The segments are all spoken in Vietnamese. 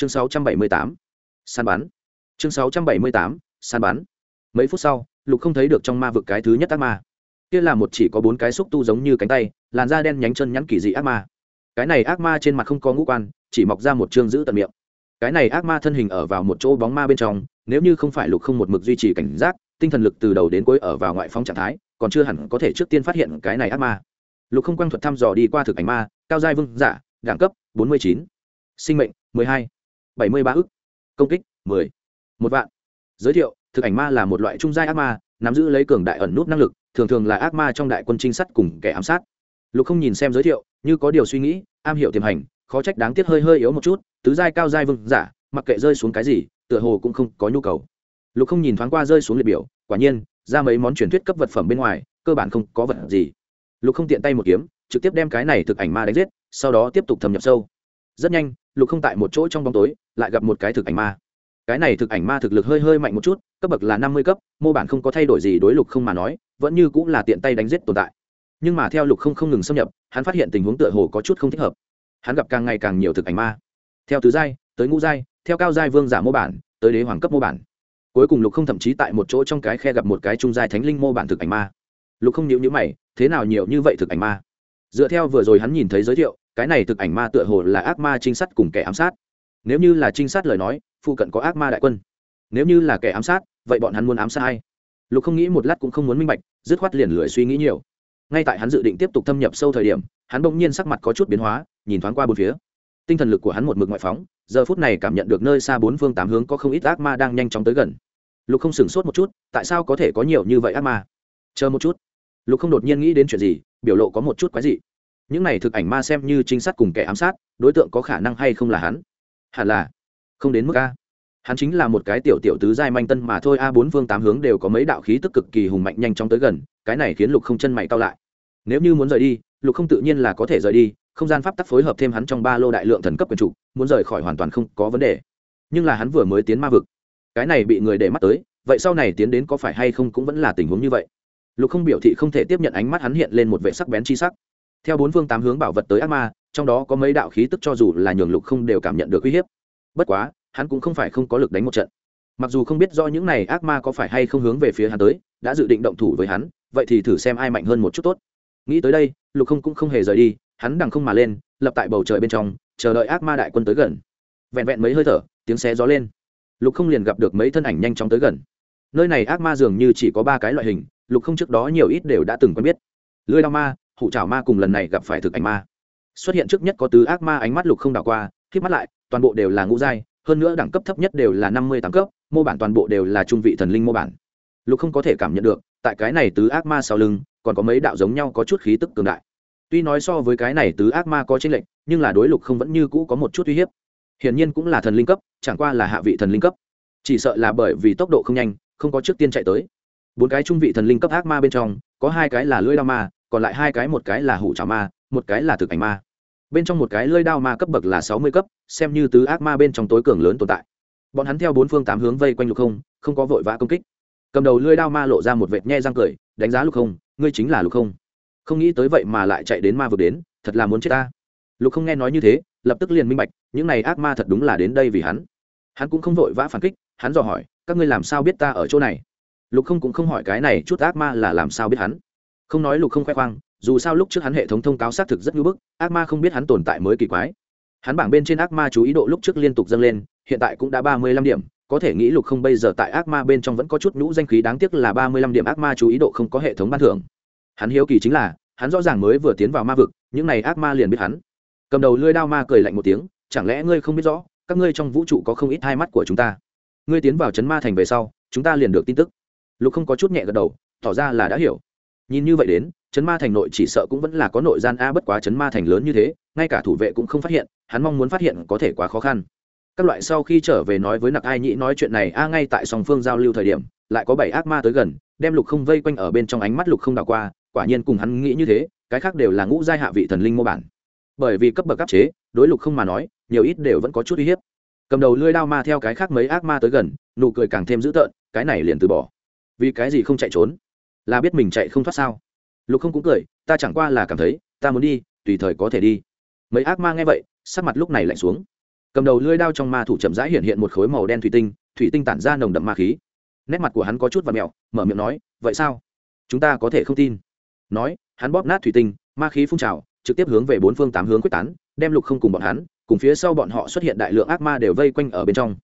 chương 678. săn bắn chương 678. săn bắn mấy phút sau, lục không thấy được trong ma vực cái thứ nhất ác ma kia là một chỉ có bốn cái xúc tu giống như cánh tay, làn da đen nhánh chân nhắn kỳ dị ác ma cái này ác ma trên mặt không có ngũ quan, chỉ mọc ra một chương giữ tận miệng cái này ác ma thân hình ở vào một chỗ bóng ma bên trong, nếu như không phải lục không một mực duy trì cảnh giác, tinh thần lực từ đầu đến cuối ở vào ngoại phong trạng thái, còn chưa hẳn có thể trước tiên phát hiện cái này ác ma lục không quang thuật thăm dò đi qua thực ảnh ma, cao giai vương giả, đẳng cấp 49. sinh mệnh 12. 73 ức. Công kích 10. một vạn. Giới thiệu, thực ảnh ma là một loại trung giai ác ma, nắm giữ lấy cường đại ẩn nút năng lực, thường thường là ác ma trong đại quân trinh sát cùng kẻ ám sát. Lục không nhìn xem giới thiệu, như có điều suy nghĩ, am hiểu tiềm hành, khó trách đáng tiếc hơi hơi yếu một chút, tứ giai cao giai vương giả, mặc kệ rơi xuống cái gì, tựa hồ cũng không có nhu cầu. Lục không nhìn thoáng qua rơi xuống liệt biểu, quả nhiên, ra mấy món truyền thuyết cấp vật phẩm bên ngoài, cơ bản không có vật gì. Lục không tiện tay một kiếm, trực tiếp đem cái này thực ảnh ma đánh giết, sau đó tiếp tục thâm nhập sâu. Rất nhanh lục không tại một chỗ trong bóng tối, lại gặp một cái thực ảnh ma. Cái này thực ảnh ma thực lực hơi hơi mạnh một chút, cấp bậc là năm mươi cấp, mô bản không có thay đổi gì đối lục không mà nói, vẫn như cũng là tiện tay đánh giết tồn tại. Nhưng mà theo lục không không ngừng xâm nhập, hắn phát hiện tình huống tựa hồ có chút không thích hợp. Hắn gặp càng ngày càng nhiều thực ảnh ma. Theo tứ giai, tới ngũ giai, theo cao giai vương giả mô bản, tới đế hoàng cấp mô bản. Cuối cùng lục không thậm chí tại một chỗ trong cái khe gặp một cái trung giai thánh linh mô bản thực ảnh ma. Lục không nhịu nhữ mày, thế nào nhiều như vậy thực ảnh ma? Dựa theo vừa rồi hắn nhìn thấy giới thiệu cái này thực ảnh ma tựa hồ là ác ma trinh sát cùng kẻ ám sát. Nếu như là trinh sát lời nói, phụ cận có ác ma đại quân. Nếu như là kẻ ám sát, vậy bọn hắn muốn ám sát ai? lục không nghĩ một lát cũng không muốn minh bạch, dứt khoát liền lười suy nghĩ nhiều. Ngay tại hắn dự định tiếp tục thâm nhập sâu thời điểm, hắn bỗng nhiên sắc mặt có chút biến hóa, nhìn thoáng qua bốn phía. Tinh thần lực của hắn một mực ngoại phóng, giờ phút này cảm nhận được nơi xa bốn phương tám hướng có không ít ác ma đang nhanh chóng tới gần. Lục không sửng sốt một chút, tại sao có thể có nhiều như vậy ác ma? Chờ một chút. Lục không đột nhiên nghĩ đến chuyện gì, biểu lộ có một chút quái dị những này thực ảnh ma xem như trinh sát cùng kẻ ám sát, đối tượng có khả năng hay không là hắn? Hẳn là. Không đến mức a. Hắn chính là một cái tiểu tiểu tứ giai manh tân mà thôi, a bốn phương tám hướng đều có mấy đạo khí tức cực kỳ hùng mạnh nhanh chóng tới gần, cái này khiến lục không chân mày cao lại. Nếu như muốn rời đi, lục không tự nhiên là có thể rời đi, không gian pháp tắc phối hợp thêm hắn trong ba lô đại lượng thần cấp quyền trục muốn rời khỏi hoàn toàn không có vấn đề. Nhưng là hắn vừa mới tiến ma vực, cái này bị người để mắt tới, vậy sau này tiến đến có phải hay không cũng vẫn là tình huống như vậy. Lục không biểu thị không thể tiếp nhận ánh mắt hắn hiện lên một vệ sắc bén chi sắc theo bốn phương tám hướng bảo vật tới ác ma, trong đó có mấy đạo khí tức cho dù là nhường lục không đều cảm nhận được uy hiếp. Bất quá, hắn cũng không phải không có lực đánh một trận. Mặc dù không biết do những này ác ma có phải hay không hướng về phía hắn tới, đã dự định động thủ với hắn, vậy thì thử xem ai mạnh hơn một chút tốt. Nghĩ tới đây, lục không cũng không hề rời đi, hắn đằng không mà lên, lập tại bầu trời bên trong, chờ đợi ác ma đại quân tới gần. Vẹn vẹn mấy hơi thở, tiếng xé gió lên. Lục không liền gặp được mấy thân ảnh nhanh chóng tới gần. Nơi này ác ma dường như chỉ có ba cái loại hình, lục không trước đó nhiều ít đều đã từng quen biết. Lưới đao ma hụ trào ma cùng lần này gặp phải thực ảnh ma. Xuất hiện trước nhất có tứ ác ma ánh mắt lục không đảo qua khi mắt lại, toàn bộ đều là ngũ giai, hơn nữa đẳng cấp thấp nhất đều là năm mươi tám cấp, mô bản toàn bộ đều là trung vị thần linh mô bản. Lục không có thể cảm nhận được, tại cái này tứ ác ma sau lưng, còn có mấy đạo giống nhau có chút khí tức cường đại. Tuy nói so với cái này tứ ác ma có chênh lệnh nhưng là đối lục không vẫn như cũ có một chút uy hiếp. Hiển nhiên cũng là thần linh cấp, chẳng qua là hạ vị thần linh cấp. Chỉ sợ là bởi vì tốc độ không nhanh, không có trước tiên chạy tới. Bốn cái trung vị thần linh cấp ác ma bên trong, có hai cái là lưỡi đao ma còn lại hai cái một cái là hủ trào ma, một cái là thực ảnh ma. Bên trong một cái lưỡi đao ma cấp bậc là sáu mươi cấp, xem như tứ ác ma bên trong tối cường lớn tồn tại. Bọn hắn theo bốn phương tám hướng vây quanh lục không không có vội vã công kích. Cầm đầu lưỡi đao ma lộ ra một vệt nhe răng cười, đánh giá lục không, ngươi chính là lục không. Không nghĩ tới vậy mà lại chạy đến ma vực đến, thật là muốn chết ta. Lục không nghe nói như thế, lập tức liền minh bạch, những này ác ma thật đúng là đến đây vì hắn. Hắn cũng không vội vã phản kích, hắn dò hỏi, các ngươi làm sao biết ta ở chỗ này? Lục không cũng không hỏi cái này chút ác ma là làm sao biết hắn không nói lục không khoe khoang, dù sao lúc trước hắn hệ thống thông cáo xác thực rất ngưỡng bức, ác ma không biết hắn tồn tại mới kỳ quái. Hắn bảng bên trên ác ma chú ý độ lúc trước liên tục dâng lên, hiện tại cũng đã ba mươi lăm điểm, có thể nghĩ lục không bây giờ tại ác ma bên trong vẫn có chút nhũ danh khí đáng tiếc là ba mươi lăm điểm ác ma chú ý độ không có hệ thống ban thưởng. Hắn hiếu kỳ chính là, hắn rõ ràng mới vừa tiến vào ma vực, những này ác ma liền biết hắn. Cầm đầu lưỡi đao ma cười lạnh một tiếng, chẳng lẽ ngươi không biết rõ, các ngươi trong vũ trụ có không ít hai mắt của chúng ta? Ngươi tiến vào chấn ma thành về sau, chúng ta liền được tin tức. Lục không có chút nhẹ gật đầu, tỏ ra là đã hiểu nhìn như vậy đến chấn ma thành nội chỉ sợ cũng vẫn là có nội gian a bất quá chấn ma thành lớn như thế, ngay cả thủ vệ cũng không phát hiện, hắn mong muốn phát hiện có thể quá khó khăn. Các loại sau khi trở về nói với nặc ai nhĩ nói chuyện này, a ngay tại song phương giao lưu thời điểm, lại có bảy ác ma tới gần, đem lục không vây quanh ở bên trong ánh mắt lục không đảo qua, quả nhiên cùng hắn nghĩ như thế, cái khác đều là ngũ giai hạ vị thần linh mô bản. Bởi vì cấp bậc áp chế, đối lục không mà nói, nhiều ít đều vẫn có chút uy hiếp. Cầm đầu lưỡi đao ma theo cái khác mấy ác ma tới gần, nụ cười càng thêm dữ tợn, cái này liền từ bỏ. Vì cái gì không chạy trốn? Là biết mình chạy không thoát sao? Lục không cũng cười, ta chẳng qua là cảm thấy, ta muốn đi, tùy thời có thể đi. Mấy ác ma nghe vậy, sắc mặt lúc này lạnh xuống. Cầm đầu lưỡi đao trong ma thủ chậm rãi hiện hiện một khối màu đen thủy tinh thủy tinh tản ra nồng đậm ma khí. Nét mặt của hắn có chút và mẹo mở miệng nói, vậy sao? Chúng ta có thể không tin. Nói, hắn bóp nát thủy tinh, ma khí phun trào, trực tiếp hướng về bốn phương tám hướng quyết tán, đem lục không cùng bọn hắn, cùng phía sau bọn họ xuất hiện đại lượng ác ma đều vây quanh ở bên trong.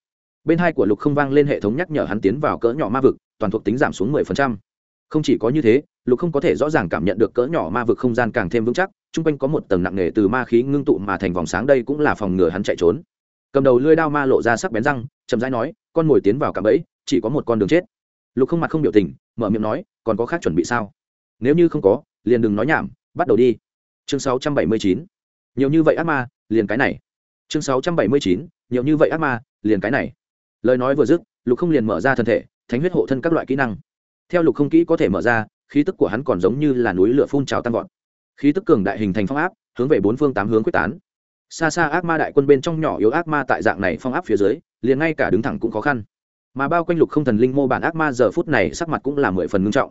Bên hai của lục không vang lên hệ thống nhắc nhở hắn tiến vào cỡ nhỏ ma vực, toàn thuộc tính giảm xuống mười phần trăm không chỉ có như thế, lục không có thể rõ ràng cảm nhận được cỡ nhỏ ma vực không gian càng thêm vững chắc, chung quanh có một tầng nặng nề từ ma khí ngưng tụ mà thành vòng sáng, đây cũng là phòng ngừa hắn chạy trốn. Cầm đầu lưỡi đao ma lộ ra sắc bén răng, chậm rãi nói, con mồi tiến vào cạm bẫy, chỉ có một con đường chết. Lục không mặt không biểu tình, mở miệng nói, còn có khác chuẩn bị sao? Nếu như không có, liền đừng nói nhảm, bắt đầu đi. Chương 679. nhiều như vậy ác ma, liền cái này. Chương 679. nhiều như vậy ác ma, liền cái này. Lời nói vừa dứt, lục không liền mở ra thân thể, thánh huyết hộ thân các loại kỹ năng theo lục không kỹ có thể mở ra, khí tức của hắn còn giống như là núi lửa phun trào tăng vọt. Khí tức cường đại hình thành phong áp, hướng về bốn phương tám hướng quyết tán. Xa xa ác ma đại quân bên trong nhỏ yếu ác ma tại dạng này phong áp phía dưới, liền ngay cả đứng thẳng cũng khó khăn. Mà bao quanh lục không thần linh mô bản ác ma giờ phút này sắc mặt cũng là mười phần ngưng trọng.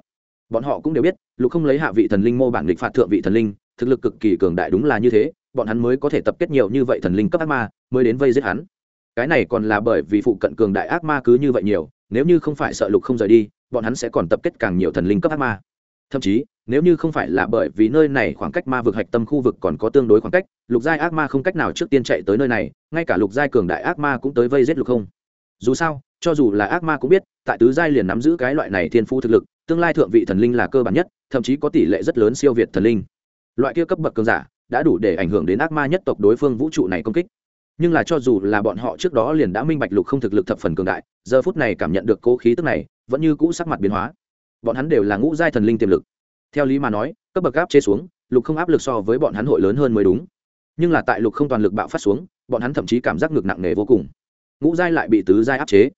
Bọn họ cũng đều biết, lục không lấy hạ vị thần linh mô bản địch phạt thượng vị thần linh, thực lực cực kỳ cường đại đúng là như thế, bọn hắn mới có thể tập kết nhiều như vậy thần linh cấp ác ma, mới đến vây giết hắn. Cái này còn là bởi vì phụ cận cường đại ác ma cứ như vậy nhiều, nếu như không phải sợ lục không rời đi bọn hắn sẽ còn tập kết càng nhiều thần linh cấp ác ma. Thậm chí, nếu như không phải là bởi vì nơi này khoảng cách ma vực hạch tâm khu vực còn có tương đối khoảng cách, lục giai ác ma không cách nào trước tiên chạy tới nơi này, ngay cả lục giai cường đại ác ma cũng tới vây giết lục không. Dù sao, cho dù là ác ma cũng biết, tại tứ giai liền nắm giữ cái loại này thiên phu thực lực, tương lai thượng vị thần linh là cơ bản nhất, thậm chí có tỷ lệ rất lớn siêu việt thần linh. Loại kia cấp bậc cường giả, đã đủ để ảnh hưởng đến ác ma nhất tộc đối phương vũ trụ này công kích nhưng là cho dù là bọn họ trước đó liền đã minh bạch lục không thực lực thập phần cường đại, giờ phút này cảm nhận được cố khí tức này, vẫn như cũ sắc mặt biến hóa. Bọn hắn đều là ngũ giai thần linh tiềm lực. Theo lý mà nói, cấp bậc áp chế xuống, lục không áp lực so với bọn hắn hội lớn hơn mới đúng. Nhưng là tại lục không toàn lực bạo phát xuống, bọn hắn thậm chí cảm giác ngực nặng nề vô cùng. Ngũ giai lại bị tứ giai áp chế.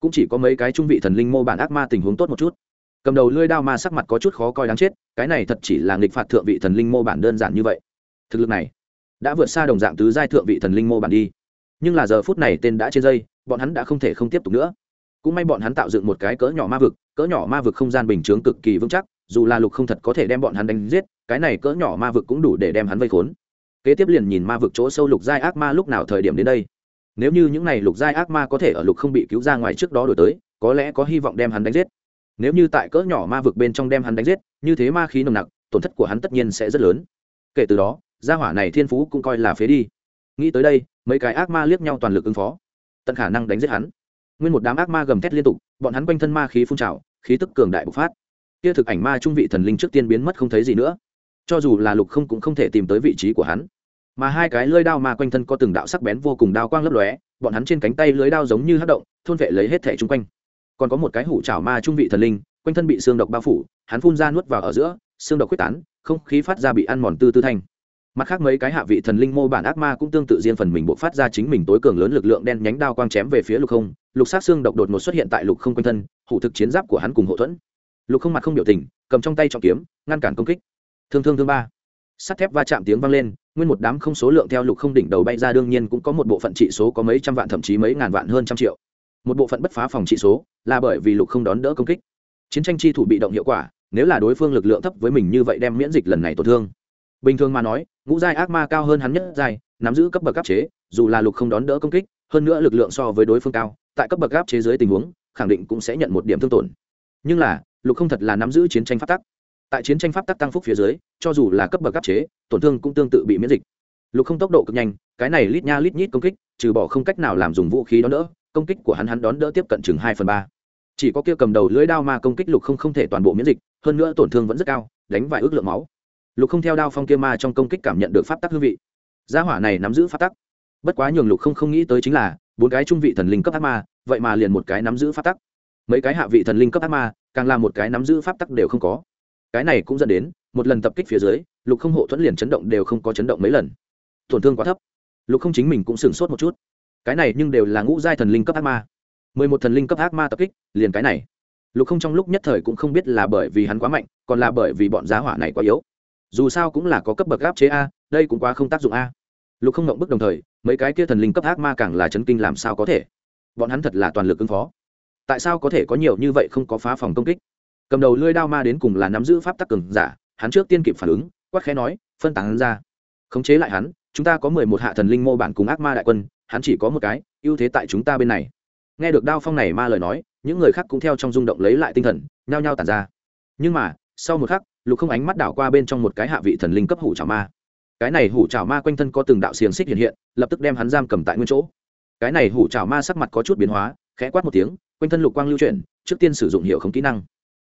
Cũng chỉ có mấy cái trung vị thần linh mô bản ác ma tình huống tốt một chút. Cầm đầu lưỡi đao ma sắc mặt có chút khó coi đáng chết, cái này thật chỉ là nghịch phạt thượng vị thần linh mô bản đơn giản như vậy. Thực lực này đã vượt xa đồng dạng tứ giai thượng vị thần linh mô bản đi. Nhưng là giờ phút này tên đã trên dây, bọn hắn đã không thể không tiếp tục nữa. Cũng may bọn hắn tạo dựng một cái cỡ nhỏ ma vực, cỡ nhỏ ma vực không gian bình chướng cực kỳ vững chắc, dù là lục không thật có thể đem bọn hắn đánh giết, cái này cỡ nhỏ ma vực cũng đủ để đem hắn vây khốn. Kế tiếp liền nhìn ma vực chỗ sâu lục giai ác ma lúc nào thời điểm đến đây. Nếu như những n à y lục giai ác ma có thể ở lục không bị cứu ra ngoài trước đó đổi tới, có lẽ có hy vọng đem hắn đánh giết. Nếu như tại cỡ nhỏ ma vực bên trong đem hắn đánh giết, như thế ma khí nồng nặc, tổn thất của hắn tất nhiên sẽ rất lớn. Kể từ đó gia hỏa này thiên phú cũng coi là phế đi. Nghĩ tới đây, mấy cái ác ma liếc nhau toàn lực ứng phó. Tận khả năng đánh giết hắn. Nguyên một đám ác ma gầm thét liên tục, bọn hắn quanh thân ma khí phun trào, khí tức cường đại bộc phát. Kia thực ảnh ma trung vị thần linh trước tiên biến mất không thấy gì nữa. Cho dù là lục không cũng không thể tìm tới vị trí của hắn. Mà hai cái lưỡi đao ma quanh thân có từng đạo sắc bén vô cùng đao quang lấp lóe, bọn hắn trên cánh tay lưới đao giống như hát động, thôn vệ lấy hết thẻ chung quanh. Còn có một cái hủ chảo ma trung vị thần linh, quanh thân bị xương độc bao phủ, hắn phun ra nuốt vào ở giữa, xương độc quyết tán, không khí phát ra bị ăn mòn tư tư thanh mặt khác mấy cái hạ vị thần linh mô bản ác ma cũng tương tự riêng phần mình bộ phát ra chính mình tối cường lớn lực lượng đen nhánh đao quang chém về phía lục không. Lục sát xương độc đột ngột xuất hiện tại lục không quanh thân, hủ thực chiến giáp của hắn cùng hậu thuẫn. Lục không mặt không biểu tình, cầm trong tay trọng kiếm, ngăn cản công kích. Thương thương thương ba. Sắt thép va chạm tiếng vang lên, nguyên một đám không số lượng theo lục không đỉnh đầu bay ra đương nhiên cũng có một bộ phận trị số có mấy trăm vạn thậm chí mấy ngàn vạn hơn trăm triệu. Một bộ phận bất phá phòng trị số, là bởi vì lục không đón đỡ công kích. Chiến tranh chi thủ bị động hiệu quả, nếu là đối phương lực lượng thấp với mình như vậy đem miễn dịch lần này tổn thương bình thường mà nói, ngũ giai ác ma cao hơn hắn nhất giai, nắm giữ cấp bậc áp chế, dù là lục không đón đỡ công kích, hơn nữa lực lượng so với đối phương cao, tại cấp bậc áp chế dưới tình huống, khẳng định cũng sẽ nhận một điểm thương tổn. Nhưng là, lục không thật là nắm giữ chiến tranh pháp tắc. Tại chiến tranh pháp tắc tăng phúc phía dưới, cho dù là cấp bậc áp chế, tổn thương cũng tương tự bị miễn dịch. Lục không tốc độ cực nhanh, cái này lít nha lít nhít công kích, trừ bỏ không cách nào làm dùng vũ khí đón đỡ, công kích của hắn hắn đón đỡ tiếp cận chừng hai phần ba. Chỉ có kia cầm đầu lưỡi đao ma công kích lục không không thể toàn bộ miễn dịch, hơn nữa tổn thương vẫn rất cao, đánh vài ước lượng máu lục không theo đao phong kia ma trong công kích cảm nhận được pháp tắc hương vị. Gia hỏa này nắm giữ pháp tắc. Bất quá nhường lục không không nghĩ tới chính là, bốn cái trung vị thần linh cấp ác ma, vậy mà liền một cái nắm giữ pháp tắc. Mấy cái hạ vị thần linh cấp ác ma, càng là một cái nắm giữ pháp tắc đều không có. Cái này cũng dẫn đến, một lần tập kích phía dưới, lục không hộ thuẫn liền chấn động đều không có chấn động mấy lần. Tổn thương quá thấp. Lục không chính mình cũng sửng sốt một chút. Cái này nhưng đều là ngũ giai thần linh cấp ác ma. Mười một thần linh cấp ác ma tập kích, liền cái này. Lục không trong lúc nhất thời cũng không biết là bởi vì hắn quá mạnh, còn là bởi vì bọn giá hỏa này quá yếu dù sao cũng là có cấp bậc áp chế a, đây cũng quá không tác dụng a. Lục không ngộng bức đồng thời, mấy cái kia thần linh cấp ác ma càng là chấn kinh làm sao có thể? Bọn hắn thật là toàn lực ứng phó. Tại sao có thể có nhiều như vậy không có phá phòng công kích? Cầm đầu lưỡi đao ma đến cùng là nắm giữ pháp tắc cường giả, hắn trước tiên kịp phản ứng, quát khẽ nói, phân tán hắn ra. Khống chế lại hắn, chúng ta có mười một hạ thần linh mô bản cùng ác ma đại quân, hắn chỉ có một cái, ưu thế tại chúng ta bên này. Nghe được đao phong này ma lời nói, những người khác cũng theo trong rung động lấy lại tinh thần, nhao nhao tàn ra. Nhưng mà, sau một khắc lục không ánh mắt đảo qua bên trong một cái hạ vị thần linh cấp hủ trào ma. Cái này hủ trào ma quanh thân có từng đạo xiềng xích hiện hiện, lập tức đem hắn giam cầm tại nguyên chỗ. Cái này hủ trào ma sắc mặt có chút biến hóa, khẽ quát một tiếng, quanh thân lục quang lưu chuyển, trước tiên sử dụng hiệu không kỹ năng.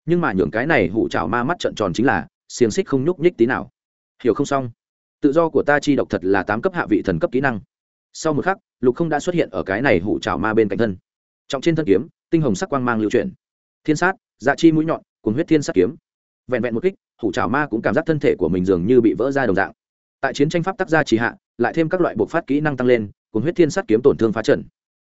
Nhưng mà nhường cái này hủ trào ma mắt trợn tròn chính là, xiềng xích không nhúc nhích tí nào. Hiểu không xong? Tự do của ta chi độc thật là tám cấp hạ vị thần cấp kỹ năng. Sau một khắc, lục không đã xuất hiện ở cái này hủ trào ma bên cạnh thân. Trọng trên thân kiếm, tinh hồng sắc quang mang lưu chuyển. Thiên sát dạ chi mũi nhọn, cùng huyết thiên sát kiếm vẹn vẹn một kích, hủ trào ma cũng cảm giác thân thể của mình dường như bị vỡ ra đồng dạng. Tại chiến tranh pháp tác gia trì hạ, lại thêm các loại bộc phát kỹ năng tăng lên, cùng huyết thiên sát kiếm tổn thương phá trận.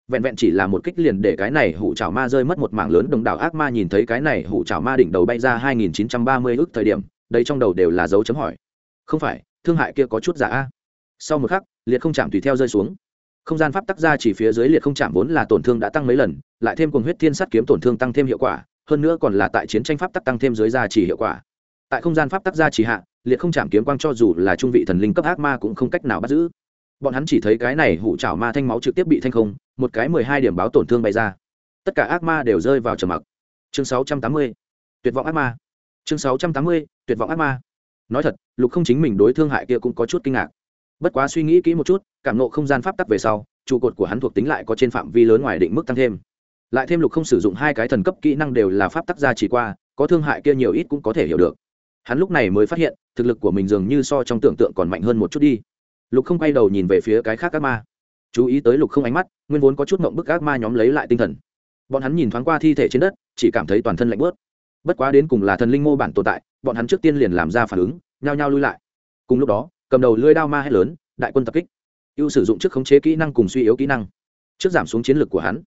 Vẹn vẹn chỉ là một kích liền để cái này hủ trào ma rơi mất một mảng lớn đồng đảo ác ma nhìn thấy cái này hủ trào ma đỉnh đầu bay ra 2930 ước thời điểm, đây trong đầu đều là dấu chấm hỏi. Không phải, thương hại kia có chút giả a. Sau một khắc, liệt không chạm tùy theo rơi xuống. Không gian pháp tắc ra chỉ phía dưới liệt không chạm vốn là tổn thương đã tăng mấy lần, lại thêm cùng huyết thiên sắt kiếm tổn thương tăng thêm hiệu quả hơn nữa còn là tại chiến tranh pháp tắc tăng thêm dưới gia trì hiệu quả. Tại không gian pháp tắc gia trì hạ, liệt không chạm kiếm quang cho dù là trung vị thần linh cấp ác ma cũng không cách nào bắt giữ. Bọn hắn chỉ thấy cái này hủ chảo ma thanh máu trực tiếp bị thanh không, một cái mười hai điểm báo tổn thương bay ra. Tất cả ác ma đều rơi vào trầm mặc. Chương sáu trăm tám mươi, tuyệt vọng ác ma. Chương sáu trăm tám mươi, tuyệt vọng ác ma. Nói thật, lục không chính mình đối thương hại kia cũng có chút kinh ngạc. Bất quá suy nghĩ kỹ một chút, cảm nộ không gian pháp tắc về sau, trụ cột của hắn thuộc tính lại có trên phạm vi lớn ngoài định mức tăng thêm lại thêm lục không sử dụng hai cái thần cấp kỹ năng đều là pháp tắc gia chỉ qua, có thương hại kia nhiều ít cũng có thể hiểu được. Hắn lúc này mới phát hiện, thực lực của mình dường như so trong tưởng tượng còn mạnh hơn một chút đi. Lục không quay đầu nhìn về phía cái khác ác ma. Chú ý tới lục không ánh mắt, nguyên vốn có chút mộng bức ác ma nhóm lấy lại tinh thần. Bọn hắn nhìn thoáng qua thi thể trên đất, chỉ cảm thấy toàn thân lạnh bớt bất quá đến cùng là thần linh mô bản tồn tại, bọn hắn trước tiên liền làm ra phản ứng, nhao nhao lui lại. Cùng lúc đó, cầm đầu lưới đao ma hét lớn, đại quân tập kích. Ưu sử dụng trước khống chế kỹ năng cùng suy yếu kỹ năng. Trước giảm xuống chiến lược của hắn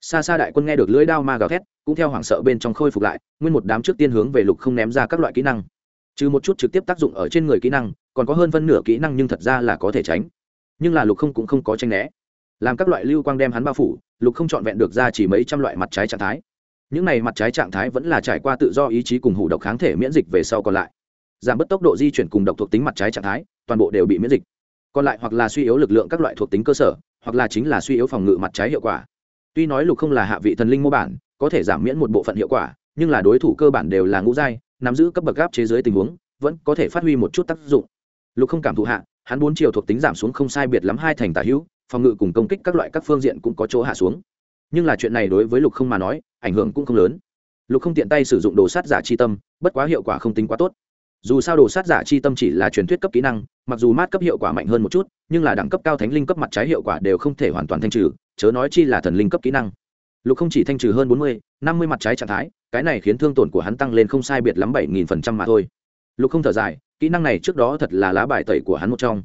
xa xa đại quân nghe được lưỡi đao ma gào thét, cũng theo hoảng sợ bên trong khôi phục lại, nguyên một đám trước tiên hướng về lục không ném ra các loại kỹ năng. Trừ một chút trực tiếp tác dụng ở trên người kỹ năng, còn có hơn phân nửa kỹ năng nhưng thật ra là có thể tránh. Nhưng là lục không cũng không có tranh né. Làm các loại lưu quang đem hắn bao phủ, lục không trọn vẹn được ra chỉ mấy trăm loại mặt trái trạng thái. Những này mặt trái trạng thái vẫn là trải qua tự do ý chí cùng hủ độc kháng thể miễn dịch về sau còn lại. Giảm bớt tốc độ di chuyển cùng độc thuộc tính mặt trái trạng thái, toàn bộ đều bị miễn dịch. Còn lại hoặc là suy yếu lực lượng các loại thuộc tính cơ sở, hoặc là chính là suy yếu phòng ngự mặt trái hiệu quả tuy nói lục không là hạ vị thần linh mô bản, có thể giảm miễn một bộ phận hiệu quả, nhưng là đối thủ cơ bản đều là ngũ giai, nắm giữ cấp bậc gáp chế giới tình huống, vẫn có thể phát huy một chút tác dụng. Lục không cảm thụ hạ, hắn bốn chiều thuộc tính giảm xuống không sai biệt lắm hai thành tả hữu, phòng ngự cùng công kích các loại các phương diện cũng có chỗ hạ xuống. Nhưng là chuyện này đối với lục không mà nói, ảnh hưởng cũng không lớn. Lục không tiện tay sử dụng đồ sát giả chi tâm, bất quá hiệu quả không tính quá tốt dù sao đồ sát giả chi tâm chỉ là truyền thuyết cấp kỹ năng, mặc dù mát cấp hiệu quả mạnh hơn một chút, nhưng là đẳng cấp cao thánh linh cấp mặt trái hiệu quả đều không thể hoàn toàn thanh trừ, chớ nói chi là thần linh cấp kỹ năng. Lục không chỉ thanh trừ hơn bốn mươi, năm mươi mặt trái trạng thái, cái này khiến thương tổn của hắn tăng lên không sai biệt lắm bảy nghìn phần trăm mà thôi. Lục không thở dài, kỹ năng này trước đó thật là lá bài tẩy của hắn một trong.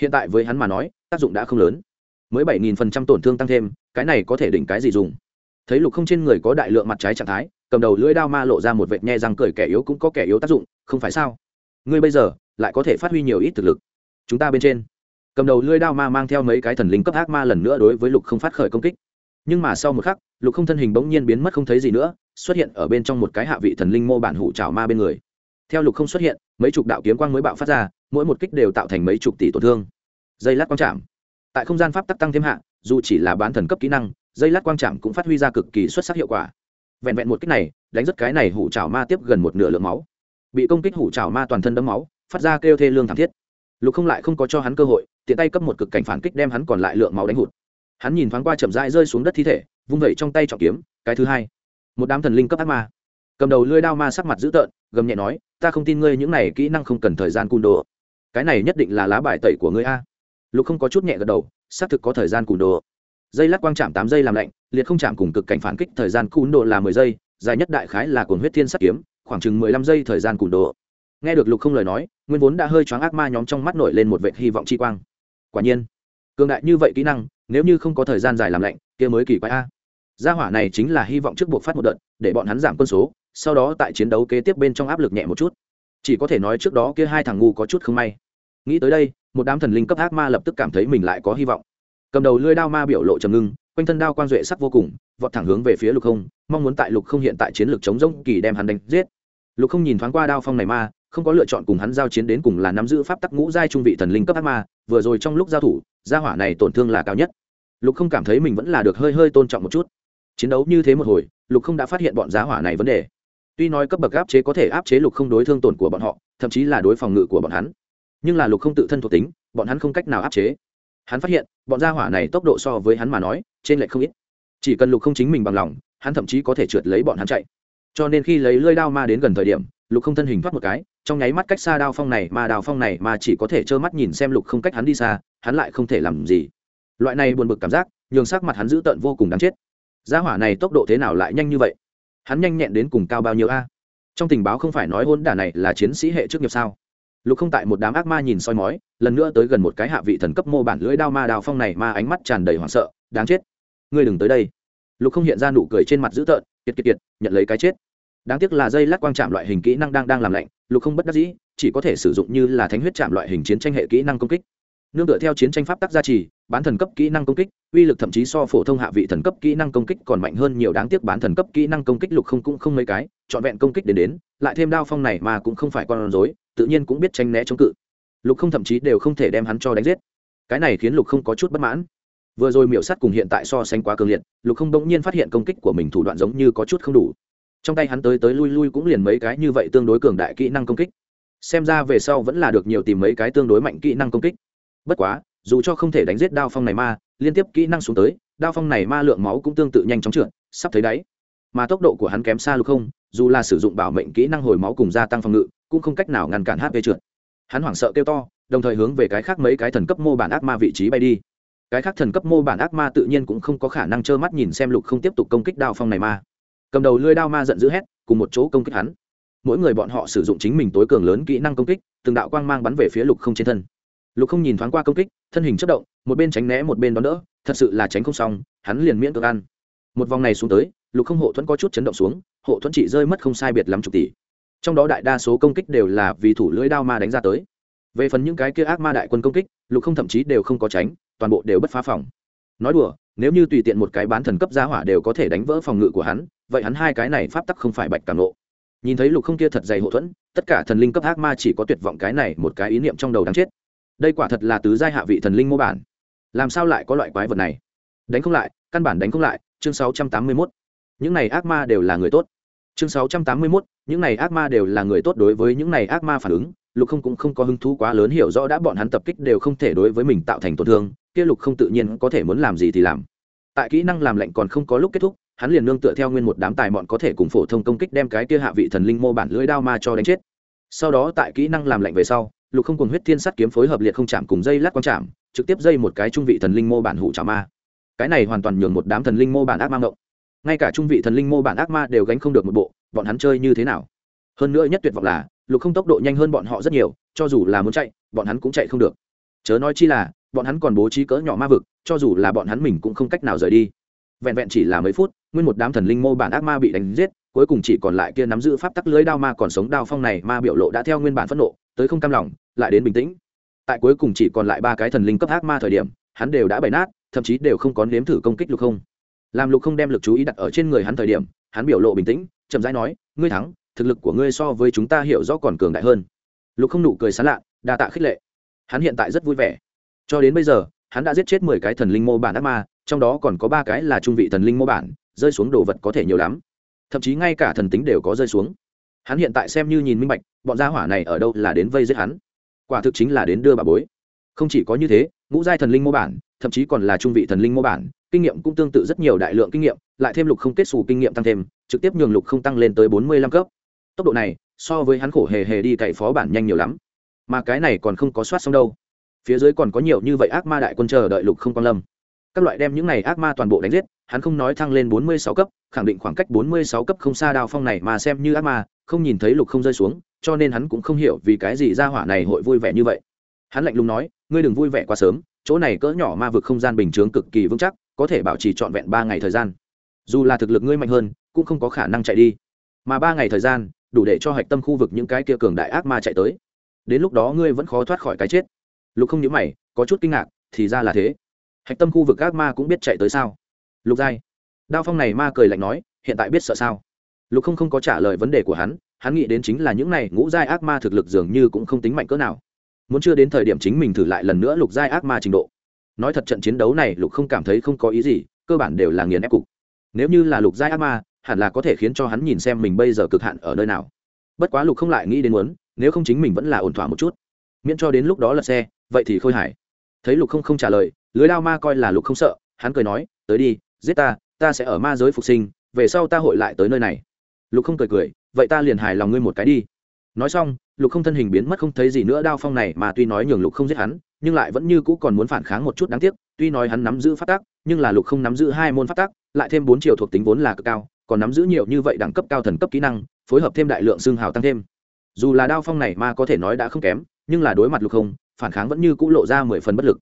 Hiện tại với hắn mà nói, tác dụng đã không lớn. Mới bảy nghìn phần trăm tổn thương tăng thêm, cái này có thể đỉnh cái gì dùng? Thấy lục không trên người có đại lượng mặt trái trạng thái, cầm đầu lưỡi đao ma lộ ra một vệt nhe răng cười kẻ yếu cũng có kẻ yếu tác dụng không phải sao? Ngươi bây giờ lại có thể phát huy nhiều ít thực lực. Chúng ta bên trên, cầm đầu lưỡi đao ma mang theo mấy cái thần linh cấp ác ma lần nữa đối với lục không phát khởi công kích. Nhưng mà sau một khắc, lục không thân hình bỗng nhiên biến mất không thấy gì nữa, xuất hiện ở bên trong một cái hạ vị thần linh mô bản hủ trào ma bên người. Theo lục không xuất hiện, mấy chục đạo kiếm quang mới bạo phát ra, mỗi một kích đều tạo thành mấy chục tỷ tổn thương. Dây lát quang chạm. Tại không gian pháp tắc tăng thêm hạ, dù chỉ là bán thần cấp kỹ năng dây lát quang chạm cũng phát huy ra cực kỳ xuất sắc hiệu quả. Vẹn vẹn một kích này, đánh rất cái này hủ trào ma tiếp gần một nửa lượng máu bị công kích hủ trào ma toàn thân đấm máu, phát ra kêu thê lương thảm thiết. Lục không lại không có cho hắn cơ hội, tiện tay cấp một cực cảnh phản kích đem hắn còn lại lượng máu đánh hụt. Hắn nhìn thoáng qua chậm rãi rơi xuống đất thi thể, vung vẩy trong tay trọng kiếm, cái thứ hai. Một đám thần linh cấp ác ma. Cầm đầu lưỡi đao ma sắc mặt dữ tợn, gầm nhẹ nói, ta không tin ngươi những này kỹ năng không cần thời gian cùn đồ. Cái này nhất định là lá bài tẩy của ngươi a. Lục không có chút nhẹ gật đầu, xác thực có thời gian cùn đồ. Dây lát quang chạm tám giây làm lạnh, liệt không chạm cùng cực cảnh phản kích thời gian cùn đồ là mười giây, dài nhất đại khái là cồn huyết thiên sắt kiếm khoảng chừng mười lăm giây thời gian cùn đồ. Nghe được lục không lời nói, nguyên vốn đã hơi choáng ác ma nhóm trong mắt nổi lên một vệ hy vọng chi quang. Quả nhiên, cường đại như vậy kỹ năng, nếu như không có thời gian dài làm lạnh, kia mới kỳ quái a. Gia hỏa này chính là hy vọng trước buộc phát một đợt, để bọn hắn giảm quân số, sau đó tại chiến đấu kế tiếp bên trong áp lực nhẹ một chút. Chỉ có thể nói trước đó kia hai thằng ngu có chút không may. Nghĩ tới đây, một đám thần linh cấp ác ma lập tức cảm thấy mình lại có hy vọng. Cầm đầu lưỡi đao ma biểu lộ trầm ngưng, quanh thân đao quan duệ sắc vô cùng, vọt thẳng hướng về phía lục không, mong muốn tại lục không hiện tại chiến lược chống rỗng kỳ đem hắn đánh giết lục không nhìn thoáng qua đao phong này ma, không có lựa chọn cùng hắn giao chiến đến cùng là nắm giữ pháp tắc ngũ giai trung vị thần linh cấp ác ma, vừa rồi trong lúc giao thủ, gia hỏa này tổn thương là cao nhất. Lục không cảm thấy mình vẫn là được hơi hơi tôn trọng một chút. Chiến đấu như thế một hồi, lục không đã phát hiện bọn giá hỏa này vấn đề. Tuy nói cấp bậc áp chế có thể áp chế lục không đối thương tổn của bọn họ, thậm chí là đối phòng ngự của bọn hắn. Nhưng là lục không tự thân thuộc tính, bọn hắn không cách nào áp chế. Hắn phát hiện, bọn gia hỏa này tốc độ so với hắn mà nói, trên lệch không ít. Chỉ cần lục không chính mình bằng lòng, hắn thậm chí có thể trượt lấy bọn hắn chạy cho nên khi lấy lưỡi đao ma đến gần thời điểm, lục không thân hình thoát một cái, trong nháy mắt cách xa đao phong này, mà đào phong này mà chỉ có thể trơ mắt nhìn xem lục không cách hắn đi xa, hắn lại không thể làm gì. Loại này buồn bực cảm giác, nhường sắc mặt hắn dữ tợn vô cùng đáng chết. Gia hỏa này tốc độ thế nào lại nhanh như vậy? Hắn nhanh nhẹn đến cùng cao bao nhiêu a? Trong tình báo không phải nói hôn đả này là chiến sĩ hệ trước nghiệp sao? Lục không tại một đám ác ma nhìn soi mói, lần nữa tới gần một cái hạ vị thần cấp mô bản lưỡi đao ma đào phong này ma ánh mắt tràn đầy hoảng sợ, đáng chết. Ngươi đừng tới đây lục không hiện ra nụ cười trên mặt dữ tợn, kiệt kiệt kiệt, nhận lấy cái chết. Đáng tiếc là dây lát quang chạm loại hình kỹ năng đang đang làm lạnh, lục không bất đắc dĩ, chỉ có thể sử dụng như là thánh huyết chạm loại hình chiến tranh hệ kỹ năng công kích. Nương tựa theo chiến tranh pháp tắc gia trì, bán thần cấp kỹ năng công kích, uy lực thậm chí so phổ thông hạ vị thần cấp kỹ năng công kích còn mạnh hơn nhiều. Đáng tiếc bán thần cấp kỹ năng công kích lục không cũng không mấy cái, trọn vẹn công kích đến đến, lại thêm đao phong này mà cũng không phải con rối, tự nhiên cũng biết tránh né chống cự. Lục không thậm chí đều không thể đem hắn cho đánh giết. Cái này khiến lục không có chút bất mãn vừa rồi miểu sát cùng hiện tại so sánh quá cường liệt, lục không bỗng nhiên phát hiện công kích của mình thủ đoạn giống như có chút không đủ. Trong tay hắn tới tới lui lui cũng liền mấy cái như vậy tương đối cường đại kỹ năng công kích. Xem ra về sau vẫn là được nhiều tìm mấy cái tương đối mạnh kỹ năng công kích. Bất quá, dù cho không thể đánh giết đao phong này ma, liên tiếp kỹ năng xuống tới, đao phong này ma lượng máu cũng tương tự nhanh chóng trượt, sắp thấy đáy. Mà tốc độ của hắn kém xa lục không, dù là sử dụng bảo mệnh kỹ năng hồi máu cùng gia tăng phòng ngự, cũng không cách nào ngăn cản hp trượt. Hắn hoảng sợ kêu to, đồng thời hướng về cái khác mấy cái thần cấp mô bản ác ma vị trí bay đi cái khác thần cấp mô bản ác ma tự nhiên cũng không có khả năng trơ mắt nhìn xem lục không tiếp tục công kích đao phong này ma cầm đầu lưới đao ma giận dữ hét, cùng một chỗ công kích hắn. Mỗi người bọn họ sử dụng chính mình tối cường lớn kỹ năng công kích, từng đạo quang mang bắn về phía lục không trên thân. Lục không nhìn thoáng qua công kích, thân hình chất động, một bên tránh né, một bên đón đỡ, thật sự là tránh không xong, hắn liền miễn cưỡng ăn. Một vòng này xuống tới, lục không hộ thuẫn có chút chấn động xuống, hộ thuẫn chỉ rơi mất không sai biệt lắm chục tỷ. Trong đó đại đa số công kích đều là vì thủ lưỡi đao ma đánh ra tới. Về phần những cái kia ác ma đại quân công kích, lục không thậm chí đều không có tránh toàn bộ đều bất phá phòng. Nói đùa nếu như tùy tiện một cái bán thần cấp giá hỏa đều có thể đánh vỡ phòng ngự của hắn vậy hắn hai cái này pháp tắc không phải bạch cảm nộ nhìn thấy lục không kia thật dày hậu thuẫn tất cả thần linh cấp ác ma chỉ có tuyệt vọng cái này một cái ý niệm trong đầu đáng chết. Đây quả thật là tứ giai hạ vị thần linh mô bản. Làm sao lại có loại quái vật này? Đánh không lại căn bản đánh không lại chương 681. những này ác ma đều là người tốt. Chương 681, những này ác ma đều là người tốt đối với những này ác ma phản ứng lục không cũng không có hứng thú quá lớn hiểu rõ đã bọn hắn tập kích đều không thể đối với mình tạo thành tổn thương, kia lục không tự nhiên có thể muốn làm gì thì làm. Tại kỹ năng làm lệnh còn không có lúc kết thúc, hắn liền nương tựa theo nguyên một đám tài mọn có thể cùng phổ thông công kích đem cái kia hạ vị thần linh mô bản lưỡi đao ma cho đánh chết. Sau đó tại kỹ năng làm lệnh về sau, lục không cùng huyết thiên sắt kiếm phối hợp liệt không chạm cùng dây lát quang chạm, trực tiếp dây một cái trung vị thần linh mô bản hủ trả ma. Cái này hoàn toàn nhường một đám thần linh mô bản ác ma ngộng. Ngay cả trung vị thần linh mô bản ác ma đều gánh không được một bộ, bọn hắn chơi như thế nào? Hơn nữa nhất tuyệt vọng là lục không tốc độ nhanh hơn bọn họ rất nhiều, cho dù là muốn chạy, bọn hắn cũng chạy không được. Chớ nói chi là, bọn hắn còn bố trí cỡ nhỏ ma vực, cho dù là bọn hắn mình cũng không cách nào rời đi. Vẹn vẹn chỉ là mấy phút, nguyên một đám thần linh mô bản ác ma bị đánh giết, cuối cùng chỉ còn lại kia nắm giữ pháp tắc lưới đao ma còn sống đao phong này ma biểu lộ đã theo nguyên bản phẫn nộ, tới không cam lòng, lại đến bình tĩnh. Tại cuối cùng chỉ còn lại ba cái thần linh cấp ác ma thời điểm, hắn đều đã bày nát, thậm chí đều không có nếm thử công kích lục không. Làm lục không đem lực chú ý đặt ở trên người hắn thời điểm, hắn biểu lộ bình tĩnh, chậm rãi nói, ngươi thắng thực lực của ngươi so với chúng ta hiểu rõ còn cường đại hơn. Lục không nụ cười sán lạ, đa tạ khích lệ. Hắn hiện tại rất vui vẻ. Cho đến bây giờ, hắn đã giết chết mười cái thần linh mô bản ác ma, trong đó còn có ba cái là trung vị thần linh mô bản, rơi xuống đồ vật có thể nhiều lắm. Thậm chí ngay cả thần tính đều có rơi xuống. Hắn hiện tại xem như nhìn minh bạch, bọn gia hỏa này ở đâu là đến vây giết hắn. Quả thực chính là đến đưa bà bối. Không chỉ có như thế, ngũ giai thần linh mô bản, thậm chí còn là trung vị thần linh mô bản, kinh nghiệm cũng tương tự rất nhiều đại lượng kinh nghiệm, lại thêm lục không kết xù kinh nghiệm tăng thêm, trực tiếp nhường lục không tăng lên tới bốn mươi lăm cấp tốc độ này, so với hắn khổ hề hề đi cậy phó bản nhanh nhiều lắm. Mà cái này còn không có soát xong đâu. Phía dưới còn có nhiều như vậy ác ma đại quân chờ đợi lục không quan lâm. Các loại đem những này ác ma toàn bộ đánh giết, hắn không nói thăng lên bốn mươi sáu cấp, khẳng định khoảng cách bốn mươi sáu cấp không xa đao phong này mà xem như ác ma, không nhìn thấy lục không rơi xuống, cho nên hắn cũng không hiểu vì cái gì ra hỏa này hội vui vẻ như vậy. Hắn lạnh lùng nói, ngươi đừng vui vẻ quá sớm, chỗ này cỡ nhỏ ma vực không gian bình chướng cực kỳ vững chắc, có thể bảo trì trọn vẹn ba ngày thời gian. Dù là thực lực ngươi mạnh hơn, cũng không có khả năng chạy đi. Mà ba ngày thời gian đủ để cho hạch tâm khu vực những cái kia cường đại ác ma chạy tới. Đến lúc đó ngươi vẫn khó thoát khỏi cái chết. Lục không nhớ mày, có chút kinh ngạc, thì ra là thế. Hạch tâm khu vực ác ma cũng biết chạy tới sao? Lục giai. Đao phong này ma cười lạnh nói, hiện tại biết sợ sao? Lục không không có trả lời vấn đề của hắn hắn nghĩ đến chính là những này ngũ giai ác ma thực lực dường như cũng không tính mạnh cỡ nào. Muốn chưa đến thời điểm chính mình thử lại lần nữa lục giai ác ma trình độ. Nói thật trận chiến đấu này lục không cảm thấy không có ý gì, cơ bản đều là nghiền ép cục. Nếu như là lục giai ác ma hẳn là có thể khiến cho hắn nhìn xem mình bây giờ cực hạn ở nơi nào. Bất quá lục không lại nghĩ đến muốn, nếu không chính mình vẫn là ổn thỏa một chút. Miễn cho đến lúc đó lật xe, vậy thì khôi hải thấy lục không không trả lời, lưới lao ma coi là lục không sợ, hắn cười nói, tới đi, giết ta ta sẽ ở ma giới phục sinh, về sau ta hội lại tới nơi này. Lục không cười cười, vậy ta liền hài lòng ngươi một cái đi. Nói xong, lục không thân hình biến mất không thấy gì nữa, đao phong này mà tuy nói nhường lục không giết hắn, nhưng lại vẫn như cũ còn muốn phản kháng một chút đáng tiếc, tuy nói hắn nắm giữ phát tác nhưng là lục không nắm giữ hai môn phát tác lại thêm bốn triệu thuộc tính vốn là cực cao còn nắm giữ nhiều như vậy đẳng cấp cao thần cấp kỹ năng, phối hợp thêm đại lượng xương hào tăng thêm. Dù là đao phong này mà có thể nói đã không kém, nhưng là đối mặt lục không, phản kháng vẫn như cũ lộ ra mười phần bất lực.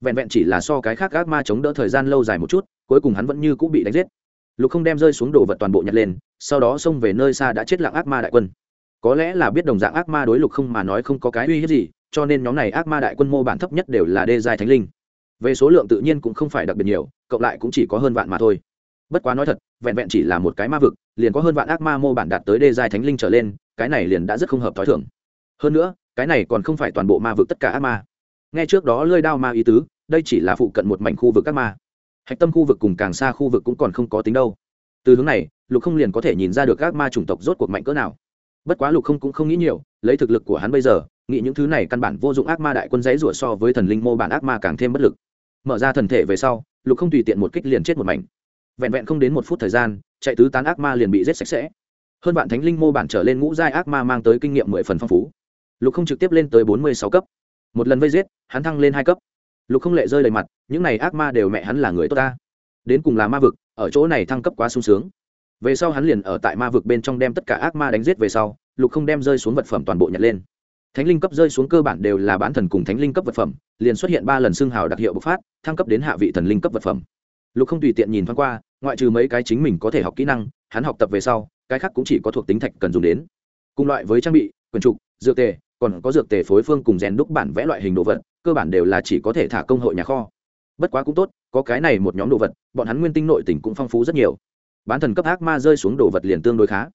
Vẹn vẹn chỉ là so cái khác gác ma chống đỡ thời gian lâu dài một chút, cuối cùng hắn vẫn như cũ bị đánh giết. Lục không đem rơi xuống đồ vật toàn bộ nhặt lên, sau đó xông về nơi xa đã chết lặng ác ma đại quân. Có lẽ là biết đồng dạng ác ma đối lục không mà nói không có cái uy hiếp gì, cho nên nhóm này ác ma đại quân mô bản thấp nhất đều là đê giai thánh linh. Về số lượng tự nhiên cũng không phải đặc biệt nhiều, cộng lại cũng chỉ có hơn vạn mà thôi bất quá nói thật, vẹn vẹn chỉ là một cái ma vực, liền có hơn vạn ác ma mô bản đạt tới đê giai thánh linh trở lên, cái này liền đã rất không hợp t h ó i thưởng hơn nữa, cái này còn không phải toàn bộ ma vực tất cả ác ma. Ngay trước đó lơi đao ma ý tứ, đây chỉ là phụ cận một mảnh khu vực ác ma. Hạch tâm khu vực cùng càng xa khu vực cũng còn không có tính đâu. Từ hướng này, lục không liền có thể nhìn ra được ác ma chủng tộc rốt cuộc mạnh cỡ nào. Bất quá lục không cũng không nghĩ nhiều, lấy thực lực của hắn bây giờ, nghĩ những thứ này căn bản vô dụng ác ma đại quân giấy rủa so với thần linh mô bản ác ma càng thêm bất lực. Mở ra thần thể về sau, lục không tùy tiện một kích liền chết một mảnh vẹn vẹn không đến một phút thời gian, chạy tứ tán ác ma liền bị giết sạch sẽ. Hơn bạn thánh linh mô bản trở lên ngũ giai ác ma mang tới kinh nghiệm mười phần phong phú. Lục không trực tiếp lên tới bốn mươi sáu cấp. Một lần vây giết, hắn thăng lên hai cấp. Lục không lệ rơi đầy mặt, những này ác ma đều mẹ hắn là người tốt ta. Đến cùng là ma vực, ở chỗ này thăng cấp quá sung sướng. Về sau hắn liền ở tại ma vực bên trong đem tất cả ác ma đánh giết về sau, lục không đem rơi xuống vật phẩm toàn bộ nhặt lên. Thánh linh cấp rơi xuống cơ bản đều là bán thần cùng thánh linh cấp vật phẩm, liền xuất hiện ba lần xương hào đặc hiệu bộc phát, thăng cấp đến hạ vị thần linh cấp vật phẩm lục không tùy tiện nhìn thoáng qua, ngoại trừ mấy cái chính mình có thể học kỹ năng, hắn học tập về sau, cái khác cũng chỉ có thuộc tính thạch cần dùng đến. Cùng loại với trang bị quyền trục, dược tề, còn có dược tề phối phương cùng rèn đúc bản vẽ loại hình đồ vật, cơ bản đều là chỉ có thể thả công hội nhà kho. Bất quá cũng tốt, có cái này một nhóm đồ vật, bọn hắn nguyên tinh nội tỉnh cũng phong phú rất nhiều. Bán thần cấp ác ma rơi xuống đồ vật liền tương đối khá.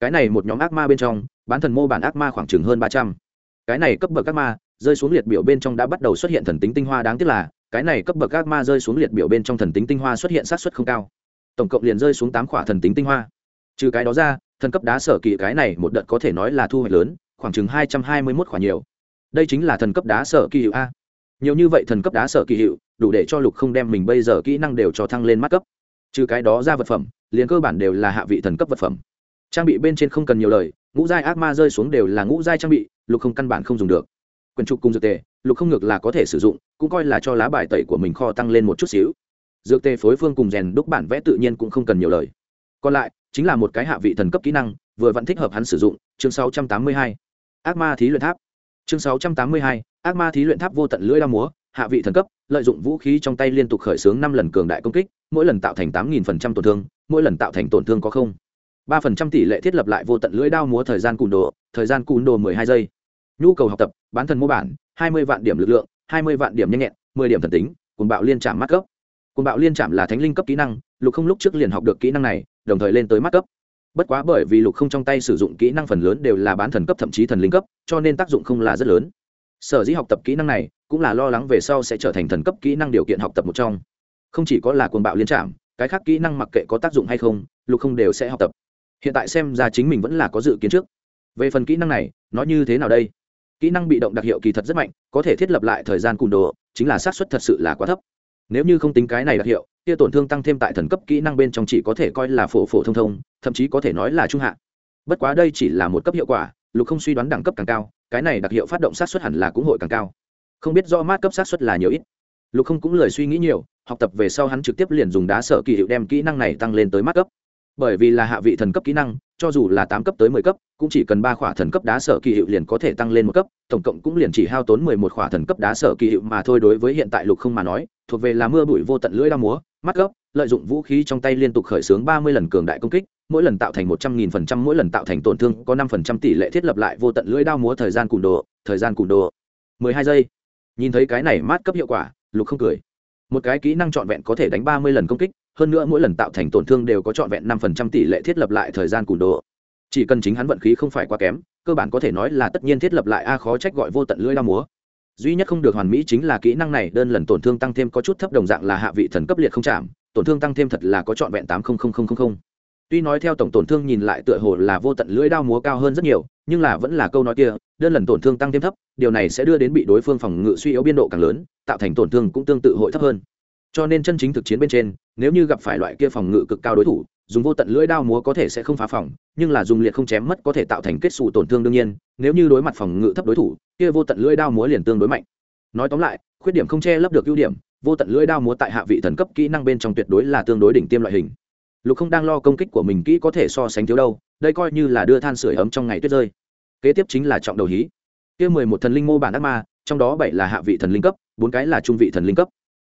Cái này một nhóm ác ma bên trong, bán thần mô bản ác ma khoảng chừng hơn ba trăm. Cái này cấp bậc ác ma, rơi xuống liệt biểu bên trong đã bắt đầu xuất hiện thần tính tinh hoa đáng tiếc là cái này cấp bậc ác ma rơi xuống liệt biểu bên trong thần tính tinh hoa xuất hiện sát xuất không cao. Tổng cộng liền rơi xuống tám khỏa thần tính tinh hoa. Trừ cái đó ra, thần cấp đá sở kỳ cái này một đợt có thể nói là thu hoạch lớn, khoảng chừng hai trăm hai mươi mốt khỏa nhiều. Đây chính là thần cấp đá sở kỳ hiệu a. Nhiều như vậy thần cấp đá sở kỳ hiệu, đủ để cho lục không đem mình bây giờ kỹ năng đều cho thăng lên mắt cấp. Trừ cái đó ra vật phẩm, liền cơ bản đều là hạ vị thần cấp vật phẩm. Trang bị bên trên không cần nhiều lời, ngũ giai ác ma rơi xuống đều là ngũ giai trang bị, lục không căn bản không dùng được quyền trục cùng dược tề lục không ngược là có thể sử dụng cũng coi là cho lá bài tẩy của mình kho tăng lên một chút xíu. Dược tề phối phương cùng rèn đúc bản vẽ tự nhiên cũng không cần nhiều lời. Còn lại chính là một cái hạ vị thần cấp kỹ năng vừa vẫn thích hợp hắn sử dụng chương 682. ác ma thí luyện tháp. Chương 682, ác ma thí luyện tháp vô tận lưỡi đao múa hạ vị thần cấp lợi dụng vũ khí trong tay liên tục khởi xướng năm lần cường đại công kích mỗi lần tạo thành tám nghìn phần trăm tổn thương mỗi lần tạo thành tổn thương có không? ba phần trăm tỷ lệ thiết lập lại vô tận lưỡi đao múa thời gian cùn đồ thời gian cùn đồ mười hai giây nhu cầu học tập, bán thần mô bản, hai mươi vạn điểm lực lượng, hai mươi vạn điểm nhanh nhẹn, mười điểm thần tính cùng bạo liên trạm mắt cấp. Cùng bạo liên trạm là thánh linh cấp kỹ năng, lục không lúc trước liền học được kỹ năng này, đồng thời lên tới mắt cấp. Bất quá bởi vì lục không trong tay sử dụng kỹ năng phần lớn đều là bán thần cấp thậm chí thần linh cấp, cho nên tác dụng không là rất lớn. Sở dĩ học tập kỹ năng này, cũng là lo lắng về sau sẽ trở thành thần cấp kỹ năng điều kiện học tập một trong. Không chỉ có là cuồng bạo liên trạm, cái khác kỹ năng mặc kệ có tác dụng hay không, lục không đều sẽ học tập. Hiện tại xem ra chính mình vẫn là có dự kiến trước. Về phần kỹ năng này, nó như thế nào đây? Kỹ năng bị động đặc hiệu kỳ thật rất mạnh, có thể thiết lập lại thời gian cùn đồ, chính là xác suất thật sự là quá thấp. Nếu như không tính cái này đặc hiệu, kia tổn thương tăng thêm tại thần cấp kỹ năng bên trong chỉ có thể coi là phổ phổ thông thông, thậm chí có thể nói là trung hạ. Bất quá đây chỉ là một cấp hiệu quả, lục không suy đoán đẳng cấp càng cao, cái này đặc hiệu phát động sát xuất hẳn là cũng hội càng cao. Không biết do mát cấp sát xuất là nhiều ít. Lục không cũng lời suy nghĩ nhiều, học tập về sau hắn trực tiếp liền dùng đá sở kỳ hiệu đem kỹ năng này tăng lên tới mát cấp bởi vì là hạ vị thần cấp kỹ năng, cho dù là tám cấp tới mười cấp, cũng chỉ cần ba khỏa thần cấp đá sở kỳ hiệu liền có thể tăng lên một cấp, tổng cộng cũng liền chỉ hao tốn mười một khỏa thần cấp đá sở kỳ hiệu mà thôi. Đối với hiện tại lục không mà nói, thuộc về là mưa bụi vô tận lưỡi đao múa, mắt gốc, lợi dụng vũ khí trong tay liên tục khởi xướng ba mươi lần cường đại công kích, mỗi lần tạo thành một trăm nghìn phần trăm, mỗi lần tạo thành tổn thương có năm phần trăm tỷ lệ thiết lập lại vô tận lưỡi đao múa thời gian cùn đồ thời gian cùn đồ mười hai giây. Nhìn thấy cái này mát cấp hiệu quả, lục không cười. Một cái kỹ năng trọn vẹn có thể đánh ba mươi lần công kích hơn nữa mỗi lần tạo thành tổn thương đều có trọn vẹn năm phần trăm tỷ lệ thiết lập lại thời gian cùn độ chỉ cần chính hắn vận khí không phải quá kém, cơ bản có thể nói là tất nhiên thiết lập lại a khó trách gọi vô tận lưỡi đao múa. Duy nhất không được hoàn mỹ chính là kỹ năng này, đơn lần tổn thương tăng thêm có chút thấp đồng dạng là hạ vị thần cấp liệt không chạm, tổn thương tăng thêm thật là có trọn vẹn tám tuy nói theo tổng tổn thương nhìn lại tựa hồ là vô tận lưỡi đao múa cao hơn rất nhiều, nhưng là vẫn là câu nói kia, đơn lần tổn thương tăng thêm thấp, điều này sẽ đưa đến bị đối phương phòng ngự suy yếu biên độ càng lớn, tạo thành tổn thương cũng tương tự hội thấp hơn cho nên chân chính thực chiến bên trên, nếu như gặp phải loại kia phòng ngự cực cao đối thủ, dùng vô tận lưỡi đao múa có thể sẽ không phá phòng, nhưng là dùng liệt không chém mất có thể tạo thành kết xù tổn thương đương nhiên, nếu như đối mặt phòng ngự thấp đối thủ, kia vô tận lưỡi đao múa liền tương đối mạnh. Nói tóm lại, khuyết điểm không che lấp được ưu điểm, vô tận lưỡi đao múa tại hạ vị thần cấp kỹ năng bên trong tuyệt đối là tương đối đỉnh tiêm loại hình. Lục không đang lo công kích của mình kỹ có thể so sánh thiếu đâu, đây coi như là đưa than sửa ấm trong ngày tuyết rơi. Kế tiếp chính là trọng đầu hí. Kia mười một thần linh mô bản ác ma, trong đó bảy là hạ vị thần linh cấp, bốn cái là trung vị thần linh cấp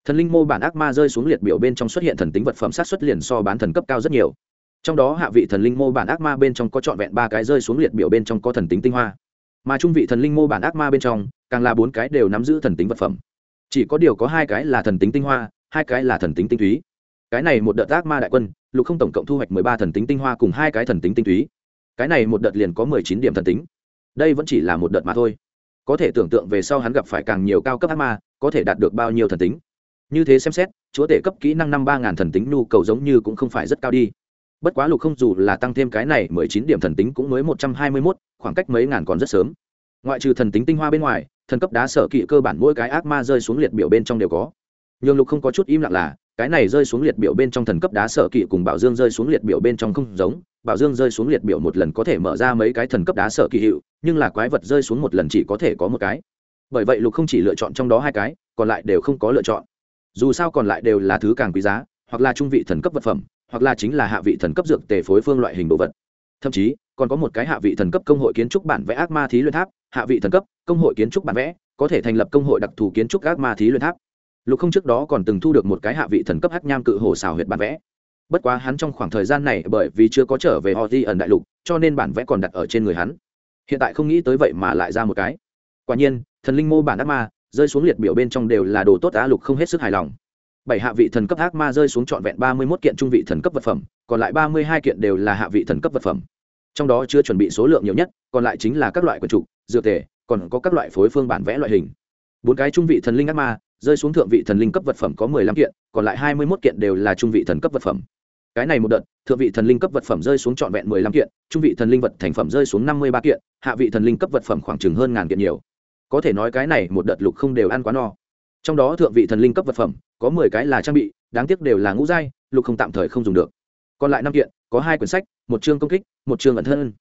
thần linh mô bản ác ma rơi xuống liệt biểu bên trong xuất hiện thần tính vật phẩm sát xuất liền so bán thần cấp cao rất nhiều. Trong đó hạ vị thần linh mô bản ác ma bên trong có trọn vẹn ba cái rơi xuống liệt biểu bên trong có thần tính tinh hoa. Mà trung vị thần linh mô bản ác ma bên trong, càng là bốn cái đều nắm giữ thần tính vật phẩm. Chỉ có điều có hai cái là thần tính tinh hoa, hai cái là thần tính tinh túy. Cái này một đợt ác ma đại quân, lục không tổng cộng thu hoạch mười ba thần tính tinh hoa cùng hai cái thần tính tinh túy. Cái này một đợt liền có mười chín điểm thần tính. Đây vẫn chỉ là một đợt mà thôi. Có thể tưởng tượng về sau hắn gặp phải càng nhiều cao cấp ác ma, có thể đạt được bao nhiêu thần tính như thế xem xét, chúa tể cấp kỹ năng năm ba ngàn thần tính nhu cầu giống như cũng không phải rất cao đi. Bất quá lục không dù là tăng thêm cái này mười chín điểm thần tính cũng mới một trăm hai mươi mốt, khoảng cách mấy ngàn còn rất sớm. Ngoại trừ thần tính tinh hoa bên ngoài, thần cấp đá sở kỵ cơ bản mỗi cái ác ma rơi xuống liệt biểu bên trong đều có. Nhường lục không có chút im lặng là, cái này rơi xuống liệt biểu bên trong thần cấp đá sở kỵ cùng bảo dương rơi xuống liệt biểu bên trong không giống. Bảo dương rơi xuống liệt biểu một lần có thể mở ra mấy cái thần cấp đá sở kỵ hiệu, nhưng là quái vật rơi xuống một lần chỉ có thể có một cái. Bởi vậy lục không chỉ lựa chọn trong đó hai cái, còn lại đều không có lựa chọn dù sao còn lại đều là thứ càng quý giá, hoặc là trung vị thần cấp vật phẩm, hoặc là chính là hạ vị thần cấp dược tề phối phương loại hình đồ vật. Thậm chí, còn có một cái hạ vị thần cấp công hội kiến trúc bản vẽ ác ma thí luyện tháp, hạ vị thần cấp công hội kiến trúc bản vẽ, có thể thành lập công hội đặc thù kiến trúc ác ma thí luyện tháp. Lục không trước đó còn từng thu được một cái hạ vị thần cấp hắc nham cự hồ xào huyệt bản vẽ. Bất quá hắn trong khoảng thời gian này bởi vì chưa có trở về họ di ẩn đại lục, cho nên bản vẽ còn đặt ở trên người hắn. Hiện tại không nghĩ tới vậy mà lại ra một cái. Quả nhiên, thần linh mô bản ác ma rơi xuống liệt biểu bên trong đều là đồ tốt á lục không hết sức hài lòng. Bảy hạ vị thần cấp ác ma rơi xuống trọn vẹn ba mươi mốt kiện trung vị thần cấp vật phẩm, còn lại ba mươi hai kiện đều là hạ vị thần cấp vật phẩm. Trong đó chưa chuẩn bị số lượng nhiều nhất, còn lại chính là các loại quần trục dược tề, còn có các loại phối phương bản vẽ loại hình. Bốn cái trung vị thần linh ác ma, rơi xuống thượng vị thần linh cấp vật phẩm có mười lăm kiện, còn lại hai mươi mốt kiện đều là trung vị thần cấp vật phẩm. Cái này một đợt, thượng vị thần linh cấp vật phẩm rơi xuống trọn vẹn mười lăm kiện, trung vị thần linh vật thành phẩm rơi xuống năm mươi ba kiện, hạ vị thần linh cấp vật phẩm khoảng chừng hơn ngàn kiện nhiều có thể nói cái này một đợt lục không đều ăn quá no. Trong đó thượng vị thần linh cấp vật phẩm, có mười cái là trang bị, đáng tiếc đều là ngũ giai, lục không tạm thời không dùng được. Còn lại năm kiện, có hai quyển sách, một chương công kích, một chương ẩn thân.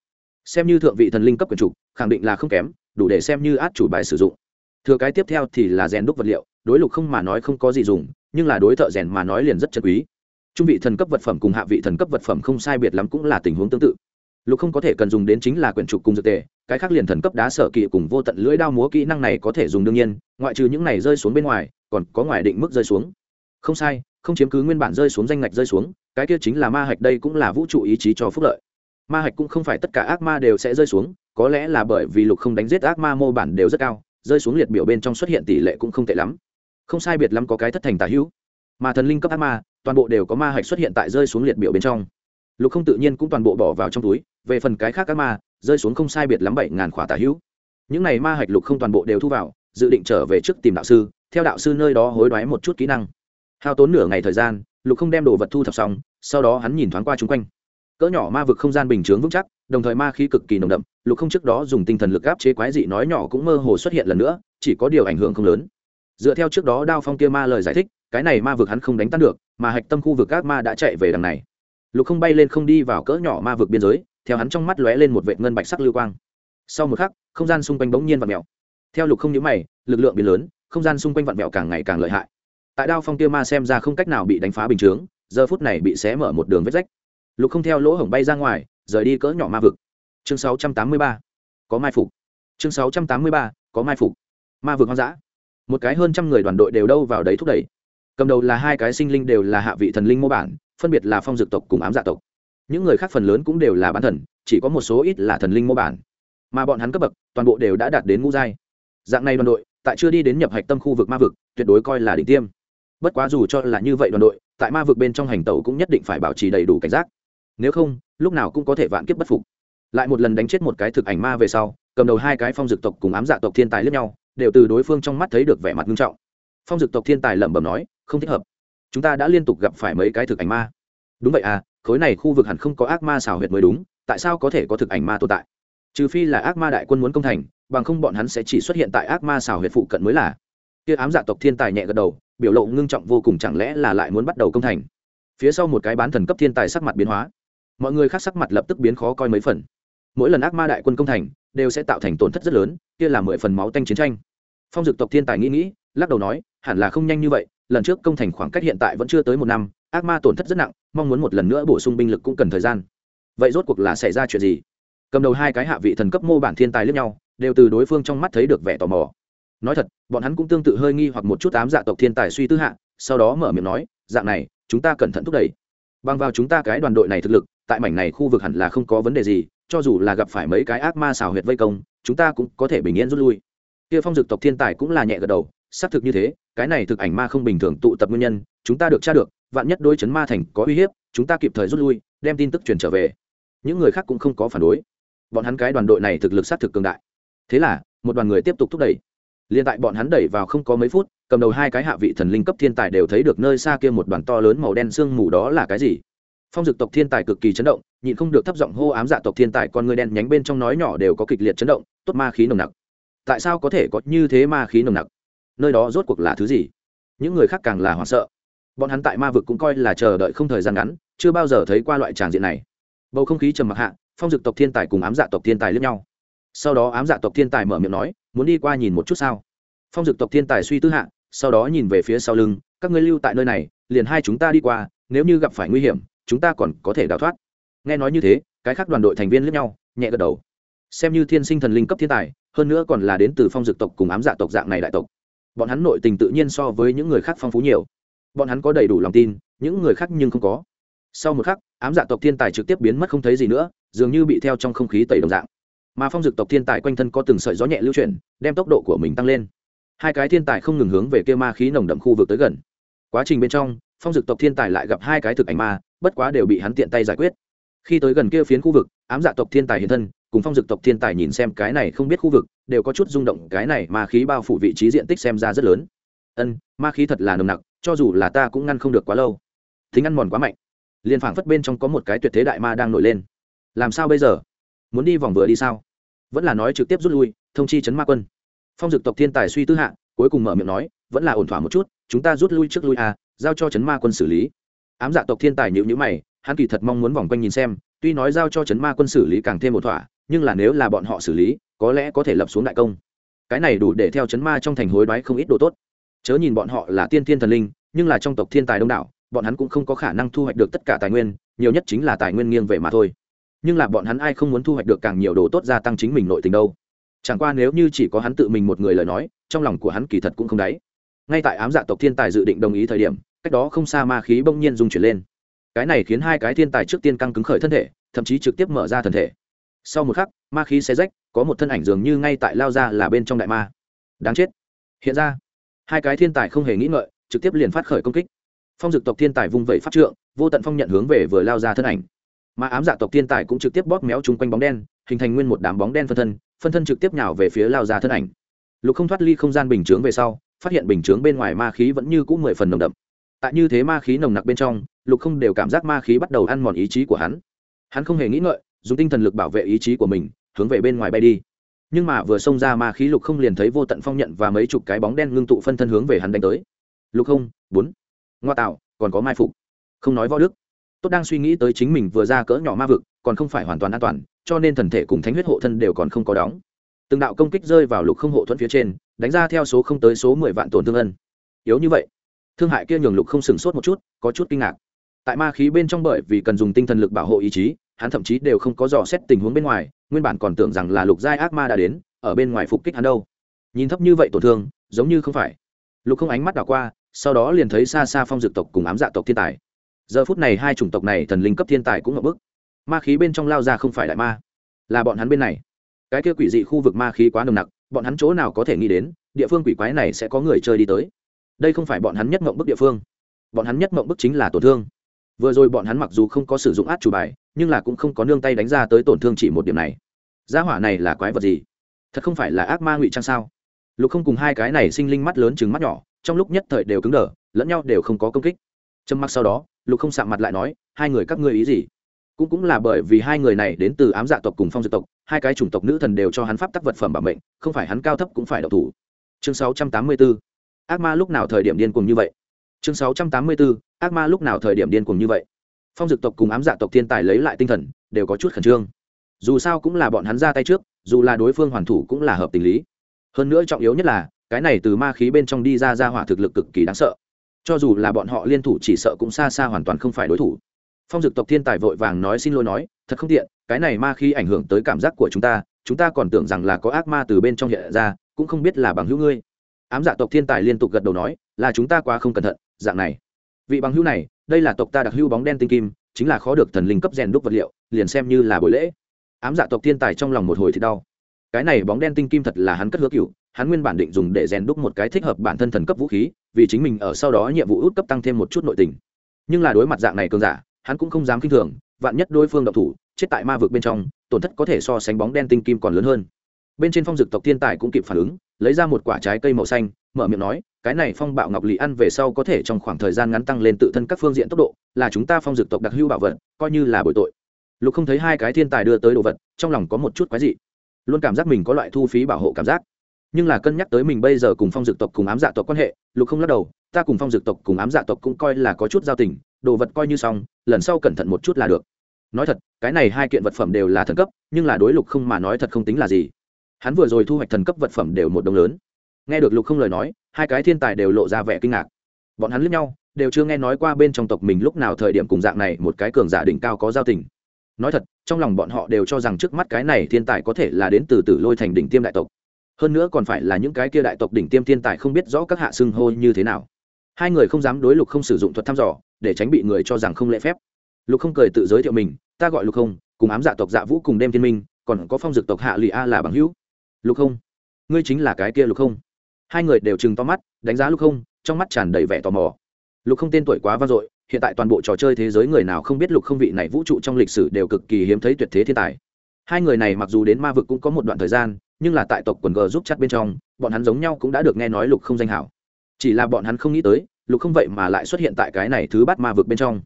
Xem như thượng vị thần linh cấp quyển trục khẳng định là không kém, đủ để xem như át chủ bài sử dụng. Thừa cái tiếp theo thì là rèn đúc vật liệu, đối lục không mà nói không có gì dùng, nhưng là đối thợ rèn mà nói liền rất chân quý. Trung vị thần cấp vật phẩm cùng hạ vị thần cấp vật phẩm không sai biệt lắm cũng là tình huống tương tự lục không có thể cần dùng đến chính là quyển trục cùng dược tề, cái khác liền thần cấp đá sở kỵ cùng vô tận lưỡi đao múa kỹ năng này có thể dùng đương nhiên, ngoại trừ những này rơi xuống bên ngoài, còn có ngoài định mức rơi xuống. Không sai, không chiếm cứ nguyên bản rơi xuống danh ngạch rơi xuống, cái kia chính là ma hạch đây cũng là vũ trụ ý chí cho phúc lợi. Ma hạch cũng không phải tất cả ác ma đều sẽ rơi xuống, có lẽ là bởi vì lục không đánh giết ác ma mô bản đều rất cao, rơi xuống liệt biểu bên trong xuất hiện tỷ lệ cũng không tệ lắm. Không sai biệt lắm có cái thất thành tà hữu. Mà thần linh cấp ác ma, toàn bộ đều có ma hạch xuất hiện tại rơi xuống liệt biểu bên trong lục không tự nhiên cũng toàn bộ bỏ vào trong túi, về phần cái khác các ma, rơi xuống không sai biệt lắm bảy ngàn khỏa tà hữu. Những này ma hạch lục không toàn bộ đều thu vào, dự định trở về trước tìm đạo sư, theo đạo sư nơi đó hối đoái một chút kỹ năng. Hao tốn nửa ngày thời gian, lục không đem đồ vật thu thập xong, sau đó hắn nhìn thoáng qua chung quanh. Cỡ nhỏ ma vực không gian bình chướng vững chắc, đồng thời ma khí cực kỳ nồng đậm, lục không trước đó dùng tinh thần lực áp chế quái dị nói nhỏ cũng mơ hồ xuất hiện lần nữa, chỉ có điều ảnh hưởng không lớn. Dựa theo trước đó đao phong kia ma lời giải thích, cái này ma vực hắn không đánh tan được, mà hạch tâm khu vực các ma đã chạy về đằng này lục không bay lên không đi vào cỡ nhỏ ma vực biên giới, theo hắn trong mắt lóe lên một vệ ngân bạch sắc lưu quang. Sau một khắc, không gian xung quanh bỗng nhiên vặn mèo. Theo lục không nhữ mày, lực lượng biến lớn, không gian xung quanh vặn mèo càng ngày càng lợi hại. Tại đao phong kia ma xem ra không cách nào bị đánh phá bình chướng, giờ phút này bị xé mở một đường vết rách. Lục không theo lỗ hổng bay ra ngoài, rời đi cỡ nhỏ ma vực. Chương 683. có mai phục. Chương 683. có mai phục. Ma vực hoang dã. Một cái hơn trăm người đoàn đội đều đâu vào đấy thúc đẩy. Cầm đầu là hai cái sinh linh đều là hạ vị thần linh mô bản phân biệt là phong dược tộc cùng ám dạ tộc. Những người khác phần lớn cũng đều là bán thần, chỉ có một số ít là thần linh mô bản. Mà bọn hắn cấp bậc, toàn bộ đều đã đạt đến ngũ giai. Dạng này đoàn đội, tại chưa đi đến nhập hạch tâm khu vực ma vực, tuyệt đối coi là đỉnh tiêm. Bất quá dù cho là như vậy đoàn đội, tại ma vực bên trong hành tàu cũng nhất định phải bảo trì đầy đủ cảnh giác. Nếu không, lúc nào cũng có thể vạn kiếp bất phục. Lại một lần đánh chết một cái thực ảnh ma về sau, cầm đầu hai cái phong dược tộc cùng ám dạ tộc thiên tài lẫn nhau, đều từ đối phương trong mắt thấy được vẻ mặt nghiêm trọng. Phong dực tộc thiên tài lẩm bẩm nói, không thích hợp chúng ta đã liên tục gặp phải mấy cái thực ảnh ma. Đúng vậy à khối này khu vực hẳn không có ác ma xào huyệt mới đúng, tại sao có thể có thực ảnh ma tồn tại? Trừ phi là ác ma đại quân muốn công thành, bằng không bọn hắn sẽ chỉ xuất hiện tại ác ma xào huyệt phụ cận mới là. Kia ám dạ tộc thiên tài nhẹ gật đầu, biểu lộ ngưng trọng vô cùng chẳng lẽ là lại muốn bắt đầu công thành? Phía sau một cái bán thần cấp thiên tài sắc mặt biến hóa. Mọi người khác sắc mặt lập tức biến khó coi mấy phần. Mỗi lần ác ma đại quân công thành, đều sẽ tạo thành tổn thất rất lớn, kia là mười phần máu tanh chiến tranh. Phong dực tộc thiên tài nghĩ nghĩ, lắc đầu nói, hẳn là không nhanh như vậy lần trước công thành khoảng cách hiện tại vẫn chưa tới một năm, ác ma tổn thất rất nặng, mong muốn một lần nữa bổ sung binh lực cũng cần thời gian. Vậy rốt cuộc là xảy ra chuyện gì? Cầm đầu hai cái hạ vị thần cấp mô bản thiên tài lẫn nhau, đều từ đối phương trong mắt thấy được vẻ tò mò. Nói thật, bọn hắn cũng tương tự hơi nghi hoặc một chút ám dạ tộc thiên tài suy tư hạ, sau đó mở miệng nói, dạng này, chúng ta cẩn thận thúc đẩy. Bằng vào chúng ta cái đoàn đội này thực lực, tại mảnh này khu vực hẳn là không có vấn đề gì, cho dù là gặp phải mấy cái ác ma xào huyệt vây công, chúng ta cũng có thể bình yên rút lui. Kia phong dực tộc thiên tài cũng là nhẹ gật đầu xác thực như thế, cái này thực ảnh ma không bình thường tụ tập nguyên nhân, chúng ta được tra được, vạn nhất đôi chấn ma thành có uy hiếp, chúng ta kịp thời rút lui, đem tin tức truyền trở về. Những người khác cũng không có phản đối. Bọn hắn cái đoàn đội này thực lực xác thực cường đại. Thế là, một đoàn người tiếp tục thúc đẩy. Liền tại bọn hắn đẩy vào không có mấy phút, cầm đầu hai cái hạ vị thần linh cấp thiên tài đều thấy được nơi xa kia một đoàn to lớn màu đen sương mù đó là cái gì. Phong dực tộc thiên tài cực kỳ chấn động, nhịn không được thấp giọng hô ám dạ tộc thiên tài con người đen nhánh bên trong nói nhỏ đều có kịch liệt chấn động, tốt ma khí nồng nặc. Tại sao có thể có như thế ma khí nồng nặc? Nơi đó rốt cuộc là thứ gì? Những người khác càng là hoảng sợ. Bọn hắn tại ma vực cũng coi là chờ đợi không thời gian ngắn, chưa bao giờ thấy qua loại tràng diện này. Bầu không khí trầm mặc hạ, phong dực tộc thiên tài cùng ám dạ tộc thiên tài lẫn nhau. Sau đó ám dạ tộc thiên tài mở miệng nói, muốn đi qua nhìn một chút sao? Phong dực tộc thiên tài suy tư hạ, sau đó nhìn về phía sau lưng, các ngươi lưu tại nơi này, liền hai chúng ta đi qua, nếu như gặp phải nguy hiểm, chúng ta còn có thể đào thoát. Nghe nói như thế, cái khác đoàn đội thành viên lẫn nhau, nhẹ gật đầu. Xem như thiên sinh thần linh cấp thiên tài, hơn nữa còn là đến từ phong dực tộc cùng ám dạ tộc dạng này đại tộc bọn hắn nội tình tự nhiên so với những người khác phong phú nhiều. Bọn hắn có đầy đủ lòng tin, những người khác nhưng không có. Sau một khắc, ám dạ tộc thiên tài trực tiếp biến mất không thấy gì nữa, dường như bị theo trong không khí tẩy đồng dạng. Mà phong dực tộc thiên tài quanh thân có từng sợi gió nhẹ lưu chuyển, đem tốc độ của mình tăng lên. Hai cái thiên tài không ngừng hướng về kia ma khí nồng đậm khu vực tới gần. Quá trình bên trong, phong dực tộc thiên tài lại gặp hai cái thực ảnh ma, bất quá đều bị hắn tiện tay giải quyết. Khi tới gần kia phiến khu vực, ám dạ tộc thiên tài hiện thân cùng phong dực tộc thiên tài nhìn xem cái này không biết khu vực, đều có chút rung động, cái này ma khí bao phủ vị trí diện tích xem ra rất lớn. Ân, ma khí thật là nồng nặc, cho dù là ta cũng ngăn không được quá lâu. Thính ăn mòn quá mạnh. Liền phảng phất bên trong có một cái tuyệt thế đại ma đang nổi lên. Làm sao bây giờ? Muốn đi vòng vừa đi sao? Vẫn là nói trực tiếp rút lui, thông chi chấn ma quân. Phong dực tộc thiên tài suy tư hạ, cuối cùng mở miệng nói, vẫn là ổn thỏa một chút, chúng ta rút lui trước lui à giao cho chấn ma quân xử lý. Ám dạ tộc thiên tài nhịu nhữ mày, hắn kỳ thật mong muốn vòng quanh nhìn xem, tuy nói giao cho chấn ma quân xử lý càng thêm một thỏa nhưng là nếu là bọn họ xử lý, có lẽ có thể lập xuống đại công. Cái này đủ để theo chấn ma trong thành hối đoái không ít đồ tốt. Chớ nhìn bọn họ là tiên thiên thần linh, nhưng là trong tộc thiên tài đông đảo, bọn hắn cũng không có khả năng thu hoạch được tất cả tài nguyên, nhiều nhất chính là tài nguyên nghiêng về mà thôi. Nhưng là bọn hắn ai không muốn thu hoạch được càng nhiều đồ tốt gia tăng chính mình nội tình đâu. Chẳng qua nếu như chỉ có hắn tự mình một người lời nói, trong lòng của hắn kỳ thật cũng không đáy. Ngay tại ám dạ tộc thiên tài dự định đồng ý thời điểm, cách đó không xa ma khí bỗng nhiên dung chuyển lên. Cái này khiến hai cái thiên tài trước tiên căng cứng khởi thân thể, thậm chí trực tiếp mở ra thân thể sau một khắc, ma khí xe rách, có một thân ảnh dường như ngay tại lao ra là bên trong đại ma. Đáng chết. Hiện ra, hai cái thiên tài không hề nghĩ ngợi, trực tiếp liền phát khởi công kích. Phong dực tộc thiên tài vung vẩy phát trượng, vô tận phong nhận hướng về vừa lao ra thân ảnh. Mà ám dạ tộc thiên tài cũng trực tiếp bóp méo chung quanh bóng đen, hình thành nguyên một đám bóng đen phân thân phân thân trực tiếp nhào về phía lao ra thân ảnh. Lục không thoát ly không gian bình chướng về sau, phát hiện bình chướng bên ngoài ma khí vẫn như cũ mười phần nồng đậm. Tại như thế ma khí nồng nặc bên trong, lục không đều cảm giác ma khí bắt đầu ăn mòn ý chí của hắn. Hắn không hề nghĩ ngợi dùng tinh thần lực bảo vệ ý chí của mình, hướng về bên ngoài bay đi. Nhưng mà vừa xông ra ma khí lục không liền thấy vô tận phong nhận và mấy chục cái bóng đen ngưng tụ phân thân hướng về hắn đánh tới. Lục không, bốn. Ngoa tạo, còn có mai phục. Không nói võ đức. Tốt đang suy nghĩ tới chính mình vừa ra cỡ nhỏ ma vực, còn không phải hoàn toàn an toàn, cho nên thần thể cùng thánh huyết hộ thân đều còn không có đóng. Từng đạo công kích rơi vào lục không hộ thuẫn phía trên, đánh ra theo số không tới số mười vạn tổn thương ân. Yếu như vậy. Thương hại kia nhường lục không sừng sốt một chút, có chút kinh ngạc. Tại ma khí bên trong bởi vì cần dùng tinh thần lực bảo hộ ý chí hắn thậm chí đều không có dò xét tình huống bên ngoài, nguyên bản còn tưởng rằng là lục giai ác ma đã đến, ở bên ngoài phục kích hắn đâu. Nhìn thấp như vậy tổn thương, giống như không phải. Lục không ánh mắt đảo qua, sau đó liền thấy xa xa phong dược tộc cùng ám dạ tộc thiên tài. Giờ phút này hai chủng tộc này thần linh cấp thiên tài cũng ngập bức. Ma khí bên trong lao ra không phải đại ma, là bọn hắn bên này. Cái kia quỷ dị khu vực ma khí quá nồng nặc, bọn hắn chỗ nào có thể nghĩ đến, địa phương quỷ quái này sẽ có người chơi đi tới. Đây không phải bọn hắn nhất mộng bức địa phương. Bọn hắn nhất mộng bức chính là tổn thương vừa rồi bọn hắn mặc dù không có sử dụng át chủ bài, nhưng là cũng không có nương tay đánh ra tới tổn thương chỉ một điểm này. Gia hỏa này là quái vật gì? Thật không phải là ác ma ngụy trang sao? Lục không cùng hai cái này sinh linh mắt lớn chừng mắt nhỏ, trong lúc nhất thời đều cứng đờ, lẫn nhau đều không có công kích. Trầm mặc sau đó, lục không sạm mặt lại nói, hai người các ngươi ý gì? Cũng cũng là bởi vì hai người này đến từ ám dạ tộc cùng phong dược tộc, hai cái chủng tộc nữ thần đều cho hắn pháp tắc vật phẩm bảo mệnh, không phải hắn cao thấp cũng phải đậu thủ. Chương 684 ác ma lúc nào thời điểm điên cùng như vậy? Chương 684 ác ma lúc nào thời điểm điên cuồng như vậy? Phong Dực tộc cùng ám dạ tộc thiên tài lấy lại tinh thần, đều có chút khẩn trương. Dù sao cũng là bọn hắn ra tay trước, dù là đối phương hoàn thủ cũng là hợp tình lý. Hơn nữa trọng yếu nhất là, cái này từ ma khí bên trong đi ra ra hỏa thực lực cực kỳ đáng sợ. Cho dù là bọn họ liên thủ chỉ sợ cũng xa xa hoàn toàn không phải đối thủ. Phong dực tộc thiên tài vội vàng nói xin lỗi nói, thật không tiện, cái này ma khí ảnh hưởng tới cảm giác của chúng ta chúng ta còn tưởng rằng là có ác ma từ bên trong hiện ra, cũng không biết là bằng hữu ngươi. Ám dạ tộc thiên tài liên tục gật đầu nói, là chúng ta quá không cẩn thận dạng này. Vị bằng hữu này, đây là tộc ta đặc hữu bóng đen tinh kim, chính là khó được thần linh cấp rèn đúc vật liệu, liền xem như là buổi lễ. Ám dạ tộc thiên tài trong lòng một hồi thì đau. Cái này bóng đen tinh kim thật là hắn cất hứa cựu hắn nguyên bản định dùng để rèn đúc một cái thích hợp bản thân thần cấp vũ khí, vì chính mình ở sau đó nhiệm vụ út cấp tăng thêm một chút nội tình. Nhưng là đối mặt dạng này cường giả, hắn cũng không dám kinh thường, vạn nhất đối phương độc thủ, chết tại ma vực bên trong, tổn thất có thể so sánh bóng đen tinh kim còn lớn hơn. Bên trên phong dực tộc thiên tài cũng kịp phản ứng lấy ra một quả trái cây màu xanh, mở miệng nói, cái này phong bạo ngọc lì ăn về sau có thể trong khoảng thời gian ngắn tăng lên tự thân các phương diện tốc độ, là chúng ta phong dực tộc đặc hưu bảo vật, coi như là bội tội. Lục không thấy hai cái thiên tài đưa tới đồ vật, trong lòng có một chút quái dị. Luôn cảm giác mình có loại thu phí bảo hộ cảm giác. Nhưng là cân nhắc tới mình bây giờ cùng phong dực tộc cùng ám dạ tộc quan hệ, lục không lắc đầu, ta cùng phong dực tộc cùng ám dạ tộc cũng coi là có chút giao tình, đồ vật coi như xong, lần sau cẩn thận một chút là được. Nói thật, cái này hai kiện vật phẩm đều là thần cấp, nhưng là đối lục không mà nói thật không tính là gì hắn vừa rồi thu hoạch thần cấp vật phẩm đều một đồng lớn. Nghe được lục không lời nói, hai cái thiên tài đều lộ ra vẻ kinh ngạc. Bọn hắn lướt nhau, đều chưa nghe nói qua bên trong tộc mình lúc nào thời điểm cùng dạng này một cái cường giả đỉnh cao có giao tình. Nói thật, trong lòng bọn họ đều cho rằng trước mắt cái này thiên tài có thể là đến từ tử lôi thành đỉnh tiêm đại tộc. Hơn nữa còn phải là những cái kia đại tộc đỉnh tiêm thiên tài không biết rõ các hạ xưng hô như thế nào. Hai người không dám đối lục không sử dụng thuật thăm dò, để tránh bị người cho rằng không lễ phép. Lục không cười tự giới thiệu mình, ta gọi lục không, cùng ám dạ tộc dạ vũ cùng đêm thiên minh, còn có phong dực tộc hạ lụy a là bằng hữu lục không? Ngươi chính là cái kia lục không? Hai người đều chừng to mắt, đánh giá lục không, trong mắt tràn đầy vẻ tò mò. Lục không tên tuổi quá vang dội, hiện tại toàn bộ trò chơi thế giới người nào không biết lục không vị này vũ trụ trong lịch sử đều cực kỳ hiếm thấy tuyệt thế thiên tài. Hai người này mặc dù đến ma vực cũng có một đoạn thời gian, nhưng là tại tộc quần g giúp chắt bên trong, bọn hắn giống nhau cũng đã được nghe nói lục không danh hảo. Chỉ là bọn hắn không nghĩ tới, lục không vậy mà lại xuất hiện tại cái này thứ bắt ma vực bên trong.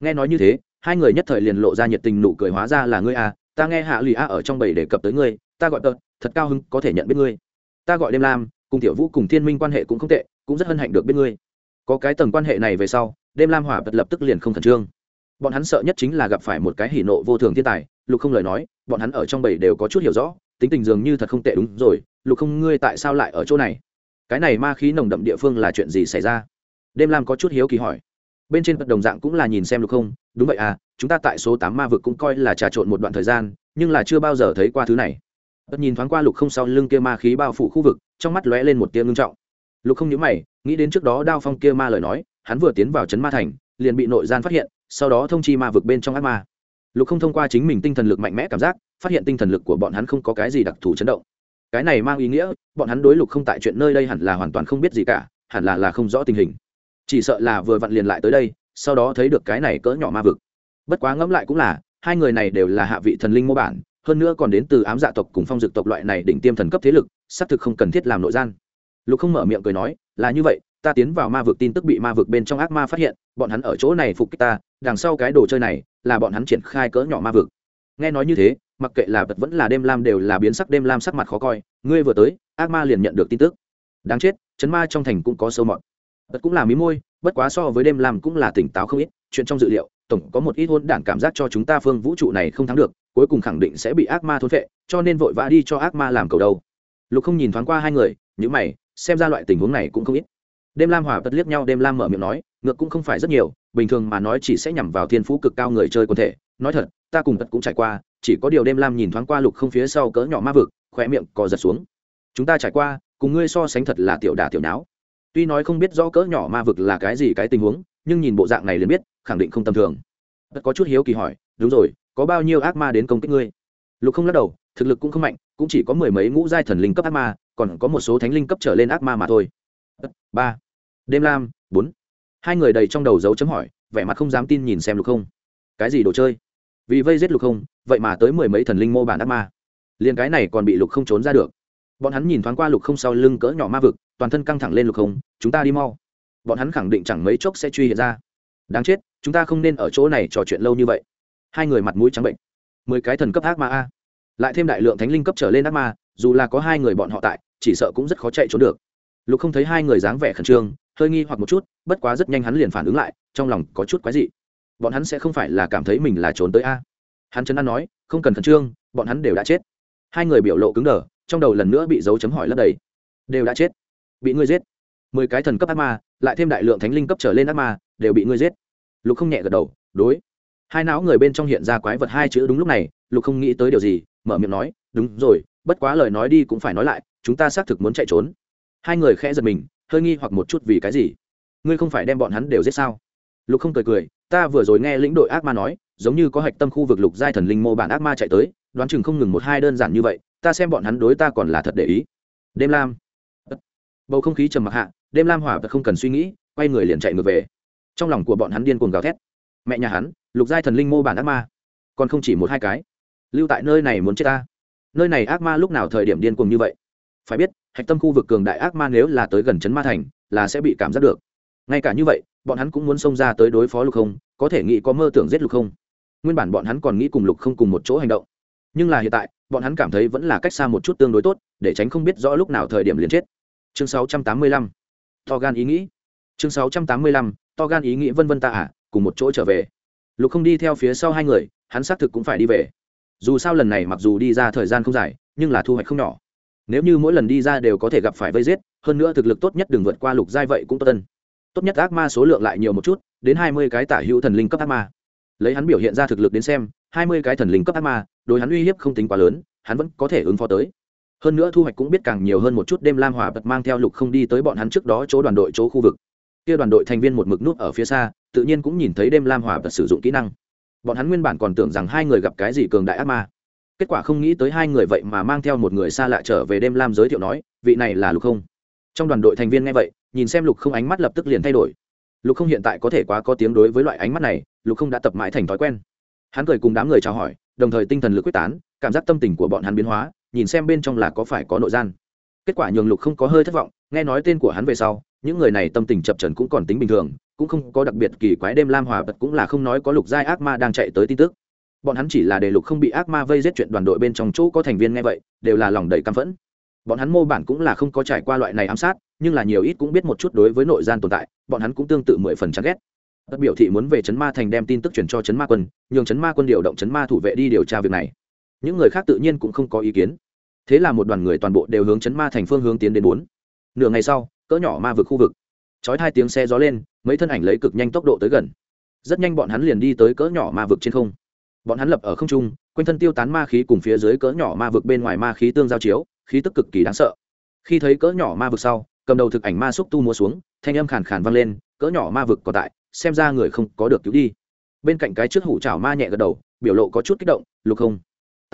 Nghe nói như thế, hai người nhất thời liền lộ ra nhiệt tình nụ cười hóa ra là ngươi a ta nghe hạ lụy a ở trong bầy đề cập tới ngươi, ta gọi tợt thật cao hứng có thể nhận biết ngươi. Ta gọi đêm lam, cùng tiểu vũ cùng thiên minh quan hệ cũng không tệ, cũng rất hân hạnh được biết ngươi. Có cái tầng quan hệ này về sau, đêm lam hỏa bật lập tức liền không khẩn trương. Bọn hắn sợ nhất chính là gặp phải một cái hỉ nộ vô thường thiên tài, lục không lời nói, bọn hắn ở trong bầy đều có chút hiểu rõ, tính tình dường như thật không tệ đúng rồi, lục không ngươi tại sao lại ở chỗ này? Cái này ma khí nồng đậm địa phương là chuyện gì xảy ra? Đêm lam có chút hiếu kỳ hỏi. Bên trên vật đồng dạng cũng là nhìn xem lục không, đúng vậy à chúng ta tại số tám ma vực cũng coi là trà trộn một đoạn thời gian, nhưng là chưa bao giờ thấy qua thứ này. Bất nhìn thoáng qua lục không sau lưng kia ma khí bao phủ khu vực, trong mắt lóe lên một tia ngưng trọng. Lục không nhớ mày, nghĩ đến trước đó đao phong kia ma lời nói, hắn vừa tiến vào trấn ma thành, liền bị nội gian phát hiện, sau đó thông chi ma vực bên trong ác ma. Lục không thông qua chính mình tinh thần lực mạnh mẽ cảm giác, phát hiện tinh thần lực của bọn hắn không có cái gì đặc thù chấn động. Cái này mang ý nghĩa, bọn hắn đối lục không tại chuyện nơi đây hẳn là hoàn toàn không biết gì cả, hẳn là là không rõ tình hình. Chỉ sợ là vừa vặn liền lại tới đây, sau đó thấy được cái này cỡ nhỏ ma vực bất quá ngẫm lại cũng là, hai người này đều là hạ vị thần linh mô bản, hơn nữa còn đến từ ám dạ tộc cùng phong dực tộc loại này đỉnh tiêm thần cấp thế lực, xác thực không cần thiết làm nội gian. Lục không mở miệng cười nói, là như vậy, ta tiến vào ma vực tin tức bị ma vực bên trong ác ma phát hiện, bọn hắn ở chỗ này phục kích ta, đằng sau cái đồ chơi này, là bọn hắn triển khai cỡ nhỏ ma vực. Nghe nói như thế, mặc kệ là vật vẫn là đêm lam đều là biến sắc đêm lam sắc mặt khó coi, ngươi vừa tới, ác ma liền nhận được tin tức. Đáng chết, chấn ma trong thành cũng có sâu mọt. Vật cũng là mí môi, bất quá so với đêm lam cũng là tỉnh táo không ít, chuyện trong dự liệu tổng có một ít hôn đản cảm giác cho chúng ta phương vũ trụ này không thắng được, cuối cùng khẳng định sẽ bị ác ma thôn vệ cho nên vội vã đi cho ác ma làm cầu đầu. lục không nhìn thoáng qua hai người những mày, xem ra loại tình huống này cũng không ít đêm lam hòa tất liếc nhau, đêm lam mở miệng nói, ngược cũng không phải rất nhiều, bình thường mà nói chỉ sẽ nhằm vào thiên phú cực cao người chơi quần thể nói thật, ta cùng tất cũng trải qua, chỉ có điều đêm lam nhìn thoáng qua lục không phía sau cỡ nhỏ ma vực khỏe miệng cò giật xuống chúng ta trải qua, cùng ngươi so sánh thật là tiểu đà tiểu não. tuy nói không biết rõ cỡ nhỏ ma vực là cái gì cái tình huống nhưng nhìn bộ dạng này liền biết, khẳng định không tầm thường. Tất có chút hiếu kỳ hỏi, đúng rồi, có bao nhiêu ác ma đến công kích ngươi? Lục không lắc đầu, thực lực cũng không mạnh, cũng chỉ có mười mấy ngũ giai thần linh cấp ác ma, còn có một số thánh linh cấp trở lên ác ma mà thôi. Ba, đêm lam, bốn. Hai người đầy trong đầu dấu chấm hỏi, vẻ mặt không dám tin nhìn xem lục không. Cái gì đồ chơi? Vì vây giết lục không, vậy mà tới mười mấy thần linh mô bản ác ma. Liền cái này còn bị lục không trốn ra được. Bọn hắn nhìn thoáng qua lục không sau lưng cỡ nhỏ ma vực, toàn thân căng thẳng lên lục không, chúng ta đi mau bọn hắn khẳng định chẳng mấy chốc sẽ truy hiện ra. Đáng chết, chúng ta không nên ở chỗ này trò chuyện lâu như vậy. Hai người mặt mũi trắng bệnh. Mười cái thần cấp ác ma a. Lại thêm đại lượng thánh linh cấp trở lên ác ma, dù là có hai người bọn họ tại, chỉ sợ cũng rất khó chạy trốn được. Lục không thấy hai người dáng vẻ khẩn trương, hơi nghi hoặc một chút, bất quá rất nhanh hắn liền phản ứng lại, trong lòng có chút quái dị. Bọn hắn sẽ không phải là cảm thấy mình là trốn tới a. Hắn chấn an nói, không cần khẩn trương, bọn hắn đều đã chết. Hai người biểu lộ cứng đờ, trong đầu lần nữa bị dấu chấm hỏi lấp đầy. Đều đã chết. Bị ngươi giết. Mười cái thần cấp ác ma lại thêm đại lượng thánh linh cấp trở lên ác ma, đều bị ngươi giết. Lục không nhẹ gật đầu, đối. Hai não người bên trong hiện ra quái vật hai chữ đúng lúc này, lục không nghĩ tới điều gì, mở miệng nói, đúng rồi, bất quá lời nói đi cũng phải nói lại, chúng ta xác thực muốn chạy trốn. Hai người khẽ giật mình, hơi nghi hoặc một chút vì cái gì. Ngươi không phải đem bọn hắn đều giết sao? Lục không cười cười, ta vừa rồi nghe lĩnh đội ác ma nói, giống như có hạch tâm khu vực lục giai thần linh mô bản ác ma chạy tới, đoán chừng không ngừng một hai đơn giản như vậy, ta xem bọn hắn đối ta còn là thật để ý. Đêm lam bầu không khí trầm mặc hạ, đêm lam hỏa và không cần suy nghĩ, quay người liền chạy ngược về. Trong lòng của bọn hắn điên cuồng gào thét. Mẹ nhà hắn, lục giai thần linh mô bản ác ma. Còn không chỉ một hai cái. Lưu tại nơi này muốn chết ta. Nơi này ác ma lúc nào thời điểm điên cuồng như vậy? Phải biết, hạch tâm khu vực cường đại ác ma nếu là tới gần chấn ma thành, là sẽ bị cảm giác được. Ngay cả như vậy, bọn hắn cũng muốn xông ra tới đối phó lục không, có thể nghĩ có mơ tưởng giết lục không. Nguyên bản bọn hắn còn nghĩ cùng lục không cùng một chỗ hành động. Nhưng là hiện tại, bọn hắn cảm thấy vẫn là cách xa một chút tương đối tốt, để tránh không biết rõ lúc nào thời điểm liền chết chương 685. to gan ý nghĩ. Chương 685. to gan ý nghĩ vân vân ta à cùng một chỗ trở về. Lục không đi theo phía sau hai người, hắn xác thực cũng phải đi về. Dù sao lần này mặc dù đi ra thời gian không dài, nhưng là thu hoạch không nhỏ. Nếu như mỗi lần đi ra đều có thể gặp phải vây giết, hơn nữa thực lực tốt nhất đừng vượt qua lục giai vậy cũng tốt tân tốt nhất ác ma số lượng lại nhiều một chút, đến hai mươi cái tả hữu thần linh cấp ác ma. Lấy hắn biểu hiện ra thực lực đến xem, hai mươi cái thần linh cấp ác ma, đối hắn uy hiếp không tính quá lớn, hắn vẫn có thể ứng phó tới hơn nữa thu hoạch cũng biết càng nhiều hơn một chút đêm lam hỏa bật mang theo lục không đi tới bọn hắn trước đó chỗ đoàn đội chỗ khu vực. Kia đoàn đội thành viên một mực nút ở phía xa, tự nhiên cũng nhìn thấy đêm lam hỏa bật sử dụng kỹ năng. Bọn hắn nguyên bản còn tưởng rằng hai người gặp cái gì cường đại ác ma. Kết quả không nghĩ tới hai người vậy mà mang theo một người xa lạ trở về đêm lam giới thiệu nói, vị này là lục không. Trong đoàn đội thành viên nghe vậy, nhìn xem lục không ánh mắt lập tức liền thay đổi. Lục không hiện tại có thể quá có tiếng đối với loại ánh mắt này, lục không đã tập mãi thành thói quen. Hắn cười cùng đám người chào hỏi, đồng thời tinh thần lực quyết tán, cảm giác tâm tình của bọn hắn biến hóa nhìn xem bên trong là có phải có nội gian. Kết quả nhường lục không có hơi thất vọng, nghe nói tên của hắn về sau, những người này tâm tình chập trần cũng còn tính bình thường, cũng không có đặc biệt kỳ quái đêm lam hòa bật cũng là không nói có lục giai ác ma đang chạy tới tin tức. Bọn hắn chỉ là để lục không bị ác ma vây giết chuyện đoàn đội bên trong chỗ có thành viên nghe vậy, đều là lòng đầy căm phẫn. Bọn hắn mô bản cũng là không có trải qua loại này ám sát, nhưng là nhiều ít cũng biết một chút đối với nội gian tồn tại, bọn hắn cũng tương tự mười phần chán ghét. Tất biểu thị muốn về chấn ma thành đem tin tức chuyển cho chấn ma quân, nhường chấn ma quân điều động chấn ma thủ vệ đi điều tra việc này. Những người khác tự nhiên cũng không có ý kiến thế là một đoàn người toàn bộ đều hướng chấn ma thành phương hướng tiến đến bốn. Nửa ngày sau, cỡ nhỏ ma vực khu vực. Chói hai tiếng xe gió lên, mấy thân ảnh lấy cực nhanh tốc độ tới gần. Rất nhanh bọn hắn liền đi tới cỡ nhỏ ma vực trên không. Bọn hắn lập ở không trung, quanh thân tiêu tán ma khí cùng phía dưới cỡ nhỏ ma vực bên ngoài ma khí tương giao chiếu, khí tức cực kỳ đáng sợ. Khi thấy cỡ nhỏ ma vực sau, cầm đầu thực ảnh ma xúc tu múa xuống, thanh âm khàn khàn vang lên, cỡ nhỏ ma vực còn tại, xem ra người không có được cứu đi. Bên cạnh cái trước hủ chảo ma nhẹ gật đầu, biểu lộ có chút kích động, lục không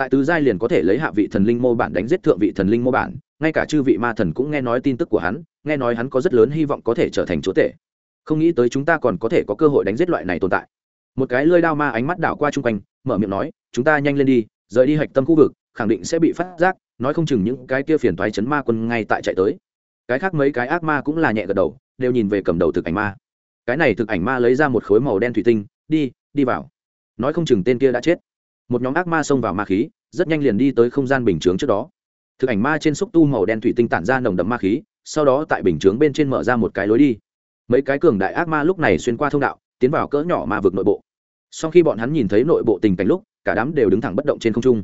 tại tứ giai liền có thể lấy hạ vị thần linh mô bản đánh giết thượng vị thần linh mô bản, ngay cả chư vị ma thần cũng nghe nói tin tức của hắn, nghe nói hắn có rất lớn hy vọng có thể trở thành chúa tể. Không nghĩ tới chúng ta còn có thể có cơ hội đánh giết loại này tồn tại. Một cái lơi đao ma ánh mắt đảo qua chung quanh, mở miệng nói, chúng ta nhanh lên đi, rời đi hạch tâm khu vực, khẳng định sẽ bị phát giác, nói không chừng những cái kia phiền toái chấn ma quân ngay tại chạy tới. Cái khác mấy cái ác ma cũng là nhẹ gật đầu, đều nhìn về cầm đầu thực ảnh ma. Cái này thực ảnh ma lấy ra một khối màu đen thủy tinh, đi đi vào. Nói không chừng tên kia đã chết một nhóm ác ma xông vào ma khí, rất nhanh liền đi tới không gian bình chướng trước đó. Thực ảnh ma trên xúc tu màu đen thủy tinh tản ra nồng đậm ma khí, sau đó tại bình chướng bên trên mở ra một cái lối đi. Mấy cái cường đại ác ma lúc này xuyên qua thông đạo, tiến vào cỡ nhỏ ma vực nội bộ. Sau khi bọn hắn nhìn thấy nội bộ tình cảnh lúc, cả đám đều đứng thẳng bất động trên không trung.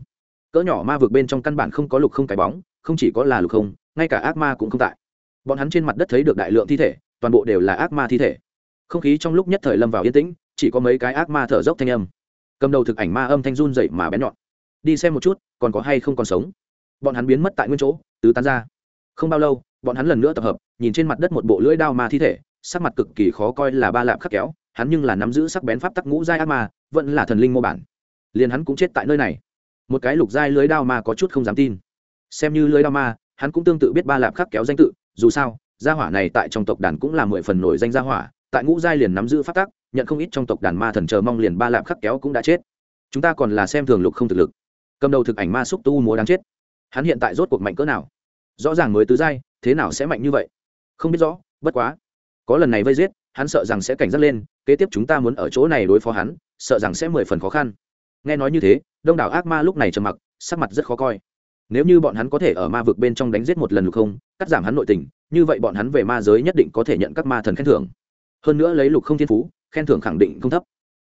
Cỡ nhỏ ma vực bên trong căn bản không có lục không cái bóng, không chỉ có là lục không, ngay cả ác ma cũng không tại. Bọn hắn trên mặt đất thấy được đại lượng thi thể, toàn bộ đều là ác ma thi thể. Không khí trong lúc nhất thời lâm vào yên tĩnh, chỉ có mấy cái ác ma thở dốc thanh âm cầm đầu thực ảnh ma âm thanh run dậy mà bén nhọn. Đi xem một chút, còn có hay không còn sống. Bọn hắn biến mất tại nguyên chỗ, tứ tán ra. Không bao lâu, bọn hắn lần nữa tập hợp, nhìn trên mặt đất một bộ lưỡi đao ma thi thể, sắc mặt cực kỳ khó coi là ba lạp khắc kéo, hắn nhưng là nắm giữ sắc bén pháp tắc ngũ giai ác ma, vẫn là thần linh mô bản. Liền hắn cũng chết tại nơi này. Một cái lục giai lưới đao ma có chút không dám tin. Xem như lưới đao ma, hắn cũng tương tự biết ba lạp khắc kéo danh tự, dù sao, gia hỏa này tại trong tộc đàn cũng là mười phần nổi danh gia hỏa, tại ngũ giai liền nắm giữ pháp tắc nhận không ít trong tộc đàn ma thần chờ mong liền ba lạp khắc kéo cũng đã chết. Chúng ta còn là xem thường lục không thực lực. Cầm đầu thực ảnh ma xúc tu múa đáng chết. Hắn hiện tại rốt cuộc mạnh cỡ nào? Rõ ràng mới tứ giai, thế nào sẽ mạnh như vậy? Không biết rõ, bất quá. Có lần này vây giết, hắn sợ rằng sẽ cảnh giác lên, kế tiếp chúng ta muốn ở chỗ này đối phó hắn, sợ rằng sẽ mười phần khó khăn. Nghe nói như thế, đông đảo ác ma lúc này trầm mặc, sắc mặt rất khó coi. Nếu như bọn hắn có thể ở ma vực bên trong đánh giết một lần lục không, cắt giảm hắn nội tình, như vậy bọn hắn về ma giới nhất định có thể nhận các ma thần khen thưởng. Hơn nữa lấy lục không thiên phú khen thưởng khẳng định không thấp.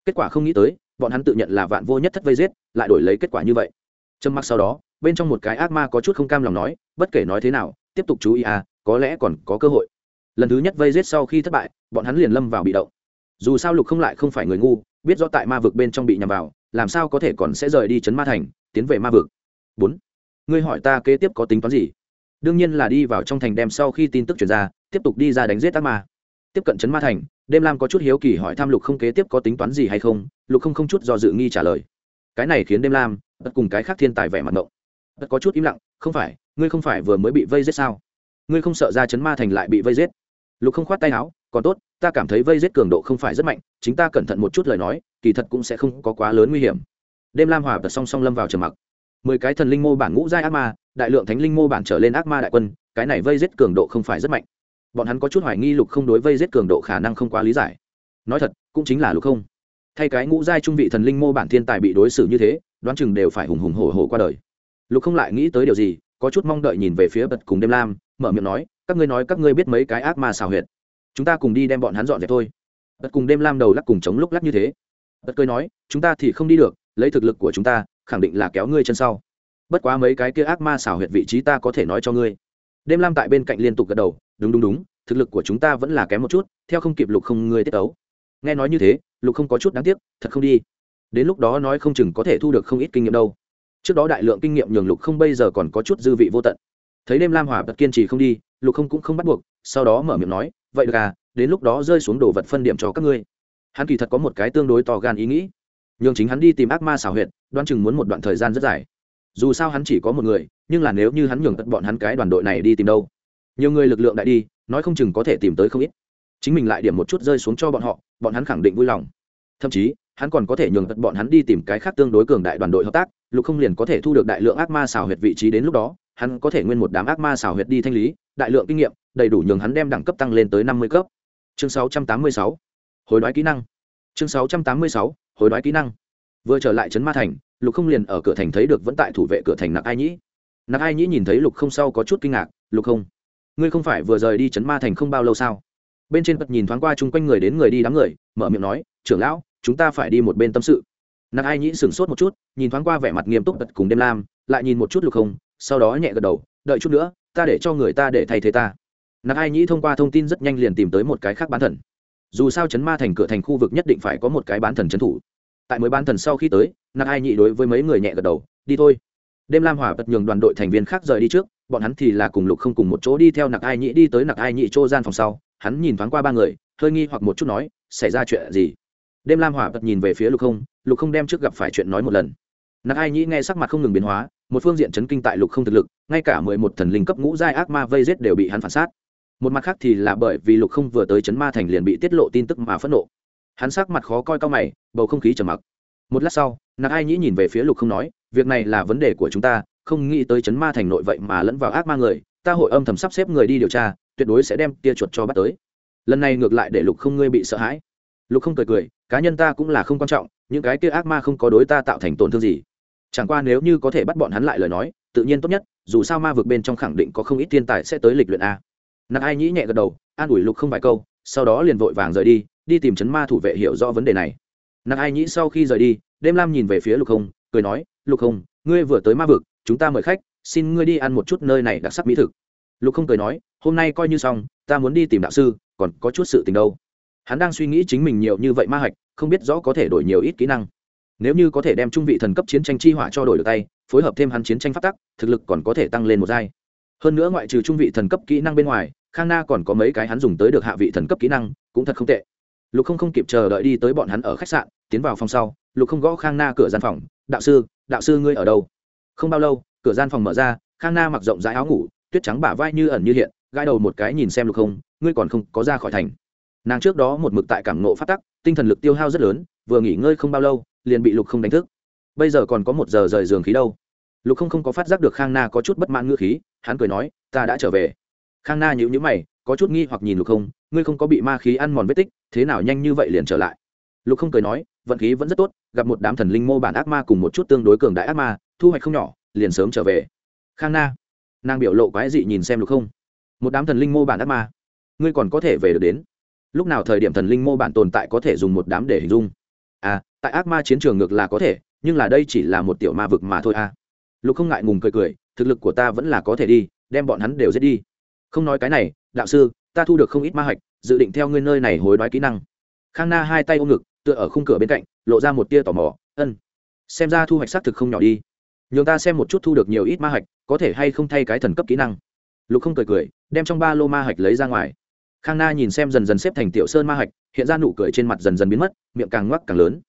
Kết quả không nghĩ tới, bọn hắn tự nhận là vạn vô nhất thất vây giết, lại đổi lấy kết quả như vậy. Trâm mặc sau đó, bên trong một cái ác ma có chút không cam lòng nói, bất kể nói thế nào, tiếp tục chú ý à có lẽ còn có cơ hội. Lần thứ nhất vây giết sau khi thất bại, bọn hắn liền lâm vào bị động. Dù sao lục không lại không phải người ngu, biết rõ tại ma vực bên trong bị nhằm vào, làm sao có thể còn sẽ rời đi chấn ma thành, tiến về ma vực. Bốn, ngươi hỏi ta kế tiếp có tính toán gì? Đương nhiên là đi vào trong thành đem sau khi tin tức chuyển ra, tiếp tục đi ra đánh giết ác ma tiếp cận chấn ma thành, đêm lam có chút hiếu kỳ hỏi thăm lục không kế tiếp có tính toán gì hay không, lục không không chút do dự nghi trả lời. Cái này khiến đêm lam, tất cùng cái khác thiên tài vẻ mặt ngộng. Tất có chút im lặng, không phải, ngươi không phải vừa mới bị vây giết sao? Ngươi không sợ ra chấn ma thành lại bị vây giết? Lục không khoát tay áo, còn tốt, ta cảm thấy vây giết cường độ không phải rất mạnh, chính ta cẩn thận một chút lời nói, kỳ thật cũng sẽ không có quá lớn nguy hiểm. Đêm lam hòa bật song song lâm vào trầm mặc. Mười cái thần linh mô bản ngũ giai ác ma, đại lượng thánh linh mô bản trở lên ác ma đại quân, cái này vây giết cường độ không phải rất mạnh bọn hắn có chút hoài nghi lục không đối vây giết cường độ khả năng không quá lý giải. Nói thật, cũng chính là lục không. Thay cái ngũ giai trung vị thần linh mô bản thiên tài bị đối xử như thế, đoán chừng đều phải hùng hùng hổ hổ qua đời. Lục không lại nghĩ tới điều gì, có chút mong đợi nhìn về phía bật cùng đêm lam, mở miệng nói, các ngươi nói các ngươi biết mấy cái ác ma xào huyệt. Chúng ta cùng đi đem bọn hắn dọn dẹp thôi. Bật cùng đêm lam đầu lắc cùng chống lúc lắc như thế. Bật cười nói, chúng ta thì không đi được, lấy thực lực của chúng ta, khẳng định là kéo ngươi chân sau. Bất quá mấy cái kia ác ma xảo huyệt vị trí ta có thể nói cho ngươi. Đêm lam tại bên cạnh liên tục gật đầu đúng đúng đúng, thực lực của chúng ta vẫn là kém một chút, theo không kịp lục không ngươi tiết tấu. Nghe nói như thế, lục không có chút đáng tiếc, thật không đi. Đến lúc đó nói không chừng có thể thu được không ít kinh nghiệm đâu. Trước đó đại lượng kinh nghiệm nhường lục không bây giờ còn có chút dư vị vô tận. Thấy đêm lam hỏa bật kiên trì không đi, lục không cũng không bắt buộc, sau đó mở miệng nói, vậy được à đến lúc đó rơi xuống đồ vật phân điểm cho các ngươi. Hắn kỳ thật có một cái tương đối to gan ý nghĩ. Nhường chính hắn đi tìm ác ma xảo huyệt đoan chừng muốn một đoạn thời gian rất dài. Dù sao hắn chỉ có một người, nhưng là nếu như hắn nhường tất bọn hắn cái đoàn đội này đi tìm đâu nhiều người lực lượng đại đi, nói không chừng có thể tìm tới không ít. Chính mình lại điểm một chút rơi xuống cho bọn họ, bọn hắn khẳng định vui lòng. Thậm chí, hắn còn có thể nhường tất bọn hắn đi tìm cái khác tương đối cường đại đoàn đội hợp tác, lục không liền có thể thu được đại lượng ác ma xào huyệt vị trí đến lúc đó, hắn có thể nguyên một đám ác ma xào huyệt đi thanh lý, đại lượng kinh nghiệm, đầy đủ nhường hắn đem đẳng cấp tăng lên tới năm mươi cấp. Chương sáu trăm tám mươi sáu. Hồi đoái kỹ năng. Chương sáu trăm tám mươi sáu. Hồi đoái kỹ năng. Vừa trở lại trấn ma thành, lục không liền ở cửa thành thấy được vẫn tại thủ vệ cửa thành nặc ai nhĩ. Nặc ai nhĩ nhìn thấy lục không sau có chút kinh ngạc, lục không ngươi không phải vừa rời đi trấn ma thành không bao lâu sao? Bên trên bật nhìn thoáng qua chung quanh người đến người đi đám người, mở miệng nói, trưởng lão, chúng ta phải đi một bên tâm sự. Nặc ai nhĩ sửng sốt một chút, nhìn thoáng qua vẻ mặt nghiêm túc bật cùng đêm lam, lại nhìn một chút lục không, sau đó nhẹ gật đầu, đợi chút nữa, ta để cho người ta để thay thế ta. Nặc ai nhĩ thông qua thông tin rất nhanh liền tìm tới một cái khác bán thần. Dù sao chấn ma thành cửa thành khu vực nhất định phải có một cái bán thần trấn thủ. Tại mới bán thần sau khi tới nặc ai nhị đối với mấy người nhẹ gật đầu, đi thôi. Đêm lam hỏa bật nhường đoàn đội thành viên khác rời đi trước bọn hắn thì là cùng lục không cùng một chỗ đi theo nặc ai nhị đi tới nặc ai nhị chỗ gian phòng sau, hắn nhìn thoáng qua ba người, hơi nghi hoặc một chút nói, xảy ra chuyện gì? Đêm lam hỏa bật nhìn về phía lục không lục không đem trước gặp phải chuyện nói một lần. Nặc ai nhị nghe sắc mặt không ngừng biến hóa, một phương diện chấn kinh tại lục không thực lực, ngay cả mười một thần linh cấp ngũ giai ác ma vây giết đều bị hắn phản sát. Một mặt khác thì là bởi vì lục không vừa tới chấn ma thành liền bị tiết lộ tin tức mà phẫn nộ. Hắn sắc mặt khó coi cao mày, bầu không khí trầm mặc. Một lát sau, nặc ai nhĩ nhìn về phía lục không nói, việc này là vấn đề của chúng ta không nghĩ tới chấn ma thành nội vậy mà lẫn vào ác ma người, ta hội âm thầm sắp xếp người đi điều tra, tuyệt đối sẽ đem tia chuột cho bắt tới. Lần này ngược lại để lục không ngươi bị sợ hãi. Lục không cười cười, cá nhân ta cũng là không quan trọng, những cái kia ác ma không có đối ta tạo thành tổn thương gì. Chẳng qua nếu như có thể bắt bọn hắn lại lời nói, tự nhiên tốt nhất, dù sao ma vực bên trong khẳng định có không ít thiên tài sẽ tới lịch luyện a. Nặng ai nhĩ nhẹ gật đầu, an ủi lục không vài câu, sau đó liền vội vàng rời đi đi tìm chấn ma thủ vệ hiểu rõ vấn đề này. Nặng ai nhĩ sau khi rời đi, đêm lam nhìn về phía lục không, cười nói, lục không, ngươi vừa tới ma vực chúng ta mời khách, xin ngươi đi ăn một chút nơi này đặc sắc mỹ thực. Lục không cười nói, hôm nay coi như xong, ta muốn đi tìm đạo sư, còn có chút sự tình đâu. Hắn đang suy nghĩ chính mình nhiều như vậy ma hạch, không biết rõ có thể đổi nhiều ít kỹ năng. Nếu như có thể đem trung vị thần cấp chiến tranh chi hỏa cho đổi được tay, phối hợp thêm hắn chiến tranh phát tắc, thực lực còn có thể tăng lên một giai. Hơn nữa ngoại trừ trung vị thần cấp kỹ năng bên ngoài, khang na còn có mấy cái hắn dùng tới được hạ vị thần cấp kỹ năng, cũng thật không tệ. Lục không không kịp chờ đợi đi tới bọn hắn ở khách sạn, tiến vào phòng sau, lục không gõ khang na cửa gian phòng, đạo sư đạo sư ngươi ở đâu? Không bao lâu, cửa gian phòng mở ra, khang na mặc rộng rãi áo ngủ, tuyết trắng bả vai như ẩn như hiện, gãi đầu một cái nhìn xem lục không, ngươi còn không có ra khỏi thành. Nàng trước đó một mực tại cảm nộ phát tắc, tinh thần lực tiêu hao rất lớn, vừa nghỉ ngơi không bao lâu, liền bị lục không đánh thức. Bây giờ còn có một giờ rời giường khí đâu. Lục không không có phát giác được khang na có chút bất mãn ngữ khí, hắn cười nói, ta đã trở về. Khang na nhíu nhíu mày, có chút nghi hoặc nhìn lục không, ngươi không có bị ma khí ăn mòn vết tích, thế nào nhanh như vậy liền trở lại? Lục không cười nói, vận khí vẫn rất tốt, gặp một đám thần linh mô bản ác ma cùng một chút tương đối cường đại ác ma thu hoạch không nhỏ, liền sớm trở về. Khang na, nàng biểu lộ quái dị nhìn xem lục không. Một đám thần linh mô bản ác ma, ngươi còn có thể về được đến. Lúc nào thời điểm thần linh mô bản tồn tại có thể dùng một đám để hình dung? À tại ác ma chiến trường ngược là có thể, nhưng là đây chỉ là một tiểu ma vực mà thôi à. Lục không ngại ngùng cười cười, thực lực của ta vẫn là có thể đi, đem bọn hắn đều giết đi. Không nói cái này, đạo sư, ta thu được không ít ma hạch, dự định theo ngươi nơi này hối đoái kỹ năng. Khang na hai tay ôm ngực, tựa ở khung cửa bên cạnh, lộ ra một tia tò mò, ân, xem ra thu hoạch xác thực không nhỏ đi nhường ta xem một chút thu được nhiều ít ma hạch, có thể hay không thay cái thần cấp kỹ năng. Lục không cười cười, đem trong ba lô ma hạch lấy ra ngoài. Khang na nhìn xem dần dần xếp thành tiểu sơn ma hạch, hiện ra nụ cười trên mặt dần dần biến mất, miệng càng ngoắc càng lớn.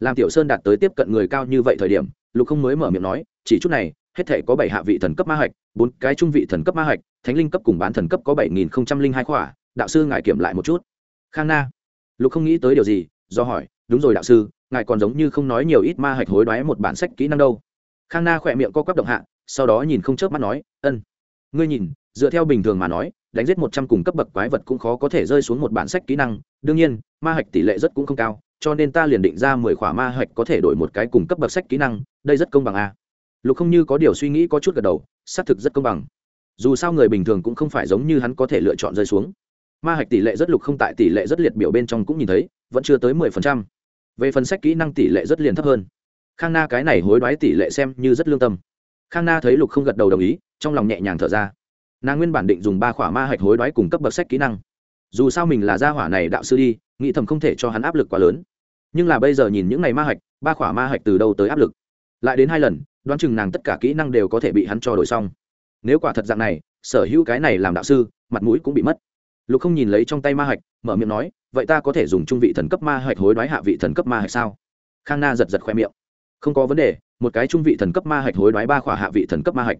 Làm tiểu sơn đạt tới tiếp cận người cao như vậy thời điểm, lục không mới mở miệng nói, chỉ chút này, hết thể có bảy hạ vị thần cấp ma hạch, bốn cái trung vị thần cấp ma hạch, thánh linh cấp cùng bán thần cấp có bảy nghìn không trăm linh hai khỏa, đạo sư ngài kiểm lại một chút. Khang na, lục không nghĩ tới điều gì, do hỏi, đúng rồi đạo sư, ngài còn giống như không nói nhiều ít ma hạch hối đoái một bản sách kỹ năng đâu khang na khỏe miệng co quắp động hạ, sau đó nhìn không chớp mắt nói, ân, ngươi nhìn, dựa theo bình thường mà nói, đánh giết một trăm cùng cấp bậc quái vật cũng khó có thể rơi xuống một bản sách kỹ năng. Đương nhiên, ma hạch tỷ lệ rất cũng không cao, cho nên ta liền định ra mười khỏa ma hạch có thể đổi một cái cùng cấp bậc sách kỹ năng, đây rất công bằng a lục không như có điều suy nghĩ có chút gật đầu, xác thực rất công bằng. Dù sao người bình thường cũng không phải giống như hắn có thể lựa chọn rơi xuống. Ma hạch tỷ lệ rất lục không tại tỷ lệ rất liệt biểu bên trong cũng nhìn thấy, vẫn chưa tới mười phần trăm. Về phần sách kỹ năng tỷ lệ rất liền thấp hơn khang na cái này hối đoái tỷ lệ xem như rất lương tâm. Khang na thấy lục không gật đầu đồng ý, trong lòng nhẹ nhàng thở ra. Nàng nguyên bản định dùng ba khỏa ma hạch hối đoái cùng cấp bậc sách kỹ năng. Dù sao mình là gia hỏa này đạo sư đi, nghĩ thầm không thể cho hắn áp lực quá lớn. Nhưng là bây giờ nhìn những ngày ma hạch, ba khỏa ma hạch từ đâu tới áp lực? Lại đến hai lần, đoán chừng nàng tất cả kỹ năng đều có thể bị hắn cho đổi xong. Nếu quả thật dạng này, sở hữu cái này làm đạo sư, mặt mũi cũng bị mất. Lục không nhìn lấy trong tay ma hạch, mở miệng nói, vậy ta có thể dùng trung vị thần cấp ma hạch hối đoái hạ vị thần cấp ma hạch sao? Khang na giật giật khoe miệng không có vấn đề, một cái trung vị thần cấp ma hạch hối đoái ba khỏa hạ vị thần cấp ma hạch.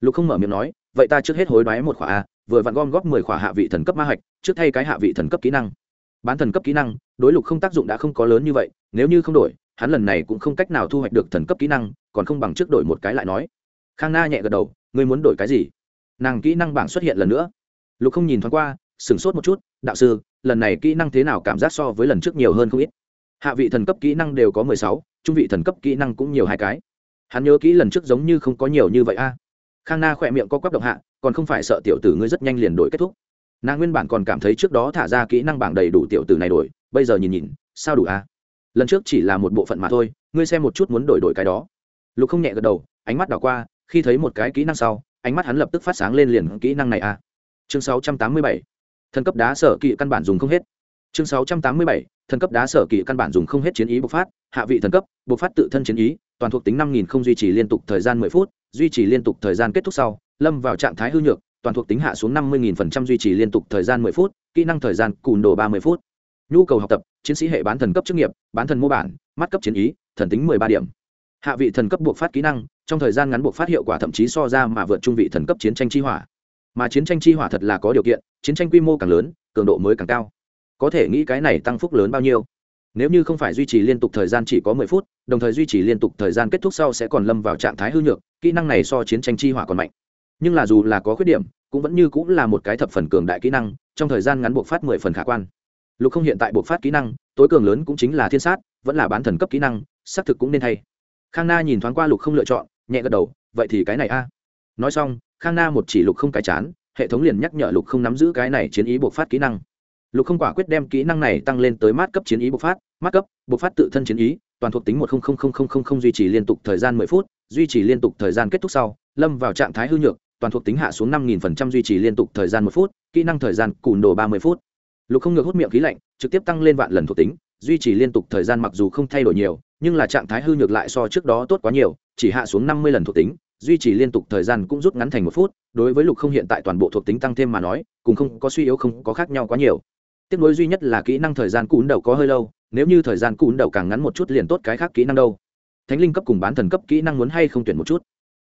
Lục không mở miệng nói, vậy ta trước hết hối đoái một khỏa a, vừa vặn gom góp mười khỏa hạ vị thần cấp ma hạch, trước thay cái hạ vị thần cấp kỹ năng. Bán thần cấp kỹ năng, đối lục không tác dụng đã không có lớn như vậy, nếu như không đổi, hắn lần này cũng không cách nào thu hoạch được thần cấp kỹ năng, còn không bằng trước đổi một cái lại nói. Khang na nhẹ gật đầu, ngươi muốn đổi cái gì? Nàng kỹ năng bảng xuất hiện lần nữa. Lục không nhìn thoáng qua, sửng sốt một chút, đạo sư, lần này kỹ năng thế nào cảm giác so với lần trước nhiều hơn không ít? Hạ vị thần cấp kỹ năng đều có mười sáu trung vị thần cấp kỹ năng cũng nhiều hai cái. Hắn nhớ kỹ lần trước giống như không có nhiều như vậy a. Khang na khỏe miệng co quắp động hạ, còn không phải sợ tiểu tử ngươi rất nhanh liền đổi kết thúc. Nàng nguyên bản còn cảm thấy trước đó thả ra kỹ năng bảng đầy đủ tiểu tử này đổi, bây giờ nhìn nhìn, sao đủ a? Lần trước chỉ là một bộ phận mà thôi, ngươi xem một chút muốn đổi đổi cái đó. Lục không nhẹ gật đầu, ánh mắt đảo qua, khi thấy một cái kỹ năng sau, ánh mắt hắn lập tức phát sáng lên liền kỹ năng này a. Chương 687. thần cấp đá sở kỵ căn bản dùng không hết chương 687. thần cấp đá sở kỳ căn bản dùng không hết chiến ý bộc phát, hạ vị thần cấp, bộc phát tự thân chiến ý, toàn thuộc tính năm nghìn không duy trì liên tục thời gian mười phút, duy trì liên tục thời gian kết thúc sau, lâm vào trạng thái hư nhược, toàn thuộc tính hạ xuống năm mươi nghìn phần trăm duy trì liên tục thời gian mười phút, kỹ năng thời gian cùn đồ ba mươi phút. Nhu cầu học tập, chiến sĩ hệ bán thần cấp chức nghiệp, bán thần mô bản, mắt cấp chiến ý, thần tính mười ba điểm. Hạ vị thần cấp buộc phát kỹ năng, trong thời gian ngắn buộc phát hiệu quả thậm chí so ra mà vượt trung vị thần cấp chiến tranh chi hỏa. Mà chiến tranh chi hỏa thật là có điều kiện, chiến tranh quy mô càng lớn, cường độ mới càng cao có thể nghĩ cái này tăng phúc lớn bao nhiêu. Nếu như không phải duy trì liên tục thời gian chỉ có mười phút, đồng thời duy trì liên tục thời gian kết thúc sau sẽ còn lâm vào trạng thái hư nhược, kỹ năng này so chiến tranh chi hỏa còn mạnh. Nhưng là dù là có khuyết điểm, cũng vẫn như cũng là một cái thập phần cường đại kỹ năng, trong thời gian ngắn buộc phát mười phần khả quan. Lục không hiện tại buộc phát kỹ năng, tối cường lớn cũng chính là thiên sát, vẫn là bán thần cấp kỹ năng, xác thực cũng nên thay. Khang na nhìn thoáng qua lục không lựa chọn, nhẹ gật đầu, vậy thì cái này a. Nói xong, khang na một chỉ lục không cái chán, hệ thống liền nhắc nhở lục không nắm giữ cái này chiến ý buộc phát kỹ năng lục không quả quyết đem kỹ năng này tăng lên tới mát cấp chiến ý bộc phát, mát cấp, bộc phát tự thân chiến ý, toàn thuộc tính một duy trì liên tục thời gian mười phút, duy trì liên tục thời gian kết thúc sau, lâm vào trạng thái hư nhược, toàn thuộc tính hạ xuống năm nghìn phần trăm duy trì liên tục thời gian một phút, kỹ năng thời gian cùn đồ ba mươi phút. Lục không ngược hút miệng khí lạnh, trực tiếp tăng lên vạn lần thuộc tính, duy trì liên tục thời gian mặc dù không thay đổi nhiều, nhưng là trạng thái hư nhược lại so trước đó tốt quá nhiều, chỉ hạ xuống năm mươi lần thuộc tính, duy trì liên tục thời gian cũng rút ngắn thành một phút, đối với lục không hiện tại toàn bộ thuộc tính tăng thêm mà nói, cùng không có suy yếu không có khác nhau quá nhiều tiếp nối duy nhất là kỹ năng thời gian cún đầu có hơi lâu, nếu như thời gian cún đầu càng ngắn một chút liền tốt cái khác kỹ năng đâu. Thánh linh cấp cùng bán thần cấp kỹ năng muốn hay không tuyển một chút?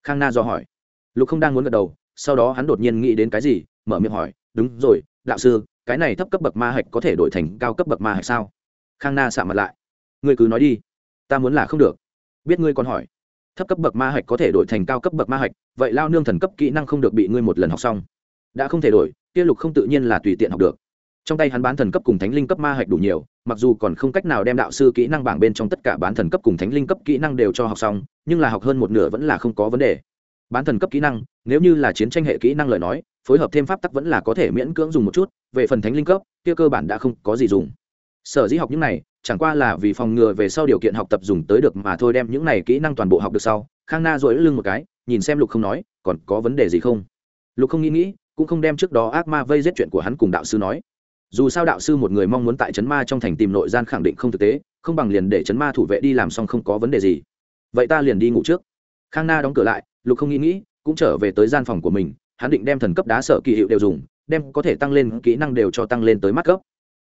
Khang na do hỏi. Lục không đang muốn gật đầu, sau đó hắn đột nhiên nghĩ đến cái gì, mở miệng hỏi, đúng rồi, đạo sư, cái này thấp cấp bậc ma hạch có thể đổi thành cao cấp bậc ma hạch sao? Khang na xạ mặt lại. Ngươi cứ nói đi, ta muốn là không được. Biết ngươi còn hỏi, thấp cấp bậc ma hạch có thể đổi thành cao cấp bậc ma hạch, vậy lao nương thần cấp kỹ năng không được bị ngươi một lần học xong. Đã không thể đổi, kia lục không tự nhiên là tùy tiện học được trong tay hắn bán thần cấp cùng thánh linh cấp ma hạch đủ nhiều, mặc dù còn không cách nào đem đạo sư kỹ năng bảng bên trong tất cả bán thần cấp cùng thánh linh cấp kỹ năng đều cho học xong, nhưng là học hơn một nửa vẫn là không có vấn đề. Bán thần cấp kỹ năng, nếu như là chiến tranh hệ kỹ năng lời nói, phối hợp thêm pháp tắc vẫn là có thể miễn cưỡng dùng một chút, về phần thánh linh cấp, kia cơ bản đã không có gì dùng. Sở dĩ học những này, chẳng qua là vì phòng ngừa về sau điều kiện học tập dùng tới được mà thôi đem những này kỹ năng toàn bộ học được sau, khang na dội lưng một cái, nhìn xem lục không nói, còn có vấn đề gì không? Lục không nghĩ nghĩ, cũng không đem trước đó ác ma vây giết chuyện của hắn cùng đạo sư nói dù sao đạo sư một người mong muốn tại trấn ma trong thành tìm nội gian khẳng định không thực tế, không bằng liền để trấn ma thủ vệ đi làm xong không có vấn đề gì. Vậy ta liền đi ngủ trước. Khang na đóng cửa lại, lục không nghĩ nghĩ, cũng trở về tới gian phòng của mình, hắn định đem thần cấp đá sợ kỳ hiệu đều dùng, đem có thể tăng lên kỹ năng đều cho tăng lên tới mắt cấp.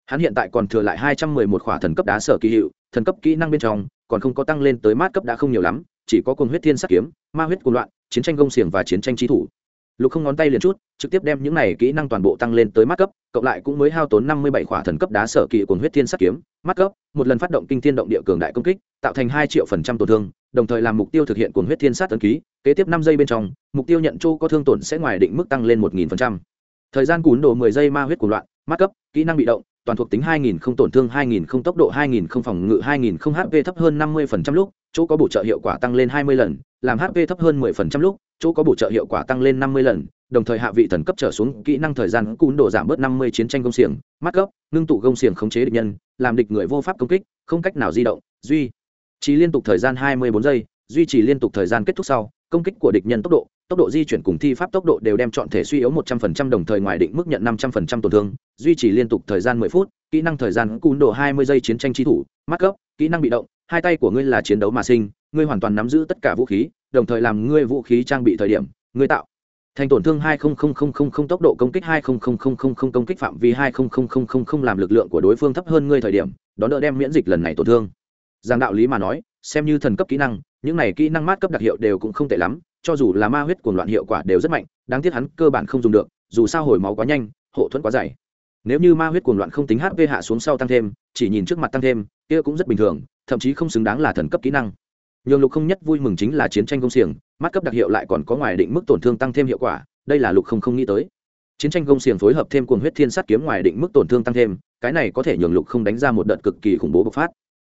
Hắn hiện tại còn thừa lại hai trăm mười một khỏa thần cấp đá sở kỳ hiệu, thần cấp kỹ năng bên trong, còn không có tăng lên tới mát cấp đã không nhiều lắm, chỉ có cồn huyết thiên sắc kiếm, ma huyết cồn loạn, chiến tranh gông xiềng và chiến tranh trí thủ lục không ngón tay liền chút, trực tiếp đem những này kỹ năng toàn bộ tăng lên tới mắt cấp, cộng lại cũng mới hao tốn năm mươi bảy khỏa thần cấp đá sở kỵ cồn huyết thiên sắt kiếm, mắt cấp, một lần phát động kinh thiên động địa cường đại công kích, tạo thành hai triệu phần trăm tổn thương, đồng thời làm mục tiêu thực hiện cồn huyết thiên sát tấn ký, kế tiếp năm giây bên trong, mục tiêu nhận châu có thương tổn sẽ ngoài định mức tăng lên một nghìn phần trăm. Thời gian cún đồ mười giây ma huyết cuồng loạn, mắt cấp, kỹ năng bị động toàn thuộc tính 2000 không tổn thương 2000 không tốc độ 2000 không phòng ngự 2000 không HP thấp hơn 50% lúc, chỗ có bổ trợ hiệu quả tăng lên 20 lần, làm HP thấp hơn 10% lúc, chỗ có bổ trợ hiệu quả tăng lên 50 lần, đồng thời hạ vị thần cấp trở xuống, kỹ năng thời gian cún độ giảm bớt 50 chiến tranh công xiềng, mắt cấp, ngưng tụ công xiềng khống chế địch nhân, làm địch người vô pháp công kích, không cách nào di động, duy trì liên tục thời gian 24 giây, duy trì liên tục thời gian kết thúc sau, công kích của địch nhân tốc độ, tốc độ di chuyển cùng thi pháp tốc độ đều đem chọn thể suy yếu 100% đồng thời ngoài định mức nhận 500% tổn thương, duy trì liên tục thời gian 10 phút, kỹ năng thời gian cún độ 20 giây chiến tranh chi thủ, mắt gốc kỹ năng bị động, hai tay của ngươi là chiến đấu mà sinh, ngươi hoàn toàn nắm giữ tất cả vũ khí, đồng thời làm ngươi vũ khí trang bị thời điểm, ngươi tạo thành tổn thương 20000 tốc độ công kích 20000 công kích phạm vi 20000 làm lực lượng của đối phương thấp hơn ngươi thời điểm, đó đỡ đem miễn dịch lần này tổn thương. Giang đạo lý mà nói, xem như thần cấp kỹ năng, những này kỹ năng mát cấp đặc hiệu đều cũng không tệ lắm, cho dù là ma huyết cuồng loạn hiệu quả đều rất mạnh đáng tiếc hắn cơ bản không dùng được dù sao hồi máu quá nhanh hộ thuẫn quá dày. Nếu như ma huyết cuồng loạn không tính hp hạ xuống sau tăng thêm chỉ nhìn trước mặt tăng thêm kia cũng rất bình thường thậm chí không xứng đáng là thần cấp kỹ năng. Nhường lục không nhất vui mừng chính là chiến tranh công xiềng mắt cấp đặc hiệu lại còn có ngoài định mức tổn thương tăng thêm hiệu quả đây là lục không không nghĩ tới. Chiến tranh công xiềng phối hợp thêm cuồng huyết thiên sát kiếm ngoài định mức tổn thương tăng thêm cái này có thể nhường lục không đánh ra một đợt cực kỳ khủng bố bộc phát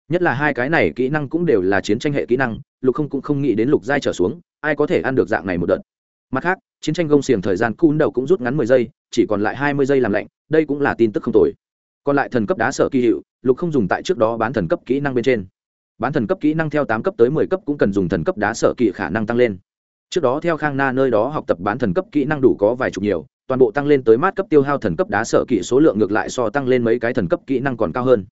nhất là hai cái này kỹ năng cũng đều là chiến tranh hệ kỹ năng, lục không cũng không nghĩ đến lục giai trở xuống, ai có thể ăn được dạng này một đợt. Mặt khác, chiến tranh gông xiềng thời gian cún đầu cũng rút ngắn mười giây, chỉ còn lại hai mươi giây làm lạnh, đây cũng là tin tức không tồi. Còn lại thần cấp đá sở kỳ hiệu, lục không dùng tại trước đó bán thần cấp kỹ năng bên trên. Bán thần cấp kỹ năng theo tám cấp tới mười cấp cũng cần dùng thần cấp đá sở kỳ khả năng tăng lên. Trước đó theo khang na nơi đó học tập bán thần cấp kỹ năng đủ có vài chục nhiều, toàn bộ tăng lên tới mát cấp tiêu hao thần cấp đá sở kỳ số lượng ngược lại so tăng lên mấy cái thần cấp kỹ năng còn cao hơn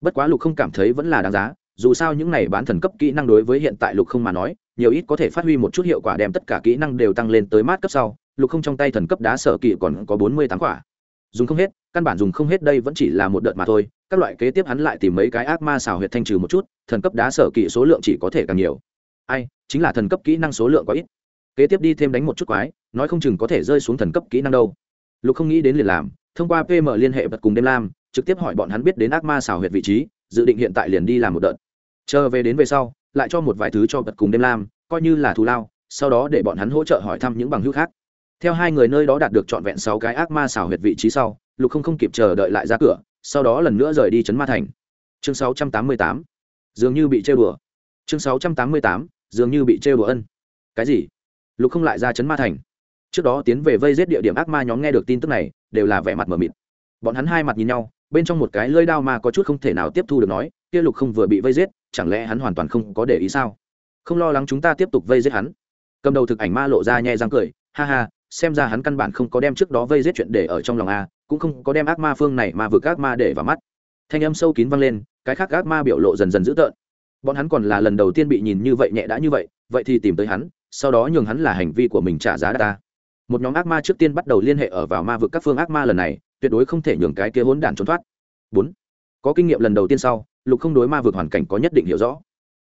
bất quá lục không cảm thấy vẫn là đáng giá, dù sao những này bán thần cấp kỹ năng đối với hiện tại lục không mà nói, nhiều ít có thể phát huy một chút hiệu quả đem tất cả kỹ năng đều tăng lên tới mát cấp sau, lục không trong tay thần cấp đá sở kỵ còn có bốn mươi tám quả. Dùng không hết, căn bản dùng không hết đây vẫn chỉ là một đợt mà thôi, các loại kế tiếp hắn lại tìm mấy cái ác ma xào huyệt thanh trừ một chút, thần cấp đá sở kỵ số lượng chỉ có thể càng nhiều. Ai, chính là thần cấp kỹ năng số lượng có ít. Kế tiếp đi thêm đánh một chút quái, nói không chừng có thể rơi xuống thần cấp kỹ năng đâu. Lục không nghĩ đến liền làm, thông qua pm liên hệ vật cùng đêm lam trực tiếp hỏi bọn hắn biết đến ác ma xào huyệt vị trí, dự định hiện tại liền đi làm một đợt. Chờ về đến về sau, lại cho một vài thứ cho bật cùng đêm lam coi như là thù lao, sau đó để bọn hắn hỗ trợ hỏi thăm những bằng hữu khác. Theo hai người nơi đó đạt được trọn vẹn sáu cái ác ma xảo huyệt vị trí sau, lục không không kịp chờ đợi lại ra cửa, sau đó lần nữa rời đi trấn ma thành. Chương sáu trăm tám mươi tám, dường như bị trêu đùa. Chương sáu trăm tám mươi tám, dường như bị trêu đùa ân. Cái gì? Lục không lại ra trấn ma thành. Trước đó tiến về vây giết địa điểm ác ma nhóm nghe được tin tức này, đều là vẻ mặt mờ mịt. Bọn hắn hai mặt nhìn nhau bên trong một cái lơi đao mà có chút không thể nào tiếp thu được nói, kia lục không vừa bị vây giết, chẳng lẽ hắn hoàn toàn không có để ý sao? Không lo lắng chúng ta tiếp tục vây giết hắn. Cầm đầu thực ảnh ma lộ ra nhẹ răng cười, ha ha, xem ra hắn căn bản không có đem trước đó vây giết chuyện để ở trong lòng a, cũng không có đem ác ma phương này mà vượt ác ma để vào mắt. Thanh âm sâu kín vang lên, cái khác ác ma biểu lộ dần dần dữ tợn. Bọn hắn còn là lần đầu tiên bị nhìn như vậy nhẹ đã như vậy vậy thì tìm tới hắn, sau đó nhường hắn là hành vi của mình trả giá ta. Một nhóm ác ma trước tiên bắt đầu liên hệ ở vào ma vực các phương ác ma lần này tuyệt đối không thể nhường cái kia hỗn đản trốn thoát. Bốn, có kinh nghiệm lần đầu tiên sau, lục không đối ma vượt hoàn cảnh có nhất định hiểu rõ.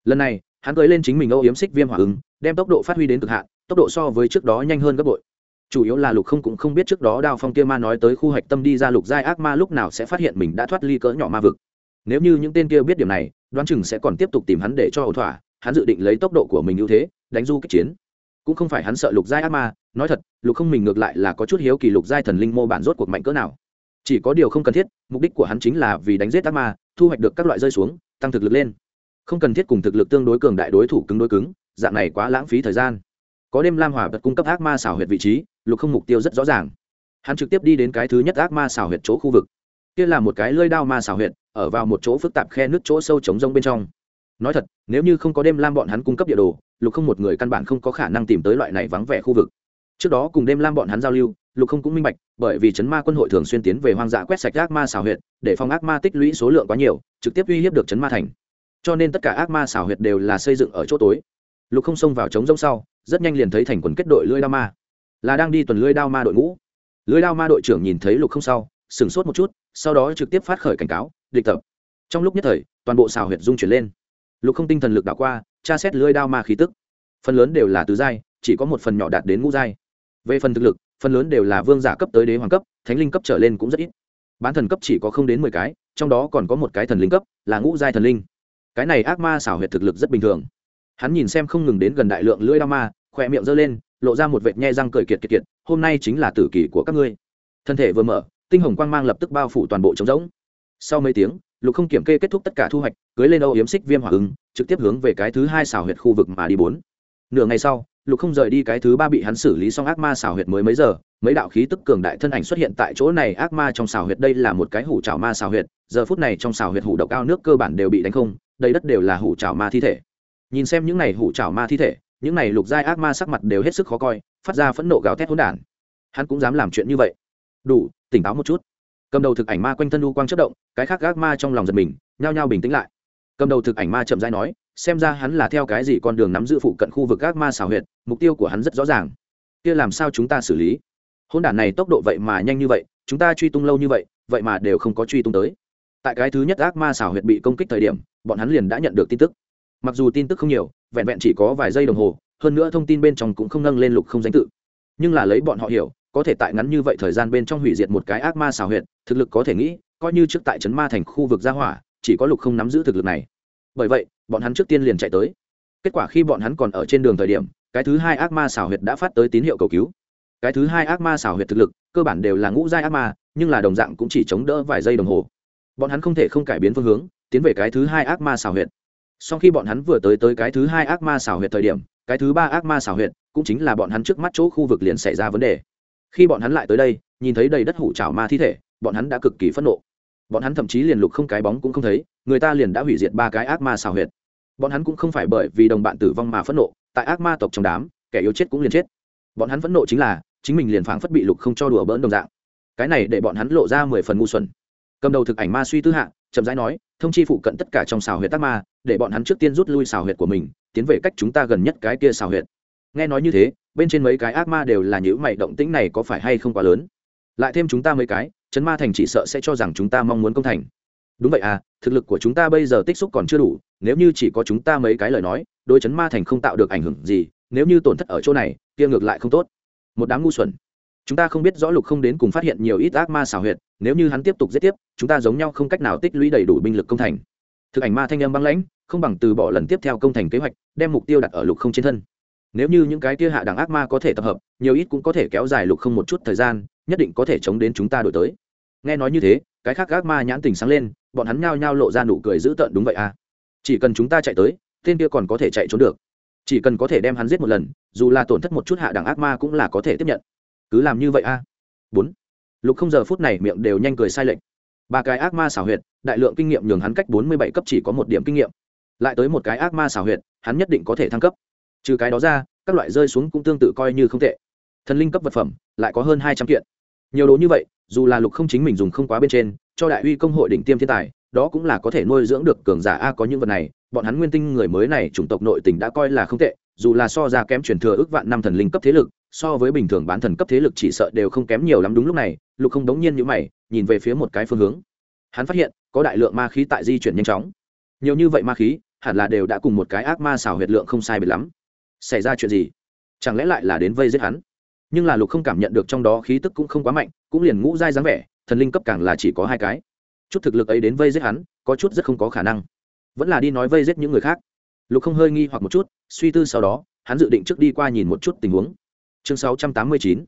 Lần này, hắn cưới lên chính mình âu yếm xích viêm hỏa ứng, đem tốc độ phát huy đến cực hạn, tốc độ so với trước đó nhanh hơn gấp bội. Chủ yếu là lục không cũng không biết trước đó đao phong kia ma nói tới khu hạch tâm đi ra lục giai ác ma lúc nào sẽ phát hiện mình đã thoát ly cỡ nhỏ ma vực. Nếu như những tên kia biết điểm này, đoán chừng sẽ còn tiếp tục tìm hắn để cho ổn thỏa, hắn dự định lấy tốc độ của mình ưu thế, đánh du kích chiến. Cũng không phải hắn sợ lục giai ác ma, nói thật, lục không mình ngược lại là có chút hiếu kỳ lục giai thần linh mô bản rốt cuộc mạnh cỡ nào chỉ có điều không cần thiết, mục đích của hắn chính là vì đánh giết ác ma, thu hoạch được các loại rơi xuống, tăng thực lực lên. Không cần thiết cùng thực lực tương đối cường đại đối thủ cứng đối cứng, dạng này quá lãng phí thời gian. Có đêm lam hỏa vật cung cấp ác ma xảo huyệt vị trí, lục không mục tiêu rất rõ ràng. Hắn trực tiếp đi đến cái thứ nhất ác ma xảo huyệt chỗ khu vực. Kia là một cái lơi đao ma xảo huyệt, ở vào một chỗ phức tạp khe nước chỗ sâu trống rông bên trong. Nói thật, nếu như không có đêm lam bọn hắn cung cấp địa đồ, lục không một người căn bản không có khả năng tìm tới loại này vắng vẻ khu vực. Trước đó cùng đêm lam bọn hắn giao lưu lục không cũng minh bạch, bởi vì chấn ma quân hội thường xuyên tiến về hoang dã quét sạch ác ma xảo huyệt, để phòng ác ma tích lũy số lượng quá nhiều, trực tiếp uy hiếp được chấn ma thành. Cho nên tất cả ác ma xảo huyệt đều là xây dựng ở chỗ tối. Lục không xông vào trống rông sau, rất nhanh liền thấy thành quần kết đội lưỡi đao ma, là đang đi tuần lưỡi đao ma đội ngũ. Lưỡi đao ma đội trưởng nhìn thấy lục không sau, sửng sốt một chút, sau đó trực tiếp phát khởi cảnh cáo, địch tập. Trong lúc nhất thời, toàn bộ xào huyệt dung chuyển lên. Lục không tinh thần lực đảo qua, tra xét lưỡi đao ma khí tức. Phần lớn đều là tứ giai, chỉ có một phần nhỏ đạt đến ngũ giai. Về phần thực lực phần lớn đều là vương giả cấp tới đế hoàng cấp, thánh linh cấp trở lên cũng rất ít. Bán thần cấp chỉ có không đến mười cái, trong đó còn có một cái thần linh cấp, là ngũ giai thần linh. Cái này ác ma xảo huyệt thực lực rất bình thường. Hắn nhìn xem không ngừng đến gần đại lượng lưỡi đao ma khỏe miệng giơ lên, lộ ra một vệt nhe răng cười kiệt kiệt kiệt, hôm nay chính là tử kỳ của các ngươi. Thân thể vừa mở, tinh hồng quang mang lập tức bao phủ toàn bộ trống rỗng. Sau mấy tiếng, lục không kiểm kê kết thúc tất cả thu hoạch, cưới lên âu yếm xích viêm hỏa ứng trực tiếp hướng về cái thứ hai xảo huyệt khu vực mà đi bốn. Nửa ngày sau lục không rời đi cái thứ ba bị hắn xử lý xong ác ma xảo huyệt mới mấy giờ, mấy đạo khí tức cường đại thân ảnh xuất hiện tại chỗ này, ác ma trong xảo huyệt đây là một cái hủ trào ma xảo huyệt, giờ phút này trong xảo huyệt hủ độc ao nước cơ bản đều bị đánh không, đầy đất đều là hủ trào ma thi thể. Nhìn xem những này hủ trào ma thi thể, những này lục giai ác ma sắc mặt đều hết sức khó coi, phát ra phẫn nộ gào thét hỗn đản. Hắn cũng dám làm chuyện như vậy. Đủ, tỉnh táo một chút. Cầm đầu thực ảnh ma quanh thân u quang chất động, cái khác ác ma trong lòng giật mình, nhao nhao bình tĩnh lại. Cầm đầu thực ảnh ma chậm dai nói xem ra hắn là theo cái gì con đường nắm giữ phụ cận khu vực ác ma xảo huyệt, mục tiêu của hắn rất rõ ràng. Kia làm sao chúng ta xử lý? Hôn đản này tốc độ vậy mà nhanh như vậy, chúng ta truy tung lâu như vậy vậy mà đều không có truy tung tới. Tại cái thứ nhất ác ma xảo huyệt bị công kích thời điểm, bọn hắn liền đã nhận được tin tức. Mặc dù tin tức không nhiều, vẹn vẹn chỉ có vài giây đồng hồ, hơn nữa thông tin bên trong cũng không nâng lên lục không danh tự. Nhưng là lấy bọn họ hiểu, có thể tại ngắn như vậy thời gian bên trong hủy diệt một cái ác ma xảo huyệt, thực lực có thể nghĩ, coi như trước tại trấn ma thành khu vực gia hỏa, chỉ có lục không nắm giữ thực lực này. Bởi vậy bọn hắn trước tiên liền chạy tới. Kết quả khi bọn hắn còn ở trên đường thời điểm, cái thứ hai ác ma xảo huyệt đã phát tới tín hiệu cầu cứu. Cái thứ hai ác ma xảo huyệt thực lực, cơ bản đều là ngũ giai ác ma, nhưng là đồng dạng cũng chỉ chống đỡ vài giây đồng hồ. Bọn hắn không thể không cải biến phương hướng, tiến về cái thứ hai ác ma xảo huyệt. Sau khi bọn hắn vừa tới tới cái thứ hai ác ma xảo huyệt thời điểm, cái thứ ba ác ma xảo huyệt cũng chính là bọn hắn trước mắt chỗ khu vực liền xảy ra vấn đề. Khi bọn hắn lại tới đây, nhìn thấy đầy đất hủ trào ma thi thể, bọn hắn đã cực kỳ phẫn nộ. Bọn hắn thậm chí liền lục không cái bóng cũng không thấy, người ta liền đã hủy diệt ba cái ác ma xảo huyệt bọn hắn cũng không phải bởi vì đồng bạn tử vong mà phẫn nộ, tại ác ma tộc trong đám, kẻ yếu chết cũng liền chết. Bọn hắn phẫn nộ chính là, chính mình liền phảng phất bị lục không cho đùa bỡn đồng dạng. Cái này để bọn hắn lộ ra mười phần ngu xuẩn. Cầm đầu thực ảnh ma suy tư hạ, chậm rãi nói, thông chi phụ cận tất cả trong xào huyệt ác ma, để bọn hắn trước tiên rút lui xào huyệt của mình, tiến về cách chúng ta gần nhất cái kia xào huyệt. Nghe nói như thế, bên trên mấy cái ác ma đều là những mày động tĩnh này có phải hay không quá lớn. Lại thêm chúng ta mấy cái, chấn ma thành chỉ sợ sẽ cho rằng chúng ta mong muốn công thành. Đúng vậy à thực lực của chúng ta bây giờ tích xúc còn chưa đủ nếu như chỉ có chúng ta mấy cái lời nói đôi chấn ma thành không tạo được ảnh hưởng gì, nếu như tổn thất ở chỗ này, kia ngược lại không tốt. Một đám ngu xuẩn. Chúng ta không biết rõ lục không đến cùng phát hiện nhiều ít ác ma xảo huyệt, nếu như hắn tiếp tục giết tiếp, chúng ta giống nhau không cách nào tích lũy đầy đủ binh lực công thành. Thực ảnh ma thanh âm băng lãnh, không bằng từ bỏ lần tiếp theo công thành kế hoạch, đem mục tiêu đặt ở lục không trên thân. Nếu như những cái kia hạ đẳng ác ma có thể tập hợp, nhiều ít cũng có thể kéo dài lục không một chút thời gian, nhất định có thể chống đến chúng ta đổi tới. Nghe nói như thế, cái khác ác ma nhãn tình sáng lên, bọn hắn nhao nhao lộ ra nụ cười dữ tợn đúng vậy à? Chỉ cần chúng ta chạy tới, tên kia còn có thể chạy trốn được. Chỉ cần có thể đem hắn giết một lần, dù là tổn thất một chút hạ đẳng ác ma cũng là có thể tiếp nhận. Cứ làm như vậy a. À? bốn. Lục không giờ phút này miệng đều nhanh cười sai lệch. Ba cái ác ma xảo huyệt, đại lượng kinh nghiệm nhường hắn cách bốn mươi bảy cấp chỉ có một điểm kinh nghiệm. Lại tới một cái ác ma xảo huyệt, hắn nhất định có thể thăng cấp. Trừ cái đó ra, các loại rơi xuống cũng tương tự coi như không tệ. Thần linh cấp vật phẩm, lại có hơn hai trăm kiện. Nhiều đồ như vậy, dù là lục không chính mình dùng không quá bên trên, cho đại uy công hội đỉnh tiêm thiên tài đó cũng là có thể nuôi dưỡng được cường giả a có những vật này, bọn hắn nguyên tinh người mới này chủng tộc nội tình đã coi là không tệ, dù là so ra kém truyền thừa ước vạn năm thần linh cấp thế lực, so với bình thường bán thần cấp thế lực chỉ sợ đều không kém nhiều lắm đúng lúc này, lục không đống nhiên như mày, nhìn về phía một cái phương hướng. Hắn phát hiện, có đại lượng ma khí tại di chuyển nhanh chóng. Nhiều như vậy ma khí, hẳn là đều đã cùng một cái ác ma xào huyệt lượng không sai biệt lắm. Xảy ra chuyện gì? Chẳng lẽ lại là đến vây giết hắn? Nhưng là lục không cảm nhận được trong đó khí tức cũng không quá mạnh, cũng liền ngũ dai dáng vẻ, thần linh cấp càng là chỉ có hai cái chút thực lực ấy đến vây giết hắn, có chút rất không có khả năng. Vẫn là đi nói vây giết những người khác. Lục không hơi nghi hoặc một chút, suy tư sau đó, hắn dự định trước đi qua nhìn một chút tình huống. Chương 689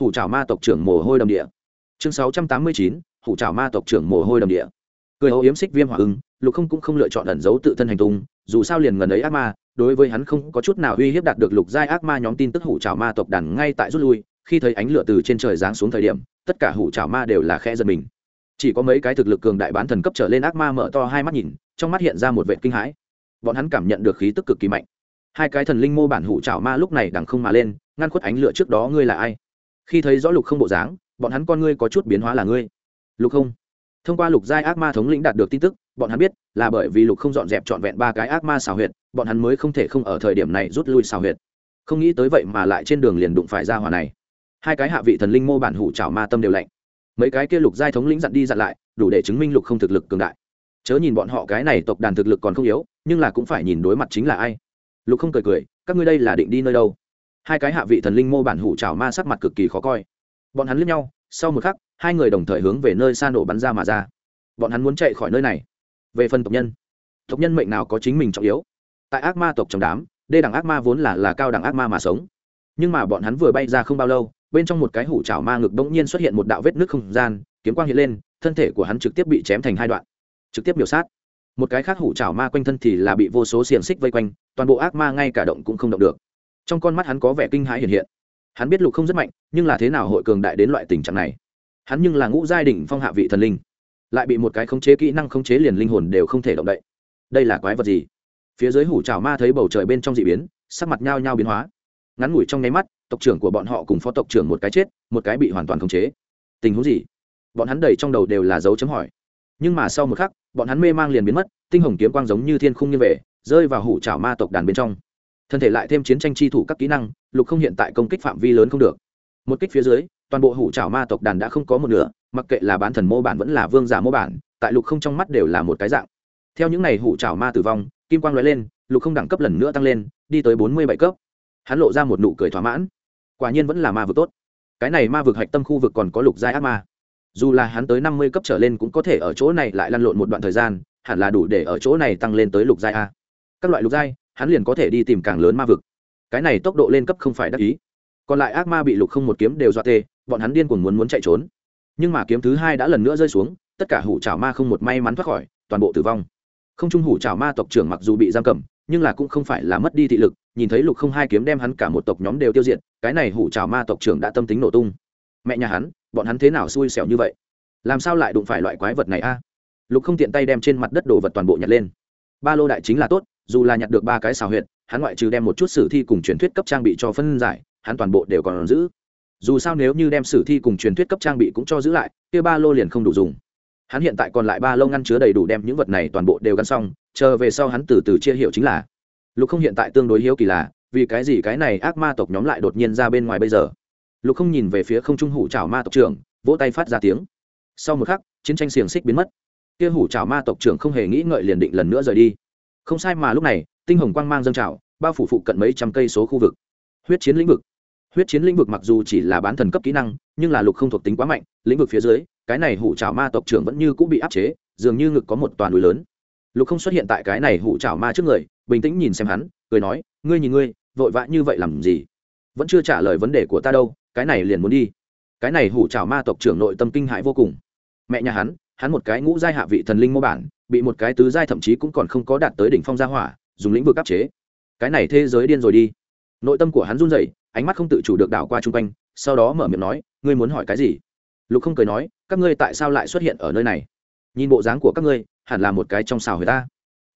hủ trảo ma tộc trưởng mồ hôi đầm địa. Chương 689 hủ trảo ma tộc trưởng mồ hôi đầm địa. Cười ấu yếm xích viêm hỏa ưng lục không cũng không lựa chọn ẩn giấu tự thân hành tung, dù sao liền gần ấy ác ma, đối với hắn không có chút nào uy hiếp đạt được lục giai ác ma nhóm tin tức hủ trảo ma tộc đàn ngay tại rút lui, khi thấy ánh lửa từ trên trời giáng xuống thời điểm, tất cả hủ trảo ma đều là khe giật mình chỉ có mấy cái thực lực cường đại bán thần cấp trở lên ác ma mở to hai mắt nhìn, trong mắt hiện ra một vệ kinh hãi. Bọn hắn cảm nhận được khí tức cực kỳ mạnh. Hai cái thần linh mô bản hủ trảo ma lúc này đằng không mà lên, ngăn khuất ánh lửa trước đó ngươi là ai? Khi thấy rõ lục không bộ dáng, bọn hắn con ngươi có chút biến hóa là ngươi. Lục không. Thông qua lục giai ác ma thống lĩnh đạt được tin tức, bọn hắn biết là bởi vì lục không dọn dẹp trọn vẹn ba cái ác ma xào huyệt, bọn hắn mới không thể không ở thời điểm này rút lui xào huyệt. Không nghĩ tới vậy mà lại trên đường liền đụng phải ra hòa này. Hai cái hạ vị thần linh mô bản hủ trảo ma tâm đều lạnh mấy cái kia lục giai thống lĩnh dặn đi dặn lại, đủ để chứng minh lục không thực lực cường đại. Chớ nhìn bọn họ cái này tộc đàn thực lực còn không yếu, nhưng là cũng phải nhìn đối mặt chính là ai. Lục không cười cười, các ngươi đây là định đi nơi đâu? Hai cái hạ vị thần linh mô bản hủ trào ma sắc mặt cực kỳ khó coi. Bọn hắn liếc nhau, sau một khắc, hai người đồng thời hướng về nơi xa nổ bắn ra mà ra. Bọn hắn muốn chạy khỏi nơi này. Về phần tộc nhân tộc nhân mệnh nào có chính mình trọng yếu? Tại ác ma tộc trong đám, đê đẳng ác ma vốn là là cao đẳng ác ma mà sống. Nhưng mà bọn hắn vừa bay ra không bao lâu bên trong một cái hủ chảo ma ngực bỗng nhiên xuất hiện một đạo vết nước không gian, kiếm quang hiện lên, thân thể của hắn trực tiếp bị chém thành hai đoạn. Trực tiếp biểu sát. Một cái khác hủ chảo ma quanh thân thì là bị vô số xiềng xích vây quanh, toàn bộ ác ma ngay cả động cũng không động được. Trong con mắt hắn có vẻ kinh hãi hiện hiện. Hắn biết lục không rất mạnh, nhưng là thế nào hội cường đại đến loại tình trạng này? Hắn nhưng là ngũ giai đỉnh phong hạ vị thần linh. Lại bị một cái khống chế kỹ năng khống chế liền linh hồn đều không thể động đậy. Đây là quái vật gì? Phía dưới hủ trào ma thấy bầu trời bên trong d ị biến, sắc mặt nhao nhao biến hóa. Ngắn ngủi trong nháy mắt tộc trưởng của bọn họ cùng phó tộc trưởng một cái chết, một cái bị hoàn toàn khống chế. Tình huống gì? Bọn hắn đầy trong đầu đều là dấu chấm hỏi. Nhưng mà sau một khắc, bọn hắn mê mang liền biến mất, tinh hồng kiếm quang giống như thiên khung như về rơi vào hủ trào ma tộc đàn bên trong. Thân thể lại thêm chiến tranh chi thủ các kỹ năng, lục không hiện tại công kích phạm vi lớn không được. Một kích phía dưới, toàn bộ hủ trào ma tộc đàn đã không có một nửa, mặc kệ là bán thần mô bản vẫn là vương giả mô bản, tại lục không trong mắt đều là một cái dạng. Theo những ngày hủ trào ma tử vong, kim quang nói lên, lục không đẳng cấp lần nữa tăng lên, đi tới bốn mươi bảy cấp. Hắn lộ ra một nụ cười thỏa mãn quả nhiên vẫn là ma vực tốt. Cái này ma vực hạch tâm khu vực còn có lục giai ác ma. Dù là hắn tới năm mươi cấp trở lên cũng có thể ở chỗ này lại lăn lộn một đoạn thời gian, hẳn là đủ để ở chỗ này tăng lên tới lục giai a. Các loại lục giai, hắn liền có thể đi tìm càng lớn ma vực. Cái này tốc độ lên cấp không phải đắc ý. Còn lại ác ma bị lục không một kiếm đều dọa tê, bọn hắn điên cuồng muốn muốn chạy trốn. Nhưng mà kiếm thứ hai đã lần nữa rơi xuống, tất cả hủ trào ma không một may mắn thoát khỏi, toàn bộ tử vong. Không trung hủ trào ma tộc trưởng mặc dù bị giam cầm nhưng là cũng không phải là mất đi thị lực, nhìn thấy lục không hai kiếm đem hắn cả một tộc nhóm đều tiêu diệt, cái này hủ trào ma tộc trưởng đã tâm tính nổ tung. Mẹ nhà hắn, bọn hắn thế nào xui xẻo như vậy? Làm sao lại đụng phải loại quái vật này a? Lục không tiện tay đem trên mặt đất đồ vật toàn bộ nhặt lên. Ba lô đại chính là tốt, dù là nhặt được ba cái xào huyệt, hắn ngoại trừ đem một chút sử thi cùng truyền thuyết cấp trang bị cho phân giải, hắn toàn bộ đều còn giữ. Dù sao nếu như đem sử thi cùng truyền thuyết cấp trang bị cũng cho giữ lại, kia ba lô liền không đủ dùng hắn hiện tại còn lại ba lâu ngăn chứa đầy đủ đem những vật này toàn bộ đều gắn xong, chờ về sau hắn từ từ chia hiệu chính là. Lục không hiện tại tương đối hiếu kỳ là, vì cái gì cái này ác ma tộc nhóm lại đột nhiên ra bên ngoài bây giờ? Lục không nhìn về phía không trung hủ trào ma tộc trưởng, vỗ tay phát ra tiếng. Sau một khắc, chiến tranh xiềng xích biến mất. Kia hủ trào ma tộc trưởng không hề nghĩ ngợi liền định lần nữa rời đi. Không sai mà lúc này, tinh hồng quang mang dâng trào, bao phủ phụ cận mấy trăm cây số khu vực. Huyết chiến lĩnh vực huyết chiến lĩnh vực mặc dù chỉ là bán thần cấp kỹ năng, nhưng là lục không thuộc tính quá mạnh, lĩnh vực phía dưới, cái này hủ trào ma tộc trưởng vẫn như cũng bị áp chế, dường như ngực có một toàn núi lớn. Lục không xuất hiện tại cái này hủ trào ma trước người, bình tĩnh nhìn xem hắn, cười nói, ngươi nhìn ngươi, vội vã như vậy làm gì? Vẫn chưa trả lời vấn đề của ta đâu, cái này liền muốn đi. Cái này hủ trào ma tộc trưởng nội tâm kinh hãi vô cùng. Mẹ nhà hắn hắn một cái ngũ giai hạ vị thần linh mô bản, bị một cái tứ giai thậm chí cũng còn không có đạt tới đỉnh phong gia hỏa, dùng lĩnh vực áp chế. Cái này thế giới điên rồi đi. Nội tâm của hắn run rẩy ánh mắt không tự chủ được đảo qua chung quanh, sau đó mở miệng nói, ngươi muốn hỏi cái gì? Lục không cười nói, các ngươi tại sao lại xuất hiện ở nơi này? Nhìn bộ dáng của các ngươi, hẳn là một cái trong xào huyệt ta.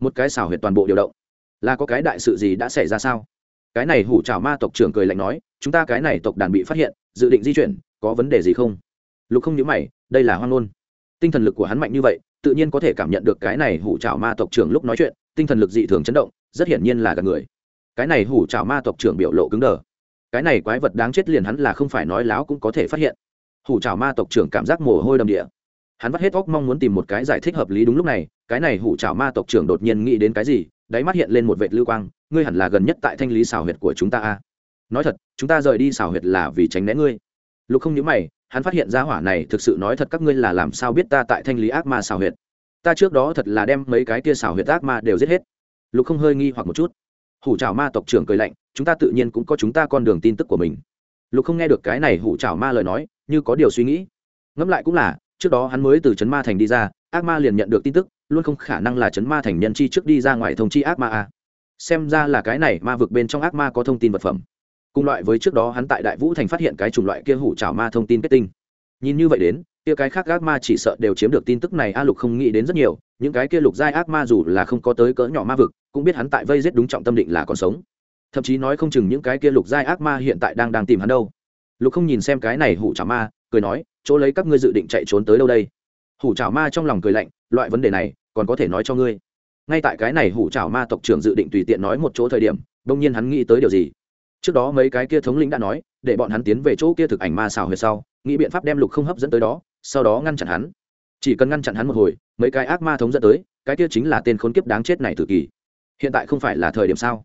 Một cái xào huyệt toàn bộ điều động. Là có cái đại sự gì đã xảy ra sao? Cái này hủ trào ma tộc trưởng cười lạnh nói, chúng ta cái này tộc đàn bị phát hiện, dự định di chuyển, có vấn đề gì không? Lục không nhớ mày, đây là hoang ngôn. Tinh thần lực của hắn mạnh như vậy, tự nhiên có thể cảm nhận được cái này hủ trào ma tộc trưởng lúc nói chuyện, tinh thần lực dị thường chấn động, rất hiển nhiên là gặp người. Cái này hủ trào ma tộc trưởng biểu lộ cứng đờ cái này quái vật đáng chết liền hắn là không phải nói láo cũng có thể phát hiện. Hủ trào ma tộc trưởng cảm giác mồ hôi đầm địa. Hắn vắt hết óc mong muốn tìm một cái giải thích hợp lý đúng lúc này, cái này hủ trào ma tộc trưởng đột nhiên nghĩ đến cái gì, đáy mắt hiện lên một vệt lưu quang, ngươi hẳn là gần nhất tại thanh lý xào huyệt của chúng ta a. Nói thật, chúng ta rời đi xào huyệt là vì tránh né ngươi. Lục không nhớ mày, hắn phát hiện ra hỏa này thực sự nói thật các ngươi là làm sao biết ta tại thanh lý ác ma xào huyệt. Ta trước đó thật là đem mấy cái tia xào huyệt ác ma đều giết hết. Lục không hơi nghi hoặc một chút. Hủ trào ma tộc trưởng cười lạnh chúng ta tự nhiên cũng có chúng ta con đường tin tức của mình. Lục không nghe được cái này hủ chảo ma lời nói, như có điều suy nghĩ. Ngẫm lại cũng là, trước đó hắn mới từ trấn ma thành đi ra, ác ma liền nhận được tin tức, luôn không khả năng là trấn ma thành nhân chi trước đi ra ngoài thông chi ác ma a xem ra là cái này ma vực bên trong ác ma có thông tin vật phẩm. Cùng loại với trước đó hắn tại đại vũ thành phát hiện cái chủng loại kia hủ chảo ma thông tin kết tinh. Nhìn như vậy đến, kia cái khác ác ma chỉ sợ đều chiếm được tin tức này a, lục không nghĩ đến rất nhiều, những cái kia lục giai ác ma dù là không có tới cỡ nhỏ ma vực, cũng biết hắn tại vây giết đúng trọng tâm định là còn sống thậm chí nói không chừng những cái kia lục giai ác ma hiện tại đang đang tìm hắn đâu. Lục không nhìn xem cái này hủ chảo ma, cười nói, chỗ lấy các ngươi dự định chạy trốn tới đâu đây? Hủ chảo ma trong lòng cười lạnh, loại vấn đề này, còn có thể nói cho ngươi. Ngay tại cái này hủ chảo ma tộc trưởng dự định tùy tiện nói một chỗ thời điểm đông nhiên hắn nghĩ tới điều gì? Trước đó mấy cái kia thống lĩnh đã nói, để bọn hắn tiến về chỗ kia thực ảnh ma xào huyệt sau, nghĩ biện pháp đem lục không hấp dẫn tới đó, sau đó ngăn chặn hắn. Chỉ cần ngăn chặn hắn một hồi, mấy cái ác ma thống dẫn tới, cái kia chính là tên khốn kiếp đáng chết này tự kỳ. Hiện tại không phải là thời điểm sao?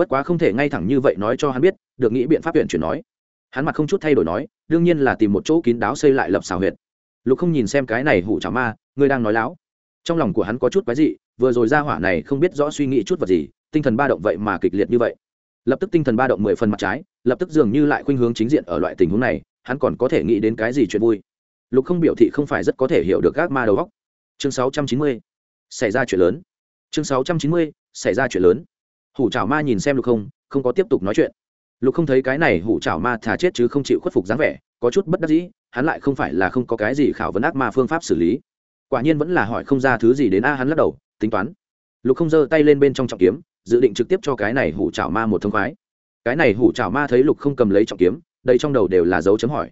Bất quá không thể ngay thẳng như vậy nói cho hắn biết, được nghĩ biện pháp huyện chuyển nói. Hắn mặt không chút thay đổi nói, đương nhiên là tìm một chỗ kín đáo xây lại lập xào huyệt. Lục không nhìn xem cái này hủ chảo ma, ngươi đang nói láo. Trong lòng của hắn có chút quái dị, vừa rồi ra hỏa này không biết rõ suy nghĩ chút vật gì, tinh thần ba động vậy mà kịch liệt như vậy. Lập tức tinh thần ba động mười phần mặt trái, lập tức dường như lại khuynh hướng chính diện ở loại tình huống này, hắn còn có thể nghĩ đến cái gì chuyện vui. Lục không biểu thị không phải rất có thể hiểu được các ma đầu góc chương sáu trăm chín mươi, xảy ra chuyện lớn. Chương sáu trăm chín mươi, xảy ra chuyện lớn hủ trào ma nhìn xem lục không không có tiếp tục nói chuyện. Lục không thấy cái này hủ trào ma thà chết chứ không chịu khuất phục dáng vẻ, có chút bất đắc dĩ, hắn lại không phải là không có cái gì khảo vấn ác ma phương pháp xử lý. Quả nhiên vẫn là hỏi không ra thứ gì đến a, hắn lắc đầu, tính toán. Lục không giơ tay lên bên trong trọng kiếm, dự định trực tiếp cho cái này hủ trào ma một thông khoái. Cái này hủ trào ma thấy lục không cầm lấy trọng kiếm đây trong đầu đều là dấu chấm hỏi.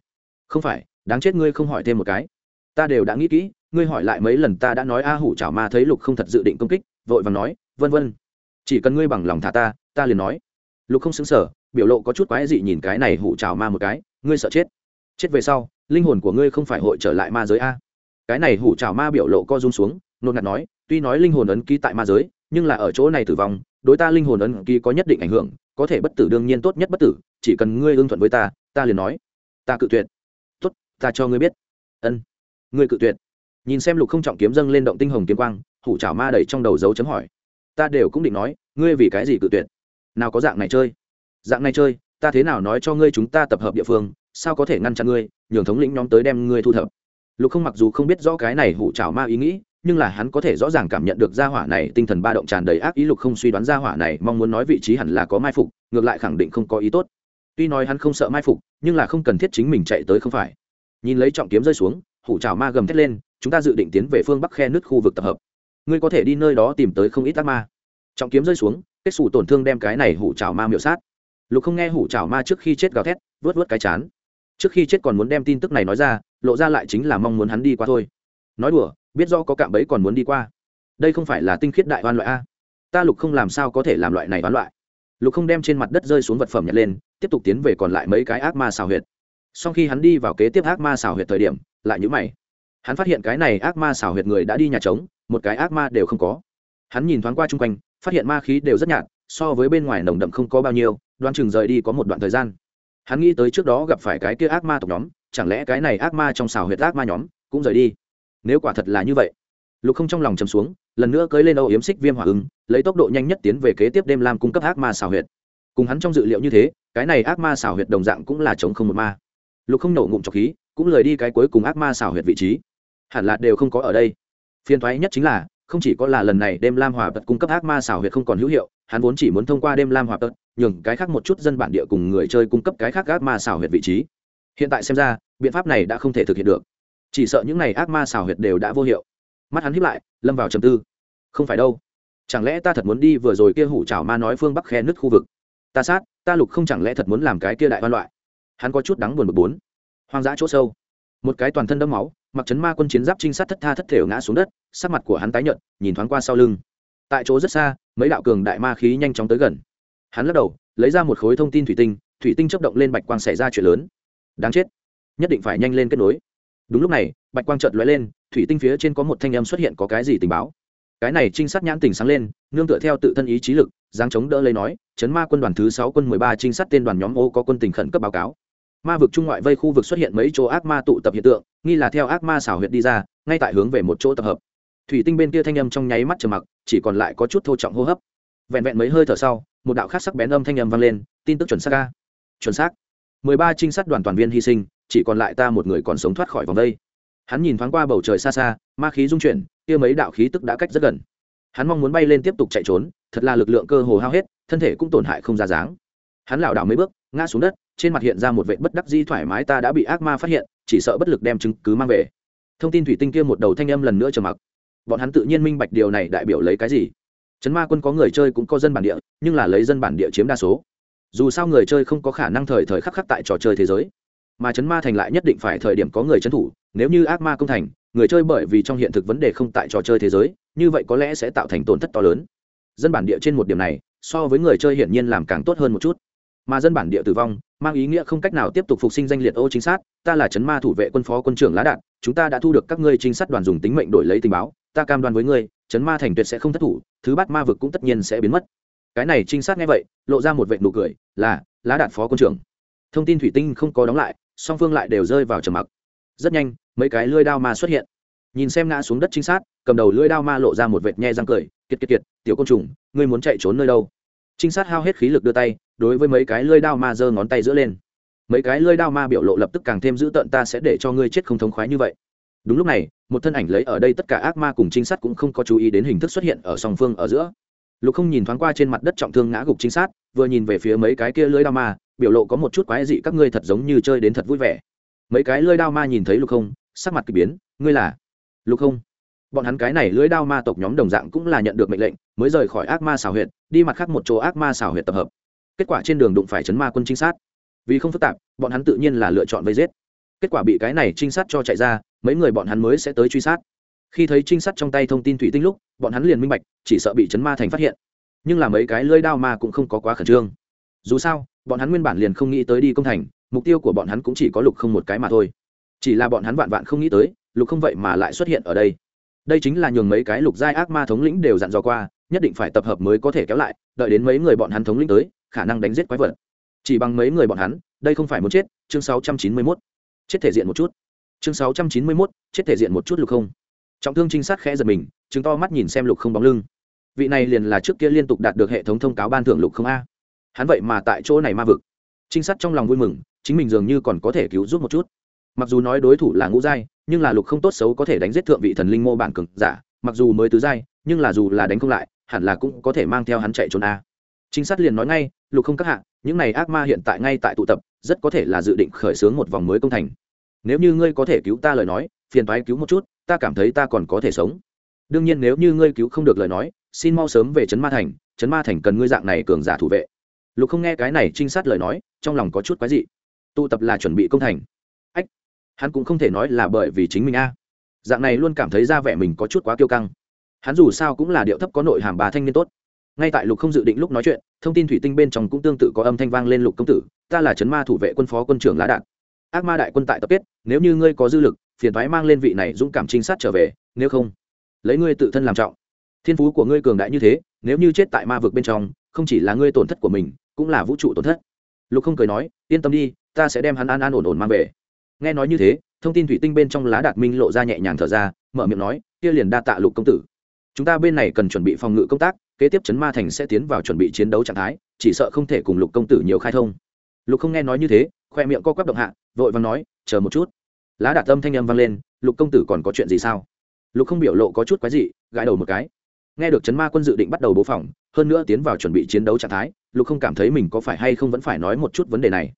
Không phải, đáng chết ngươi không hỏi thêm một cái. Ta đều đã nghĩ kỹ, ngươi hỏi lại mấy lần ta đã nói a, hủ chảo ma thấy lục không thật dự định công kích, vội vàng nói, vân vân chỉ cần ngươi bằng lòng thả ta ta liền nói. Lục không xứng sở biểu lộ có chút quái dị nhìn cái này hụ chảo ma một cái, ngươi sợ chết. Chết về sau, linh hồn của ngươi không phải hội trở lại ma giới a? Cái này hủ chảo ma biểu lộ co rung xuống nôn ngạt nói, tuy nói linh hồn ấn ký tại ma giới, nhưng là ở chỗ này tử vong, đối ta linh hồn ấn ký có nhất định ảnh hưởng, có thể bất tử đương nhiên tốt nhất bất tử, chỉ cần ngươi ưng thuận với ta ta liền nói. Ta cự tuyệt. Tốt, ta cho ngươi biết. Ân. Ngươi cự tuyệt. Nhìn xem lục không trọng kiếm dâng lên động tinh hồng kiếm quang, hủ chảo ma đầy trong đầu dấu chấm hỏi ta đều cũng định nói, ngươi vì cái gì cự tuyệt? Nào có dạng này chơi. Dạng này chơi, ta thế nào nói cho ngươi chúng ta tập hợp địa phương, sao có thể ngăn chặn ngươi, nhường thống lĩnh nhóm tới đem ngươi thu thập? Lục không mặc dù không biết rõ cái này hủ trào ma ý nghĩ, nhưng là hắn có thể rõ ràng cảm nhận được gia hỏa này tinh thần ba động tràn đầy ác ý, lục không suy đoán gia hỏa này mong muốn nói vị trí hẳn là có mai phục, ngược lại khẳng định không có ý tốt. Tuy nói hắn không sợ mai phục, nhưng là không cần thiết chính mình chạy tới không phải. Nhìn lấy trọng kiếm rơi xuống, hủ trào ma gầm thét lên, chúng ta dự định tiến về phương bắc khe nước khu vực tập hợp ngươi có thể đi nơi đó tìm tới không ít ác ma. Trọng kiếm rơi xuống, kết xù tổn thương đem cái này hủ trào ma miệu sát. Lục không nghe hủ trào ma trước khi chết gào thét, vớt vớt cái chán. Trước khi chết còn muốn đem tin tức này nói ra, lộ ra lại chính là mong muốn hắn đi qua thôi. Nói đùa, biết do có cạm bẫy còn muốn đi qua. Đây không phải là tinh khiết đại oan loại a. Ta lục không làm sao có thể làm loại này oan loại. Lục không đem trên mặt đất rơi xuống vật phẩm nhặt lên, tiếp tục tiến về còn lại mấy cái ác ma xào huyệt. Sau khi hắn đi vào kế tiếp ác ma xào huyệt thời điểm, lại nhữ mày hắn phát hiện cái này ác ma xảo huyệt người đã đi nhà trống, một cái ác ma đều không có. Hắn nhìn thoáng qua chung quanh, phát hiện ma khí đều rất nhạt, so với bên ngoài nồng đậm không có bao nhiêu đoan chừng rời đi có một đoạn thời gian. Hắn nghĩ tới trước đó gặp phải cái kia ác ma tộc nhóm, chẳng lẽ cái này ác ma trong xào huyệt ác ma nhóm cũng rời đi? Nếu quả thật là như vậy, lục không trong lòng chầm xuống, lần nữa cưới lên âu yếm xích viêm hỏa ứng lấy tốc độ nhanh nhất tiến về kế tiếp đêm lam cung cấp ác ma xào huyệt. Cùng hắn trong dự liệu như thế, cái này ác ma xào huyệt đồng dạng cũng là chống không một ma. Lục không nổ ngụm trọc khí, cũng lời đi cái cuối cùng ác ma xào huyệt vị trí hẳn là đều không có ở đây. Phiên thoái nhất chính là, không chỉ có là lần này đêm lam hòa tật cung cấp ác ma xảo huyệt không còn hữu hiệu, hắn vốn chỉ muốn thông qua đêm lam hòa tật, nhường cái khác một chút dân bản địa cùng người chơi cung cấp cái khác ác ma xảo huyệt vị trí. Hiện tại xem ra, biện pháp này đã không thể thực hiện được. Chỉ sợ những n à y ác ma xảo huyệt đều đã vô hiệu. Mắt hắn hiếp lại, lâm vào trầm tư. Không phải đâu. Chẳng lẽ ta thật muốn đi vừa rồi kia hủ chảo ma nói phương bắc khe nứt khu vực? Ta sát, ta lục không chẳng lẽ thật muốn làm cái kia đại văn loại? Hắn có chút đắng buồn bực bốn. Hoang dã chỗ sâu. Một cái toàn thân đẫm máu mặc chấn ma quân chiến giáp trinh sát thất tha thất thểu ngã xuống đất, sắc mặt của hắn tái nhợt, nhìn thoáng qua sau lưng. Tại chỗ rất xa, mấy đạo cường đại ma khí nhanh chóng tới gần. Hắn lắc đầu, lấy ra một khối thông tin thủy tinh thủy tinh chấp động lên bạch quang xảy ra chuyện lớn. Đáng chết, nhất định phải nhanh lên kết nối. Đúng lúc này, bạch quang chợt lóe lên, thủy tinh phía trên có một thanh âm xuất hiện có cái gì tình báo. Cái này trinh sát nhãn tình sáng lên, nương tựa theo tự thân ý chí lực giáng chống đỡ lấy nói, chấn ma quân đoàn thứ sáu quân mười ba trinh sát tên đoàn nhóm ô có quân tình khẩn cấp báo cáo ma vực trung ngoại vây khu vực xuất hiện mấy chỗ ác ma tụ tập hiện tượng, nghi là theo ác ma xảo huyệt đi ra, ngay tại hướng về một chỗ tập hợp. Thủy tinh bên kia thanh âm trong nháy mắt trầm mặc, chỉ còn lại có chút thô trọng hô hấp. Vẹn vẹn mấy hơi thở sau, một đạo khác sắc bén âm thanh âm vang lên, tin tức chuẩn xác ca chuẩn xác. Mười ba trinh sát đoàn toàn viên hy sinh, chỉ còn lại ta một người còn sống thoát khỏi vòng đây. Hắn nhìn thoáng qua bầu trời xa xa, ma khí dung chuyển, kia mấy đạo khí tức đã cách rất gần. Hắn mong muốn bay lên tiếp tục chạy trốn, thật là lực lượng cơ hồ hao hết, thân thể cũng tổn hại không ra dáng hắn lảo đảo mấy bước, ngã xuống đất, trên mặt hiện ra một vệ bất đắc di thoải mái, ta đã bị ác ma phát hiện, chỉ sợ bất lực đem chứng cứ mang về. Thông tin thủy tinh kia một đầu thanh âm lần nữa trầm mặc. Bọn hắn tự nhiên minh bạch điều này đại biểu lấy cái gì? Chấn ma quân có người chơi cũng có dân bản địa, nhưng là lấy dân bản địa chiếm đa số. Dù sao người chơi không có khả năng thời thời khắc khắc tại trò chơi thế giới. Mà chấn ma thành lại nhất định phải thời điểm có người trấn thủ, nếu như ác ma công thành, người chơi bởi vì trong hiện thực vấn đề không tại trò chơi thế giới, như vậy có lẽ sẽ tạo thành tổn thất to lớn. Dân bản địa trên một điểm này, so với người chơi hiển nhiên làm càng tốt hơn một chút mà dân bản địa tử vong, mang ý nghĩa không cách nào tiếp tục phục sinh danh liệt ô chính xác ta là chấn ma thủ vệ quân phó quân trưởng lá đạn, chúng ta đã thu được các ngươi trinh sát đoàn dùng tính mệnh đổi lấy tình báo, ta cam đoan với ngươi, chấn ma thành tuyệt sẽ không thất thủ, thứ bắt ma vực cũng tất nhiên sẽ biến mất. Cái này trinh sát nghe vậy, lộ ra một vệ nụ cười, là, lá đạn phó quân trưởng. Thông tin thủy tinh không có đóng lại, song phương lại đều rơi vào trầm mặc. Rất nhanh, mấy cái lưỡi đao ma xuất hiện. Nhìn xem ngã xuống đất trinh sát, cầm đầu lưỡi đao ma lộ ra một vệt nhe răng cười, kiệt kiệt kiệt, tiểu côn trùng, ngươi muốn chạy trốn nơi đâu? Trinh sát hao hết khí lực đưa tay, đối với mấy cái lưỡi đao ma giơ ngón tay giữa lên. Mấy cái lưỡi đao ma biểu lộ lập tức càng thêm dữ tợn, ta sẽ để cho ngươi chết không thống khoái như vậy. Đúng lúc này, một thân ảnh lấy ở đây tất cả ác ma cùng trinh sát cũng không có chú ý đến hình thức xuất hiện ở song phương ở giữa. Lục không nhìn thoáng qua trên mặt đất trọng thương ngã gục trinh sát, vừa nhìn về phía mấy cái kia lưỡi đao ma, biểu lộ có một chút quái dị, các ngươi thật giống như chơi đến thật vui vẻ. Mấy cái lưỡi đao ma nhìn thấy lục không, sắc mặt k ỳ biến, ngươi là? Lục không. Bọn hắn cái này lưỡi đao ma tộc nhóm đồng dạng cũng là nhận được mệnh lệnh, mới rời khỏi ác ma xào huyện đi mặt khác một chỗ ác ma xào huyệt tập hợp. Kết quả trên đường đụng phải chấn ma quân trinh sát. Vì không phức tạp, bọn hắn tự nhiên là lựa chọn vây giết. Kết quả bị cái này trinh sát cho chạy ra, mấy người bọn hắn mới sẽ tới truy sát. Khi thấy trinh sát trong tay thông tin thủy tinh lúc, bọn hắn liền minh bạch, chỉ sợ bị chấn ma thành phát hiện. Nhưng là mấy cái lưỡi đao ma cũng không có quá khẩn trương. Dù sao, bọn hắn nguyên bản liền không nghĩ tới đi công thành, mục tiêu của bọn hắn cũng chỉ có lục không một cái mà thôi. Chỉ là bọn hắn vạn vạn không nghĩ tới, lục không vậy mà lại xuất hiện ở đây. Đây chính là nhường mấy cái lục giai ác ma thống lĩnh đều dặn dò qua nhất định phải tập hợp mới có thể kéo lại đợi đến mấy người bọn hắn thống lĩnh tới khả năng đánh giết quái vật. Chỉ bằng mấy người bọn hắn đây không phải muốn chết chương 691. chết thể diện một chút. Chương 691, chết thể diện một chút lục không. Trọng thương trinh sát khẽ giật mình chứng to mắt nhìn xem lục không bóng lưng. Vị này liền là trước kia liên tục đạt được hệ thống thông cáo ban thưởng lục không a. Hắn vậy mà tại chỗ này ma vực. Trinh sát trong lòng vui mừng chính mình dường như còn có thể cứu giúp một chút. Mặc dù nói đối thủ là ngũ giai nhưng là lục không tốt xấu có thể đánh giết thượng vị thần linh mô bản cực giả mặc dù mới tứ giai nhưng là dù là đánh không lại, hẳn là cũng có thể mang theo hắn chạy trốn a. Trinh sát liền nói ngay, lục không các hạ, những này ác ma hiện tại ngay tại tụ tập, rất có thể là dự định khởi xướng một vòng mới công thành. Nếu như ngươi có thể cứu ta lời nói, phiền thoái cứu một chút, ta cảm thấy ta còn có thể sống. Đương nhiên nếu như ngươi cứu không được lời nói, xin mau sớm về trấn ma thành, trấn ma thành cần ngươi dạng này cường giả thủ vệ. Lục không nghe cái này trinh sát lời nói, trong lòng có chút quái dị. Tụ tập là chuẩn bị công thành. Ách, hắn cũng không thể nói là bởi vì chính mình a. Dạng này luôn cảm thấy ra vẻ mình có chút quá kiêu căng hắn dù sao cũng là điệu thấp có nội hàm bà thanh niên tốt. Ngay tại lục không dự định lúc nói chuyện, thông tin thủy tinh bên trong cũng tương tự có âm thanh vang lên lục công tử, ta là trấn ma thủ vệ quân phó quân trưởng lá đạn. Ác ma đại quân tại tập kết, nếu như ngươi có dư lực, phiền thoái mang lên vị này dũng cảm trinh sát trở về, nếu không, lấy ngươi tự thân làm trọng. Thiên phú của ngươi cường đại như thế, nếu như chết tại ma vực bên trong, không chỉ là ngươi tổn thất của mình, cũng là vũ trụ tổn thất. Lục không cười nói, yên tâm đi, ta sẽ đem hắn an an ổn ổn mang về. Nghe nói như thế, thông tin thủy tinh bên trong lá đạt minh lộ ra nhẹ nhàng thở ra, mở miệng nói, kia liền đa tạ lục công tử chúng ta bên này cần chuẩn bị phòng ngự công tác, kế tiếp chấn ma thành sẽ tiến vào chuẩn bị chiến đấu trạng thái, chỉ sợ không thể cùng lục công tử nhiều khai thông. Lục không nghe nói như thế, khoe miệng co quắp động hạ, vội vàng nói, chờ một chút. Lá đạt tâm thanh âm vang lên, lục công tử còn có chuyện gì sao? Lục không biểu lộ có chút quái gì gãi đầu một cái. Nghe được chấn ma quân dự định bắt đầu bố phòng, hơn nữa tiến vào chuẩn bị chiến đấu trạng thái, lục không cảm thấy mình có phải hay không vẫn phải nói một chút vấn đề này.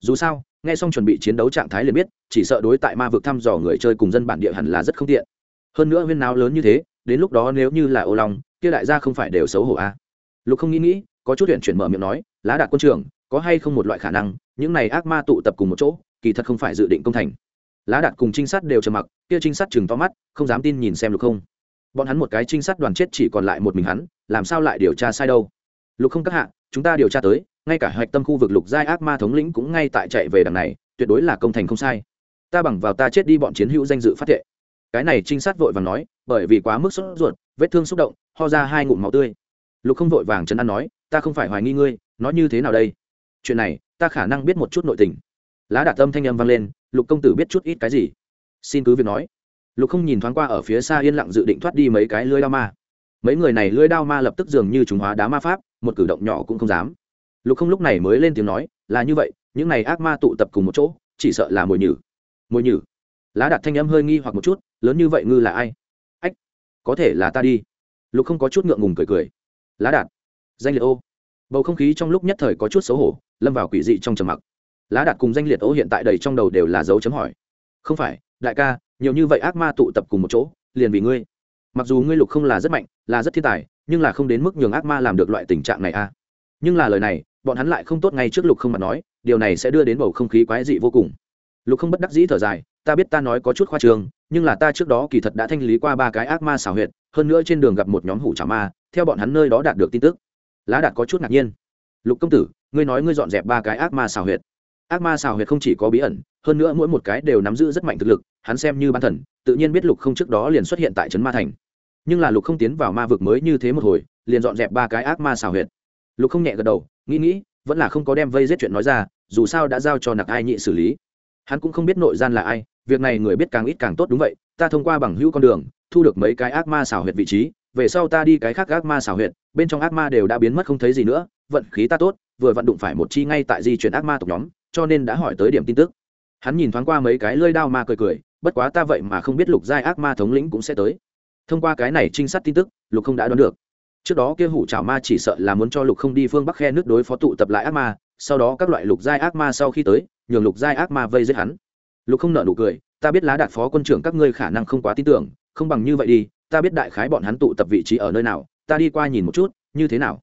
Dù sao, nghe xong chuẩn bị chiến đấu trạng thái liền biết, chỉ sợ đối tại ma vực thăm dò người chơi cùng dân bản địa hẳn là rất không tiện. Hơn nữa huyên nào lớn như thế đến lúc đó nếu như là ô long, kia đại gia không phải đều xấu hổ a à. lục không nghĩ nghĩ, có chút huyện chuyển mở miệng nói, lá đạt quân trường có hay không một loại khả năng, những này ác ma tụ tập cùng một chỗ, kỳ thật không phải dự định công thành. Lá đạt cùng trinh sát đều trầm mặc, kia trinh sát chừng to mắt, không dám tin nhìn xem lục không. Bọn hắn một cái trinh sát đoàn chết chỉ còn lại một mình hắn, làm sao lại điều tra sai đâu? Lục không các hạ, chúng ta điều tra tới, ngay cả hạch tâm khu vực lục giai ác ma thống lĩnh cũng ngay tại chạy về đằng này, tuyệt đối là công thành không sai. Ta bằng vào ta chết đi bọn chiến hữu danh dự phát thệ. Cái này trinh sát vội vàng nói bởi vì quá mức sốt ruột, vết thương xúc động, ho ra hai ngụm máu tươi. Lục không vội vàng chấn an nói, ta không phải hoài nghi ngươi nói như thế nào đây? Chuyện này, ta khả năng biết một chút nội tình. Lá đạt tâm thanh âm vang lên, lục công tử biết chút ít cái gì? Xin cứ việc nói. Lục không nhìn thoáng qua ở phía xa yên lặng dự định thoát đi mấy cái lưới đao ma. Mấy người này lưới đao ma lập tức dường như chúng hóa đá ma pháp, một cử động nhỏ cũng không dám. Lục không lúc này mới lên tiếng nói, là như vậy, những này ác ma tụ tập cùng một chỗ, chỉ sợ là mồi nhử. Mồi nhử? Lá đặt thanh âm hơi nghi hoặc một chút, lớn như vậy ngư là ai? Có thể là ta đi. Lục không có chút ngượng ngùng cười cười. Lá đạt danh liệt ô. Bầu không khí trong lúc nhất thời có chút xấu hổ, lâm vào quỷ dị trong trầm mặc. Lá đạt cùng danh liệt ô hiện tại đầy trong đầu đều là dấu chấm hỏi. Không phải, đại ca, nhiều như vậy ác ma tụ tập cùng một chỗ, liền vì ngươi. Mặc dù ngươi lục không là rất mạnh, là rất thiên tài, nhưng là không đến mức nhường ác ma làm được loại tình trạng này a à. nhưng là lời này, bọn hắn lại không tốt ngay trước lục không mà nói, điều này sẽ đưa đến bầu không khí quái dị vô cùng. Lục không bất đắc dĩ thở dài ta biết ta nói có chút khoa trương nhưng là ta trước đó kỳ thật đã thanh lý qua ba cái ác ma xảo huyệt, hơn nữa trên đường gặp một nhóm hủ trả ma, theo bọn hắn nơi đó đạt được tin tức. Lá đạt có chút ngạc nhiên. Lục công tử, ngươi nói ngươi dọn dẹp ba cái ác ma xảo huyệt. Ác ma xảo huyệt không chỉ có bí ẩn, hơn nữa mỗi một cái đều nắm giữ rất mạnh thực lực, hắn xem như ban thần, tự nhiên biết lục không trước đó liền xuất hiện tại trấn ma thành. Nhưng là lục không tiến vào ma vực mới như thế một hồi, liền dọn dẹp ba cái ác ma xảo huyệt. Lục không nhẹ gật đầu, nghĩ nghĩ, vẫn là không có đem vây giết chuyện nói ra, dù sao đã giao cho nặc ai nhị xử lý. Hắn cũng không biết nội gian là ai việc này người biết càng ít càng tốt đúng vậy, ta thông qua bằng hữu con đường, thu được mấy cái ác ma xảo huyệt vị trí, về sau ta đi cái khác ác ma xảo huyệt, bên trong ác ma đều đã biến mất không thấy gì nữa, vận khí ta tốt, vừa vận đụng phải một chi ngay tại di chuyển ác ma tộc nhóm, cho nên đã hỏi tới điểm tin tức. Hắn nhìn thoáng qua mấy cái lơi đao ma cười cười, bất quá ta vậy mà không biết lục giai ác ma thống lĩnh cũng sẽ tới. Thông qua cái này trinh sát tin tức, lục không đã đoán được. Trước đó kia hủ trào ma chỉ sợ là muốn cho lục không đi phương bắc khe nước đối phó tụ tập lại ác ma, sau đó các loại lục giai ác ma sau khi tới, nhường lục giai ác ma vây giết hắn lục không nợ nụ cười, ta biết lá đạt phó quân trưởng các ngươi khả năng không quá tin tưởng, không bằng như vậy đi, ta biết đại khái bọn hắn tụ tập vị trí ở nơi nào, ta đi qua nhìn một chút, như thế nào?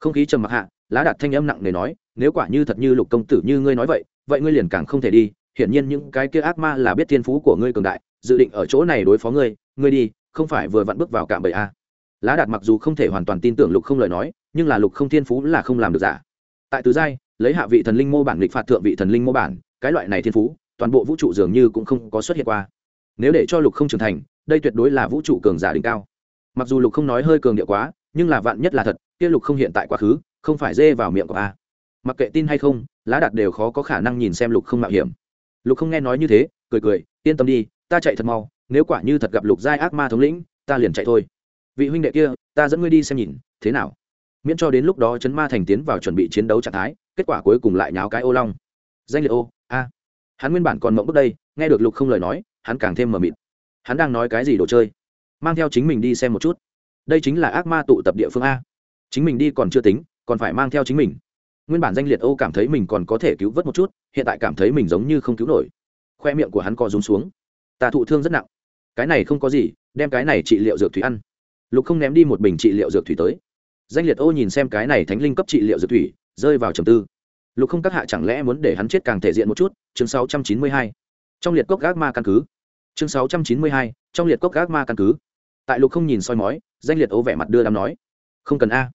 Không khí trầm mặc hạ, lá đạt thanh âm nặng nề nói, nếu quả như thật như lục công tử như ngươi nói vậy vậy ngươi liền càng không thể đi, hiển nhiên những cái kia ác ma là biết thiên phú của ngươi cường đại, dự định ở chỗ này đối phó ngươi ngươi đi, không phải vừa vặn bước vào cạm bẫy a lá đạt mặc dù không thể hoàn toàn tin tưởng lục không lời nói, nhưng là lục không thiên phú là không làm được giả. Tại tứ giai, lấy hạ vị thần linh mô bản lịch phạt thượng vị thần linh mô bản, cái loại này thiên phú toàn bộ vũ trụ dường như cũng không có xuất hiện qua. Nếu để cho lục không trưởng thành, đây tuyệt đối là vũ trụ cường giả đỉnh cao. Mặc dù lục không nói hơi cường điệu quá, nhưng là vạn nhất là thật, kia lục không hiện tại quá khứ, không phải dê vào miệng của a. Mặc kệ tin hay không, lá đạt đều khó có khả năng nhìn xem lục không mạo hiểm. Lục không nghe nói như thế, cười cười, yên tâm đi, ta chạy thật mau, nếu quả như thật gặp lục giai ác ma thống lĩnh, ta liền chạy thôi. Vị huynh đệ kia, ta dẫn ngươi đi xem nhìn, thế nào? Miễn cho đến lúc đó chấn ma thành tiến vào chuẩn bị chiến đấu trạng thái, kết quả cuối cùng lại nháo cái ô long. Danh liệt ô, a hắn nguyên bản còn mộng bước đây, nghe được lục không lời nói, hắn càng thêm mờ mịt. Hắn đang nói cái gì đồ chơi? Mang theo chính mình đi xem một chút. Đây chính là ác ma tụ tập địa phương a. Chính mình đi còn chưa tính, còn phải mang theo chính mình. Nguyên bản danh liệt ô cảm thấy mình còn có thể cứu vớt một chút, hiện tại cảm thấy mình giống như không cứu nổi. Khoe miệng của hắn co rúm xuống. Ta thụ thương rất nặng. Cái này không có gì, đem cái này trị liệu dược thủy ăn. Lục không ném đi một bình trị liệu dược thủy tới. Danh liệt ô nhìn xem cái này thánh linh cấp trị liệu dược thủy, rơi vào trầm tư lục không các hạ chẳng lẽ muốn để hắn chết càng thể diện một chút? Chương 692. trong liệt cốc gác ma căn cứ. Chương 692. trong liệt cốc gác ma căn cứ. Tại lục không nhìn soi mói, danh liệt ô vẻ mặt đưa đám nói, không cần a.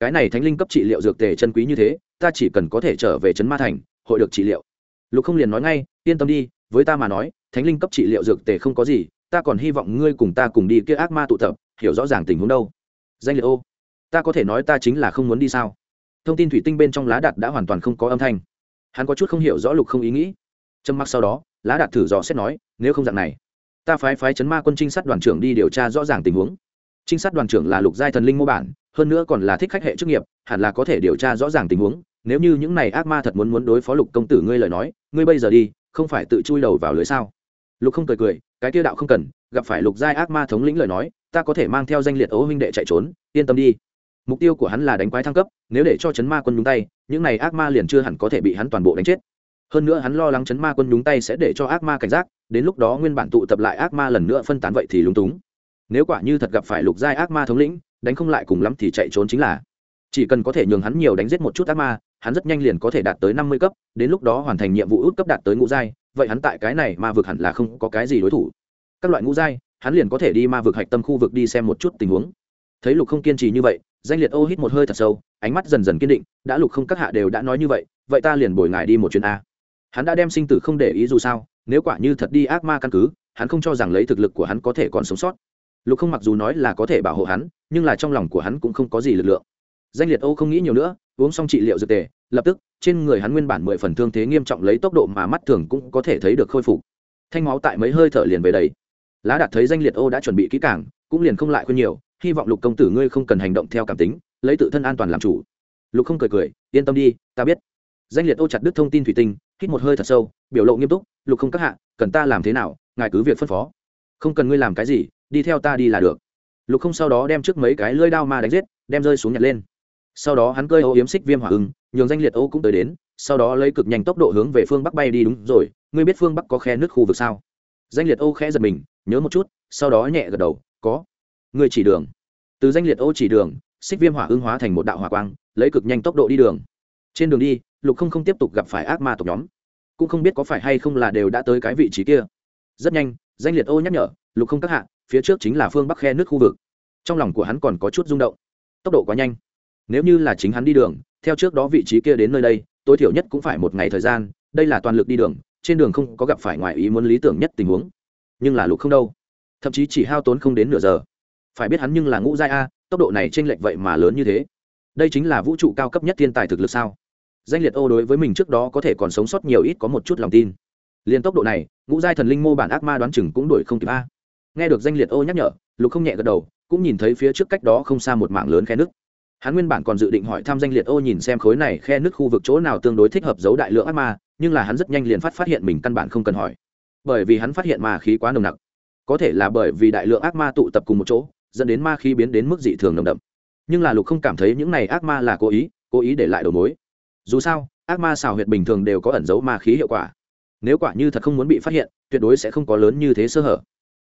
Cái này thánh linh cấp trị liệu dược tề chân quý như thế, ta chỉ cần có thể trở về trấn ma thành, hội được trị liệu. Lục không liền nói ngay, yên tâm đi, với ta mà nói, thánh linh cấp trị liệu dược tề không có gì, ta còn hy vọng ngươi cùng ta cùng đi kia ác ma tụ tập, hiểu rõ ràng tình huống đâu. Danh liệt ô ta có thể nói ta chính là không muốn đi sao? Thông tin thủy tinh bên trong lá đạt đã hoàn toàn không có âm thanh. Hắn có chút không hiểu rõ lục không ý nghĩ. Trầm mặc sau đó, lá đạt thử dò xét nói, nếu không dạng này, ta phái phái chấn ma quân trinh sát đoàn trưởng đi điều tra rõ ràng tình huống. Trinh sát đoàn trưởng là lục giai thần linh mô bản, hơn nữa còn là thích khách hệ chức nghiệp, hẳn là có thể điều tra rõ ràng tình huống. Nếu như những này ác ma thật muốn muốn đối phó lục công tử ngươi lời nói, ngươi bây giờ đi, không phải tự chui đầu vào lưới sao? Lục không cười cười, cái tiêu đạo không cần, gặp phải lục giai ác ma thống lĩnh lời nói, ta có thể mang theo danh liệt ấu huynh đệ chạy trốn, yên tâm đi mục tiêu của hắn là đánh quái thăng cấp, nếu để cho chấn ma quân nhúng tay, những này ác ma liền chưa hẳn có thể bị hắn toàn bộ đánh chết. Hơn nữa hắn lo lắng chấn ma quân nhúng tay sẽ để cho ác ma cảnh giác, đến lúc đó nguyên bản tụ tập lại ác ma lần nữa phân tán vậy thì lúng túng. Nếu quả như thật gặp phải lục giai ác ma thống lĩnh, đánh không lại cùng lắm thì chạy trốn chính là. Chỉ cần có thể nhường hắn nhiều đánh giết một chút ác ma, hắn rất nhanh liền có thể đạt tới năm mươi cấp, đến lúc đó hoàn thành nhiệm vụ út cấp đạt tới ngũ giai, vậy hắn tại cái này ma vực hẳn là không có cái gì đối thủ. Các loại ngũ giai, hắn liền có thể đi ma vực hạch tâm khu vực đi xem một chút tình huống. Thấy lục không kiên trì như vậy danh liệt ô hít một hơi thật sâu, ánh mắt dần dần kiên định, đã lục không các hạ đều đã nói như vậy vậy ta liền bồi ngài đi một chuyến a. Hắn đã đem sinh tử không để ý dù sao, nếu quả như thật đi ác ma căn cứ, hắn không cho rằng lấy thực lực của hắn có thể còn sống sót. Lục không mặc dù nói là có thể bảo hộ hắn, nhưng là trong lòng của hắn cũng không có gì lực lượng. Danh liệt ô không nghĩ nhiều nữa, uống xong trị liệu dược tề, lập tức, trên người hắn nguyên bản mười phần thương thế nghiêm trọng lấy tốc độ mà mắt thường cũng có thể thấy được khôi phục. Thanh máu tại mấy hơi thở liền về đầy. Lá đạt thấy danh liệt ô đã chuẩn bị kỹ cảng cũng liền không lại khuyên nhiều hy vọng lục công tử ngươi không cần hành động theo cảm tính, lấy tự thân an toàn làm chủ. Lục không cười cười, yên tâm đi, ta biết. Danh liệt ô chặt đứt thông tin thủy tinh, hít một hơi thật sâu, biểu lộ nghiêm túc, lục không các hạ, cần ta làm thế nào, ngài cứ việc phân phó. Không cần ngươi làm cái gì, đi theo ta đi là được. Lục không sau đó đem trước mấy cái lưỡi đao ma đánh giết, đem rơi xuống nhặt lên. Sau đó hắn cơi ô yếm xích viêm hỏa ưng, nhường danh liệt ô cũng tới đến, sau đó lấy cực nhanh tốc độ hướng về phương bắc bay đi đúng rồi, ngươi biết phương bắc có khe nước khu vực sao? Danh liệt ô khẽ giật mình, nhớ một chút, sau đó nhẹ gật đầu, có người chỉ đường. Từ danh liệt ô chỉ đường, xích viêm hỏa ưng hóa thành một đạo hỏa quang, lấy cực nhanh tốc độ đi đường. Trên đường đi, lục không không tiếp tục gặp phải ác ma tộc nhóm. Cũng không biết có phải hay không là đều đã tới cái vị trí kia. Rất nhanh, danh liệt ô nhắc nhở, lục không các hạ, phía trước chính là phương bắc khe nước khu vực. Trong lòng của hắn còn có chút rung động. Tốc độ quá nhanh. Nếu như là chính hắn đi đường, theo trước đó vị trí kia đến nơi đây, tối thiểu nhất cũng phải một ngày thời gian, đây là toàn lực đi đường, trên đường không có gặp phải ngoài ý muốn lý tưởng nhất tình huống. Nhưng là lục không đâu. Thậm chí chỉ hao tốn không đến nửa giờ phải biết hắn nhưng là ngũ giai a, tốc độ này t r ê n lệch vậy mà lớn như thế. Đây chính là vũ trụ cao cấp nhất thiên tài thực lực sao? Danh liệt ô đối với mình trước đó có thể còn sống sót nhiều ít có một chút lòng tin. Liền tốc độ này, ngũ giai thần linh mô bản ác ma đoán chừng cũng đuổi không kịp a. Nghe được danh liệt ô nhắc nhở, lục không nhẹ gật đầu, cũng nhìn thấy phía trước cách đó không xa một mảng lớn khe nước. Hắn nguyên bản còn dự định hỏi thăm danh liệt ô nhìn xem khối này khe nước khu vực chỗ nào tương đối thích hợp giấu đại lượng ác ma, nhưng là hắn rất nhanh liền phát phát hiện mình căn bản không cần hỏi. Bởi vì hắn phát hiện ma khí quá nồng nặc. Có thể là bởi vì đại lượng ác ma tụ tập cùng một chỗ dẫn đến ma khí biến đến mức dị thường nồng đậm. Nhưng là lục không cảm thấy những này ác ma là cố ý cố ý để lại đầu mối. Dù sao, ác ma xào huyệt bình thường đều có ẩn giấu ma khí hiệu quả. Nếu quả như thật không muốn bị phát hiện, tuyệt đối sẽ không có lớn như thế sơ hở.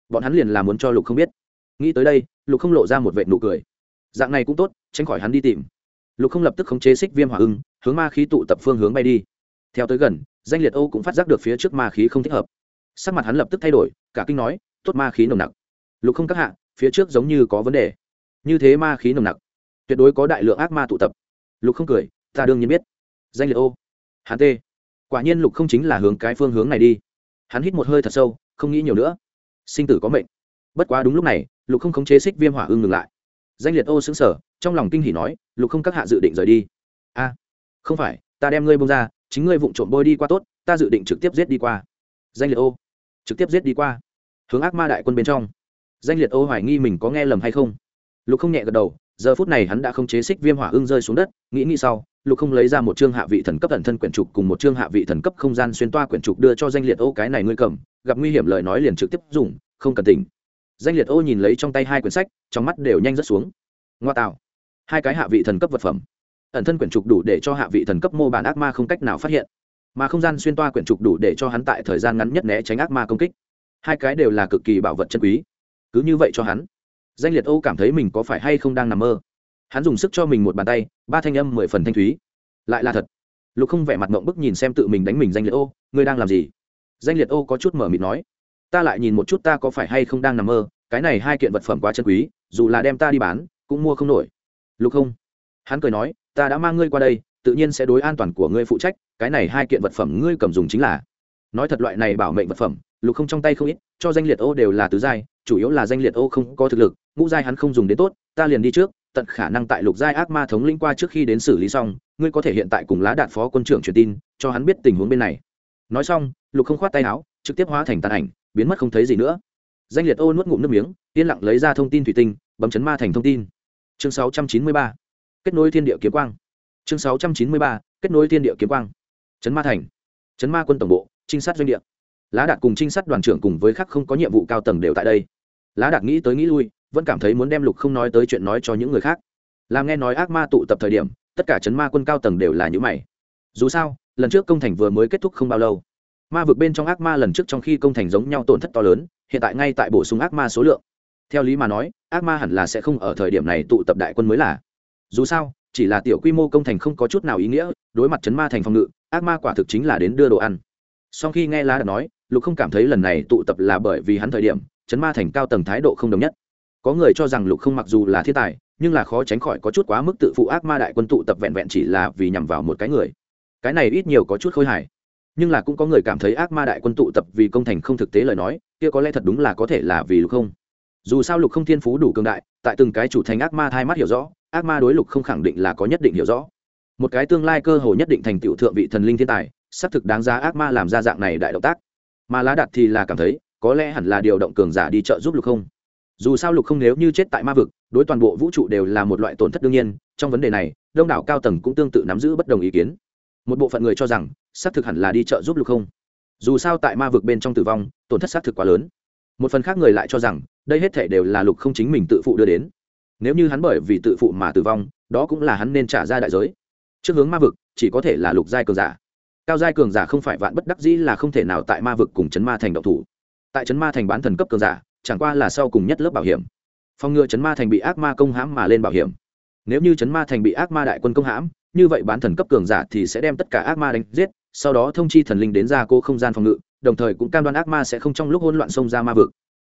Bọn hắn liền là muốn cho lục không biết. Nghĩ tới đây, lục không lộ ra một vệ nụ cười. Dạng này cũng tốt, tránh khỏi hắn đi tìm. Lục không lập tức khống chế xích viêm hỏa ưng, hướng ma khí tụ tập phương hướng bay đi. Theo tới gần, danh liệt âu cũng phát giác được phía trước ma khí không thích hợp. Sắc mặt hắn lập tức thay đổi, cả kinh nói, tốt ma khí nồng nặc. Lục không các hạ phía trước giống như có vấn đề. Như thế ma khí nồng nặc, tuyệt đối có đại lượng ác ma tụ tập. Lục không cười, ta đương nhiên biết. Danh liệt ô. Hắn tê. Quả nhiên lục không chính là hướng cái phương hướng này đi. Hắn hít một hơi thật sâu, không nghĩ nhiều nữa. Sinh tử có mệnh. Bất quá đúng lúc này, lục không khống chế xích viêm hỏa ưng ngừng lại. Danh liệt ô xứng sở trong lòng kinh hỉ nói, lục không các hạ dự định rời đi. A, không phải, ta đem ngươi bông ra, chính ngươi vụng trộm bôi đi qua tốt, ta dự định trực tiếp giết đi qua. Danh liệt ô. Trực tiếp giết đi qua. Hướng ác ma đại quân bên trong danh liệt ô hoài nghi mình có nghe lầm hay không? Lục không nhẹ gật đầu, giờ phút này hắn đã không chế xích viêm hỏa ưng rơi xuống đất, nghĩ nghĩ sau, lục không lấy ra một chương hạ vị thần cấp thần thân quyển trục cùng một chương hạ vị thần cấp không gian xuyên toa quyển trục đưa cho danh liệt ô cái này ngươi cầm, gặp nguy hiểm lời nói liền trực tiếp dùng, không cần tỉnh. Danh liệt ô nhìn lấy trong tay hai quyển sách, trong mắt đều nhanh rất xuống. Ngoa tạo. Hai cái hạ vị thần cấp vật phẩm. Ẩn thân quyển trục đủ để cho hạ vị thần cấp mô bản ác ma không cách nào phát hiện. Mà không gian xuyên toa quyển trục đủ để cho hắn tại thời gian ngắn nhất né tránh ác ma công kích. Hai cái đều là cực kỳ bảo vật chân quý cứ như vậy cho hắn. Danh liệt ô cảm thấy mình có phải hay không đang nằm mơ. Hắn dùng sức cho mình một bàn tay, ba thanh âm mười phần thanh thúy. Lại là thật. Lục không vẻ mặt mộng bức nhìn xem tự mình đánh mình danh liệt ô ngươi đang làm gì? Danh liệt ô có chút mở mịt nói, ta lại nhìn một chút ta có phải hay không đang nằm mơ, cái này hai kiện vật phẩm quá chân quý, dù là đem ta đi bán, cũng mua không nổi. Lục không. Hắn cười nói, ta đã mang ngươi qua đây, tự nhiên sẽ đối an toàn của ngươi phụ trách, cái này hai kiện vật phẩm ngươi cầm dùng chính là. Nói thật loại này bảo mệnh vật phẩm lục không trong tay không ít, cho danh liệt ô đều là tứ giai, chủ yếu là danh liệt ô không có thực lực, ngũ giai hắn không dùng đến tốt, ta liền đi trước, tận khả năng tại lục giai ác ma thống linh qua trước khi đến xử lý xong, ngươi có thể hiện tại cùng lá đạt phó quân trưởng truyền tin, cho hắn biết tình huống bên này. Nói xong, lục không khoát tay áo, trực tiếp hóa thành tàn ảnh, biến mất không thấy gì nữa. Danh liệt ô nuốt ngụm nước miếng, yên lặng lấy ra thông tin thủy tinh, bấm chấn ma thành thông tin. Chương 693. kết nối thiên địa kiếm quang. Chương 693. kết nối thiên địa kiếm quang. Chấn ma thành. Chấn ma quân tổng bộ, trinh sát doanh địa lá đạt cùng trinh sát đoàn trưởng cùng với khác không có nhiệm vụ cao tầng đều tại đây. Lá đạt nghĩ tới nghĩ lui, vẫn cảm thấy muốn đem lục không nói tới chuyện nói cho những người khác. Làm nghe nói ác ma tụ tập thời điểm, tất cả chấn ma quân cao tầng đều là những mày. Dù sao, lần trước công thành vừa mới kết thúc không bao lâu. Ma vực bên trong ác ma lần trước trong khi công thành giống nhau tổn thất to lớn, hiện tại ngay tại bổ sung ác ma số lượng. Theo lý mà nói, ác ma hẳn là sẽ không ở thời điểm này tụ tập đại quân mới là. Dù sao, chỉ là tiểu quy mô công thành không có chút nào ý nghĩa, đối mặt chấn ma thành phòng ngự, ác ma quả thực chính là đến đưa đồ ăn. Sau khi nghe lá đã nói lục không cảm thấy lần này tụ tập là bởi vì hắn thời điểm, chấn ma thành cao tầng thái độ không đồng nhất. Có người cho rằng lục không mặc dù là thiên tài, nhưng là khó tránh khỏi có chút quá mức tự phụ ác ma đại quân tụ tập vẹn vẹn chỉ là vì nhằm vào một cái người. Cái này ít nhiều có chút khôi hài. Nhưng là cũng có người cảm thấy ác ma đại quân tụ tập vì công thành không thực tế lời nói, kia có lẽ thật đúng là có thể là vì lục không. Dù sao lục không thiên phú đủ cường đại, tại từng cái chủ thành ác ma thai mắt hiểu rõ, ác ma đối lục không khẳng định là có nhất định hiểu rõ. Một cái tương lai cơ hồ nhất định thành tựu thượng vị thần linh thiên tài, xác thực đáng giá ác ma làm ra dạng này đại động tác mà lá đặt thì là cảm thấy, có lẽ hẳn là điều động cường giả đi trợ giúp lục không. Dù sao lục không nếu như chết tại ma vực, đối toàn bộ vũ trụ đều là một loại tổn thất đương nhiên, trong vấn đề này, đông đảo cao tầng cũng tương tự nắm giữ bất đồng ý kiến. Một bộ phận người cho rằng, xác thực hẳn là đi trợ giúp lục không. Dù sao tại ma vực bên trong tử vong, tổn thất xác thực quá lớn. Một phần khác người lại cho rằng, đây hết thể đều là lục không chính mình tự phụ đưa đến. Nếu như hắn bởi vì tự phụ mà tử vong, đó cũng là hắn nên trả ra đại giới. Trước hướng ma vực, chỉ có thể là lục giai cường giả cao giai cường giả không phải vạn bất đắc dĩ là không thể nào tại ma vực cùng chấn ma thành động thủ. Tại chấn ma thành bán thần cấp cường giả, chẳng qua là sau cùng nhất lớp bảo hiểm. Phòng ngừa chấn ma thành bị ác ma công hãm mà lên bảo hiểm. Nếu như chấn ma thành bị ác ma đại quân công hãm, như vậy bán thần cấp cường giả thì sẽ đem tất cả ác ma đánh giết, sau đó thông chi thần linh đến ra cô không gian phòng ngự, đồng thời cũng cam đoan ác ma sẽ không trong lúc hỗn loạn xông ra ma vực.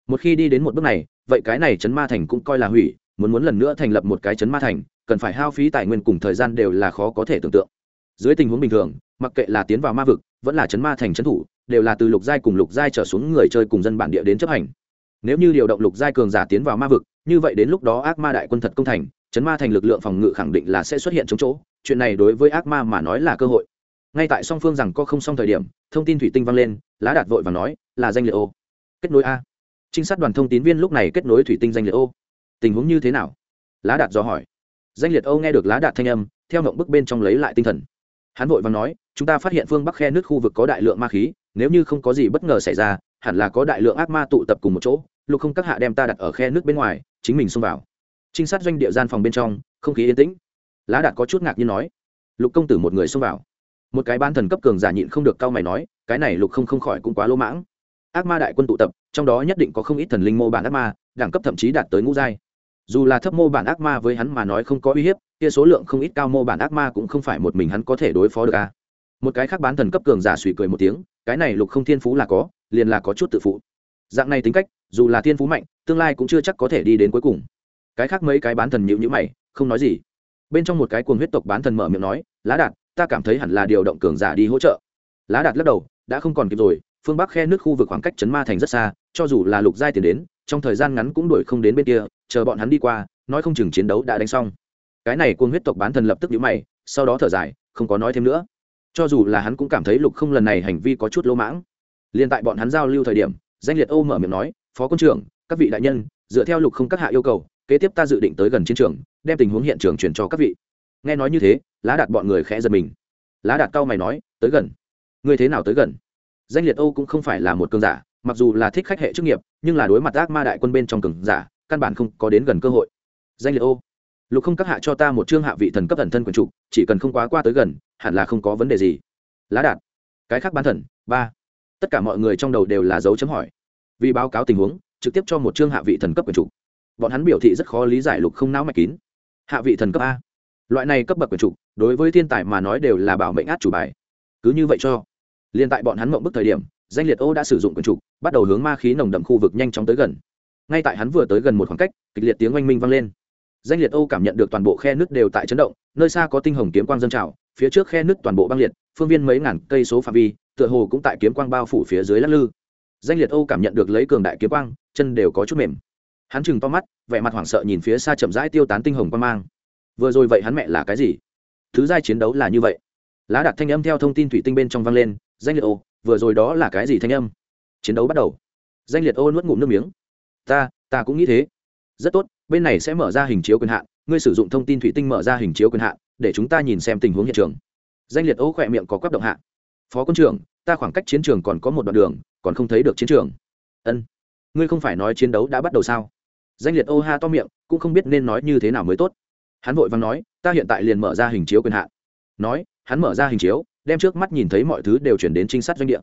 Một khi đi đến một bước này, vậy cái này chấn ma thành cũng coi là hủy, muốn muốn lần nữa thành lập một cái chấn ma thành, cần phải hao phí tài nguyên cùng thời gian đều là khó có thể tưởng tượng. Dưới tình huống bình thường mặc kệ là tiến vào ma vực, vẫn là chấn ma thành chấn thủ, đều là từ lục giai cùng lục giai trở xuống người chơi cùng dân bản địa đến chấp hành. Nếu như điều động lục giai cường giả tiến vào ma vực, như vậy đến lúc đó ác ma đại quân thật công thành, chấn ma thành lực lượng phòng ngự khẳng định là sẽ xuất hiện chống chỗ, chuyện này đối với ác ma mà nói là cơ hội. Ngay tại song phương rằng có không xong thời điểm, thông tin thủy tinh vang lên, lá đạt vội và nói, là danh liệt ô. Kết nối a. Trinh sát đoàn thông tín viên lúc này kết nối thủy tinh danh liệt ô. Tình huống như thế nào? Lá đạt do hỏi. Danh liệt ô nghe được lá đạt thanh âm, theo ngộng bức bên trong lấy lại tinh thần hắn vội và nói, chúng ta phát hiện phương bắc khe nước khu vực có đại lượng ma khí, nếu như không có gì bất ngờ xảy ra, hẳn là có đại lượng ác ma tụ tập cùng một chỗ, lục không các hạ đem ta đặt ở khe nước bên ngoài, chính mình xông vào. Trinh sát doanh địa gian phòng bên trong, không khí yên tĩnh. Lá đạt có chút ngạc như nói, lục công tử một người xông vào. Một cái ban thần cấp cường giả nhịn không được cao mày nói, cái này lục không không khỏi cũng quá lỗ mãng. Ác ma đại quân tụ tập, trong đó nhất định có không ít thần linh mô bản ác ma, đẳng cấp thậm chí đạt tới ngũ giai. Dù là thấp mô bản ác ma với hắn mà nói không có uy hiếp kia số lượng không ít cao mô bản ác ma cũng không phải một mình hắn có thể đối phó được a một cái khác bán thần cấp cường giả suy cười một tiếng, cái này lục không thiên phú là có, liền là có chút tự phụ. Dạng này tính cách, dù là thiên phú mạnh, tương lai cũng chưa chắc có thể đi đến cuối cùng. Cái khác mấy cái bán thần nhịu nhữ mày, không nói gì. Bên trong một cái cuồng huyết tộc bán thần mở miệng nói, lá đạt, ta cảm thấy hẳn là điều động cường giả đi hỗ trợ. Lá đạt lắc đầu, đã không còn kịp rồi, phương bắc khe nước khu vực khoảng cách chấn ma thành rất xa, cho dù là lục giai tiền đến, trong thời gian ngắn cũng đuổi không đến bên kia, chờ bọn hắn đi qua, nói không chừng chiến đấu đã đánh xong cái này cuồng huyết tộc bán thần lập tức nhíu mày, sau đó thở dài, không có nói thêm nữa. Cho dù là hắn cũng cảm thấy lục không lần này hành vi có chút lỗ mãng. Liên tại bọn hắn giao lưu thời điểm, danh liệt ô mở miệng nói, phó quân trưởng, các vị đại nhân, dựa theo lục không các hạ yêu cầu, kế tiếp ta dự định tới gần chiến trường, đem tình huống hiện trường truyền cho các vị. Nghe nói như thế, lá đạt bọn người khẽ giật mình. Lá đạt cao mày nói, tới gần. Người thế nào tới gần? Danh liệt ô cũng không phải là một cường giả, mặc dù là thích khách hệ chức nghiệp, nhưng là đối mặt ác ma đại quân bên trong cường giả, căn bản không có đến gần cơ hội. Danh liệt ô lục không các hạ cho ta một chương hạ vị thần cấp thần thân quyền trục chỉ cần không quá qua tới gần, hẳn là không có vấn đề gì. Lá đạt. Cái khác bán thần, ba. Tất cả mọi người trong đầu đều là dấu chấm hỏi. Vì báo cáo tình huống, trực tiếp cho một chương hạ vị thần cấp quyền trục bọn hắn biểu thị rất khó lý giải lục không não mạch kín. Hạ vị thần cấp a. Loại này cấp bậc quyền trục đối với thiên tài mà nói đều là bảo mệnh át chủ bài. Cứ như vậy cho. Liên tại bọn hắn mộng bức thời điểm, danh liệt ô đã sử dụng quyền trục bắt đầu hướng ma khí nồng đậm khu vực nhanh chóng tới gần. Ngay tại hắn vừa tới gần một khoảng cách, kịch liệt tiếng oanh minh vang lên danh liệt Âu cảm nhận được toàn bộ khe nước đều tại chấn động, nơi xa có tinh hồng kiếm quang dân trào, phía trước khe nước toàn bộ băng liệt, phương viên mấy ngàn cây số phạm vi, tựa hồ cũng tại kiếm quang bao phủ phía dưới lắc lư. Danh liệt Âu cảm nhận được lấy cường đại kiếm quang, chân đều có chút mềm. Hắn chừng to mắt, vẻ mặt hoảng sợ nhìn phía xa chậm rãi tiêu tán tinh hồng quang mang. Vừa rồi vậy hắn mẹ là cái gì? Thứ giai chiến đấu là như vậy. Lá đặt thanh âm theo thông tin thủy tinh bên trong vang lên, danh liệt ô vừa rồi đó là cái gì thanh âm? Chiến đấu bắt đầu. Danh liệt ô nuốt ngụm nước miếng. Ta ta cũng nghĩ thế. Rất tốt bên này sẽ mở ra hình chiếu quyền hạn, ngươi sử dụng thông tin thủy tinh mở ra hình chiếu quyền hạn, để chúng ta nhìn xem tình huống hiện trường. Danh liệt ô khỏe miệng có quắp động hạ. Phó quân trưởng, ta khoảng cách chiến trường còn có một đoạn đường, còn không thấy được chiến trường. Ân, ngươi không phải nói chiến đấu đã bắt đầu sao? Danh liệt ô ha to miệng, cũng không biết nên nói như thế nào mới tốt. Hắn vội vàng nói, ta hiện tại liền mở ra hình chiếu quyền hạn. Nói, hắn mở ra hình chiếu, đem trước mắt nhìn thấy mọi thứ đều chuyển đến trinh sát doanh địa.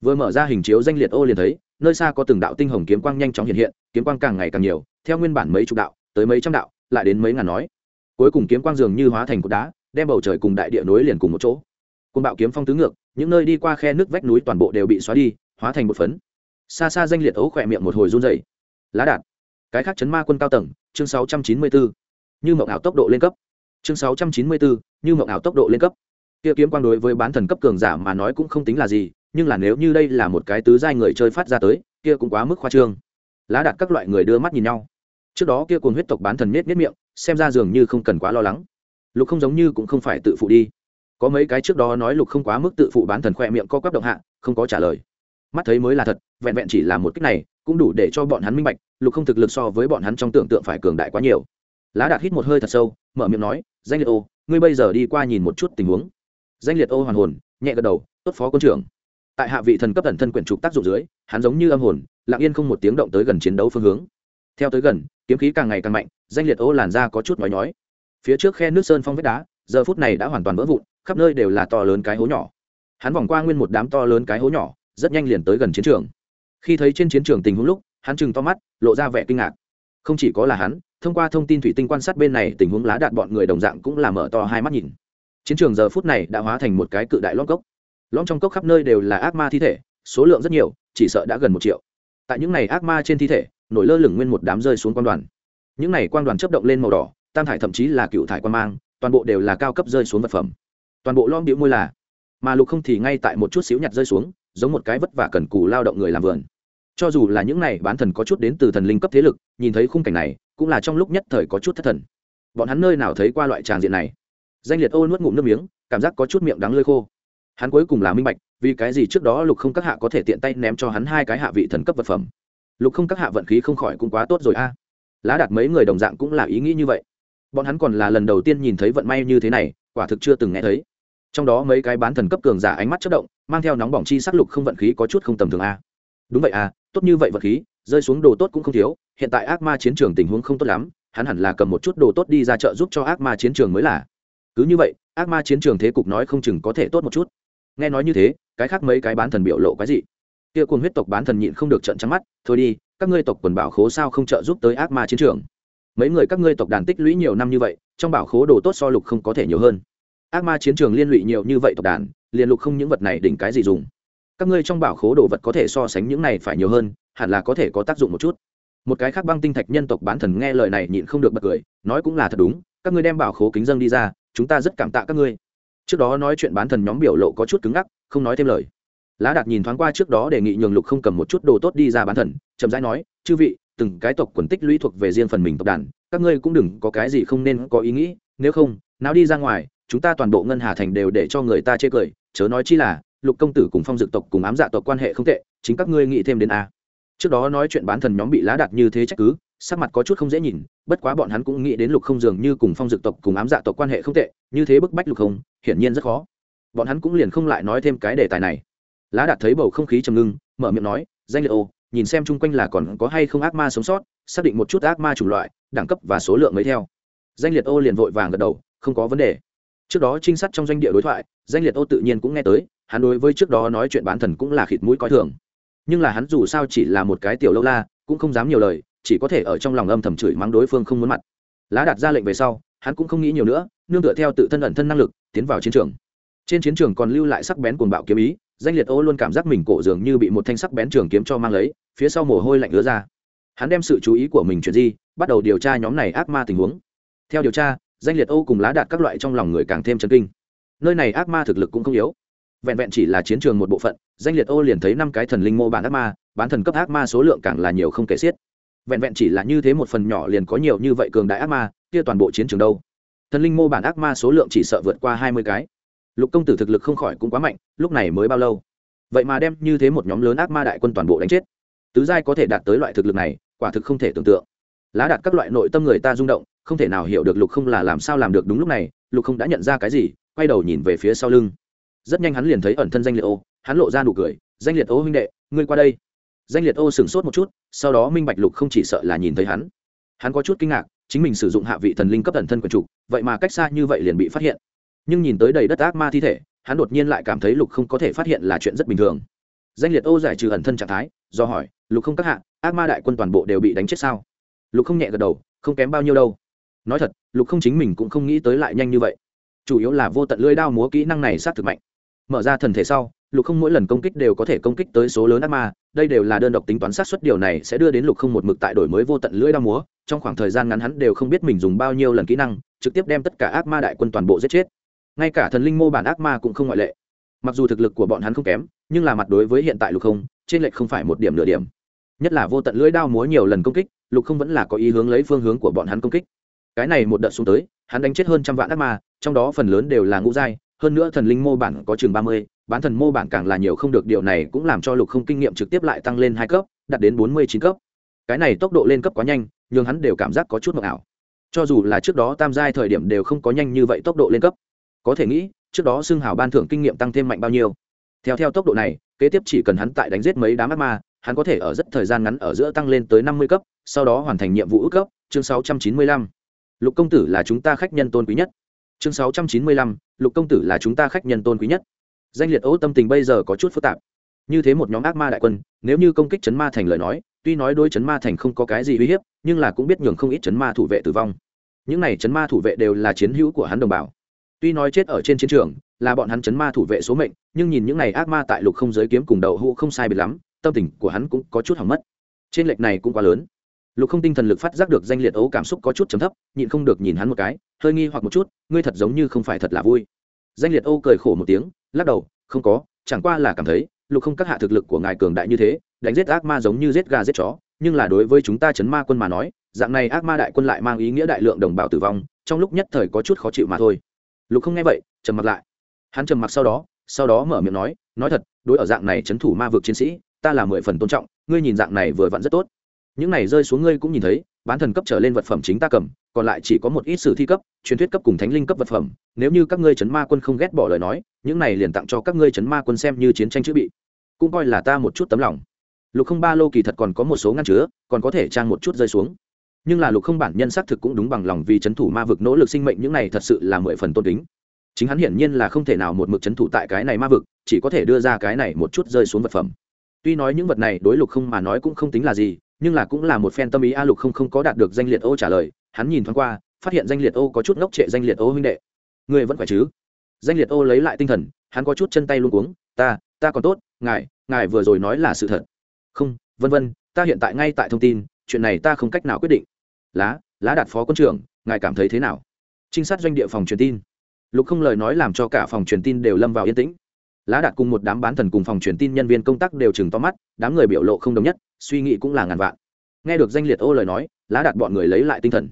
Vừa mở ra hình chiếu danh liệt ô liền thấy, nơi xa có từng đạo tinh hồng kiếm quang nhanh chóng hiện hiện, kiếm quang càng ngày càng nhiều theo nguyên bản mấy chục đạo tới mấy trăm đạo lại đến mấy ngàn nói. Cuối cùng kiếm quang dường như hóa thành cột đá đem bầu trời cùng đại địa nối liền cùng một chỗ. Côn bạo kiếm phong tứ ngược những nơi đi qua khe nước vách núi toàn bộ đều bị xóa đi hóa thành một phấn. Xa xa danh liệt ấu khỏe miệng một hồi run dày lá đạt cái khác chấn ma quân cao tầng chương 694. như mộng ảo tốc độ lên cấp. Chương 694, như mộng ảo tốc độ lên cấp. Kia kiếm quang đối với bán thần cấp cường giả mà nói cũng không tính là gì nhưng là nếu như đây là một cái tứ giai người chơi phát ra tới kia cũng quá mức khoa trương. Lá đạt các loại người đưa mắt nhìn nhau trước đó kia cuồng huyết tộc bán thần nết nết miệng, xem ra dường như không cần quá lo lắng. Lục không giống như cũng không phải tự phụ đi. Có mấy cái trước đó nói lục không quá mức tự phụ bán thần khoe miệng co quắp động hạ, không có trả lời. Mắt thấy mới là thật, vẹn vẹn chỉ là một cách này, cũng đủ để cho bọn hắn minh bạch, lục không thực lực so với bọn hắn trong tưởng tượng phải cường đại quá nhiều. Lá đạt hít một hơi thật sâu, mở miệng nói, danh liệt ô, ngươi bây giờ đi qua nhìn một chút tình huống. Danh liệt ô hoàn hồn, nhẹ gật đầu, tốt phó quân trưởng. Tại hạ vị thần cấp thần thân quyển trục tác dụng dưới, hắn giống như âm hồn, lặng yên không một tiếng động tới gần chiến đấu phương hướng theo tới gần, kiếm khí càng ngày càng mạnh, danh liệt ô làn ra có chút nói nhói. Phía trước khe nước sơn phong vết đá, giờ phút này đã hoàn toàn vỡ vụn, khắp nơi đều là to lớn cái hố nhỏ. Hắn vòng qua nguyên một đám to lớn cái hố nhỏ, rất nhanh liền tới gần chiến trường. Khi thấy trên chiến trường tình huống lúc, hắn chừng to mắt, lộ ra vẻ kinh ngạc. Không chỉ có là hắn, thông qua thông tin thủy tinh quan sát bên này, tình huống lá đạn bọn người đồng dạng cũng là mở to hai mắt nhìn. Chiến trường giờ phút này đã hóa thành một cái cự đại lõm cốc. Lõm trong cốc khắp nơi đều là ác ma thi thể, số lượng rất nhiều, chỉ sợ đã gần một triệu. Tại những n à y ác ma trên thi thể nổi lơ lửng nguyên một đám rơi xuống quan đoàn. Những này quang quan đoàn chấp động lên màu đỏ, tam thải thậm chí là cựu thải quan mang, toàn bộ đều là cao cấp rơi xuống vật phẩm. Toàn bộ lom điệu môi là, mà lục không thì ngay tại một chút xíu nhặt rơi xuống, giống một cái vất vả cần cù lao động người làm vườn. Cho dù là những này bán thần có chút đến từ thần linh cấp thế lực, nhìn thấy khung cảnh này, cũng là trong lúc nhất thời có chút thất thần. Bọn hắn nơi nào thấy qua loại tràng diện này? Danh liệt ô nuốt ngụm nước miếng, cảm giác có chút miệng đắng lơi khô. Hắn cuối cùng là minh bạch, vì cái gì trước đó lục không các hạ có thể tiện tay ném cho hắn hai cái hạ vị thần cấp vật phẩm lục không các hạ vận khí không khỏi cũng quá tốt rồi a. Lá đạt mấy người đồng dạng cũng là ý nghĩ như vậy. Bọn hắn còn là lần đầu tiên nhìn thấy vận may như thế này, quả thực chưa từng nghe thấy. Trong đó mấy cái bán thần cấp cường giả ánh mắt chất động, mang theo nóng bỏng chi sắc lục không vận khí có chút không tầm thường a. Đúng vậy à tốt như vậy vận khí, rơi xuống đồ tốt cũng không thiếu, hiện tại ác ma chiến trường tình huống không tốt lắm, hắn hẳn là cầm một chút đồ tốt đi ra chợ giúp cho ác ma chiến trường mới là. Cứ như vậy, ác ma chiến trường thế cục nói không chừng có thể tốt một chút. Nghe nói như thế, cái khác mấy cái bán thần biểu lộ cái gì kia cùng huyết tộc bán thần nhịn không được trận trắng mắt, thôi đi, các ngươi tộc quần bảo khố sao không trợ giúp tới ác ma chiến trường? Mấy người các ngươi tộc đàn tích lũy nhiều năm như vậy, trong bảo khố đồ tốt so lục không có thể nhiều hơn. Ác ma chiến trường liên lụy nhiều như vậy tộc đàn, liền lục không những vật này đỉnh cái gì dùng. Các ngươi trong bảo khố đồ vật có thể so sánh những này phải nhiều hơn, hẳn là có thể có tác dụng một chút. Một cái khác băng tinh thạch nhân tộc bán thần nghe lời này nhịn không được bật cười, nói cũng là thật đúng, các ngươi đem bảo khố kính dân đi ra, chúng ta rất cảm tạ các ngươi. Trước đó nói chuyện bán thần nhóm biểu lộ có chút cứng ngắc, không nói thêm lời lá đạt nhìn thoáng qua trước đó đề nghị nhường lục không cầm một chút đồ tốt đi ra bán thần, chậm rãi nói, chư vị, từng cái tộc quần tích lũy thuộc về riêng phần mình tộc đàn, các ngươi cũng đừng có cái gì không nên có ý nghĩ, nếu không, nào đi ra ngoài, chúng ta toàn bộ ngân hà thành đều để cho người ta chê cười, chớ nói chi là, lục công tử cùng phong dực tộc cùng ám dạ tộc quan hệ không tệ, chính các ngươi nghĩ thêm đến a. Trước đó nói chuyện bán thần nhóm bị lá Đạt như thế trách cứ, sắc mặt có chút không dễ nhìn, bất quá bọn hắn cũng nghĩ đến lục không dường như cùng phong dực tộc cùng ám dạ tộc quan hệ không tệ, như thế bức bách lục không, hiển nhiên rất khó. Bọn hắn cũng liền không lại nói thêm cái đề tài này lá đạt thấy bầu không khí trầm ngưng, mở miệng nói, danh liệt ô, nhìn xem chung quanh là còn có hay không ác ma sống sót, xác định một chút ác ma chủng loại, đẳng cấp và số lượng mới theo. Danh liệt ô liền vội vàng gật đầu, không có vấn đề. Trước đó trinh sát trong doanh địa đối thoại, danh liệt ô tự nhiên cũng nghe tới, hắn đối với trước đó nói chuyện bán thần cũng là khịt mũi coi thường. Nhưng là hắn dù sao chỉ là một cái tiểu lâu la, cũng không dám nhiều lời, chỉ có thể ở trong lòng âm thầm chửi mắng đối phương không muốn mặt. Lá đạt ra lệnh về sau, hắn cũng không nghĩ nhiều nữa, nương tựa theo tự thân ẩn thân năng lực, tiến vào chiến trường. Trên chiến trường còn lưu lại sắc bén cuồng bạo kiếm ý danh liệt ô luôn cảm giác mình cổ dường như bị một thanh sắc bén trường kiếm cho mang lấy, phía sau mồ hôi lạnh ứa ra. Hắn đem sự chú ý của mình chuyển di, bắt đầu điều tra nhóm này ác ma tình huống. Theo điều tra, danh liệt ô cùng lá đạt các loại trong lòng người càng thêm chân kinh. Nơi này ác ma thực lực cũng không yếu. Vẹn vẹn chỉ là chiến trường một bộ phận, danh liệt ô liền thấy năm cái thần linh mô bản ác ma, bán thần cấp ác ma số lượng càng là nhiều không kể xiết. Vẹn vẹn chỉ là như thế một phần nhỏ liền có nhiều như vậy cường đại ác ma, kia toàn bộ chiến trường đâu? Thần linh mô bản ác ma số lượng chỉ sợ vượt qua hai mươi cái lục công tử thực lực không khỏi cũng quá mạnh, lúc này mới bao lâu? Vậy mà đem như thế một nhóm lớn ác ma đại quân toàn bộ đánh chết. Tứ giai có thể đạt tới loại thực lực này, quả thực không thể tưởng tượng. Lá đạt các loại nội tâm người ta rung động, không thể nào hiểu được lục không là làm sao làm được đúng lúc này, lục không đã nhận ra cái gì, quay đầu nhìn về phía sau lưng. Rất nhanh hắn liền thấy ẩn thân danh liệt ô, hắn lộ ra nụ cười, danh liệt ô huynh đệ, ngươi qua đây. Danh liệt ô sửng sốt một chút, sau đó minh bạch lục không chỉ sợ là nhìn thấy hắn. Hắn có chút kinh ngạc, chính mình sử dụng hạ vị thần linh cấp ẩn thân quần trục vậy mà cách xa như vậy liền bị phát hiện nhưng nhìn tới đầy đất ác ma thi thể, hắn đột nhiên lại cảm thấy lục không có thể phát hiện là chuyện rất bình thường. Danh liệt ô giải trừ ẩn thân trạng thái, do hỏi, lục không các hạ, ác ma đại quân toàn bộ đều bị đánh chết sao? Lục không nhẹ gật đầu, không kém bao nhiêu đâu. Nói thật, lục không chính mình cũng không nghĩ tới lại nhanh như vậy. Chủ yếu là vô tận lưỡi đao múa kỹ năng này sát thực mạnh. Mở ra thần thể sau, lục không mỗi lần công kích đều có thể công kích tới số lớn ác ma, đây đều là đơn độc tính toán sát xuất điều này sẽ đưa đến lục không một mực tại đổi mới vô tận lưỡi đao múa, trong khoảng thời gian ngắn hắn đều không biết mình dùng bao nhiêu lần kỹ năng, trực tiếp đem tất cả ác ma đại quân toàn bộ giết chết ngay cả thần linh mô bản ác ma cũng không ngoại lệ. Mặc dù thực lực của bọn hắn không kém, nhưng là mặt đối với hiện tại lục không, trên lệch không phải một điểm nửa điểm. Nhất là vô tận lưỡi đao múa nhiều lần công kích, lục không vẫn là có ý hướng lấy phương hướng của bọn hắn công kích. Cái này một đợt xuống tới, hắn đánh chết hơn trăm vạn ác ma, trong đó phần lớn đều là ngũ giai, hơn nữa thần linh mô bản có chừng ba mươi, bán thần mô bản càng là nhiều không được, điều này cũng làm cho lục không kinh nghiệm trực tiếp lại tăng lên hai cấp, đạt đến bốn mươi chín cấp. Cái này tốc độ lên cấp quá nhanh nhưng hắn đều cảm giác có chút mộng ảo. Cho dù là trước đó tam giai thời điểm đều không có nhanh như vậy tốc độ lên cấp có thể nghĩ, trước đó xương hào ban thưởng kinh nghiệm tăng thêm mạnh bao nhiêu. Theo theo tốc độ này, kế tiếp chỉ cần hắn tại đánh giết mấy đám ác ma, hắn có thể ở rất thời gian ngắn ở giữa tăng lên tới năm mươi cấp, sau đó hoàn thành nhiệm vụ ước cấp, chương sáu trăm chín mươi lăm. Lục công tử là chúng ta khách nhân tôn quý nhất. Chương sáu trăm chín mươi lăm, lục công tử là chúng ta khách nhân tôn quý nhất. Danh liệt ấu tâm tình bây giờ có chút phức tạp. Như thế một nhóm ác ma đại quân, nếu như công kích chấn ma thành lời nói, tuy nói đôi chấn ma thành không có cái gì uy hiếp, nhưng là cũng biết nhường không ít chấn ma thủ vệ tử vong. Những này chấn ma thủ vệ đều là chiến hữu của hắn đồng bào tuy nói chết ở trên chiến trường, là bọn hắn chấn ma thủ vệ số mệnh, nhưng nhìn những này ác ma tại lục không giới kiếm cùng đầu hũ không sai biệt lắm, tâm tình của hắn cũng có chút hỏng mất. Trên lệch này cũng quá lớn. Lục không tinh thần lực phát giác được danh liệt ấu cảm xúc có chút chấm thấp, nhịn không được nhìn hắn một cái, hơi nghi hoặc một chút, ngươi thật giống như không phải thật là vui. Danh liệt âu cười khổ một tiếng, lắc đầu, không có, chẳng qua là cảm thấy, lục không các hạ thực lực của ngài cường đại như thế, đánh giết ác ma giống như giết gà giết chó, nhưng là đối với chúng ta chấn ma quân mà nói, dạng này ác ma đại quân lại mang ý nghĩa đại lượng đồng bào tử vong, trong lúc nhất thời có chút khó chịu mà thôi lục không nghe vậy, trầm mặc lại. Hắn trầm mặc sau đó sau đó mở miệng nói nói thật, đối ở dạng này chấn thủ ma vực chiến sĩ, ta là mười phần tôn trọng, ngươi nhìn dạng này vừa vặn rất tốt. Những này rơi xuống ngươi cũng nhìn thấy, bán thần cấp trở lên vật phẩm chính ta cầm, còn lại chỉ có một ít sử thi cấp, truyền thuyết cấp cùng thánh linh cấp vật phẩm. Nếu như các ngươi chấn ma quân không ghét bỏ lời nói, những này liền tặng cho các ngươi chấn ma quân xem như chiến tranh chữ bị. Cũng coi là ta một chút tấm lòng. Lục không ba lô kỳ thật còn có một số ngăn chứa, còn có thể trang một chút rơi xuống nhưng là lục không bản nhân xác thực cũng đúng bằng lòng vì c h ấ n thủ ma vực nỗ lực sinh mệnh những này thật sự là mười phần tôn kính. Chính hắn hiển nhiên là không thể nào một mực c h ấ n thủ tại cái này ma vực, chỉ có thể đưa ra cái này một chút rơi xuống vật phẩm. Tuy nói những vật này đối lục không mà nói cũng không tính là gì, nhưng là cũng là một phen tâm ý a lục không không có đạt được danh liệt ô trả lời, hắn nhìn thoáng qua, phát hiện danh liệt ô có chút ngốc trệ danh liệt ô huynh đệ. Người vẫn khỏe chứ? Danh liệt ô lấy lại tinh thần, hắn có chút chân tay luôn cuống, ta ta còn tốt, ngài ngài vừa rồi nói là sự thật. Không, vân vân, ta hiện tại ngay tại thông tin, chuyện này ta không cách nào quyết định lá lá đạt phó quân trưởng, ngài cảm thấy thế nào? Trinh sát doanh địa phòng truyền tin. Lục không lời nói làm cho cả phòng truyền tin đều lâm vào yên tĩnh. Lá đạt cùng một đám bán thần cùng phòng truyền tin nhân viên công tác đều chừng to mắt, đám người biểu lộ không đồng nhất, suy nghĩ cũng là ngàn vạn. Nghe được danh liệt ô lời nói, lá đạt bọn người lấy lại tinh thần.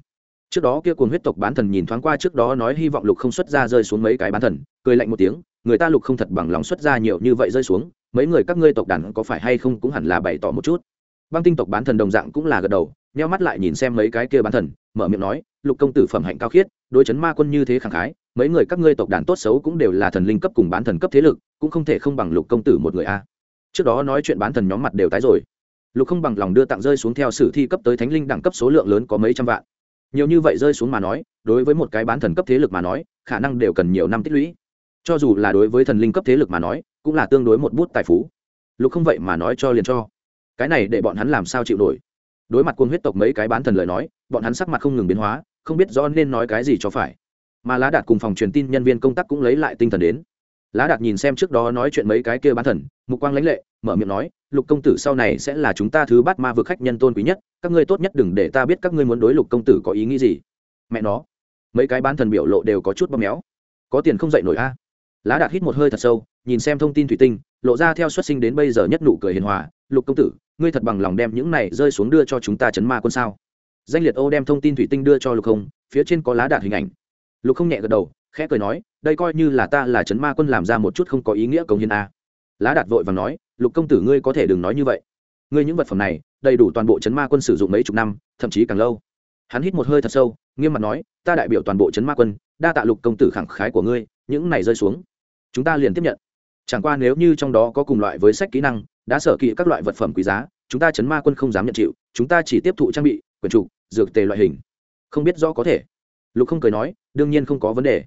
Trước đó kia cuồng huyết tộc bán thần nhìn thoáng qua trước đó nói hy vọng lục không xuất ra rơi xuống mấy cái bán thần, cười lạnh một tiếng, người ta lục không thật bằng lòng xuất ra nhiều như vậy rơi xuống, mấy người các ngươi tộc đàn có phải hay không cũng hẳn là bày tỏ một chút. Băng tinh tộc bán thần đồng dạng cũng là gật đầu nheo mắt lại nhìn xem mấy cái kia bán thần, mở miệng nói, lục công tử phẩm hạnh cao khiết, đối chấn ma quân như thế khẳng khái, mấy người các ngươi tộc đàn tốt xấu cũng đều là thần linh cấp cùng bán thần cấp thế lực, cũng không thể không bằng lục công tử một người a. Trước đó nói chuyện bán thần nhóm mặt đều tái rồi. Lục không bằng lòng đưa tặng rơi xuống theo sử thi cấp tới thánh linh đẳng cấp số lượng lớn có mấy trăm vạn. Nhiều như vậy rơi xuống mà nói, đối với một cái bán thần cấp thế lực mà nói, khả năng đều cần nhiều năm tích lũy. Cho dù là đối với thần linh cấp thế lực mà nói, cũng là tương đối một bút tài phú. Lục không vậy mà nói cho liền cho. Cái này để bọn hắn làm sao chịu nổi? Đối mặt quân huyết tộc mấy cái bán thần lời nói, bọn hắn sắc mặt không ngừng biến hóa, không biết do nên nói cái gì cho phải. Mà lá đạt cùng phòng truyền tin nhân viên công tác cũng lấy lại tinh thần đến. Lá đạt nhìn xem trước đó nói chuyện mấy cái kia bán thần, mục quang lãnh lệ, mở miệng nói, lục công tử sau này sẽ là chúng ta thứ bắt ma vực khách nhân tôn quý nhất, các ngươi tốt nhất đừng để ta biết các ngươi muốn đối lục công tử có ý nghĩ gì. Mẹ nó, mấy cái bán thần biểu lộ đều có chút bóp méo. Có tiền không dậy nổi a? Lá đạt hít một hơi thật sâu, nhìn xem thông tin thủy tinh, lộ ra theo xuất sinh đến bây giờ nhất nụ cười hiền hòa, lục công tử ngươi thật bằng lòng đem những này rơi xuống đưa cho chúng ta chấn ma quân sao? Danh liệt ô đem thông tin thủy tinh đưa cho lục không phía trên có lá đạt hình ảnh. Lục không nhẹ gật đầu, khẽ cười nói, đây coi như là ta là chấn ma quân làm ra một chút không có ý nghĩa công hiến a. Lá đạt vội và nói, lục công tử ngươi có thể đừng nói như vậy. Ngươi những vật phẩm này, đầy đủ toàn bộ chấn ma quân sử dụng mấy chục năm, thậm chí càng lâu. Hắn hít một hơi thật sâu, nghiêm mặt nói, ta đại biểu toàn bộ chấn ma quân, đa tạ lục công tử khẳng khái của ngươi, những này rơi xuống. Chúng ta liền tiếp nhận. Chẳng qua nếu như trong đó có cùng loại với sách kỹ năng đã sở kỵ các loại vật phẩm quý giá, chúng ta chấn ma quân không dám nhận chịu, chúng ta chỉ tiếp thụ trang bị quyền trục, dược tề loại hình. Không biết rõ có thể. Lục không cười nói, đương nhiên không có vấn đề.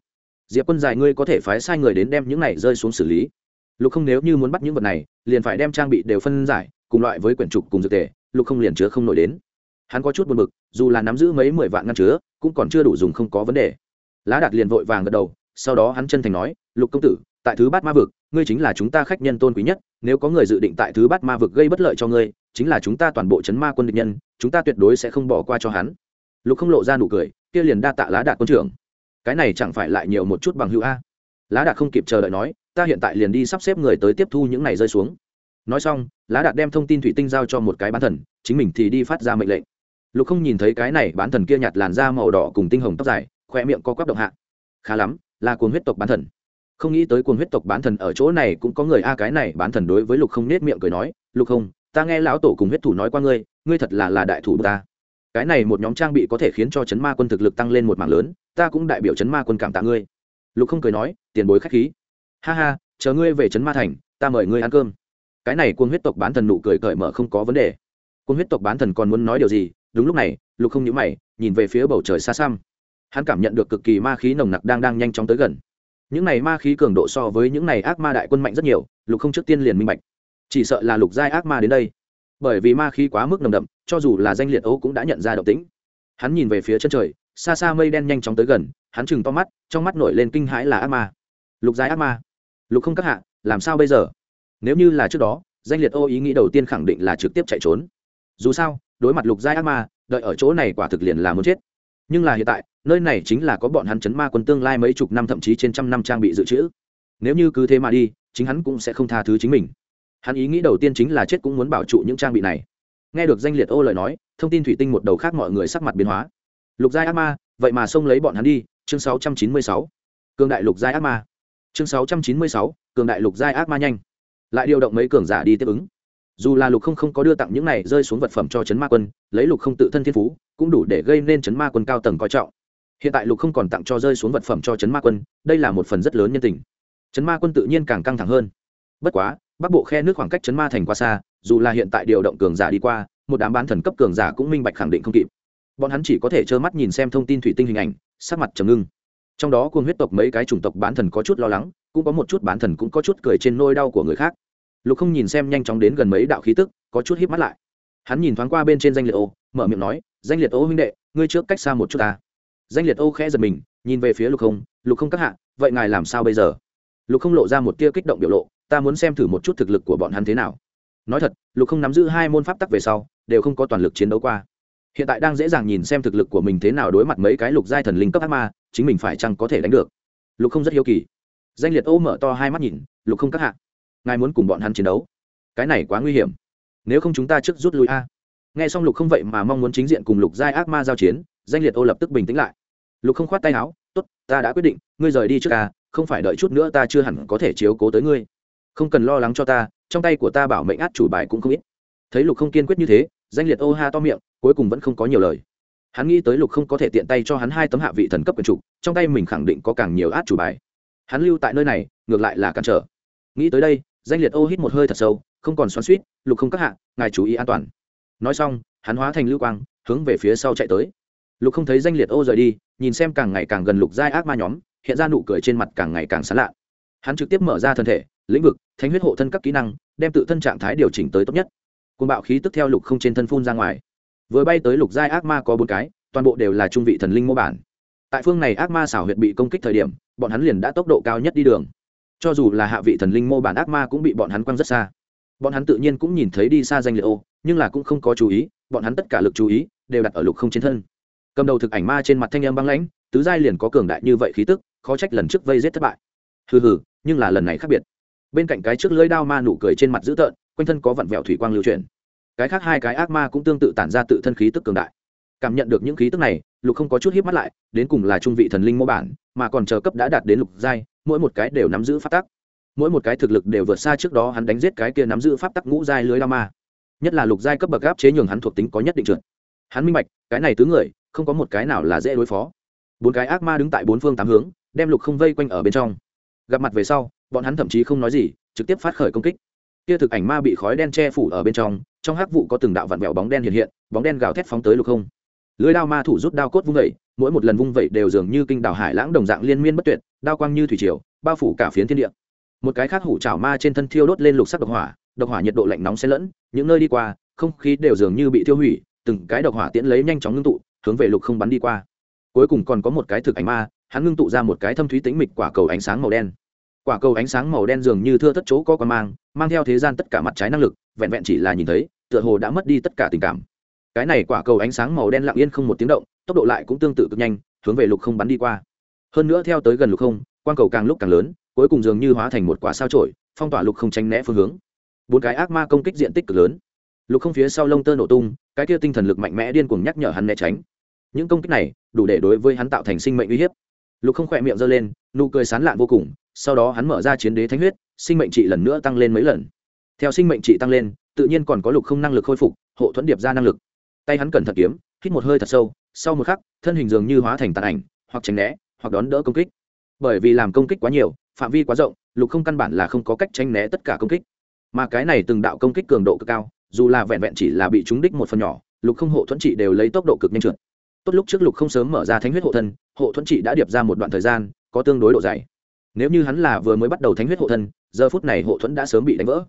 Diệp quân dài ngươi có thể phái sai người đến đem những này rơi xuống xử lý. Lục không nếu như muốn bắt những vật này, liền phải đem trang bị đều phân giải, cùng loại với quyển trục cùng dược tề, lục không liền chứa không nổi đến. Hắn có chút buồn bực, dù là nắm giữ mấy mười vạn ngăn chứa, cũng còn chưa đủ dùng không có vấn đề. Lá đạt liền vội vàng gật đầu, sau đó hắn chân thành nói, lục công tử tại thứ bát ma vực, ngươi chính là chúng ta khách nhân tôn quý nhất, nếu có người dự định tại thứ bát ma vực gây bất lợi cho ngươi, chính là chúng ta toàn bộ chấn ma quân địch nhân, chúng ta tuyệt đối sẽ không bỏ qua cho hắn. Lục không lộ ra nụ cười, kia liền đa tạ lá đạt quân trưởng. Cái này chẳng phải lại nhiều một chút bằng hữu a? Lá đạt không kịp chờ đợi nói, ta hiện tại liền đi sắp xếp người tới tiếp thu những này rơi xuống. Nói xong, lá đạt đem thông tin thủy tinh giao cho một cái bán thần, chính mình thì đi phát ra mệnh lệnh. Lục không nhìn thấy cái này bán thần kia nhạt làn da màu đỏ cùng tinh hồng tóc dài, khoe miệng co quắp động hạ. Khá lắm, là cuồng huyết tộc bán thần không nghĩ tới cuồng huyết tộc bán thần ở chỗ này cũng có người, a, cái này bán thần đối với lục không nết miệng cười nói, lục không, ta nghe lão tổ cùng huyết thủ nói qua ngươi ngươi thật là là đại thủ ta. Cái này một nhóm trang bị có thể khiến cho chấn ma quân thực lực tăng lên một mảng lớn, ta cũng đại biểu chấn ma quân cảm tạ ngươi. Lục không cười nói, tiền bối khách khí. Ha ha, chờ ngươi về chấn ma thành, ta mời ngươi ăn cơm. Cái này quân huyết tộc bán thần nụ cười cởi mở không có vấn đề. Quân huyết tộc bán thần còn muốn nói điều gì? Đúng lúc này, lục không nhíu mày, nhìn về phía bầu trời xa xăm. Hắn cảm nhận được cực kỳ ma khí nồng nặc đang đang nhanh chóng tới gần những này ma khí cường độ so với những này ác ma đại quân mạnh rất nhiều, lục không trước tiên liền minh bạch. Chỉ sợ là lục giai ác ma đến đây. Bởi vì ma khí quá mức nồng đậm, cho dù là danh liệt ấu cũng đã nhận ra động tĩnh. Hắn nhìn về phía chân trời, xa xa mây đen nhanh chóng tới gần, hắn chừng to mắt, trong mắt nổi lên kinh hãi là ác ma. Lục giai ác ma? Lục không các hạ, làm sao bây giờ? Nếu như là trước đó, danh liệt ô ý nghĩ đầu tiên khẳng định là trực tiếp chạy trốn. Dù sao, đối mặt lục giai ác ma, đợi ở chỗ này quả thực liền là muốn chết nhưng là hiện tại nơi này chính là có bọn hắn chấn ma quân tương lai mấy chục năm thậm chí trên trăm năm trang bị dự trữ. Nếu như cứ thế mà đi chính hắn cũng sẽ không tha thứ chính mình. Hắn ý nghĩ đầu tiên chính là chết cũng muốn bảo trụ những trang bị này. Nghe được danh liệt ô lời nói thông tin thủy tinh một đầu khác mọi người sắc mặt biến hóa. Lục giai ác ma vậy mà xông lấy bọn hắn đi chương 696. cường đại lục giai ác ma. Chương 696, cường đại lục giai ác ma nhanh. Lại điều động mấy cường giả đi tiếp ứng dù là lục không không có đưa tặng những này rơi xuống vật phẩm cho chấn ma quân, lấy lục không tự thân thiên phú, cũng đủ để gây nên chấn ma quân cao tầng coi trọng. Hiện tại lục không còn tặng cho rơi xuống vật phẩm cho chấn ma quân, đây là một phần rất lớn nhân tình. Chấn ma quân tự nhiên càng căng thẳng hơn. Bất quá, bắc bộ khe nước khoảng cách chấn ma thành quá xa, dù là hiện tại điều động cường giả đi qua, một đám bán thần cấp cường giả cũng minh bạch khẳng định không kịp. Bọn hắn chỉ có thể trơ mắt nhìn xem thông tin thủy tinh hình ảnh, sắc mặt trầm ngưng. Trong đó cuồng huyết tộc mấy cái chủng tộc bán thần có chút lo lắng, cũng có một chút bán thần cũng có chút cười trên nôi đau của người khác lục không nhìn xem nhanh chóng đến gần mấy đạo khí tức, có chút híp mắt lại. Hắn nhìn thoáng qua bên trên danh liệt ô, mở miệng nói, danh liệt ô huynh đệ, ngươi trước cách xa một chút ta. Danh liệt ô khẽ giật mình, nhìn về phía lục không lục không các hạ, vậy ngài làm sao bây giờ? Lục không lộ ra một tia kích động biểu lộ, ta muốn xem thử một chút thực lực của bọn hắn thế nào. Nói thật, lục không nắm giữ hai môn pháp tắc về sau, đều không có toàn lực chiến đấu qua. Hiện tại đang dễ dàng nhìn xem thực lực của mình thế nào đối mặt mấy cái lục giai thần linh cấp ác ma, chính mình phải chăng có thể đánh được. Lục không rất hiếu kỳ. Danh liệt ô mở to hai mắt nhìn, lục không các hạ ngài muốn cùng bọn hắn chiến đấu. Cái này quá nguy hiểm. Nếu không chúng ta trước rút lui a. Nghe xong lục không vậy mà mong muốn chính diện cùng lục giai ác ma giao chiến, danh liệt ô lập tức bình tĩnh lại. Lục không khoát tay áo, tốt, ta đã quyết định, ngươi rời đi trước a, không phải đợi chút nữa ta chưa hẳn có thể chiếu cố tới ngươi. Không cần lo lắng cho ta, trong tay của ta bảo mệnh át chủ bài cũng không ít. Thấy lục không kiên quyết như thế, danh liệt ô ha to miệng, cuối cùng vẫn không có nhiều lời. Hắn nghĩ tới lục không có thể tiện tay cho hắn hai tấm hạ vị thần cấp quyền trục, trong tay mình khẳng định có càng nhiều át chủ bài. Hắn lưu tại nơi này, ngược lại là cản trở. Nghĩ tới đây danh liệt ô hít một hơi thật sâu, không còn xoắn suýt lục không các hạ, ngài chú ý an toàn. Nói xong, hắn hóa thành lưu quang, hướng về phía sau chạy tới. Lục không thấy danh liệt ô rời đi, nhìn xem càng ngày càng gần lục giai ác ma nhóm, hiện ra nụ cười trên mặt càng ngày càng sán lạ. Hắn trực tiếp mở ra thân thể, lĩnh vực, thánh huyết hộ thân các kỹ năng, đem tự thân trạng thái điều chỉnh tới tốt nhất. Côn bạo khí tức theo lục không trên thân phun ra ngoài. Vừa bay tới lục giai ác ma có bốn cái, toàn bộ đều là trung vị thần linh mô bản. Tại phương này ác ma xảo huyệt bị công kích thời điểm, bọn hắn liền đã tốc độ cao nhất đi đường cho dù là hạ vị thần linh mô bản ác ma cũng bị bọn hắn quăng rất xa. Bọn hắn tự nhiên cũng nhìn thấy đi xa danh liệt ô, nhưng là cũng không có chú ý, bọn hắn tất cả lực chú ý đều đặt ở lục không trên thân. Cầm đầu thực ảnh ma trên mặt thanh âm băng lãnh, tứ giai liền có cường đại như vậy khí tức, khó trách lần trước vây giết thất bại. Hừ hừ, nhưng là lần này khác biệt. Bên cạnh cái trước lưỡi đao ma nụ cười trên mặt dữ tợn, quanh thân có vặn vẹo thủy quang lưu truyền cái khác hai cái ác ma cũng tương tự tản ra tự thân khí tức cường đại. Cảm nhận được những khí tức này, lục không có chút híp mắt lại, đến cùng là trung vị thần linh mô bản, mà còn chờ cấp đã đạt đến lục giai mỗi một cái đều nắm giữ pháp tắc. Mỗi một cái thực lực đều vượt xa trước đó hắn đánh giết cái kia nắm giữ pháp tắc ngũ giai lưới la ma. Nhất là lục giai cấp bậc áp chế nhường hắn thuộc tính có nhất định trượt. Hắn minh bạch, cái này tứ người, không có một cái nào là dễ đối phó. Bốn cái ác ma đứng tại bốn phương tám hướng, đem lục không vây quanh ở bên trong. Gặp mặt về sau, bọn hắn thậm chí không nói gì, trực tiếp phát khởi công kích. Kia thực ảnh ma bị khói đen che phủ ở bên trong trong hắc vụ có từng đạo vặn vẹo bóng đen hiện hiện, bóng đen gào thét phóng tới lục không. Lưới đao ma thủ rút đao cốt vung vẩy mỗi một lần vung vẩy đều dường như kinh đảo hải lãng đồng dạng liên miên bất tuyệt đao quang như thủy triều, bao phủ cả phiến thiên địa. Một cái khác hủ chảo ma trên thân thiêu đốt lên lục sắc độc hỏa độc hỏa nhiệt độ lạnh nóng xen lẫn, những nơi đi qua, không khí đều dường như bị thiêu hủy, từng cái độc hỏa tiễn lấy nhanh chóng ngưng tụ, hướng về lục không bắn đi qua. Cuối cùng còn có một cái thực ảnh ma, hắn ngưng tụ ra một cái thâm thúy tĩnh mịch quả cầu ánh sáng màu đen. Quả cầu ánh sáng màu đen dường như thưa thất chỗ có con mang mang theo thế gian tất cả mặt trái năng lực, vẹn vẹn chỉ là nhìn thấy, tựa hồ đã mất đi tất cả tình cảm. Cái này quả cầu ánh sáng màu đen lặng yên không một tiếng động, tốc độ lại cũng tương tự cực nhanh, hướng về lục không bắn đi qua hơn nữa theo tới gần lục không, quang cầu càng lúc càng lớn, cuối cùng dường như hóa thành một quả sao trổi phong tỏa lục không tránh né phương hướng. Bốn cái ác ma công kích diện tích cực lớn. Lục không phía sau lông tơ nổ tung, cái kia tinh thần lực mạnh mẽ điên cuồng nhắc nhở hắn né tránh. Những công kích này, đủ để đối với hắn tạo thành sinh mệnh uy hiếp. Lục không khỏe miệng giơ lên, nụ cười sán lạn vô cùng, sau đó hắn mở ra chiến đế thánh huyết, sinh mệnh trị lần nữa tăng lên mấy lần. Theo sinh mệnh trị tăng lên, tự nhiên còn có lục không năng lực khôi phục, hộ thuẫn điệp ra năng lực. Tay hắn cẩn thận kiếm, hít một hơi thật sâu, sau một khắc, thân hình dường như hóa thành tàn ảnh, hoặc tránh né hoặc đón đỡ công kích. Bởi vì làm công kích quá nhiều, phạm vi quá rộng, lục không căn bản là không có cách tránh né tất cả công kích. Mà cái này từng đạo công kích cường độ cực cao, dù là vẹn vẹn chỉ là bị trúng đích một phần nhỏ, lục không hộ thuẫn trị đều lấy tốc độ cực nhanh trượt. Tốt lúc trước lục không sớm mở ra thánh huyết hộ thân, hộ thuẫn trị đã điệp ra một đoạn thời gian, có tương đối độ dày. Nếu như hắn là vừa mới bắt đầu thánh huyết hộ thân, giờ phút này hộ thuẫn đã sớm bị đánh vỡ.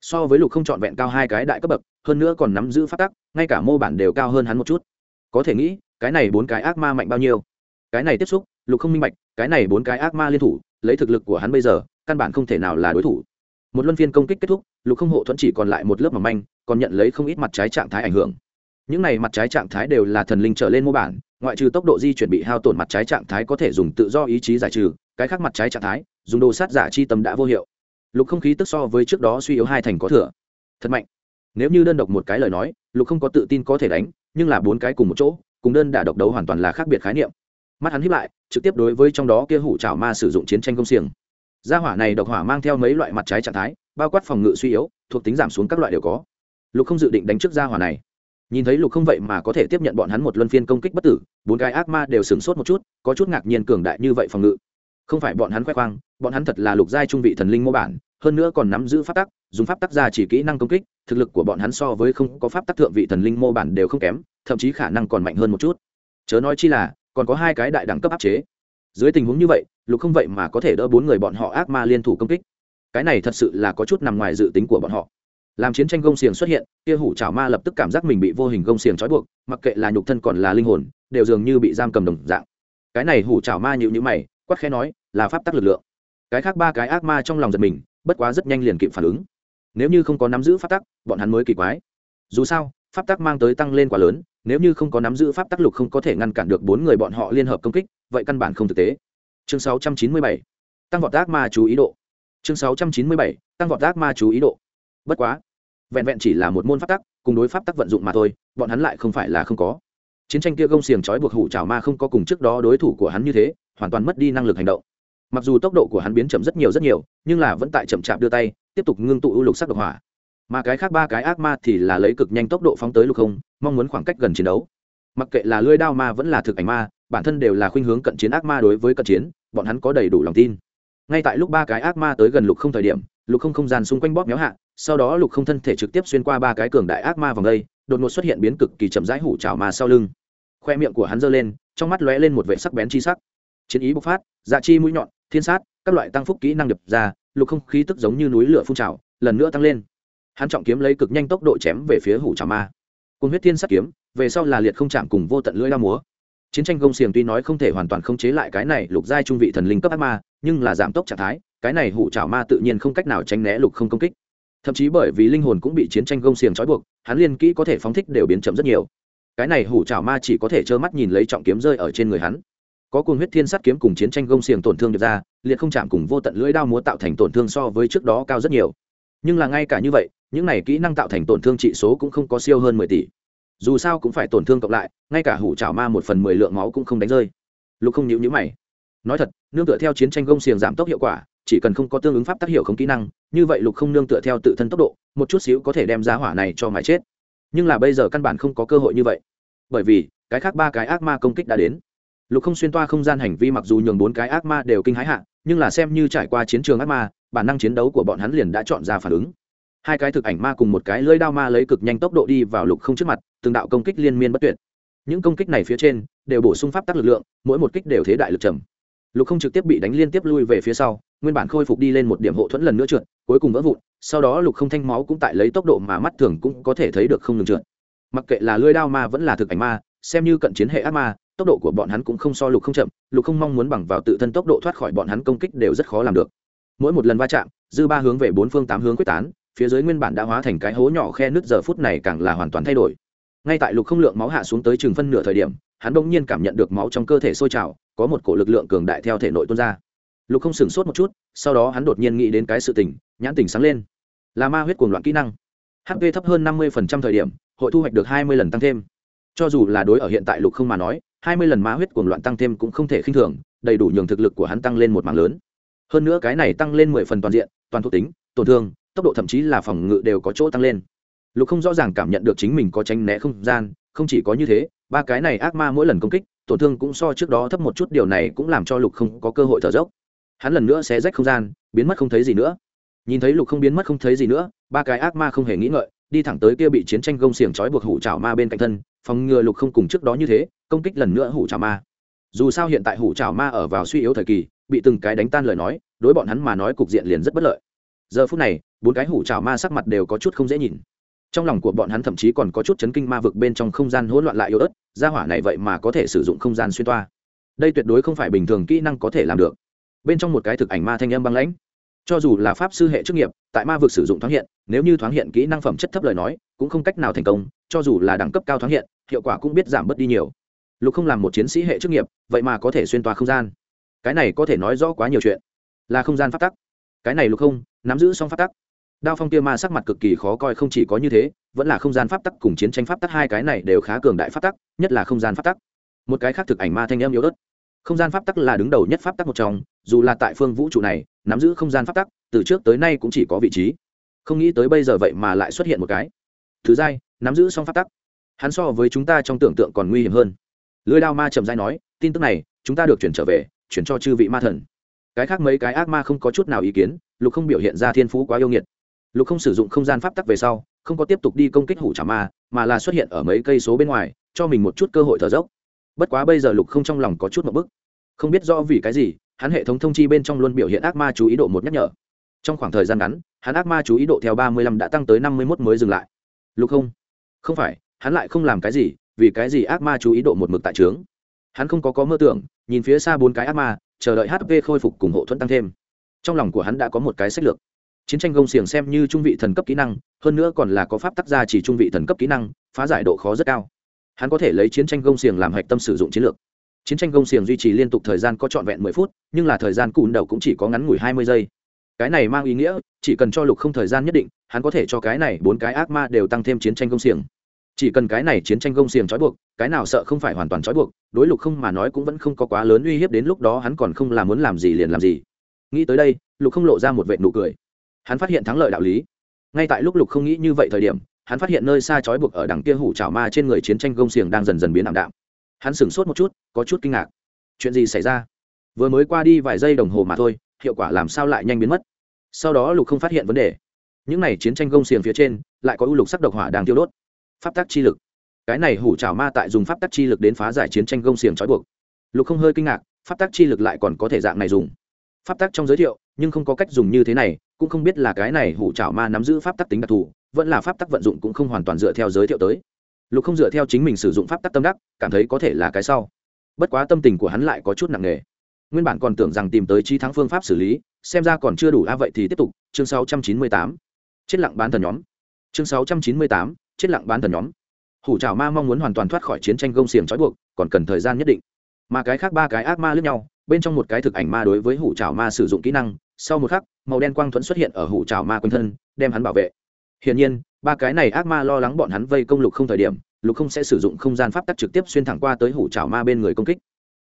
So với lục không trọn vẹn cao hai cái đại cấp bậc, hơn nữa còn nắm giữ phát tắc, ngay cả mô bản đều cao hơn hắn một chút. Có thể nghĩ, cái này bốn cái ác ma mạnh bao nhiêu? Cái này tiếp xúc, lục không minh bạch, cái này bốn cái ác ma liên thủ, lấy thực lực của hắn bây giờ, căn bản không thể nào là đối thủ. Một luân phiên công kích kết thúc, lục không hộ thuẫn chỉ còn lại một lớp mỏng manh, còn nhận lấy không ít mặt trái trạng thái ảnh hưởng. Những này mặt trái trạng thái đều là thần linh trở lên mô bản, ngoại trừ tốc độ di chuyển bị hao tổn mặt trái trạng thái có thể dùng tự do ý chí giải trừ, cái khác mặt trái trạng thái, dùng đồ sát giả chi tâm đã vô hiệu. Lục không khí tức so với trước đó suy yếu hai thành có thừa. Thật mạnh. Nếu như đơn độc một cái lời nói, lục không có tự tin có thể đánh, nhưng là bốn cái cùng một chỗ, cùng đơn đả độc đấu hoàn toàn là khác biệt khái niệm mắt hắn hiếp lại, trực tiếp đối với trong đó kia hủ trào ma sử dụng chiến tranh công xiềng. Gia hỏa này độc hỏa mang theo mấy loại mặt trái trạng thái, bao quát phòng ngự suy yếu, thuộc tính giảm xuống các loại đều có. Lục không dự định đánh trước gia hỏa này. Nhìn thấy lục không vậy mà có thể tiếp nhận bọn hắn một luân phiên công kích bất tử, bốn cái ác ma đều sửng sốt một chút, có chút ngạc nhiên cường đại như vậy phòng ngự. Không phải bọn hắn khoe khoang, bọn hắn thật là lục giai trung vị thần linh mô bản, hơn nữa còn nắm giữ pháp tắc, dùng pháp tắc ra chỉ kỹ năng công kích, thực lực của bọn hắn so với không có pháp tắc thượng vị thần linh mô bản đều không kém, thậm chí khả năng còn mạnh hơn một chút. Chớ nói chi là còn có hai cái đại đẳng cấp áp chế. Dưới tình huống như vậy, lục không vậy mà có thể đỡ bốn người bọn họ ác ma liên thủ công kích. Cái này thật sự là có chút nằm ngoài dự tính của bọn họ. Làm chiến tranh gông xiềng xuất hiện, kia hủ chảo ma lập tức cảm giác mình bị vô hình gông xiềng trói buộc, mặc kệ là nhục thân còn là linh hồn, đều dường như bị giam cầm đồng dạng. Cái này hủ chảo ma nhịu nhữ mày quát khẽ nói, là pháp tắc lực lượng. Cái khác ba cái ác ma trong lòng giật mình, bất quá rất nhanh liền kịp phản ứng. Nếu như không có nắm giữ pháp tắc, bọn hắn mới kỳ quái. Dù sao pháp tắc mang tới tăng lên quá lớn nếu như không có nắm giữ pháp tắc lục không có thể ngăn cản được bốn người bọn họ liên hợp công kích vậy căn bản không thực tế. Chương 697, tăng vọt ác ma chú ý độ. Chương 697, tăng vọt ác ma chú ý độ. Bất quá vẹn vẹn chỉ là một môn pháp tắc cùng đối pháp tắc vận dụng mà thôi bọn hắn lại không phải là không có. Chiến tranh kia gông xiềng trói buộc hủ trào ma không có cùng trước đó đối thủ của hắn như thế hoàn toàn mất đi năng lực hành động. Mặc dù tốc độ của hắn biến chậm rất nhiều rất nhiều nhưng là vẫn tại chậm chạp đưa tay tiếp tục ngưng tụ ưu lục sắc độc hỏa mà cái khác ba cái ác ma thì là lấy cực nhanh tốc độ phóng tới lục không, mong muốn khoảng cách gần chiến đấu. Mặc kệ là lưỡi đao ma vẫn là thực ảnh ma, bản thân đều là khuynh hướng cận chiến ác ma đối với cận chiến, bọn hắn có đầy đủ lòng tin. Ngay tại lúc ba cái ác ma tới gần lục không thời điểm, lục không không gian xung quanh bóp méo hạ, sau đó lục không thân thể trực tiếp xuyên qua ba cái cường đại ác ma vòng đây, đột ngột xuất hiện biến cực kỳ chậm rãi hủ trào ma sau lưng. Khoe miệng của hắn giơ lên, trong mắt lóe lên một vệ sắc bén chi sắc. Chiến ý bộc phát dạ chi mũi nhọn, thiên sát, các loại tăng phúc kỹ năng đập ra, lục không khí tức giống như núi lửa phun trào, lần nữa tăng lên hắn trọng kiếm lấy cực nhanh tốc độ chém về phía hủ trà ma. Cùng huyết thiên sát kiếm, về sau là liệt không chạm cùng vô tận lưỡi la múa. Chiến tranh gông xiềng tuy nói không thể hoàn toàn khống chế lại cái này lục giai trung vị thần linh cấp ác ma, nhưng là giảm tốc trạng thái, cái này hủ trào ma tự nhiên không cách nào tránh né lục không công kích. Thậm chí bởi vì linh hồn cũng bị chiến tranh gông xiềng trói buộc, hắn liên kỹ có thể phóng thích đều biến chậm rất nhiều. Cái này hủ trào ma chỉ có thể trơ mắt nhìn lấy trọng kiếm rơi ở trên người hắn. Có cuồng huyết thiên sát kiếm cùng chiến tranh gông xiềng tổn thương được ra, liệt không chạm cùng vô tận lưỡi đao múa tạo thành tổn thương so với trước đó cao rất nhiều. Nhưng là ngay cả như vậy những này kỹ năng tạo thành tổn thương trị số cũng không có siêu hơn mười tỷ. Dù sao cũng phải tổn thương cộng lại, ngay cả hủ trào ma một phần mười lượng máu cũng không đánh rơi. Lục không nhịu nhữ mày. Nói thật, nương tựa theo chiến tranh gông xiềng giảm tốc hiệu quả, chỉ cần không có tương ứng pháp tác hiệu không kỹ năng, như vậy lục không nương tựa theo tự thân tốc độ, một chút xíu có thể đem giá hỏa này cho mái chết. Nhưng là bây giờ căn bản không có cơ hội như vậy. Bởi vì, cái khác ba cái ác ma công kích đã đến. Lục không xuyên toa không gian hành vi mặc dù nhường bốn cái ác ma đều kinh hãi hạ, nhưng là xem như trải qua chiến trường ác ma, bản năng chiến đấu của bọn hắn liền đã chọn ra phản ứng hai cái thực ảnh ma cùng một cái lưỡi đao ma lấy cực nhanh tốc độ đi vào lục không trước mặt, từng đạo công kích liên miên bất tuyệt. Những công kích này phía trên đều bổ sung pháp tắc lực lượng, mỗi một kích đều thế đại lực trầm. Lục không trực tiếp bị đánh liên tiếp lui về phía sau, nguyên bản khôi phục đi lên một điểm hộ thuẫn lần nữa trượt, cuối cùng vỡ vụn, sau đó lục không thanh máu cũng tại lấy tốc độ mà mắt thường cũng có thể thấy được không ngừng trượt. Mặc kệ là lưỡi đao ma vẫn là thực ảnh ma, xem như cận chiến hệ ác ma, tốc độ của bọn hắn cũng không so lục không chậm, lục không mong muốn bằng vào tự thân tốc độ thoát khỏi bọn hắn công kích đều rất khó làm được. Mỗi một lần va chạm, dư ba hướng về bốn phương tám hướng quyết tán phía dưới nguyên bản đã hóa thành cái hố nhỏ khe nứt giờ phút này càng là hoàn toàn thay đổi. Ngay tại lục không lượng máu hạ xuống tới chừng phân nửa thời điểm, hắn bỗng nhiên cảm nhận được máu trong cơ thể sôi trào, có một cổ lực lượng cường đại theo thể nội tuôn ra. Lục không sửng sốt một chút, sau đó hắn đột nhiên nghĩ đến cái sự tình, nhãn tình sáng lên. Là ma huyết cuồng loạn kỹ năng. Hp thấp hơn năm mươi thời điểm, hội thu hoạch được hai mươi lần tăng thêm. Cho dù là đối ở hiện tại lục không mà nói, hai mươi lần ma huyết cuồng loạn tăng thêm cũng không thể khinh thường, đầy đủ nhường thực lực của hắn tăng lên một mảng lớn. Hơn nữa cái này tăng lên mười phần toàn diện, toàn thuộc tính, tổn thương tốc độ thậm chí là phòng ngự đều có chỗ tăng lên. Lục không rõ ràng cảm nhận được chính mình có tránh né không gian, không chỉ có như thế, ba cái này ác ma mỗi lần công kích, tổn thương cũng so trước đó thấp một chút, điều này cũng làm cho lục không có cơ hội thở dốc. Hắn lần nữa sẽ rách không gian, biến mất không thấy gì nữa. Nhìn thấy lục không biến mất không thấy gì nữa, ba cái ác ma không hề nghĩ ngợi, đi thẳng tới kia bị chiến tranh gông xiềng trói buộc hủ trào ma bên cạnh thân, phòng ngừa lục không cùng trước đó như thế, công kích lần nữa hủ trào ma. Dù sao hiện tại hủ trào ma ở vào suy yếu thời kỳ, bị từng cái đánh tan lời nói, đối bọn hắn mà nói cục diện liền rất bất lợi giờ phút này, bốn cái hủ trào ma sắc mặt đều có chút không dễ nhìn. Trong lòng của bọn hắn thậm chí còn có chút chấn kinh ma vực bên trong không gian hỗn loạn lại yếu ớt, gia hỏa này vậy mà có thể sử dụng không gian xuyên toa. Đây tuyệt đối không phải bình thường kỹ năng có thể làm được. Bên trong một cái thực ảnh ma thanh âm băng lãnh. Cho dù là pháp sư hệ chức nghiệp, tại ma vực sử dụng thoáng hiện, nếu như thoáng hiện kỹ năng phẩm chất thấp lời nói, cũng không cách nào thành công, cho dù là đẳng cấp cao thoáng hiện, hiệu quả cũng biết giảm bớt đi nhiều. Lục không làm một chiến sĩ hệ chức nghiệp, vậy mà có thể xuyên toa không gian. Cái này có thể nói rõ quá nhiều chuyện. Là không gian phát tắc cái này lục không, nắm giữ song pháp tắc. Đao phong kia ma sắc mặt cực kỳ khó coi, không chỉ có như thế, vẫn là không gian pháp tắc cùng chiến tranh pháp tắc hai cái này đều khá cường đại pháp tắc, nhất là không gian pháp tắc. Một cái khác thực ảnh ma thanh em yếu ớt. Không gian pháp tắc là đứng đầu nhất pháp tắc một trong, dù là tại phương vũ trụ này, nắm giữ không gian pháp tắc, từ trước tới nay cũng chỉ có vị trí. Không nghĩ tới bây giờ vậy mà lại xuất hiện một cái. Thứ dai nắm giữ song pháp tắc. Hắn so với chúng ta trong tưởng tượng còn nguy hiểm hơn. Lưới đao ma trầm dai nói, tin tức này, chúng ta được chuyển trở về, chuyển cho chư vị ma thần cái khác mấy cái ác ma không có chút nào ý kiến, lục không biểu hiện ra thiên phú quá yêu nghiệt. Lục không sử dụng không gian pháp tắc về sau, không có tiếp tục đi công kích hủ trả ma, mà là xuất hiện ở mấy cây số bên ngoài, cho mình một chút cơ hội thở dốc. Bất quá bây giờ lục không trong lòng có chút một bức. Không biết do vì cái gì, hắn hệ thống thông chi bên trong luôn biểu hiện ác ma chú ý độ một nhắc nhở. Trong khoảng thời gian ngắn, hắn ác ma chú ý độ theo ba mươi lăm đã tăng tới năm mươi mốt mới dừng lại. Lục không? Không phải, hắn lại không làm cái gì, vì cái gì ác ma chú ý độ một mực tại trướng? Hắn không có có mơ tưởng, nhìn phía xa bốn cái ác ma chờ đợi hp khôi phục cùng hộ thuẫn tăng thêm. Trong lòng của hắn đã có một cái sách lược. Chiến tranh gông xiềng xem như trung vị thần cấp kỹ năng, hơn nữa còn là có pháp tác gia chỉ trung vị thần cấp kỹ năng, phá giải độ khó rất cao. Hắn có thể lấy chiến tranh gông xiềng làm hạch tâm sử dụng chiến lược. Chiến tranh gông xiềng duy trì liên tục thời gian có trọn vẹn mười phút, nhưng là thời gian cùn đầu cũng chỉ có ngắn ngủi hai mươi giây. Cái này mang ý nghĩa, chỉ cần cho lục không thời gian nhất định, hắn có thể cho cái này bốn cái ác ma đều tăng thêm chiến tranh gông xiềng chỉ cần cái này chiến tranh gông xiềng trói buộc, cái nào sợ không phải hoàn toàn trói buộc, đối lục không mà nói cũng vẫn không có quá lớn uy hiếp đến lúc đó hắn còn không làm muốn làm gì liền làm gì. Nghĩ tới đây, lục không lộ ra một vệ nụ cười. Hắn phát hiện thắng lợi đạo lý. Ngay tại lúc lục không nghĩ như vậy thời điểm, hắn phát hiện nơi xa trói buộc ở đằng kia hủ trào ma trên người chiến tranh gông xiềng đang dần dần biến ảm đạm. Hắn sửng sốt một chút, có chút kinh ngạc. Chuyện gì xảy ra? Vừa mới qua đi vài giây đồng hồ mà thôi, hiệu quả làm sao lại nhanh biến mất? Sau đó lục không phát hiện vấn đề. Những n à y chiến tranh gông xiềng phía trên, lại có ưu lục sắc độc hỏa đang tiêu đốt pháp tắc chi lực. Cái này hủ trào ma tại dùng pháp tắc chi lực đến phá giải chiến tranh gông xiềng trói buộc. Lục không hơi kinh ngạc pháp tắc chi lực lại còn có thể dạng này dùng. Pháp tắc trong giới thiệu nhưng không có cách dùng như thế này cũng không biết là cái này hủ trào ma nắm giữ pháp tắc tính đặc thù vẫn là pháp tắc vận dụng cũng không hoàn toàn dựa theo giới thiệu tới. Lục không dựa theo chính mình sử dụng pháp tắc tâm đắc cảm thấy có thể là cái sau. Bất quá tâm tình của hắn lại có chút nặng nề. Nguyên bản còn tưởng rằng tìm tới trí thắng phương pháp xử lý xem ra còn chưa đủ a vậy thì tiếp tục. Chương 698. chết lặng bán thần nhóm. Chương 698, chết lặng bán thần nhóm. Hủ trào ma mong muốn hoàn toàn thoát khỏi chiến tranh gông xiềng trói buộc, còn cần thời gian nhất định. Mà cái khác ba cái ác ma lướt nhau, bên trong một cái thực ảnh ma đối với hủ trào ma sử dụng kỹ năng, sau một khắc, màu đen quang thuẫn xuất hiện ở hủ trào ma quanh thân, đem hắn bảo vệ. Hiển nhiên, ba cái này ác ma lo lắng bọn hắn vây công lục không thời điểm, lục không sẽ sử dụng không gian pháp tắc trực tiếp xuyên thẳng qua tới hủ trào ma bên người công kích.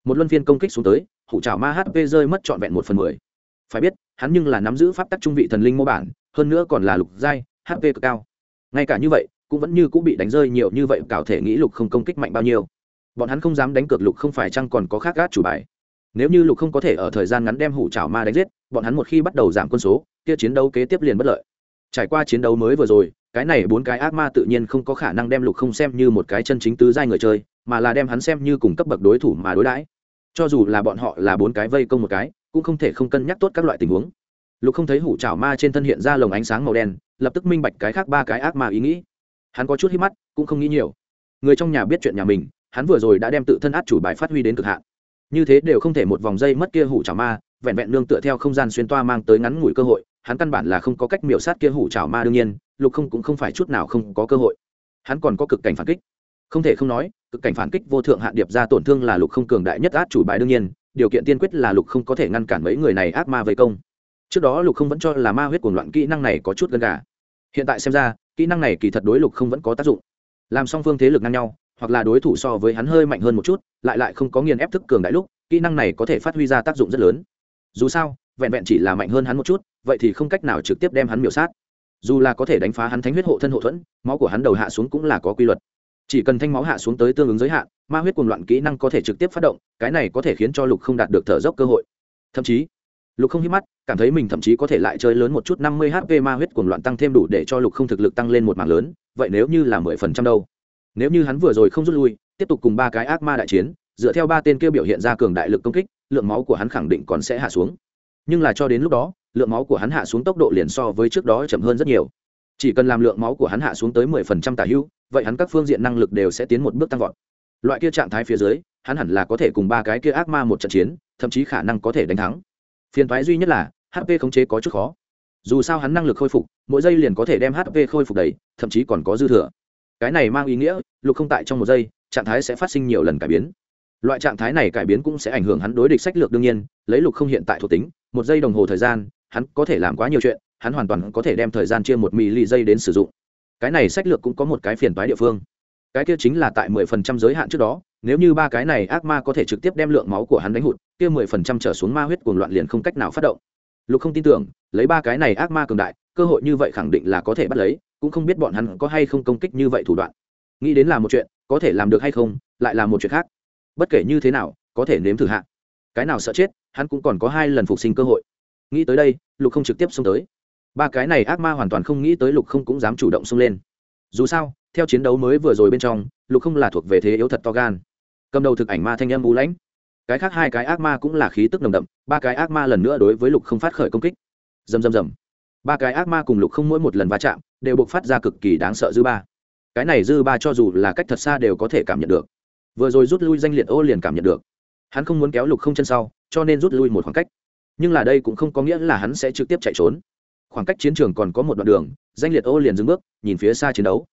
Một luân phiên công kích xuống tới, hủ trào ma hp rơi mất trọn vẹn một phần mười. Phải biết, hắn nhưng là nắm giữ pháp tắc trung vị thần linh mô bản, hơn nữa còn là lục giai hp cực cao. Ngay cả như vậy cũng vẫn như cũng bị đánh rơi nhiều như vậy cảo thể nghĩ lục không công kích mạnh bao nhiêu. Bọn hắn không dám đánh cược lục không phải chăng còn có khác gác chủ bài. Nếu như lục không có thể ở thời gian ngắn đem hủ trào ma đánh giết, bọn hắn một khi bắt đầu giảm quân số, kia chiến đấu kế tiếp liền bất lợi. Trải qua chiến đấu mới vừa rồi, cái này bốn cái ác ma tự nhiên không có khả năng đem lục không xem như một cái chân chính tứ giai người chơi, mà là đem hắn xem như cùng cấp bậc đối thủ mà đối đãi. Cho dù là bọn họ là bốn cái vây công một cái, cũng không thể không cân nhắc tốt các loại tình huống. Lục không thấy hủ trào ma trên thân hiện ra lồng ánh sáng màu đen, lập tức minh bạch cái khác ba cái ác ma ý nghĩ hắn có chút hít mắt cũng không nghĩ nhiều. Người trong nhà biết chuyện nhà mình hắn vừa rồi đã đem tự thân át chủ bài phát huy đến cực hạn. Như thế đều không thể một vòng dây mất kia hủ trào ma vẹn vẹn nương tựa theo không gian xuyên toa mang tới ngắn ngủi cơ hội hắn căn bản là không có cách miểu sát kia hủ trào ma đương nhiên lục không cũng không phải chút nào không có cơ hội. Hắn còn có cực cảnh phản kích. Không thể không nói cực cảnh phản kích vô thượng hạn điệp ra tổn thương là lục không cường đại nhất át chủ bài đương nhiên điều kiện tiên quyết là lục không có thể ngăn cản mấy người này ác ma vây công. Trước đó lục không vẫn cho là ma huyết cuồng loạn kỹ năng này có chút gần cả, hiện tại xem ra kỹ năng này kỳ thật đối lục không vẫn có tác dụng. Làm song phương thế lực ngang nhau, hoặc là đối thủ so với hắn hơi mạnh hơn một chút, lại lại không có nghiền ép thức cường đại lúc, kỹ năng này có thể phát huy ra tác dụng rất lớn. Dù sao, vẹn vẹn chỉ là mạnh hơn hắn một chút, vậy thì không cách nào trực tiếp đem hắn miểu sát. Dù là có thể đánh phá hắn thánh huyết hộ thân hộ thuẫn, máu của hắn đầu hạ xuống cũng là có quy luật. Chỉ cần thanh máu hạ xuống tới tương ứng giới hạn, ma huyết cuồng loạn kỹ năng có thể trực tiếp phát động, cái này có thể khiến cho lục không đạt được thở dốc cơ hội. Thậm chí lục không hít mắt, cảm thấy mình thậm chí có thể lại chơi lớn một chút năm mươi hp ma huyết cuồng loạn tăng thêm đủ để cho lục không thực lực tăng lên một mảng lớn, vậy nếu như là mười phần trăm đâu? Nếu như hắn vừa rồi không rút lui, tiếp tục cùng ba cái ác ma đại chiến, dựa theo ba tên kia biểu hiện ra cường đại lực công kích, lượng máu của hắn khẳng định còn sẽ hạ xuống. Nhưng là cho đến lúc đó, lượng máu của hắn hạ xuống tốc độ liền so với trước đó chậm hơn rất nhiều. Chỉ cần làm lượng máu của hắn hạ xuống tới mười phần trăm tả hữu vậy hắn các phương diện năng lực đều sẽ tiến một bước tăng vọt. Loại kia trạng thái phía dưới, hắn hẳn là có thể cùng ba cái kia ác ma một trận chiến, thậm chí khả năng có thể đánh thắng phiền thoái duy nhất là hp khống chế có chút khó. Dù sao hắn năng lực khôi phục, mỗi giây liền có thể đem hp khôi phục đầy, thậm chí còn có dư thừa. Cái này mang ý nghĩa, lục không tại trong một giây, trạng thái sẽ phát sinh nhiều lần cải biến. Loại trạng thái này cải biến cũng sẽ ảnh hưởng hắn đối địch sách lược đương nhiên, lấy lục không hiện tại thuộc tính, một giây đồng hồ thời gian, hắn có thể làm quá nhiều chuyện, hắn hoàn toàn có thể đem thời gian chia một mì lì giây đến sử dụng. Cái này sách lược cũng có một cái phiền toái địa phương cái kia chính là tại mười phần trăm giới hạn trước đó, nếu như ba cái này ác ma có thể trực tiếp đem lượng máu của hắn đánh hụt, kia mười phần trăm trở xuống ma huyết cuồng loạn liền không cách nào phát động. Lục không tin tưởng, lấy ba cái này ác ma cường đại, cơ hội như vậy khẳng định là có thể bắt lấy, cũng không biết bọn hắn có hay không công kích như vậy thủ đoạn. Nghĩ đến là một chuyện, có thể làm được hay không, lại là một chuyện khác. Bất kể như thế nào, có thể nếm thử hạ. Cái nào sợ chết, hắn cũng còn có hai lần phục sinh cơ hội. Nghĩ tới đây, lục không trực tiếp xông tới. Ba cái này ác ma hoàn toàn không nghĩ tới lục không cũng dám chủ động xông lên. Dù sao theo chiến đấu mới vừa rồi bên trong, lục không là thuộc về thế yếu thật to gan. Cầm đầu thực ảnh ma thanh âm bú lãnh. Cái khác hai cái ác ma cũng là khí tức nồng đậm, ba cái ác ma lần nữa đối với lục không phát khởi công kích. Dầm dầm dầm ba cái ác ma cùng lục không mỗi một lần va chạm, đều buộc phát ra cực kỳ đáng sợ dư ba. Cái này dư ba cho dù là cách thật xa đều có thể cảm nhận được. Vừa rồi rút lui danh liệt ô liền cảm nhận được. Hắn không muốn kéo lục không chân sau, cho nên rút lui một khoảng cách. Nhưng là đây cũng không có nghĩa là hắn sẽ trực tiếp chạy trốn. Khoảng cách chiến trường còn có một đoạn đường, danh liệt ô liền dừng bước, nhìn phía xa chiến đấu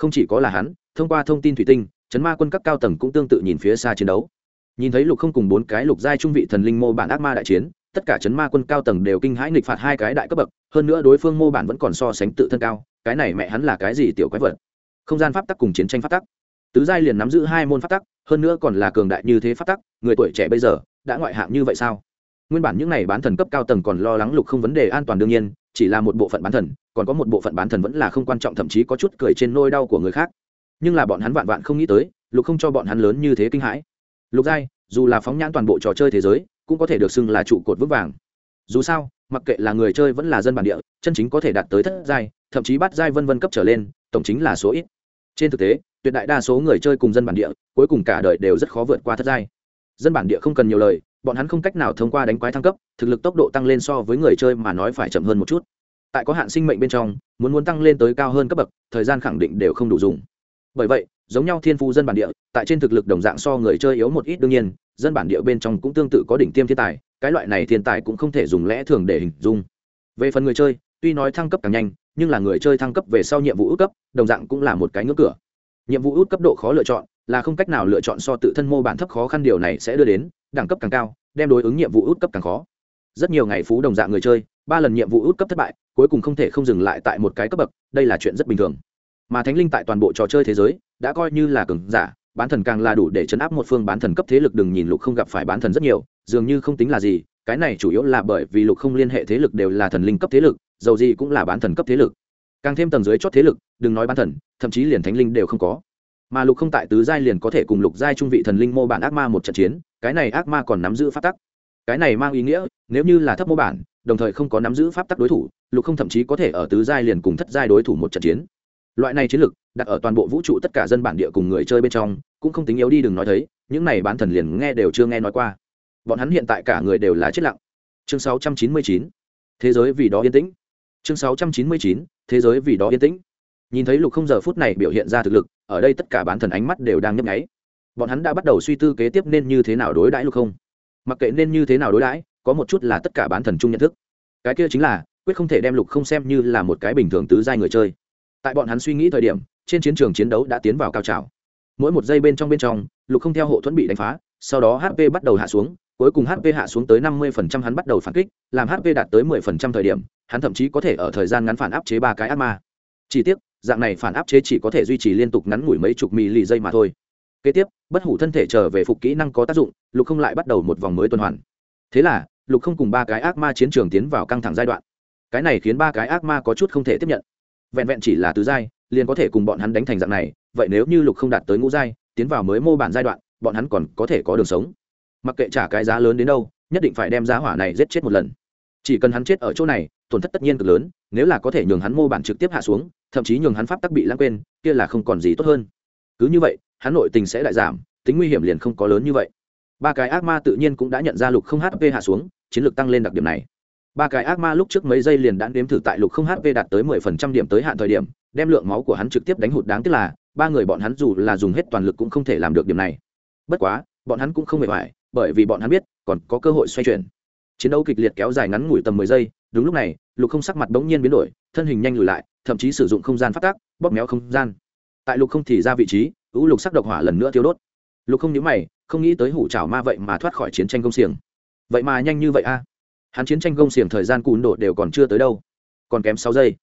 không chỉ có là hắn, thông qua thông tin thủy tinh, chấn ma quân các cao tầng cũng tương tự nhìn phía xa chiến đấu. Nhìn thấy lục không cùng bốn cái lục giai trung vị thần linh mô bản ác ma đại chiến, tất cả chấn ma quân cao tầng đều kinh hãi nghịch phạt hai cái đại cấp bậc, hơn nữa đối phương mô bản vẫn còn so sánh tự thân cao, cái này mẹ hắn là cái gì tiểu quái vật? Không gian pháp tắc cùng chiến tranh pháp tắc. Tứ giai liền nắm giữ hai môn pháp tắc, hơn nữa còn là cường đại như thế pháp tắc, người tuổi trẻ bây giờ, đã ngoại hạng như vậy sao? Nguyên bản những n à y bán thần cấp cao tầng còn lo lắng lục không vấn đề an toàn đương nhiên chỉ là một bộ phận bán thần, còn có một bộ phận bán thần vẫn là không quan trọng, thậm chí có chút cười trên nôi đau của người khác. Nhưng là bọn hắn vạn vạn không nghĩ tới, lục không cho bọn hắn lớn như thế kinh hãi. Lục giai, dù là phóng nhãn toàn bộ trò chơi thế giới, cũng có thể được xưng là trụ cột vững vàng. Dù sao, mặc kệ là người chơi vẫn là dân bản địa, chân chính có thể đạt tới thất giai, thậm chí bắt giai vân vân cấp trở lên, tổng chính là số ít. Trên thực tế, tuyệt đại đa số người chơi cùng dân bản địa, cuối cùng cả đời đều rất khó vượt qua thất giai. Dân bản địa không cần nhiều lời bọn hắn không cách nào thông qua đánh quái thăng cấp, thực lực tốc độ tăng lên so với người chơi mà nói phải chậm hơn một chút. Tại có hạn sinh mệnh bên trong, muốn muốn tăng lên tới cao hơn cấp bậc, thời gian khẳng định đều không đủ dùng. Bởi vậy, giống nhau thiên phu dân bản địa, tại trên thực lực đồng dạng so người chơi yếu một ít đương nhiên, dân bản địa bên trong cũng tương tự có đỉnh tiêm thiên tài, cái loại này thiên tài cũng không thể dùng lẽ thường để hình dung. Về phần người chơi, tuy nói thăng cấp càng nhanh, nhưng là người chơi thăng cấp về sau nhiệm vụ út cấp, đồng dạng cũng là một cái ngưỡng cửa. Nhiệm vụ út cấp độ khó lựa chọn là không cách nào lựa chọn so tự thân mô bản thấp khó khăn điều này sẽ đưa đến, đẳng cấp càng cao, đem đối ứng nhiệm vụ út cấp càng khó. Rất nhiều ngày phú đồng dạng người chơi, ba lần nhiệm vụ út cấp thất bại, cuối cùng không thể không dừng lại tại một cái cấp bậc, đây là chuyện rất bình thường. Mà thánh linh tại toàn bộ trò chơi thế giới, đã coi như là cường giả, bán thần càng là đủ để chấn áp một phương bán thần cấp thế lực đừng nhìn lục không gặp phải bán thần rất nhiều, dường như không tính là gì, cái này chủ yếu là bởi vì lục không liên hệ thế lực đều là thần linh cấp thế lực, dầu gì cũng là bán thần cấp thế lực. Càng thêm tầng dưới chót thế lực, đừng nói bán thần, thậm chí liền thánh linh đều không có mà lục không tại tứ giai liền có thể cùng lục giai trung vị thần linh mô bản ác ma một trận chiến, cái này ác ma còn nắm giữ pháp tắc. Cái này mang ý nghĩa, nếu như là thấp mô bản, đồng thời không có nắm giữ pháp tắc đối thủ, lục không thậm chí có thể ở tứ giai liền cùng thất giai đối thủ một trận chiến. Loại này chiến lược đặt ở toàn bộ vũ trụ tất cả dân bản địa cùng người chơi bên trong, cũng không tính yếu đi đừng nói thấy, những này bán thần liền nghe đều chưa nghe nói qua. Bọn hắn hiện tại cả người đều là chết lặng. Chương 699 thế giới vì đó yên tĩnh. Chương 699 thế giới vì đó yên tĩnh. Nhìn thấy lục không giờ phút này biểu hiện ra thực lực ở đây tất cả bán thần ánh mắt đều đang nhấp nháy. Bọn hắn đã bắt đầu suy tư kế tiếp nên như thế nào đối đãi lục không. Mặc kệ nên như thế nào đối đãi, có một chút là tất cả bán thần chung nhận thức. Cái kia chính là, quyết không thể đem lục không xem như là một cái bình thường tứ giai người chơi. Tại bọn hắn suy nghĩ thời điểm, trên chiến trường chiến đấu đã tiến vào cao trào. Mỗi một giây bên trong bên trong, lục không theo hộ thuẫn bị đánh phá, sau đó hp bắt đầu hạ xuống, cuối cùng hp hạ xuống tới năm mươi phần trăm hắn bắt đầu phản kích, làm hp đạt tới mười phần trăm thời điểm, hắn thậm chí có thể ở thời gian ngắn phản áp chế ba cái ác ma. Chi tiết dạng này phản áp chế chỉ có thể duy trì liên tục ngắn ngủi mấy chục mì lì giây mà thôi. Kế tiếp, bất hủ thân thể trở về phục kỹ năng có tác dụng, lục không lại bắt đầu một vòng mới tuần hoàn. Thế là, lục không cùng ba cái ác ma chiến trường tiến vào căng thẳng giai đoạn. Cái này khiến ba cái ác ma có chút không thể tiếp nhận. Vẹn vẹn chỉ là tứ giai, liền có thể cùng bọn hắn đánh thành dạng này, vậy nếu như lục không đạt tới ngũ giai, tiến vào mới mô bản giai đoạn, bọn hắn còn có thể có đường sống. Mặc kệ trả cái giá lớn đến đâu, nhất định phải đem giá hỏa này giết chết một lần. Chỉ cần hắn chết ở chỗ này, tổn thất tất nhiên cực lớn, nếu là có thể nhường hắn mô bản trực tiếp hạ xuống thậm chí nhường hắn pháp tắc bị lãng quên, kia là không còn gì tốt hơn. Cứ như vậy, hắn nội tình sẽ lại giảm, tính nguy hiểm liền không có lớn như vậy. Ba cái ác ma tự nhiên cũng đã nhận ra lục không hp hạ xuống, chiến lược tăng lên đặc điểm này. Ba cái ác ma lúc trước mấy giây liền đã đếm thử tại lục không hp đạt tới mười phần trăm điểm tới hạn thời điểm, đem lượng máu của hắn trực tiếp đánh hụt đáng tiếc là, ba người bọn hắn dù là dùng hết toàn lực cũng không thể làm được điểm này. Bất quá, bọn hắn cũng không hề hoài, bởi vì bọn hắn biết, còn có cơ hội xoay chuyển. Chiến đấu kịch liệt kéo dài ngắn ngủi tầm mười giây, đúng lúc này, lục không sắc mặt bỗng nhiên biến đổi, thân hình nhanh lùi lại thậm chí sử dụng không gian phát tác, bóp méo không gian. Tại lục không thì ra vị trí, ưu lục sắc độc hỏa lần nữa tiêu đốt. Lục không nhớ mày, không nghĩ tới hủ trào ma vậy mà thoát khỏi chiến tranh công xiềng. Vậy mà nhanh như vậy a? Hắn chiến tranh công xiềng thời gian cùn độ đều còn chưa tới đâu. Còn kém sáu giây.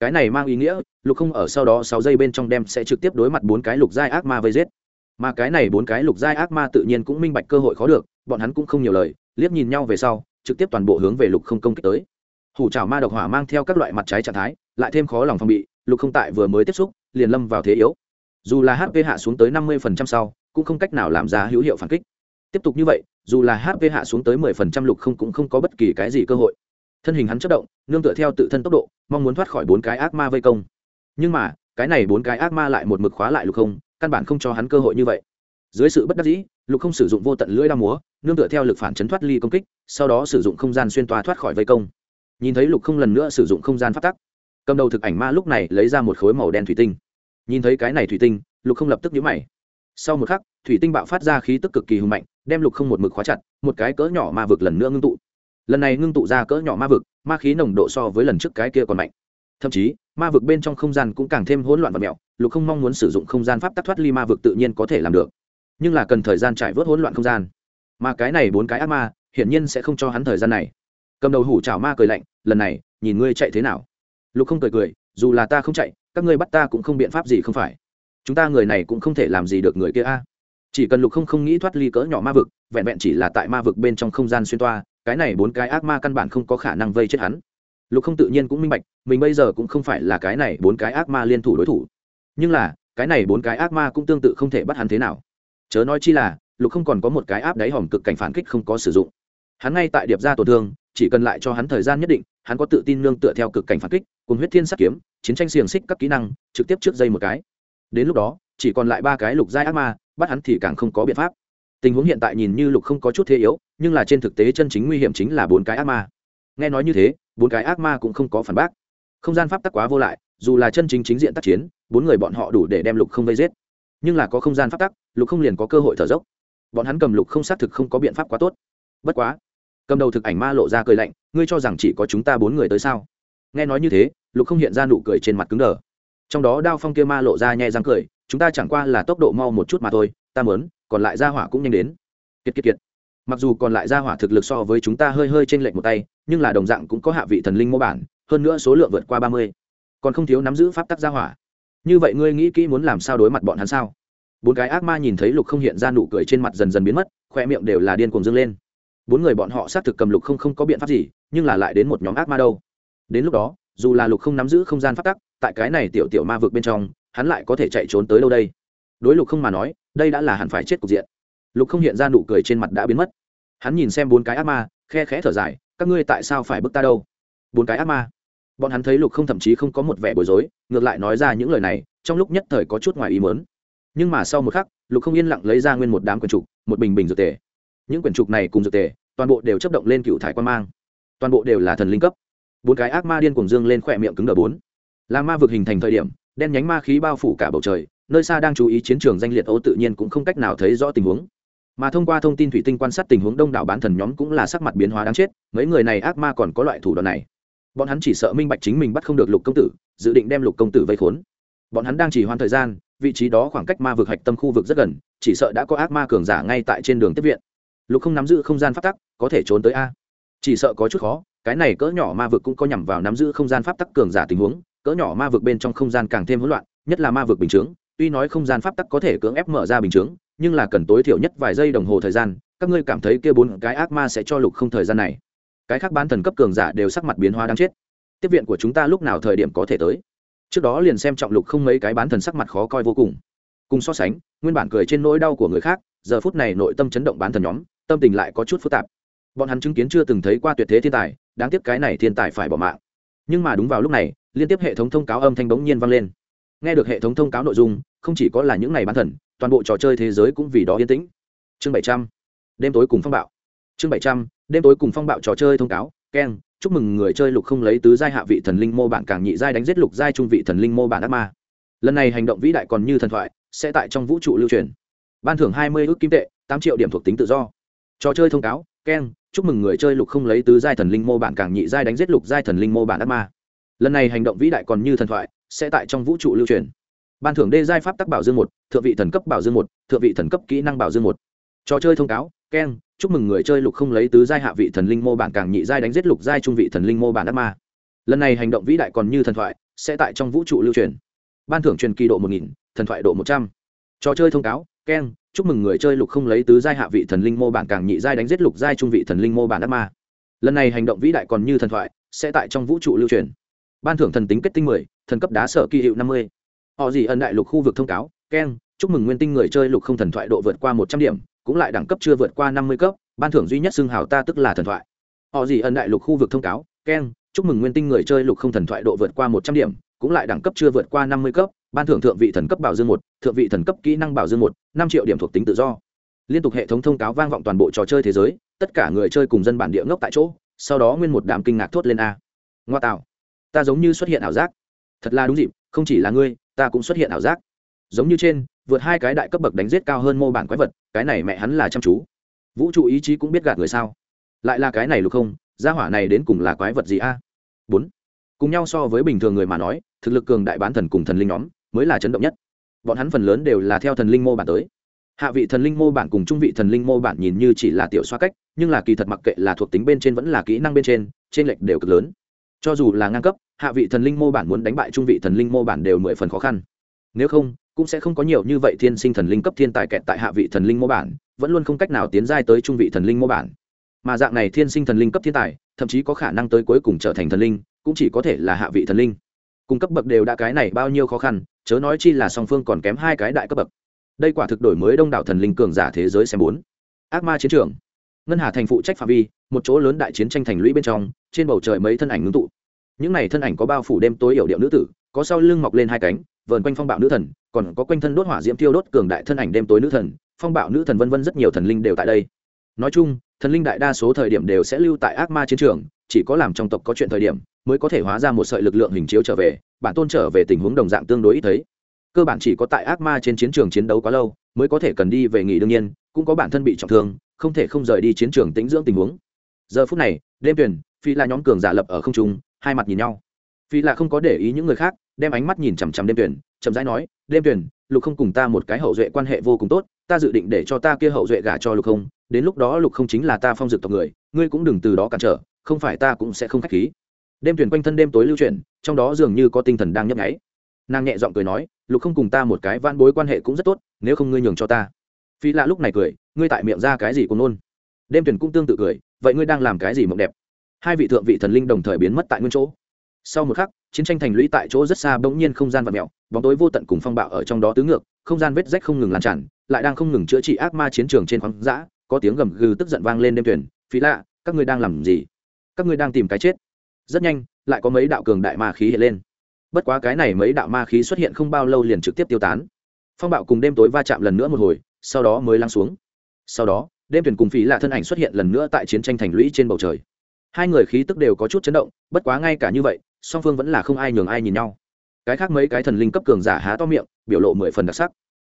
Cái này mang ý nghĩa, lục không ở sau đó sáu giây bên trong đem sẽ trực tiếp đối mặt bốn cái lục giai ác ma vây giết. Mà cái này bốn cái lục giai ác ma tự nhiên cũng minh bạch cơ hội khó được, bọn hắn cũng không nhiều lời, liếc nhìn nhau về sau, trực tiếp toàn bộ hướng về lục không công kích tới. Hủ trào ma độc hỏa mang theo các loại mặt trái trạng thái lại thêm khó lòng phòng bị, lục không tại vừa mới tiếp xúc, liền lâm vào thế yếu. Dù là hp hạ xuống tới năm mươi sau, cũng không cách nào làm ra hữu hiệu phản kích. Tiếp tục như vậy, dù là hp hạ xuống tới mười phần trăm lục không cũng không có bất kỳ cái gì cơ hội. Thân hình hắn chất động, nương tựa theo tự thân tốc độ, mong muốn thoát khỏi bốn cái ác ma vây công. Nhưng mà, cái này bốn cái ác ma lại một mực khóa lại lục không, căn bản không cho hắn cơ hội như vậy. Dưới sự bất đắc dĩ, lục không sử dụng vô tận lưỡi đao múa, nương tựa theo lực phản chấn thoát ly công kích, sau đó sử dụng không gian xuyên toa thoát khỏi vây công. Nhìn thấy lục không lần nữa sử dụng không gian phát tắc cầm đầu thực ảnh ma lúc này lấy ra một khối màu đen thủy tinh. Nhìn thấy cái này thủy tinh, lục không lập tức nhũ mày. Sau một khắc, thủy tinh bạo phát ra khí tức cực kỳ hùng mạnh, đem lục không một mực khóa chặt, một cái cỡ nhỏ ma vực lần nữa ngưng tụ. Lần này ngưng tụ ra cỡ nhỏ ma vực, ma khí nồng độ so với lần trước cái kia còn mạnh. Thậm chí, ma vực bên trong không gian cũng càng thêm hỗn loạn và mẹo, lục không mong muốn sử dụng không gian pháp tắc thoát ly ma vực tự nhiên có thể làm được. Nhưng là cần thời gian trải vớt hỗn loạn không gian. Mà cái này bốn cái ác ma, hiển nhiên sẽ không cho hắn thời gian này. Cầm đầu hủ chảo ma cười lạnh, lần này, nhìn ngươi chạy thế nào? Lục không cười cười, dù là ta không chạy, các ngươi bắt ta cũng không biện pháp gì không phải. Chúng ta người này cũng không thể làm gì được người kia a. Chỉ cần lục không không nghĩ thoát ly cỡ nhỏ ma vực, vẹn vẹn chỉ là tại ma vực bên trong không gian xuyên toa, cái này bốn cái ác ma căn bản không có khả năng vây chết hắn. Lục không tự nhiên cũng minh bạch, mình bây giờ cũng không phải là cái này bốn cái ác ma liên thủ đối thủ. Nhưng là, cái này bốn cái ác ma cũng tương tự không thể bắt hắn thế nào. Chớ nói chi là, lục không còn có một cái áp đáy hòm cực cảnh phản kích không có sử dụng. Hắn ngay tại điệp ra tổn thương, chỉ cần lại cho hắn thời gian nhất định hắn có tự tin nương tựa theo cực cảnh phản kích, cùng huyết thiên sắt kiếm, chiến tranh xiềng xích các kỹ năng, trực tiếp trước dây một cái. Đến lúc đó, chỉ còn lại ba cái lục giai ác ma, bắt hắn thì càng không có biện pháp. Tình huống hiện tại nhìn như lục không có chút thế yếu, nhưng là trên thực tế chân chính nguy hiểm chính là bốn cái ác ma. Nghe nói như thế, bốn cái ác ma cũng không có phản bác. Không gian pháp tắc quá vô lại, dù là chân chính chính diện tác chiến, bốn người bọn họ đủ để đem lục không vây giết. Nhưng là có không gian pháp tắc, lục không liền có cơ hội thở dốc. Bọn hắn cầm lục không xác thực không có biện pháp quá tốt. Bất quá cầm đầu thực ảnh ma lộ ra cười lạnh, ngươi cho rằng chỉ có chúng ta bốn người tới sao? Nghe nói như thế, lục không hiện ra nụ cười trên mặt cứng đờ. Trong đó đao phong kia ma lộ ra nhẹ răng cười, chúng ta chẳng qua là tốc độ mau một chút mà thôi, ta mớn còn lại ra hỏa cũng nhanh đến. Kiệt kiệt kiệt. Mặc dù còn lại ra hỏa thực lực so với chúng ta hơi hơi trên lệnh một tay, nhưng là đồng dạng cũng có hạ vị thần linh mô bản, hơn nữa số lượng vượt qua ba mươi. Còn không thiếu nắm giữ pháp tắc ra hỏa. Như vậy ngươi nghĩ kỹ muốn làm sao đối mặt bọn hắn sao? Bốn cái ác ma nhìn thấy lục không hiện ra nụ cười trên mặt dần dần biến mất, khoe miệng đều là điên cuồng dâng lên bốn người bọn họ xác thực cầm lục không không có biện pháp gì, nhưng là lại đến một nhóm ác ma đâu. Đến lúc đó, dù là lục không nắm giữ không gian phát tắc, tại cái này tiểu tiểu ma vực bên trong, hắn lại có thể chạy trốn tới đâu đây? Đối lục không mà nói, đây đã là hẳn phải chết cục diện. Lục không hiện ra nụ cười trên mặt đã biến mất. Hắn nhìn xem bốn cái ác ma, khe khẽ thở dài, các ngươi tại sao phải bức ta đâu? Bốn cái ác ma. Bọn hắn thấy lục không thậm chí không có một vẻ bối rối, ngược lại nói ra những lời này, trong lúc nhất thời có chút ngoài ý mớn nhưng mà sau một khắc, lục không yên lặng lấy ra nguyên một đám quần trục, một bình bình dược tề những quyển trục này cùng dược tề, toàn bộ đều chấp động lên cựu thải quan mang. Toàn bộ đều là thần linh cấp. Bốn cái ác ma điên cùng dương lên khỏe miệng cứng đờ bốn. Là ma vực hình thành thời điểm, đen nhánh ma khí bao phủ cả bầu trời, nơi xa đang chú ý chiến trường danh liệt ô tự nhiên cũng không cách nào thấy rõ tình huống. Mà thông qua thông tin thủy tinh quan sát tình huống đông đảo bán thần nhóm cũng là sắc mặt biến hóa đáng chết, mấy người này ác ma còn có loại thủ đoạn này. Bọn hắn chỉ sợ minh bạch chính mình bắt không được lục công tử, dự định đem lục công tử vây khốn. Bọn hắn đang chỉ hoãn thời gian, vị trí đó khoảng cách ma vực hạch tâm khu vực rất gần, chỉ sợ đã có ác ma cường giả ngay tại trên đường tiếp viện lục không nắm giữ không gian pháp tắc, có thể trốn tới a. Chỉ sợ có chút khó, cái này cỡ nhỏ ma vực cũng có nhằm vào nắm giữ không gian pháp tắc cường giả tình huống, cỡ nhỏ ma vực bên trong không gian càng thêm hỗn loạn, nhất là ma vực bình chướng, tuy nói không gian pháp tắc có thể cưỡng ép mở ra bình chướng, nhưng là cần tối thiểu nhất vài giây đồng hồ thời gian, các ngươi cảm thấy kia bốn cái ác ma sẽ cho lục không thời gian này. Cái khác bán thần cấp cường giả đều sắc mặt biến hóa đáng chết. Tiếp viện của chúng ta lúc nào thời điểm có thể tới? Trước đó liền xem trọng lục không mấy cái bán thần sắc mặt khó coi vô cùng. Cùng so sánh, nguyên bản cười trên nỗi đau của người khác, giờ phút này nội tâm chấn động bán thần nhóm tâm tình lại có chút phức tạp. Bọn hắn chứng kiến chưa từng thấy qua tuyệt thế thiên tài, đáng tiếc cái này thiên tài phải bỏ mạng. Nhưng mà đúng vào lúc này, liên tiếp hệ thống thông cáo âm thanh bỗng nhiên vang lên. Nghe được hệ thống thông cáo nội dung, không chỉ có là những ngày bán thần, toàn bộ trò chơi thế giới cũng vì đó yên tĩnh. Chương bảy trăm, đêm tối cùng phong bạo. Chương bảy trăm, đêm tối cùng phong bạo trò chơi thông cáo, keng, chúc mừng người chơi lục không lấy tứ giai hạ vị thần linh mô bản càng nhị giai đánh giết lục giai trung vị thần linh mô bản ác ma. Lần này hành động vĩ đại còn như thần thoại, sẽ tại trong vũ trụ lưu truyền. Ban thưởng hai mươi ước kim tệ, tám triệu điểm thuộc tính tự do trò chơi thông cáo keng chúc mừng người chơi lục không lấy tứ giai thần linh mô bản càng nhị giai đánh giết lục giai thần linh mô bản ác ma. Lần này hành động vĩ đại còn như thần thoại, sẽ tại trong vũ trụ lưu truyền. Ban thưởng đê giai pháp tắc bảo dương một, thượng vị thần cấp bảo dương một, thượng vị thần cấp kỹ năng bảo dương một. Trò chơi thông cáo keng chúc mừng người chơi lục không lấy tứ giai hạ vị thần linh mô bản càng nhị giai đánh giết lục giai trung vị thần linh mô bản ác ma. Lần này hành động vĩ đại còn như thần thoại, sẽ tại trong vũ trụ lưu truyền. Ban thưởng truyền kỳ độ một nghìn, thần thoại độ một trăm. Trò chơi thông cáo keng, chúc mừng người chơi lục không lấy tứ giai hạ vị thần linh mô bản càng nhị giai đánh giết lục giai trung vị thần linh mô bản ác ma. Lần này hành động vĩ đại còn như thần thoại, sẽ tại trong vũ trụ lưu truyền. Ban thưởng thần tính kết tinh mười, thần cấp đá sở kỳ hiệu năm mươi. Họ gì ẩn đại lục khu vực thông cáo, keng, chúc mừng nguyên tinh người chơi lục không thần thoại độ vượt qua một trăm điểm, cũng lại đẳng cấp chưa vượt qua năm mươi cấp, ban thưởng duy nhất xưng hào ta tức là thần thoại. Họ gì ẩn đại lục khu vực thông cáo, keng, chúc mừng nguyên tinh người chơi lục không thần thoại độ vượt qua một trăm điểm, cũng lại đẳng cấp chưa vượt qua năm mươi cấp ban thưởng thượng vị thần cấp bảo dương một, thượng vị thần cấp kỹ năng bảo dương một, năm triệu điểm thuộc tính tự do. Liên tục hệ thống thông cáo vang vọng toàn bộ trò chơi thế giới, tất cả người chơi cùng dân bản địa ngốc tại chỗ, sau đó nguyên một đám kinh ngạc thốt lên a. Ngoa tạo, ta giống như xuất hiện ảo giác. Thật là đúng dịp, không chỉ là ngươi, ta cũng xuất hiện ảo giác. Giống như trên, vượt hai cái đại cấp bậc đánh giết cao hơn mô bản quái vật, cái này mẹ hắn là chăm chú. Vũ trụ ý chí cũng biết gạt người sao? Lại là cái này lục không, gia hỏa này đến cùng là quái vật gì a? Bốn. Cùng nhau so với bình thường người mà nói, thực lực cường đại bán thần cùng thần linh nhóm mới là chấn động nhất. Bọn hắn phần lớn đều là theo thần linh mô bản tới. Hạ vị thần linh mô bản cùng trung vị thần linh mô bản nhìn như chỉ là tiểu xoa cách, nhưng là kỳ thật mặc kệ là thuộc tính bên trên vẫn là kỹ năng bên trên trên lệch đều cực lớn. Cho dù là ngang cấp, hạ vị thần linh mô bản muốn đánh bại trung vị thần linh mô bản đều mười phần khó khăn. Nếu không, cũng sẽ không có nhiều như vậy thiên sinh thần linh cấp thiên tài kẹt tại hạ vị thần linh mô bản, vẫn luôn không cách nào tiến giai tới trung vị thần linh mô bản. Mà dạng này thiên sinh thần linh cấp thiên tài, thậm chí có khả năng tới cuối cùng trở thành thần linh, cũng chỉ có thể là hạ vị thần linh. Cung cấp bậc đều đã cái này bao nhiêu khó khăn chớ nói chi là song phương còn kém hai cái đại cấp bậc. Đây quả thực đổi mới đông đảo thần linh cường giả thế giới xem bốn. Ác ma chiến trường. Ngân hà thành phụ trách phạm vi, một chỗ lớn đại chiến tranh thành lũy bên trong, trên bầu trời mấy thân ảnh ngưng tụ. Những này thân ảnh có bao phủ đêm tối yểu điệu nữ tử, có sau lưng mọc lên hai cánh, vờn quanh phong bạo nữ thần, còn có quanh thân đốt hỏa diễm tiêu đốt cường đại thân ảnh đêm tối nữ thần, phong bạo nữ thần vân vân rất nhiều thần linh đều tại đây. Nói chung, thần linh đại đa số thời điểm đều sẽ lưu tại ác ma chiến trường, chỉ có làm trong tộc có chuyện thời điểm mới có thể hóa ra một sợi lực lượng hình chiếu trở về, bản tôn trở về tình huống đồng dạng tương đối ít thấy. Cơ bản chỉ có tại ác ma trên chiến trường chiến đấu quá lâu, mới có thể cần đi về nghỉ đương nhiên, cũng có bản thân bị trọng thương, không thể không rời đi chiến trường tĩnh dưỡng tình huống. Giờ phút này, đêm tuyển phi là nhóm cường giả lập ở không trung, hai mặt nhìn nhau. Phi là không có để ý những người khác, đem ánh mắt nhìn chằm chằm đêm tuyển chậm rãi nói, đêm tuyển lục không cùng ta một cái hậu duệ quan hệ vô cùng tốt, ta dự định để cho ta kia hậu duệ gả cho lục không, đến lúc đó lục không chính là ta phong dực tộc người, ngươi cũng đừng từ đó cản trở, không phải ta cũng sẽ không khách khí đêm thuyền quanh thân đêm tối lưu chuyển, trong đó dường như có tinh thần đang nhấp nháy. Nàng nhẹ giọng cười nói, lục không cùng ta một cái van bối quan hệ cũng rất tốt, nếu không ngươi nhường cho ta. Phi lạ lúc này cười, ngươi tại miệng ra cái gì cũng nôn đêm thuyền cũng tương tự cười, vậy ngươi đang làm cái gì mộng đẹp? Hai vị thượng vị thần linh đồng thời biến mất tại nguyên chỗ. Sau một khắc, chiến tranh thành lũy tại chỗ rất xa bỗng nhiên không gian và mẹo bóng tối vô tận cùng phong bạo ở trong đó tứ ngược, không gian vết rách không ngừng lan tràn, lại đang không ngừng chữa trị ác ma chiến trường trên khoáng dã, có tiếng gầm gừ tức giận vang lên đêm thuyền. phí lạ, các ngươi đang làm gì? Các ngươi đang tìm cái chết? Rất nhanh, lại có mấy đạo cường đại ma khí hiện lên. Bất quá cái này mấy đạo ma khí xuất hiện không bao lâu liền trực tiếp tiêu tán. Phong bạo cùng đêm tối va chạm lần nữa một hồi, sau đó mới lắng xuống. Sau đó, đêm thuyền cùng phí lạ thân ảnh xuất hiện lần nữa tại chiến tranh thành lũy trên bầu trời. Hai người khí tức đều có chút chấn động, bất quá ngay cả như vậy, song phương vẫn là không ai nhường ai nhìn nhau. Cái khác mấy cái thần linh cấp cường giả há to miệng, biểu lộ mười phần đặc sắc.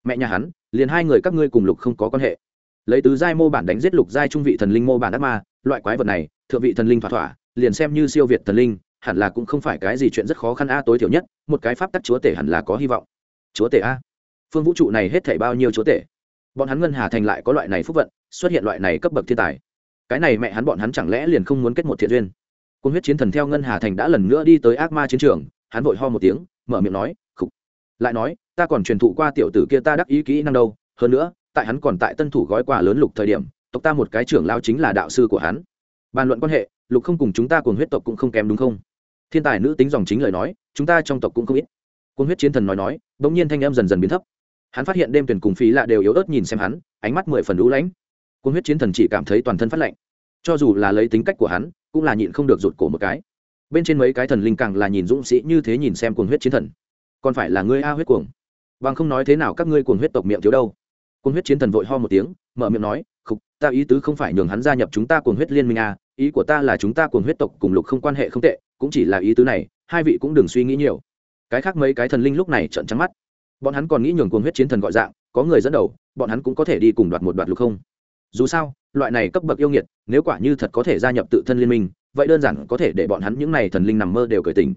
Mẹ nhà hắn, liền hai người các ngươi cùng lục không có quan hệ. Lấy tứ giai mô bản đánh giết lục giai trung vị thần linh mô bản đắc ma, loại quái vật này, thượng vị thần linh thỏa thỏa liền xem như siêu việt thần linh, hẳn là cũng không phải cái gì chuyện rất khó khăn a, tối thiểu nhất, một cái pháp tắc chúa tể hẳn là có hy vọng. Chúa tể a? Phương vũ trụ này hết thảy bao nhiêu chúa tể? Bọn hắn ngân hà thành lại có loại này phúc vận, xuất hiện loại này cấp bậc thiên tài. Cái này mẹ hắn bọn hắn chẳng lẽ liền không muốn kết một thiện duyên? Cung huyết chiến thần theo ngân hà thành đã lần nữa đi tới ác ma chiến trường, hắn vội ho một tiếng, mở miệng nói, khục. Lại nói, ta còn truyền thụ qua tiểu tử kia ta đắc ý kỹ năng đâu, hơn nữa, tại hắn còn tại tân thủ gói quà lớn lục thời điểm, tộc ta một cái trưởng lao chính là đạo sư của hắn bàn luận quan hệ, lục không cùng chúng ta cùng huyết tộc cũng không kém đúng không? Thiên tài nữ tính dòng chính lời nói, chúng ta trong tộc cũng không ít. Quân huyết chiến thần nói nói, bỗng nhiên thanh em dần dần biến thấp. Hắn phát hiện đêm tuyển cùng phí lạ đều yếu ớt nhìn xem hắn, ánh mắt mười phần lũ lãnh cung huyết chiến thần chỉ cảm thấy toàn thân phát lạnh. Cho dù là lấy tính cách của hắn, cũng là nhịn không được rụt cổ một cái. Bên trên mấy cái thần linh càng là nhìn dũng sĩ như thế nhìn xem cuồng huyết chiến thần. Còn phải là ngươi a huyết cuồng. Bằng không nói thế nào các ngươi cuồng huyết tộc miệng thiếu đâu? Cuồng huyết chiến thần vội ho một tiếng mở miệng nói, khục, ta ý tứ không phải nhường hắn gia nhập chúng ta cuồng huyết liên minh a ý của ta là chúng ta cuồng huyết tộc cùng lục không quan hệ không tệ, cũng chỉ là ý tứ này, hai vị cũng đừng suy nghĩ nhiều. Cái khác mấy cái thần linh lúc này trợn trắng mắt. Bọn hắn còn nghĩ nhường cuồng huyết chiến thần gọi dạng, có người dẫn đầu, bọn hắn cũng có thể đi cùng đoạt một đoạt lục không. Dù sao, loại này cấp bậc yêu nghiệt, nếu quả như thật có thể gia nhập tự thân liên minh, vậy đơn giản có thể để bọn hắn những n à y thần linh nằm mơ đều cởi tình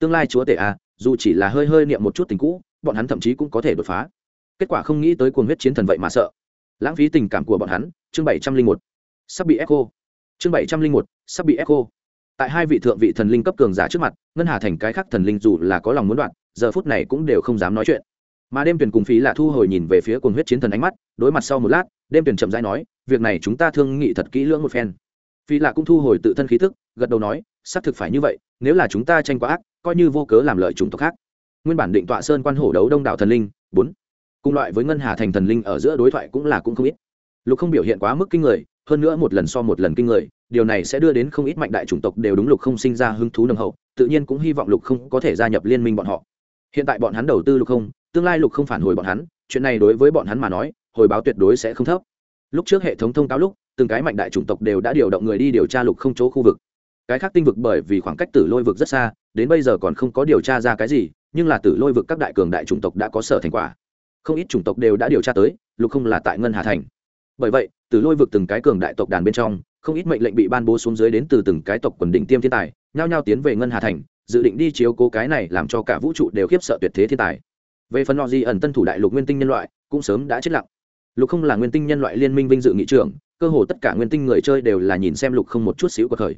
tương lai chúa tể a dù chỉ là hơi hơi niệm một chút tình cũ, bọn hắn thậm chí cũng có thể đột phá. Kết quả không nghĩ tới cuồng huyết chiến thần vậy mà sợ lãng phí tình cảm của bọn hắn, chương bảy trăm linh một, sắp bị echo. Chương bảy trăm linh một, sắp bị echo. Tại hai vị thượng vị thần linh cấp cường giả trước mặt, ngân hà thành cái khác thần linh dù là có lòng muốn đoạn, giờ phút này cũng đều không dám nói chuyện. Mà đêm tuyển cùng phí là thu hồi nhìn về phía cuồng huyết chiến thần ánh mắt, đối mặt sau một lát, đêm tuyển chậm rãi nói, việc này chúng ta thương nghị thật kỹ lưỡng một phen. Phí là cũng thu hồi tự thân khí thức, gật đầu nói, xác thực phải như vậy, nếu là chúng ta tranh quá ác, coi như vô cớ làm lợi chúng tộc khác. Nguyên bản định tọa sơn quan hổ đấu đông đảo thần linh, bốn cùng loại với ngân hà thành thần linh ở giữa đối thoại cũng là cũng không ít. Lục không biểu hiện quá mức kinh người, hơn nữa một lần so một lần kinh người, điều này sẽ đưa đến không ít mạnh đại chủng tộc đều đúng lục không sinh ra hứng thú nồng hậu, tự nhiên cũng hy vọng lục không có thể gia nhập liên minh bọn họ. Hiện tại bọn hắn đầu tư lục không, tương lai lục không phản hồi bọn hắn, chuyện này đối với bọn hắn mà nói, hồi báo tuyệt đối sẽ không thấp. Lúc trước hệ thống thông cáo lúc, từng cái mạnh đại chủng tộc đều đã điều động người đi điều tra lục không chỗ khu vực. Cái khác tinh vực bởi vì khoảng cách tử lôi vực rất xa, đến bây giờ còn không có điều tra ra cái gì, nhưng là tử lôi vực các đại cường đại chủng tộc đã có sở thành quả không ít chủng tộc đều đã điều tra tới, lục không là tại ngân hà thành. Bởi vậy, từ lôi vực từng cái cường đại tộc đàn bên trong, không ít mệnh lệnh bị ban bố xuống dưới đến từ từng cái tộc quần đỉnh tiêm thiên tài, nhao nhao tiến về ngân hà thành, dự định đi chiếu cố cái này làm cho cả vũ trụ đều khiếp sợ tuyệt thế thiên tài. Về phần họ di ẩn tân thủ đại lục nguyên tinh nhân loại, cũng sớm đã chết lặng. Lục không là nguyên tinh nhân loại liên minh vinh dự nghị trưởng, cơ hồ tất cả nguyên tinh người chơi đều là nhìn xem lục không một chút xíu của thời.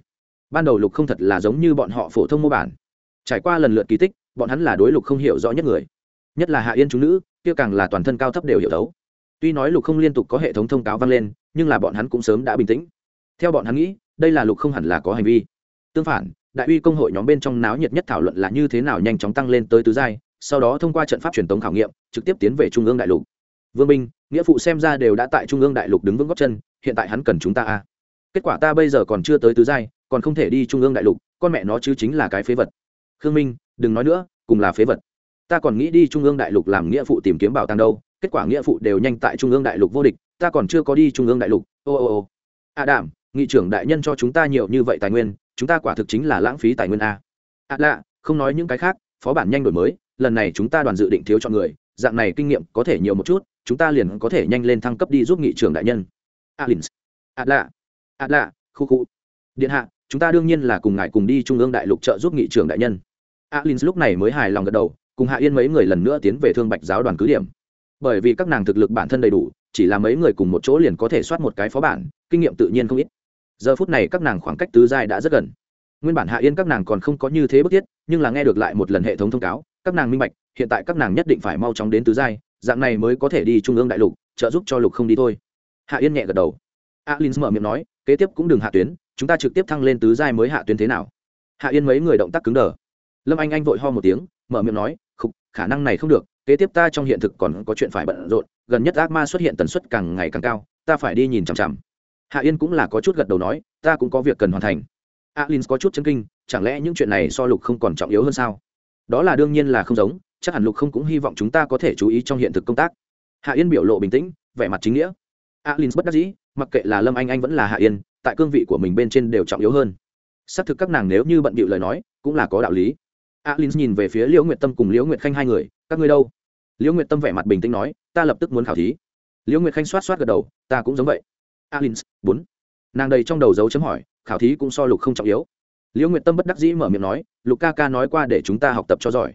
Ban đầu lục không thật là giống như bọn họ phổ thông mô bản. Trải qua lần lượt kỳ tích, bọn hắn là đối lục không hiểu rõ nhất người nhất là hạ yên chúng nữ, kia càng là toàn thân cao thấp đều hiểu thấu. Tuy nói lục không liên tục có hệ thống thông cáo vang lên, nhưng là bọn hắn cũng sớm đã bình tĩnh. Theo bọn hắn nghĩ, đây là lục không hẳn là có hành vi. Tương phản, đại uy công hội nhóm bên trong náo nhiệt nhất thảo luận là như thế nào nhanh chóng tăng lên tới tứ giai, sau đó thông qua trận pháp truyền tống khảo nghiệm, trực tiếp tiến về trung ương đại lục. Vương minh, nghĩa phụ xem ra đều đã tại trung ương đại lục đứng vững góc chân, hiện tại hắn cần chúng ta a. Kết quả ta bây giờ còn chưa tới tứ giai, còn không thể đi trung ương đại lục, con mẹ nó chứ chính là cái phế vật. Khương minh, đừng nói nữa, cùng là phế vật ta còn nghĩ đi trung ương đại lục làm nghĩa phụ tìm kiếm bảo tàng đâu, kết quả nghĩa phụ đều nhanh tại trung ương đại lục vô địch, ta còn chưa có đi trung ương đại lục, ô ô ô. A đảm, nghị trưởng đại nhân cho chúng ta nhiều như vậy tài nguyên, chúng ta quả thực chính là lãng phí tài nguyên a. A lạ, không nói những cái khác, phó bản nhanh đổi mới, lần này chúng ta đoàn dự định thiếu chọn người, dạng này kinh nghiệm có thể nhiều một chút, chúng ta liền có thể nhanh lên thăng cấp đi giúp nghị trưởng đại nhân. À Alins a lạ a lạ, khu khu. Điện hạ, chúng ta đương nhiên là cùng ngài cùng đi trung ương đại lục trợ giúp nghị trưởng đại nhân. Alins lúc này mới hài lòng gật đầu cùng hạ yên mấy người lần nữa tiến về thương bạch giáo đoàn cứ điểm. Bởi vì các nàng thực lực bản thân đầy đủ, chỉ là mấy người cùng một chỗ liền có thể soát một cái phó bản, kinh nghiệm tự nhiên không ít. Giờ phút này các nàng khoảng cách tứ giai đã rất gần. Nguyên bản hạ yên các nàng còn không có như thế bức thiết, nhưng là nghe được lại một lần hệ thống thông cáo, các nàng minh bạch, hiện tại các nàng nhất định phải mau chóng đến tứ giai, dạng này mới có thể đi trung ương đại lục, trợ giúp cho lục không đi thôi. Hạ yên nhẹ gật đầu. Alin mở miệng nói, kế tiếp cũng đừng hạ tuyến, chúng ta trực tiếp thăng lên tứ giai mới hạ tuyến thế nào? Hạ yên mấy người động tác cứng đờ. Lâm anh anh vội ho một tiếng, mở miệng nói khục, khả năng này không được, kế tiếp ta trong hiện thực còn có chuyện phải bận rộn, gần nhất ác ma xuất hiện tần suất càng ngày càng cao, ta phải đi nhìn chằm chằm. Hạ yên cũng là có chút gật đầu nói, ta cũng có việc cần hoàn thành. Alin có chút chân kinh, chẳng lẽ những chuyện này so lục không còn trọng yếu hơn sao? Đó là đương nhiên là không giống, chắc hẳn lục không cũng hy vọng chúng ta có thể chú ý trong hiện thực công tác. Hạ yên biểu lộ bình tĩnh, vẻ mặt chính nghĩa. Alin bất đắc dĩ, mặc kệ là lâm anh anh vẫn là hạ yên, tại cương vị của mình bên trên đều trọng yếu hơn. Xác thực các nàng nếu như bận bịu lời nói, cũng là có đạo lý alin nhìn về phía liễu nguyệt tâm cùng liễu nguyệt khanh hai người, các ngươi đâu? Liễu nguyệt tâm vẻ mặt bình tĩnh nói, ta lập tức muốn khảo thí. Liễu nguyệt khanh xoát xoát gật đầu, ta cũng giống vậy. Alin bốn. Nàng đầy trong đầu dấu chấm hỏi, khảo thí cũng so lục không trọng yếu. Liễu nguyệt tâm bất đắc dĩ mở miệng nói, lục ca ca nói qua để chúng ta học tập cho giỏi.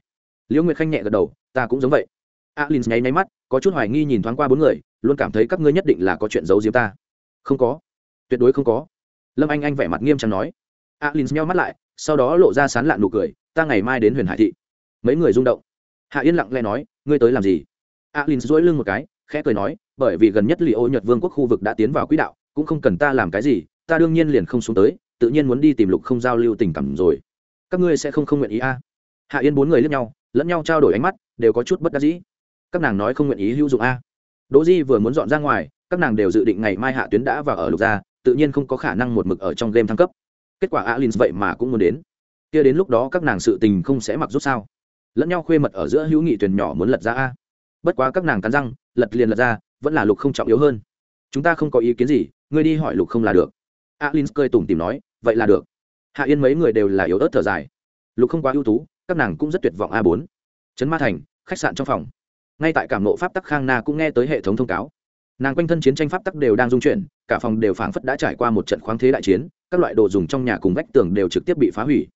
Liễu nguyệt khanh nhẹ gật đầu, ta cũng giống vậy. Alin nháy nháy mắt, có chút hoài nghi nhìn thoáng qua bốn người, luôn cảm thấy các ngươi nhất định là có chuyện giấu diếm ta. Không có. Tuyệt đối không có. Lâm anh anh vẻ mặt nghiêm trang nói. Alin nheo mắt lại, sau đó lộ ra sán lạn nụ cười ta ngày mai đến huyền hải thị. Mấy người rung động. Hạ yên lặng lẽ nói, ngươi tới làm gì? Alin dỗi lưng một cái, khẽ cười nói, bởi vì gần nhất li ô nhật vương quốc khu vực đã tiến vào quỹ đạo, cũng không cần ta làm cái gì, ta đương nhiên liền không xuống tới, tự nhiên muốn đi tìm lục không giao lưu tình cảm rồi. Các ngươi sẽ không không nguyện ý a? À. hạ yên bốn người lẫn nhau lẫn nhau trao đổi ánh mắt, đều có chút bất đắc dĩ. Các nàng nói không nguyện ý hữu dụng a. Đỗ di vừa muốn dọn ra ngoài, các nàng đều dự định ngày mai hạ tuyến đã vào ở lục gia, tự nhiên không có khả năng một mực ở trong game thăng cấp. Kết quả alin vậy mà cũng muốn đến kia đến lúc đó các nàng sự tình không sẽ mặc rút sao? Lẫn nhau khuê mật ở giữa hữu nghị thuyền nhỏ muốn lật ra a. Bất quá các nàng cắn răng, lật liền lật ra, vẫn là lục không trọng yếu hơn. Chúng ta không có ý kiến gì, ngươi đi hỏi lục không là được. Alin cười tủm tìm nói, vậy là được. Hạ yên mấy người đều là yếu ớt thở dài. Lục không quá ưu tú, các nàng cũng rất tuyệt vọng a bốn. Trấn ma thành, khách sạn trong phòng. Ngay tại cảm nộ pháp tắc khang na cũng nghe tới hệ thống thông cáo. Nàng quanh thân chiến tranh pháp tắc đều đang dung chuyển, cả phòng đều phảng phất đã trải qua một trận khoáng thế đại chiến, các loại đồ dùng trong nhà cùng vách tường đều trực tiếp bị phá hủy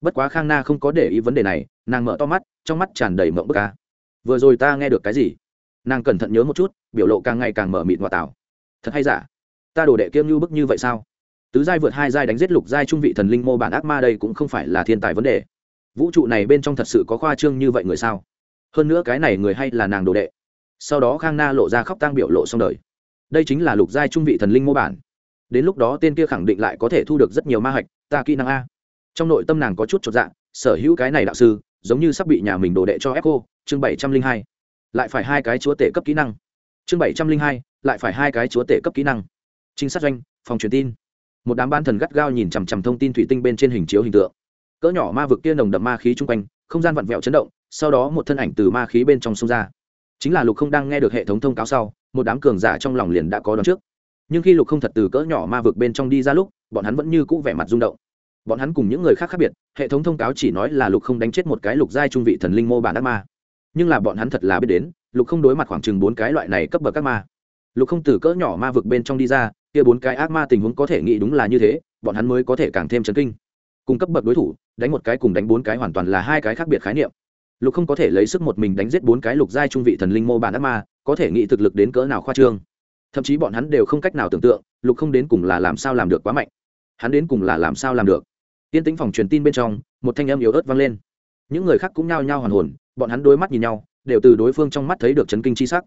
bất quá khang na không có để ý vấn đề này, nàng mở to mắt, trong mắt tràn đầy mộng bức ca vừa rồi ta nghe được cái gì? Nàng cẩn thận nhớ một chút, biểu lộ càng ngày càng mở mịt ngoại tảo. Thật hay giả? Ta đổ đệ kiêm như bức như vậy sao? Tứ giai vượt hai giai đánh giết lục giai trung vị thần linh mô bản ác ma đây cũng không phải là thiên tài vấn đề. Vũ trụ này bên trong thật sự có khoa trương như vậy người sao? Hơn nữa cái này người hay là nàng đồ đệ? Sau đó khang na lộ ra khóc tang biểu lộ xong đời. Đây chính là lục giai trung vị thần linh mô bản. Đến lúc đó tên kia khẳng định lại có thể thu được rất nhiều ma hạch, ta kỹ năng a trong nội tâm nàng có chút chột dạ sở hữu cái này đạo sư, giống như sắp bị nhà mình đồ đệ cho ép cô, chương bảy trăm linh hai. Lại phải hai cái chúa tể cấp kỹ năng. Chương bảy trăm linh hai, lại phải hai cái chúa tể cấp kỹ năng. Trinh sát doanh, phòng truyền tin. Một đám ban thần gắt gao nhìn chằm chằm thông tin thủy tinh bên trên hình chiếu hình tượng. Cỡ nhỏ ma vực kia nồng đậm ma khí chung quanh, không gian vặn vẹo chấn động, sau đó một thân ảnh từ ma khí bên trong sông ra. Chính là lục không đang nghe được hệ thống thông cáo sau, một đám cường giả trong lòng liền đã có đón trước. Nhưng khi lục không thật từ cỡ nhỏ ma vực bên trong đi ra lúc, bọn hắn vẫn như cũ vẻ mặt rung động bọn hắn cùng những người khác khác biệt, hệ thống thông cáo chỉ nói là lục không đánh chết một cái lục giai trung vị thần linh mô bản ác ma. Nhưng là bọn hắn thật là biết đến, lục không đối mặt khoảng chừng bốn cái loại này cấp bậc các ma. Lục không từ cỡ nhỏ ma vực bên trong đi ra, kia bốn cái ác ma tình huống có thể nghĩ đúng là như thế, bọn hắn mới có thể càng thêm chấn kinh. Cùng cấp bậc đối thủ, đánh một cái cùng đánh bốn cái hoàn toàn là hai cái khác biệt khái niệm. Lục không có thể lấy sức một mình đánh giết bốn cái lục giai trung vị thần linh mô bản ác ma, có thể nghĩ thực lực đến cỡ nào khoa trương. Thậm chí bọn hắn đều không cách nào tưởng tượng, lục không đến cùng là làm sao làm được quá mạnh hắn đến cùng là làm sao làm được. Tiên tĩnh phòng truyền tin bên trong, một thanh âm yếu ớt vang lên. Những người khác cũng nhao nhao hoàn hồn, bọn hắn đôi mắt nhìn nhau, đều từ đối phương trong mắt thấy được chấn kinh chi sắc.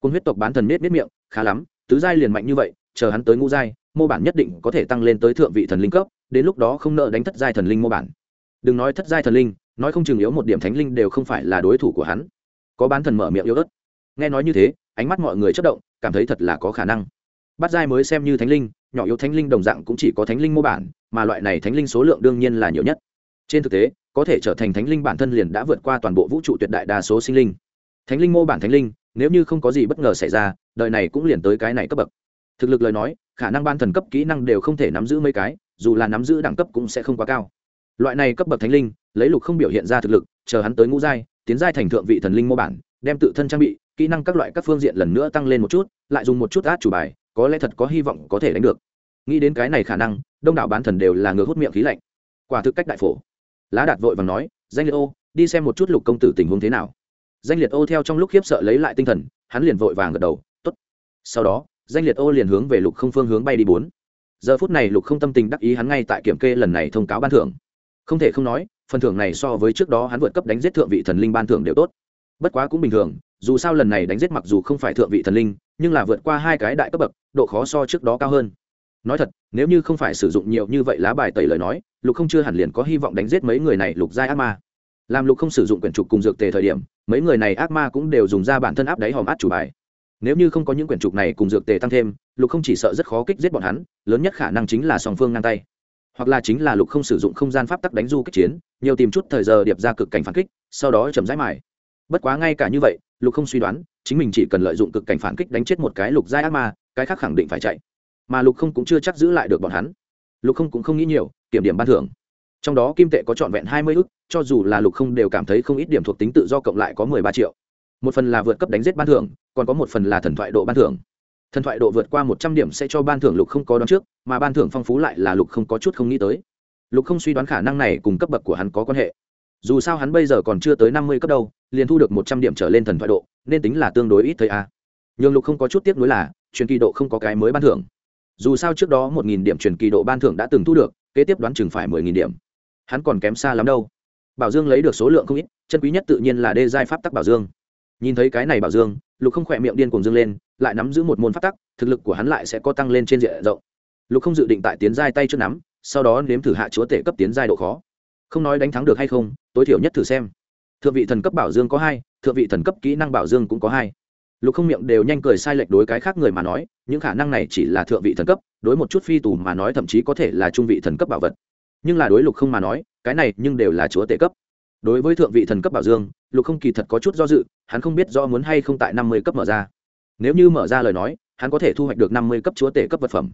Quân huyết tộc bán thần nết nết miệng, khá lắm, tứ giai liền mạnh như vậy, chờ hắn tới ngũ giai, mô bản nhất định có thể tăng lên tới thượng vị thần linh cấp, đến lúc đó không nợ đánh thất giai thần linh mô bản. Đừng nói thất giai thần linh, nói không chừng yếu một điểm thánh linh đều không phải là đối thủ của hắn. Có bán thần mở miệng yếu ớt. Nghe nói như thế, ánh mắt mọi người chất động, cảm thấy thật là có khả năng bắt giai mới xem như thánh linh, nhỏ yếu thánh linh đồng dạng cũng chỉ có thánh linh mô bản, mà loại này thánh linh số lượng đương nhiên là nhiều nhất. Trên thực tế, có thể trở thành thánh linh bản thân liền đã vượt qua toàn bộ vũ trụ tuyệt đại đa số sinh linh. Thánh linh mô bản thánh linh, nếu như không có gì bất ngờ xảy ra, đời này cũng liền tới cái này cấp bậc. Thực lực lời nói, khả năng ban thần cấp kỹ năng đều không thể nắm giữ mấy cái, dù là nắm giữ đẳng cấp cũng sẽ không quá cao. Loại này cấp bậc thánh linh, lấy lục không biểu hiện ra thực lực, chờ hắn tới ngũ giai, tiến giai thành thượng vị thần linh mô bản, đem tự thân trang bị, kỹ năng các loại các phương diện lần nữa tăng lên một chút, lại dùng một chút át chủ bài có lẽ thật có hy vọng có thể đánh được. Nghĩ đến cái này khả năng, đông đảo bán thần đều là ngược hút miệng khí lạnh. Quả thực cách đại phổ. Lá đạt vội và nói, danh liệt ô, đi xem một chút lục công tử tình huống thế nào. Danh liệt ô theo trong lúc khiếp sợ lấy lại tinh thần, hắn liền vội vàng gật đầu t ố t sau đó, danh liệt ô liền hướng về lục không phương hướng bay đi bốn. Giờ phút này lục không tâm tình đắc ý hắn ngay tại kiểm kê lần này thông cáo ban thưởng. Không thể không nói, phần thưởng này so với trước đó hắn vượt cấp đánh giết thượng vị thần linh ban thưởng đều tốt. Bất quá cũng bình thường, dù sao lần này đánh giết mặc dù không phải thượng vị thần linh nhưng là vượt qua hai cái đại cấp bậc, độ khó so trước đó cao hơn. Nói thật, nếu như không phải sử dụng nhiều như vậy lá bài tẩy lời nói, lục không chưa hẳn liền có hy vọng đánh giết mấy người này lục giai ác ma. Làm lục không sử dụng quyển trục cùng dược tề thời điểm, mấy người này ác ma cũng đều dùng ra bản thân áp đáy hòm át chủ bài. Nếu như không có những quyển trục này cùng dược tề tăng thêm, lục không chỉ sợ rất khó kích giết bọn hắn, lớn nhất khả năng chính là song phương ngang tay. Hoặc là chính là lục không sử dụng không gian pháp tắc đánh du kích chiến, nhiều tìm chút thời giờ điệp ra cực cảnh phản kích, sau đó chậm rãi mải bất quá ngay cả như vậy, lục không suy đoán chính mình chỉ cần lợi dụng cực cảnh phản kích đánh chết một cái lục giai ác ma, cái khác khẳng định phải chạy. Mà lục không cũng chưa chắc giữ lại được bọn hắn. Lục không cũng không nghĩ nhiều, kiểm điểm ban thưởng. Trong đó kim tệ có trọn vẹn hai mươi ức, cho dù là lục không đều cảm thấy không ít điểm thuộc tính tự do cộng lại có mười ba triệu. Một phần là vượt cấp đánh giết ban thưởng, còn có một phần là thần thoại độ ban thưởng. Thần thoại độ vượt qua một trăm điểm sẽ cho ban thưởng lục không có đón trước, mà ban thưởng phong phú lại là lục không có chút không nghĩ tới. Lục không suy đoán khả năng này cùng cấp bậc của hắn có quan hệ dù sao hắn bây giờ còn chưa tới năm mươi cấp đâu, liền thu được một trăm điểm trở lên thần thoại độ, nên tính là tương đối ít thấy a à. nhường lục không có chút tiếc nuối là, truyền kỳ độ không có cái mới ban thưởng. Dù sao trước đó một nghìn điểm truyền kỳ độ ban thưởng đã từng thu được, kế tiếp đoán chừng phải mười nghìn điểm. Hắn còn kém xa lắm đâu. Bảo dương lấy được số lượng không ít, chân quý nhất tự nhiên là đê giai pháp tắc bảo dương. Nhìn thấy cái này bảo dương, lục không khỏe miệng điên cùng dương lên, lại nắm giữ một môn pháp tắc, thực lực của hắn lại sẽ có tăng lên trên diện rộng. Lục không dự định tại tiến giai tay trước nắm, sau đó nếm thử hạ chúa tể cấp tiến giai độ khó không nói đánh thắng được hay không, tối thiểu nhất thử xem. Thượng vị thần cấp bảo dương có hai, thượng vị thần cấp kỹ năng bảo dương cũng có hai. Lục không miệng đều nhanh cười sai lệch đối cái khác người mà nói, những khả năng này chỉ là thượng vị thần cấp, đối một chút phi tù mà nói thậm chí có thể là trung vị thần cấp bảo vật. Nhưng là đối lục không mà nói, cái này nhưng đều là chúa tể cấp. Đối với thượng vị thần cấp bảo dương, lục không kỳ thật có chút do dự, hắn không biết do muốn hay không tại năm mươi cấp mở ra. Nếu như mở ra lời nói, hắn có thể thu hoạch được năm mươi cấp chúa tể cấp vật phẩm.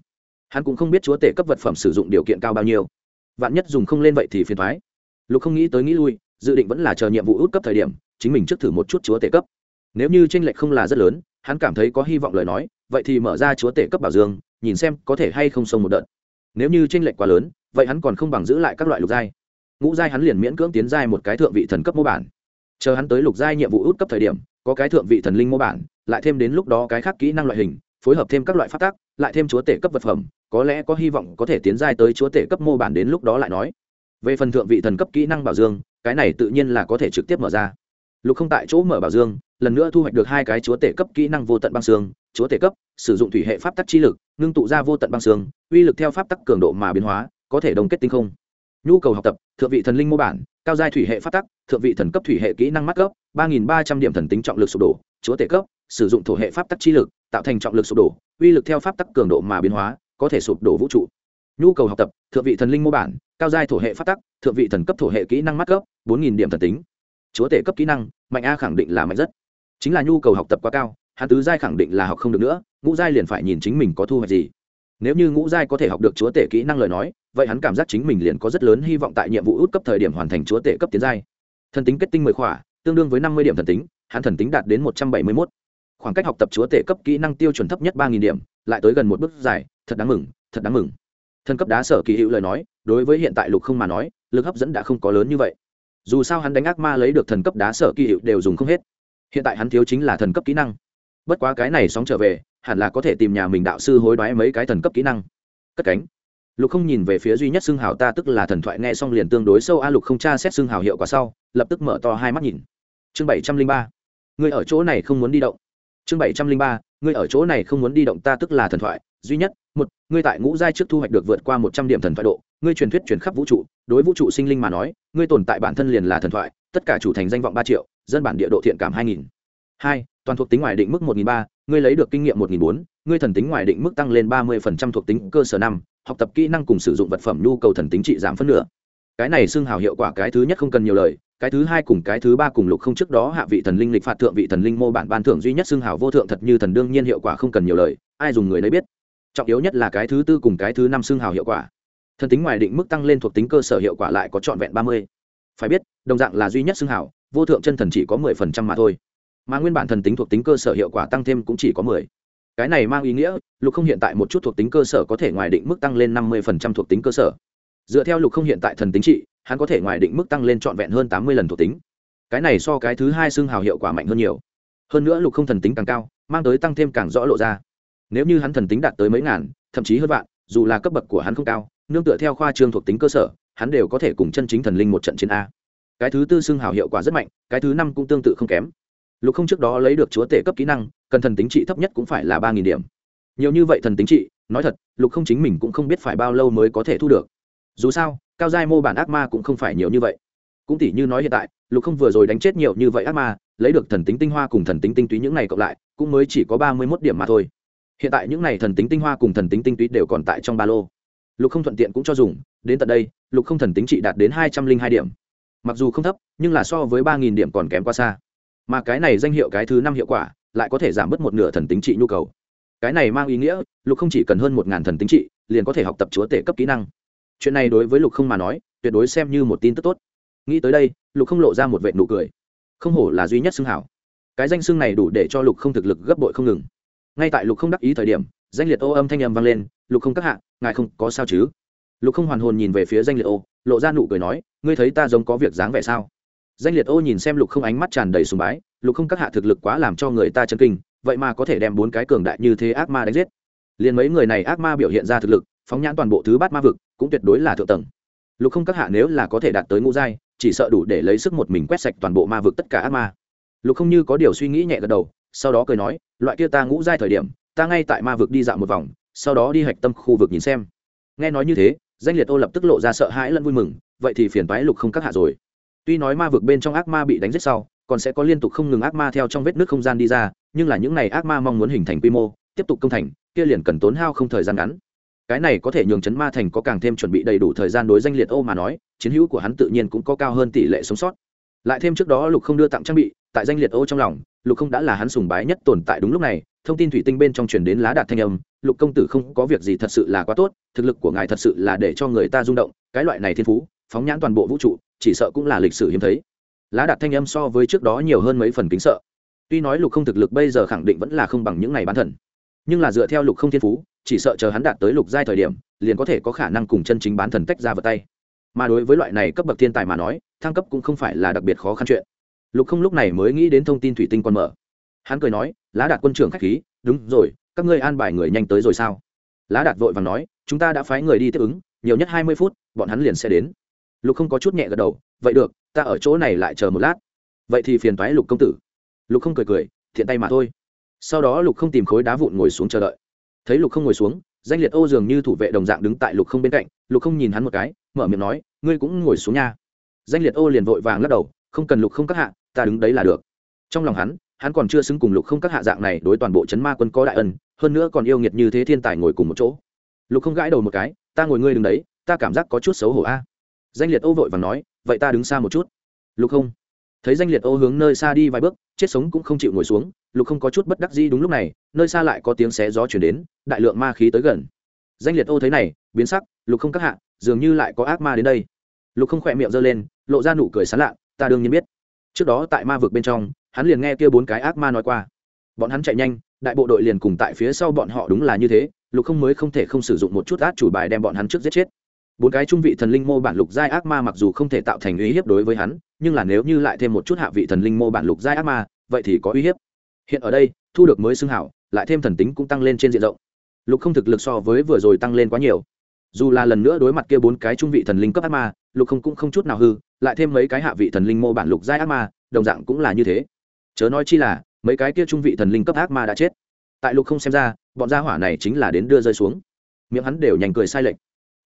Hắn cũng không biết chúa tể cấp vật phẩm sử dụng điều kiện cao bao nhiêu vạn nhất dùng không lên vậy thì phiền thoái. Lục không nghĩ tới nghĩ lui, dự định vẫn là chờ nhiệm vụ út cấp thời điểm, chính mình trước thử một chút chúa tể cấp. Nếu như tranh lệch không là rất lớn, hắn cảm thấy có hy vọng lời nói, vậy thì mở ra chúa tể cấp bảo dương, nhìn xem có thể hay không sông một đợt. Nếu như tranh lệch quá lớn, vậy hắn còn không bằng giữ lại các loại lục giai. Ngũ giai hắn liền miễn cưỡng tiến giai một cái thượng vị thần cấp mô bản. Chờ hắn tới lục giai nhiệm vụ út cấp thời điểm, có cái thượng vị thần linh mô bản, lại thêm đến lúc đó cái khác kỹ năng loại hình, phối hợp thêm các loại phát tác lại thêm chúa tể cấp vật phẩm, có lẽ có hy vọng có thể tiến giai tới chúa tể cấp mô bản đến lúc đó lại nói. Về phần thượng vị thần cấp kỹ năng bảo dương, cái này tự nhiên là có thể trực tiếp mở ra. Lục không tại chỗ mở bảo dương, lần nữa thu hoạch được hai cái chúa tể cấp kỹ năng vô tận băng xương, chúa tể cấp, sử dụng thủy hệ pháp tắc chi lực, ngưng tụ ra vô tận băng xương, uy lực theo pháp tắc cường độ mà biến hóa, có thể đồng kết tinh không. Nhu cầu học tập, thượng vị thần linh mô bản, cao giai thủy hệ pháp tắc, thượng vị thần cấp thủy hệ kỹ năng mắt cấp, ba nghìn ba trăm điểm thần tính trọng lực sụp đổ, chúa tể cấp, sử dụng thổ hệ pháp tắc chi lực, tạo thành trọng lực sụp đổ uy lực theo pháp tắc cường độ mà biến hóa, có thể sụp đổ vũ trụ. Nhu cầu học tập, thượng vị thần linh mô bản, cao giai thổ hệ pháp tắc, thượng vị thần cấp thổ hệ kỹ năng mắt cấp, bốn nghìn điểm thần tính. Chúa tể cấp kỹ năng, mạnh a khẳng định là mạnh rất. Chính là nhu cầu học tập quá cao, hắn tứ giai khẳng định là học không được nữa, ngũ giai liền phải nhìn chính mình có thu hoạch gì. Nếu như ngũ giai có thể học được chúa tể kỹ năng lời nói, vậy hắn cảm giác chính mình liền có rất lớn hy vọng tại nhiệm vụ út cấp thời điểm hoàn thành chúa tể cấp tiến giai. Thần tính kết tinh mười khỏa, tương đương với năm mươi điểm thần tính, hắn thần tính đạt đến một trăm bảy mươi mốt khoảng cách học tập chúa tể cấp kỹ năng tiêu chuẩn thấp nhất ba nghìn điểm, lại tới gần một bước dài, thật đáng mừng, thật đáng mừng. Thần cấp đá sở kỳ hữu lời nói, đối với hiện tại lục không mà nói, lực hấp dẫn đã không có lớn như vậy. Dù sao hắn đánh ác ma lấy được thần cấp đá sở kỳ hiệu đều dùng không hết. Hiện tại hắn thiếu chính là thần cấp kỹ năng. Bất quá cái này sóng trở về, hẳn là có thể tìm nhà mình đạo sư hối đoái mấy cái thần cấp kỹ năng. Cất cánh. Lục không nhìn về phía duy nhất xưng hào ta tức là thần thoại nghe xong liền tương đối sâu a lục không tra xét xưng hào hiệu quả sau, lập tức mở to hai mắt nhìn. Chương bảy trăm linh ba. Người ở chỗ này không muốn đi động chương bảy trăm linh ba, ngươi ở chỗ này không muốn đi động ta tức là thần thoại, duy nhất, một, ngươi tại ngũ giai trước thu hoạch được vượt qua một trăm điểm thần thoại độ, ngươi truyền thuyết truyền khắp vũ trụ, đối vũ trụ sinh linh mà nói, ngươi tồn tại bản thân liền là thần thoại, tất cả chủ thành danh vọng ba triệu, dân bản địa độ thiện cảm hai nghìn. Hai, toàn thuộc tính ngoài định mức một nghìn ba, ngươi lấy được kinh nghiệm một nghìn bốn, ngươi thần tính ngoài định mức tăng lên ba mươi phần trăm thuộc tính cơ sở năm, học tập kỹ năng cùng sử dụng vật phẩm nhu cầu thần tính trị giảm phân nửa. Cái này xưng hào hiệu quả cái thứ nhất không cần nhiều lời cái thứ hai cùng cái thứ ba cùng lục không trước đó hạ vị thần linh lịch phạt thượng vị thần linh mô bản ban thưởng duy nhất xưng hào vô thượng thật như thần đương nhiên hiệu quả không cần nhiều lời, ai dùng người lấy biết. Trọng yếu nhất là cái thứ tư cùng cái thứ năm xưng hào hiệu quả. Thần tính ngoài định mức tăng lên thuộc tính cơ sở hiệu quả lại có trọn vẹn ba mươi. Phải biết, đồng dạng là duy nhất xưng hào, vô thượng chân thần chỉ có mười phần trăm mà thôi. Mà nguyên bản thần tính thuộc tính cơ sở hiệu quả tăng thêm cũng chỉ có mười. Cái này mang ý nghĩa, lục không hiện tại một chút thuộc tính cơ sở có thể ngoài định mức tăng lên năm mươi phần trăm thuộc tính cơ sở. Dựa theo lục không hiện tại thần tính trị hắn có thể ngoài định mức tăng lên trọn vẹn hơn tám mươi lần thuộc tính. Cái này so cái thứ hai xương hào hiệu quả mạnh hơn nhiều. Hơn nữa lục không thần tính càng cao, mang tới tăng thêm càng rõ lộ ra. Nếu như hắn thần tính đạt tới mấy ngàn, thậm chí hơn vạn, dù là cấp bậc của hắn không cao, nương tựa theo khoa trương thuộc tính cơ sở, hắn đều có thể cùng chân chính thần linh một trận chiến a. Cái thứ tư xương hào hiệu quả rất mạnh, cái thứ năm cũng tương tự không kém. Lục không trước đó lấy được chúa tể cấp kỹ năng, cần thần tính trị thấp nhất cũng phải là ba nghìn điểm. Nhiều như vậy thần tính trị, nói thật, lục không chính mình cũng không biết phải bao lâu mới có thể thu được. Dù sao cao giai mô bản ác ma cũng không phải nhiều như vậy. Cũng tỉ như nói hiện tại, lục không vừa rồi đánh chết nhiều như vậy ác ma, lấy được thần tính tinh hoa cùng thần tính tinh túy những này cộng lại, cũng mới chỉ có ba mươi mốt điểm mà thôi. Hiện tại những này thần tính tinh hoa cùng thần tính tinh túy đều còn tại trong ba lô. Lục không thuận tiện cũng cho dùng, đến tận đây, lục không thần tính trị đạt đến hai trăm linh hai điểm. Mặc dù không thấp, nhưng là so với ba nghìn điểm còn kém quá xa. Mà cái này danh hiệu cái thứ năm hiệu quả, lại có thể giảm bớt một nửa thần tính trị nhu cầu. Cái này mang ý nghĩa, lục không chỉ cần hơn một ngàn thần tính trị, liền có thể học tập chúa tể cấp kỹ năng chuyện này đối với lục không mà nói, tuyệt đối xem như một tin tức tốt. Nghĩ tới đây, lục không lộ ra một vệ nụ cười. Không hổ là duy nhất xưng hảo. Cái danh xưng này đủ để cho lục không thực lực gấp bội không ngừng. Ngay tại lục không đắc ý thời điểm, danh liệt ô âm thanh âm vang lên, lục không các hạ, ngài không có sao chứ? Lục không hoàn hồn nhìn về phía danh liệt ô, lộ ra nụ cười nói, ngươi thấy ta giống có việc dáng vẻ sao? Danh liệt ô nhìn xem lục không ánh mắt tràn đầy sùng bái, lục không các hạ thực lực quá làm cho người ta chân kinh, vậy mà có thể đem bốn cái cường đại như thế ác ma đánh giết. Liền mấy người này ác ma biểu hiện ra thực lực phóng nhãn toàn bộ thứ bát ma vực cũng tuyệt đối là thượng tầng. Lục không các hạ nếu là có thể đạt tới ngũ giai, chỉ sợ đủ để lấy sức một mình quét sạch toàn bộ ma vực tất cả ác ma. Lục không như có điều suy nghĩ nhẹ gật đầu, sau đó cười nói, loại kia ta ngũ giai thời điểm, ta ngay tại ma vực đi dạo một vòng, sau đó đi hạch tâm khu vực nhìn xem. Nghe nói như thế, danh liệt ô lập tức lộ ra sợ hãi lẫn vui mừng, vậy thì phiền toái lục không các hạ rồi. Tuy nói ma vực bên trong ác ma bị đánh giết sau, còn sẽ có liên tục không ngừng ác ma theo trong vết nước không gian đi ra, nhưng là những n à y ác ma mong muốn hình thành quy mô, tiếp tục công thành, kia liền cần tốn hao không thời gian ngắn cái này có thể nhường chấn ma thành có càng thêm chuẩn bị đầy đủ thời gian đối danh liệt ô mà nói, chiến hữu của hắn tự nhiên cũng có cao hơn tỷ lệ sống sót. Lại thêm trước đó lục không đưa tặng trang bị, tại danh liệt ô trong lòng, lục không đã là hắn sùng bái nhất tồn tại đúng lúc này, thông tin thủy tinh bên trong truyền đến lá đạt thanh âm, lục công tử không có việc gì thật sự là quá tốt, thực lực của ngài thật sự là để cho người ta rung động, cái loại này thiên phú, phóng nhãn toàn bộ vũ trụ, chỉ sợ cũng là lịch sử hiếm thấy. Lá đạt thanh âm so với trước đó nhiều hơn mấy phần kính sợ. Tuy nói lục không thực lực bây giờ khẳng định vẫn là không bằng những ngày bán thần, nhưng là dựa theo lục không thiên phú chỉ sợ chờ hắn đạt tới lục giai thời điểm, liền có thể có khả năng cùng chân chính bán thần tách ra vào tay. Mà đối với loại này cấp bậc thiên tài mà nói, thăng cấp cũng không phải là đặc biệt khó khăn chuyện. Lục không lúc này mới nghĩ đến thông tin thủy tinh còn mở. Hắn cười nói, lá đạt quân trưởng k h á c h khí, đúng rồi, các ngươi an bài người nhanh tới rồi sao? Lá đạt vội và nói, chúng ta đã phái người đi tiếp ứng, nhiều nhất hai mươi phút, bọn hắn liền sẽ đến. Lục không có chút nhẹ gật đầu, vậy được, ta ở chỗ này lại chờ một lát. Vậy thì phiền toái lục công tử. Lục không cười cười, thiện tay mà thôi. Sau đó lục không tìm khối đá vụn ngồi xuống chờ đợi thấy lục không ngồi xuống, danh liệt ô dường như thủ vệ đồng dạng đứng tại lục không bên cạnh, lục không nhìn hắn một cái, mở miệng nói, ngươi cũng ngồi xuống nha. Danh liệt ô liền vội vàng lắc đầu, không cần lục không các hạ, ta đứng đấy là được. Trong lòng hắn hắn còn chưa xứng cùng lục không các hạ dạng này đối toàn bộ chấn ma quân có đại ân, hơn nữa còn yêu nghiệt như thế thiên tài ngồi cùng một chỗ. Lục không gãi đầu một cái, ta ngồi ngươi đứng đấy, ta cảm giác có chút xấu hổ a. Danh liệt ô vội và nói, vậy ta đứng xa một chút. Lục không thấy danh liệt ô hướng nơi xa đi vài bước, chết sống cũng không chịu ngồi xuống lục không có chút bất đắc dĩ đúng lúc này, nơi xa lại có tiếng xé gió chuyển đến, đại lượng ma khí tới gần. Danh liệt ô thấy này, biến sắc, lục không các hạ, dường như lại có ác ma đến đây. Lục không khỏe miệng giơ lên, lộ ra nụ cười sán lạ, ta đương nhiên biết. Trước đó tại ma vực bên trong, hắn liền nghe kia bốn cái ác ma nói qua. Bọn hắn chạy nhanh, đại bộ đội liền cùng tại phía sau bọn họ đúng là như thế, lục không mới không thể không sử dụng một chút át chủ bài đem bọn hắn trước giết chết. Bốn cái trung vị thần linh mô bản lục giai ác ma mặc dù không thể tạo thành uy hiếp đối với hắn, nhưng là nếu như lại thêm một chút hạ vị thần linh mô bản lục giai ác ma, vậy thì có uy hiếp hiện ở đây, thu được mới xưng hảo, lại thêm thần tính cũng tăng lên trên diện rộng. Lục không thực lực so với vừa rồi tăng lên quá nhiều. Dù là lần nữa đối mặt kia bốn cái trung vị thần linh cấp ác ma, lục không cũng không chút nào hư, lại thêm mấy cái hạ vị thần linh mô bản lục giai ác ma, đồng dạng cũng là như thế. Chớ nói chi là, mấy cái kia trung vị thần linh cấp ác ma đã chết. Tại lục không xem ra, bọn gia hỏa này chính là đến đưa rơi xuống. Miệng hắn đều nhanh cười sai lệch.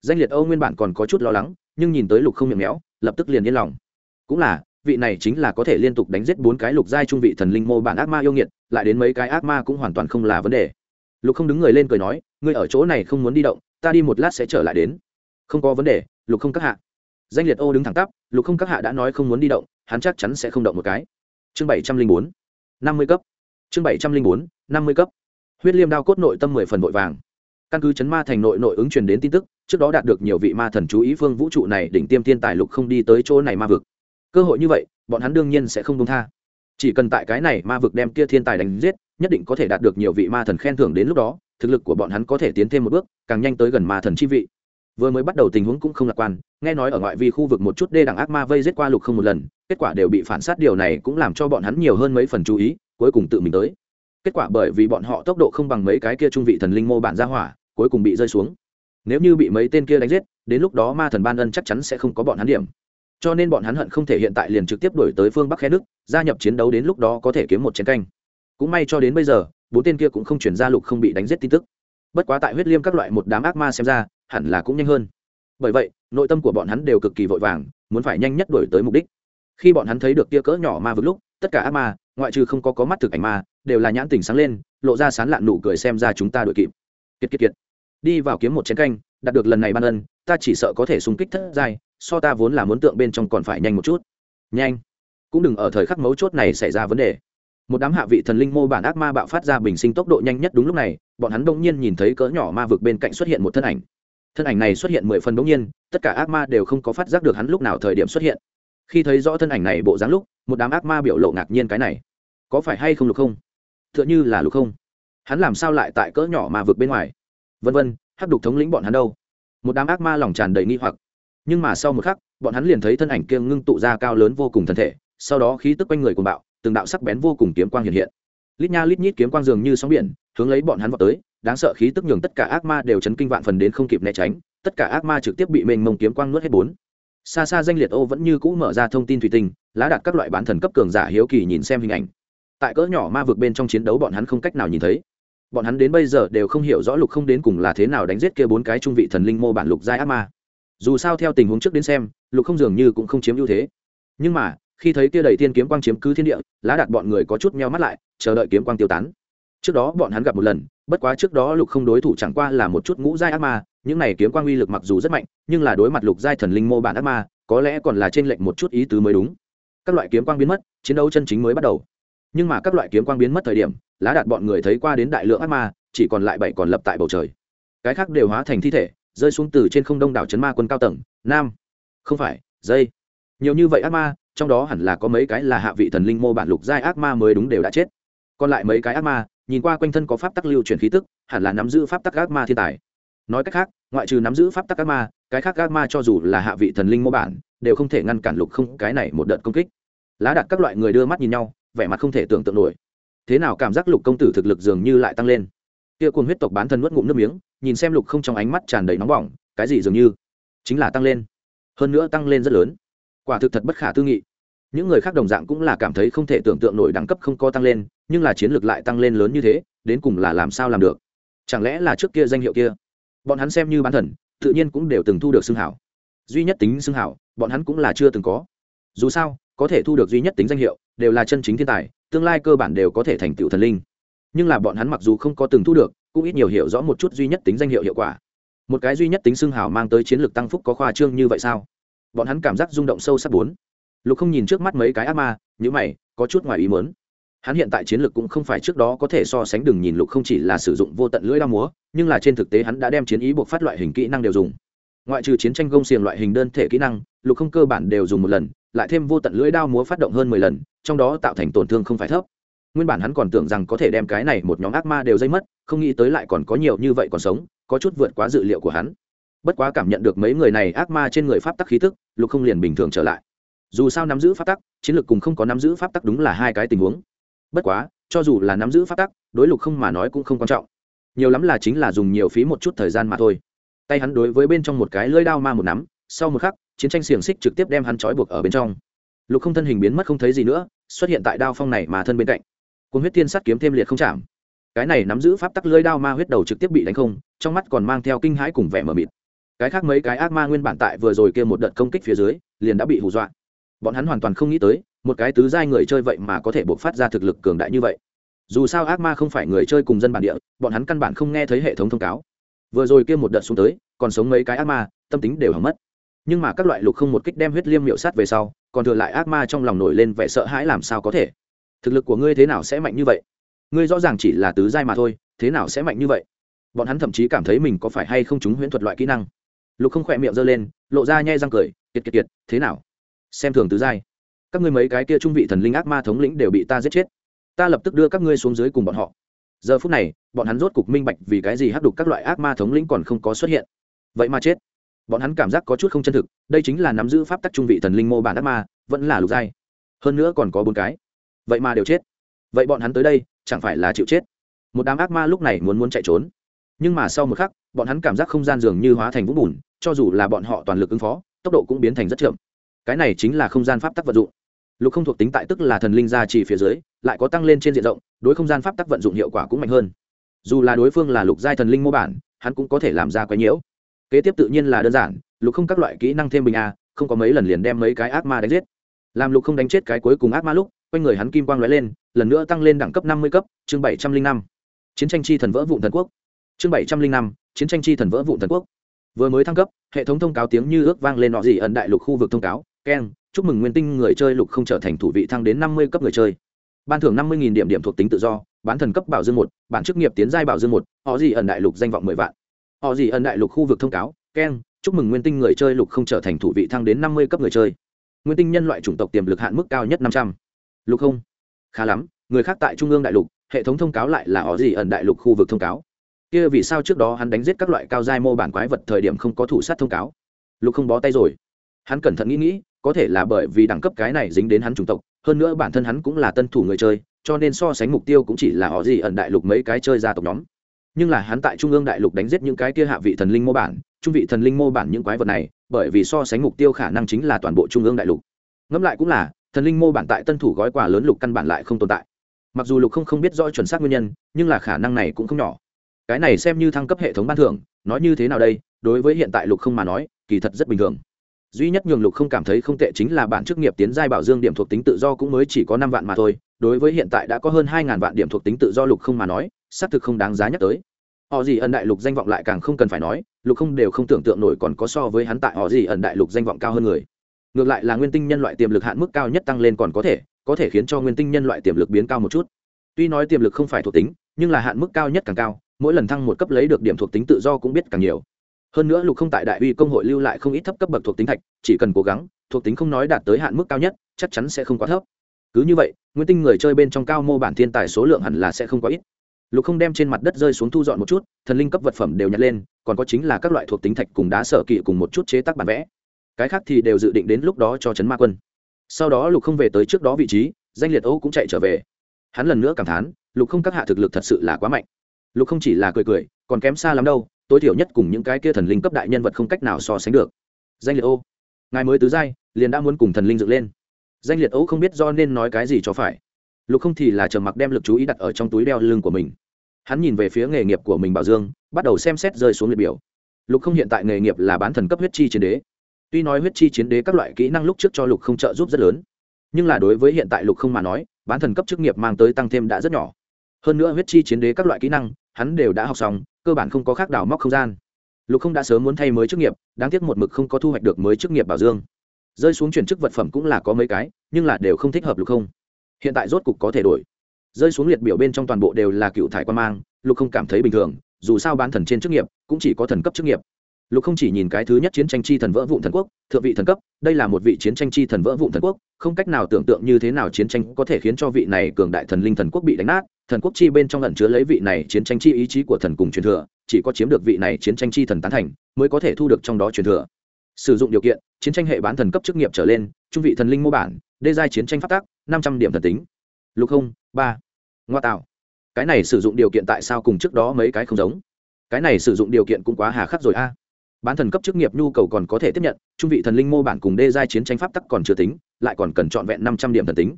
Danh liệt âu nguyên bản còn có chút lo lắng, nhưng nhìn tới lục không miệng méo, lập tức liền yên lòng. Cũng là vị này chính là có thể liên tục đánh giết bốn cái lục giai trung vị thần linh mô bản ác ma yêu nghiệt, lại đến mấy cái ác ma cũng hoàn toàn không là vấn đề. Lục không đứng người lên cười nói, ngươi ở chỗ này không muốn đi động, ta đi một lát sẽ trở lại đến. Không có vấn đề, lục không các hạ. Danh liệt ô đứng thẳng tắp, lục không các hạ đã nói không muốn đi động, hắn chắc chắn sẽ không động một cái. Chương bảy trăm linh bốn, năm mươi cấp. Chương bảy trăm linh bốn, năm mươi cấp. Huyết liêm đao cốt nội tâm mười phần vội vàng. Căn cứ chấn ma thành nội nội ứng truyền đến tin tức, trước đó đạt được nhiều vị ma thần chú ý phương vũ trụ này, đỉnh tiêm thiên tài lục không đi tới chỗ này ma vực cơ hội như vậy, bọn hắn đương nhiên sẽ không công tha. Chỉ cần tại cái này ma vực đem kia thiên tài đánh giết, nhất định có thể đạt được nhiều vị ma thần khen thưởng đến lúc đó, thực lực của bọn hắn có thể tiến thêm một bước, càng nhanh tới gần ma thần chi vị. Vừa mới bắt đầu tình huống cũng không lạc quan, nghe nói ở ngoại vi khu vực một chút đê đẳng ác ma vây giết qua lục không một lần, kết quả đều bị phản sát điều này cũng làm cho bọn hắn nhiều hơn mấy phần chú ý, cuối cùng tự mình tới. Kết quả bởi vì bọn họ tốc độ không bằng mấy cái kia trung vị thần linh mô bản ra hỏa, cuối cùng bị rơi xuống. Nếu như bị mấy tên kia đánh giết, đến lúc đó ma thần ban ân chắc chắn sẽ không có bọn hắn điểm cho nên bọn hắn hận không thể hiện tại liền trực tiếp đổi tới phương bắc khe nước, gia nhập chiến đấu đến lúc đó có thể kiếm một chiến canh. Cũng may cho đến bây giờ, bốn tên kia cũng không chuyển ra lục không bị đánh giết tin tức. Bất quá tại huyết liêm các loại một đám ác ma xem ra, hẳn là cũng nhanh hơn. Bởi vậy, nội tâm của bọn hắn đều cực kỳ vội vàng, muốn phải nhanh nhất đổi tới mục đích. Khi bọn hắn thấy được tia cỡ nhỏ ma vực lúc, tất cả ác ma, ngoại trừ không có có mắt thực ảnh ma, đều là nhãn tình sáng lên, lộ ra sán lạn nụ cười xem ra chúng ta đội kịp. Kiệt kiệt kiệt. Đi vào kiếm một chén canh, đạt được lần này ban ân, ta chỉ sợ có thể xung kích thất giai so ta vốn là muốn tượng bên trong còn phải nhanh một chút. Nhanh. Cũng đừng ở thời khắc mấu chốt này xảy ra vấn đề. Một đám hạ vị thần linh mô bản ác ma bạo phát ra bình sinh tốc độ nhanh nhất đúng lúc này, bọn hắn đông nhiên nhìn thấy cỡ nhỏ ma vực bên cạnh xuất hiện một thân ảnh. Thân ảnh này xuất hiện mười phần đông nhiên, tất cả ác ma đều không có phát giác được hắn lúc nào thời điểm xuất hiện. Khi thấy rõ thân ảnh này bộ dáng lúc, một đám ác ma biểu lộ ngạc nhiên cái này. Có phải hay không lục không? T h ư ợ n h ư là lục không. Hắn làm sao lại tại cỡ nhỏ ma vực bên ngoài? Vân vân, hắc đục thống lĩnh bọn hắn đâu? Một đám ác ma lòng tràn đầy nghi hoặc nhưng mà sau một khắc, bọn hắn liền thấy thân ảnh kia ngưng tụ ra cao lớn vô cùng thân thể, sau đó khí tức quanh người cùng bạo, từng đạo sắc bén vô cùng kiếm quang hiện hiện. Lít nha lít nhít kiếm quang dường như sóng biển, hướng lấy bọn hắn vào tới, đáng sợ khí tức nhường tất cả ác ma đều chấn kinh vạn phần đến không kịp né tránh, tất cả ác ma trực tiếp bị mình mông kiếm quang nuốt hết bốn. Xa xa danh liệt ô vẫn như cũ mở ra thông tin thủy tinh, lá đặt các loại bán thần cấp cường giả hiếu kỳ nhìn xem hình ảnh. Tại cỡ nhỏ ma vực bên trong chiến đấu bọn hắn không cách nào nhìn thấy. Bọn hắn đến bây giờ đều không hiểu rõ lục không đến cùng là thế nào đánh giết kia bốn cái trung vị thần linh mô bản lục giai ác ma dù sao theo tình huống trước đến xem, lục không dường như cũng không chiếm ưu thế. Nhưng mà, khi thấy kia đầy tiên kiếm quang chiếm cứ thiên địa, lá đạt bọn người có chút meo mắt lại, chờ đợi kiếm quang tiêu tán. Trước đó bọn hắn gặp một lần, bất quá trước đó lục không đối thủ chẳng qua là một chút ngũ giai ác ma, những này kiếm quang uy lực mặc dù rất mạnh, nhưng là đối mặt lục giai thần linh mô bản ác ma, có lẽ còn là trên lệnh một chút ý tứ mới đúng. Các loại kiếm quang biến mất, chiến đấu chân chính mới bắt đầu. Nhưng mà các loại kiếm quang biến mất thời điểm, lá đạt bọn người thấy qua đến đại lượng ác ma, chỉ còn lại bảy còn lập tại bầu trời. Cái khác đều hóa thành thi thể rơi xuống từ trên không đông đảo chấn ma quân cao tầng, nam, không phải, dây. Nhiều như vậy ác ma, trong đó hẳn là có mấy cái là hạ vị thần linh mô bản lục giai ác ma mới đúng đều đã chết. Còn lại mấy cái ác ma, nhìn qua quanh thân có pháp tắc lưu chuyển khí tức, hẳn là nắm giữ pháp tắc ác ma thiên tài. Nói cách khác, ngoại trừ nắm giữ pháp tắc ác ma, cái khác ác ma cho dù là hạ vị thần linh mô bản, đều không thể ngăn cản lục không cái này một đợt công kích. Lá đặt các loại người đưa mắt nhìn nhau, vẻ mặt không thể tưởng tượng nổi. Thế nào cảm giác lục công tử thực lực dường như lại tăng lên? Kia cuồng huyết tộc bán thân nuốt ngụm nước miếng nhìn xem lục không trong ánh mắt tràn đầy nóng bỏng, cái gì dường như chính là tăng lên. Hơn nữa tăng lên rất lớn. Quả thực thật bất khả tư nghị. Những người khác đồng dạng cũng là cảm thấy không thể tưởng tượng nổi đẳng cấp không có tăng lên, nhưng là chiến lược lại tăng lên lớn như thế, đến cùng là làm sao làm được? Chẳng lẽ là trước kia danh hiệu kia? Bọn hắn xem như bán thần, tự nhiên cũng đều từng thu được xưng hảo. Duy nhất tính xưng hảo, bọn hắn cũng là chưa từng có. Dù sao, có thể thu được duy nhất tính danh hiệu, đều là chân chính thiên tài, tương lai cơ bản đều có thể thành tựu thần linh. Nhưng là bọn hắn mặc dù không có từng thu được cũng ít nhiều hiểu rõ một chút duy nhất tính danh hiệu hiệu quả. Một cái duy nhất tính xưng hào mang tới chiến lược tăng phúc có khoa trương như vậy sao? Bọn hắn cảm giác rung động sâu sắc bốn. Lục không nhìn trước mắt mấy cái ác ma nhữ mày, có chút ngoài ý mớn hắn hiện tại chiến lược cũng không phải trước đó có thể so sánh đừng nhìn lục không chỉ là sử dụng vô tận lưỡi đao múa, nhưng là trên thực tế hắn đã đem chiến ý buộc phát loại hình kỹ năng đều dùng. Ngoại trừ chiến tranh gông xiềng loại hình đơn thể kỹ năng, lục không cơ bản đều dùng một lần, lại thêm vô tận lưỡi đao múa phát động hơn mười lần, trong đó tạo thành tổn thương không phải thấp nguyên bản hắn còn tưởng rằng có thể đem cái này một nhóm ác ma đều dây mất, không nghĩ tới lại còn có nhiều như vậy còn sống, có chút vượt quá dự liệu của hắn. Bất quá cảm nhận được mấy người này ác ma trên người pháp tắc khí tức, lục không liền bình thường trở lại. Dù sao nắm giữ pháp tắc, chiến lược cùng không có nắm giữ pháp tắc đúng là hai cái tình huống. Bất quá, cho dù là nắm giữ pháp tắc, đối lục không mà nói cũng không quan trọng. Nhiều lắm là chính là dùng nhiều phí một chút thời gian mà thôi. Tay hắn đối với bên trong một cái lưỡi đao ma một nắm, sau một khắc, chiến tranh xiềng xích trực tiếp đem hắn trói buộc ở bên trong. Lục không thân hình biến mất không thấy gì nữa, xuất hiện tại đao phong này mà thân bên cạnh cùng huyết tiên sắt kiếm thêm liệt không chạm. Cái này nắm giữ pháp tắc lưỡi đao ma huyết đầu trực tiếp bị đánh không, trong mắt còn mang theo kinh hãi cùng vẻ mờ mịt. Cái khác mấy cái ác ma nguyên bản tại vừa rồi kia một đợt công kích phía dưới, liền đã bị hù dọa. Bọn hắn hoàn toàn không nghĩ tới, một cái tứ giai người chơi vậy mà có thể buộc phát ra thực lực cường đại như vậy. Dù sao ác ma không phải người chơi cùng dân bản địa, bọn hắn căn bản không nghe thấy hệ thống thông cáo. Vừa rồi kia một đợt xuống tới, còn sống mấy cái ác ma, tâm tính đều hỏng mất. Nhưng mà các loại lục không một kích đem huyết liêm miệu sát về sau, còn thừa lại ác ma trong lòng nổi lên vẻ sợ hãi làm sao có thể thực lực của ngươi thế nào sẽ mạnh như vậy? Ngươi rõ ràng chỉ là tứ giai mà thôi, thế nào sẽ mạnh như vậy? Bọn hắn thậm chí cảm thấy mình có phải hay không chúng huyễn thuật loại kỹ năng. Lục không khỏe miệng giơ lên, lộ ra nhai răng cười, kiệt kiệt kiệt, thế nào? Xem thường tứ giai. Các ngươi mấy cái kia trung vị thần linh ác ma thống lĩnh đều bị ta giết chết. Ta lập tức đưa các ngươi xuống dưới cùng bọn họ. Giờ phút này, bọn hắn rốt cục minh bạch vì cái gì hắc đục các loại ác ma thống lĩnh còn không có xuất hiện. Vậy mà chết. Bọn hắn cảm giác có chút không chân thực, đây chính là nắm giữ pháp tắc trung vị thần linh mô bản ác ma, vẫn là lục giai. Hơn nữa còn có bốn cái vậy mà đều chết. Vậy bọn hắn tới đây, chẳng phải là chịu chết? Một đám ác ma lúc này muốn muốn chạy trốn. Nhưng mà sau một khắc, bọn hắn cảm giác không gian dường như hóa thành vũng bùn, cho dù là bọn họ toàn lực ứng phó, tốc độ cũng biến thành rất chậm. Cái này chính là không gian pháp tắc vận dụng. Lục không thuộc tính tại tức là thần linh gia trì phía dưới, lại có tăng lên trên diện rộng, đối không gian pháp tắc vận dụng hiệu quả cũng mạnh hơn. Dù là đối phương là lục giai thần linh mô bản, hắn cũng có thể làm ra quái nhiễu. Kế tiếp tự nhiên là đơn giản, lục không các loại kỹ năng thêm bình a, không có mấy lần liền đem mấy cái ác ma đánh giết. Làm lục không đánh chết cái cuối cùng ác ma lúc quanh người hắn kim quang lóe lên, lần nữa tăng lên đẳng cấp năm mươi cấp, chương bảy trăm linh năm. Chiến tranh chi thần vỡ vụn thần quốc. Chương bảy trăm linh năm, chiến tranh chi thần vỡ vụn thần quốc. Vừa mới thăng cấp, hệ thống thông cáo tiếng như ước vang lên nọ gì ẩn đại lục khu vực thông cáo, keng, chúc mừng nguyên tinh người chơi lục không trở thành thủ vị thăng đến năm mươi cấp người chơi. Ban thưởng năm mươi điểm điểm thuộc tính tự do, bán thần cấp bảo dương một, bản chức nghiệp tiến giai bảo dương một, họ gì ẩn đại lục danh vọng mười vạn. Họ gì ẩn đại lục khu vực thông cáo, keng, chúc mừng nguyên tinh người chơi lục không trở thành thủ vị thăng đến năm mươi cấp người chơi. Nguyên tinh nhân loại chủng tộc tiềm lực hạn mức cao nhất năm trăm lục không? Khá lắm, người khác tại trung ương đại lục, hệ thống thông cáo lại là họ gì ẩn đại lục khu vực thông cáo. Kia vì sao trước đó hắn đánh giết các loại cao giai mô bản quái vật thời điểm không có thủ sát thông cáo? Lục không bó tay rồi. Hắn cẩn thận nghĩ nghĩ, có thể là bởi vì đẳng cấp cái này dính đến hắn chủng tộc, hơn nữa bản thân hắn cũng là tân thủ người chơi, cho nên so sánh mục tiêu cũng chỉ là họ gì ẩn đại lục mấy cái chơi gia tộc nhóm. Nhưng là hắn tại trung ương đại lục đánh giết những cái kia hạ vị thần linh mô bản, trung vị thần linh mô bản những quái vật này, bởi vì so sánh mục tiêu khả năng chính là toàn bộ trung ương đại lục. Ngẫm lại cũng là thần linh mô bản tại tân thủ gói quà lớn lục căn bản lại không tồn tại. Mặc dù lục không không biết rõ chuẩn xác nguyên nhân, nhưng là khả năng này cũng không nhỏ. Cái này xem như thăng cấp hệ thống ban thưởng, nói như thế nào đây? Đối với hiện tại lục không mà nói, kỳ thật rất bình thường. Duy nhất nhường lục không cảm thấy không tệ chính là bản chức nghiệp tiến giai bảo dương điểm thuộc tính tự do cũng mới chỉ có năm vạn mà thôi. Đối với hiện tại đã có hơn hai ngàn vạn điểm thuộc tính tự do lục không mà nói, xác thực không đáng giá nhắc tới. Họ gì ẩn đại lục danh vọng lại càng không cần phải nói, lục không đều không tưởng tượng nổi còn có so với hắn tại họ gì ẩn đại lục danh vọng cao hơn người ngược lại là nguyên tinh nhân loại tiềm lực hạn mức cao nhất tăng lên còn có thể có thể khiến cho nguyên tinh nhân loại tiềm lực biến cao một chút. Tuy nói tiềm lực không phải thuộc tính, nhưng là hạn mức cao nhất càng cao, mỗi lần thăng một cấp lấy được điểm thuộc tính tự do cũng biết càng nhiều. Hơn nữa lục không tại đại uy công hội lưu lại không ít thấp cấp bậc thuộc tính thạch, chỉ cần cố gắng, thuộc tính không nói đạt tới hạn mức cao nhất, chắc chắn sẽ không quá thấp. Cứ như vậy, nguyên tinh người chơi bên trong cao mô bản thiên tài số lượng hẳn là sẽ không quá ít. Lục không đem trên mặt đất rơi xuống thu dọn một chút, thần linh cấp vật phẩm đều nhặt lên, còn có chính là các loại thuộc tính thạch cùng đá sở kỵ cùng một chút chế tác bản vẽ cái khác thì đều dự định đến lúc đó cho trấn ma quân. Sau đó lục không về tới trước đó vị trí, danh liệt âu cũng chạy trở về. Hắn lần nữa cảm thán, lục không các hạ thực lực thật sự là quá mạnh. Lục không chỉ là cười cười, còn kém xa lắm đâu, tối thiểu nhất cùng những cái kia thần linh cấp đại nhân vật không cách nào so sánh được. Danh liệt ô ngài mới tứ giai, liền đã muốn cùng thần linh dựng lên. Danh liệt ấu không biết do nên nói cái gì cho phải. Lục không thì là trầm mặc đem lực chú ý đặt ở trong túi đeo lưng của mình. Hắn nhìn về phía nghề nghiệp của mình bảo dương, bắt đầu xem xét rơi xuống liệt biểu. Lục không hiện tại nghề nghiệp là bán thần cấp huyết chi chiến đế tuy nói huyết chi chiến đế các loại kỹ năng lúc trước cho lục không trợ giúp rất lớn, nhưng là đối với hiện tại lục không mà nói, bán thần cấp chức nghiệp mang tới tăng thêm đã rất nhỏ. Hơn nữa huyết chi chiến đế các loại kỹ năng, hắn đều đã học xong, cơ bản không có khác đào móc không gian. Lục không đã sớm muốn thay mới chức nghiệp, đáng tiếc một mực không có thu hoạch được mới chức nghiệp bảo dương. Rơi xuống chuyển chức vật phẩm cũng là có mấy cái, nhưng là đều không thích hợp lục không. Hiện tại rốt cục có thể đổi. Rơi xuống liệt biểu bên trong toàn bộ đều là cựu thải quan mang, lục không cảm thấy bình thường, dù sao bán thần trên chức nghiệp cũng chỉ có thần cấp chức nghiệp lục không chỉ nhìn cái thứ nhất chiến tranh chi thần vỡ vụn thần quốc, thượng vị thần cấp, đây là một vị chiến tranh chi thần vỡ vụn thần quốc, không cách nào tưởng tượng như thế nào chiến tranh có thể khiến cho vị này cường đại thần linh thần quốc bị đánh nát, thần quốc chi bên trong ẩn chứa lấy vị này chiến tranh chi ý chí của thần cùng truyền thừa, chỉ có chiếm được vị này chiến tranh chi thần tán thành, mới có thể thu được trong đó truyền thừa. Sử dụng điều kiện, chiến tranh hệ bán thần cấp chức nghiệp trở lên, trung vị thần linh mô bản, đê giai chiến tranh phát tác năm trăm điểm thần tính. Lục không, ba. Ngoa tạo. Cái này sử dụng điều kiện tại sao cùng trước đó mấy cái không giống? Cái này sử dụng điều kiện cũng quá hà khắc rồi a bán thần cấp chức nghiệp nhu cầu còn có thể tiếp nhận, trung vị thần linh mô bản cùng đê giai chiến tranh pháp tắc còn chưa tính, lại còn cần trọn vẹn năm trăm điểm thần tính.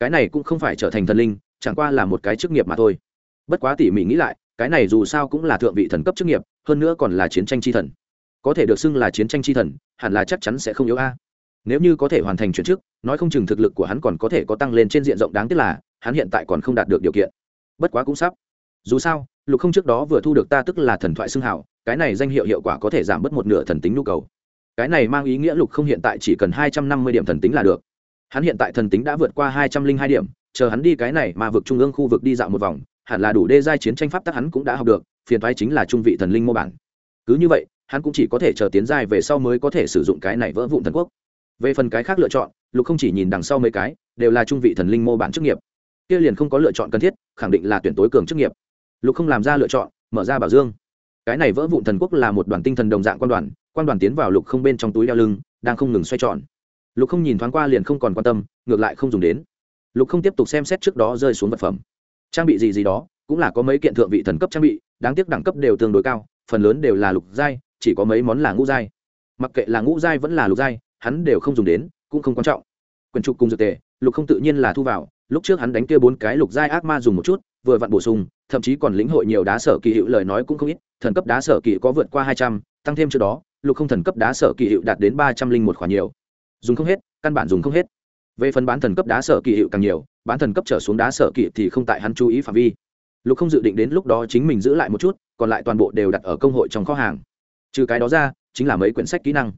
Cái này cũng không phải trở thành thần linh, chẳng qua là một cái chức nghiệp mà thôi. Bất quá tỉ mỉ nghĩ lại, cái này dù sao cũng là thượng vị thần cấp chức nghiệp, hơn nữa còn là chiến tranh chi thần. Có thể được xưng là chiến tranh chi thần, hẳn là chắc chắn sẽ không yếu a. Nếu như có thể hoàn thành chuyển chức nói không chừng thực lực của hắn còn có thể có tăng lên trên diện rộng đáng tiếc là, hắn hiện tại còn không đạt được điều kiện. Bất quá cũng sắp. Dù sao, lục không trước đó vừa thu được ta tức là thần thoại xưng hảo cái này danh hiệu hiệu quả có thể giảm bớt một nửa thần tính nhu cầu. Cái này mang ý nghĩa lục không hiện tại chỉ cần hai trăm năm mươi điểm thần tính là được. Hắn hiện tại thần tính đã vượt qua hai trăm linh hai điểm, chờ hắn đi cái này mà vực trung ương khu vực đi dạo một vòng, hẳn là đủ đê giai chiến tranh pháp tắc hắn cũng đã học được, phiền thoái chính là trung vị thần linh mô bản. Cứ như vậy, hắn cũng chỉ có thể chờ tiến giai về sau mới có thể sử dụng cái này vỡ vụn thần quốc. Về phần cái khác lựa chọn, lục không chỉ nhìn đằng sau mấy cái, đều là trung vị thần linh mô bản chức nghiệp. Kia liền không có lựa chọn cần thiết, khẳng định là tuyển tối cường chức nghiệp. Lục không làm ra lựa chọn, mở ra bảo dương cái này vỡ vụn thần quốc là một đoàn tinh thần đồng dạng quan đoàn quan đoàn tiến vào lục không bên trong túi đeo lưng, đang không ngừng xoay tròn. Lục không nhìn thoáng qua liền không còn quan tâm, ngược lại không dùng đến. Lục không tiếp tục xem xét trước đó rơi xuống vật phẩm. Trang bị gì gì đó, cũng là có mấy kiện thượng vị thần cấp trang bị, đáng tiếc đẳng cấp đều tương đối cao, phần lớn đều là lục giai, chỉ có mấy món là ngũ giai. Mặc kệ là ngũ giai vẫn là lục giai, hắn đều không dùng đến, cũng không quan trọng. Quyền trục cùng dược tề, lục không tự nhiên là thu vào, lúc trước hắn đánh kia bốn cái lục giai ác ma dùng một chút vừa vặn bổ sung, thậm chí còn lĩnh hội nhiều đá sở kỳ hiệu lời nói cũng không ít, thần cấp đá sở kỳ có vượt qua hai trăm, tăng thêm trước đó, lục không thần cấp đá sở kỳ hiệu đạt đến ba trăm linh một khoản nhiều. Dùng không hết, căn bản dùng không hết. Về phần bán thần cấp đá sở kỳ hiệu càng nhiều, bán thần cấp trở xuống đá sở kỳ thì không tại hắn chú ý phạm vi. Lục không dự định đến lúc đó chính mình giữ lại một chút, còn lại toàn bộ đều đặt ở công hội trong kho hàng. Trừ cái đó ra, chính là mấy quyển sách kỹ năng.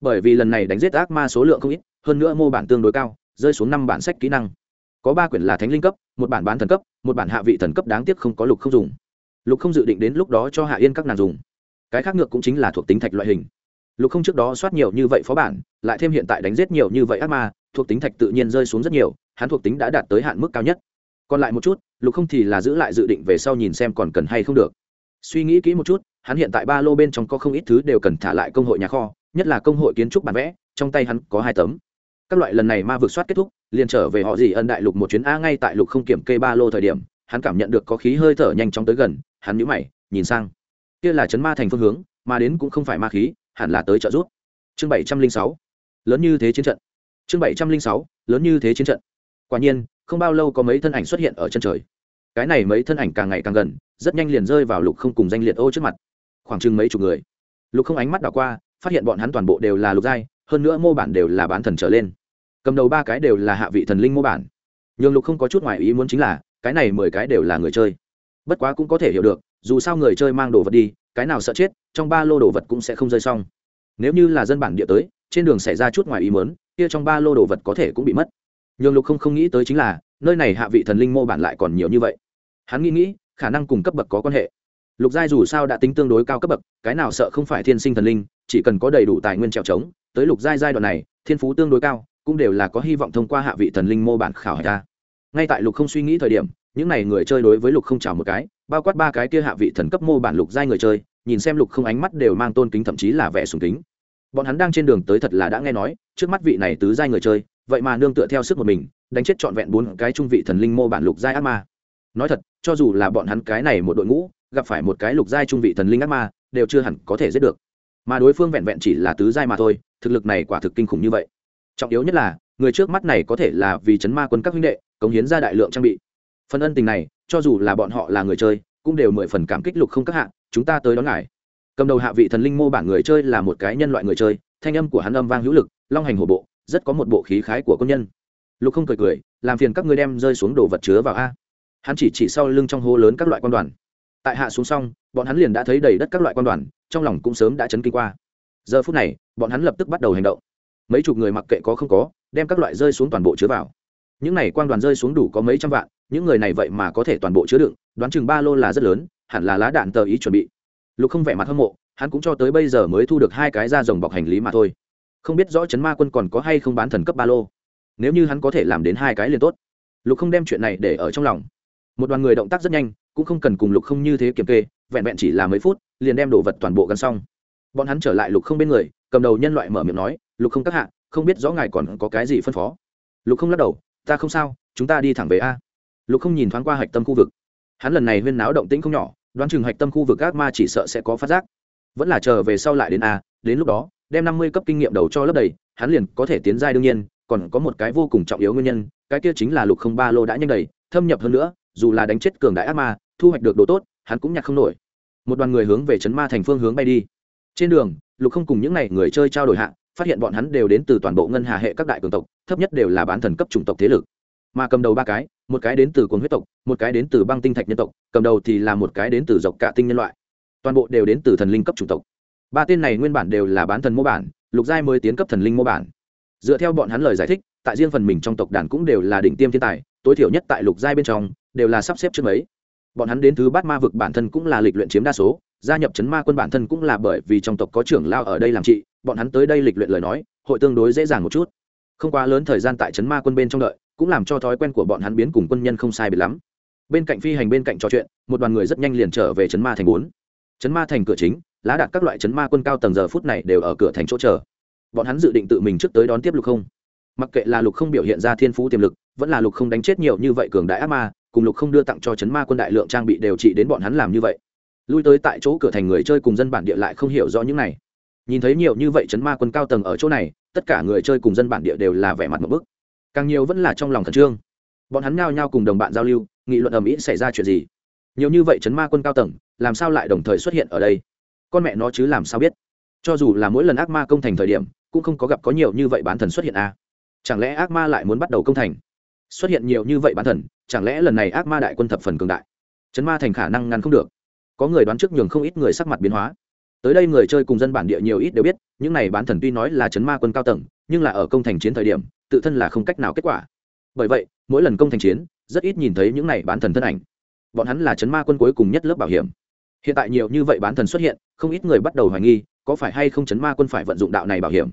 Bởi vì lần này đánh giết ác ma số lượng không ít, hơn nữa mô bản tương đối cao, rơi xuống năm bản sách kỹ năng có ba quyển là thánh linh cấp, một bản bán thần cấp, một bản hạ vị thần cấp đáng tiếc không có lục không dùng. Lục không dự định đến lúc đó cho hạ yên các nàng dùng. Cái khác ngược cũng chính là thuộc tính thạch loại hình. Lục không trước đó soát nhiều như vậy phó bản, lại thêm hiện tại đánh giết nhiều như vậy ác ma, thuộc tính thạch tự nhiên rơi xuống rất nhiều, hắn thuộc tính đã đạt tới hạn mức cao nhất. Còn lại một chút, lục không thì là giữ lại dự định về sau nhìn xem còn cần hay không được. Suy nghĩ kỹ một chút, hắn hiện tại ba lô bên trong có không ít thứ đều cần thả lại công hội nhà kho, nhất là công hội kiến trúc bản vẽ, trong tay hắn có hai tấm các loại lần này ma vượt soát kết thúc, liền trở về họ gì ân đại lục một chuyến a ngay tại lục không kiểm kê ba lô thời điểm, hắn cảm nhận được có khí hơi thở nhanh chóng tới gần, hắn nhũ mày, nhìn sang. Kia là chấn ma thành phương hướng, mà đến cũng không phải ma khí, hẳn là tới trợ giúp. Chương bảy trăm linh sáu. Lớn như thế chiến trận. Chương bảy trăm linh sáu. Lớn như thế chiến trận. Quả nhiên, không bao lâu có mấy thân ảnh xuất hiện ở chân trời. Cái này mấy thân ảnh càng ngày càng gần, rất nhanh liền rơi vào lục không cùng danh liệt ô trước mặt. Khoảng chừng mấy chục người. Lục không ánh mắt đảo qua, phát hiện bọn hắn toàn bộ đều là lục giai hơn nữa mô bản đều là bán thần trở lên. Cầm đầu ba cái đều là hạ vị thần linh mô bản. Nhường lục không có chút ngoài ý muốn chính là, cái này mười cái đều là người chơi. Bất quá cũng có thể hiểu được, dù sao người chơi mang đồ vật đi, cái nào sợ chết, trong ba lô đồ vật cũng sẽ không rơi xong. Nếu như là dân bản địa tới, trên đường xảy ra chút ngoài ý mớn kia trong ba lô đồ vật có thể cũng bị mất. Nhường lục không không nghĩ tới chính là, nơi này hạ vị thần linh mô bản lại còn nhiều như vậy. Hắn nghĩ nghĩ, khả năng cùng cấp bậc có quan hệ. Lục giai dù sao đã tính tương đối cao cấp bậc, cái nào sợ không phải thiên sinh thần linh, chỉ cần có đầy đủ tài nguyên trèo trống tới lục giai giai đoạn này, thiên phú tương đối cao, cũng đều là có hy vọng thông qua hạ vị thần linh mô bản khảo hạch ngay tại lục không suy nghĩ thời điểm, những n à y người chơi đối với lục không chào một cái, bao quát ba cái kia hạ vị thần cấp mô bản lục giai người chơi, nhìn xem lục không ánh mắt đều mang tôn kính thậm chí là vẻ sùng kính. Bọn hắn đang trên đường tới thật là đã nghe nói, trước mắt vị này tứ giai người chơi, vậy mà nương tựa theo sức một mình, đánh chết trọn vẹn bốn cái trung vị thần linh mô bản lục giai ác ma. Nói thật, cho dù là bọn hắn cái này một đội ngũ, gặp phải một cái lục giai trung vị thần linh ác ma, đều chưa hẳn có thể giết được mà đối phương vẹn vẹn chỉ là tứ giai mà thôi, thực lực này quả thực kinh khủng như vậy. Trọng yếu nhất là, người trước mắt này có thể là vì chấn ma quân các huynh đệ, cống hiến ra đại lượng trang bị. Phần ân tình này, cho dù là bọn họ là người chơi, cũng đều mười phần cảm kích lục không các hạng chúng ta tới đón ngài. Cầm đầu hạ vị thần linh mô bản người chơi là một cái nhân loại người chơi, thanh âm của hắn âm vang hữu lực, long hành hổ bộ, rất có một bộ khí khái của công nhân. Lục không cười cười, làm phiền các ngươi đem rơi xuống đồ vật chứa vào a. Hắn chỉ chỉ sau lưng trong hố lớn các loại quan đoàn. Tại hạ xuống xong, bọn hắn liền đã thấy đầy đất các loại quan đoàn trong lòng cũng sớm đã chấn kinh qua. Giờ phút này, bọn hắn lập tức bắt đầu hành động. Mấy chục người mặc kệ có không có, đem các loại rơi xuống toàn bộ chứa vào. Những này quan đoàn rơi xuống đủ có mấy trăm vạn, những người này vậy mà có thể toàn bộ chứa đựng, đoán chừng ba lô là rất lớn, hẳn là lá đạn tờ ý chuẩn bị. Lục không vẻ mặt hâm mộ, hắn cũng cho tới bây giờ mới thu được hai cái da rồng bọc hành lý mà thôi. Không biết rõ chấn ma quân còn có hay không bán thần cấp ba lô. Nếu như hắn có thể làm đến hai cái liền tốt. Lục không đem chuyện này để ở trong lòng. Một đoàn người động tác rất nhanh, cũng không cần cùng lục không như thế kiểm kê, vẹn vẹn chỉ là mấy phút liền đem đồ vật toàn bộ gắn xong. Bọn hắn trở lại lục không bên người, cầm đầu nhân loại mở miệng nói, lục không các hạ, không biết rõ ngài còn có cái gì phân phó? Lục không lắc đầu, ta không sao, chúng ta đi thẳng về a. Lục không nhìn thoáng qua hạch tâm khu vực. Hắn lần này huyên náo động tĩnh không nhỏ, đoán chừng hạch tâm khu vực ác ma chỉ sợ sẽ có phát giác. Vẫn là chờ về sau lại đến a, đến lúc đó, đem năm mươi cấp kinh nghiệm đầu cho lớp đầy, hắn liền có thể tiến giai đương nhiên, còn có một cái vô cùng trọng yếu nguyên nhân, cái kia chính là lục không ba lô đã nhanh đầy, thâm nhập hơn nữa, dù là đánh chết cường đại ác ma, thu hoạch được đồ tốt, hắn cũng nhặt không nổi một đoàn người hướng về trấn ma thành phương hướng bay đi. Trên đường, lục không cùng những n à y người chơi trao đổi hạng phát hiện bọn hắn đều đến từ toàn bộ ngân hà hệ các đại cường tộc, thấp nhất đều là bán thần cấp chủng tộc thế lực. Mà cầm đầu ba cái, một cái đến từ cồn huyết tộc, một cái đến từ băng tinh thạch nhân tộc, cầm đầu thì là một cái đến từ dọc cả tinh nhân loại. Toàn bộ đều đến từ thần linh cấp chủng tộc. Ba tên này nguyên bản đều là bán thần mô bản, lục giai mới tiến cấp thần linh mô bản. Dựa theo bọn hắn lời giải thích, tại riêng phần mình trong tộc đàn cũng đều là đỉnh tiêm thiên tài, tối thiểu nhất tại lục giai bên trong, đều là sắp xếp trước mấy bọn hắn đến thứ bát ma vực bản thân cũng là lịch luyện chiếm đa số, gia nhập chấn ma quân bản thân cũng là bởi vì trong tộc có trưởng lao ở đây làm trị, bọn hắn tới đây lịch luyện lời nói, hội tương đối dễ dàng một chút. Không quá lớn thời gian tại chấn ma quân bên trong đợi, cũng làm cho thói quen của bọn hắn biến cùng quân nhân không sai biệt lắm. Bên cạnh phi hành bên cạnh trò chuyện, một đoàn người rất nhanh liền trở về chấn ma thành bốn. Chấn ma thành cửa chính, lá đặt các loại chấn ma quân cao tầng giờ phút này đều ở cửa thành chỗ chờ. Bọn hắn dự định tự mình trước tới đón tiếp lục không. Mặc kệ là lục không biểu hiện ra thiên phú tiềm lực, vẫn là lục không đánh chết nhiều như vậy cường đại ác ma cùng lục không đưa tặng cho chấn ma quân đại lượng trang bị đều trị đến bọn hắn làm như vậy. Lui tới tại chỗ cửa thành người chơi cùng dân bản địa lại không hiểu rõ những này. Nhìn thấy nhiều như vậy chấn ma quân cao tầng ở chỗ này, tất cả người chơi cùng dân bản địa đều là vẻ mặt một bức. Càng nhiều vẫn là trong lòng khẩn trương. Bọn hắn nhao nhao cùng đồng bạn giao lưu, nghị luận ầm ĩ xảy ra chuyện gì. Nhiều như vậy chấn ma quân cao tầng, làm sao lại đồng thời xuất hiện ở đây? Con mẹ nó chứ làm sao biết? Cho dù là mỗi lần ác ma công thành thời điểm, cũng không có gặp có nhiều như vậy bán thần xuất hiện à. chẳng lẽ ác ma lại muốn bắt đầu công thành? Xuất hiện nhiều như vậy bán thần, chẳng lẽ lần này ác ma đại quân thập phần cường đại? Chấn ma thành khả năng ngăn không được. Có người đoán trước nhường không ít người sắc mặt biến hóa. Tới đây người chơi cùng dân bản địa nhiều ít đều biết, những này bán thần tuy nói là chấn ma quân cao tầng, nhưng là ở công thành chiến thời điểm, tự thân là không cách nào kết quả. Bởi vậy, mỗi lần công thành chiến, rất ít nhìn thấy những này bán thần thân ảnh. Bọn hắn là chấn ma quân cuối cùng nhất lớp bảo hiểm. Hiện tại nhiều như vậy bán thần xuất hiện, không ít người bắt đầu hoài nghi, có phải hay không chấn ma quân phải vận dụng đạo này bảo hiểm?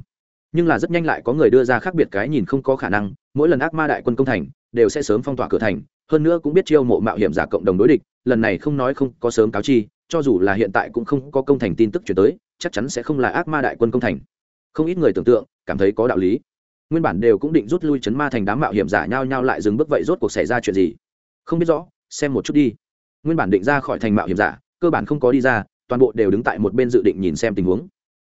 Nhưng là rất nhanh lại có người đưa ra khác biệt cái nhìn không có khả năng, mỗi lần ác ma đại quân công thành, đều sẽ sớm phong tỏa cửa thành, hơn nữa cũng biết chiêu mộ mạo hiểm giả cộng đồng đối địch, lần này không nói không có sớm cáo chi, cho dù là hiện tại cũng không có công thành tin tức chuyển tới, chắc chắn sẽ không là ác ma đại quân công thành. Không ít người tưởng tượng, cảm thấy có đạo lý. Nguyên bản đều cũng định rút lui chấn ma thành đám mạo hiểm giả nhau nhau lại dừng bước vậy rốt cuộc xảy ra chuyện gì? Không biết rõ, xem một chút đi. Nguyên bản định ra khỏi thành mạo hiểm giả, cơ bản không có đi ra, toàn bộ đều đứng tại một bên dự định nhìn xem tình huống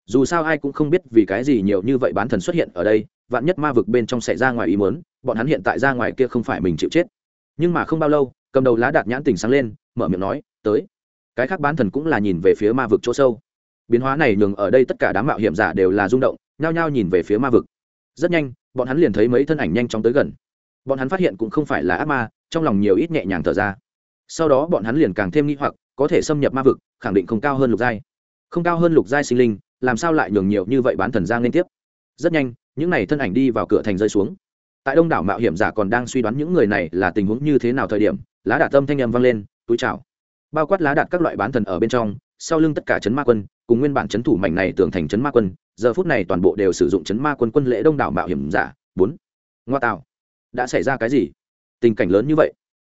dù sao ai cũng không biết vì cái gì nhiều như vậy bán thần xuất hiện ở đây, vạn nhất ma vực bên trong xảy ra ngoài ý muốn, bọn hắn hiện tại ra ngoài kia không phải mình chịu chết. Nhưng mà không bao lâu, cầm đầu lá đạt nhãn tình sáng lên, mở miệng nói, tới. Cái khác bán thần cũng là nhìn về phía ma vực chỗ sâu. Biến hóa này nhường ở đây tất cả đám mạo hiểm giả đều là rung động, nhao nhao nhìn về phía ma vực. Rất nhanh, bọn hắn liền thấy mấy thân ảnh nhanh chóng tới gần. Bọn hắn phát hiện cũng không phải là ác ma, trong lòng nhiều ít nhẹ nhàng thở ra. Sau đó bọn hắn liền càng thêm nghi hoặc, có thể xâm nhập ma vực, khẳng định không cao hơn lục giai. Không cao hơn lục giai sinh linh làm sao lại nhường nhiều như vậy bán thần giang liên tiếp? Rất nhanh, những n à y thân ảnh đi vào cửa thành rơi xuống. Tại đông đảo mạo hiểm giả còn đang suy đoán những người này là tình huống như thế nào thời điểm, lá đạt tâm thanh â m vang lên, túi chào. Bao quát lá đạt các loại bán thần ở bên trong, sau lưng tất cả chấn ma quân, cùng nguyên bản chấn thủ mảnh này tưởng thành chấn ma quân, giờ phút này toàn bộ đều sử dụng chấn ma quân quân lễ đông đảo mạo hiểm giả. Bốn. Ngoa tạo. Đã xảy ra cái gì? Tình cảnh lớn như vậy.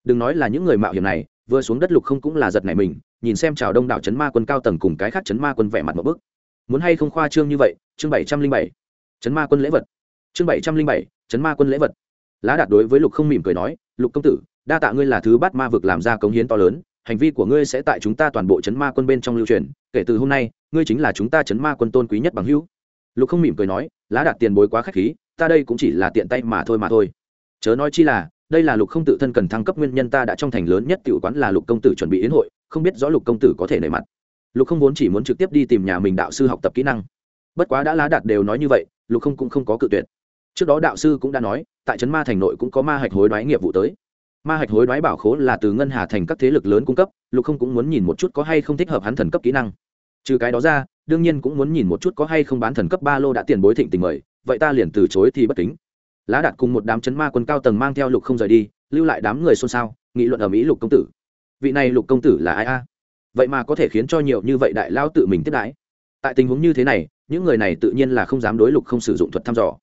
Đừng nói là những người mạo hiểm này, vừa xuống đất lục không cũng là giật này mình, nhìn xem chào đông đảo chấn ma quân cao tầng cùng cái khác chấn ma quân vẻ mặt một bức muốn hay không khoa trương như vậy, chương bảy trăm linh bảy, chấn ma quân lễ vật. Chương bảy trăm linh bảy, chấn ma quân lễ vật. Lá đạt đối với lục không mỉm cười nói, lục công tử, đa tạ ngươi là thứ bắt ma vực làm ra cống hiến to lớn, hành vi của ngươi sẽ tại chúng ta toàn bộ chấn ma quân bên trong lưu truyền, kể từ hôm nay, ngươi chính là chúng ta chấn ma quân tôn quý nhất bằng hữu. Lục không mỉm cười nói, lá đạt tiền bối quá k h á c h khí, ta đây cũng chỉ là tiện tay mà thôi mà thôi. Chớ nói chi là, đây là lục không tự thân cần thăng cấp nguyên nhân ta đã trong thành lớn nhất tiểu quán là lục công tử chuẩn bị yến hội, không biết rõ lục công tử có thể nề mặt lục không vốn chỉ muốn trực tiếp đi tìm nhà mình đạo sư học tập kỹ năng. Bất quá đã lá đạt đều nói như vậy, lục không cũng không có cự tuyệt. Trước đó đạo sư cũng đã nói, tại trấn ma thành nội cũng có ma hạch hối đoái nghiệp vụ tới. Ma hạch hối đoái bảo khố là từ ngân hà thành các thế lực lớn cung cấp, lục không cũng muốn nhìn một chút có hay không thích hợp hắn thần cấp kỹ năng. Trừ cái đó ra, đương nhiên cũng muốn nhìn một chút có hay không bán thần cấp ba lô đã tiền bối thịnh tình mời, vậy ta liền từ chối thì bất kính. Lá đạt cùng một đám chấn ma quân cao tầng mang theo lục không rời đi, lưu lại đám người xôn xao, nghị luận ở mỹ lục công tử. Vị này lục công tử là ai a? Vậy mà có thể khiến cho nhiều như vậy đại lao tự mình tiếp đãi. Tại tình huống như thế này, những người này tự nhiên là không dám đối lục không sử dụng thuật thăm dò.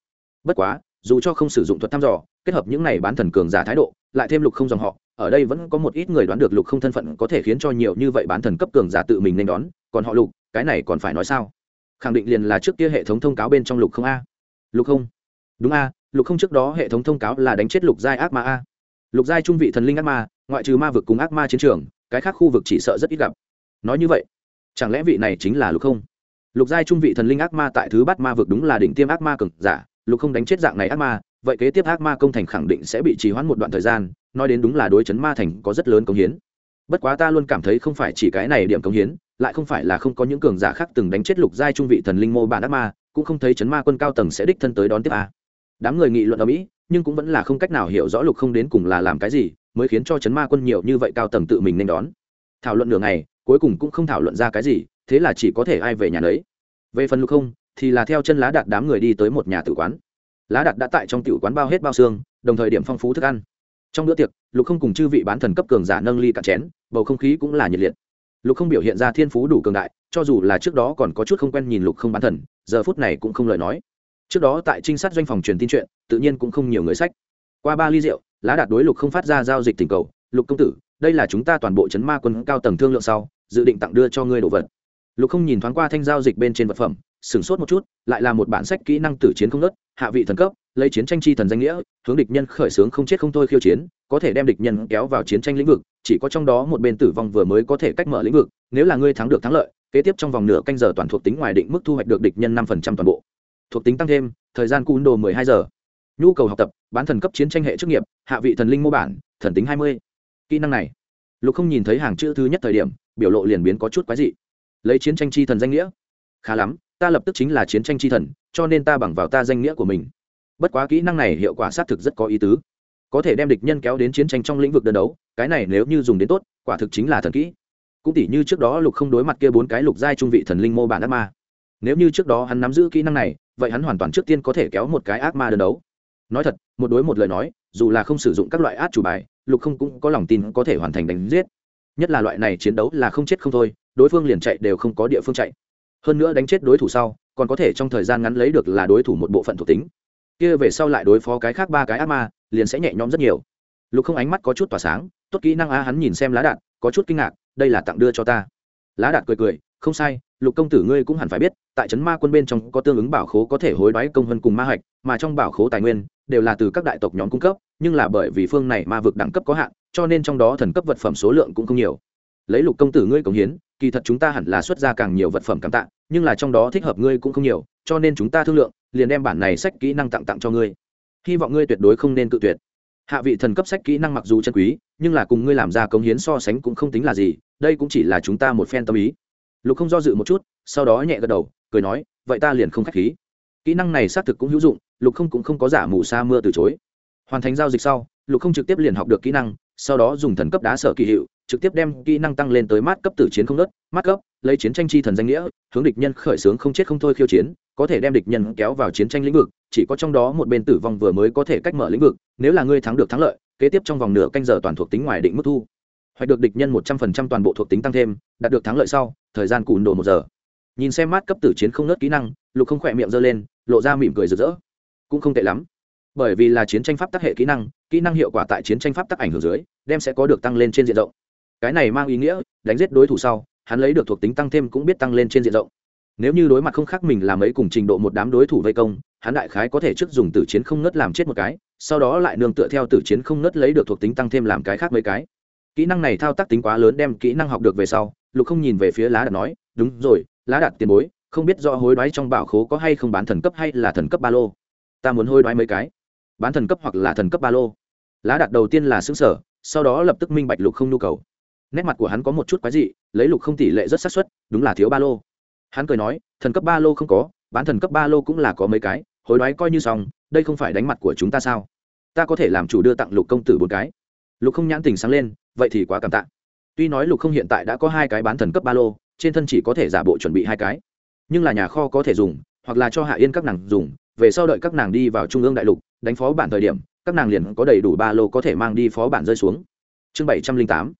Bất quá, dù cho không sử dụng thuật thăm dò, kết hợp những này bán thần cường giả thái độ, lại thêm lục không dòng họ, ở đây vẫn có một ít người đoán được lục không thân phận có thể khiến cho nhiều như vậy bán thần cấp cường giả tự mình nên đón, còn họ lục, cái này còn phải nói sao? Khẳng định liền là trước kia hệ thống thông cáo bên trong lục không a. Lục không? Đúng a, lục không trước đó hệ thống thông cáo là đánh chết lục giai ác ma a. Lục giai trung vị thần linh ác ma, ngoại trừ ma vực cùng ác ma chiến trường cái khác khu vực chỉ sợ rất ít gặp. Nói như vậy, chẳng lẽ vị này chính là lục không? Lục giai trung vị thần linh ác ma tại thứ bát ma vực đúng là đỉnh tiêm ác ma cực giả, lục không đánh chết dạng này ác ma, vậy kế tiếp ác ma công thành khẳng định sẽ bị trì hoãn một đoạn thời gian, nói đến đúng là đối chấn ma thành có rất lớn công hiến. Bất quá ta luôn cảm thấy không phải chỉ cái này điểm công hiến, lại không phải là không có những cường giả khác từng đánh chết lục giai trung vị thần linh mô bản ác ma, cũng không thấy chấn ma quân cao tầng sẽ đích thân tới đón tiếp a. Đám người nghị luận ở mỹ, nhưng cũng vẫn là không cách nào hiểu rõ lục không đến cùng là làm cái gì mới khiến cho chấn ma quân nhiều như vậy cao tầng tự mình nên đón. Thảo luận nửa ngày, cuối cùng cũng không thảo luận ra cái gì, thế là chỉ có thể ai về nhà đấy về phần lục không, thì là theo chân lá đạt đám người đi tới một nhà tử quán. Lá đạt đã tại trong tử quán bao hết bao xương, đồng thời điểm phong phú thức ăn. Trong bữa tiệc, lục không cùng chư vị bán thần cấp cường giả nâng ly cạn chén, bầu không khí cũng là nhiệt liệt. Lục không biểu hiện ra thiên phú đủ cường đại, cho dù là trước đó còn có chút không quen nhìn lục không bán thần, giờ phút này cũng không lời nói. Trước đó tại trinh sát doanh phòng truyền tin chuyện, tự nhiên cũng không nhiều người sách. Qua ba ly rượu lá đạt đối lục không phát ra giao dịch tình cầu, lục công tử, đây là chúng ta toàn bộ chấn ma quân cao tầng thương lượng sau, dự định tặng đưa cho ngươi đồ vật. Lục không nhìn thoáng qua thanh giao dịch bên trên vật phẩm, sửng sốt một chút, lại là một bản sách kỹ năng tử chiến không nớt, hạ vị thần cấp, lấy chiến tranh chi thần danh nghĩa, hướng địch nhân khởi xướng không chết không thôi khiêu chiến, có thể đem địch nhân kéo vào chiến tranh lĩnh vực, chỉ có trong đó một bên tử vong vừa mới có thể cách mở lĩnh vực, nếu là ngươi thắng được thắng lợi, kế tiếp trong vòng nửa canh giờ toàn thuộc tính ngoài định mức thu hoạch được địch nhân năm phần trăm toàn bộ. Thuộc tính tăng thêm, thời gian cún đồ mười hai giờ nhu cầu học tập, bán thần cấp chiến tranh hệ chức nghiệp, hạ vị thần linh mô bản, thần tính hai mươi. Kỹ năng này, lục không nhìn thấy hàng chữ thứ nhất thời điểm, biểu lộ liền biến có chút quái dị. Lấy chiến tranh chi thần danh nghĩa. Khá lắm, ta lập tức chính là chiến tranh chi thần, cho nên ta bằng vào ta danh nghĩa của mình. Bất quá kỹ năng này hiệu quả xác thực rất có ý tứ. Có thể đem địch nhân kéo đến chiến tranh trong lĩnh vực đơn đấu, cái này nếu như dùng đến tốt, quả thực chính là thần kỹ. Cũng tỉ như trước đó lục không đối mặt kia bốn cái lục giai trung vị thần linh mô bản ác ma. Nếu như trước đó hắn nắm giữ kỹ năng này, vậy hắn hoàn toàn trước tiên có thể kéo một cái ác ma đơn đấu nói thật, một đối một lời nói, dù là không sử dụng các loại át chủ bài, lục không cũng có lòng tin có thể hoàn thành đánh giết. Nhất là loại này chiến đấu là không chết không thôi, đối phương liền chạy đều không có địa phương chạy. Hơn nữa đánh chết đối thủ sau, còn có thể trong thời gian ngắn lấy được là đối thủ một bộ phận thuộc tính. Kia về sau lại đối phó cái khác ba cái ác ma, liền sẽ nhẹ nhõm rất nhiều. Lục không ánh mắt có chút tỏa sáng, tốt kỹ năng a hắn nhìn xem lá đạn có chút kinh ngạc, đây là tặng đưa cho ta. Lá đạn cười cười, không sai, lục công tử ngươi cũng hẳn phải biết, tại trấn ma quân bên trong có tương ứng bảo khố có thể hối đoái công hơn cùng ma hạch, mà trong bảo khố tài nguyên đều là từ các đại tộc nhóm cung cấp, nhưng là bởi vì phương này ma vực đẳng cấp có hạn, cho nên trong đó thần cấp vật phẩm số lượng cũng không nhiều. Lấy lục công tử ngươi cống hiến, kỳ thật chúng ta hẳn là xuất ra càng nhiều vật phẩm cảm tạ, nhưng là trong đó thích hợp ngươi cũng không nhiều, cho nên chúng ta thương lượng, liền đem bản này sách kỹ năng tặng tặng cho ngươi. Hy vọng ngươi tuyệt đối không nên tự tuyệt. Hạ vị thần cấp sách kỹ năng mặc dù chân quý, nhưng là cùng ngươi làm ra cống hiến so sánh cũng không tính là gì, đây cũng chỉ là chúng ta một phen tâm ý. Lục không do dự một chút, sau đó nhẹ gật đầu, cười nói, vậy ta liền không k h á c h khí. Kỹ năng này xác thực cũng hữu dụng lục không cũng không có giả mù sa mưa từ chối. Hoàn thành giao dịch sau, lục không trực tiếp liền học được kỹ năng, sau đó dùng thần cấp đá sở kỳ hiệu, trực tiếp đem kỹ năng tăng lên tới mát cấp tử chiến không nớt, mát cấp, lấy chiến tranh chi thần danh nghĩa, hướng địch nhân khởi xướng không chết không thôi khiêu chiến, có thể đem địch nhân kéo vào chiến tranh lĩnh vực, chỉ có trong đó một bên tử vong vừa mới có thể cách mở lĩnh vực, nếu là ngươi thắng được thắng lợi, kế tiếp trong vòng nửa canh giờ toàn thuộc tính ngoài định mức thu. Hoặc được địch nhân một trăm phần trăm toàn bộ thuộc tính tăng thêm, đạt được thắng lợi sau, thời gian cùn đồ một giờ. Nhìn xem mát cấp tử chiến không nớt kỹ năng, lục không khỏe miệng giơ lên, lộ ra mỉm cười rực rỡ cũng không tệ lắm. Bởi vì là chiến tranh pháp tác hệ kỹ năng kỹ năng hiệu quả tại chiến tranh pháp tác ảnh hưởng dưới, đem sẽ có được tăng lên trên diện rộng. Cái này mang ý nghĩa, đánh giết đối thủ sau, hắn lấy được thuộc tính tăng thêm cũng biết tăng lên trên diện rộng. Nếu như đối mặt không khác mình làm ấy cùng trình độ một đám đối thủ vây công, hắn đại khái có thể trước dùng tử chiến không ngất làm chết một cái, sau đó lại nương tựa theo tử chiến không ngất lấy được thuộc tính tăng thêm làm cái khác mấy cái. Kỹ năng này thao tác tính quá lớn đem kỹ năng học được về sau, lục không nhìn về phía lá đạt nói, đúng rồi, lá đạt tiền bối, không biết do hối đoái trong bảo khố có hay không bán thần cấp hay là thần cấp ba lô ta muốn hôi đoái mấy cái. Bán thần cấp hoặc là thần cấp ba lô. Lá đạt đầu tiên là xứng sở, sau đó lập tức minh bạch lục không nhu cầu. Nét mặt của hắn có một chút quái dị, lấy lục không tỷ lệ rất xác suất, đúng là thiếu ba lô. Hắn cười nói, thần cấp ba lô không có, bán thần cấp ba lô cũng là có mấy cái hối đoái coi như xong, đây không phải đánh mặt của chúng ta sao? Ta có thể làm chủ đưa tặng lục công tử bốn cái. Lục không nhãn tình sáng lên, vậy thì quá cảm tạ. Tuy nói lục không hiện tại đã có hai cái bán thần cấp ba lô, trên thân chỉ có thể giả bộ chuẩn bị hai cái. Nhưng là nhà kho có thể dùng, hoặc là cho hạ yên các nàng dùng về sau đợi các nàng đi vào trung ương đại lục, đánh phó bản thời điểm, các nàng liền có đầy đủ ba lô có thể mang đi phó bản rơi xuống. Chương bảy trăm linh tám,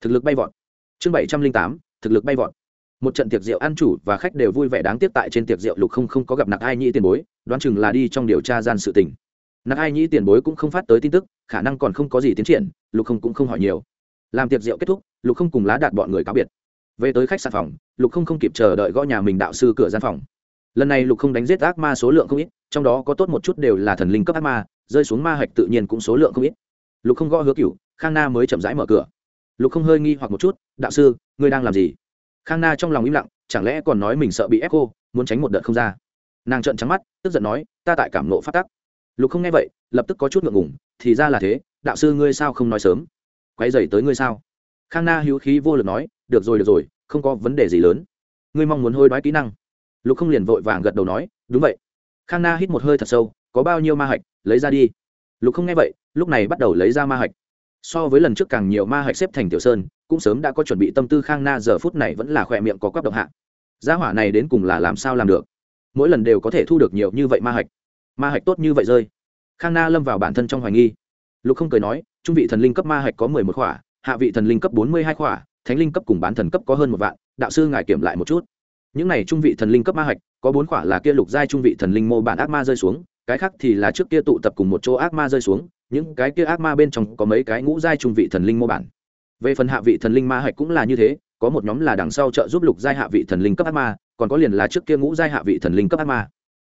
thực lực bay vọt. Chương bảy trăm linh tám, thực lực bay vọt. Một trận tiệc rượu ăn chủ và khách đều vui vẻ đáng tiếc tại trên tiệc rượu lục không không có gặp nặc ai nhĩ tiền bối, đoán chừng là đi trong điều tra gian sự tình. Nặc ai nhĩ tiền bối cũng không phát tới tin tức, khả năng còn không có gì tiến triển, lục không cũng không hỏi nhiều. Làm tiệc rượu kết thúc, lục không cùng lá đạt bọn người cáo biệt. Về tới khách sạn phòng, lục không không kịp chờ đợi gõ nhà mình đạo sư cửa gian phòng lần này lục không đánh giết ác ma số lượng không ít, trong đó có tốt một chút đều là thần linh cấp ác ma, rơi xuống ma hạch tự nhiên cũng số lượng không ít. Lục không gõ hứa cựu khang na mới chậm rãi mở cửa. Lục không hơi nghi hoặc một chút, đạo sư, ngươi đang làm gì? Khang na trong lòng im lặng, chẳng lẽ còn nói mình sợ bị ép cô, muốn tránh một đợt không ra. Nàng trợn trắng mắt, tức giận nói, ta tại cảm nộ phát tắc. Lục không nghe vậy, lập tức có chút ngượng ngủng thì ra là thế, đạo sư ngươi sao không nói sớm? Quay dày tới ngươi sao? Khang na hữu khí vô lực nói, được rồi được rồi, không có vấn đề gì lớn. Ngươi mong muốn hôi đoái kỹ năng lục không liền vội vàng gật đầu nói, đúng vậy. Khang na hít một hơi thật sâu, có bao nhiêu ma hạch, lấy ra đi. Lục không nghe vậy, lúc này bắt đầu lấy ra ma hạch. So với lần trước càng nhiều ma hạch xếp thành tiểu sơn, cũng sớm đã có chuẩn bị tâm tư khang na giờ phút này vẫn là khỏe miệng có quắp động hạ. Gia hỏa này đến cùng là làm sao làm được? Mỗi lần đều có thể thu được nhiều như vậy ma hạch. Ma hạch tốt như vậy rơi. Khang na lâm vào bản thân trong hoài nghi. Lục không cười nói, trung vị thần linh cấp ma hạch có mười một khỏa, hạ vị thần linh cấp bốn mươi hai khỏa, thánh linh cấp cùng bán thần cấp có hơn một vạn, đạo sư ngài kiểm lại một chút những này trung vị thần linh cấp ma hạch, có bốn quả là kia lục giai trung vị thần linh mô bản ác ma rơi xuống, cái khác thì là trước kia tụ tập cùng một chỗ ác ma rơi xuống, những cái kia ác ma bên trong có mấy cái ngũ giai trung vị thần linh mô bản. Về phần hạ vị thần linh ma hạch cũng là như thế, có một nhóm là đằng sau trợ giúp lục giai hạ vị thần linh cấp ác ma, còn có liền là trước kia ngũ giai hạ vị thần linh cấp ác ma.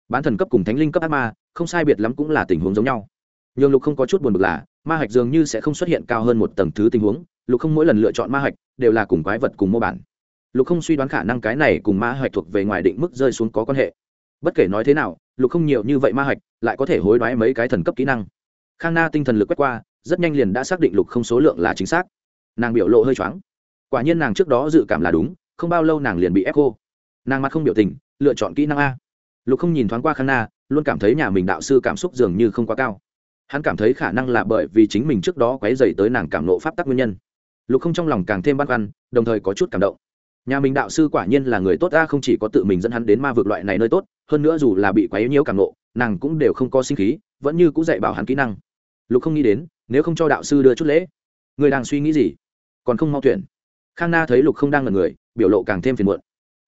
Bán thần cấp cùng thánh linh cấp ác ma, không sai biệt lắm cũng là tình huống giống nhau. Nhường lục không có chút buồn bực là, ma hạch dường như sẽ không xuất hiện cao hơn một tầng thứ tình huống, lục không mỗi lần lựa chọn ma hạch đều là cùng quái vật cùng mô bản lục không suy đoán khả năng cái này cùng ma hạch thuộc về ngoài định mức rơi xuống có quan hệ. Bất kể nói thế nào, lục không nhiều như vậy ma hạch lại có thể hối đoái mấy cái thần cấp kỹ năng. Khang na tinh thần lực quét qua, rất nhanh liền đã xác định lục không số lượng là chính xác. Nàng biểu lộ hơi choáng. Quả nhiên nàng trước đó dự cảm là đúng, không bao lâu nàng liền bị ép cô nàng mặt không biểu tình, lựa chọn kỹ năng a. Lục không nhìn thoáng qua khang na, luôn cảm thấy nhà mình đạo sư cảm xúc dường như không quá cao. Hắn cảm thấy khả năng là bởi vì chính mình trước đó quấy dày tới nàng cảm nộ pháp tắc nguyên nhân. Lục không trong lòng càng thêm băn khoăn, đồng thời có chút cảm động nhà mình đạo sư quả nhiên là người tốt, ta không chỉ có tự mình dẫn hắn đến ma vực loại này nơi tốt, hơn nữa dù là bị quấy nhiễu cảm nộ nàng cũng đều không có sinh khí, vẫn như cũng dạy bảo hắn kỹ năng. Lục không nghĩ đến, nếu không cho đạo sư đưa chút lễ, người đang suy nghĩ gì? Còn không mau tuyển. Khang na thấy lục không đang là người, biểu lộ càng thêm phiền muộn.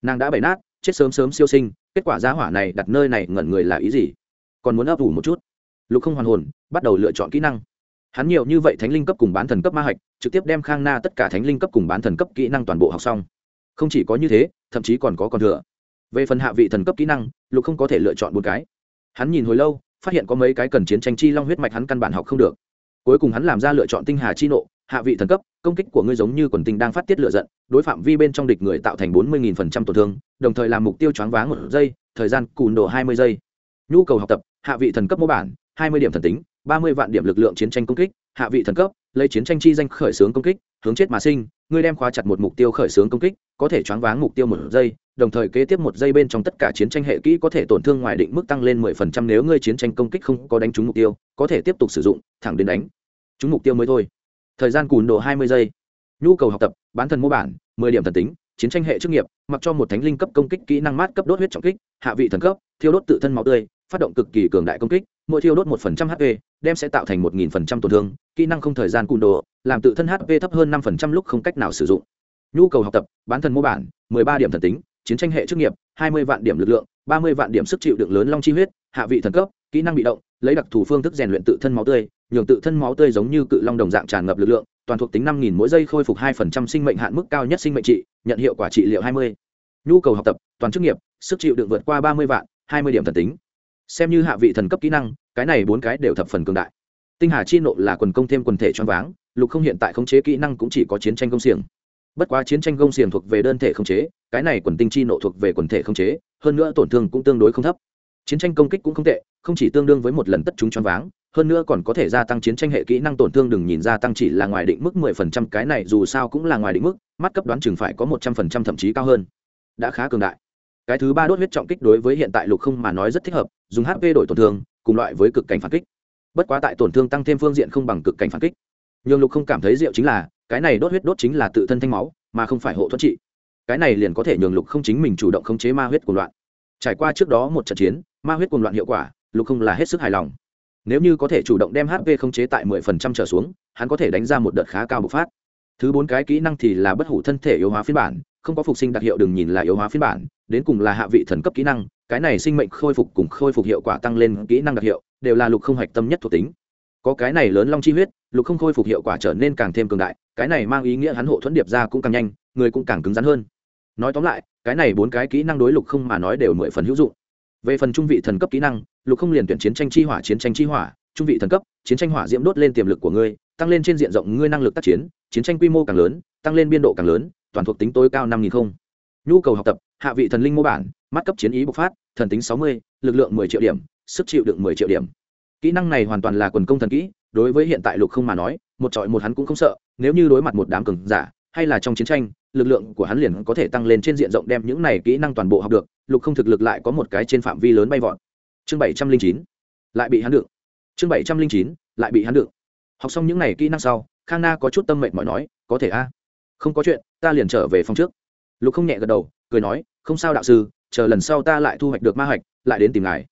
Nàng đã bày nát, chết sớm sớm siêu sinh, kết quả giá hỏa này đặt nơi này ngẩn người là ý gì? Còn muốn ấp ủ một chút. Lục không hoàn hồn, bắt đầu lựa chọn kỹ năng. Hắn nhiều như vậy thánh linh cấp cùng bán thần cấp ma hạch, trực tiếp đem khang na tất cả thánh linh cấp cùng bán thần cấp kỹ năng toàn bộ học xong không chỉ có như thế, thậm chí còn có còn thừa. Về phần hạ vị thần cấp kỹ năng, lục không có thể lựa chọn một cái. Hắn nhìn hồi lâu, phát hiện có mấy cái cần chiến tranh chi long huyết mạch hắn căn bản học không được. Cuối cùng hắn làm ra lựa chọn tinh hà chi nộ, hạ vị thần cấp, công kích của ngươi giống như quần tinh đang phát tiết lựa giận, đối phạm vi bên trong địch người tạo thành bốn mươi phần trăm tổn thương, đồng thời làm mục tiêu choáng váng một giây, thời gian cùn đồ hai mươi giây. Nhu cầu học tập, hạ vị thần cấp mô bản, hai mươi điểm thần tính, ba mươi vạn điểm lực lượng chiến tranh công kích hạ vị thần cấp, lấy chiến tranh chi danh khởi xướng công kích, hướng chết mà sinh, ngươi đem khóa chặt một mục tiêu khởi xướng công kích, có thể choáng váng mục tiêu một giây, đồng thời kế tiếp một giây bên trong tất cả chiến tranh hệ kỹ có thể tổn thương ngoài định mức tăng lên 10% nếu ngươi chiến tranh công kích không có đánh trúng mục tiêu, có thể tiếp tục sử dụng, thẳng đến đánh. Trúng mục tiêu mới thôi. Thời gian cùn độ 20 giây. Nhu cầu học tập, bán thần mô bản 10 điểm thần tính, chiến tranh hệ chức nghiệp, mặc cho một thánh linh cấp công kích kỹ năng mát cấp đốt huyết trọng kích, hạ vị thần cấp, thiêu đốt tự thân máu tươi, phát động cực kỳ cường đại công kích, mỗi thiêu đốt một phần trăm hp đem sẽ tạo thành một nghìn phần trăm tổn thương, kỹ năng không thời gian cùn đồ, làm tự thân hp thấp hơn năm phần trăm lúc không cách nào sử dụng. Nhu cầu học tập, bán thần mô bản, mười ba điểm thần tính, chiến tranh hệ chức nghiệp, hai mươi vạn điểm lực lượng, ba mươi vạn điểm sức chịu đựng lớn long chi huyết, hạ vị thần cấp, kỹ năng bị động, lấy đặc thù phương thức rèn luyện tự thân máu tươi, nhường tự thân máu tươi giống như cự long đồng dạng tràn ngập lực lượng, toàn thuộc tính năm nghìn mỗi giây khôi phục hai phần trăm sinh mệnh hạn mức cao nhất sinh mệnh trị, nhận hiệu quả trị liệu hai mươi. Nhu cầu học tập, toàn chức nghiệp, sức chịu đựng vượt qua ba mươi vạn, hai mươi điểm thần tính xem như hạ vị thần cấp kỹ năng, cái này bốn cái đều thập phần cường đại. Tinh hà chi nộ là quần công thêm quần thể choáng váng, lục không hiện tại khống chế kỹ năng cũng chỉ có chiến tranh công xiềng. Bất quá chiến tranh công xiềng thuộc về đơn thể khống chế, cái này quần tinh chi nộ thuộc về quần thể khống chế, hơn nữa tổn thương cũng tương đối không thấp. Chiến tranh công kích cũng không tệ, không chỉ tương đương với một lần tất chúng choáng váng, hơn nữa còn có thể gia tăng chiến tranh hệ kỹ năng tổn thương đừng nhìn gia tăng chỉ là ngoài định mức mười phần trăm, cái này dù sao cũng là ngoài định mức, mắt cấp đoán chừng phải có một trăm phần trăm thậm chí cao hơn. Đã khá cường đại cái thứ ba đốt huyết trọng kích đối với hiện tại lục không mà nói rất thích hợp, dùng hp đổi tổn thương, cùng loại với cực cảnh phản kích. Bất quá tại tổn thương tăng thêm phương diện không bằng cực cảnh phản kích. Nhưng lục không cảm thấy rượu chính là, cái này đốt huyết đốt chính là tự thân thanh máu, mà không phải hộ thuận trị. Cái này liền có thể nhường lục không chính mình chủ động khống chế ma huyết cuồng loạn. Trải qua trước đó một trận chiến, ma huyết cuồng loạn hiệu quả, lục không là hết sức hài lòng. Nếu như có thể chủ động đem hp khống chế tại mười phần trăm trở xuống, hắn có thể đánh ra một đợt khá cao bộc phát. Thứ bốn cái kỹ năng thì là bất hủ thân thể yếu hóa phiên bản không có phục sinh đặc hiệu đừng nhìn là yếu hóa phiên bản, đến cùng là hạ vị thần cấp kỹ năng, cái này sinh mệnh khôi phục cùng khôi phục hiệu quả tăng lên kỹ năng đặc hiệu, đều là lục không hạch tâm nhất thuộc tính. Có cái này lớn long chi huyết, lục không khôi phục hiệu quả trở nên càng thêm cường đại, cái này mang ý nghĩa hắn hộ thuẫn điệp ra cũng càng nhanh, người cũng càng cứng rắn hơn. Nói tóm lại, cái này bốn cái kỹ năng đối lục không mà nói đều mười phần hữu dụng. Về phần trung vị thần cấp kỹ năng, lục không liền tuyển chiến tranh chi hỏa, chiến tranh chi hỏa, trung vị thần cấp, chiến tranh hỏa diễm đốt lên tiềm lực của ngươi, tăng lên trên diện rộng ngươi năng lực tác chiến chiến tranh quy mô càng lớn, tăng lên biên độ càng lớn toàn thuộc tính tối cao năm nghìn không. Nhu cầu học tập, hạ vị thần linh mô bản, mắt cấp chiến ý bộc phát, thần tính sáu mươi, lực lượng mười triệu điểm, sức chịu đựng mười triệu điểm. Kỹ năng này hoàn toàn là quần công thần kỹ, đối với hiện tại lục không mà nói, một trọi một hắn cũng không sợ, nếu như đối mặt một đám cường giả, hay là trong chiến tranh, lực lượng của hắn liền có thể tăng lên trên diện rộng đem những này kỹ năng toàn bộ học được, lục không thực lực lại có một cái trên phạm vi lớn bay vọt. Chương bảy trăm linh chín, lại bị hắn được chương bảy trăm linh chín, lại bị hắn được học xong những này kỹ năng sau, khang na có chút tâm mệnh mỏi nói, có thể a không có chuyện, ta liền trở về phòng trước. Lục không nhẹ gật đầu, cười nói, không sao đạo sư, chờ lần sau ta lại thu hoạch được ma hoạch lại đến tìm ngài.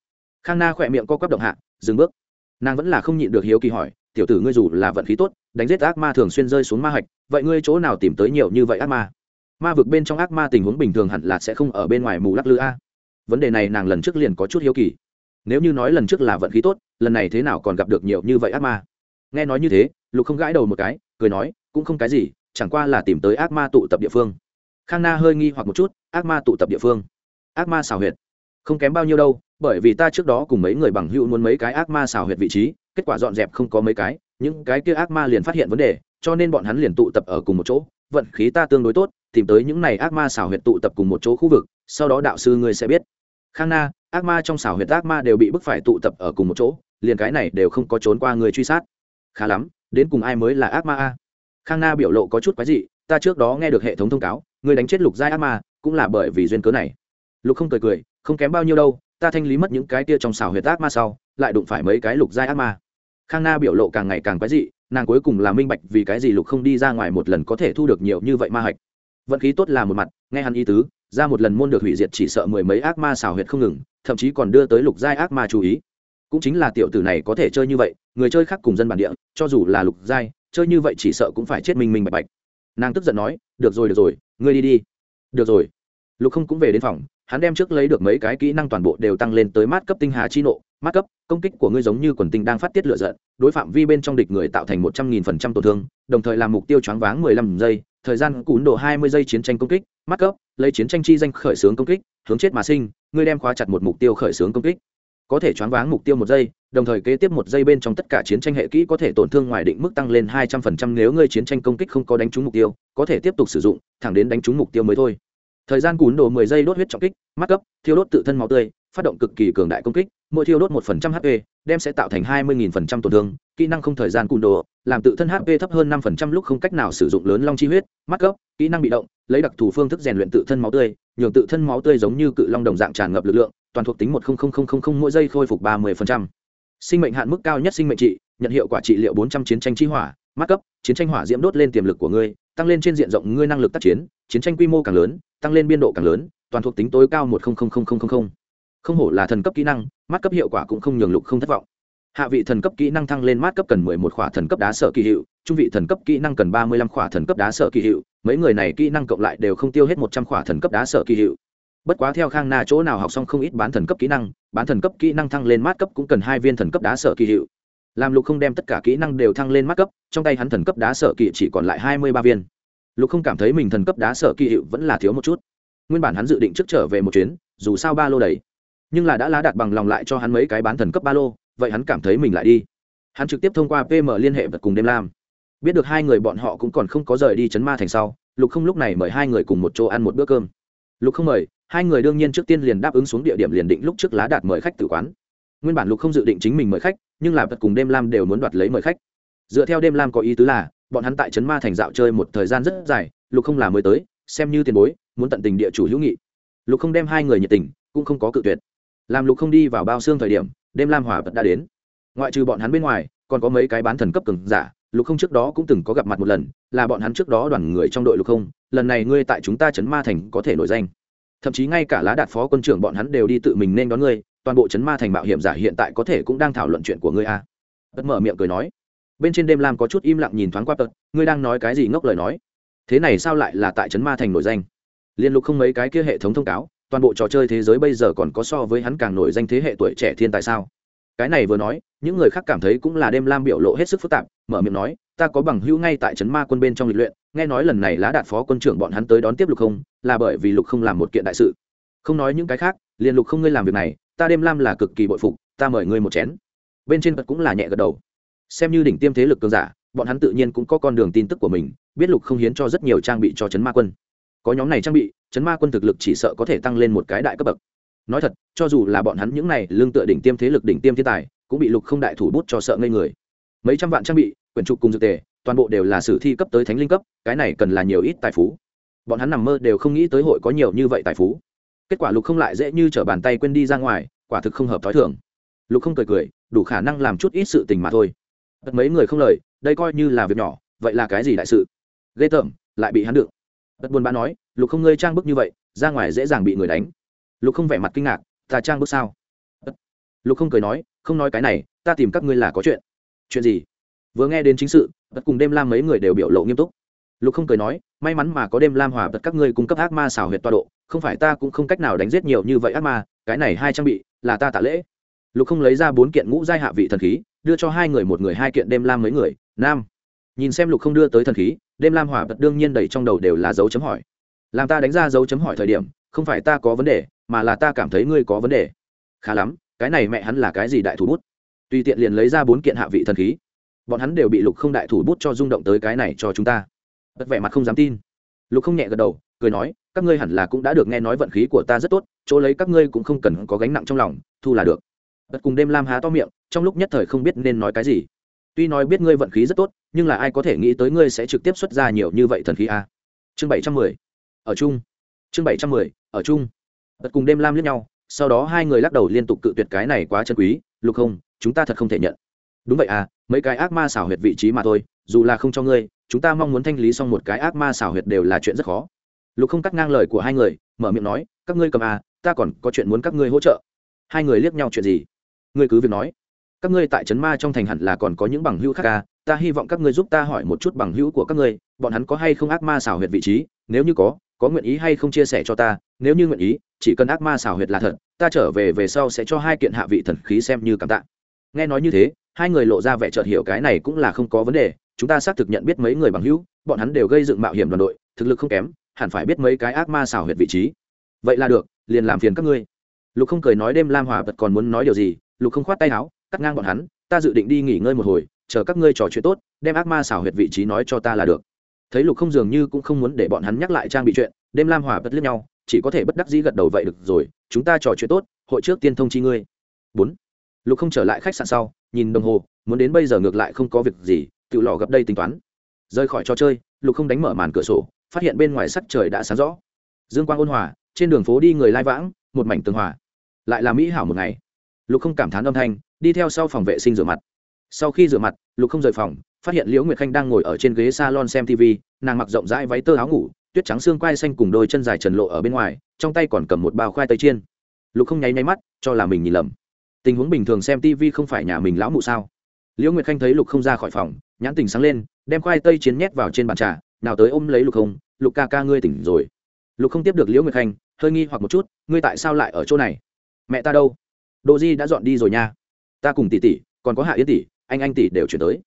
Khang na khỏe miệng co quắp động hạ, dừng bước. Nàng vẫn là không nhịn được hiếu kỳ hỏi, tiểu tử ngươi dù là vận khí tốt, đánh giết ác ma thường xuyên rơi xuống ma hạch, vậy ngươi chỗ nào tìm tới nhiều như vậy ác ma? Ma vực bên trong ác ma tình huống bình thường hẳn là sẽ không ở bên ngoài mù lắc lư a. Vấn đề này nàng lần trước liền có chút hiếu kỳ. Nếu như nói lần trước là vận khí tốt, lần này thế nào còn gặp được nhiều như vậy ác ma? Nghe nói như thế, lục không gãi đầu một cái, cười nói, cũng không cái gì chẳng qua là tìm tới ác ma tụ tập địa phương. Khang na hơi nghi hoặc một chút, ác ma tụ tập địa phương. Ác ma xào huyệt. Không kém bao nhiêu đâu, bởi vì ta trước đó cùng mấy người bằng hữu muốn mấy cái ác ma xào huyệt vị trí, kết quả dọn dẹp không có mấy cái, những cái kia ác ma liền phát hiện vấn đề, cho nên bọn hắn liền tụ tập ở cùng một chỗ, vận khí ta tương đối tốt, tìm tới những này ác ma xào huyệt tụ tập cùng một chỗ khu vực, sau đó đạo sư ngươi sẽ biết. Khang na, ác ma trong xào huyệt ác ma đều bị bức phải tụ tập ở cùng một chỗ, liền cái này đều không có trốn qua người truy sát. Khá lắm, đến cùng ai mới là ác ma a? Khang na biểu lộ có chút quái dị, ta trước đó nghe được hệ thống thông cáo người đánh chết lục giai ác ma, cũng là bởi vì duyên cớ này. Lục không cười cười, không kém bao nhiêu đâu, ta thanh lý mất những cái tia trong xào huyệt ác ma sau, lại đụng phải mấy cái lục giai ác ma. Khang na biểu lộ càng ngày càng quái dị, nàng cuối cùng là minh bạch vì cái gì lục không đi ra ngoài một lần có thể thu được nhiều như vậy ma hạch. Vận khí tốt là một mặt, nghe hắn ý tứ, ra một lần môn được hủy diệt chỉ sợ mười mấy ác ma xào huyệt không ngừng, thậm chí còn đưa tới lục giai ác ma chú ý. Cũng chính là tiểu tử này có thể chơi như vậy, người chơi khác cùng dân bản địa, cho dù là lục giai chơi như vậy chỉ sợ cũng phải chết minh minh bạch bạch. Nàng tức giận nói, được rồi được rồi, ngươi đi đi. Được rồi. Lục không cũng về đến phòng, hắn đem trước lấy được mấy cái kỹ năng toàn bộ đều tăng lên tới mát cấp tinh hà chi nộ. Mát cấp, công kích của ngươi giống như quần tinh đang phát tiết lửa giận, đối phạm vi bên trong địch người tạo thành một trăm nghìn phần trăm tổn thương, đồng thời làm mục tiêu choáng váng mười lăm giây, thời gian cún độ hai mươi giây chiến tranh công kích, mát cấp, lấy chiến tranh chi danh khởi xướng công kích, hướng chết mà sinh, ngươi đem khóa chặt một mục tiêu khởi xướng công kích. Có thể choáng váng mục tiêu một giây đồng thời kế tiếp một giây bên trong tất cả chiến tranh hệ kỹ có thể tổn thương ngoài định mức tăng lên hai trăm phần trăm nếu ngươi chiến tranh công kích không có đánh trúng mục tiêu, có thể tiếp tục sử dụng, thẳng đến đánh trúng mục tiêu mới thôi. Thời gian cún đồ mười giây đốt huyết trọng kích mắt cấp thiêu đốt tự thân máu tươi, phát động cực kỳ cường đại công kích, mỗi thiêu đốt một phần trăm hp đem sẽ tạo thành hai mươi phần trăm tổn thương, kỹ năng không thời gian cùn đồ, làm tự thân hp thấp hơn năm phần trăm lúc không cách nào sử dụng lớn long chi huyết mắt cấp kỹ năng bị động, lấy đặc thù phương thức rèn luyện tự thân máu tươi, nhường tự thân máu tươi giống như cự long đồng dạng tràn ngập lực lượng, toàn thuộc tính một mỗi giây khôi phục ba mươi sinh mệnh hạn mức cao nhất sinh mệnh trị, nhận hiệu quả trị liệu bốn trăm chiến tranh chi hỏa, mắc cấp, chiến tranh hỏa diễm đốt lên tiềm lực của ngươi, tăng lên trên diện rộng ngươi năng lực tác chiến chiến tranh quy mô càng lớn, tăng lên biên độ càng lớn, toàn thuộc tính tối cao một không hổ là thần cấp kỹ năng mát cấp hiệu quả cũng không nhường lục không thất vọng. Hạ vị thần cấp kỹ năng thăng lên mát cấp cần mười một khỏa thần cấp đá sở kỳ hiệu, trung vị thần cấp kỹ năng cần ba mươi lăm khỏa thần cấp đá sở kỳ hiệu, mấy người này kỹ năng cộng lại đều không tiêu hết một trăm khỏa thần cấp đá sở kỳ hiệu bất quá theo khang na chỗ nào học xong không ít bán thần cấp kỹ năng, bán thần cấp kỹ năng thăng lên mát cấp cũng cần hai viên thần cấp đá sở kỳ hiệu. Làm lục không đem tất cả kỹ năng đều thăng lên mát cấp, trong tay hắn thần cấp đá sở kỳ chỉ còn lại hai mươi ba viên. Lục không cảm thấy mình thần cấp đá sở kỳ hiệu vẫn là thiếu một chút. Nguyên bản hắn dự định trước trở về một chuyến, dù sao ba lô đầy. Nhưng là đã lá đặt bằng lòng lại cho hắn mấy cái bán thần cấp ba lô, vậy hắn cảm thấy mình lại đi. Hắn trực tiếp thông qua pm liên hệ vật cùng đêm lam. Biết được hai người bọn họ cũng còn không có rời đi chấn ma thành sau, lục không lúc này mời hai người cùng một chỗ ăn một bữa cơm. Lục không mời hai người đương nhiên trước tiên liền đáp ứng xuống địa điểm liền định lúc trước lá đạt mời khách tử quán. Nguyên bản lục không dự định chính mình mời khách, nhưng là vật cùng đêm lam đều muốn đoạt lấy mời khách. Dựa theo đêm lam có ý tứ là, bọn hắn tại trấn ma thành dạo chơi một thời gian rất dài, lục không là mới tới, xem như tiền bối, muốn tận tình địa chủ hữu nghị. Lục không đem hai người nhiệt tình, cũng không có cự tuyệt. Làm lục không đi vào bao xương thời điểm, đêm lam hỏa vật đã đến. Ngoại trừ bọn hắn bên ngoài, còn có mấy cái bán thần cấp cường giả, lục không trước đó cũng từng có gặp mặt một lần, là bọn hắn trước đó đoàn người trong đội lục không, lần này ngươi tại chúng ta trấn ma thành có thể nổi danh thậm chí ngay cả lá đạt phó quân trưởng bọn hắn đều đi tự mình nên đón ngươi, toàn bộ chấn ma thành mạo hiểm giả hiện tại có thể cũng đang thảo luận chuyện của ngươi à. a bất mở miệng cười nói. Bên trên đêm lam có chút im lặng nhìn thoáng qua tật ngươi đang nói cái gì ngốc lời nói? Thế này sao lại là tại chấn ma thành nổi danh? Liên lục không mấy cái kia hệ thống thông cáo, toàn bộ trò chơi thế giới bây giờ còn có so với hắn càng nổi danh thế hệ tuổi trẻ thiên tại sao? Cái này vừa nói, những người khác cảm thấy cũng là đêm lam biểu lộ hết sức phức tạp, mở miệng nói, ta có bằng hữu ngay tại trấn ma quân bên trong lịch luyện nghe nói lần này lá đạt phó quân trưởng bọn hắn tới đón tiếp lục không, là bởi vì lục không làm một kiện đại sự. Không nói những cái khác, liền lục không ngươi làm việc này, ta đêm lam là cực kỳ bội phục, ta mời ngươi một chén. Bên trên vật cũng là nhẹ gật đầu. Xem như đỉnh tiêm thế lực cường giả, bọn hắn tự nhiên cũng có con đường tin tức của mình, biết lục không hiến cho rất nhiều trang bị cho trấn ma quân. Có nhóm này trang bị trấn ma quân thực lực chỉ sợ có thể tăng lên một cái đại cấp bậc. Nói thật, cho dù là bọn hắn những này lương tựa đỉnh tiêm thế lực đỉnh tiêm thiên tài, cũng bị lục không đại thủ bút cho sợ ngây người. Mấy trăm vạn trang bị, quyển trục cùng dược tề toàn bộ đều là sử thi cấp tới thánh linh cấp, cái này cần là nhiều ít tài phú. Bọn hắn nằm mơ đều không nghĩ tới hội có nhiều như vậy tài phú. Kết quả lục không lại dễ như t r ở bàn tay quên đi ra ngoài, quả thực không hợp t h ó i thường. Lục không cười cười, đủ khả năng làm chút ít sự tình mà thôi. Tất mấy người không lời, đây coi như là việc nhỏ, vậy là cái gì đại sự? Ghê tởm, lại bị hắn đựng. Tất buồn bã nói, lục không ngơi trang bức như vậy, ra ngoài dễ dàng bị người đánh. Lục không vẻ mặt kinh ngạc, ta trang bức sao? Lục không cười nói, không nói cái này, ta tìm các ngươi là có chuyện. Chuyện gì? Vừa nghe đến chính sự tất cùng đêm lam mấy người đều biểu lộ nghiêm túc. Lục không cười nói, may mắn mà có đêm lam hòa tất các ngươi cung cấp ác ma xảo huyệt toa độ, không phải ta cũng không cách nào đánh giết nhiều như vậy ác ma, cái này hai trang bị, là ta tạ lễ. Lục không lấy ra bốn kiện ngũ giai hạ vị thần khí, đưa cho hai người một người hai kiện đêm lam mấy người, nam. Nhìn xem lục không đưa tới thần khí, đêm lam hỏa vật đương nhiên đầy trong đầu đều là dấu chấm hỏi. Làm ta đánh ra dấu chấm hỏi thời điểm, không phải ta có vấn đề, mà là ta cảm thấy ngươi có vấn đề. Khá lắm, cái này mẹ hắn là cái gì đại thủ bút? Tùy tiện liền lấy ra bốn kiện hạ vị thần khí bọn hắn đều bị lục không đại thủ bút cho rung động tới cái này cho chúng ta. Tất vẻ mặt không dám tin. Lục không nhẹ gật đầu, cười nói, các ngươi hẳn là cũng đã được nghe nói vận khí của ta rất tốt, chỗ lấy các ngươi cũng không cần có gánh nặng trong lòng, thu là được. Tất cùng đêm lam há to miệng, trong lúc nhất thời không biết nên nói cái gì. Tuy nói biết ngươi vận khí rất tốt, nhưng là ai có thể nghĩ tới ngươi sẽ trực tiếp xuất ra nhiều như vậy thần khí a? Chương bảy trăm mười. Ở chung. Chương bảy trăm mười, ở chung. Tất cùng đêm lam liếc nhau, sau đó hai người lắc đầu liên tục cự tuyệt cái này quá chân quý, lục không, chúng ta thật không thể nhận đúng vậy à mấy cái ác ma xảo huyệt vị trí mà thôi, dù là không cho ngươi, chúng ta mong muốn thanh lý xong một cái ác ma xảo huyệt đều là chuyện rất khó. Lục không cắt ngang lời của hai người, mở miệng nói, các ngươi cầm à ta còn có chuyện muốn các ngươi hỗ trợ. Hai người liếc nhau chuyện gì? Ngươi cứ việc nói. Các ngươi tại trấn ma trong thành hẳn là còn có những bằng hữu khác à ta hy vọng các ngươi giúp ta hỏi một chút bằng hữu của các ngươi, bọn hắn có hay không ác ma xảo huyệt vị trí, nếu như có có nguyện ý hay không chia sẻ cho ta, nếu như nguyện ý, chỉ cần ác ma xảo huyệt là thật, ta trở về về sau sẽ cho hai kiện hạ vị thần khí xem như cảm tạ. Nghe nói như thế hai người lộ ra vẻ chợt hiểu cái này cũng là không có vấn đề, chúng ta xác thực nhận biết mấy người bằng hữu, bọn hắn đều gây dựng mạo hiểm đoàn đội, thực lực không kém, hẳn phải biết mấy cái ác ma xảo huyệt vị trí. Vậy là được, liền làm phiền các ngươi. Lục không cười nói đêm lam hòa vật còn muốn nói điều gì, lục không khoát tay áo, cắt ngang bọn hắn, ta dự định đi nghỉ ngơi một hồi, chờ các ngươi trò chuyện tốt, đem ác ma xảo huyệt vị trí nói cho ta là được. Thấy lục không dường như cũng không muốn để bọn hắn nhắc lại trang bị chuyện, đêm lam hòa vật lướt nhau, chỉ có thể bất đắc dĩ gật đầu vậy được rồi, chúng ta trò chuyện tốt, hội trước tiên thông chi ngươi. Bốn. Lục không trở lại khách sạn sau nhìn đồng hồ, muốn đến bây giờ ngược lại không có việc gì, tự lò gấp đây tính toán. Rời khỏi trò chơi, lục không đánh mở màn cửa sổ, phát hiện bên ngoài sắc trời đã sáng rõ. Dương quang ôn hòa, trên đường phố đi người lai vãng, một mảnh tường hòa. Lại là mỹ hảo một ngày. Lục không cảm thán âm thanh, đi theo sau phòng vệ sinh rửa mặt. Sau khi rửa mặt, lục không rời phòng, phát hiện liễu nguyệt khanh đang ngồi ở trên ghế s a lon xem tv nàng mặc rộng rãi váy tơ áo ngủ, tuyết trắng xương quai xanh cùng đôi chân dài trần lộ ở bên ngoài, trong tay còn cầm một bao khoai tây chiên. Lục không nháy nháy mắt, cho là mình nhìn lầm tình huống bình thường xem tv không phải nhà mình lão mụ sao? Liễu nguyệt khanh thấy lục không ra khỏi phòng, nhãn tình sáng lên, đem khoai tây chiến nhét vào trên bàn trà, nào tới ôm lấy lục không, lục ca ca ngươi tỉnh rồi. Lục không tiếp được liễu nguyệt khanh, hơi nghi hoặc một chút, ngươi tại sao lại ở chỗ này? Mẹ ta đâu? Đồ di đã dọn đi rồi nha. Ta cùng tỷ tỷ, còn có hạ yến tỷ, anh anh tỷ đều chuyển tới.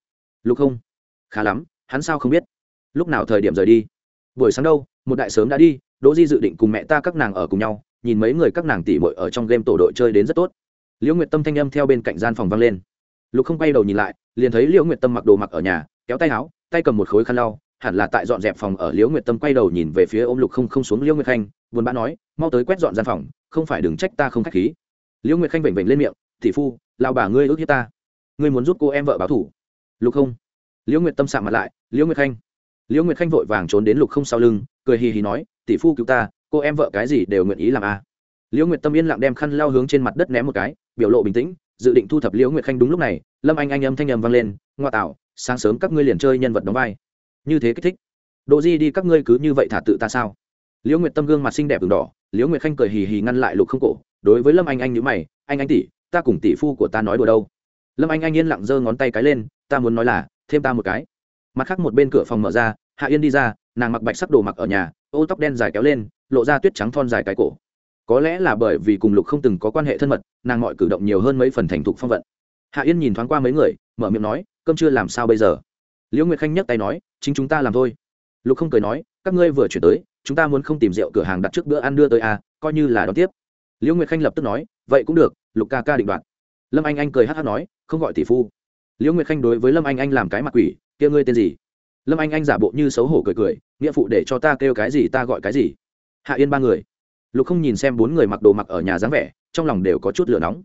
Lục không, khá lắm, hắn sao không biết? Lúc nào thời điểm rời đi? Buổi sáng đâu, một đại sớm đã đi, đỗ di dự định cùng mẹ ta các nàng ở cùng nhau, nhìn mấy người các nàng tỷ muội ở trong game tổ đội chơi đến rất tốt liễu nguyệt tâm thanh âm theo bên cạnh gian phòng vang lên. Lục không quay đầu nhìn lại, liền thấy liễu nguyệt tâm mặc đồ mặc ở nhà, kéo tay áo, tay cầm một khối khăn lau, hẳn là tại dọn dẹp phòng ở liễu nguyệt tâm quay đầu nhìn về phía ôm lục không không xuống liễu nguyệt khanh, buồn bã nói, mau tới quét dọn gian phòng, không phải đừng trách ta không khách khí. Liễu nguyệt khanh vểnh vểnh lên miệng thị phu lao bà ngươi ước hiếp ta. Ngươi muốn giúp cô em vợ báo thủ. Lục không. Liễu nguyệt tâm sạm mặt lại, liễu nguyệt khanh. Liễu nguyệt khanh vội vàng trốn đến lục không sau lưng, cười hì hì nói, tỷ phu cứu ta, cô em vợ cái gì đều nguyện ý làm a à. liễu nguyệt tâm yên lặng đem khăn lao hướng trên mặt đất ném một cái biểu lộ bình tĩnh, dự định thu thập liễu nguyệt khanh đúng lúc này, lâm anh anh âm thanh âm vang lên, ngoa tạo, sáng sớm các ngươi liền chơi nhân vật đóng vai. Như thế kích thích. Độ di đi các ngươi cứ như vậy thả tự ta sao? Liễu nguyệt tâm gương mặt xinh đẹp đường đỏ, liễu nguyệt khanh cười hì hì ngăn lại lục không cổ, đối với lâm anh anh nhữ mày, anh anh tỷ, ta cùng tỷ phu của ta nói đùa đâu? Lâm anh anh yên lặng giơ ngón tay cái lên, ta muốn nói là, thêm ta một cái. Mặt khác một bên cửa phòng mở ra, hạ yên đi ra, nàng mặc bạch sắc đồ mặc ở nhà, ô tóc đen dài kéo lên, lộ ra tuyết trắng thon dài cái cổ có lẽ là bởi vì cùng lục không từng có quan hệ thân mật, nàng mọi cử động nhiều hơn mấy phần thành thục phong vận. Hạ yên nhìn thoáng qua mấy người, mở miệng nói, cơm chưa làm sao bây giờ? Liễu nguyệt khanh nhấc tay nói, chính chúng ta làm thôi. Lục không cười nói, các ngươi vừa chuyển tới, chúng ta muốn không tìm rượu cửa hàng đặt trước bữa ăn đưa tới à coi như là đón tiếp. Liễu nguyệt khanh lập tức nói, vậy cũng được, lục ca ca định đoạt. Lâm anh anh cười hát hát nói, không gọi tỷ phu. Liễu nguyệt khanh đối với lâm anh anh làm cái mặt quỷ, kia ngươi tên gì? Lâm anh anh giả bộ như xấu hổ cười cười, nghĩa phụ để cho ta kêu cái gì ta gọi cái gì? Hạ yên ba người lục không nhìn xem bốn người mặc đồ mặc ở nhà dáng vẻ, trong lòng đều có chút lửa nóng.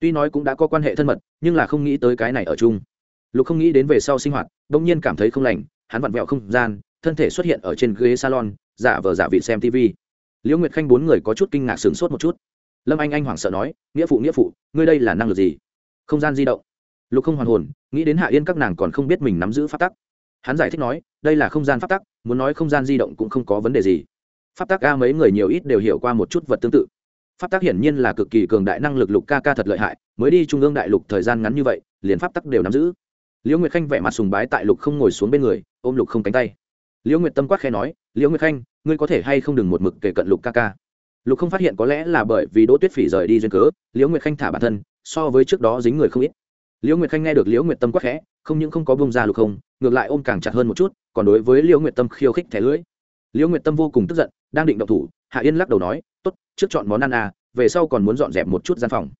Tuy nói cũng đã có quan hệ thân mật, nhưng là không nghĩ tới cái này ở chung. Lục không nghĩ đến về sau sinh hoạt đ ỗ n g nhiên cảm thấy không lành, hắn vặn vẹo không gian, thân thể xuất hiện ở trên ghế salon, giả vờ giả vị xem tv liễu nguyệt khanh bốn người có chút kinh ngạc sửng sốt một chút. Lâm anh anh hoảng sợ nói, nghĩa phụ nghĩa phụ, ngươi đây là năng lực gì? Không gian di động. Lục không hoàn hồn, nghĩ đến hạ yên các nàng còn không biết mình nắm giữ phát tắc. Hắn giải thích nói, đây là không gian pháp tắc, muốn nói không gian di động cũng không có vấn đề gì pháp tắc a mấy người nhiều ít đều hiểu qua một chút vật tương tự. Pháp tắc hiển nhiên là cực kỳ cường đại năng lực lục ca ca thật lợi hại, mới đi trung ương đại lục thời gian ngắn như vậy, liền pháp tắc đều nắm giữ. Liễu nguyệt khanh vẻ mặt sùng bái tại lục không ngồi xuống bên người, ôm lục không cánh tay. Liễu nguyệt tâm quát khe nói, liễu nguyệt khanh, ngươi có thể hay không đừng một mực kể cận lục ca ca? Lục không phát hiện có lẽ là bởi vì đỗ tuyết phỉ rời đi duyên cớ, liễu nguyệt khanh thả bản thân, so với trước đó dính người không ít. Liễu nguyệt khanh nghe được liễu nguyệt tâm quát khẽ, không những không có bông ra lục không, ngược lại ôm càng chặt hơn một chút, còn đối với liễu nguyệt tâm khiêu khích thẻ lưỡi liễu nguyệt tâm vô cùng tức giận, đang định động thủ, hạ yên lắc đầu nói, tốt, trước chọn món ăn à về sau còn muốn dọn dẹp một chút gian phòng.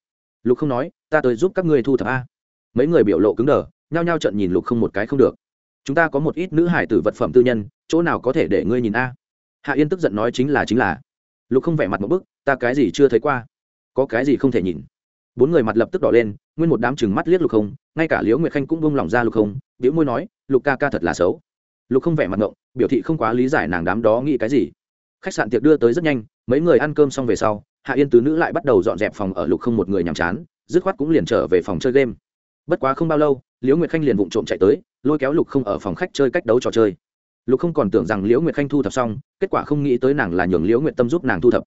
Lục không nói, ta tới giúp các ngươi thu thập a. Mấy người biểu lộ cứng đờ, nhao nhao trận nhìn lục không một cái không được. Chúng ta có một ít nữ hải tử vật phẩm tư nhân, chỗ nào có thể để ngươi nhìn a? Hạ yên tức giận nói, chính là chính là. Lục không vẻ mặt một bức, ta cái gì chưa thấy qua? Có cái gì không thể nhìn? Bốn người mặt lập tức đỏ lên, nguyên một đám chừng mắt liếc lục không, ngay cả liễu nguyệt khanh cũng bông lỏng ra lục không biễu môi nói, lục ca ca thật là xấu lục không vẻ mặt ngộng, biểu thị không quá lý giải nàng đám đó nghĩ cái gì. Khách sạn tiệc đưa tới rất nhanh, mấy người ăn cơm xong về sau, hạ yên tứ nữ lại bắt đầu dọn dẹp phòng ở lục không một người nhàm chán, dứt khoát cũng liền trở về phòng chơi game. Bất quá không bao lâu, liễu nguyệt khanh liền vụng trộm chạy tới, lôi kéo lục không ở phòng khách chơi cách đấu trò chơi. Lục không còn tưởng rằng liễu nguyệt khanh thu thập xong, kết quả không nghĩ tới nàng là nhường liễu nguyệt tâm giúp nàng thu thập.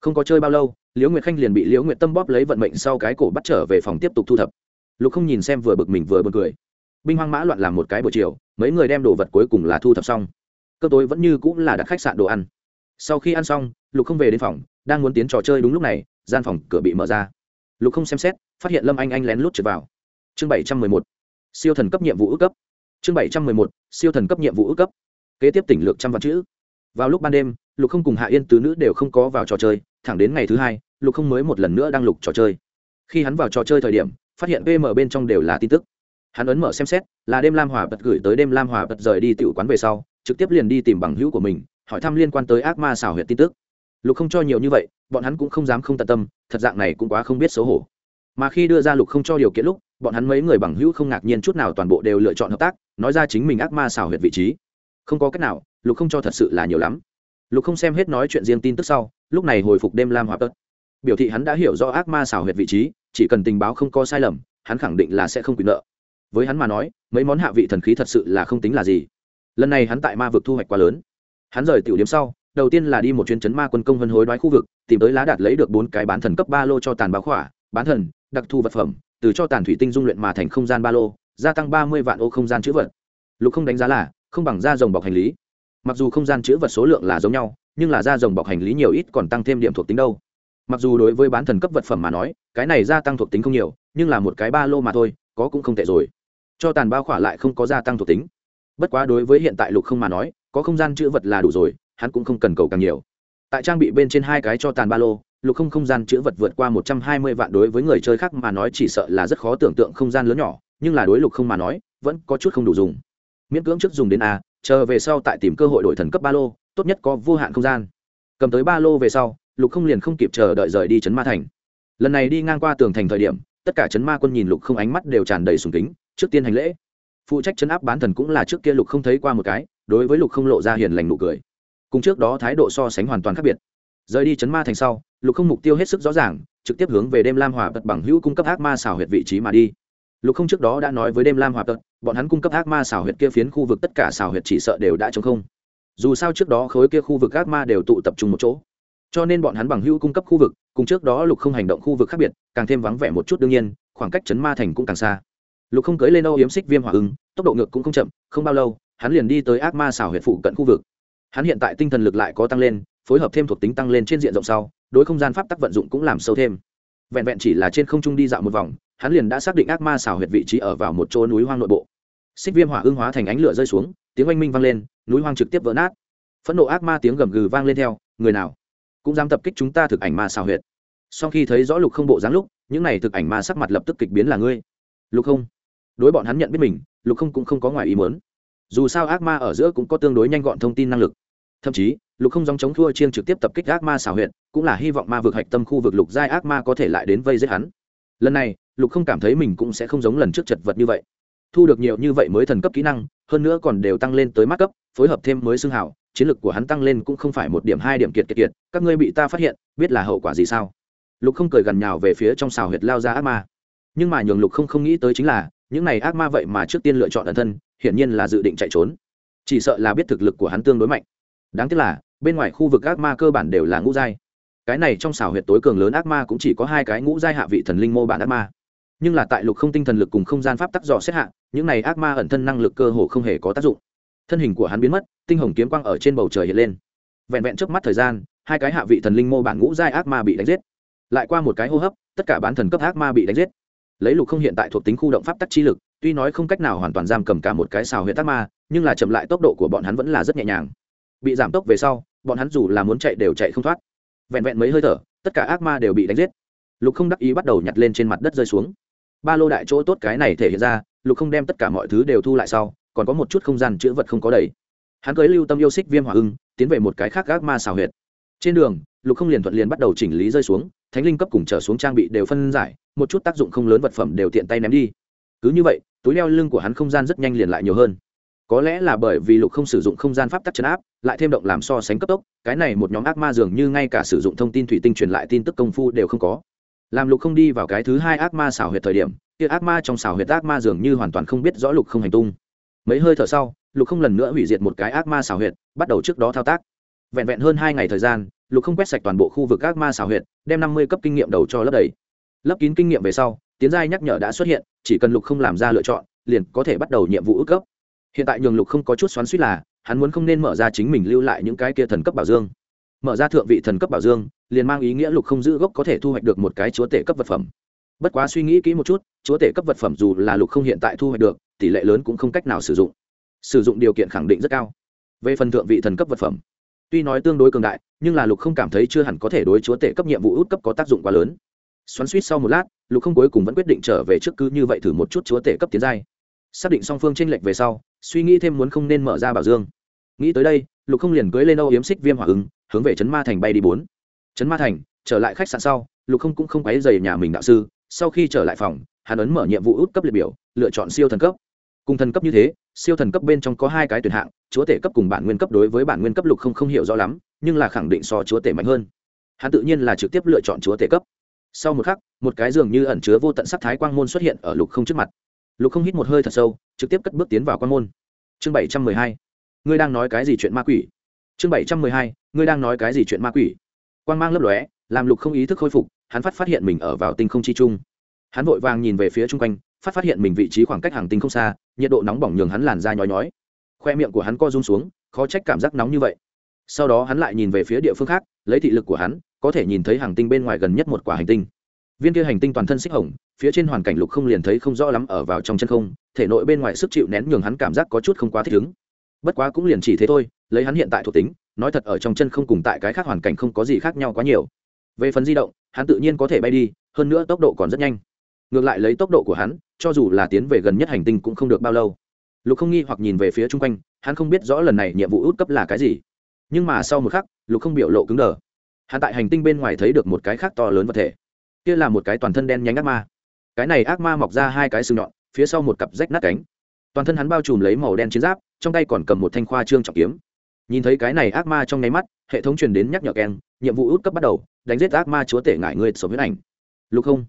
Không có chơi bao lâu, liễu nguyệt khanh liền bị liễu nguyệt tâm bóp lấy vận mệnh sau cái cổ bắt trở về phòng tiếp tục thu thập. Lục không nhìn xem vừa bực mình vừa b u ồ n cười. Binh hoang mã loạn làm một cái buổi chiều mấy người đem đồ vật cuối cùng là thu thập xong. Cơ tối vẫn như cũng là đặt khách sạn đồ ăn. Sau khi ăn xong, lục không về đến phòng, đang muốn tiến trò chơi đúng lúc này, gian phòng cửa bị mở ra. Lục không xem xét, phát hiện lâm anh anh lén lút trượt vào. Chương bảy trăm mười một, siêu thần cấp nhiệm vụ ước cấp. Chương bảy trăm mười một, siêu thần cấp nhiệm vụ ước cấp. Kế tiếp tỉnh lược trăm vạn chữ. Vào lúc ban đêm, lục không cùng hạ yên tứ nữ đều không có vào trò chơi, thẳng đến ngày thứ hai, lục không mới một lần nữa đăng lục trò chơi. Khi hắn vào trò chơi thời điểm, phát hiện pm bên trong đều là tin tức hắn ấn mở xem xét, là đêm lam hòa bật gửi tới đêm lam hòa bật rời đi tiểu quán về sau, trực tiếp liền đi tìm bằng hữu của mình, hỏi thăm liên quan tới ác ma xảo huyệt tin tức. Lục không cho nhiều như vậy, bọn hắn cũng không dám không tận tâm, thật dạng này cũng quá không biết xấu hổ. Mà khi đưa ra lục không cho điều kiện lúc, bọn hắn mấy người bằng hữu không ngạc nhiên chút nào toàn bộ đều lựa chọn hợp tác, nói ra chính mình ác ma xảo huyệt vị trí. Không có cách nào, lục không cho thật sự là nhiều lắm. Lục không xem hết nói chuyện riêng tin tức sau, lúc này hồi phục đêm lam hòa tớt biểu thị hắn đã hiểu rõ ác ma xảo huyệt vị trí, chỉ cần tình báo không có sai lầm, hắn khẳng định là sẽ không quyền nợ với hắn mà nói, mấy món hạ vị thần khí thật sự là không tính là gì. Lần này hắn tại ma vực thu hoạch quá lớn. Hắn rời tiểu điểm sau, đầu tiên là đi một chuyến chấn ma quân công vân hối đoái khu vực, tìm tới lá đạt lấy được bốn cái bán thần cấp ba lô cho tàn báo khỏa, bán thần, đặc thù vật phẩm, từ cho tàn thủy tinh dung luyện mà thành không gian ba lô, gia tăng ba mươi vạn ô không gian chữ vật. Lục không đánh giá là, không bằng da dòng bọc hành lý. Mặc dù không gian chữ vật số lượng là giống nhau, nhưng là da dòng bọc hành lý nhiều ít còn tăng thêm điểm thuộc tính đâu. Mặc dù đối với bán thần cấp vật phẩm mà nói, cái này gia tăng thuộc tính không nhiều, nhưng là một cái ba lô mà thôi, có cũng không tệ rồi cho tàn bao khỏa lại không có gia tăng thuộc tính. Bất quá đối với hiện tại lục không mà nói, có không gian chữ vật là đủ rồi, hắn cũng không cần cầu càng nhiều. Tại trang bị bên trên hai cái cho tàn ba lô, lục không không gian chữ vật vượt qua một trăm hai mươi vạn đối với người chơi khác mà nói chỉ sợ là rất khó tưởng tượng không gian lớn nhỏ, nhưng là đối lục không mà nói, vẫn có chút không đủ dùng. Miễn cưỡng trước dùng đến a, chờ về sau tại tìm cơ hội đổi thần cấp ba lô, tốt nhất có vô hạn không gian. Cầm tới ba lô về sau, lục không liền không kịp chờ đợi rời đi chấn ma thành. Lần này đi ngang qua tường thành thời điểm, tất cả chấn ma quân nhìn lục không ánh mắt đều tràn đầy sùng kính trước tiên hành lễ. Phụ trách chấn áp bán thần cũng là trước kia lục không thấy qua một cái, đối với lục không lộ ra hiền lành nụ cười. Cùng trước đó thái độ so sánh hoàn toàn khác biệt. Rời đi chấn ma thành sau, lục không mục tiêu hết sức rõ ràng, trực tiếp hướng về đêm lam hòa tật bằng hữu cung cấp ác ma xảo huyệt vị trí mà đi. Lục không trước đó đã nói với đêm lam hòa tật, bọn hắn cung cấp ác ma xảo huyệt kia phiến khu vực tất cả xảo huyệt chỉ sợ đều đã chống không. Dù sao trước đó khối kia khu vực ác ma đều tụ tập trung một chỗ. Cho nên bọn hắn bằng hữu cung cấp khu vực, cùng trước đó lục không hành động khu vực khác biệt, càng thêm vắng vẻ một chút đương nhiên, khoảng cách chấn ma thành cũng càng xa lục không cưới lên âu yếm xích viêm hỏa ứng, tốc độ ngược cũng không chậm, không bao lâu, hắn liền đi tới ác ma xảo huyệt phụ cận khu vực. Hắn hiện tại tinh thần lực lại có tăng lên, phối hợp thêm thuộc tính tăng lên trên diện rộng sau, đối không gian pháp tắc vận dụng cũng làm sâu thêm. Vẹn vẹn chỉ là trên không trung đi dạo một vòng, hắn liền đã xác định ác ma xảo huyệt vị trí ở vào một chỗ núi hoang nội bộ. Xích viêm hỏa ứng hóa thành ánh lửa rơi xuống, tiếng oanh minh vang lên, núi hoang trực tiếp vỡ nát. Phẫn nộ ác ma tiếng gầm gừ vang lên theo, người nào cũng dám tập kích chúng ta thực ảnh ma xảo huyệt. Sau khi thấy rõ lục không bộ dáng lúc, những này thực ảnh ma sắc mặt lập tức kịch biến là ngươi. Lục không đối bọn hắn nhận biết mình, lục không cũng không có ngoài ý muốn. Dù sao ác ma ở giữa cũng có tương đối nhanh gọn thông tin năng lực. Thậm chí, lục không dòng chống thua chiêng trực tiếp tập kích ác ma xảo huyện cũng là hy vọng ma vực hạch tâm khu vực lục giai ác ma có thể lại đến vây giết hắn. Lần này, lục không cảm thấy mình cũng sẽ không giống lần trước chật vật như vậy. Thu được nhiều như vậy mới thần cấp kỹ năng, hơn nữa còn đều tăng lên tới mắt cấp, phối hợp thêm mới xương hảo chiến lược của hắn tăng lên cũng không phải một điểm hai điểm kiệt kiệt kiệt, các ngươi bị ta phát hiện, biết là hậu quả gì sao? Lục không cười gần nhào về phía trong xào huyệt lao ra ác ma. Nhưng mà nhường lục không không nghĩ tới chính là những này ác ma vậy mà trước tiên lựa chọn ẩn thân, hiển nhiên là dự định chạy trốn. Chỉ sợ là biết thực lực của hắn tương đối mạnh. Đáng tiếc là, bên ngoài khu vực ác ma cơ bản đều là ngũ giai. Cái này trong xảo huyệt tối cường lớn ác ma cũng chỉ có hai cái ngũ giai hạ vị thần linh mô bản ác ma. Nhưng là tại lục không tinh thần lực cùng không gian pháp tắc dò xét hạ, những này ác ma ẩn thân năng lực cơ hồ không hề có tác dụng. Thân hình của hắn biến mất, tinh hồng kiếm quang ở trên bầu trời hiện lên. Vẹn vẹn trước mắt thời gian, hai cái hạ vị thần linh mô bản ngũ giai ác ma bị đánh giết. Lại qua một cái hô hấp, tất cả bán thần cấp ác ma bị đánh giết lấy lục không hiện tại thuộc tính khu động pháp tắc chi lực, tuy nói không cách nào hoàn toàn giam cầm cả một cái xào huyện ác ma, nhưng là chậm lại tốc độ của bọn hắn vẫn là rất nhẹ nhàng. Bị giảm tốc về sau, bọn hắn dù là muốn chạy đều chạy không thoát. Vẹn vẹn mấy hơi thở, tất cả ác ma đều bị đánh giết. Lục không đắc ý bắt đầu nhặt lên trên mặt đất rơi xuống. Ba lô đại chỗ tốt cái này thể hiện ra, lục không đem tất cả mọi thứ đều thu lại sau, còn có một chút không gian chữ vật không có đầy. Hắn cưới lưu tâm yêu xích viêm hỏa ưng, tiến về một cái khác ác ma xào huyệt. Trên đường, lục không liền thuận liền bắt đầu chỉnh lý rơi xuống, thánh linh cấp cùng trở xuống trang bị đều phân giải một chút tác dụng không lớn vật phẩm đều tiện tay ném đi. Cứ như vậy, túi leo lưng của hắn không gian rất nhanh liền lại nhiều hơn. Có lẽ là bởi vì lục không sử dụng không gian pháp tắc chấn áp, lại thêm động làm so sánh cấp tốc, cái này một nhóm ác ma dường như ngay cả sử dụng thông tin thủy tinh truyền lại tin tức công phu đều không có. Làm lục không đi vào cái thứ hai ác ma xảo huyệt thời điểm, kia ác ma trong xảo huyệt ác ma dường như hoàn toàn không biết rõ lục không hành tung. Mấy hơi thở sau, lục không lần nữa hủy diệt một cái ác ma xảo huyệt, bắt đầu trước đó thao tác. Vẹn vẹn hơn hai ngày thời gian, lục không quét sạch toàn bộ khu vực ác ma xảo huyệt, đem năm mươi cấp kinh nghiệm đầu cho lấp đầy lấp kín kinh nghiệm về sau, tiến giai nhắc nhở đã xuất hiện, chỉ cần lục không làm ra lựa chọn, liền có thể bắt đầu nhiệm vụ ước cấp. Hiện tại nhường lục không có chút xoắn suýt là, hắn muốn không nên mở ra chính mình lưu lại những cái kia thần cấp bảo dương. Mở ra thượng vị thần cấp bảo dương, liền mang ý nghĩa lục không giữ gốc có thể thu hoạch được một cái chúa tể cấp vật phẩm. Bất quá suy nghĩ kỹ một chút, chúa tể cấp vật phẩm dù là lục không hiện tại thu hoạch được, tỷ lệ lớn cũng không cách nào sử dụng. Sử dụng điều kiện khẳng định rất cao. Về phần thượng vị thần cấp vật phẩm, tuy nói tương đối cường đại, nhưng là lục không cảm thấy chưa hẳn có thể đối chúa tể cấp nhiệm vụ út cấp có tác dụng quá lớn xoắn suýt sau một lát, lục không cuối cùng vẫn quyết định trở về trước cứ như vậy thử một chút chúa tể cấp tiến giai. Xác định song phương tranh lệch về sau, suy nghĩ thêm muốn không nên mở ra bảo dương. Nghĩ tới đây, lục không liền cưới lên âu yếm xích viêm hỏa ứng hướng về trấn ma thành bay đi bốn. Trấn ma thành, trở lại khách sạn sau, lục không cũng không quáy dày nhà mình đạo sư. Sau khi trở lại phòng, hắn ấn mở nhiệm vụ út cấp liệt biểu, lựa chọn siêu thần cấp. Cùng thần cấp như thế, siêu thần cấp bên trong có hai cái tuyển hạng, chúa tể cấp cùng bản nguyên cấp đối với bản nguyên cấp lục không không hiểu rõ lắm, nhưng là khẳng định so chúa tể mạnh hơn. Hắn tự nhiên là trực tiếp lựa chọn chúa tể cấp sau một khắc, một cái giường như ẩn chứa vô tận sắc thái quang môn xuất hiện ở lục không trước mặt. Lục không hít một hơi thật sâu, trực tiếp cất bước tiến vào quang môn. Chương bảy trăm mười hai. Ngươi đang nói cái gì chuyện ma quỷ? Chương bảy trăm mười hai. Ngươi đang nói cái gì chuyện ma quỷ? Quang mang lấp lóe, làm lục không ý thức khôi phục, hắn phát phát hiện mình ở vào tinh không chi trung. Hắn vội vàng nhìn về phía chung quanh, phát phát hiện mình vị trí khoảng cách hàng tinh không xa, nhiệt độ nóng bỏng nhường hắn làn da nhói nhói. Khoe miệng của hắn co run xuống, khó trách cảm giác nóng như vậy. Sau đó hắn lại nhìn về phía địa phương khác, lấy thị lực của hắn có thể nhìn thấy hàng tinh bên ngoài gần nhất một quả hành tinh. Viên kia hành tinh toàn thân xích hồng, phía trên hoàn cảnh lục không liền thấy không rõ lắm ở vào trong chân không, thể nội bên ngoài sức chịu nén nhường hắn cảm giác có chút không quá thích ứng. Bất quá cũng liền chỉ thế thôi, lấy hắn hiện tại thuộc tính, nói thật ở trong chân không cùng tại cái khác hoàn cảnh không có gì khác nhau quá nhiều. Về phần di động, hắn tự nhiên có thể bay đi, hơn nữa tốc độ còn rất nhanh. Ngược lại lấy tốc độ của hắn, cho dù là tiến về gần nhất hành tinh cũng không được bao lâu. Lục không nghi hoặc nhìn về phía chung quanh, hắn không biết rõ lần này nhiệm vụ út cấp là cái gì. Nhưng mà sau một khắc, lục không biểu lộ cứng đờ hắn tại hành tinh bên ngoài thấy được một cái khác to lớn vật thể. Kia là một cái toàn thân đen nhánh ác ma. Cái này ác ma mọc ra hai cái sừng nhọn, phía sau một cặp rách nát cánh. Toàn thân hắn bao trùm lấy màu đen chiến giáp, trong tay còn cầm một thanh khoa trương trọng kiếm. Nhìn thấy cái này ác ma trong nháy mắt, hệ thống truyền đến nhắc nhở keng, nhiệm vụ út cấp bắt đầu, đánh giết ác ma chúa tể ngại ngươi sống huyết ảnh. Lục không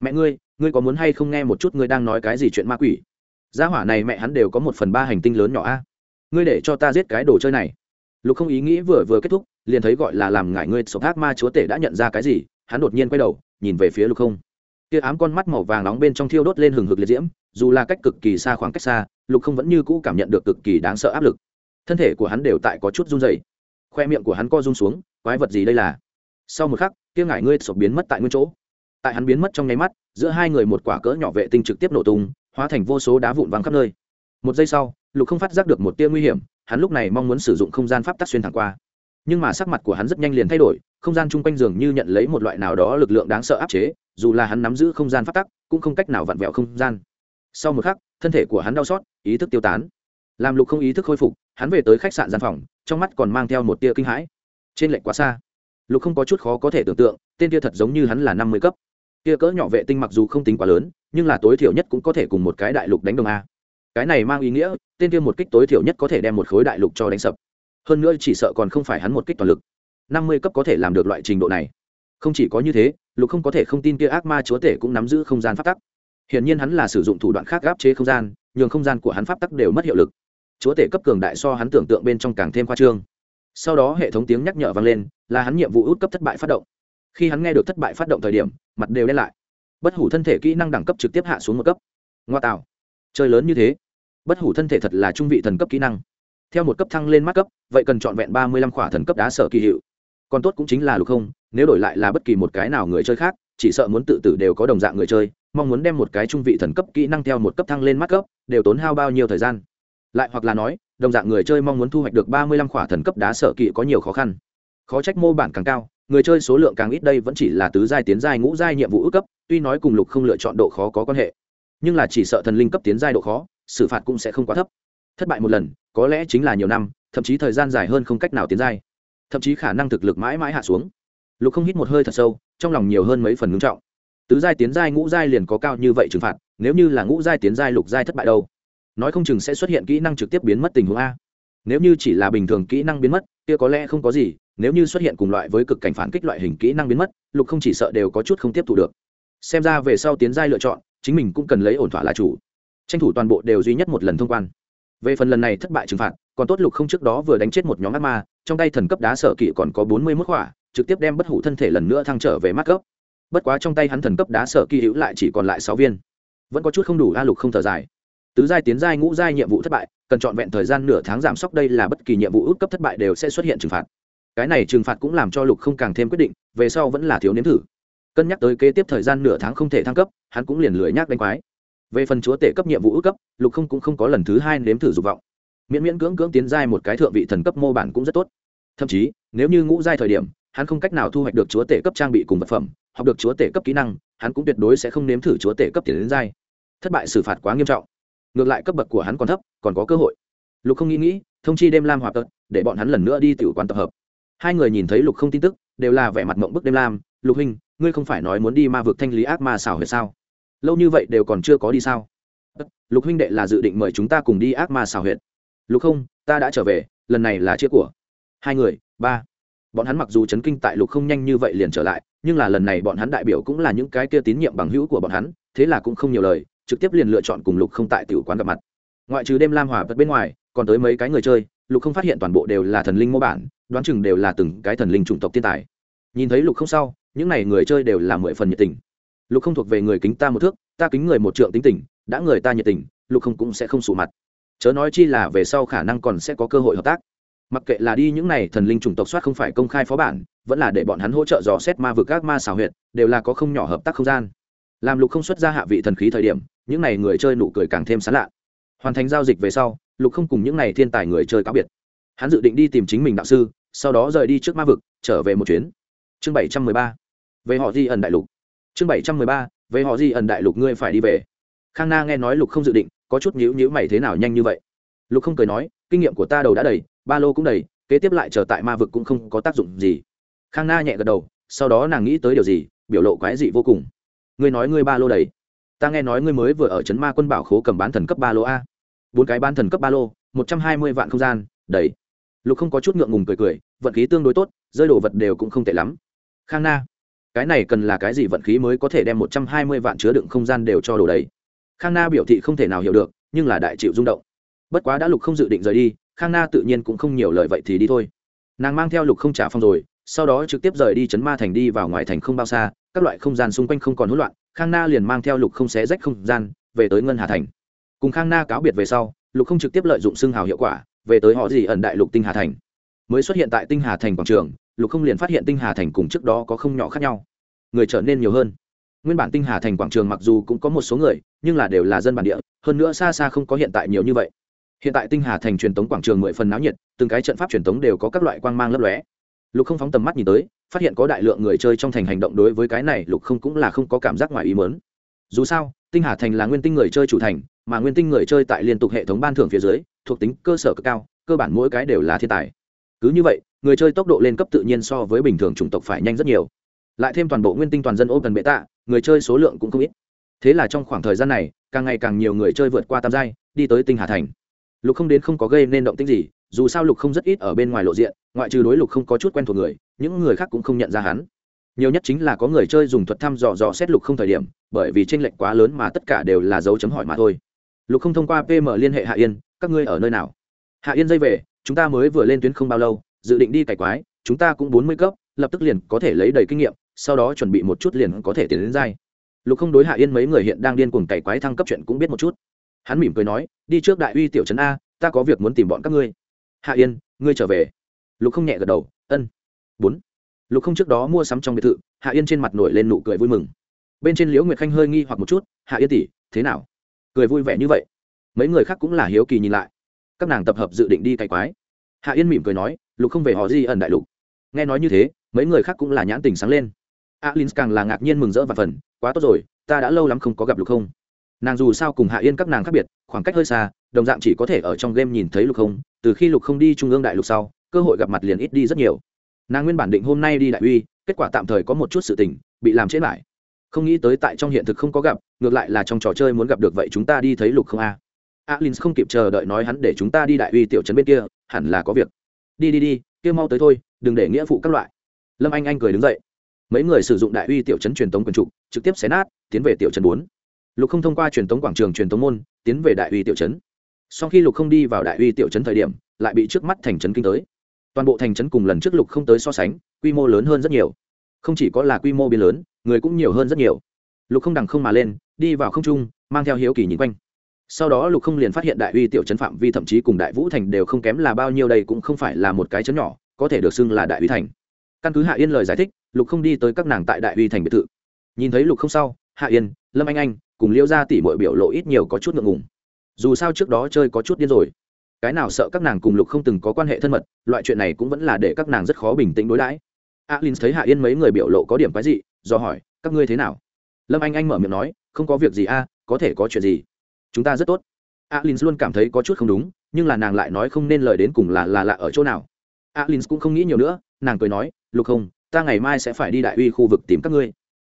mẹ ngươi ngươi có muốn hay không nghe một chút ngươi đang nói cái gì chuyện ma quỷ? Gia hỏa này mẹ hắn đều có một phần ba hành tinh lớn nhỏ a. Ngươi để cho ta giết cái đồ chơi này. Lục không ý nghĩ vừa vừa kết thúc liền thấy gọi là làm ngại ngươi sống ác ma chúa tể đã nhận ra cái gì, hắn đột nhiên quay đầu, nhìn về phía lục không. Kia ám con mắt màu vàng nóng bên trong thiêu đốt lên hừng hực liệt diễm, dù là cách cực kỳ xa khoảng cách xa, lục không vẫn như cũ cảm nhận được cực kỳ đáng sợ áp lực. Thân thể của hắn đều tại có chút run dày khoe miệng của hắn co run xuống, quái vật gì đây là? Sau một khắc, kia ngải ngươi sụp biến mất tại nguyên chỗ. Tại hắn biến mất trong nháy mắt, giữa hai người một quả cỡ nhỏ vệ tinh trực tiếp nổ tung, hóa thành vô số đá vụn văng khắp nơi. Một giây sau, lục không phát giác được một tia nguy hiểm, hắn lúc này mong muốn sử dụng không gian pháp tắc xuyên thẳng qua nhưng mà sắc mặt của hắn rất nhanh liền thay đổi, không gian chung quanh giường như nhận lấy một loại nào đó lực lượng đáng sợ áp chế, dù là hắn nắm giữ không gian phát tắc, cũng không cách nào vặn vẹo không gian. Sau một khắc, thân thể của hắn đau xót, ý thức tiêu tán. Làm lục không ý thức khôi phục, hắn về tới khách sạn gian phòng, trong mắt còn mang theo một tia kinh hãi. Trên lệnh quá xa. Lục không có chút khó có thể tưởng tượng, tên kia thật giống như hắn là năm mươi cấp. Kia cỡ nhỏ vệ tinh mặc dù không tính quá lớn, nhưng là tối thiểu nhất cũng có thể cùng một cái đại lục đánh đồng a. Cái này mang ý nghĩa, tên kia một kích tối thiểu nhất có thể đem một khối đại lục cho đánh sập hơn nữa chỉ sợ còn không phải hắn một kích toàn lực. Năm mươi cấp có thể làm được loại trình độ này. Không chỉ có như thế, lục không có thể không tin kia ác ma chúa tể cũng nắm giữ không gian pháp tắc. Hiển nhiên hắn là sử dụng thủ đoạn khác gáp chế không gian, nhường không gian của hắn pháp tắc đều mất hiệu lực. Chúa tể cấp cường đại so hắn tưởng tượng bên trong càng thêm khoa trương. Sau đó hệ thống tiếng nhắc nhở vang lên, là hắn nhiệm vụ út cấp thất bại phát động. Khi hắn nghe được thất bại phát động thời điểm, mặt đều đen lại. Bất hủ thân thể kỹ năng đẳng cấp trực tiếp hạ xuống một cấp. Ngoa tạo. Chơi lớn như thế. Bất hủ thân thể thật là trung vị thần cấp kỹ năng theo một cấp thăng lên mắt cấp, vậy cần trọn vẹn ba mươi lăm khỏa thần cấp đá sở kỳ hiệu. Còn tốt cũng chính là lục không, nếu đổi lại là bất kỳ một cái nào người chơi khác, chỉ sợ muốn tự tử đều có đồng dạng người chơi, mong muốn đem một cái trung vị thần cấp kỹ năng theo một cấp thăng lên mắt cấp, đều tốn hao bao nhiêu thời gian. Lại hoặc là nói, đồng dạng người chơi mong muốn thu hoạch được ba mươi lăm khỏa thần cấp đá sở kỵ có nhiều khó khăn. Khó trách mô bản càng cao, người chơi số lượng càng ít đây vẫn chỉ là tứ giai tiến giai ngũ giai nhiệm vụ ước cấp, tuy nói cùng lục không lựa chọn độ khó có quan hệ, nhưng là chỉ sợ thần linh cấp tiến giai độ khó, xử phạt cũng sẽ không quá thấp. Thất bại một lần có lẽ chính là nhiều năm, thậm chí thời gian dài hơn không cách nào tiến giai. Thậm chí khả năng thực lực mãi mãi hạ xuống. Lục không hít một hơi thật sâu, trong lòng nhiều hơn mấy phần ngưng trọng. Tứ giai tiến giai ngũ giai liền có cao như vậy trừng phạt, nếu như là ngũ giai tiến giai lục giai thất bại đâu? Nói không chừng sẽ xuất hiện kỹ năng trực tiếp biến mất tình huống a. Nếu như chỉ là bình thường kỹ năng biến mất, kia có lẽ không có gì, nếu như xuất hiện cùng loại với cực cảnh phản kích loại hình kỹ năng biến mất, lục không chỉ sợ đều có chút không tiếp thu được. Xem ra về sau tiến giai lựa chọn, chính mình cũng cần lấy ổn thỏa là chủ. Tranh thủ toàn bộ đều duy nhất một lần thông quan về phần lần này thất bại trừng phạt, còn tốt lục không trước đó vừa đánh chết một nhóm ác ma, trong tay thần cấp đá sở kỵ còn có bốn mươi mức hỏa trực tiếp đem bất hủ thân thể lần nữa thăng trở về mắt cấp bất quá trong tay hắn thần cấp đá sở kỳ hữu lại chỉ còn lại sáu viên. Vẫn có chút không đủ a, lục không thở dài. Tứ giai tiến giai ngũ giai nhiệm vụ thất bại, cần trọn vẹn thời gian nửa tháng giảm sốc đây là bất kỳ nhiệm vụ út cấp thất bại đều sẽ xuất hiện trừng phạt. Cái này trừng phạt cũng làm cho lục không càng thêm quyết định, về sau vẫn là thiếu nếm thử. Cân nhắc tới kế tiếp thời gian nửa tháng không thể thăng cấp, hắn cũng liền lười nhác đánh quái về phần chúa tể cấp nhiệm vụ ước cấp, lục không cũng không có lần thứ hai nếm thử dục vọng. Miễn miễn cưỡng cưỡng tiến giai một cái thượng vị thần cấp mô bản cũng rất tốt. Thậm chí, nếu như ngũ giai thời điểm, hắn không cách nào thu hoạch được chúa tể cấp trang bị cùng vật phẩm, học được chúa tể cấp kỹ năng, hắn cũng tuyệt đối sẽ không nếm thử chúa tể cấp tiền đến giai. Thất bại xử phạt quá nghiêm trọng. Ngược lại cấp bậc của hắn còn thấp, còn có cơ hội. Lục không nghĩ nghĩ, thông chi đêm lam hoạt tật để bọn hắn lần nữa đi tiểu quán tập hợp. Hai người nhìn thấy lục không tin tức, đều là vẻ mặt mộng bức đêm lam. Lục hình, ngươi không phải nói muốn đi ma vực thanh lý ác ma xảo hay sao? Lâu như vậy đều còn chưa có đi sao? Lục huynh đệ là dự định mời chúng ta cùng đi ác ma xào huyệt. Lục không, ta đã trở về, lần này là chia của. Hai người, ba. Bọn hắn mặc dù chấn kinh tại lục không nhanh như vậy liền trở lại, nhưng là lần này bọn hắn đại biểu cũng là những cái kia tín nhiệm bằng hữu của bọn hắn, thế là cũng không nhiều lời, trực tiếp liền lựa chọn cùng lục không tại tiểu quán gặp mặt. Ngoại trừ đêm lam hòa vật bên ngoài, còn tới mấy cái người chơi, lục không phát hiện toàn bộ đều là thần linh mô bản, đoán chừng đều là từng cái thần linh chủng tộc thiên tài. Nhìn thấy lục không sau, những n à y người chơi đều là mười phần nhiệt tình lục không thuộc về người kính ta một thước, ta kính người một trượng tính tình, đã người ta nhiệt tình, lục không cũng sẽ không sụ mặt. Chớ nói chi là về sau khả năng còn sẽ có cơ hội hợp tác. Mặc kệ là đi những n à y thần linh chủng tộc soát không phải công khai phó bản, vẫn là để bọn hắn hỗ trợ dò xét ma vực các ma xảo huyệt, đều là có không nhỏ hợp tác không gian. Làm lục không xuất ra hạ vị thần khí thời điểm, những n à y người chơi nụ cười càng thêm sán lạ. Hoàn thành giao dịch về sau, lục không cùng những n à y thiên tài người chơi cáo biệt. Hắn dự định đi tìm chính mình đạo sư, sau đó rời đi trước ma vực, trở về một chuyến. Chương bảy trăm mười ba. Về họ di ẩn đại lục chương bảy trăm mười ba, về họ gì ẩn đại lục ngươi phải đi về. Khang na nghe nói lục không dự định, có chút nhíu nhíu mày thế nào nhanh như vậy. Lục không cười nói, kinh nghiệm của ta đầu đã đầy, ba lô cũng đầy, kế tiếp lại chờ tại ma vực cũng không có tác dụng gì. Khang na nhẹ gật đầu, sau đó nàng nghĩ tới điều gì, biểu lộ quái dị vô cùng. Ngươi nói ngươi ba lô đầy. Ta nghe nói ngươi mới vừa ở trấn ma quân bảo khố cầm bán thần cấp ba lô a. Bốn cái bán thần cấp ba lô, một trăm hai mươi vạn không gian, đầy. Lục không có chút ngượng ngùng cười cười, vận khí tương đối tốt, rơi đồ vật đều cũng không tệ lắm. Khang na cái này cần là cái gì vận khí mới có thể đem một trăm hai mươi vạn chứa đựng không gian đều cho đồ đầy. Khang na biểu thị không thể nào hiểu được, nhưng là đại chịu rung động. Bất quá đã lục không dự định rời đi, khang na tự nhiên cũng không nhiều lời vậy thì đi thôi. Nàng mang theo lục không trả phòng rồi, sau đó trực tiếp rời đi chấn ma thành đi vào ngoài thành không bao xa, các loại không gian xung quanh không còn hỗn loạn, khang na liền mang theo lục không xé rách không gian, về tới ngân hà thành. Cùng khang na cáo biệt về sau, lục không trực tiếp lợi dụng xương hào hiệu quả, về tới họ gì ẩn đại lục tinh hà thành. Mới xuất hiện tại tinh hà thành quảng trường lục không liền phát hiện tinh hà thành cùng trước đó có không nhỏ khác nhau. Người trở nên nhiều hơn. Nguyên bản tinh hà thành quảng trường mặc dù cũng có một số người, nhưng là đều là dân bản địa, hơn nữa xa xa không có hiện tại nhiều như vậy. Hiện tại tinh hà thành truyền tống quảng trường mười phần náo nhiệt, từng cái trận pháp truyền tống đều có các loại quang mang lấp lóe. Lục không phóng tầm mắt nhìn tới, phát hiện có đại lượng người chơi trong thành hành động đối với cái này, lục không cũng là không có cảm giác ngoài ý mớn dù sao, tinh hà thành là nguyên tinh người chơi chủ thành, mà nguyên tinh người chơi tại liên tục hệ thống ban thưởng phía dưới, thuộc tính cơ sở cực cao, cơ bản mỗi cái đều là thiên tài. Cứ như vậy người chơi tốc độ lên cấp tự nhiên so với bình thường chủng tộc phải nhanh rất nhiều. Lại thêm toàn bộ nguyên tinh toàn dân ôm cần bệ tạ người chơi số lượng cũng không ít. Thế là trong khoảng thời gian này, càng ngày càng nhiều người chơi vượt qua tam giai, đi tới tinh hà thành. Lục không đến không có gây nên động tích gì, dù sao lục không rất ít ở bên ngoài lộ diện, ngoại trừ đối lục không có chút quen thuộc người, những người khác cũng không nhận ra hắn. Nhiều nhất chính là có người chơi dùng thuật thăm dò dò xét lục không thời điểm, bởi vì tranh lệch quá lớn mà tất cả đều là dấu chấm hỏi mà thôi. Lục không thông qua pm liên hệ hạ yên, các ngươi ở nơi nào? Hạ yên dây về, chúng ta mới vừa lên tuyến không bao lâu dự định đi cải quái, chúng ta cũng bốn mươi cấp, lập tức liền có thể lấy đầy kinh nghiệm, sau đó chuẩn bị một chút liền có thể tiến đến dai lục không đối hạ yên mấy người hiện đang điên cuồng cày quái thăng cấp chuyện cũng biết một chút. Hắn mỉm cười nói, đi trước đại uy tiểu trấn a, ta có việc muốn tìm bọn các ngươi. Hạ yên, ngươi trở về. Lục không nhẹ gật đầu, ân. Bốn. Lục không trước đó mua sắm trong biệt thự, hạ yên trên mặt nổi lên nụ cười vui mừng. Bên trên liễu nguyệt khanh hơi nghi hoặc một chút, hạ yên tỷ, thế nào? Cười vui vẻ như vậy. Mấy người khác cũng là hiếu kỳ nhìn lại. Các nàng tập hợp dự định đi cày quái hạ yên mỉm cười nói, lục không về họ di ẩn đại lục. Nghe nói như thế, mấy người khác cũng là nhãn tình sáng lên. Alin càng là ngạc nhiên mừng rỡ và phần quá tốt rồi, ta đã lâu lắm không có gặp lục không. Nàng dù sao cùng hạ yên các nàng khác biệt, khoảng cách hơi xa, đồng dạng chỉ có thể ở trong game nhìn thấy lục không, từ khi lục không đi trung ương đại lục sau, cơ hội gặp mặt liền ít đi rất nhiều. Nàng nguyên bản định hôm nay đi đại uy, kết quả tạm thời có một chút sự tình, bị làm chết lại. Không nghĩ tới tại trong hiện thực không có gặp, ngược lại là trong trò chơi muốn gặp được vậy chúng ta đi thấy lục không a. à alin không kịp chờ đợi nói hắn để chúng ta đi đại uy tiểu trấn bên kia, hẳn là có việc. Đi đi đi kia mau tới thôi, đừng để nghĩa phụ các loại. Lâm anh anh cười đứng dậy. Mấy người sử dụng đại uy tiểu trấn truyền tống quần trục, trực tiếp xé nát, tiến về tiểu trấn bốn. Lục không thông qua truyền tống quảng trường, truyền tống môn, tiến về đại uy tiểu trấn. Sau khi lục không đi vào đại uy tiểu trấn thời điểm, lại bị trước mắt thành trấn kinh tới. Toàn bộ thành trấn cùng lần trước lục không tới so sánh, quy mô lớn hơn rất nhiều. Không chỉ có là quy mô biến lớn, người cũng nhiều hơn rất nhiều. Lục không đằng không mà lên, đi vào không trung, mang theo hiếu kỳ nhìn quanh sau đó lục không liền phát hiện đại uy tiểu trấn phạm vi thậm chí cùng đại vũ thành đều không kém là bao nhiêu đây cũng không phải là một cái trấn nhỏ, có thể được xưng là đại uy thành. Căn cứ hạ yên lời giải thích, lục không đi tới các nàng tại đại uy thành biệt thự. Nhìn thấy lục không sau, hạ yên, lâm anh anh cùng liêu ra tỉ mọi biểu lộ ít nhiều có chút ngượng ngùng. Dù sao trước đó chơi có chút điên rồi. Cái nào sợ các nàng cùng lục không từng có quan hệ thân mật, loại chuyện này cũng vẫn là để các nàng rất khó bình tĩnh đối đãi. Alin thấy hạ yên mấy người biểu lộ có điểm cái gì do hỏi, các ngươi thế nào? Lâm anh anh mở miệng nói, không có việc gì a, có thể có chuyện gì? Chúng ta rất tốt. Alin luôn cảm thấy có chút không đúng, nhưng là nàng lại nói không nên lời đến cùng là là lạ ở chỗ nào. Alin cũng không nghĩ nhiều nữa, nàng cười nói, lục không ta ngày mai sẽ phải đi đại uy khu vực tìm các ngươi.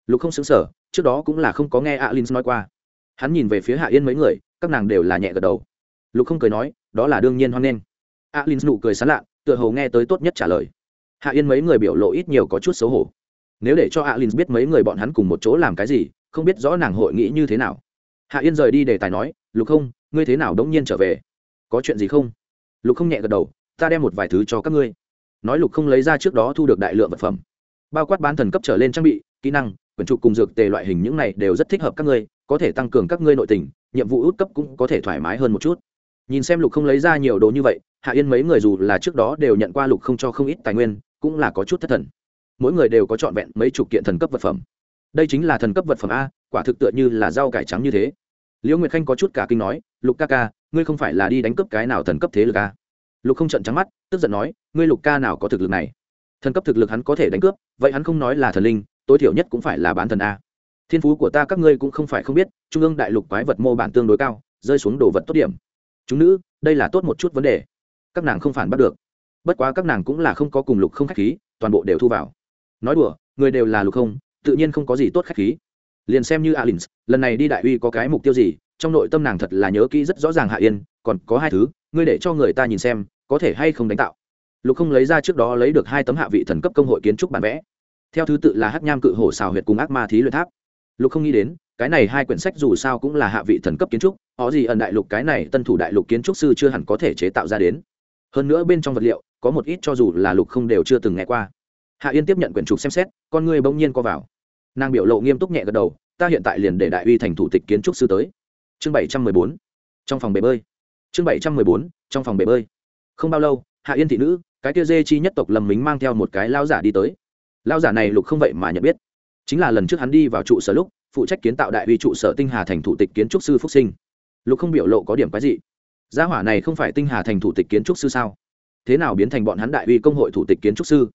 Lục không xứng sở trước đó cũng là không có nghe alin nói qua. Hắn nhìn về phía hạ yên mấy người, các nàng đều là nhẹ gật đầu. Lục không cười nói, đó là đương nhiên hoan nghênh. Alin nụ cười sán lạ, tựa hồ nghe tới tốt nhất trả lời. Hạ yên mấy người biểu lộ ít nhiều có chút xấu hổ. Nếu để cho alin biết mấy người bọn hắn cùng một chỗ làm cái gì, không biết rõ nàng hội nghĩ như thế nào hạ yên rời đi để tài nói, lục không, ngươi thế nào đống nhiên trở về? Có chuyện gì không? Lục không nhẹ gật đầu, ta đem một vài thứ cho các ngươi. Nói lục không lấy ra trước đó thu được đại lượng vật phẩm. Bao quát bán thần cấp trở lên trang bị, kỹ năng, quyển trục cùng dược tề loại hình những này đều rất thích hợp các ngươi, có thể tăng cường các ngươi nội tình, nhiệm vụ út cấp cũng có thể thoải mái hơn một chút. Nhìn xem lục không lấy ra nhiều đồ như vậy, hạ yên mấy người dù là trước đó đều nhận qua lục không cho không ít tài nguyên, cũng là có chút thất thần. Mỗi người đều có trọn vẹn mấy chục kiện thần cấp vật phẩm. Đây chính là thần cấp vật phẩm a, quả thực tựa như là rau cải trắng như thế liễu nguyệt khanh có chút cả kinh nói, lục ca ca, ngươi không phải là đi đánh cướp cái nào thần cấp thế lực ca lục không trận trắng mắt, tức giận nói, ngươi lục ca nào có thực lực này? Thần cấp thực lực hắn có thể đánh cướp, vậy hắn không nói là thần linh, tối thiểu nhất cũng phải là bán thần a. Thiên phú của ta các ngươi cũng không phải không biết, trung ương đại lục quái vật mô bản tương đối cao, rơi xuống đồ vật tốt điểm. Chúng nữ, đây là tốt một chút vấn đề. Các nàng không phản bắt được. Bất quá các nàng cũng là không có cùng lục không khách khí, toàn bộ đều thu vào. Nói đùa, người đều là lục không, tự nhiên không có gì tốt khách khí liền xem như alin lần này đi đại uy có cái mục tiêu gì, trong nội tâm nàng thật là nhớ kỹ rất rõ ràng hạ yên, còn có hai thứ, ngươi để cho người ta nhìn xem, có thể hay không đánh tạo. Lục không lấy ra trước đó lấy được hai tấm hạ vị thần cấp công hội kiến trúc bản vẽ. Theo thứ tự là hát nham cự hổ xào huyệt cùng ác ma thí luyện tháp. Lục không nghĩ đến, cái này hai quyển sách dù sao cũng là hạ vị thần cấp kiến trúc, họ gì ẩn đại lục cái này tân thủ đại lục kiến trúc sư chưa hẳn có thể chế tạo ra đến. Hơn nữa bên trong vật liệu, có một ít cho dù là lục không đều chưa từng nghe qua. Hạ yên tiếp nhận quyển trục xem xét, con người bỗng nhiên co vào nàng biểu lộ nghiêm túc nhẹ gật đầu, ta hiện tại liền để đại uy thành thủ tịch kiến trúc sư tới. Chương bảy trăm mười bốn. Trong phòng bể bơi. Chương bảy trăm mười bốn, trong phòng bể bơi. Không bao lâu, hạ yên thị nữ, cái kia dê chi nhất tộc lầm mính mang theo một cái lao giả đi tới. Lao giả này lục không vậy mà nhận biết. Chính là lần trước hắn đi vào trụ sở lúc, phụ trách kiến tạo đại uy trụ sở tinh hà thành thủ tịch kiến trúc sư phúc sinh. Lục không biểu lộ có điểm cái gì gia hỏa này không phải tinh hà thành thủ tịch kiến trúc sư sao? Thế nào biến thành bọn hắn đại uy công hội thủ tịch kiến trúc sư?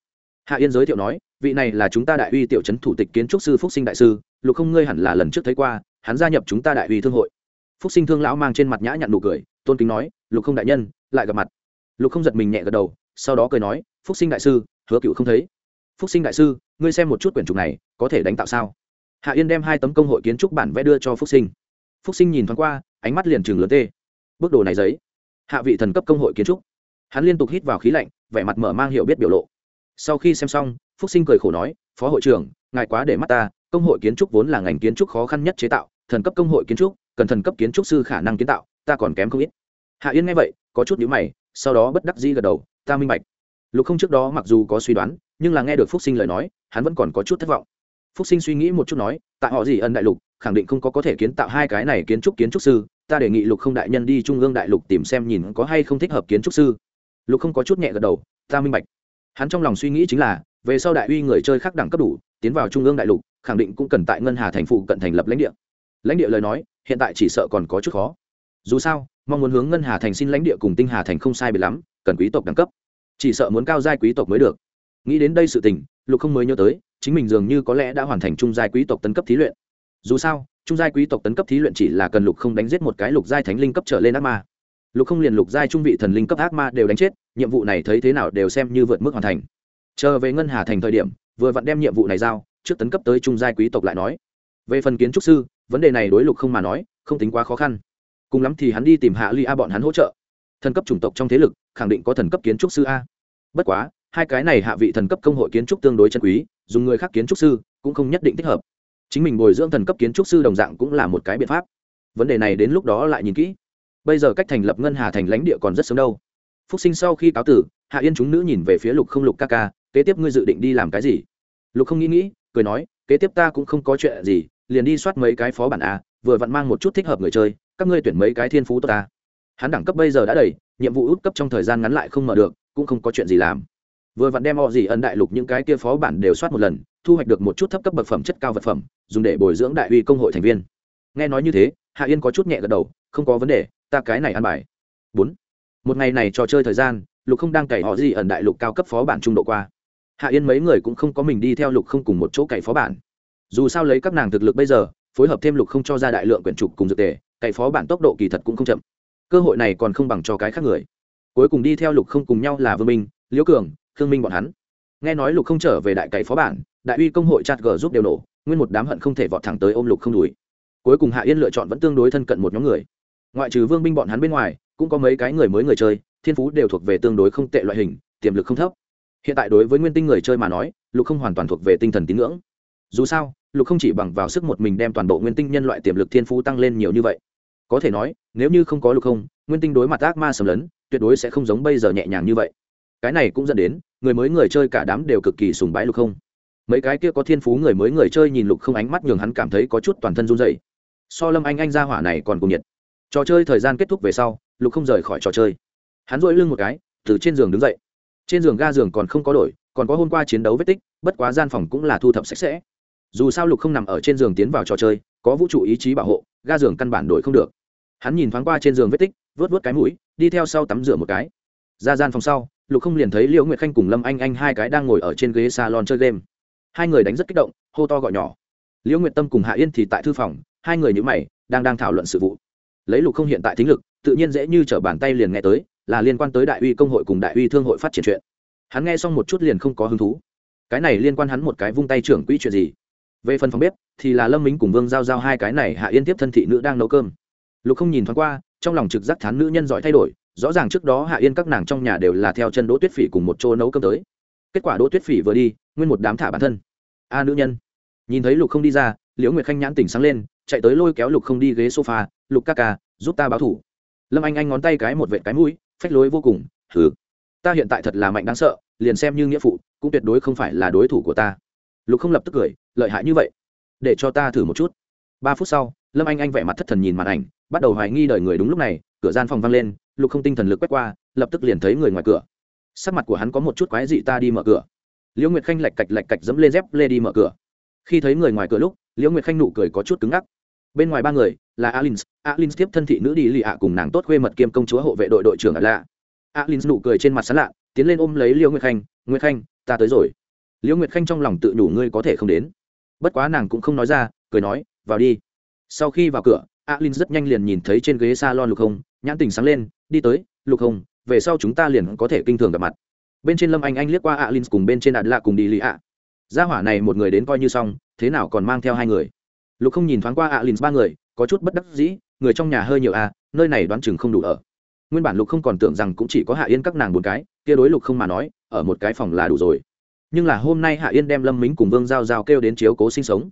Hạ yên giới thiệu nói, vị này là chúng ta đại uy tiểu trấn thủ tịch kiến trúc sư phúc sinh đại sư, lục không ngươi hẳn là lần trước thấy qua, hắn gia nhập chúng ta đại uy thương hội. Phúc sinh thương lão mang trên mặt nhã nhặn nụ cười, tôn kính nói, lục không đại nhân, lại gặp mặt. Lục không giật mình nhẹ gật đầu, sau đó cười nói, phúc sinh đại sư, hứa cựu không thấy. Phúc sinh đại sư, ngươi xem một chút quyển trục này, có thể đánh tạo sao? Hạ yên đem hai tấm công hội kiến trúc bản vẽ đưa cho phúc sinh. Phúc sinh nhìn thoáng qua, ánh mắt liền chừng lớn tê. Bước đồ này giấy. Hạ vị thần cấp công hội kiến trúc. Hắn liên tục hít vào khí lạnh, vẻ mặt mở mang hiểu biết biểu lộ sau khi xem xong, phúc sinh cười khổ nói, phó hội trưởng, ngài quá để mắt ta, công hội kiến trúc vốn là ngành kiến trúc khó khăn nhất chế tạo, thần cấp công hội kiến trúc, cần thần cấp kiến trúc sư khả năng kiến tạo, ta còn kém không ít. Hạ yên nghe vậy, có chút nhữ mày, sau đó bất đắc dĩ gật đầu, ta minh bạch. Lục không trước đó mặc dù có suy đoán, nhưng là nghe được phúc sinh lời nói, hắn vẫn còn có chút thất vọng. Phúc sinh suy nghĩ một chút nói tại họ gì ân đại lục, khẳng định không có có thể kiến tạo hai cái này kiến trúc kiến trúc sư, ta đề nghị lục không đại nhân đi trung ương đại lục tìm xem nhìn có hay không thích hợp kiến trúc sư. Lục không có chút nhẹ gật đầu, ta minh bạch hắn trong lòng suy nghĩ chính là, về sau đại uy người chơi khác đẳng cấp đủ, tiến vào trung ương đại lục, khẳng định cũng cần tại ngân hà thành phụ cận thành lập lãnh địa. Lãnh địa lời nói, hiện tại chỉ sợ còn có chút khó. Dù sao, mong muốn hướng ngân hà thành xin lãnh địa cùng tinh hà thành không sai biệt lắm, cần quý tộc đẳng cấp. Chỉ sợ muốn cao giai quý tộc mới được. Nghĩ đến đây sự tình, lục không mới nhớ tới, chính mình dường như có lẽ đã hoàn thành trung giai quý tộc tấn cấp thí luyện. Dù sao, trung giai quý tộc tấn cấp thí luyện chỉ là cần lục không đánh giết một cái lục giai thánh linh cấp trở lên ác ma lục không liền lục giai trung vị thần linh cấp ác ma đều đánh chết, nhiệm vụ này thấy thế nào đều xem như vượt mức hoàn thành. Chờ về ngân hà thành thời điểm, vừa vặn đem nhiệm vụ này giao, trước tấn cấp tới trung giai quý tộc lại nói. Về phần kiến trúc sư, vấn đề này đối lục không mà nói, không tính quá khó khăn. Cùng lắm thì hắn đi tìm hạ ly a bọn hắn hỗ trợ. Thần cấp chủng tộc trong thế lực, khẳng định có thần cấp kiến trúc sư a. Bất quá, hai cái này hạ vị thần cấp công hội kiến trúc tương đối chân quý, dùng người khác kiến trúc sư cũng không nhất định thích hợp. Chính mình bồi dưỡng thần cấp kiến trúc sư đồng dạng cũng là một cái biện pháp. Vấn đề này đến lúc đó lại nhìn kỹ bây giờ cách thành lập ngân hà thành lãnh địa còn rất sớm đâu. Phúc sinh sau khi cáo tử, hạ yên chúng nữ nhìn về phía lục không lục ca ca, kế tiếp ngươi dự định đi làm cái gì? Lục không nghĩ nghĩ, cười nói, kế tiếp ta cũng không có chuyện gì, liền đi soát mấy cái phó bản a, vừa vặn mang một chút thích hợp người chơi, các ngươi tuyển mấy cái thiên phú tốt ta. Hắn đẳng cấp bây giờ đã đầy, nhiệm vụ út cấp trong thời gian ngắn lại không mở được, cũng không có chuyện gì làm. Vừa vặn đem họ gì ân đại lục những cái kia phó bản đều soát một lần, thu hoạch được một chút thấp cấp bậc phẩm chất cao vật phẩm, dùng để bồi dưỡng đại uy công hội thành viên. Nghe nói như thế, hạ yên có chút nhẹ gật đầu, không có vấn đề ta cái này ăn bài. Bốn. Một ngày này trò chơi thời gian, lục không đang cày họ gì ẩn đại lục cao cấp phó bản trung độ qua. Hạ yên mấy người cũng không có mình đi theo lục không cùng một chỗ cày phó bản. Dù sao lấy các nàng thực lực bây giờ, phối hợp thêm lục không cho ra đại lượng quyển trục cùng dược tề, cày phó bản tốc độ kỳ thật cũng không chậm. Cơ hội này còn không bằng cho cái khác người. Cuối cùng đi theo lục không cùng nhau là vương minh, liễu cường, khương minh bọn hắn. Nghe nói lục không trở về đại cày phó bản, đại uy công hội chặt g giúp đều nổ, nguyên một đám hận không thể vọt thẳng tới ôm lục không đùi cuối cùng hạ yên lựa chọn vẫn tương đối thân cận một nhóm người ngoại trừ vương binh bọn hắn bên ngoài, cũng có mấy cái người mới người chơi, thiên phú đều thuộc về tương đối không tệ loại hình, tiềm lực không thấp. Hiện tại đối với nguyên tinh người chơi mà nói, lục không hoàn toàn thuộc về tinh thần tín ngưỡng. Dù sao, lục không chỉ bằng vào sức một mình đem toàn bộ nguyên tinh nhân loại tiềm lực thiên phú tăng lên nhiều như vậy. Có thể nói, nếu như không có lục không, nguyên tinh đối mặt ác ma sầm lấn, tuyệt đối sẽ không giống bây giờ nhẹ nhàng như vậy. Cái này cũng dẫn đến, người mới người chơi cả đám đều cực kỳ sùng bái lục không. Mấy cái kia có thiên phú người mới người chơi nhìn lục không ánh mắt nhường hắn cảm thấy có chút toàn thân run dày so lâm anh anh ra hỏa này còn cùng nhiệt trò chơi thời gian kết thúc về sau, lục không rời khỏi trò chơi. Hắn dội lưng một cái, từ trên giường đứng dậy. Trên giường ga giường còn không có đổi, còn có hôm qua chiến đấu vết tích, bất quá gian phòng cũng là thu thập sạch sẽ. Dù sao lục không nằm ở trên giường tiến vào trò chơi, có vũ trụ ý chí bảo hộ, ga giường căn bản đổi không được. Hắn nhìn thoáng qua trên giường vết tích vớt vớt cái mũi, đi theo sau tắm rửa một cái. Ra gian phòng sau, lục không liền thấy liễu nguyệt khanh cùng lâm anh anh hai cái đang ngồi ở trên ghế salon chơi game. Hai người đánh rất kích động, hô to gọi nhỏ. Liễu nguyệt tâm cùng hạ yên thì tại thư phòng, hai người nhữ mày, đang đang thảo luận sự vụ lấy lục không hiện tại thính lực, tự nhiên dễ như t r ở bàn tay liền nghe tới, là liên quan tới đại uy công hội cùng đại uy thương hội phát triển chuyện. Hắn nghe xong một chút liền không có hứng thú. Cái này liên quan hắn một cái vung tay trưởng quỹ chuyện gì? Về phần phòng bếp, thì là lâm minh cùng vương giao giao hai cái này hạ yên tiếp thân thị nữ đang nấu cơm. Lục không nhìn thoáng qua, trong lòng trực giác thán nữ nhân giỏi thay đổi, rõ ràng trước đó hạ yên các nàng trong nhà đều là theo chân đỗ tuyết phỉ cùng một chỗ nấu cơm tới. Kết quả đỗ tuyết phỉ vừa đi, nguyên một đám thả bản thân. A nữ nhân. Nhìn thấy lục không đi ra, liễu nguyệt khanh nhãn tỉnh sáng lên chạy tới lôi kéo lục không đi ghế sofa, lục ca ca, giúp ta báo thủ. Lâm anh anh ngón tay cái một vệ cái mũi, phách lối vô cùng thử ta hiện tại thật là mạnh đáng sợ, liền xem như nghĩa phụ, cũng tuyệt đối không phải là đối thủ của ta. Lục không lập tức cười, lợi hại như vậy, để cho ta thử một chút. Ba phút sau, lâm anh anh vẻ mặt thất thần nhìn màn ảnh, bắt đầu hoài nghi đời người đúng lúc này, cửa gian phòng văng lên, lục không tinh thần lực quét qua, lập tức liền thấy người ngoài cửa. Sắc mặt của hắn có một chút quái dị, ta đi mở cửa. Liễu nguyệt khanh lạch cạch lạch cạch dẫm lên dép, lê đi mở cửa. Khi thấy người ngoài cửa lúc, liễu nguyệt khanh nụ cười có chút cứng ngắc bên ngoài ba người, là alins. Alins tiếp thân thị nữ đi lì ạ cùng nàng tốt khuê mật kiêm công chúa hộ vệ đội đội trưởng ở lạ. Alins nụ cười trên mặt sán lạ, tiến lên ôm lấy liễu nguyệt khanh. Nguyệt khanh, ta tới rồi. Liễu nguyệt khanh trong lòng tự đủ ngươi có thể không đến. Bất quá nàng cũng không nói ra, cười nói, vào đi. Sau khi vào cửa alin rất nhanh liền nhìn thấy trên ghế s a lon lục không nhãn tình sáng lên, đi tới, lục không về sau chúng ta liền có thể kinh thường gặp mặt. Bên trên lâm anh anh liếc qua alin cùng bên trên đạt lạ cùng đi lì ạ. Gia hỏa này một người đến coi như xong, thế nào còn mang theo hai người? Lục không nhìn thoáng qua alin ba người, có chút bất đắc dĩ, người trong nhà hơi nhiều à nơi này đoán chừng không đủ ở. Nguyên bản lục không còn tưởng rằng cũng chỉ có hạ yên các nàng bốn cái, kia đối lục không mà nói, ở một cái phòng là đủ rồi. Nhưng là hôm nay hạ yên đem lâm mính cùng vương giao giao kêu đến chiếu cố sinh sống.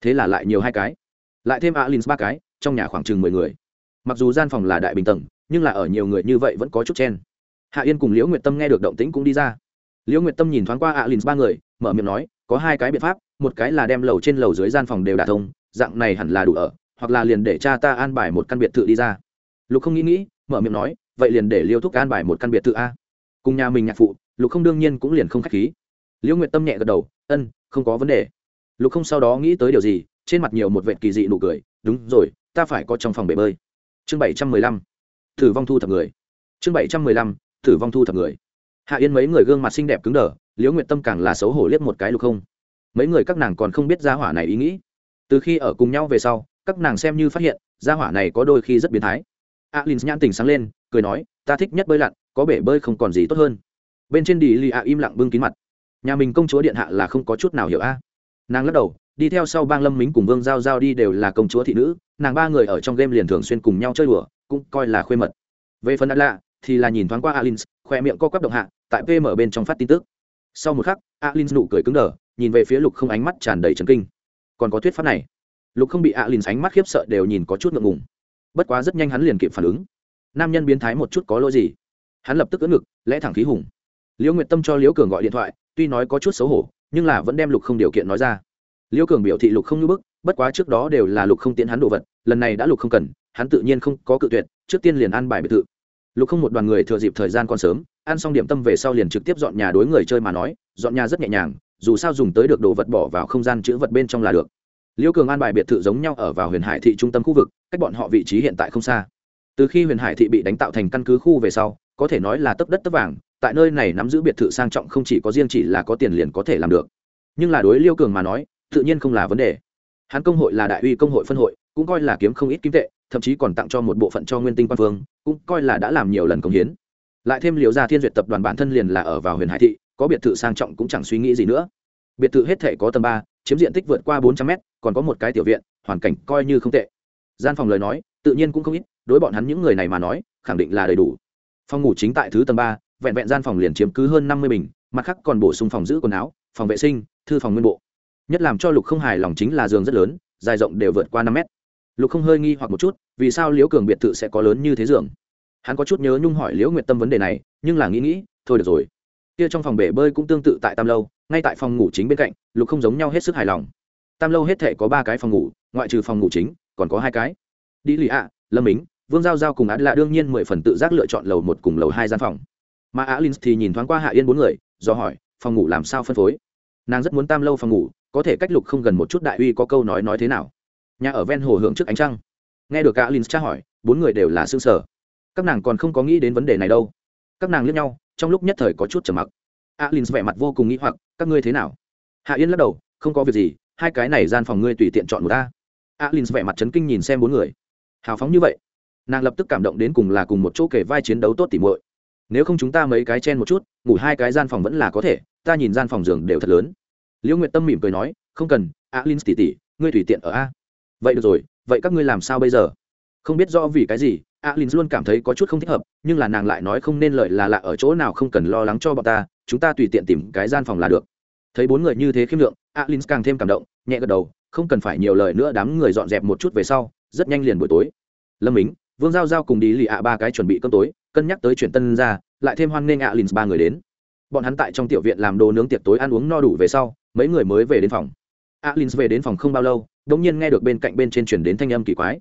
Thế là lại nhiều hai cái. Lại thêm alin ba cái, trong nhà khoảng chừng mười người. Mặc dù gian phòng là đại bình tầng, nhưng là ở nhiều người như vậy vẫn có chút chen. Hạ yên cùng liễu nguyệt tâm nghe được động tĩnh cũng đi ra. Liễu nguyệt tâm nhìn thoáng qua alin ba người, mở miệng nói, có hai cái biện pháp, một cái là đem lầu trên lầu dưới gian phòng đều đả thông dạng này hẳn là đủ ở, hoặc là liền để cha ta an bài một căn biệt thự đi ra. Lục không nghĩ nghĩ, mở miệng nói, vậy liền để liêu thúc an bài một căn biệt thự a. Cùng nhà mình nhạc phụ, lục không đương nhiên cũng liền không k h á c h khí. Liễu nguyệt tâm nhẹ gật đầu, ân, không có vấn đề. Lục không sau đó nghĩ tới điều gì, trên mặt nhiều một vệ kỳ dị nụ cười, đúng rồi, ta phải có trong phòng bể bơi. Chương bảy trăm mười lăm. Thử vong thu thập người. Chương bảy trăm mười lăm, thử vong thu thập người. Hạ yên mấy người gương mặt xinh đẹp cứng đờ liễu nguyệt tâm càng là xấu hổ liếc một cái lục không. Mấy người các nàng còn không biết gia hỏa này ý nghĩ từ khi ở cùng nhau về sau, các nàng xem như phát hiện, gia hỏa này có đôi khi rất biến thái. Alin nhãn tình sáng lên, cười nói, ta thích nhất bơi lặn, có bể bơi không còn gì tốt hơn. Bên trên đi lì ạ im lặng bưng kín mặt. Nhà mình công chúa điện hạ là không có chút nào hiểu a. Nàng lắc đầu, đi theo sau bang lâm mính cùng vương giao giao đi đều là công chúa thị nữ, nàng ba người ở trong game liền thường xuyên cùng nhau chơi đùa, cũng coi là khuê mật. Về phần đ lạ thì là nhìn thoáng qua alin khoe miệng co quắp động hạ, tại pm bên trong phát tin tức. Sau một khắc alin nụ cười cứng đờ, nhìn về phía lục không ánh mắt tràn đầy trấn kinh còn có thuyết pháp này. Lục không bị ạ lìn sánh mắt khiếp sợ đều nhìn có chút ngượng ngùng. Bất quá rất nhanh hắn liền kịp phản ứng. Nam nhân biến thái một chút có lỗi gì? Hắn lập tức ưỡn ngực, lẽ thẳng khí hùng. Liễu nguyệt tâm cho liễu cường gọi điện thoại, tuy nói có chút xấu hổ, nhưng là vẫn đem lục không điều kiện nói ra. Liễu cường biểu thị lục không như bức, bất quá trước đó đều là lục không tiễn hắn đồ vật, lần này đã lục không cần, hắn tự nhiên không có cự tuyệt, trước tiên liền ăn bài biệt thự. Lục không một đoàn người thừa dịp thời gian còn sớm, ăn xong điểm tâm về sau liền trực tiếp dọn nhà đối người chơi mà nói, dọn nhà rất nhẹ nhàng dù sao dùng tới được đồ vật bỏ vào không gian chữ vật bên trong là được. Liêu cường an bài biệt thự giống nhau ở vào huyền hải thị trung tâm khu vực, cách bọn họ vị trí hiện tại không xa. Từ khi huyền hải thị bị đánh tạo thành căn cứ khu về sau, có thể nói là tấp đất tấp vàng, tại nơi này nắm giữ biệt thự sang trọng không chỉ có riêng chỉ là có tiền liền có thể làm được. Nhưng là đối liêu cường mà nói, tự nhiên không là vấn đề. Hắn công hội là đại uy công hội phân hội, cũng coi là kiếm không ít kim tệ, thậm chí còn tặng cho một bộ phận cho nguyên tinh quan phương cũng coi là đã làm nhiều lần công hiến. Lại thêm liều gia thiên duyệt tập đoàn bản thân liền là ở vào huyền hải thị có biệt thự sang trọng cũng chẳng suy nghĩ gì nữa. Biệt thự hết thể có tầng ba, chiếm diện tích vượt qua bốn trăm mét, còn có một cái tiểu viện, hoàn cảnh coi như không tệ. Gian phòng lời nói, tự nhiên cũng không ít, đối bọn hắn những người này mà nói, khẳng định là đầy đủ. Phòng ngủ chính tại thứ tầng ba, vẹn vẹn gian phòng liền chiếm cứ hơn năm mươi bình, mặt khác còn bổ sung phòng giữ quần áo, phòng vệ sinh, thư phòng nguyên bộ. Nhất làm cho lục không hài lòng chính là giường rất lớn, dài rộng đều vượt qua năm mét. Lục không hơi nghi hoặc một chút, vì sao liễu cường biệt thự sẽ có lớn như thế giường? Hắn có chút nhớ nhung hỏi liễu nguyệt tâm vấn đề này, nhưng là nghĩ nghĩ, thôi được rồi kia trong phòng bể bơi cũng tương tự tại tam lâu, ngay tại phòng ngủ chính bên cạnh, lục không giống nhau hết sức hài lòng. Tam lâu hết thể có ba cái phòng ngủ, ngoại trừ phòng ngủ chính, còn có hai cái. Đi lì ạ, lâm mính, vương giao giao cùng á là đương nhiên mười phần tự giác lựa chọn lầu một cùng lầu hai gian phòng. Mà á linh thì nhìn thoáng qua hạ yên bốn người, do hỏi, phòng ngủ làm sao phân phối? Nàng rất muốn tam lâu phòng ngủ, có thể cách lục không gần một chút đại uy có câu nói nói thế nào? Nhà ở ven hồ hưởng trước ánh trăng. Nghe được á linh tra hỏi, bốn người đều là xương sở các nàng còn không có nghĩ đến vấn đề này đâu. Các nàng liếc nhau trong lúc nhất thời có chút trầm mặc. Alin vẻ mặt vô cùng nghĩ hoặc, các ngươi thế nào? Hạ yên lắc đầu, không có việc gì, hai cái này gian phòng ngươi tùy tiện chọn một ta alin vẻ mặt chấn kinh nhìn xem bốn người. Hào phóng như vậy, nàng lập tức cảm động đến cùng là cùng một chỗ kể vai chiến đấu tốt tỉ muội. Nếu không chúng ta mấy cái chen một chút, ngủ hai cái gian phòng vẫn là có thể, ta nhìn gian phòng giường đều thật lớn. Liễu nguyệt tâm mỉm cười nói, không cần, alin tỉ tỉ ngươi tùy tiện ở a. Vậy được rồi, vậy các ngươi làm sao bây giờ? Không biết rõ vì cái gì alin luôn cảm thấy có chút không thích hợp, nhưng là nàng lại nói không nên lợi là lạ ở chỗ nào không cần lo lắng cho bọn ta, chúng ta tùy tiện tìm cái gian phòng là được. Thấy bốn người như thế khiêm lượng alin càng thêm cảm động, nhẹ gật đầu, không cần phải nhiều lời nữa, đám người dọn dẹp một chút về sau, rất nhanh liền buổi tối. Lâm mính, vương giao giao cùng đi lì ạ ba cái chuẩn bị cơm tối, cân nhắc tới chuyện tân ra lại thêm hoan nghênh alin ba người đến. Bọn hắn tại trong tiểu viện làm đồ nướng tiệc tối ăn uống no đủ về sau, mấy người mới về đến phòng. Alin về đến phòng không bao lâu đ ỗ n g nhiên nghe được bên cạnh bên trên chuyển đến thanh âm kỳ quái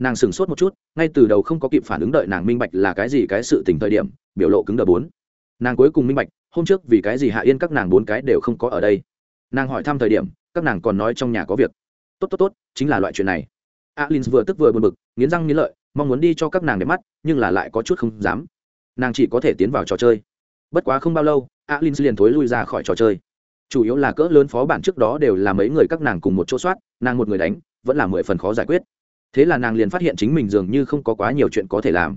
nàng sửng sốt một chút, ngay từ đầu không có kịp phản ứng đợi nàng minh bạch là cái gì cái sự tình thời điểm, biểu lộ cứng đờ bốn. Nàng cuối cùng minh bạch, hôm trước vì cái gì hạ yên các nàng bốn cái đều không có ở đây. Nàng hỏi thăm thời điểm, các nàng còn nói trong nhà có việc. Tốt tốt tốt, chính là loại chuyện này. Alin vừa tức vừa buồn bực, nghiến răng nghiến lợi, mong muốn đi cho các nàng để mắt, nhưng là lại có chút không dám. Nàng chỉ có thể tiến vào trò chơi. Bất quá không bao lâu, alin liền thối lui ra khỏi trò chơi. Chủ yếu là cỡ lớn phó bản trước đó đều là mấy người các nàng cùng một chỗ soát, nàng một người đánh, vẫn là mười phần khó giải quyết thế là nàng liền phát hiện chính mình dường như không có quá nhiều chuyện có thể làm.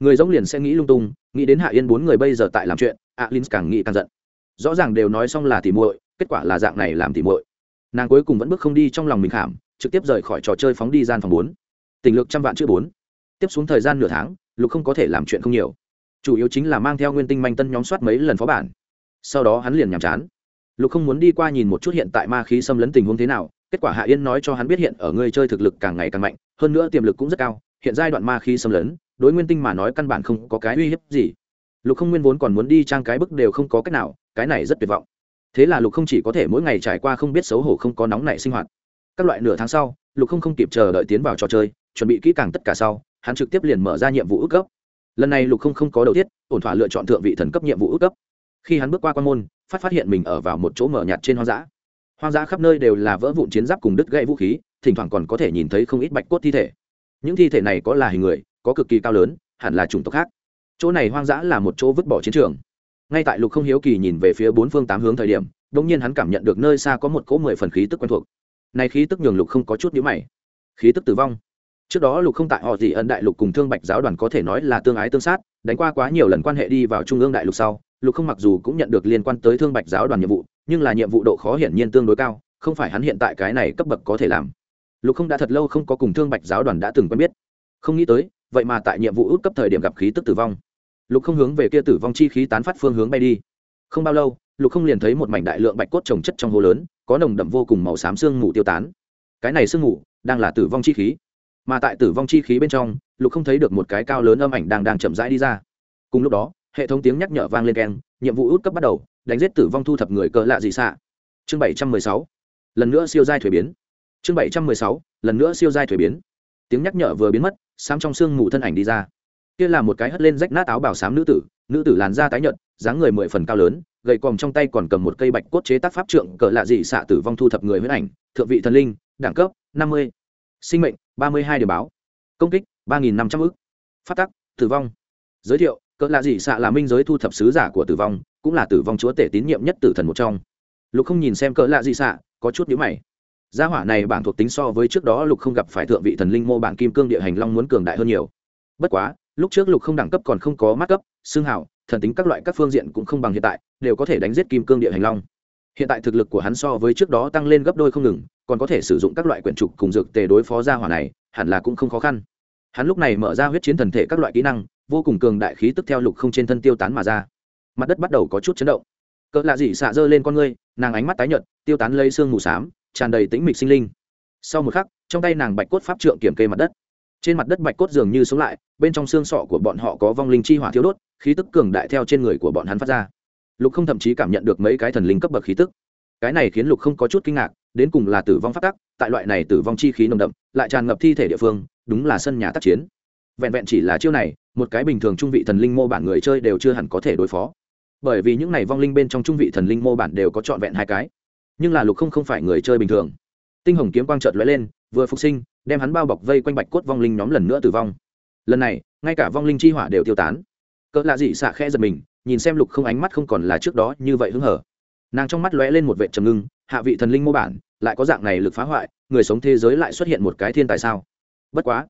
Người giống liền sẽ nghĩ lung tung, nghĩ đến hạ yên bốn người bây giờ tại làm chuyện alin càng nghĩ càng giận. Rõ ràng đều nói xong là tỉ muội, kết quả là dạng này làm tỉ muội. Nàng cuối cùng vẫn bước không đi trong lòng mình khảm, trực tiếp rời khỏi trò chơi phóng đi gian phòng bốn. Tình lực trăm vạn chữ bốn. Tiếp xuống thời gian nửa tháng, lục không có thể làm chuyện không nhiều. Chủ yếu chính là mang theo nguyên tinh manh tân nhóm soát mấy lần phó bản. Sau đó hắn liền nhàm chán. Lục không muốn đi qua nhìn một chút hiện tại ma khí xâm lấn tình huống thế nào kết quả hạ yên nói cho hắn biết hiện ở ngươi chơi thực lực càng ngày càng mạnh, hơn nữa tiềm lực cũng rất cao, hiện giai đoạn ma khí xâm lấn, đối nguyên tinh mà nói căn bản không có cái uy hiếp gì. Lục không nguyên vốn còn muốn đi trang cái bức đều không có cách nào, cái này rất tuyệt vọng. Thế là lục không chỉ có thể mỗi ngày trải qua không biết xấu hổ không có nóng nảy sinh hoạt. Các loại nửa tháng sau, lục không không kịp chờ đợi tiến vào trò chơi, chuẩn bị kỹ càng tất cả sau, hắn trực tiếp liền mở ra nhiệm vụ ước cấp lần này lục không không có đầu tiết, ổn thỏa lựa chọn thượng vị thần cấp nhiệm vụ ước cấp khi hắn bước qua quan môn, phát phát hiện mình ở vào một chỗ mở nhạt trên hoang dã hoang dã khắp nơi đều là vỡ vụn chiến giáp cùng đứt gãy vũ khí, thỉnh thoảng còn có thể nhìn thấy không ít bạch cốt thi thể. Những thi thể này có là hình người, có cực kỳ cao lớn, hẳn là chủng tộc khác. Chỗ này hoang dã là một chỗ vứt bỏ chiến trường. Ngay tại lục không hiếu kỳ nhìn về phía bốn phương tám hướng thời điểm đ ỗ n g nhiên hắn cảm nhận được nơi xa có một cỗ mười phần khí tức quen thuộc. Này khí tức nhường lục không có chút nhữ mày. Khí tức tử vong. Trước đó lục không tại họ gì ẩn đại lục cùng thương bạch giáo đoàn có thể nói là tương ái tương sát, đánh qua quá nhiều lần quan hệ đi vào trung ương đại lục sau, lục không mặc dù cũng nhận được liên quan tới thương bạch giáo đoàn nhiệm vụ nhưng là nhiệm vụ độ khó hiển nhiên tương đối cao, không phải hắn hiện tại cái này cấp bậc có thể làm. Lục không đã thật lâu không có cùng thương bạch giáo đoàn đã từng quen biết. Không nghĩ tới, vậy mà tại nhiệm vụ út cấp thời điểm gặp khí tức tử vong. Lục không hướng về kia tử vong chi khí tán phát phương hướng bay đi. Không bao lâu, lục không liền thấy một mảnh đại lượng bạch cốt trồng chất trong hồ lớn, có nồng đậm vô cùng màu xám sương mù tiêu tán. Cái này sương mù đang là tử vong chi khí. Mà tại tử vong chi khí bên trong, lục không thấy được một cái cao lớn âm ảnh đang đang chậm rãi đi ra. Cùng lúc đó, hệ thống tiếng nhắc nhở vang lên keng, nhiệm vụ út cấp bắt đầu đánh giết tử vong thu thập người cỡ lạ dị xạ. Chương bảy trăm mười sáu. Lần nữa siêu giai thuế biến. Chương bảy trăm mười sáu. Lần nữa siêu giai thuế biến. Tiếng nhắc nhở vừa biến mất sám trong sương mù thân ảnh đi ra. Kia là một cái hất lên rách nát áo bảo sám nữ tử nữ tử làn da tái nhợt, dáng người mười phần cao lớn gậy còm trong tay còn cầm một cây bạch cốt chế tác pháp trượng cỡ lạ dị xạ tử vong thu thập người huyết ảnh, thượng vị thần linh, đẳng cấp năm mươi. Sinh mệnh, ba mươi hai điểm báo. Công kích, ba nghìn năm trăm ư c phát tắc, tử vong. Giới thiệu cỡ lạ dị xạ là minh giới thu thập sứ giả của tử vong cũng là tử vong chúa tể tín nhiệm nhất tử thần một trong. Lục không nhìn xem cỡ lạ gì xạ, có chút nhữ mày. Gia hỏa này bảng thuộc tính so với trước đó lục không gặp phải thượng vị thần linh mô bản kim cương địa hành long muốn cường đại hơn nhiều. Bất quá, lúc trước lục không đẳng cấp còn không có mát cấp, xương hảo thần tính các loại các phương diện cũng không bằng hiện tại, đều có thể đánh giết kim cương địa hành long. Hiện tại thực lực của hắn so với trước đó tăng lên gấp đôi không ngừng, còn có thể sử dụng các loại quyển trục cùng dược tề đối phó gia hỏa này, hẳn là cũng không khó khăn. Hắn lúc này mở ra huyết chiến thần thể các loại kỹ năng, vô cùng cường đại khí tức theo lục không trên thân tiêu tán mà ra mặt đất bắt đầu có chút chấn động. Cỡ lạ dị xạ dơ lên con ngươi, nàng ánh mắt tái nhợt, tiêu tán lây xương mù s á m tràn đầy tĩnh mịch sinh linh. Sau một khắc, trong tay nàng bạch cốt pháp trượng kiểm kê mặt đất. Trên mặt đất bạch cốt dường như sống lại, bên trong xương sọ của bọn họ có vong linh chi hỏa thiếu đốt, khí tức cường đại theo trên người của bọn hắn phát ra. Lục không thậm chí cảm nhận được mấy cái thần linh cấp bậc khí tức. Cái này khiến lục không có chút kinh ngạc, đến cùng là tử vong phát tắc, tại loại này tử vong chi khí nồng đậm, lại tràn ngập thi thể địa phương, đúng là sân nhà tác chiến vẹn vẹn chỉ là chiêu này, một cái bình thường trung vị thần linh mô bản người chơi đều chưa hẳn có thể đối phó. Bởi vì những này vong linh bên trong trung vị thần linh mô bản đều có trọn vẹn hai cái. Nhưng là lục không không phải người chơi bình thường. Tinh hồng kiếm quang trợt lóe lên, vừa phục sinh, đem hắn bao bọc vây quanh bạch cốt vong linh nhóm lần nữa tử vong. Lần này, ngay cả vong linh chi hỏa đều tiêu tán. Cỡ lạ dị xạ khẽ giật mình, nhìn xem lục không ánh mắt không còn là trước đó như vậy hứng hở. Nàng trong mắt lóe lên một vệ trầm ngưng, hạ vị thần linh mô bản, lại có dạng này lực phá hoại, người sống thế giới lại xuất hiện một cái thiên tài sao? Bất quá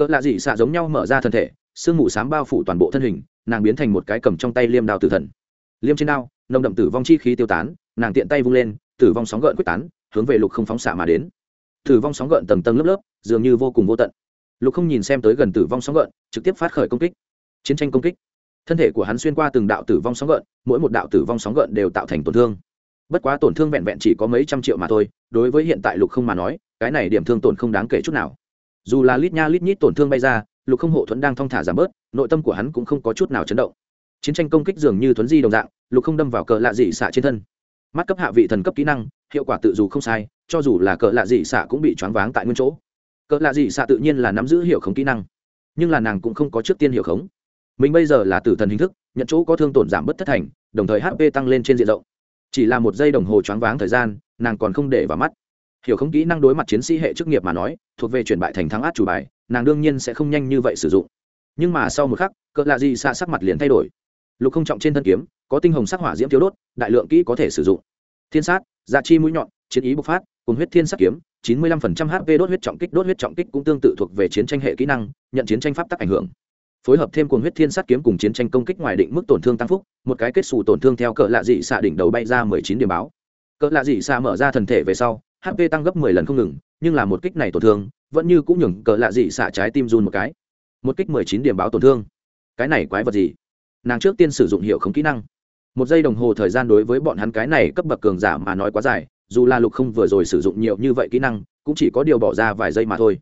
cỡ lạ dị xạ giống nhau mở ra thân thể, sương mù s á m bao phủ toàn bộ thân hình, nàng biến thành một cái cầm trong tay liêm đào tử thần. Liêm trên đao, nồng đậm tử vong chi khí tiêu tán, nàng tiện tay vung lên, tử vong sóng gợn quyết tán, hướng về lục không phóng xạ mà đến. Tử vong sóng gợn tầng tầng lớp lớp, dường như vô cùng vô tận. Lục không nhìn xem tới gần tử vong sóng gợn, trực tiếp phát khởi công kích. Chiến tranh công kích. Thân thể của hắn xuyên qua từng đạo tử vong sóng gợn, mỗi một đạo tử vong sóng gợn đều tạo thành tổn thương. Bất quá tổn thương vẹn vẹn chỉ có mấy trăm triệu mà thôi, đối với hiện tại lục không mà nói, cái này điểm thương tổn không đáng kể chút nào dù là lít nha lít nhít tổn thương bay ra, lục không hộ thuẫn đang thong thả giảm bớt, nội tâm của hắn cũng không có chút nào chấn động. Chiến tranh công kích dường như thuấn di đồng dạng, lục không đâm vào cờ lạ dị xạ trên thân. Mắt cấp hạ vị thần cấp kỹ năng, hiệu quả tự dù không sai, cho dù là cờ lạ dị xạ cũng bị choáng váng tại nguyên chỗ. Cờ lạ dị xạ tự nhiên là nắm giữ hiệu khống kỹ năng, nhưng là nàng cũng không có trước tiên hiệu khống. Mình bây giờ là tử thần hình thức, nhận chỗ có thương tổn giảm bất thất thành, đồng thời hp tăng lên trên diện rộng. Chỉ là một giây đồng hồ choáng váng thời gian, nàng còn không để vào mắt hiểu không kỹ năng đối mặt chiến sĩ hệ chức nghiệp mà nói, thuộc về chuyển bại thành thắng át chủ bài, nàng đương nhiên sẽ không nhanh như vậy sử dụng. Nhưng mà sau một khắc, cỡ lạ gì xa sắc mặt liền thay đổi. Lục không trọng trên thân kiếm, có tinh hồng sắc hỏa diễm thiếu đốt, đại lượng kỹ có thể sử dụng. Thiên sát dạ chi mũi nhọn, chiến ý bộc phát, cùng huyết thiên sắc kiếm, chín mươi lăm phần trăm hp đốt huyết trọng kích, đốt huyết trọng kích cũng tương tự thuộc về chiến tranh hệ kỹ năng, nhận chiến tranh pháp tắc ảnh hưởng. Phối hợp thêm cuồng huyết thiên sát kiếm cùng chiến tranh công kích ngoài định mức tổn thương tăng phúc, một cái kết xù tổn thương theo cỡ lạ dị xạ đỉnh đầu bay ra mười chín điểm báo. Cỡ lạ dị xạ mở ra thần thể về sau hp tăng gấp mười lần không ngừng, nhưng là một kích này tổn thương, vẫn như cũng nhường Cờ lạ dị xạ trái tim run một cái. Một kích mười chín điểm báo tổn thương. Cái này quái vật gì? Nàng trước tiên sử dụng hiệu không kỹ năng. Một giây đồng hồ thời gian đối với bọn hắn cái này cấp bậc cường giả mà nói quá dài, dù là lục không vừa rồi sử dụng nhiều như vậy kỹ năng, cũng chỉ có điều bỏ ra vài giây mà thôi.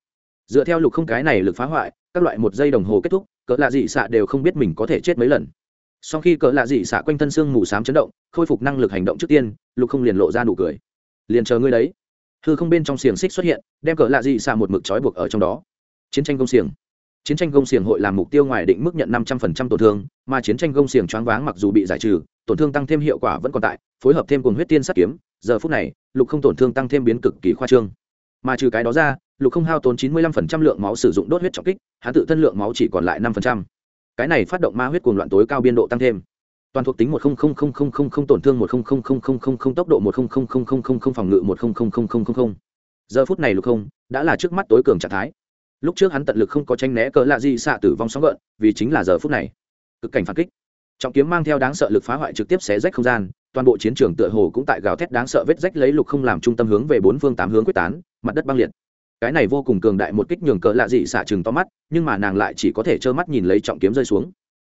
Dựa theo lục không cái này lực phá hoại, các loại một giây đồng hồ kết thúc cỡ lạ dị xạ đều không biết mình có thể chết mấy lần. Sau khi cỡ lạ dị xạ quanh thân xương mù s á m chấn động, khôi phục năng lực hành động trước tiên, lục không liền lộ ra nụ cười. Liền chờ ngươi đấy hư không bên trong xiềng xích xuất hiện, đem cỡ lạ dị xạ một mực trói buộc ở trong đó. Chiến tranh công xiềng. Chiến tranh công xiềng hội làm mục tiêu ngoài định mức nhận năm trăm phần trăm tổn thương, mà chiến tranh công xiềng choáng váng mặc dù bị giải trừ, tổn thương tăng thêm hiệu quả vẫn còn tại, phối hợp thêm cùng huyết tiên sắt kiếm. Giờ phút này, lục không tổn thương tăng thêm biến cực kỳ khoa trương. Mà trừ cái đó ra, lục không hao tốn chín mươi lăm phần trăm lượng máu sử dụng đốt huyết trọng kích, hắn tự thân lượng máu chỉ còn lại năm phần trăm. Cái này phát động ma huyết cuồng loạn tối cao biên độ tăng thêm toàn thuộc tính một không không không không không tổn thương một không không không không không tốc độ một không không không không không phòng ngự một không không không không không giờ phút này lục không đã là trước mắt tối cường trạng thái lúc trước hắn tận lực không có tranh né cỡ lạ gì xạ tử vong sóng gợn vì chính là giờ phút này cực cảnh phản kích trọng kiếm mang theo đáng sợ lực phá hoại trực tiếp xé rách không gian toàn bộ chiến trường tựa hồ cũng tại gào thét đáng sợ vết rách lấy lục không làm trung tâm hướng về bốn phương tám hướng quyết tán mặt đất băng liệt cái này vô cùng cường đại một kích nhường cỡ lạ dị xạ chừng to mắt nhưng mà nàng lại chỉ có thể trơ mắt nhìn lấy trọng kiếm rơi xuống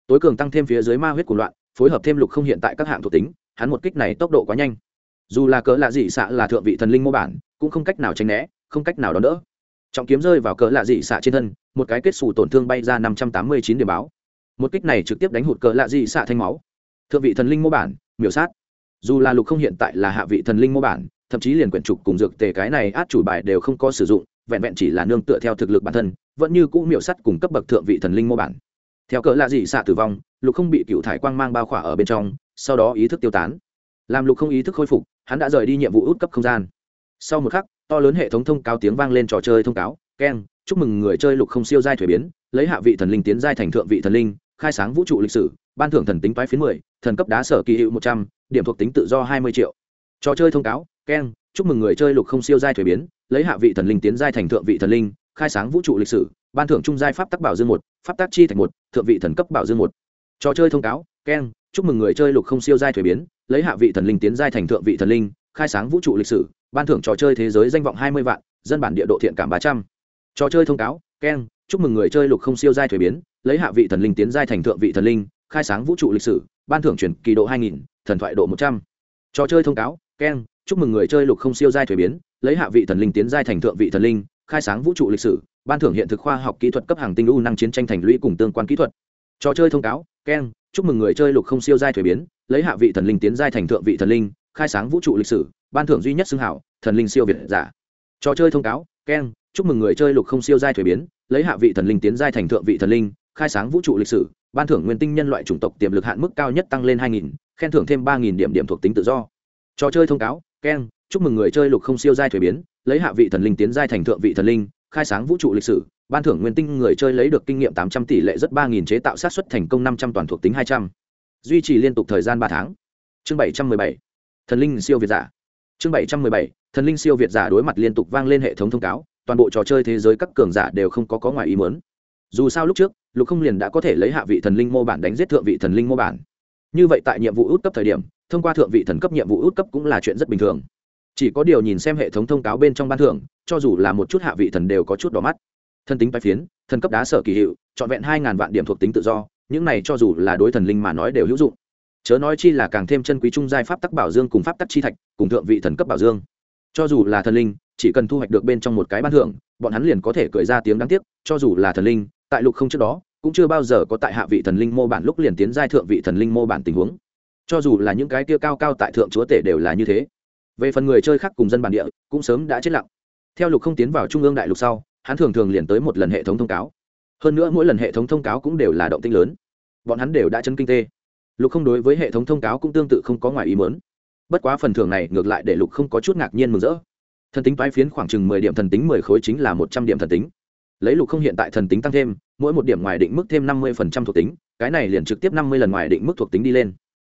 tối cường tăng thêm phía dưới ma huyết của loạn phối hợp thêm lục không hiện tại các hạng thuộc tính, hắn một kích này tốc độ quá nhanh. Dù là cỡ lạ dị xạ là thượng vị thần linh mô bản, cũng không cách nào tránh né, không cách nào đón đỡ. Trọng kiếm rơi vào cỡ lạ dị xạ trên thân, một cái kết xù tổn thương bay ra năm trăm tám mươi chín điểm báo. Một kích này trực tiếp đánh hụt cỡ lạ dị xạ thanh máu. Thượng vị thần linh mô bản, miểu sát. Dù là lục không hiện tại là hạ vị thần linh mô bản, thậm chí liền quyển trục cùng dược tề cái này át chủ bài đều không có sử dụng, vẹn vẹn chỉ là nương tựa theo thực lực bản thân, vẫn như cũ miểu sắt cùng cấp bậc thượng vị thần linh mô bản theo cỡ lạ dị xạ tử vong, lục không bị cựu thải quang mang bao khỏa ở bên trong, sau đó ý thức tiêu tán. Làm lục không ý thức khôi phục, hắn đã rời đi nhiệm vụ út cấp không gian. Sau một khắc, to lớn hệ thống thông cáo tiếng vang lên trò chơi thông cáo, keng, chúc mừng người chơi lục không siêu giai thuế biến, lấy hạ vị thần linh tiến giai thành thượng vị thần linh, khai sáng vũ trụ lịch sử, ban thưởng thần tính toái phiến mười, thần cấp đá sở kỳ hiệu một trăm, điểm thuộc tính tự do hai mươi triệu. Trò chơi thông cáo, keng, chúc mừng người chơi lục không siêu giai thuế biến, lấy hạ vị thần linh tiến giai thành thượng vị thần linh, khai sáng vũ trụ lịch sử ban thưởng trung giai pháp tắc bảo dương một, pháp tác chi thành một, thượng vị thần cấp bảo dương một. Trò chơi thông cáo keng chúc mừng người chơi lục không siêu giai thuế biến, lấy hạ vị thần linh tiến giai thành thượng vị thần linh, khai sáng vũ trụ lịch sử, ban thưởng trò chơi thế giới danh vọng hai mươi vạn, dân bản địa độ thiện cảm ba trăm. Trò chơi thông cáo keng chúc mừng người chơi lục không siêu giai thuế biến, lấy hạ vị thần linh tiến giai thành thượng vị thần linh, khai sáng vũ trụ lịch sử, ban thưởng chuyển kỳ độ hai nghìn, thần thoại độ một trăm. Trò chơi thông cáo keng chúc mừng người chơi lục không siêu giai thuế biến, lấy hạ vị thần linh tiến giai thành thượng vị thần linh, khai sáng vũ trụ lịch sử ban thưởng hiện thực khoa học kỹ thuật cấp hàng tinh u năng chiến tranh thành lũy cùng tương quan kỹ thuật. Trò chơi thông cáo keng chúc mừng người chơi lục không siêu giai thuế biến lấy hạ vị thần linh tiến giai thành thượng vị thần linh khai sáng vũ trụ lịch sử ban thưởng duy nhất xưng hảo thần linh siêu việt giả. Trò chơi thông cáo keng chúc mừng người chơi lục không siêu giai thuế biến lấy hạ vị thần linh tiến giai thành thượng vị thần linh khai sáng vũ trụ lịch sử ban thưởng nguyên tinh nhân loại chủng tộc tiềm lực hạn mức cao nhất tăng lên 2.000, khen thưởng thêm 3.000 điểm điểm thuộc tính tự do. Trò chơi thông cáo keng chúc mừng người chơi lục không siêu giai thuế biến lấy hạ vị thần linh tiến giai thành thượng vị thần linh khai sáng vũ trụ lịch sử, ban thưởng nguyên tinh người chơi lấy được kinh nghiệm 800 tỷ lệ rất ba nghìn chế tạo sát xuất thành công 500 toàn thuộc tính 200. duy trì liên tục thời gian ba tháng. Chương 717 thần linh siêu việt giả. Chương 717 thần linh siêu việt giả đối mặt liên tục vang lên hệ thống thông cáo, toàn bộ trò chơi thế giới các cường giả đều không có có ngoài ý muốn. Dù sao lúc trước, lục không liền đã có thể lấy hạ vị thần linh mô bản đánh giết thượng vị thần linh mô bản. Như vậy tại nhiệm vụ út cấp thời điểm, thông qua thượng vị thần cấp nhiệm vụ út cấp cũng là chuyện rất bình thường chỉ có điều nhìn xem hệ thống thông cáo bên trong ban thưởng, cho dù là một chút hạ vị thần đều có chút đỏ mắt. Thân tính bài phiến, thần cấp đá sở kỳ hiệu, trọn vẹn hai ngàn vạn điểm thuộc tính tự do, những này cho dù là đối thần linh mà nói đều hữu dụng. Chớ nói chi là càng thêm chân quý trung giai pháp tắc bảo dương cùng pháp tắc chi thạch, cùng thượng vị thần cấp bảo dương. Cho dù là thần linh, chỉ cần thu hoạch được bên trong một cái ban thưởng, bọn hắn liền có thể cười ra tiếng đáng tiếc, cho dù là thần linh, tại lục không trước đó, cũng chưa bao giờ có tại hạ vị thần linh mô bản lúc liền tiến giai thượng vị thần linh mô bản tình huống. Cho dù là những cái kia cao cao tại thượng chúa tể đều là như thế về phần người chơi khác cùng dân bản địa, cũng sớm đã chết lặng. Theo lục không tiến vào trung ương đại lục sau, hắn thường thường liền tới một lần hệ thống thông cáo. Hơn nữa mỗi lần hệ thống thông cáo cũng đều là động tinh lớn. Bọn hắn đều đã chân kinh tê. lục không đối với hệ thống thông cáo cũng tương tự không có ngoài ý mớn bất quá phần thưởng này ngược lại để lục không có chút ngạc nhiên mừng rỡ. Thần tính toái phiến khoảng chừng mười điểm thần tính mười khối chính là một trăm điểm thần tính. Lấy lục không hiện tại thần tính tăng thêm, mỗi một điểm ngoài định mức thêm năm mươi phần trăm thuộc tính, cái này liền trực tiếp năm mươi lần ngoài định mức thuộc tính đi lên.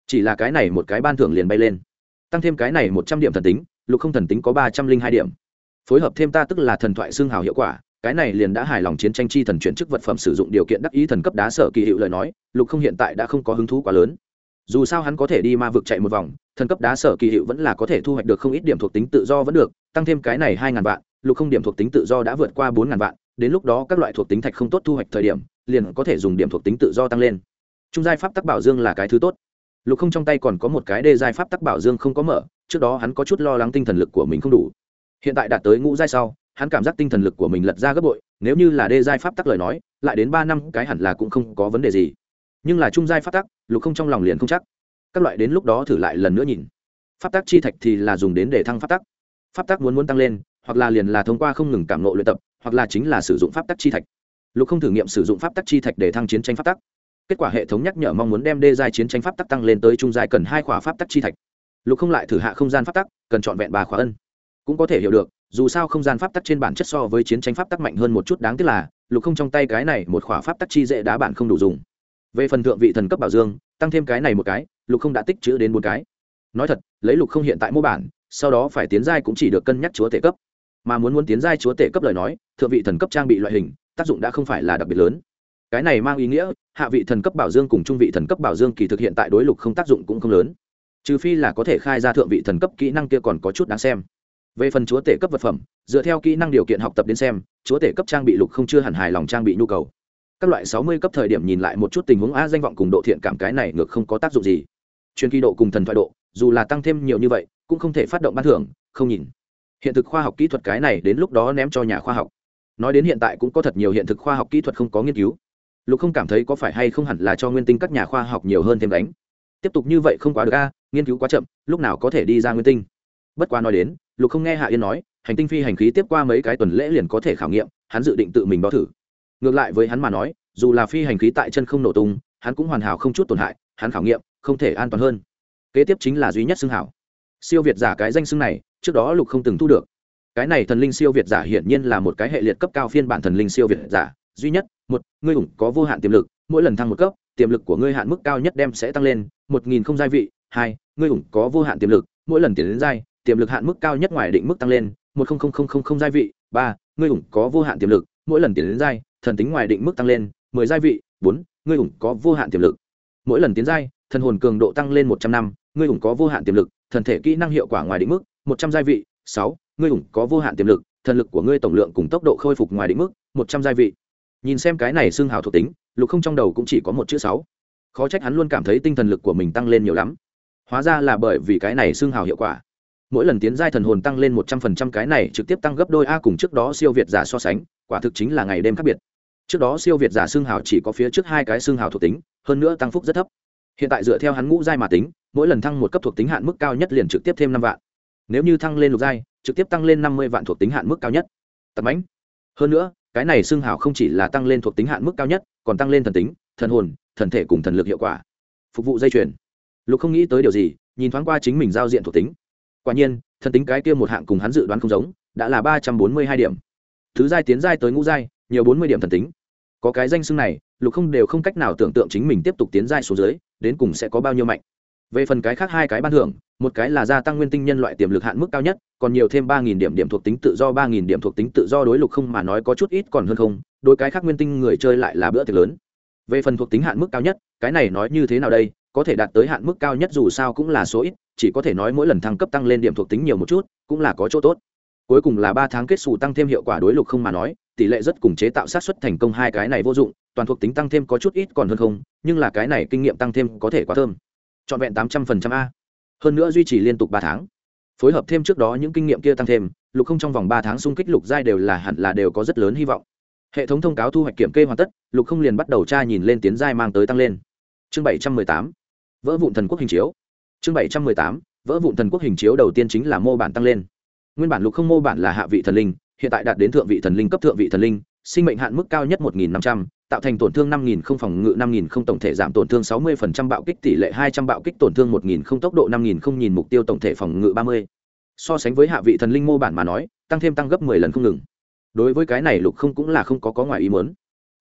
Chỉ là cái này một cái ban thưởng liền bay lên tăng thêm cái này một trăm điểm thần tính, lục không thần tính có ba trăm linh hai điểm. Phối hợp thêm ta tức là thần thoại xương hào hiệu quả, cái này liền đã hài lòng chiến tranh chi thần chuyển chức vật phẩm sử dụng điều kiện đắc ý thần cấp đá sở kỳ hiệu lời nói, lục không hiện tại đã không có hứng thú quá lớn. Dù sao hắn có thể đi ma vực chạy một vòng, thần cấp đá sở kỳ hiệu vẫn là có thể thu hoạch được không ít điểm thuộc tính tự do vẫn được, tăng thêm cái này hai ngàn vạn, lục không điểm thuộc tính tự do đã vượt qua bốn ngàn vạn, đến lúc đó các loại thuộc tính thạch không tốt thu hoạch thời điểm, liền có thể dùng điểm thuộc tính tự do tăng lên. Trung giai pháp tắc bảo dương là cái thứ tốt lục không trong tay còn có một cái đê giai pháp tắc bảo dương không có mở, trước đó hắn có chút lo lắng tinh thần lực của mình không đủ. Hiện tại đạt tới ngũ giai sau, hắn cảm giác tinh thần lực của mình lật ra gấp bội, nếu như là đê giai pháp tắc lời nói, lại đến ba năm cái hẳn là cũng không có vấn đề gì. Nhưng là trung giai pháp tắc, lục không trong lòng liền không chắc. Các loại đến lúc đó thử lại lần nữa nhìn. Pháp tắc chi thạch thì là dùng đến để thăng pháp tắc. Pháp tắc muốn muốn tăng lên, hoặc là liền là thông qua không ngừng cảm nộ luyện tập, hoặc là chính là sử dụng pháp tắc chi thạch. Lục không thử nghiệm sử dụng pháp tắc chi thạch để thăng chiến tranh pháp tắc kết quả hệ thống nhắc nhở mong muốn đem đê giai chiến tranh pháp tắc tăng lên tới trung giai cần hai khỏa pháp tắc chi thạch. Lục không lại thử hạ không gian pháp tắc, cần chọn vẹn ba khỏa ân. Cũng có thể hiểu được, dù sao không gian pháp tắc trên bản chất so với chiến tranh pháp tắc mạnh hơn một chút đáng tiếc là, lục không trong tay cái này một khỏa pháp tắc chi dễ đá bạn không đủ dùng. Về phần thượng vị thần cấp bảo dương, tăng thêm cái này một cái, lục không đã tích chữ đến bốn cái. Nói thật, lấy lục không hiện tại mô bản, sau đó phải tiến giai cũng chỉ được cân nhắc chúa tể cấp. Mà muốn muốn tiến giai chúa tể cấp lời nói, thượng vị thần cấp trang bị loại hình, tác dụng đã không phải là đặc biệt lớn cái này mang ý nghĩa, hạ vị thần cấp bảo dương cùng trung vị thần cấp bảo dương kỳ thực hiện tại đối lục không tác dụng cũng không lớn. Trừ phi là có thể khai ra thượng vị thần cấp kỹ năng kia còn có chút đáng xem. Về phần chúa tể cấp vật phẩm, dựa theo kỹ năng điều kiện học tập đến xem, chúa tể cấp trang bị lục không chưa hẳn hài lòng trang bị nhu cầu. Các loại sáu mươi cấp thời điểm nhìn lại một chút tình huống a danh vọng cùng độ thiện cảm cái này ngược không có tác dụng gì. Chuyên kỳ độ cùng thần thoại độ, dù là tăng thêm nhiều như vậy, cũng không thể phát động ban thưởng, không nhìn. Hiện thực khoa học kỹ thuật cái này đến lúc đó ném cho nhà khoa học. Nói đến hiện tại cũng có thật nhiều hiện thực khoa học kỹ thuật không có nghiên cứu lục không cảm thấy có phải hay không hẳn là cho nguyên tinh các nhà khoa học nhiều hơn thêm đánh. Tiếp tục như vậy không quá được a, nghiên cứu quá chậm, lúc nào có thể đi ra nguyên tinh. Bất quá nói đến, lục không nghe hạ yên nói, hành tinh phi hành khí tiếp qua mấy cái tuần lễ liền có thể khảo nghiệm, hắn dự định tự mình đo thử. Ngược lại với hắn mà nói, dù là phi hành khí tại chân không nổ tung, hắn cũng hoàn hảo không chút tổn hại, hắn khảo nghiệm, không thể an toàn hơn. Kế tiếp chính là duy nhất xưng hảo. Siêu việt giả cái danh xưng này, trước đó lục không từng thu được. Cái này thần linh siêu việt giả hiển nhiên là một cái hệ liệt cấp cao phiên bản thần linh siêu việt giả duy nhất, một, ngươi ủng có vô hạn tiềm lực, mỗi lần thăng một cấp, tiềm lực của ngươi hạn mức cao nhất đem sẽ tăng lên, một nghìn không gia vị. Hai, ngươi ủng có vô hạn tiềm lực, mỗi lần tiến đến giai, tiềm lực hạn mức cao nhất ngoài định mức tăng lên, một không không không không không gia vị. Ba, ngươi ủng có vô hạn tiềm lực, mỗi lần tiến đến giai, thần tính ngoài định mức tăng lên, mười gia vị. Bốn, ngươi ủng có vô hạn tiềm lực, mỗi lần tiến giai, thần hồn cường độ tăng lên một trăm năm, ngươi ủng có vô hạn tiềm lực, thần thể kỹ năng hiệu quả ngoài định mức, một trăm gia vị. Sáu, ngươi ủng có vô hạn tiềm lực, thần lực của ngươi tổng lượng cùng tốc độ khôi phục ngoài định mức, một trăm gia vị nhìn xem cái này xương hào thuộc tính, lục không trong đầu cũng chỉ có một chữ sáu. Khó trách hắn luôn cảm thấy tinh thần lực của mình tăng lên nhiều lắm. Hóa ra là bởi vì cái này xương hào hiệu quả. Mỗi lần tiến giai thần hồn tăng lên một trăm phần trăm, cái này trực tiếp tăng gấp đôi a cùng trước đó siêu việt giả so sánh, quả thực chính là ngày đêm khác biệt. Trước đó siêu việt giả xương hào chỉ có phía trước hai cái xương hào thuộc tính, hơn nữa tăng phúc rất thấp. Hiện tại dựa theo hắn ngũ giai mà tính, mỗi lần thăng một cấp thuộc tính hạn mức cao nhất liền trực tiếp thêm năm vạn. Nếu như thăng lên lục giai, trực tiếp tăng lên năm mươi vạn thuộc tính hạn mức cao nhất. Tập mãnh. Hơn nữa cái này xưng hào không chỉ là tăng lên thuộc tính hạn mức cao nhất, còn tăng lên thần tính, thần hồn, thần thể cùng thần lực hiệu quả. Phục vụ dây chuyền. Lục không nghĩ tới điều gì, nhìn thoáng qua chính mình giao diện thuộc tính. Quả nhiên, thần tính cái kia một hạng cùng hắn dự đoán không giống, đã là ba trăm bốn mươi hai điểm. Thứ giai tiến giai tới ngũ giai, nhiều bốn mươi điểm thần tính. Có cái danh xưng này, lục không đều không cách nào tưởng tượng chính mình tiếp tục tiến giai xuống dưới, đến cùng sẽ có bao nhiêu mạnh. Về phần cái khác hai cái ban thưởng một cái là gia tăng nguyên tinh nhân loại tiềm lực hạn mức cao nhất, còn nhiều thêm ba nghìn điểm điểm thuộc tính tự do, ba nghìn điểm thuộc tính tự do đối lục không mà nói có chút ít còn hơn không đôi cái khác nguyên tinh người chơi lại là bữa tiệc lớn. Về phần thuộc tính hạn mức cao nhất, cái này nói như thế nào đây, có thể đạt tới hạn mức cao nhất dù sao cũng là số ít, chỉ có thể nói mỗi lần thăng cấp tăng lên điểm thuộc tính nhiều một chút, cũng là có chỗ tốt. Cuối cùng là ba tháng kết xù tăng thêm hiệu quả đối lục không mà nói, tỷ lệ rất cùng chế tạo sát xuất thành công hai cái này vô dụng, toàn thuộc tính tăng thêm có chút ít còn hơn không, nhưng là cái này kinh nghiệm tăng thêm có thể quá thơm. Trọn vẹn tám trăm phần trăm a hơn nữa duy trì liên tục ba tháng. Phối hợp thêm trước đó những kinh nghiệm kia tăng thêm, lục không trong vòng ba tháng xung kích lục giai đều là hẳn là đều có rất lớn hy vọng. Hệ thống thông cáo thu hoạch kiểm kê hoàn tất, lục không liền bắt đầu tra nhìn lên tiến giai mang tới tăng lên. Chương bảy trăm mười tám, vỡ vụn thần quốc hình chiếu. Chương bảy trăm mười tám, vỡ vụn thần quốc hình chiếu đầu tiên chính là mô bản tăng lên. Nguyên bản lục không mô bản là hạ vị thần linh, hiện tại đạt đến thượng vị thần linh cấp thượng vị thần linh, sinh mệnh hạn mức cao nhất một nghìn năm trăm tạo thành tổn thương năm nghìn không phòng ngự, năm nghìn không tổng thể giảm tổn thương sáu mươi phần trăm, bạo kích tỷ lệ hai trăm, bạo kích tổn thương một nghìn không tốc độ, năm nghìn không nhìn mục tiêu tổng thể phòng ngự ba mươi. So sánh với hạ vị thần linh mô bản mà nói, tăng thêm tăng gấp mười lần không ngừng. Đối với cái này lục không cũng là không có có ngoài ý muốn.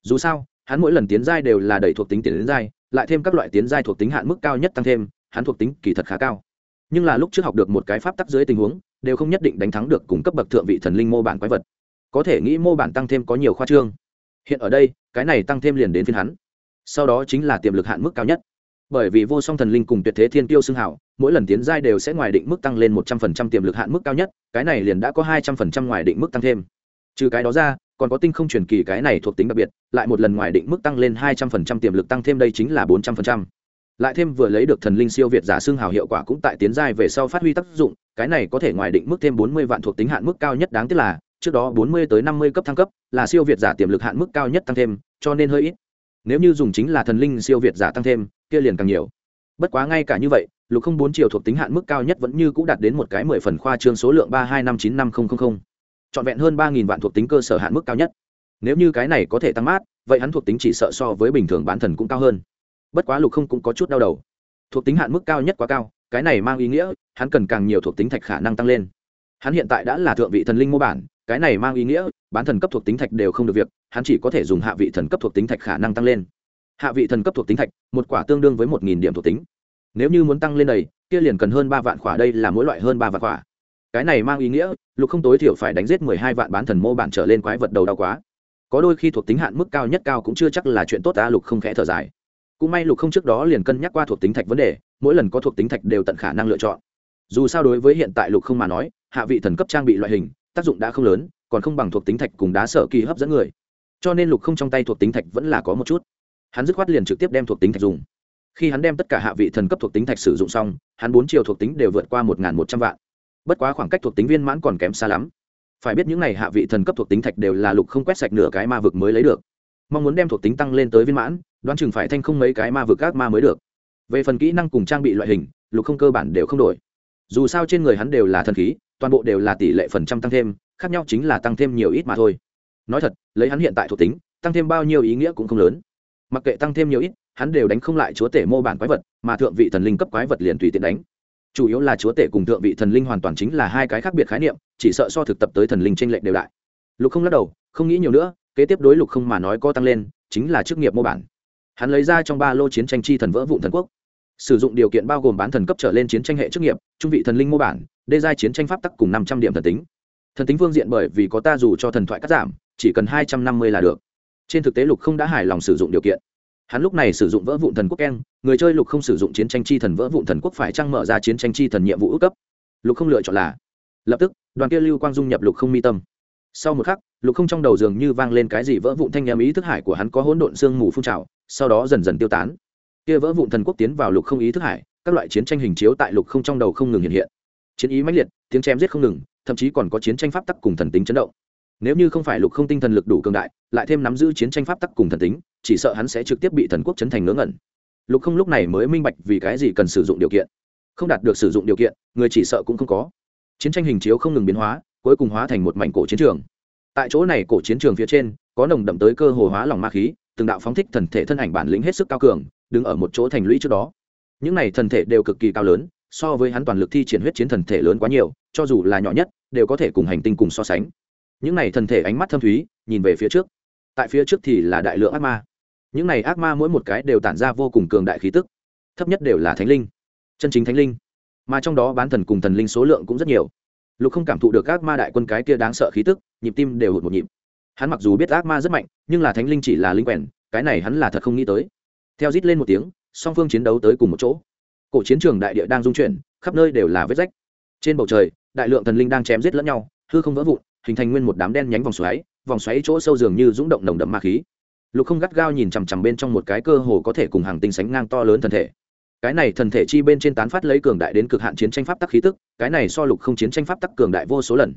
Dù sao, hắn mỗi lần tiến giai đều là đẩy thuộc tính tiến đến giai, lại thêm các loại tiến giai thuộc tính hạn mức cao nhất tăng thêm, hắn thuộc tính kỳ thật khá cao. Nhưng là lúc trước học được một cái pháp tắc dưới tình huống, đều không nhất định đánh thắng được cùng cấp bậc thượng vị thần linh mô bản quái vật. Có thể nghĩ mô bản tăng thêm có nhiều khoa trương hiện ở đây, cái này tăng thêm liền đến phiên hắn. Sau đó chính là tiềm lực hạn mức cao nhất. Bởi vì vô song thần linh cùng tuyệt thế thiên tiêu xưng hảo, mỗi lần tiến giai đều sẽ ngoài định mức tăng lên một trăm phần trăm tiềm lực hạn mức cao nhất, cái này liền đã có hai trăm phần trăm ngoài định mức tăng thêm. Trừ cái đó ra, còn có tinh không truyền kỳ cái này thuộc tính đặc biệt, lại một lần ngoài định mức tăng lên hai trăm phần trăm tiềm lực tăng thêm đây chính là bốn trăm phần trăm. Lại thêm vừa lấy được thần linh siêu việt giả xương hào hiệu quả cũng tại tiến giai về sau phát huy tác dụng, cái này có thể ngoài định mức thêm bốn mươi vạn thuộc tính hạn mức cao nhất đáng tiếc là trước đó bốn mươi tới năm mươi cấp thăng cấp, là siêu việt giả tiềm lực hạn mức cao nhất tăng thêm, cho nên hơi ít. Nếu như dùng chính là thần linh siêu việt giả tăng thêm, kia liền càng nhiều. Bất quá ngay cả như vậy, lục không bốn triệu thuộc tính hạn mức cao nhất vẫn như cũ đạt đến một cái mười phần khoa trương số lượng ba hai năm chín năm không không không. Trọn vẹn hơn ba nghìn vạn thuộc tính cơ sở hạn mức cao nhất. Nếu như cái này có thể tăng mát, vậy hắn thuộc tính chỉ sợ so với bình thường bán thần cũng cao hơn. Bất quá lục không cũng có chút đau đầu. Thuộc tính hạn mức cao nhất quá cao, cái này mang ý nghĩa, hắn cần càng nhiều thuộc tính thạch khả năng tăng lên. Hắn hiện tại đã là thượng vị thần linh mô bản cái này mang ý nghĩa, bán thần cấp thuộc tính thạch đều không được việc, hắn chỉ có thể dùng hạ vị thần cấp thuộc tính thạch khả năng tăng lên. Hạ vị thần cấp thuộc tính thạch, một quả tương đương với một nghìn điểm thuộc tính. Nếu như muốn tăng lên đầy, kia liền cần hơn ba vạn quả, đây là mỗi loại hơn ba vạn quả. Cái này mang ý nghĩa, lục không tối thiểu phải đánh giết mười hai vạn bán thần mô bản trở lên quái vật đầu đau quá. Có đôi khi thuộc tính hạn mức cao nhất cao cũng chưa chắc là chuyện tốt ta lục không khẽ thở dài. Cũng may lục không trước đó liền cân nhắc qua thuộc tính thạch vấn đề, mỗi lần có thuộc tính thạch đều tận khả năng lựa chọn. Dù sao đối với hiện tại lục không mà nói, hạ vị thần cấp trang bị loại hình tác dụng đã không lớn, còn không bằng thuộc tính thạch cùng đá sợ kỳ hấp dẫn người. Cho nên lục không trong tay thuộc tính thạch vẫn là có một chút. Hắn dứt khoát liền trực tiếp đem thuộc tính thạch dùng. Khi hắn đem tất cả hạ vị thần cấp thuộc tính thạch sử dụng xong, hắn bốn chiều thuộc tính đều vượt qua một một trăm vạn. Bất quá khoảng cách thuộc tính viên mãn còn kém xa lắm. Phải biết những n à y hạ vị thần cấp thuộc tính thạch đều là lục không quét sạch nửa cái ma vực mới lấy được. Mong muốn đem thuộc tính tăng lên tới viên mãn, đoán chừng phải thanh không mấy cái ma vực các ma mới được. Về phần kỹ năng cùng trang bị loại hình, lục không cơ bản đều không đổi. Dù sao trên người hắn đều là thần khí toàn bộ đều là tỷ lệ phần trăm tăng thêm, khác nhau chính là tăng thêm nhiều ít mà thôi. Nói thật, lấy hắn hiện tại thuộc tính, tăng thêm bao nhiêu ý nghĩa cũng không lớn. Mặc kệ tăng thêm nhiều ít, hắn đều đánh không lại chúa tể mô bản quái vật, mà thượng vị thần linh cấp quái vật liền tùy tiện đánh. Chủ yếu là chúa tể cùng thượng vị thần linh hoàn toàn chính là hai cái khác biệt khái niệm, chỉ sợ so thực tập tới thần linh t r ê n lệch đều đại. Lục không lắc đầu, không nghĩ nhiều nữa, kế tiếp đối lục không mà nói có tăng lên, chính là chức nghiệp mô bản. Hắn lấy ra trong ba lô chiến tranh chi thần vỡ vụn thần quốc sử dụng điều kiện bao gồm bán thần cấp trở lên chiến tranh hệ chức nghiệp, trung vị thần linh mô bản, đê giai chiến tranh pháp tắc cùng năm trăm điểm thần tính. Thần tính phương diện bởi vì có ta dù cho thần thoại cắt giảm, chỉ cần hai trăm năm mươi là được. Trên thực tế lục không đã hài lòng sử dụng điều kiện. Hắn lúc này sử dụng vỡ vụn thần quốc keng, người chơi lục không sử dụng chiến tranh chi thần vỡ vụn thần quốc phải trăng mở ra chiến tranh chi thần nhiệm vụ ước cấp? Lục không lựa chọn là. Lập tức, đoàn kia lưu quang dung nhập lục không mi tâm. Sau một khắc, lục không trong đầu giường như vang lên cái gì vỡ vụn thanh em ý thức hải của hắn có hỗn độn sương mù phun trào, sau đó dần dần tiêu tán kia vỡ vụn thần quốc tiến vào lục không ý thức hải, các loại chiến tranh hình chiếu tại lục không trong đầu không ngừng hiện hiện. Chiến ý mãnh liệt, tiếng chém giết không ngừng, thậm chí còn có chiến tranh pháp tắc cùng thần tính chấn động. Nếu như không phải lục không tinh thần lực đủ cường đại, lại thêm nắm giữ chiến tranh pháp tắc cùng thần tính, chỉ sợ hắn sẽ trực tiếp bị thần quốc chấn thành ngớ ngẩn. Lục không lúc này mới minh bạch vì cái gì cần sử dụng điều kiện. Không đạt được sử dụng điều kiện, người chỉ sợ cũng không có. Chiến tranh hình chiếu không ngừng biến hóa, cuối cùng hóa thành một mảnh cổ chiến trường. Tại chỗ này, cổ chiến trường phía trên, có nồng đậm tới cơ hồ hóa lòng ma khí, từng đạo phóng thích thần thể thân ảnh bản lĩnh hết sức cao cường đứng ở một chỗ thành lũy trước đó. Những này thần thể đều cực kỳ cao lớn, so với hắn toàn lực thi triển huyết chiến thần thể lớn quá nhiều, cho dù là nhỏ nhất, đều có thể cùng hành tinh cùng so sánh. Những này thần thể ánh mắt thâm thúy, nhìn về phía trước. Tại phía trước thì là đại lượng ác ma. Những này ác ma mỗi một cái đều tản ra vô cùng cường đại khí tức. Thấp nhất đều là thánh linh, chân chính thánh linh. Mà trong đó bán thần cùng thần linh số lượng cũng rất nhiều. Lục không cảm thụ được ác ma đại quân cái kia đáng sợ khí tức, nhịp tim đều hụt một nhịp. Hắn mặc dù biết ác ma rất mạnh, nhưng là thánh linh chỉ là linh quèn, cái này hắn là thật không nghĩ tới theo rít lên một tiếng, song phương chiến đấu tới cùng một chỗ. Cổ chiến trường đại địa đang dung chuyển, khắp nơi đều là vết rách. Trên bầu trời, đại lượng thần linh đang chém giết lẫn nhau, hư không vỡ vụn, hình thành nguyên một đám đen nhánh vòng xoáy vòng xoáy chỗ sâu dường như rúng động nồng đậm ma khí. Lục không gắt gao nhìn chằm chằm bên trong một cái cơ hồ có thể cùng hàng tinh sánh ngang to lớn thần thể. Cái này thần thể chi bên trên tán phát lấy cường đại đến cực hạn chiến tranh pháp tắc khí tức, cái này so lục không chiến tranh pháp tắc cường đại vô số lần.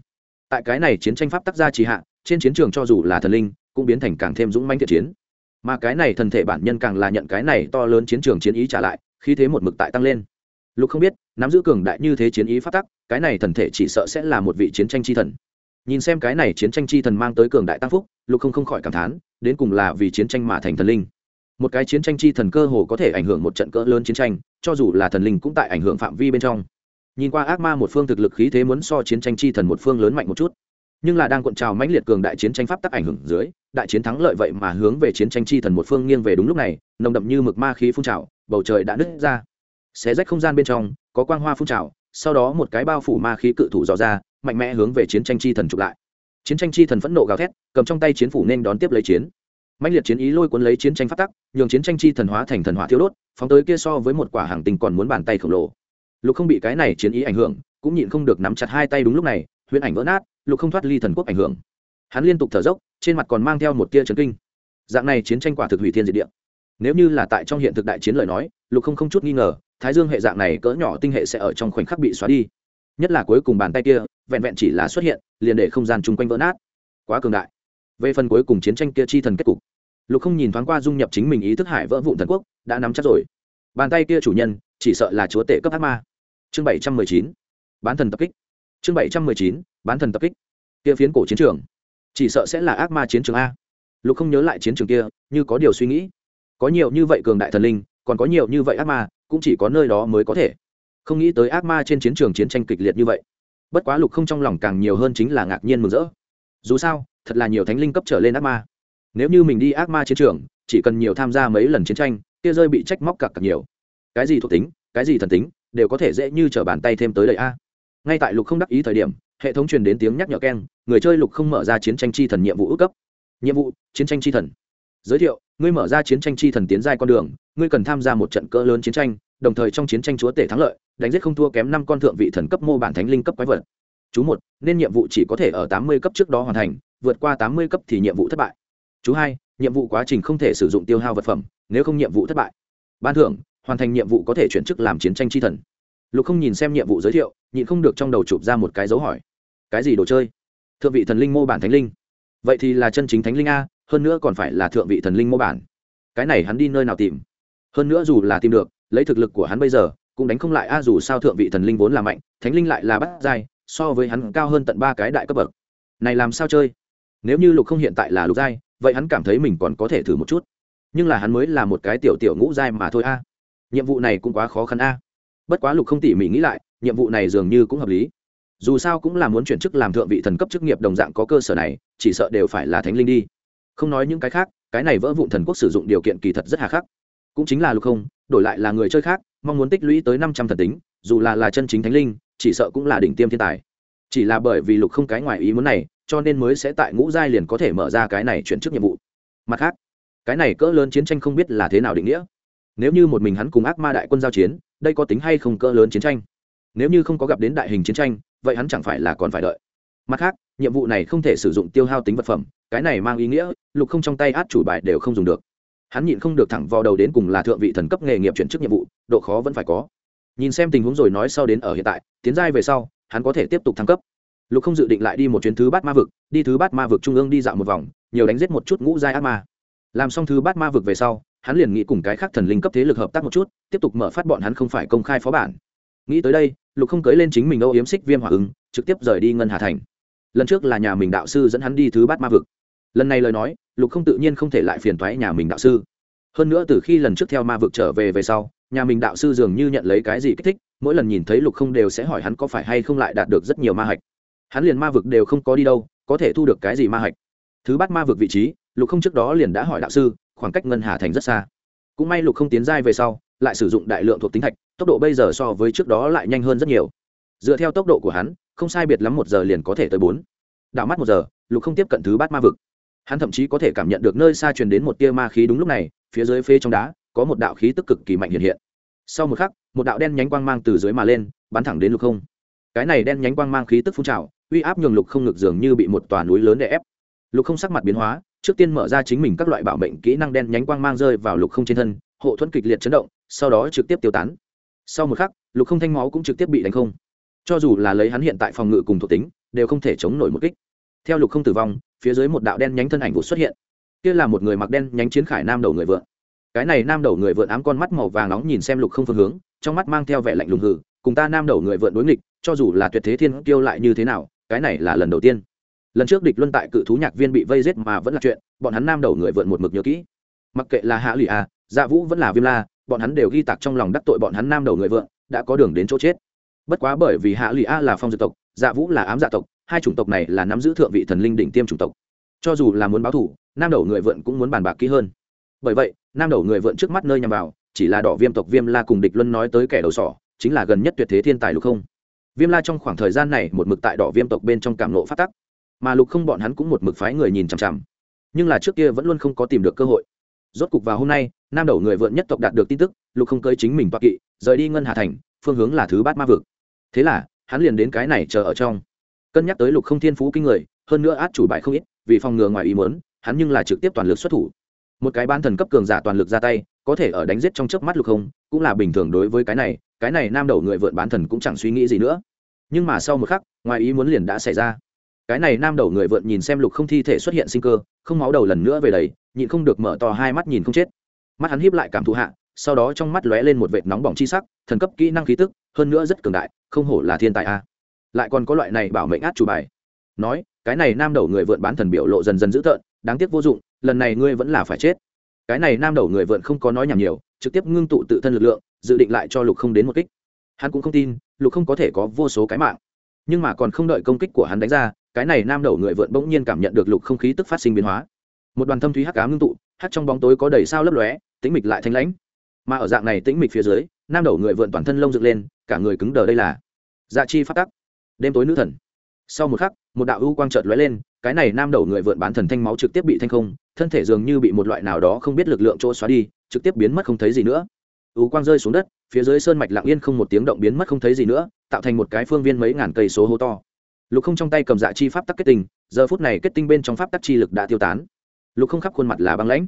Tại cái này chiến tranh pháp tắc gia trì hạ, trên chiến trường cho dù là thần linh, cũng biến thành càng thêm dũng manh thiện chiến mà cái này thần thể bản nhân càng là nhận cái này to lớn chiến trường chiến ý trả lại khi thế một mực tại tăng lên. Lục không biết, nắm giữ cường đại như thế chiến ý phát tắc, cái này thần thể chỉ sợ sẽ là một vị chiến tranh chi thần. Nhìn xem cái này chiến tranh chi thần mang tới cường đại tăng phúc, lục không không khỏi cảm thán, đến cùng là vì chiến tranh mà thành thần linh. Một cái chiến tranh chi thần cơ hồ có thể ảnh hưởng một trận cỡ lớn chiến tranh, cho dù là thần linh cũng tại ảnh hưởng phạm vi bên trong. Nhìn qua ác ma một phương thực lực khí thế muốn so chiến tranh chi thần một phương lớn mạnh một chút nhưng là đang cuộn trào mãnh liệt cường đại chiến tranh pháp tắc ảnh hưởng dưới, đại chiến thắng lợi vậy mà hướng về chiến tranh chi thần một phương nghiêng về đúng lúc này, nồng đậm như mực ma khí phun trào, bầu trời đã nứt ra. Xé rách không gian bên trong, có quang hoa phun trào, sau đó một cái bao phủ ma khí cự thủ dò ra, mạnh mẽ hướng về chiến tranh chi thần chụp lại. Chiến tranh chi thần phẫn nộ gào thét, cầm trong tay chiến phủ nên đón tiếp lấy chiến. Mạnh liệt chiến ý lôi cuốn lấy chiến tranh phát tắc, nhường chiến tranh chi thần hóa thành thần hỏa thiếu đốt, phóng tới kia so với một quả hàng tinh còn muốn bàn tay khổng lồ. Lục không bị cái này chiến ý ảnh hưởng, cũng nhịn không được nắm chặt hai tay đúng lúc này, huyễn ảnh vỡ nát lục không thoát ly thần quốc ảnh hưởng. Hắn liên tục thở dốc, trên mặt còn mang theo một tia trấn kinh. Dạng này chiến tranh quả thực hủy thiên diệt địa. Nếu như là tại trong hiện thực đại chiến lời nói, lục không không chút nghi ngờ, thái dương hệ dạng này cỡ nhỏ tinh hệ sẽ ở trong khoảnh khắc bị xóa đi. Nhất là cuối cùng bàn tay kia, vẹn vẹn chỉ là xuất hiện, liền để không gian chung quanh vỡ nát. Quá cường đại. Về phần cuối cùng chiến tranh kia chi thần kết cục, lục không nhìn thoáng qua dung nhập chính mình ý thức hải vỡ vụn thần quốc, đã nắm chắc rồi. Bàn tay kia chủ nhân, chỉ sợ là chúa tể cấp ác ma. Chương bảy trăm mười chín, bán thần tập kích. Chương bảy trăm mười chín bán thần tập kích. Kia phiến cổ chiến trường, chỉ sợ sẽ là ác ma chiến trường a. Lục không nhớ lại chiến trường kia, như có điều suy nghĩ. Có nhiều như vậy cường đại thần linh, còn có nhiều như vậy ác ma, cũng chỉ có nơi đó mới có thể. Không nghĩ tới ác ma trên chiến trường chiến tranh kịch liệt như vậy. Bất quá lục không trong lòng càng nhiều hơn chính là ngạc nhiên mừng rỡ. Dù sao, thật là nhiều thánh linh cấp trở lên ác ma. Nếu như mình đi ác ma chiến trường, chỉ cần nhiều tham gia mấy lần chiến tranh, kia rơi bị trách móc cặp cặp nhiều. Cái gì thuộc tính, cái gì thần tính, đều có thể dễ như t r ở bàn tay thêm tới đầy a. Ngay tại lục không đắc ý thời điểm hệ thống truyền đến tiếng nhắc nhở keng, người chơi lục không mở ra chiến tranh chi thần nhiệm vụ ước cấp. Nhiệm vụ, chiến tranh chi thần. Giới thiệu, ngươi mở ra chiến tranh chi thần tiến giai con đường, ngươi cần tham gia một trận cỡ lớn chiến tranh, đồng thời trong chiến tranh chúa tể thắng lợi, đánh giết không thua kém năm con thượng vị thần cấp mô bản thánh linh cấp quái vật. Chú một, nên nhiệm vụ chỉ có thể ở tám mươi cấp trước đó hoàn thành, vượt qua tám mươi cấp thì nhiệm vụ thất bại. Chú hai, nhiệm vụ quá trình không thể sử dụng tiêu hao vật phẩm, nếu không nhiệm vụ thất bại. Ban thưởng, hoàn thành nhiệm vụ có thể chuyển chức làm chiến tranh chi thần. Lục không nhìn xem nhiệm vụ giới thiệu, nhịn không được trong đầu chụp ra một cái dấu hỏi cái gì đồ chơi? Thượng vị thần linh mô bản thánh linh. Vậy thì là chân chính thánh linh a, hơn nữa còn phải là thượng vị thần linh mô bản. Cái này hắn đi nơi nào tìm? Hơn nữa dù là tìm được, lấy thực lực của hắn bây giờ, cũng đánh không lại a, dù sao thượng vị thần linh vốn là mạnh, thánh linh lại là bắt dai so với hắn cao hơn tận ba cái đại cấp bậc. Này làm sao chơi? Nếu như lục không hiện tại là lục giai, vậy hắn cảm thấy mình còn có thể thử một chút. Nhưng là hắn mới là một cái tiểu tiểu ngũ giai mà thôi a. Nhiệm vụ này cũng quá khó khăn a. Bất quá lục không tỉ mỉ nghĩ lại, nhiệm vụ này dường như cũng hợp lý dù sao cũng là muốn chuyển chức làm thượng vị thần cấp chức nghiệp đồng dạng có cơ sở này, chỉ sợ đều phải là thánh linh đi. Không nói những cái khác, cái này vỡ vụn thần quốc sử dụng điều kiện kỳ thật rất hà khắc. Cũng chính là lục không, đổi lại là người chơi khác, mong muốn tích lũy tới năm trăm thần tính, dù là là chân chính thánh linh, chỉ sợ cũng là đỉnh tiêm thiên tài. Chỉ là bởi vì lục không cái ngoài ý muốn này, cho nên mới sẽ tại ngũ giai liền có thể mở ra cái này chuyển chức nhiệm vụ. Mặt khác, cái này cỡ lớn chiến tranh không biết là thế nào định nghĩa. Nếu như một mình hắn cùng ác ma đại quân giao chiến, đây có tính hay không cỡ lớn chiến tranh? Nếu như không có gặp đến đại hình chiến tranh vậy hắn chẳng phải là còn phải đợi. Mặt khác, nhiệm vụ này không thể sử dụng tiêu hao tính vật phẩm, cái này mang ý nghĩa, lục không trong tay át chủ bài đều không dùng được. Hắn nhịn không được thẳng vào đầu đến cùng là thượng vị thần cấp nghề nghiệp chuyển chức nhiệm vụ, độ khó vẫn phải có. Nhìn xem tình huống rồi nói sau đến ở hiện tại, tiến giai về sau, hắn có thể tiếp tục thăng cấp. Lục không dự định lại đi một chuyến thứ bát ma vực, đi thứ bát ma vực trung ương đi dạo một vòng, nhiều đánh giết một chút ngũ giai ác ma. Làm xong thứ bát ma vực về sau, hắn liền nghĩ cùng cái khác thần linh cấp thế lực hợp tác một chút, tiếp tục mở phát bọn hắn không phải công khai phó bản. Nghĩ tới đây lục không cưới lên chính mình âu yếm xích viêm hỏa ứng, trực tiếp rời đi ngân hà thành. Lần trước là nhà mình đạo sư dẫn hắn đi thứ bát ma vực. Lần này lời nói, lục không tự nhiên không thể lại phiền thoái nhà mình đạo sư. Hơn nữa từ khi lần trước theo ma vực trở về về sau, nhà mình đạo sư dường như nhận lấy cái gì kích thích, mỗi lần nhìn thấy lục không đều sẽ hỏi hắn có phải hay không lại đạt được rất nhiều ma hạch. Hắn liền ma vực đều không có đi đâu, có thể thu được cái gì ma hạch. Thứ bắt ma vực vị trí, lục không trước đó liền đã hỏi đạo sư, khoảng cách ngân hà thành rất xa. Cũng may lục không tiến giai về sau, lại sử dụng đại lượng thuộc tính thạch tốc độ bây giờ so với trước đó lại nhanh hơn rất nhiều. Dựa theo tốc độ của hắn, không sai biệt lắm một giờ liền có thể tới bốn. Đạo mắt một giờ, lục không tiếp cận thứ bát ma vực. Hắn thậm chí có thể cảm nhận được nơi xa truyền đến một tia ma khí đúng lúc này, phía dưới phê trong đá, có một đạo khí tức cực kỳ mạnh hiện hiện. Sau một khắc, một đạo đen nhánh quang mang từ dưới mà lên, bắn thẳng đến lục không. Cái này đen nhánh quang mang khí tức phun trào, uy áp nhường lục không ngực dường như bị một tòa núi lớn đè ép. Lục không sắc mặt biến hóa, trước tiên mở ra chính mình các loại bảo mệnh kỹ năng đen nhánh quang mang rơi vào lục không trên thân, hộ thuẫn kịch liệt chấn động, sau đó trực tiếp tiêu tán sau một khắc, lục không thanh máu cũng trực tiếp bị đánh không. Cho dù là lấy hắn hiện tại phòng ngự cùng thuộc tính, đều không thể chống nổi một kích. Theo lục không tử vong, phía dưới một đạo đen nhánh thân ảnh vụ xuất hiện. Kia là một người mặc đen nhánh chiến khải nam đầu người vượn. Cái này nam đầu người vượn ám con mắt màu vàng nóng nhìn xem lục không phương hướng, trong mắt mang theo vẻ lạnh lùng hừ cùng ta nam đầu người vượn đối nghịch, cho dù là tuyệt thế thiên kiêu lại như thế nào, cái này là lần đầu tiên. Lần trước địch luân tại cự thú nhạc viên bị vây giết mà vẫn là chuyện, bọn hắn nam đầu người vượn một mực nhớ kỹ. Mặc kệ là hạ lụy a dạ vũ vẫn là viêm la bọn hắn đều ghi tạc trong lòng đắc tội bọn hắn nam đầu người vượn đã có đường đến chỗ chết. Bất quá bởi vì hạ lụy a là phong dược tộc dạ vũ là ám dạ tộc, hai chủng tộc này là nắm giữ thượng vị thần linh đỉnh tiêm chủng tộc. Cho dù là muốn báo thủ nam đầu người vượn cũng muốn bàn bạc kỹ hơn. Bởi vậy, nam đầu người vượn trước mắt nơi nhằm vào, chỉ là đỏ viêm tộc viêm la cùng địch luân nói tới kẻ đầu sỏ, chính là gần nhất tuyệt thế thiên tài lục không. Viêm la trong khoảng thời gian này một mực tại đỏ viêm tộc bên trong cảm nộ phát tắc, mà lục không bọn hắn cũng một mực phái người nhìn chằm chằm. Nhưng là trước kia vẫn luôn không có tìm được cơ hội rốt cục vào hôm nay, nam đầu người vượn nhất tộc đạt được tin tức, lục không cơi chính mình toạc kỵ, rời đi ngân hà thành, phương hướng là thứ bát ma vực. Thế là, hắn liền đến cái này chờ ở trong. Cân nhắc tới lục không thiên phú kinh người, hơn nữa át chủ bại không ít, vì phòng ngừa ngoài ý mớn hắn nhưng là trực tiếp toàn lực xuất thủ. Một cái ban thần cấp cường giả toàn lực ra tay, có thể ở đánh giết trong chớp mắt lục không, cũng là bình thường đối với cái này cái này nam đầu người vượn bán thần cũng chẳng suy nghĩ gì nữa. Nhưng mà sau một khắc, ngoài ý muốn liền đã xảy ra. Cái này nam đầu người vượn nhìn xem lục không thi thể xuất hiện sinh cơ, không máu đầu lần nữa về đầy nhịn không được mở to hai mắt nhìn không chết. Mắt hắn hiếp lại cảm thụ hạ, sau đó trong mắt lóe lên một vệt nóng bỏng chi sắc, thần cấp kỹ năng khí tức, hơn nữa rất cường đại, không hổ là thiên tài a. Lại còn có loại này bảo mệnh át chủ bài. Nói, cái này nam đầu người vượn bán thần biểu lộ dần dần dữ tợn, đáng tiếc vô dụng, lần này ngươi vẫn là phải chết. Cái này nam đầu người vượn không có nói nhảm nhiều, trực tiếp ngưng tụ tự thân lực lượng, dự định lại cho lục không đến một kích. Hắn cũng không tin, lục không có thể có vô số cái mạng. Nhưng mà còn không đợi công kích của hắn đánh ra, cái này nam đầu người vượn bỗng nhiên cảm nhận được lục không khí tức phát sinh biến hóa một đoàn thâm thúy hắc ám ngưng tụ, hắc trong bóng tối có đầy sao lấp lóe, tĩnh mịch lại thanh lãnh. Mà ở dạng này tĩnh mịch phía dưới, nam đầu người vượn toàn thân lông dựng lên, cả người cứng đờ đây là dạ chi phát tắc. Đêm tối nữ thần. Sau một khắc, một đạo ưu quang trợt lóe lên, cái này nam đầu người vượn bán thần thanh máu trực tiếp bị thanh không, thân thể dường như bị một loại nào đó không biết lực lượng chỗ xóa đi, trực tiếp biến mất không thấy gì nữa. Ưu quang rơi xuống đất, phía dưới sơn mạch lặng yên không một tiếng động biến mất không thấy gì nữa, tạo thành một cái phương viên mấy ngàn cây số hố to. Lục không trong tay cầm dạ chi pháp tắc kết tinh giờ phút này kết tinh bên trong pháp tắc chi lực đã tiêu tán lục không khắp khuôn mặt là băng lãnh.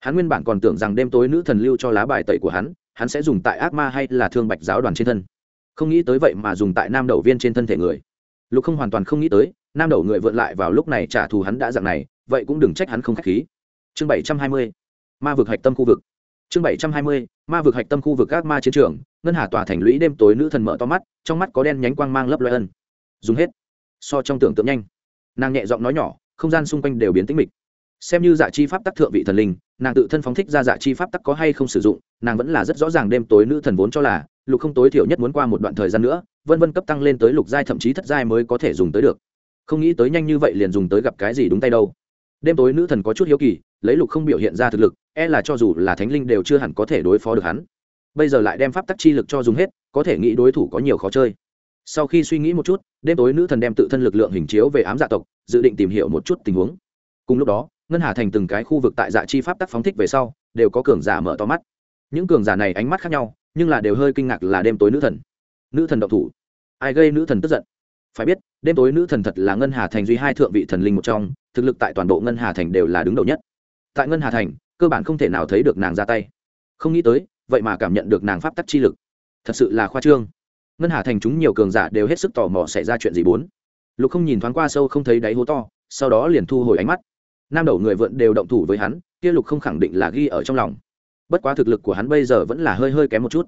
Hắn nguyên bản còn tưởng rằng đêm tối nữ thần lưu cho lá bài tẩy của hắn hắn sẽ dùng tại ác ma hay là thương bạch giáo đoàn trên thân. Không nghĩ tới vậy mà dùng tại nam đầu viên trên thân thể người. Lục không hoàn toàn không nghĩ tới, nam đầu người vượn lại vào lúc này trả thù hắn đã dạng này, vậy cũng đừng trách hắn không k h á c h khí. Chương bảy trăm hai mươi, ma vực hạch tâm khu vực. Chương bảy trăm hai mươi, ma vực hạch tâm khu vực các ma chiến trường, ngân hà tòa thành lũy đêm tối nữ thần mở to mắt, trong mắt có đen nhánh quang mang lấp loe ân. Dùng hết. So trong tưởng tượng nhanh. Nàng nhẹ giọng nói nhỏ, không gian xung quanh đều biến tĩnh mịch xem như dạ chi pháp tắc thượng vị thần linh, nàng tự thân phóng thích ra dạ chi pháp tắc có hay không sử dụng, nàng vẫn là rất rõ ràng đêm tối nữ thần vốn cho là, lục không tối thiểu nhất muốn qua một đoạn thời gian nữa, vân vân cấp tăng lên tới lục giai thậm chí thất giai mới có thể dùng tới được. Không nghĩ tới nhanh như vậy liền dùng tới gặp cái gì đúng tay đâu. Đêm tối nữ thần có chút hiếu kỳ, lấy lục không biểu hiện ra thực lực e là cho dù là thánh linh đều chưa hẳn có thể đối phó được hắn. Bây giờ lại đem pháp tắc chi lực cho dùng hết, có thể nghĩ đối thủ có nhiều khó chơi. Sau khi suy nghĩ một chút, đêm tối nữ thần đem tự thân lực lượng hình chiếu về ám dạ tộc, dự định tìm hiểu một chút tình huống. Cùng lúc đó ngân hà thành từng cái khu vực tại dạ chi pháp tắc phóng thích về sau, đều có cường giả mở to mắt. Những cường giả này ánh mắt khác nhau, nhưng là đều hơi kinh ngạc là đêm tối nữ thần. Nữ thần độc thủ. Ai gây nữ thần tức giận? Phải biết, đêm tối nữ thần thật là ngân hà thành duy hai thượng vị thần linh một trong, thực lực tại toàn bộ ngân hà thành đều là đứng đầu nhất. Tại ngân hà thành, cơ bản không thể nào thấy được nàng ra tay. Không nghĩ tới, vậy mà cảm nhận được nàng pháp tắc chi lực. Thật sự là khoa trương. Ngân hà thành chúng nhiều cường giả đều hết sức tò mò xảy ra chuyện gì bốn. Lục không nhìn thoáng qua sâu không thấy đáy hố to, sau đó liền thu hồi ánh mắt nam đầu người vượn đều động thủ với hắn, kia lục không khẳng định là ghi ở trong lòng. Bất quá thực lực của hắn bây giờ vẫn là hơi hơi kém một chút.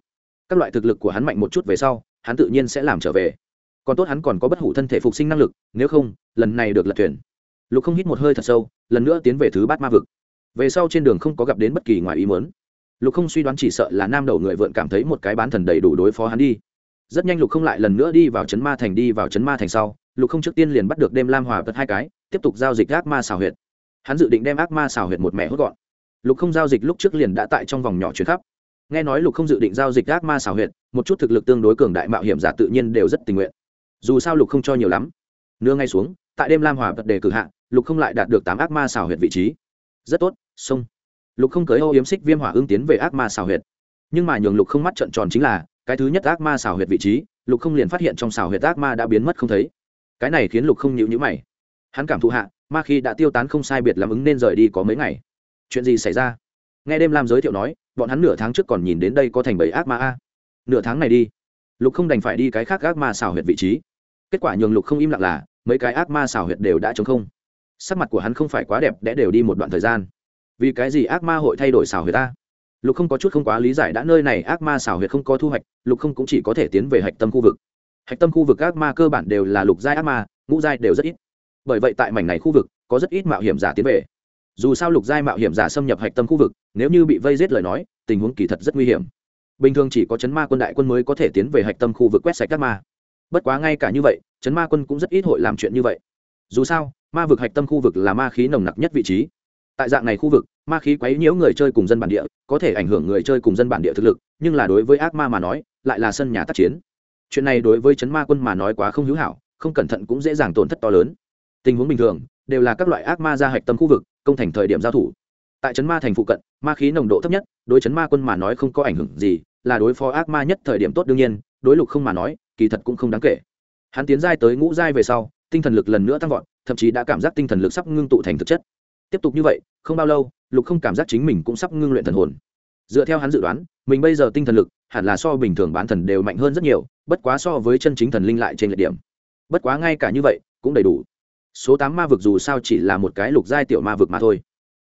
Các loại thực lực của hắn mạnh một chút về sau, hắn tự nhiên sẽ làm trở về. Còn tốt hắn còn có bất hủ thân thể phục sinh năng lực, nếu không, lần này được lật thuyền. Lục không hít một hơi thật sâu, lần nữa tiến về thứ bát ma vực. Về sau trên đường không có gặp đến bất kỳ ngoài ý muốn. Lục không suy đoán chỉ sợ là nam đầu người vượn cảm thấy một cái bán thần đầy đủ đối phó hắn đi. Rất nhanh lục không lại lần nữa đi vào trấn ma thành, đi vào trấn ma thành sau, lục không trước tiên liền bắt được đêm lam hòa vật hai cái, tiếp tục giao dịch gác ma xào huyệt hắn dự định đem ác ma xào huyệt một mẹ hốt gọn. Lục không giao dịch lúc trước liền đã tại trong vòng nhỏ chuyến khắp. Nghe nói lục không dự định giao dịch ác ma xào huyệt, một chút thực lực tương đối cường đại mạo hiểm giả tự nhiên đều rất tình nguyện. Dù sao lục không cho nhiều lắm. Nương ngay xuống, tại đêm lam hòa vật đề cử hạ, lục không lại đạt được tám ác ma xào huyệt vị trí. Rất tốt, xong. Lục không cưới ô yếm xích viêm hỏa ưng tiến về ác ma xào huyệt. Nhưng mà nhường lục không mắt trận tròn chính là, cái thứ nhất ác ma xào huyệt vị trí, lục không liền phát hiện trong xào huyệt ác ma đã biến mất không thấy. Cái này khiến lục không nhịu nhữ mày hắn cảm thụ hạ, ma khi đã tiêu tán không sai biệt làm ứng nên rời đi có mấy ngày. Chuyện gì xảy ra? Nghe đêm lam giới thiệu nói, bọn hắn nửa tháng trước còn nhìn đến đây có thành bảy ác ma a. Nửa tháng này đi. Lục không đành phải đi cái khác ác ma xào huyệt vị trí. Kết quả nhường lục không im lặng là, mấy cái ác ma xào huyệt đều đã chống không. Sắc mặt của hắn không phải quá đẹp đẽ đều đi một đoạn thời gian. Vì cái gì ác ma hội thay đổi xào huyệt ta? Lục không có chút không quá lý giải đã nơi này ác ma xào huyệt không có thu hoạch, lục không cũng chỉ có thể tiến về hạch tâm khu vực. Hạch tâm khu vực ác ma cơ bản đều là lục giai ác ma, ngũ giai đều rất ít bởi vậy tại mảnh này khu vực, có rất ít mạo hiểm giả tiến về. Dù sao lục giai mạo hiểm giả xâm nhập hạch tâm khu vực, nếu như bị vây giết lời nói, tình huống kỳ thật rất nguy hiểm. Bình thường chỉ có chấn ma quân đại quân mới có thể tiến về hạch tâm khu vực quét sạch các ma. Bất quá ngay cả như vậy, chấn ma quân cũng rất ít hội làm chuyện như vậy. Dù sao, ma vực hạch tâm khu vực là ma khí nồng nặc nhất vị trí. Tại dạng này khu vực, ma khí quấy nhiễu người chơi cùng dân bản địa, có thể ảnh hưởng người chơi cùng dân bản địa thực lực, nhưng là đối với ác ma mà nói, lại là sân nhà tác chiến. Chuyện này đối với chấn ma quân mà nói quá không hữu hảo, không cẩn thận cũng dễ dàng tổn thất to lớn tình huống bình thường, đều là các loại ác ma ra hạch tâm khu vực, công thành thời điểm giao thủ. Tại chấn ma thành phụ cận, ma khí nồng độ thấp nhất, đối chấn ma quân mà nói không có ảnh hưởng gì, là đối phó ác ma nhất thời điểm tốt đương nhiên, đối lục không mà nói, kỳ thật cũng không đáng kể. Hắn tiến giai tới ngũ giai về sau, tinh thần lực lần nữa tăng vọt, thậm chí đã cảm giác tinh thần lực sắp ngưng tụ thành thực chất. Tiếp tục như vậy, không bao lâu, lục không cảm giác chính mình cũng sắp ngưng luyện thần hồn. Dựa theo hắn dự đoán, mình bây giờ tinh thần lực, hẳn là so bình thường bán thần đều mạnh hơn rất nhiều, bất quá so với chân chính thần linh lại trên lệch điểm. Bất quá ngay cả như vậy, cũng đầy đủ số tám ma vực dù sao chỉ là một cái lục giai tiểu ma vực mà thôi.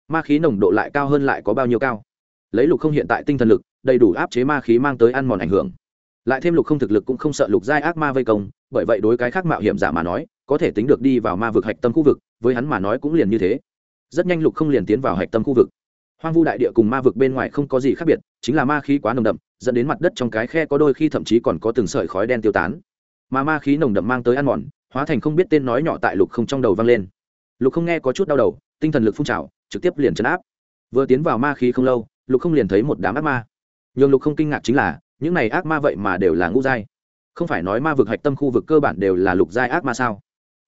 Ma khí nồng độ lại cao hơn lại có bao nhiêu cao? Lấy lục không hiện tại tinh thần lực, đầy đủ áp chế ma khí mang tới ăn mòn ảnh hưởng. Lại thêm lục không thực lực cũng không sợ lục giai ác ma vây công, bởi vậy đối cái khác mạo hiểm giả mà nói, có thể tính được đi vào ma vực hạch tâm khu vực, với hắn mà nói cũng liền như thế. Rất nhanh lục không liền tiến vào hạch tâm khu vực. Hoang vu đại địa cùng ma vực bên ngoài không có gì khác biệt, chính là ma khí quá nồng đậm, dẫn đến mặt đất trong cái khe có đôi khi thậm chí còn có từng sợi khói đen tiêu tán. Mà ma khí nồng đậm mang tới ăn mòn hóa thành không biết tên nói nhỏ tại lục không trong đầu vang lên. Lục không nghe có chút đau đầu, tinh thần lực phun trào, trực tiếp liền chấn áp. Vừa tiến vào ma khí không lâu, lục không liền thấy một đám ác ma. Nhường lục không kinh ngạc chính là, những này ác ma vậy mà đều là ngũ giai. Không phải nói ma vực hạch tâm khu vực cơ bản đều là lục giai ác ma sao?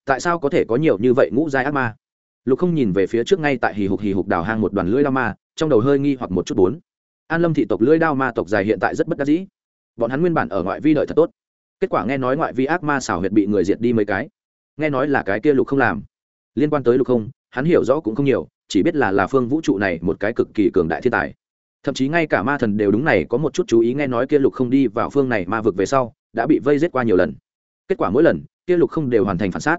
Tại sao có thể có nhiều như vậy ngũ giai ác ma? Lục không nhìn về phía trước ngay tại hì hục hì hục đào hang một đoàn lưỡi đao ma, trong đầu hơi nghi hoặc một chút bốn. An lâm thị tộc lưỡi đao ma tộc dài hiện tại rất bất đắc dĩ. Bọn hắn nguyên bản ở ngoại vi đợi thật tốt kết quả nghe nói ngoại vi ác ma xảo huyệt bị người diệt đi mấy cái. Nghe nói là cái kia lục không làm. Liên quan tới lục không, hắn hiểu rõ cũng không nhiều, chỉ biết là là phương vũ trụ này một cái cực kỳ cường đại thiên tài. Thậm chí ngay cả ma thần đều đúng này có một chút chú ý nghe nói kia lục không đi vào phương này ma vực về sau, đã bị vây giết qua nhiều lần. Kết quả mỗi lần, kia lục không đều hoàn thành phản xác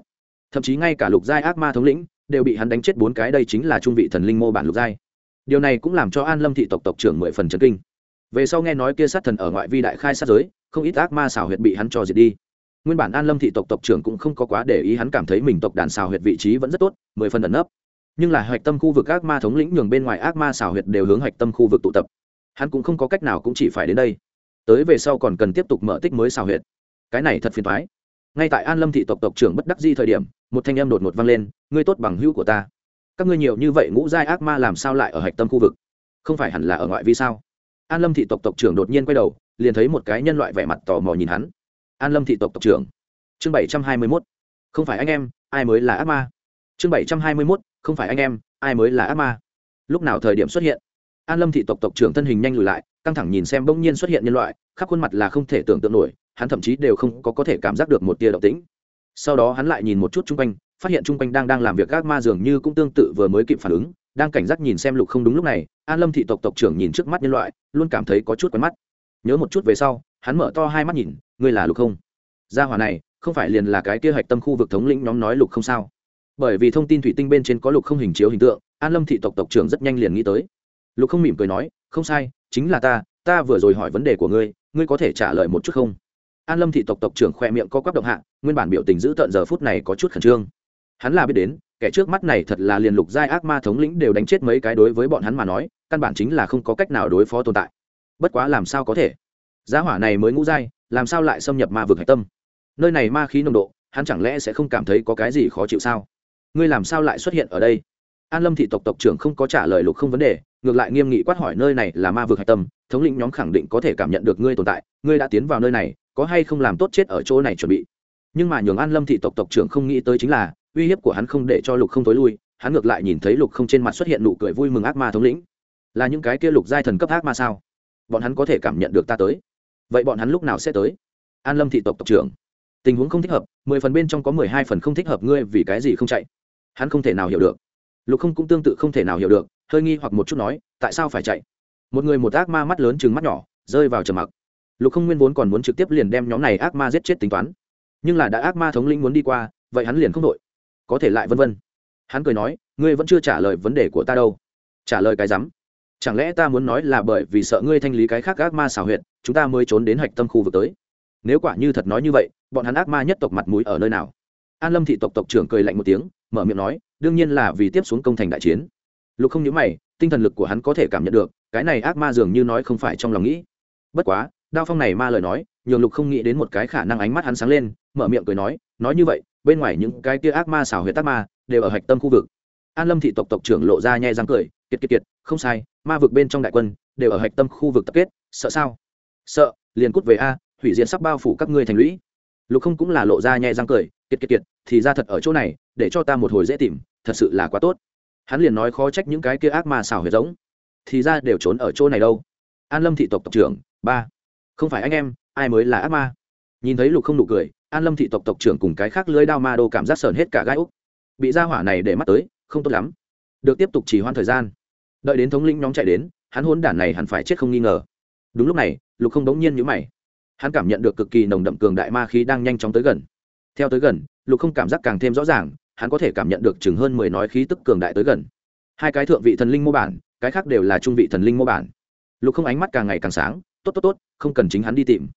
thậm chí ngay cả lục giai ác ma thống lĩnh đều bị hắn đánh chết bốn cái, đây chính là trung vị thần linh mô bản lục giai. Điều này cũng làm cho an lâm thị tộc tộc trưởng mười phần trấn kinh về sau nghe nói kia sát thần ở ngoại vi đại khai sát giới, không ít ác ma xào huyệt bị hắn cho diệt đi. Nguyên bản an lâm thị tộc tộc trưởng cũng không có quá để ý hắn cảm thấy mình tộc đàn xào huyệt vị trí vẫn rất tốt, mười phần ẩn nấp. Nhưng là hạch tâm khu vực ác ma thống lĩnh nhường bên ngoài ác ma xào huyệt đều hướng hạch tâm khu vực tụ tập. Hắn cũng không có cách nào cũng chỉ phải đến đây. Tới về sau còn cần tiếp tục mở tích mới xào huyệt. Cái này thật phiền thoái ngay tại an lâm thị tộc tộc trưởng bất đắc di thời điểm, một thanh em đột ngột vang lên, ngươi tốt bằng hữu của ta. Các ngươi nhiều như vậy ngũ giai ác ma làm sao lại ở hạch tâm khu vực? Không phải hẳn là ở ngoại vi sao? An lâm thị tộc tộc trưởng đột nhiên quay đầu, liền thấy một cái nhân loại vẻ mặt tò mò nhìn hắn. An lâm thị tộc tộc trưởng. Chương bảy trăm hai mươi mốt. Không phải anh em, ai mới là ác ma? Chương bảy trăm hai mươi mốt, không phải anh em, ai mới là ác ma? Lúc nào thời điểm xuất hiện? An lâm thị tộc tộc trưởng thân hình nhanh lùi lại, căng thẳng nhìn xem bỗng nhiên xuất hiện nhân loại, khắp khuôn mặt là không thể tưởng tượng nổi, hắn thậm chí đều không có có thể cảm giác được một tia động tĩnh. Sau đó hắn lại nhìn một chút chung quanh, phát hiện chung quanh đang đang làm việc các ma dường như cũng tương tự vừa mới kịp phản ứng đang cảnh giác nhìn xem lục không đúng lúc này, an lâm thị tộc tộc trưởng nhìn trước mắt nhân loại, luôn cảm thấy có chút quen mắt. Nhớ một chút về sau, hắn mở to hai mắt nhìn, ngươi là lục không? Gia hỏa này, không phải liền là cái kia hạch tâm khu vực thống lĩnh nhóm nói lục không sao? Bởi vì thông tin thủy tinh bên trên có lục không hình chiếu hình tượng, an lâm thị tộc tộc trưởng rất nhanh liền nghĩ tới. Lục không mỉm cười nói, không sai, chính là ta ta vừa rồi hỏi vấn đề của ngươi ngươi có thể trả lời một chút không? An lâm thị tộc tộc trưởng khoe miệng có quắp động hạ, nguyên bản biểu tình giữ tận giờ phút này có chút khẩn trương. Hắn là biết đến kẻ trước mắt này thật là liền lục giai ác ma thống lĩnh đều đánh chết mấy cái đối với bọn hắn mà nói, căn bản chính là không có cách nào đối phó tồn tại. Bất quá làm sao có thể? Giá hỏa này mới ngũ giai, làm sao lại xâm nhập ma vực hạch tâm? Nơi này ma khí nồng độ, hắn chẳng lẽ sẽ không cảm thấy có cái gì khó chịu sao? Ngươi làm sao lại xuất hiện ở đây? An lâm thị tộc tộc trưởng không có trả lời lục không vấn đề, ngược lại nghiêm nghị quát hỏi nơi này là ma vực hạch tâm, thống lĩnh nhóm khẳng định có thể cảm nhận được ngươi tồn tại, ngươi đã tiến vào nơi này, có hay không làm tốt chết ở chỗ này chuẩn bị? Nhưng mà nhường an lâm thị tộc tộc trưởng không nghĩ tới chính là uy hiếp của hắn không để cho lục không tối lui, hắn ngược lại nhìn thấy lục không trên mặt xuất hiện nụ cười vui mừng ác ma thống lĩnh. Là những cái kia lục giai thần cấp ác ma sao? Bọn hắn có thể cảm nhận được ta tới. Vậy bọn hắn lúc nào sẽ tới? An lâm thị tộc tộc trưởng, tình huống không thích hợp, mười phần bên trong có mười hai phần không thích hợp ngươi vì cái gì không chạy? Hắn không thể nào hiểu được. Lục không cũng tương tự không thể nào hiểu được, hơi nghi hoặc một chút nói, tại sao phải chạy? Một người một ác ma mắt lớn chừng mắt nhỏ, rơi vào trầm mặc. Lục không nguyên vốn còn muốn trực tiếp liền đem nhóm này ác ma giết chết tính toán. Nhưng là đã ác ma thống lĩnh muốn đi qua, vậy hắn liền không đội có thể lại vân vân. Hắn cười nói, ngươi vẫn chưa trả lời vấn đề của ta đâu. Trả lời cái rắm? Chẳng lẽ ta muốn nói là bởi vì sợ ngươi thanh lý cái khác ác ma xảo huyệt, chúng ta mới trốn đến hạch tâm khu vực tới? Nếu quả như thật nói như vậy, bọn hắn ác ma nhất tộc mặt mũi ở nơi nào? An lâm thị tộc tộc trưởng cười lạnh một tiếng, mở miệng nói, đương nhiên là vì tiếp xuống công thành đại chiến. Lục không nhớ mày, tinh thần lực của hắn có thể cảm nhận được, cái này ác ma dường như nói không phải trong lòng nghĩ. Bất quá, đao phong này ma lời nói, nhường lục không nghĩ đến một cái khả năng ánh mắt hắn sáng lên, mở miệng cười nói nói như vậy bên ngoài những cái kia ác ma xảo huyệt ác ma đều ở hạch tâm khu vực. An lâm thị tộc tộc trưởng lộ ra nhẹ răng cười, kiệt kiệt kiệt, không sai, ma vực bên trong đại quân đều ở hạch tâm khu vực tập kết, sợ sao? Sợ, liền cút về a, hủy diệt sắp bao phủ các ngươi thành lũy. Lục không cũng là lộ ra nhẹ răng cười, kiệt kiệt kiệt, thì ra thật ở chỗ này, để cho ta một hồi dễ tìm, thật sự là quá tốt. Hắn liền nói khó trách những cái kia ác ma xảo huyệt giống, thì ra đều trốn ở chỗ này đâu. An lâm thị tộc tộc trưởng, ba, không phải anh em, ai mới là ác ma? Nhìn thấy lục không nụ cười an lâm thị tộc tộc trưởng cùng cái khác lưới đao ma đô cảm giác sờn hết cả gai úc. Bị ra hỏa này để mắt tới, không tốt lắm. Được tiếp tục chỉ hoãn thời gian. Đợi đến thống lĩnh nhóm chạy đến, hắn hôn đản này hẳn phải chết không nghi ngờ. Đúng lúc này, lục không đống nhiên nhữ mày. Hắn cảm nhận được cực kỳ nồng đậm cường đại ma khí đang nhanh chóng tới gần. Theo tới gần, lục không cảm giác càng thêm rõ ràng, hắn có thể cảm nhận được chừng hơn mười nói khí tức cường đại tới gần. Hai cái thượng vị thần linh mô bản, cái khác đều là trung vị thần linh mô bản. Lục không ánh mắt càng ngày càng sáng, tốt tốt tốt, không cần chính hắn đi tìm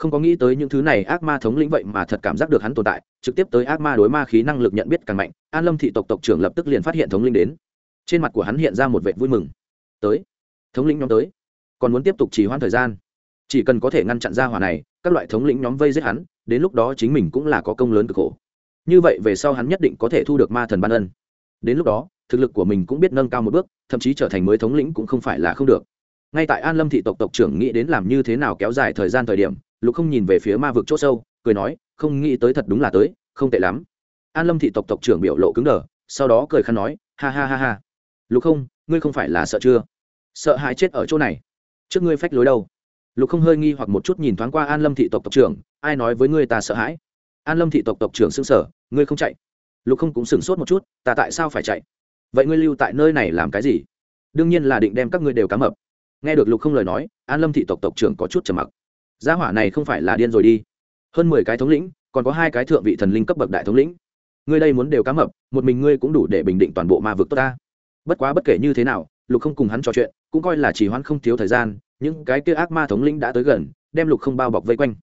không có nghĩ tới những thứ này ác ma thống lĩnh vậy mà thật cảm giác được hắn tồn tại, trực tiếp tới ác ma đối ma khí năng lực nhận biết càng mạnh, an lâm thị tộc tộc trưởng lập tức liền phát hiện thống linh đến. Trên mặt của hắn hiện ra một vệ vui mừng. Tới, thống lĩnh nhóm tới. Còn muốn tiếp tục trì hoãn thời gian. Chỉ cần có thể ngăn chặn ra hỏa này, các loại thống lĩnh nhóm vây giết hắn, đến lúc đó chính mình cũng là có công lớn cực khổ. Như vậy về sau hắn nhất định có thể thu được ma thần ban ân. Đến lúc đó, thực lực của mình cũng biết nâng cao một bước, thậm chí trở thành mới thống lĩnh cũng không phải là không được. Ngay tại an lâm thị tộc tộc trưởng nghĩ đến làm như thế nào kéo dài thời gian thời điểm lục không nhìn về phía ma vực c h ỗ sâu, cười nói, không nghĩ tới thật đúng là tới, không tệ lắm. An lâm thị tộc tộc trưởng biểu lộ cứng đờ, sau đó cười khăn nói, ha ha ha ha. Lục không, ngươi không phải là sợ chưa? Sợ hãi chết ở chỗ này. Trước ngươi phách lối đâu? Lục không hơi nghi hoặc một chút nhìn thoáng qua an lâm thị tộc tộc trưởng, ai nói với ngươi ta sợ hãi? An lâm thị tộc tộc trưởng xưng sở ngươi không chạy. Lục không cũng sửng sốt một chút, ta tại sao phải chạy? Vậy ngươi lưu tại nơi này làm cái gì? Đương nhiên là định đem các ngươi đều cá mập. Nghe được lục không lời nói, an lâm thị tộc tộc trưởng có chút trầm mặc gia hỏa này không phải là điên rồi đi. Hơn mười cái thống lĩnh, còn có hai cái thượng vị thần linh cấp bậc đại thống lĩnh. Ngươi đây muốn đều cá mập, một mình ngươi cũng đủ để bình định toàn bộ ma vực tốt ta. Bất quá bất kể như thế nào, lục không cùng hắn trò chuyện, cũng coi là chỉ hoãn không thiếu thời gian, những cái kia ác ma thống lĩnh đã tới gần, đem lục không bao bọc vây quanh.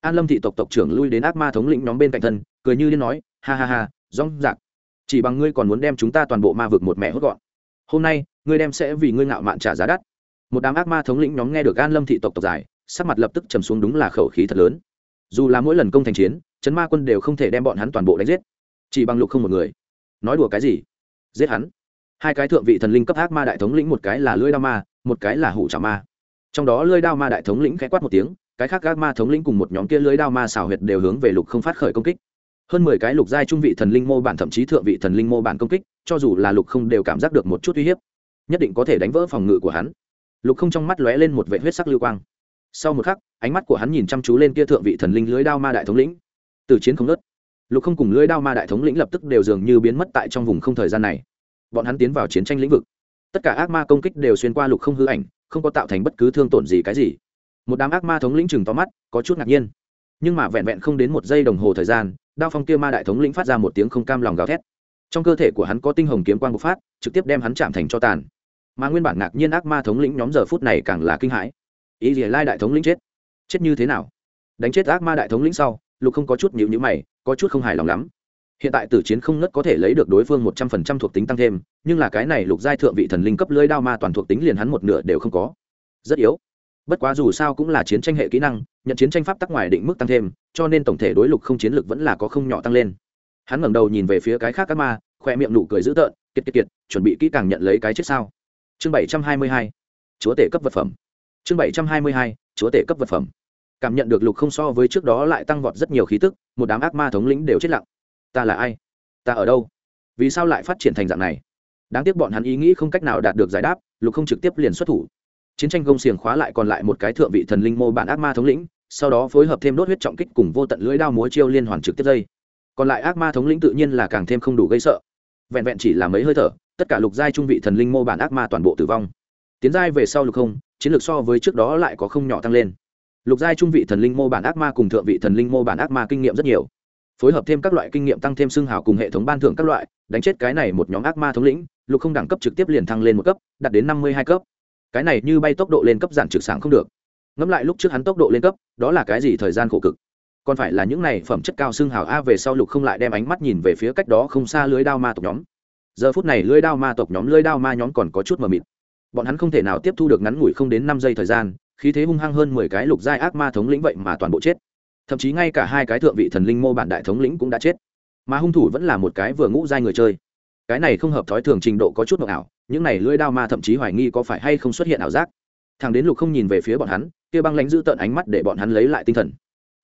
An lâm thị tộc tộc trưởng lui đến ác ma thống lĩnh nhóm bên cạnh thân, cười như liên nói, ha ha ha, rong rạc. Chỉ bằng ngươi còn muốn đem chúng ta toàn bộ ma vực một mẹ hốt gọn. Hôm nay, ngươi đem sẽ vì ngươi ngạo mạn trả giá đắt. Một đám ác ma thống lĩnh nhóm nghe được an lâm thị tộc tộc giải sắc mặt lập tức trầm xuống đúng là khẩu khí thật lớn. Dù là mỗi lần công thành chiến chấn ma quân đều không thể đem bọn hắn toàn bộ đánh giết. Chỉ bằng lục không một người. Nói đùa cái gì? Giết hắn. Hai cái thượng vị thần linh cấp ác ma đại thống lĩnh, một cái là lưỡi đao ma, một cái là hủ trả ma. Trong đó lưỡi đao ma đại thống lĩnh khẽ quát một tiếng, cái khác ác ma thống lĩnh cùng một nhóm kia lưỡi đao ma xào huyệt đều hướng về lục không phát khởi công kích. Hơn mười cái lục giai trung vị thần linh mô bản thậm chí thượng vị thần linh mô bản công kích, cho dù là lục không đều cảm giác được một chút uy hiếp, nhất định có thể đánh vỡ phòng ngự của hắn. Lục không trong mắt lóe lên một vệ huyết sắc lưu quang sau một khắc, ánh mắt của hắn nhìn chăm chú lên kia thượng vị thần linh lưới đao ma đại thống lĩnh. Từ chiến không nớt lục không cùng lưới đao ma đại thống lĩnh lập tức đều dường như biến mất tại trong vùng không thời gian này. Bọn hắn tiến vào chiến tranh lĩnh vực. Tất cả ác ma công kích đều xuyên qua lục không hư ảnh, không có tạo thành bất cứ thương tổn gì cái gì. Một đám ác ma thống lĩnh chừng to mắt, có chút ngạc nhiên. Nhưng mà vẹn vẹn không đến một giây đồng hồ thời gian, đao phong kia ma đại thống lĩnh phát ra một tiếng không cam lòng gào thét. Trong cơ thể của hắn có tinh hồng kiếm quang bộc phát, trực tiếp đem hắn chạm thành cho tàn. Mà nguyên bản ngạc nhiên ác ma thống lĩnh nhóm giờ phút này càng là kinh hãi ý gì lai đại thống lĩnh chết. Chết như thế nào? Đánh chết ác ma đại thống lĩnh sau, lục không có chút nhịu nhữ mày, có chút không hài lòng lắm. Hiện tại tử chiến không ngất có thể lấy được đối phương một trăm phần trăm thuộc tính tăng thêm, nhưng là cái này lục giai thượng vị thần linh cấp lưới đao ma toàn thuộc tính liền hắn một nửa đều không có. Rất yếu. Bất quá dù sao cũng là chiến tranh hệ kỹ năng, nhận chiến tranh pháp tắc ngoài định mức tăng thêm, cho nên tổng thể đối lục không chiến lược vẫn là có không nhỏ tăng lên. Hắn ngẩng đầu nhìn về phía cái khác ác ma, khoe miệng nụ cười dữ tợn, kiệt kiệt kiệt, chuẩn bị kỹ càng nhận lấy cái chết sao? Chương bảy trăm hai mươi hai, chúa tể cấp vật phẩm chương bảy trăm hai mươi hai, chúa tể cấp vật phẩm. Cảm nhận được lục không so với trước đó lại tăng vọt rất nhiều khí tức, một đám ác ma thống lĩnh đều chết lặng. Ta là ai? Ta ở đâu? Vì sao lại phát triển thành dạng này? Đáng tiếc bọn hắn ý nghĩ không cách nào đạt được giải đáp, lục không trực tiếp liền xuất thủ. Chiến tranh gông xiềng khóa lại còn lại một cái thượng vị thần linh mô bản ác ma thống lĩnh, sau đó phối hợp thêm đốt huyết trọng kích cùng vô tận lưỡi đao múa chiêu liên hoàn trực tiếp dây. Còn lại ác ma thống lĩnh tự nhiên là càng thêm không đủ gây sợ. Vẹn vẹn chỉ là mấy hơi thở, tất cả lục giai trung vị thần linh mô bản ác ma toàn bộ tử vong. Tiến giai về sau lục không chiến lược so với trước đó lại có không nhỏ tăng lên. Lục giai trung vị thần linh mô bản ác ma cùng thượng vị thần linh mô bản ác ma kinh nghiệm rất nhiều. Phối hợp thêm các loại kinh nghiệm tăng thêm xương hào cùng hệ thống ban thưởng các loại, đánh chết cái này một nhóm ác ma thống lĩnh, lục không đẳng cấp trực tiếp liền thăng lên một cấp, đạt đến năm mươi hai cấp. Cái này như bay tốc độ lên cấp giản trực sáng không được. Ngẫm lại lúc trước hắn tốc độ lên cấp, đó là cái gì thời gian khổ cực. Còn phải là những này phẩm chất cao xương hào a về sau lục không lại đem ánh mắt nhìn về phía cách đó không xa lưới đao ma tộc nhóm. Giờ phút này lưới đao ma tộc nhóm, lưới đao ma nhóm còn có chút mờ mịt bọn hắn không thể nào tiếp thu được ngắn ngủi không đến năm giây thời gian, khí thế hung hăng hơn mười cái lục giai ác ma thống lĩnh vậy mà toàn bộ chết. Thậm chí ngay cả hai cái thượng vị thần linh mô bản đại thống lĩnh cũng đã chết. Mà hung thủ vẫn là một cái vừa ngũ giai người chơi. Cái này không hợp thói thường trình độ có chút mộng ảo, những này lưỡi đao ma thậm chí hoài nghi có phải hay không xuất hiện ảo giác. Thằng đến lục không nhìn về phía bọn hắn, kia băng lãnh giữ tợn ánh mắt để bọn hắn lấy lại tinh thần.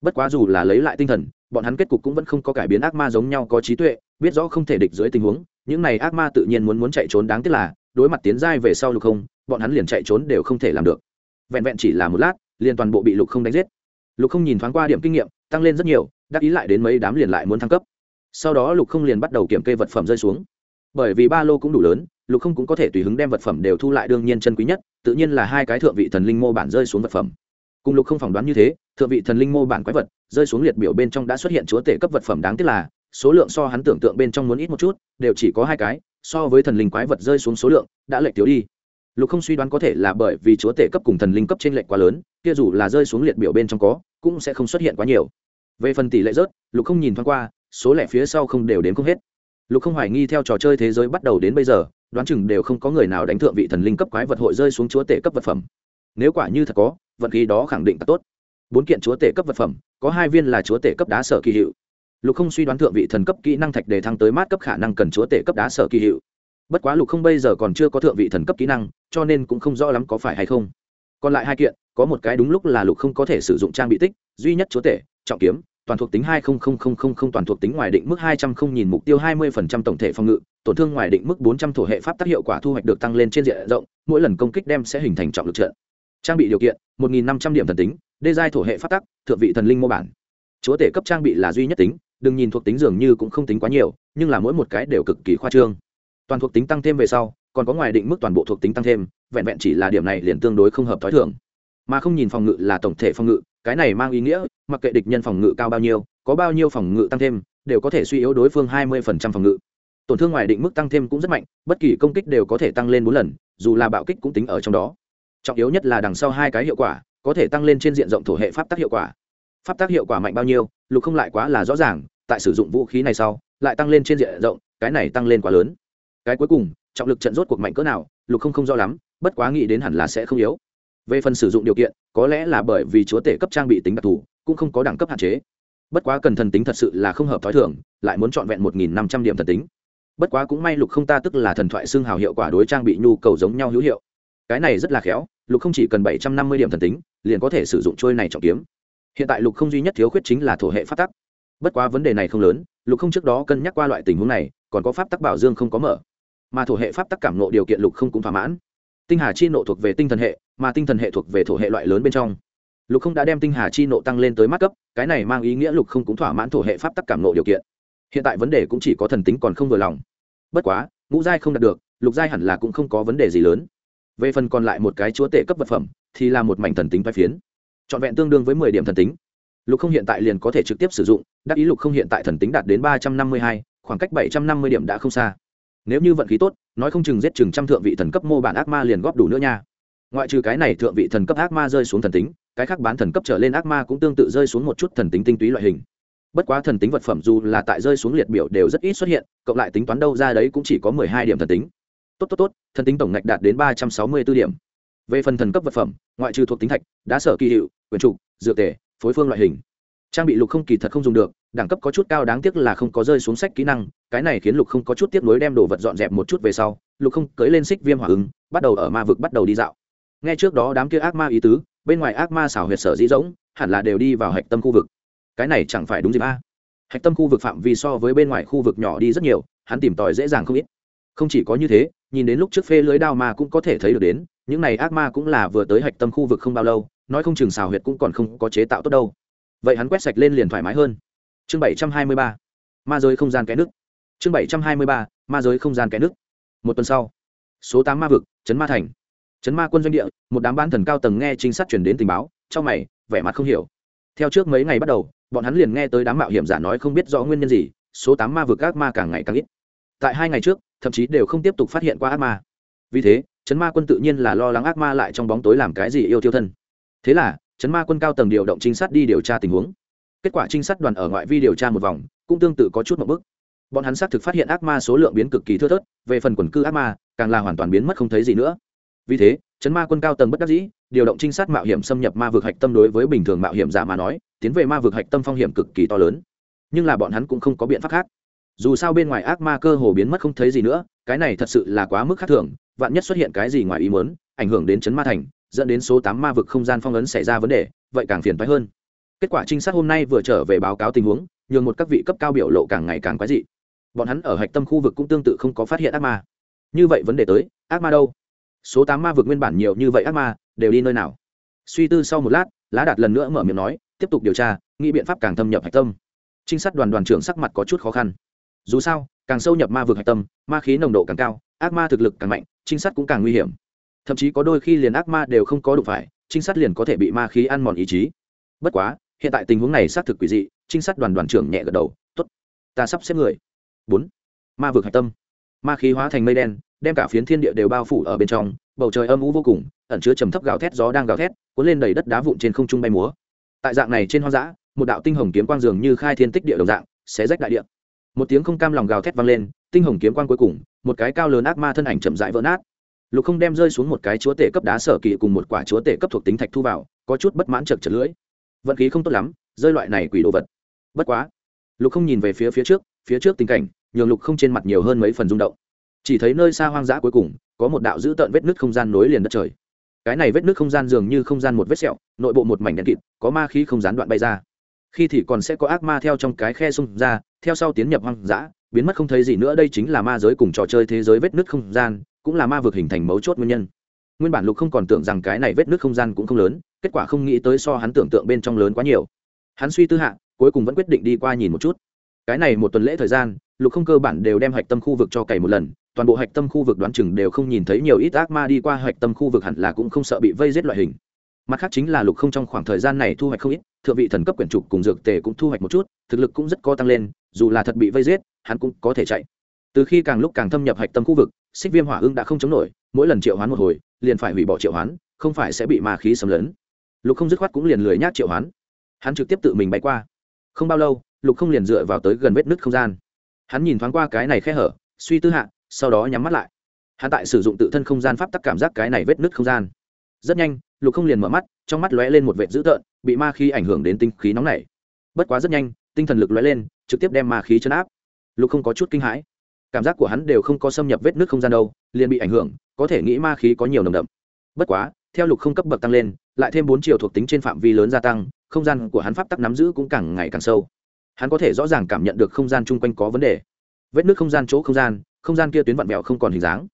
Bất quá dù là lấy lại tinh thần, bọn hắn kết cục cũng vẫn không có cải biến ác ma giống nhau có trí tuệ, biết rõ không thể địch dưới tình huống những này ác ma tự nhiên muốn muốn chạy trốn đáng tiếc là, đối mặt tiến giai về sau lục không, bọn hắn liền chạy trốn đều không thể làm được. Vẹn vẹn chỉ là một lát, liền toàn bộ bị lục không đánh giết. Lục không nhìn thoáng qua điểm kinh nghiệm, tăng lên rất nhiều, đắc ý lại đến mấy đám liền lại muốn thăng cấp. Sau đó lục không liền bắt đầu kiểm kê vật phẩm rơi xuống. Bởi vì ba lô cũng đủ lớn, lục không cũng có thể tùy hứng đem vật phẩm đều thu lại đương nhiên chân quý nhất, tự nhiên là hai cái thượng vị thần linh mô bản rơi xuống vật phẩm. Cùng lục không phỏng đoán như thế, thượng vị thần linh mô bản quái vật rơi xuống liệt biểu bên trong đã xuất hiện chúa tể cấp vật phẩm đáng tiếc là số lượng so hắn tưởng tượng bên trong muốn ít một chút, đều chỉ có hai cái, so với thần linh quái vật rơi xuống số lượng, đã lệch thiếu đi. Lục không suy đoán có thể là bởi vì chúa tể cấp cùng thần linh cấp trên lệch quá lớn, kia dù là rơi xuống liệt biểu bên trong có, cũng sẽ không xuất hiện quá nhiều. Về phần tỷ lệ rớt, lục không nhìn thoáng qua, số lẻ phía sau không đều đến không hết. Lục không hoài nghi theo trò chơi thế giới bắt đầu đến bây giờ, đoán chừng đều không có người nào đánh thượng vị thần linh cấp quái vật hội rơi xuống chúa tể cấp vật phẩm. Nếu quả như thật có, vận khí đó khẳng định là tốt. Bốn kiện chúa tể cấp vật phẩm, có hai viên là chúa tể cấp đá sở kỳ hiệu lục không suy đoán thượng vị thần cấp kỹ năng thạch để thăng tới mát cấp khả năng cần chúa tể cấp đá sở kỳ hiệu. Bất quá lục không bây giờ còn chưa có thượng vị thần cấp kỹ năng, cho nên cũng không rõ lắm có phải hay không. Còn lại hai kiện, có một cái đúng lúc là lục không có thể sử dụng trang bị tích, duy nhất chúa tể, trọng kiếm, toàn thuộc tính hai toàn thuộc tính ngoài định mức hai trăm không nhìn mục tiêu hai mươi tổng thể phòng ngự, tổn thương ngoài định mức bốn trăm thổ hệ pháp tác hiệu quả thu hoạch được tăng lên trên diện rộng, mỗi lần công kích đem sẽ hình thành trọng lực trận. Trang bị điều kiện, một nghìn năm trăm điểm thần tính, đê giai thổ hệ pháp tắc thượng vị thần linh mô bản. Chúa tể cấp trang bị là duy nhất tính đừng nhìn thuộc tính dường như cũng không tính quá nhiều, nhưng là mỗi một cái đều cực kỳ khoa trương. Toàn thuộc tính tăng thêm về sau, còn có ngoài định mức toàn bộ thuộc tính tăng thêm, vẹn vẹn chỉ là điểm này liền tương đối không hợp t h ó i thường. Mà không nhìn phòng ngự là tổng thể phòng ngự, cái này mang ý nghĩa, mặc kệ địch nhân phòng ngự cao bao nhiêu, có bao nhiêu phòng ngự tăng thêm, đều có thể suy yếu đối phương hai mươi phòng ngự. Tổn thương ngoài định mức tăng thêm cũng rất mạnh, bất kỳ công kích đều có thể tăng lên bốn lần, dù là bạo kích cũng tính ở trong đó. Trọng yếu nhất là đằng sau hai cái hiệu quả, có thể tăng lên trên diện rộng thổ hệ pháp tác hiệu quả pháp tác hiệu quả mạnh bao nhiêu, lục không lại quá là rõ ràng, tại sử dụng vũ khí này sau, lại tăng lên trên diện rộng, cái này tăng lên quá lớn. Cái cuối cùng, trọng lực trận rốt cuộc mạnh cỡ nào, lục không không rõ lắm, bất quá nghĩ đến hẳn là sẽ không yếu. Về phần sử dụng điều kiện, có lẽ là bởi vì chúa tể cấp trang bị tính đặc thù, cũng không có đẳng cấp hạn chế. Bất quá cần thần tính thật sự là không hợp t h ó i thưởng lại muốn trọn vẹn một nghìn năm trăm điểm thần tính. Bất quá cũng may lục không ta tức là thần thoại xương hào hiệu quả đối trang bị nhu cầu giống nhau hữu hiệu. Cái này rất là khéo, lục không chỉ cần bảy trăm năm mươi điểm thần tính, liền có thể sử dụng trôi này trọng kiếm hiện tại lục không duy nhất thiếu khuyết chính là thổ hệ pháp tắc. Bất quá vấn đề này không lớn, lục không trước đó cân nhắc qua loại tình huống này, còn có pháp tắc bảo dương không có mở. Mà thổ hệ pháp tắc cảm nộ điều kiện lục không cũng thỏa mãn. Tinh hà chi nộ thuộc về tinh thần hệ, mà tinh thần hệ thuộc về thổ hệ loại lớn bên trong. Lục không đã đem tinh hà chi nộ tăng lên tới mắt cấp, cái này mang ý nghĩa lục không cũng thỏa mãn thổ hệ pháp tắc cảm nộ điều kiện. Hiện tại vấn đề cũng chỉ có thần tính còn không vừa lòng. Bất quá, ngũ giai không đạt được, lục giai hẳn là cũng không có vấn đề gì lớn. Về phần còn lại một cái chúa tể cấp vật phẩm, thì là một mảnh thần tính vai phiến trọn vẹn tương đương với mười điểm thần tính. Lục không hiện tại liền có thể trực tiếp sử dụng, đắc ý lục không hiện tại thần tính đạt đến ba trăm năm mươi hai, khoảng cách bảy trăm năm mươi điểm đã không xa. Nếu như vận khí tốt, nói không chừng giết chừng trăm thượng vị thần cấp mô bản ác ma liền góp đủ nữa nha. Ngoại trừ cái này thượng vị thần cấp ác ma rơi xuống thần tính, cái khác bán thần cấp trở lên ác ma cũng tương tự rơi xuống một chút thần tính tinh túy loại hình. Bất quá thần tính vật phẩm dù là tại rơi xuống liệt biểu đều rất ít xuất hiện, cộng lại tính toán đâu ra đấy cũng chỉ có mười hai điểm thần tính. Tốt tốt tốt, thần tính tổng ngạch đạt đến ba trăm sáu mươi b ố điểm. Về phần thần cấp vật phẩm, ngoại trừ thuộc tính thạch, đá sở kỳ hiệu quyền trục, dược tể phối phương loại hình. Trang bị lục không kỳ thật không dùng được, đẳng cấp có chút cao, đáng tiếc là không có rơi xuống sách kỹ năng, cái này khiến lục không có chút tiếp nối đem đồ vật dọn dẹp một chút về sau, lục không cưới lên xích viêm hỏa ứng, bắt đầu ở ma vực bắt đầu đi dạo. Ngay trước đó đám kia ác ma ý tứ, bên ngoài ác ma xảo huyệt sở dĩ rỗng, hẳn là đều đi vào hạch tâm khu vực. Cái này chẳng phải đúng gì ba? hạch tâm khu vực phạm vi so với bên ngoài khu vực nhỏ đi rất nhiều, hắn tìm tòi dễ dàng không ít. Không chỉ có như thế, nhìn đến lúc trước phê lưới đao ma cũng có thể thấy được đến, những này ác ma cũng là vừa tới hạch tâm khu vực không bao lâu nói không chừng xào huyệt cũng còn không có chế tạo tốt đâu. Vậy hắn quét sạch lên liền thoải mái hơn. Chương bảy trăm hai mươi ba, ma giới không gian cái nước. Chương bảy trăm hai mươi ba, ma giới không gian cái nước. Một tuần sau, số tám ma vực trấn ma thành. Trấn ma quân doanh địa, một đám ban thần cao tầng nghe trinh sát chuyển đến tình báo, trong mày, vẻ mặt không hiểu. Theo trước mấy ngày bắt đầu, bọn hắn liền nghe tới đám mạo hiểm giả nói không biết rõ nguyên nhân gì, số tám ma vực ác ma càng ngày càng ít. Tại hai ngày trước, thậm chí đều không tiếp tục phát hiện qua ác ma. Vì thế trấn ma quân tự nhiên là lo lắng ác ma lại trong bóng tối làm cái gì yêu tiêu thân thế là, chấn ma quân cao tầng điều động trinh sát đi điều tra tình huống. Kết quả trinh sát đoàn ở ngoại vi điều tra một vòng, cũng tương tự có chút một bức bọn hắn xác thực phát hiện ác ma số lượng biến cực kỳ thưa thớt, về phần quần cư ác ma, càng là hoàn toàn biến mất không thấy gì nữa. Vì thế, chấn ma quân cao tầng bất đắc dĩ, điều động trinh sát mạo hiểm xâm nhập ma vực hạch tâm đối với bình thường mạo hiểm giả mà nói, tiến về ma vực hạch tâm phong hiểm cực kỳ to lớn. Nhưng là bọn hắn cũng không có biện pháp khác. Dù sao bên ngoài ác ma cơ hồ biến mất không thấy gì nữa, cái này thật sự là quá mức khác thường, vạn nhất xuất hiện cái gì ngoài ý muốn, ảnh hưởng đến chấn ma thành dẫn đến số tám ma vực không gian phong ấn xảy ra vấn đề, vậy càng phiền phái hơn. Kết quả trinh sát hôm nay vừa trở về báo cáo tình huống, nhường một các vị cấp cao biểu lộ càng ngày càng quái dị. Bọn hắn ở hạch tâm khu vực cũng tương tự không có phát hiện ác ma. Như vậy vấn đề tới, ác ma đâu? Số tám ma vực nguyên bản nhiều như vậy ác ma, đều đi nơi nào? Suy tư sau một lát, lá đạt lần nữa mở miệng nói, tiếp tục điều tra, nghĩ biện pháp càng thâm nhập hạch tâm. Trinh sát đoàn đoàn trưởng sắc mặt có chút khó khăn. Dù sao, càng sâu nhập ma vực hạch tâm, ma khí nồng độ càng cao, ác ma thực lực càng mạnh, trinh sát cũng càng nguy hiểm thậm chí có đôi khi liền ác ma đều không có đủ phải, trinh sát liền có thể bị ma khí ăn mòn ý chí. Bất quá, hiện tại tình huống này xác thực quỷ dị, trinh sát đoàn đoàn trưởng nhẹ gật đầu t ố t ta sắp xếp người. Bốn, ma vực hạch tâm. Ma khí hóa thành mây đen, đem cả phiến thiên địa đều bao phủ ở bên trong, bầu trời âm u vô cùng, ẩn chứa trầm thấp gào thét, gió đang gào thét, cuốn lên đầy đất đá vụn trên không trung bay múa. Tại dạng này trên hoang dã, một đạo tinh hồng kiếm quang dường như khai thiên tích địa đồng dạng, xé rách đại địa. Một tiếng không cam lòng gào thét vang lên, tinh hồng kiếm quang cuối cùng, một cái cao lớn ác ma thân ảnh chậm rãi vỡ nát lục không đem rơi xuống một cái chúa tể cấp đá sở kỵ cùng một quả chúa tể cấp thuộc tính thạch thu vào, có chút bất mãn chật chật lưỡi. Vận khí không tốt lắm, rơi loại này quỷ đồ vật. Bất quá, lục không nhìn về phía phía trước phía trước tình cảnh, nhường lục không trên mặt nhiều hơn mấy phần rung động. Chỉ thấy nơi xa hoang dã cuối cùng, có một đạo dữ tợn vết nứt không gian nối liền đất trời. Cái này vết nứt không gian dường như không gian một vết sẹo, nội bộ một mảnh đen kịt, có ma khí không gián đoạn bay ra. Khi thì còn sẽ có ác ma theo trong cái khe xung ra, theo sau tiến nhập hoang dã biến mất không thấy gì nữa, đây chính là ma giới cùng trò chơi thế giới vết nứt không gian, cũng là ma vực hình thành mấu chốt nguyên nhân. Nguyên bản lục không còn tưởng rằng cái này vết nứt không gian cũng không lớn, kết quả không nghĩ tới so hắn tưởng tượng bên trong lớn quá nhiều. Hắn suy tư hạ, cuối cùng vẫn quyết định đi qua nhìn một chút. Cái này một tuần lễ thời gian, lục không cơ bản đều đem hạch tâm khu vực cho cày một lần, toàn bộ hạch tâm khu vực đoán chừng đều không nhìn thấy nhiều ít ác ma đi qua, hạch tâm khu vực hẳn là cũng không sợ bị vây giết loại hình mặt khác chính là lục không trong khoảng thời gian này thu hoạch không ít, thượng vị thần cấp quyển trục cùng dược tề cũng thu hoạch một chút, thực lực cũng rất có tăng lên, dù là thật bị vây giết, hắn cũng có thể chạy. Từ khi càng lúc càng thâm nhập hạch tâm khu vực, xích viêm hỏa ưng đã không chống nổi, mỗi lần triệu hoán một hồi, liền phải hủy bỏ triệu hoán, không phải sẽ bị ma khí xâm lấn. Lục không dứt khoát cũng liền lười nhác triệu hoán. Hắn trực tiếp tự mình bay qua. Không bao lâu, lục không liền dựa vào tới gần vết nứt không gian. Hắn nhìn thoáng qua cái này khe hở, suy tư hạ, sau đó nhắm mắt lại. Hắn tại sử dụng tự thân không gian pháp tắc cảm giác cái này vết nứt không gian. Rất nhanh lục không liền mở mắt, trong mắt lóe lên một vệt dữ tợn, bị ma khí ảnh hưởng đến tinh khí nóng này bất quá rất nhanh, tinh thần lực lóe lên, trực tiếp đem ma khí chấn áp. Lục không có chút kinh hãi. Cảm giác của hắn đều không có xâm nhập vết nước không gian đâu, liền bị ảnh hưởng, có thể nghĩ ma khí có nhiều nồng đậm. Bất quá, theo lục không cấp bậc tăng lên, lại thêm bốn chiều thuộc tính trên phạm vi lớn gia tăng, không gian của hắn pháp tắc nắm giữ cũng càng ngày càng sâu. Hắn có thể rõ ràng cảm nhận được không gian chung quanh có vấn đề. Vết nước không gian chỗ không gian không gian kia tuyến vặn vẹo không còn hình dáng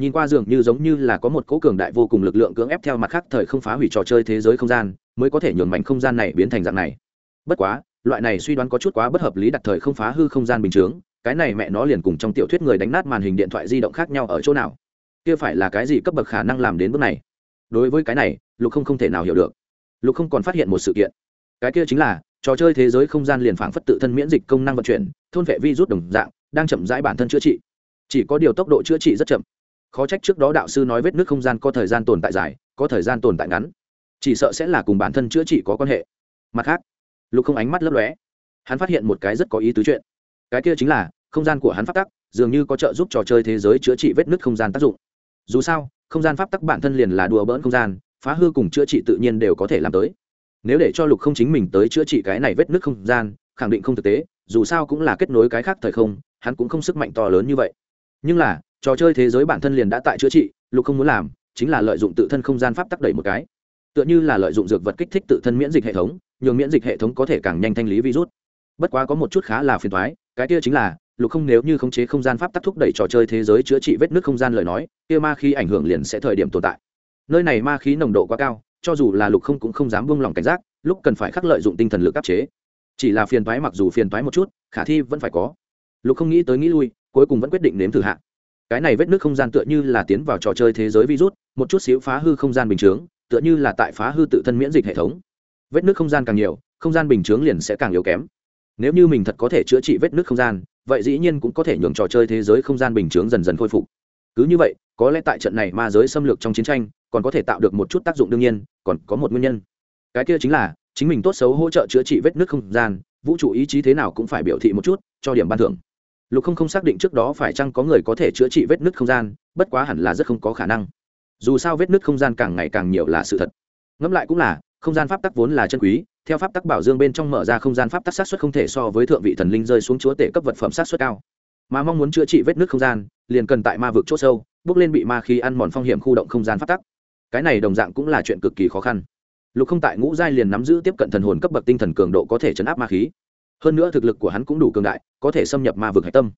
nhìn qua dường như giống như là có một cỗ cường đại vô cùng lực lượng cưỡng ép theo mặt khác thời không phá hủy trò chơi thế giới không gian, mới có thể nhường mảnh không gian này biến thành dạng này. Bất quá, loại này suy đoán có chút quá bất hợp lý đặt thời không phá hư không gian bình chướng, cái này mẹ nó liền cùng trong tiểu thuyết người đánh nát màn hình điện thoại di động khác nhau ở chỗ nào? Kia phải là cái gì cấp bậc khả năng làm đến bước này? Đối với cái này, lục không không thể nào hiểu được. Lục không còn phát hiện một sự kiện. Cái kia chính là, trò chơi thế giới không gian liền phảng phất tự thân miễn dịch công năng vận chuyển, thôn vệ vi rút đồng dạng, đang chậm rãi bản thân chữa trị. Chỉ có điều tốc độ chữa trị rất chậm khó trách trước đó đạo sư nói vết nước không gian có thời gian tồn tại dài, có thời gian tồn tại ngắn. Chỉ sợ sẽ là cùng bản thân chữa trị có quan hệ. Mặt khác, lục không ánh mắt lấp lóe. Hắn phát hiện một cái rất có ý tứ chuyện. Cái kia chính là, không gian của hắn phát tắc, dường như có trợ giúp trò chơi thế giới chữa trị vết nứt không gian tác dụng. Dù sao, không gian pháp tắc bản thân liền là đùa bỡn không gian, phá hư cùng chữa trị tự nhiên đều có thể làm tới. Nếu để cho lục không chính mình tới chữa trị cái này vết nứt không gian, khẳng định không thực tế, dù sao cũng là kết nối cái khác thời không, hắn cũng không sức mạnh to lớn như vậy. Nhưng là trò chơi thế giới bản thân liền đã tại chữa trị, lục không muốn làm, chính là lợi dụng tự thân không gian pháp tắc đẩy một cái. Tựa như là lợi dụng dược vật kích thích tự thân miễn dịch hệ thống, nhường miễn dịch hệ thống có thể càng nhanh thanh lý virus. Bất quá có một chút khá là phiền thoái cái kia chính là, lục không nếu như khống chế không gian pháp tắc thúc đẩy trò chơi thế giới chữa trị vết nước không gian lời nói, kia ma khí ảnh hưởng liền sẽ thời điểm tồn tại. Nơi này ma khí nồng độ quá cao, cho dù là lục không cũng không dám buông lỏng cảnh giác, lúc cần phải khắc lợi dụng tinh thần lực áp chế. Chỉ là phiền thoái mặc dù phiền thoái một chút, khả thi vẫn phải có. Lục không nghĩ tới nghĩ lui, cuối cùng vẫn quyết định nếm thử hạn cái này vết nước không gian tựa như là tiến vào trò chơi thế giới virus, một chút xíu phá hư không gian bình chướng, tựa như là tại phá hư tự thân miễn dịch hệ thống. Vết nước không gian càng nhiều, không gian bình chướng liền sẽ càng yếu kém. Nếu như mình thật có thể chữa trị vết nước không gian, vậy dĩ nhiên cũng có thể nhường trò chơi thế giới không gian bình chướng dần dần khôi phục. Cứ như vậy, có lẽ tại trận này ma giới xâm lược trong chiến tranh, còn có thể tạo được một chút tác dụng đương nhiên, còn có một nguyên nhân. Cái kia chính là, chính mình tốt xấu hỗ trợ chữa trị vết nước không gian, vũ trụ ý chí thế nào cũng phải biểu thị một chút, cho điểm ban thưởng lục không không xác định trước đó phải chăng có người có thể chữa trị vết nứt không gian, bất quá hẳn là rất không có khả năng. Dù sao vết nứt không gian càng ngày càng nhiều là sự thật. Ngẫm lại cũng là, không gian pháp tắc vốn là chân quý, theo pháp tắc bảo dương bên trong mở ra không gian pháp tắc sát xuất không thể so với thượng vị thần linh rơi xuống chúa tể cấp vật phẩm sát xuất cao. Mà mong muốn chữa trị vết nứt không gian, liền cần tại ma vực c h ỗ sâu, bước lên bị ma khí ăn mòn phong hiểm khu động không gian pháp tắc. Cái này đồng dạng cũng là chuyện cực kỳ khó khăn. Lục không tại ngũ giai liền nắm giữ tiếp cận thần hồn cấp bậc tinh thần cường độ có thể chấn áp ma khí hơn nữa thực lực của hắn cũng đủ cường đại, có thể xâm nhập ma vực hạch tâm.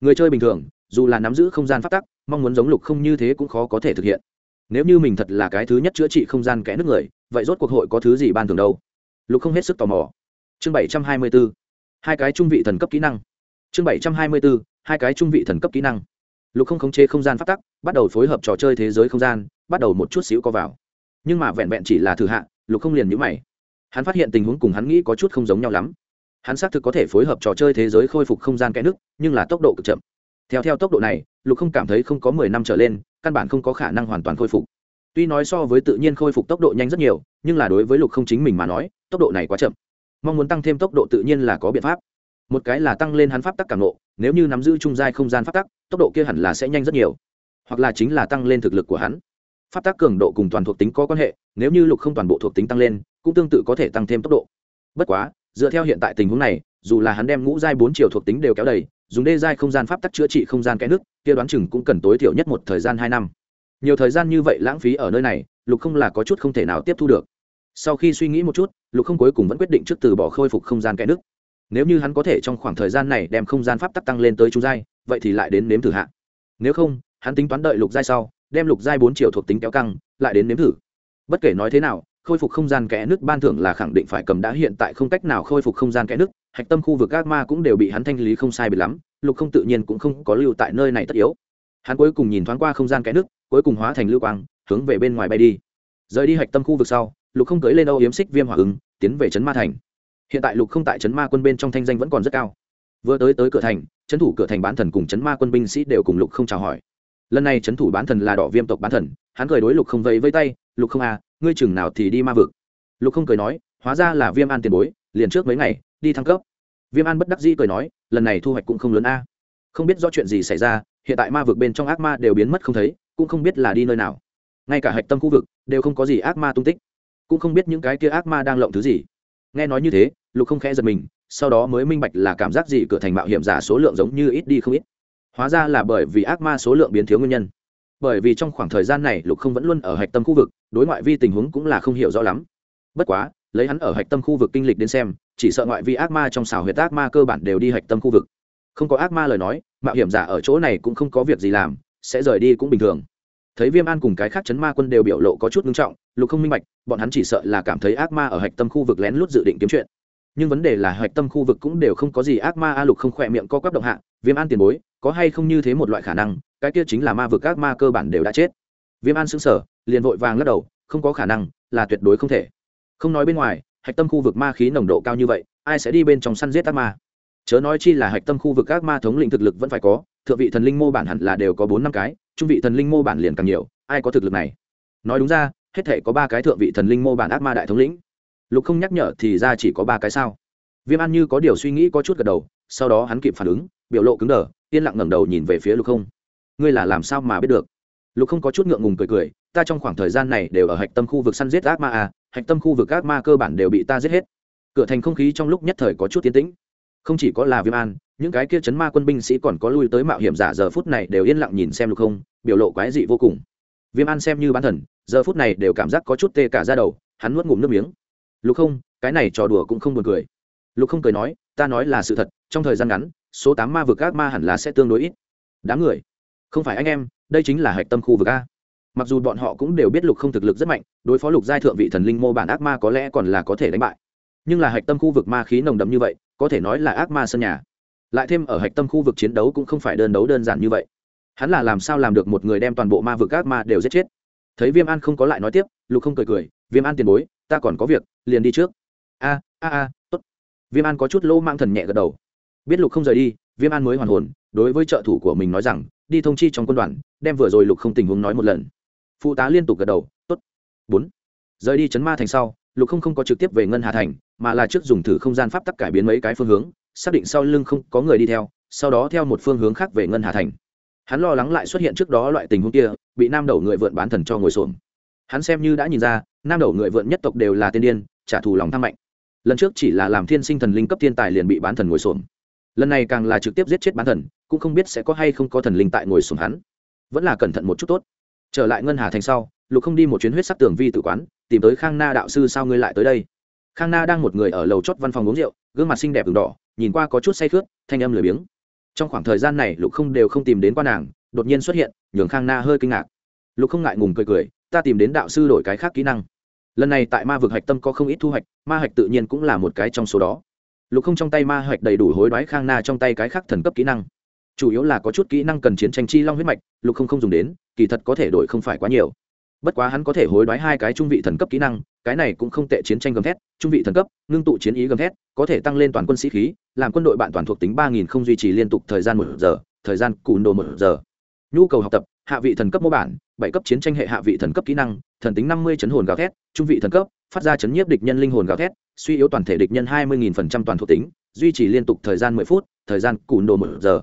Người chơi bình thường, dù là nắm giữ không gian phát tắc, mong muốn giống lục không như thế cũng khó có thể thực hiện. Nếu như mình thật là cái thứ nhất chữa trị không gian kẽ nước người, vậy rốt cuộc hội có thứ gì ban thường đâu? Lục không hết sức tò mò. Chương bảy trăm hai mươi b ố hai cái trung vị thần cấp kỹ năng. Chương bảy trăm hai mươi b ố hai cái trung vị thần cấp kỹ năng. Lục không khống chế không gian phát tắc, bắt đầu phối hợp trò chơi thế giới không gian, bắt đầu một chút xíu co vào. Nhưng mà vẹn vẹn chỉ là thử hạ, lục không liền nhữ mày. Hắn phát hiện tình huống cùng hắn nghĩ có chút không giống nhau lắm hắn xác thực có thể phối hợp trò chơi thế giới khôi phục không gian kẽ nước, nhưng là tốc độ cực chậm. Theo theo tốc độ này, lục không cảm thấy không có mười năm trở lên, căn bản không có khả năng hoàn toàn khôi phục. Tuy nói so với tự nhiên khôi phục tốc độ nhanh rất nhiều, nhưng là đối với lục không chính mình mà nói, tốc độ này quá chậm. Mong muốn tăng thêm tốc độ tự nhiên là có biện pháp. Một cái là tăng lên hắn pháp tắc cảm nộ nếu như nắm giữ trung giai không gian pháp tắc, tốc độ kia hẳn là sẽ nhanh rất nhiều. Hoặc là chính là tăng lên thực lực của hắn. Pháp tắc cường độ cùng toàn thuộc tính có quan hệ, nếu như lục không toàn bộ thuộc tính tăng lên, cũng tương tự có thể tăng thêm tốc độ. Bất quá dựa theo hiện tại tình huống này, dù là hắn đem ngũ giai bốn chiều thuộc tính đều kéo đầy, dùng đê giai không gian pháp tắc chữa trị không gian kẽ nước, kia đoán chừng cũng cần tối thiểu nhất một thời gian hai năm. Nhiều thời gian như vậy lãng phí ở nơi này, lục không là có chút không thể nào tiếp thu được. Sau khi suy nghĩ một chút, lục không cuối cùng vẫn quyết định trước từ bỏ khôi phục không gian kẽ nước. Nếu như hắn có thể trong khoảng thời gian này đem không gian pháp tắc tăng lên tới trung giai, vậy thì lại đến nếm thử hạ. Nếu không, hắn tính toán đợi lục giai sau, đem lục giai bốn chiều thuộc tính kéo căng, lại đến nếm thử. Bất kể nói thế nào khôi phục không gian kẽ nước ban thưởng là khẳng định phải cầm đã, hiện tại không cách nào khôi phục không gian kẽ nước, hạch tâm khu vực các ma cũng đều bị hắn thanh lý không sai bị lắm, lục không tự nhiên cũng không có lưu tại nơi này tất yếu. Hắn cuối cùng nhìn thoáng qua không gian kẽ nước, cuối cùng hóa thành lưu quang, hướng về bên ngoài bay đi. Rời đi hạch tâm khu vực sau, lục không cưới lên âu yếm xích viêm hỏa ứng, tiến về trấn ma thành. Hiện tại lục không tại trấn ma quân bên trong thanh danh vẫn còn rất cao. Vừa tới tới cửa thành trấn thủ cửa thành bán thần cùng trấn ma quân binh sĩ đều cùng lục không chào hỏi. Lần này trấn thủ bán thần là đỏ viêm tộc bán thần, hắn cười đối lục không vẫy vây tay, lục không à ngươi chừng nào thì đi ma vực. Lục không cười nói, hóa ra là viêm an tiền bối, liền trước mấy ngày, đi thăng cấp. Viêm an bất đắc dĩ cười nói, lần này thu hoạch cũng không lớn a. Không biết do chuyện gì xảy ra, hiện tại ma vực bên trong ác ma đều biến mất không thấy, cũng không biết là đi nơi nào. Ngay cả hạch tâm khu vực, đều không có gì ác ma tung tích. Cũng không biết những cái kia ác ma đang lộng thứ gì. Nghe nói như thế, lục không khẽ giật mình, sau đó mới minh bạch là cảm giác gì cửa thành mạo hiểm giả số lượng giống như ít đi không ít. Hóa ra là bởi vì ác ma số lượng biến thiếu nguyên nhân bởi vì trong khoảng thời gian này lục không vẫn luôn ở hạch tâm khu vực, đối ngoại vi tình huống cũng là không hiểu rõ lắm. Bất quá, lấy hắn ở hạch tâm khu vực kinh lịch đến xem, chỉ sợ ngoại vi ác ma trong xào huyệt ác ma cơ bản đều đi hạch tâm khu vực. Không có ác ma lời nói, mạo hiểm giả ở chỗ này cũng không có việc gì làm, sẽ rời đi cũng bình thường. Thấy viêm an cùng cái khác chấn ma quân đều biểu lộ có chút nghiêm trọng, lục không minh bạch, bọn hắn chỉ sợ là cảm thấy ác ma ở hạch tâm khu vực lén lút dự định kiếm chuyện. Nhưng vấn đề là hạch tâm khu vực cũng đều không có gì ác ma a, lục không khỏe miệng co quắp động hạ, viêm an tiền bối có hay không như thế một loại khả năng, cái kia chính là ma vực các ma cơ bản đều đã chết. Viêm an xứng sở liền vội vàng lắc đầu, không có khả năng, là tuyệt đối không thể. Không nói bên ngoài, hạch tâm khu vực ma khí nồng độ cao như vậy, ai sẽ đi bên trong săn giết ác ma? Chớ nói chi là hạch tâm khu vực các ma thống lĩnh thực lực vẫn phải có, thượng vị thần linh mô bản hẳn là đều có bốn năm cái, trung vị thần linh mô bản liền càng nhiều, ai có thực lực này? Nói đúng ra, hết thể có ba cái thượng vị thần linh mô bản ác ma đại thống lĩnh. Lục không nhắc nhở thì ra chỉ có ba cái sao? Viêm an như có điều suy nghĩ có chút gật đầu, sau đó hắn kịp phản ứng biểu lộ cứng đờ, yên lặng ngẩng đầu nhìn về phía lục không. Ngươi là làm sao mà biết được? Lục không có chút ngượng ngùng cười cười, ta trong khoảng thời gian này đều ở hạch tâm khu vực săn giết ác ma à hạch tâm khu vực ác ma cơ bản đều bị ta giết hết. Cửa thành không khí trong lúc nhất thời có chút tiến tĩnh. Không chỉ có là viêm an, những cái kia chấn ma quân binh sĩ còn có lui tới mạo hiểm giả giờ phút này đều yên lặng nhìn xem lục không, biểu lộ quái dị vô cùng. Viêm an xem như bán thần, giờ phút này đều cảm giác có chút tê cả ra đầu, hắn nuốt ngụm nước miếng. Lục không, cái này trò đùa cũng không buồn cười. Lục không cười nói, ta nói là sự thật, trong thời gian ngắn số tám ma vực ác ma hẳn là sẽ tương đối ít. Đám người, không phải anh em, đây chính là hạch tâm khu vực a. Mặc dù bọn họ cũng đều biết lục không thực lực rất mạnh, đối phó lục giai thượng vị thần linh mô bản ác ma có lẽ còn là có thể đánh bại. Nhưng là hạch tâm khu vực ma khí nồng đậm như vậy, có thể nói là ác ma sân nhà. Lại thêm ở hạch tâm khu vực chiến đấu cũng không phải đơn đấu đơn giản như vậy. Hắn là làm sao làm được một người đem toàn bộ ma vực ác ma đều giết chết? Thấy viêm an không có lại nói tiếp, lục không cười cười, viêm an tiền bối, ta còn có việc, liền đi trước. A a a, tốt. Viêm an có chút lỗ mang thần nhẹ gật đầu biết lục không rời đi, viêm an mới hoàn hồn, đối với trợ thủ của mình nói rằng, đi thông chi trong quân đoàn, đem vừa rồi lục không tình huống nói một lần. Phụ tá liên tục gật đầu, tốt. Bốn. Rời đi chấn ma thành sau, lục không không có trực tiếp về ngân hà thành, mà là trước dùng thử không gian pháp tắc cải biến mấy cái phương hướng, xác định sau lưng không có người đi theo, sau đó theo một phương hướng khác về ngân hà thành. Hắn lo lắng lại xuất hiện trước đó loại tình huống kia, bị nam đầu người vượn bán thần cho ngồi xổm. Hắn xem như đã nhìn ra, nam đầu người vượn nhất tộc đều là tiên điên, trả thù lòng tham mạnh. Lần trước chỉ là làm thiên sinh thần linh cấp thiên tài liền bị bán thần ngồi xổm lần này càng là trực tiếp giết chết bán thần, cũng không biết sẽ có hay không có thần linh tại ngồi xuống hắn. Vẫn là cẩn thận một chút tốt. Trở lại ngân hà thành sau, lục không đi một chuyến huyết sắc tường vi tự quán, tìm tới khang na đạo sư sao ngươi lại tới đây? Khang na đang một người ở lầu chót văn phòng uống rượu, gương mặt xinh đẹp v đỏ, nhìn qua có chút say khướt, thanh âm lười biếng. Trong khoảng thời gian này, lục không đều không tìm đến qua nàng, đột nhiên xuất hiện, nhường khang na hơi kinh ngạc. Lục không ngại ngùng cười cười, ta tìm đến đạo sư đổi cái khác kỹ năng. Lần này tại ma vực hạch tâm có không ít thu hoạch, ma hạch tự nhiên cũng là một cái trong số đó lục không trong tay ma hạch đầy đủ hối đoái khang na trong tay cái khác thần cấp kỹ năng. Chủ yếu là có chút kỹ năng cần chiến tranh chi long huyết mạch, lục không không dùng đến, kỳ thật có thể đổi không phải quá nhiều. Bất quá hắn có thể hối đoái hai cái trung vị thần cấp kỹ năng, cái này cũng không tệ chiến tranh gầm thét, trung vị thần cấp, ngưng tụ chiến ý gầm thét, có thể tăng lên toàn quân sĩ khí, làm quân đội bạn toàn thuộc tính ba nghìn không duy trì liên tục thời gian một giờ, thời gian cùn đồ một giờ. Nhu cầu học tập, hạ vị thần cấp mô bản, bảy cấp chiến tranh hệ hạ vị thần cấp kỹ năng, thần tính năm mươi chấn hồn gào thét, trung vị thần cấp, phát ra chấn nhiếp địch nhân linh hồn gào thét suy yếu toàn thể địch nhân hai mươi toàn thuộc tính, duy trì liên tục thời gian mười phút, thời gian cùn đồ một giờ.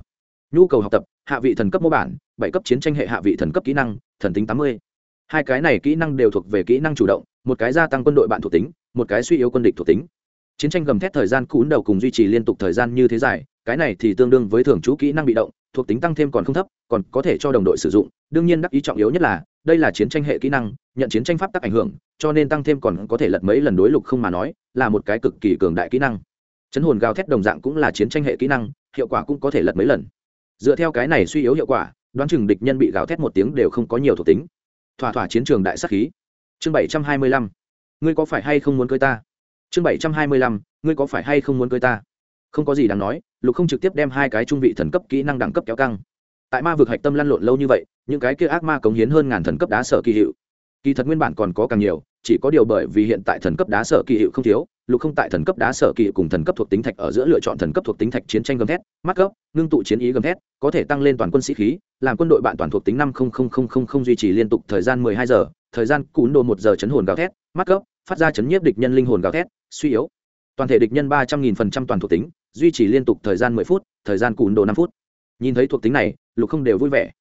Nhu cầu học tập, hạ vị thần cấp mô bản, bảy cấp chiến tranh hệ hạ vị thần cấp kỹ năng, thần tính tám mươi. Hai cái này kỹ năng đều thuộc về kỹ năng chủ động, một cái gia tăng quân đội bạn thuộc tính, một cái suy yếu quân địch thuộc tính. Chiến tranh gầm thét thời gian cún đầu cùng duy trì liên tục thời gian như thế dài, cái này thì tương đương với thường trú kỹ năng bị động thuộc tính tăng thêm còn không thấp, còn có thể cho đồng đội sử dụng. Đương nhiên đắc ý trọng yếu nhất là, đây là chiến tranh hệ kỹ năng, nhận chiến tranh pháp tắc ảnh hưởng, cho nên tăng thêm còn có thể lật mấy lần đối lục không mà nói, là một cái cực kỳ cường đại kỹ năng. Chấn hồn gào thét đồng dạng cũng là chiến tranh hệ kỹ năng, hiệu quả cũng có thể lật mấy lần. Dựa theo cái này suy yếu hiệu quả, đoán chừng địch nhân bị gào thét một tiếng đều không có nhiều thuộc tính. Thỏa thỏa chiến trường đại sắc khí. Chương bảy trăm hai mươi lăm. Ngươi có phải hay không muốn cưới ta? Chương bảy trăm hai mươi lăm. Ngươi có phải hay không muốn cưới ta? Không có gì đáng nói, lục không trực tiếp đem hai cái trung vị thần cấp kỹ năng đẳng cấp kéo căng. Tại ma vực hạch tâm lăn lộn lâu như vậy, những cái kia ác ma cống hiến hơn ngàn thần cấp đá sở kỳ hiệu. Kỳ thật nguyên bản còn có càng nhiều, chỉ có điều bởi vì hiện tại thần cấp đá sở kỳ hiệu không thiếu, lục không tại thần cấp đá sở kỳ cùng thần cấp thuộc tính thạch ở giữa lựa chọn thần cấp thuộc tính thạch chiến tranh gầm thét, mắt cấp ngưng tụ chiến ý gầm thét, có thể tăng lên toàn quân sĩ khí, làm quân đội bạn toàn thuộc tính năm duy trì liên tục thời gian mười hai giờ, thời gian cún đồ một giờ chấn hồn gào thét, mắt cấp phát ra chấn nhiếp địch nhân linh hồn gào thét, suy yếu. Toàn thể địch nhân ba trăm nghìn phần trăm toàn thuộc tính duy trì liên tục thời gian mười phút, thời gian cùn đồ năm phút. Nhìn thấy thuộc tính này, lục không đều vui vẻ.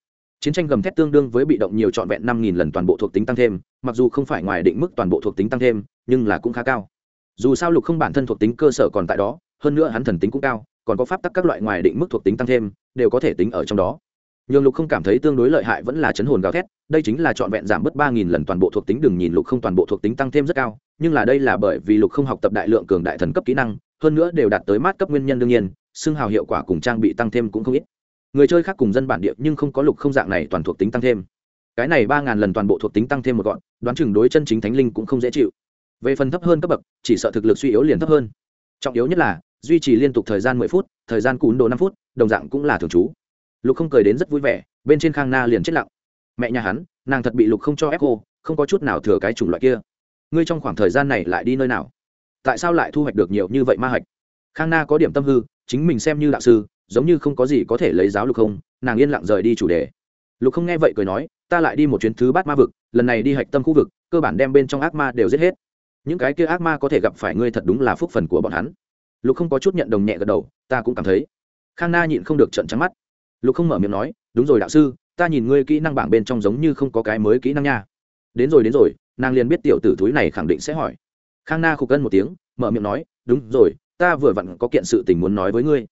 Chiến tranh gầm thét tương đương với bị động nhiều trọn vẹn năm nghìn lần toàn bộ thuộc tính tăng thêm, mặc dù không phải ngoài định mức toàn bộ thuộc tính tăng thêm, nhưng là cũng khá cao. Dù sao lục không bản thân thuộc tính cơ sở còn tại đó, hơn nữa hắn thần tính cũng cao, còn có pháp tắc các loại ngoài định mức thuộc tính tăng thêm, đều có thể tính ở trong đó. Nhường lục không cảm thấy tương đối lợi hại vẫn là chấn hồn gào thét, đây chính là trọn vẹn giảm bớt ba nghìn lần toàn bộ thuộc tính, đừng nhìn lục không toàn bộ thuộc tính tăng thêm rất cao, nhưng là đây là bởi vì lục không học tập đại lượng cường đại thần cấp kỹ năng hơn nữa đều đạt tới mát cấp nguyên nhân đương nhiên, xương hào hiệu quả cùng trang bị tăng thêm cũng không ít. Người chơi khác cùng dân bản địa nhưng không có lục không dạng này toàn thuộc tính tăng thêm. Cái này ba ngàn lần toàn bộ thuộc tính tăng thêm một gọn, đoán chừng đối chân chính thánh linh cũng không dễ chịu. Về phần thấp hơn cấp bậc, chỉ sợ thực lực suy yếu liền thấp hơn. Trọng yếu nhất là, duy trì liên tục thời gian mười phút, thời gian cún đồ năm phút, đồng dạng cũng là thường trú. Lục không cười đến rất vui vẻ, bên trên khang na liền chết lặng. Mẹ nhà hắn, nàng thật bị lục không cho ép cô không có chút nào thừa cái chủng loại kia. Ngươi trong khoảng thời gian này lại đi nơi nào? Tại sao lại thu hoạch được nhiều như vậy ma hạch? Khang na có điểm tâm hư, chính mình xem như đạo sư, giống như không có gì có thể lấy giáo lục không, nàng yên lặng rời đi chủ đề. Lục không nghe vậy cười nói, ta lại đi một chuyến thứ bát ma vực, lần này đi hạch tâm khu vực, cơ bản đem bên trong ác ma đều giết hết. Những cái kia ác ma có thể gặp phải ngươi thật đúng là phúc phần của bọn hắn. Lục không có chút nhận đồng nhẹ gật đầu, ta cũng cảm thấy. Khang na nhịn không được trận trắng mắt. Lục không mở miệng nói, đúng rồi đạo sư, ta nhìn ngươi kỹ năng bảng bên trong giống như không có cái mới kỹ năng nha. Đến rồi đến rồi. Nàng liền biết tiểu tử thúi này khẳng định sẽ hỏi khang na khục cân một tiếng, mở miệng nói, đúng rồi, ta vừa vặn có kiện sự tình muốn nói với ngươi.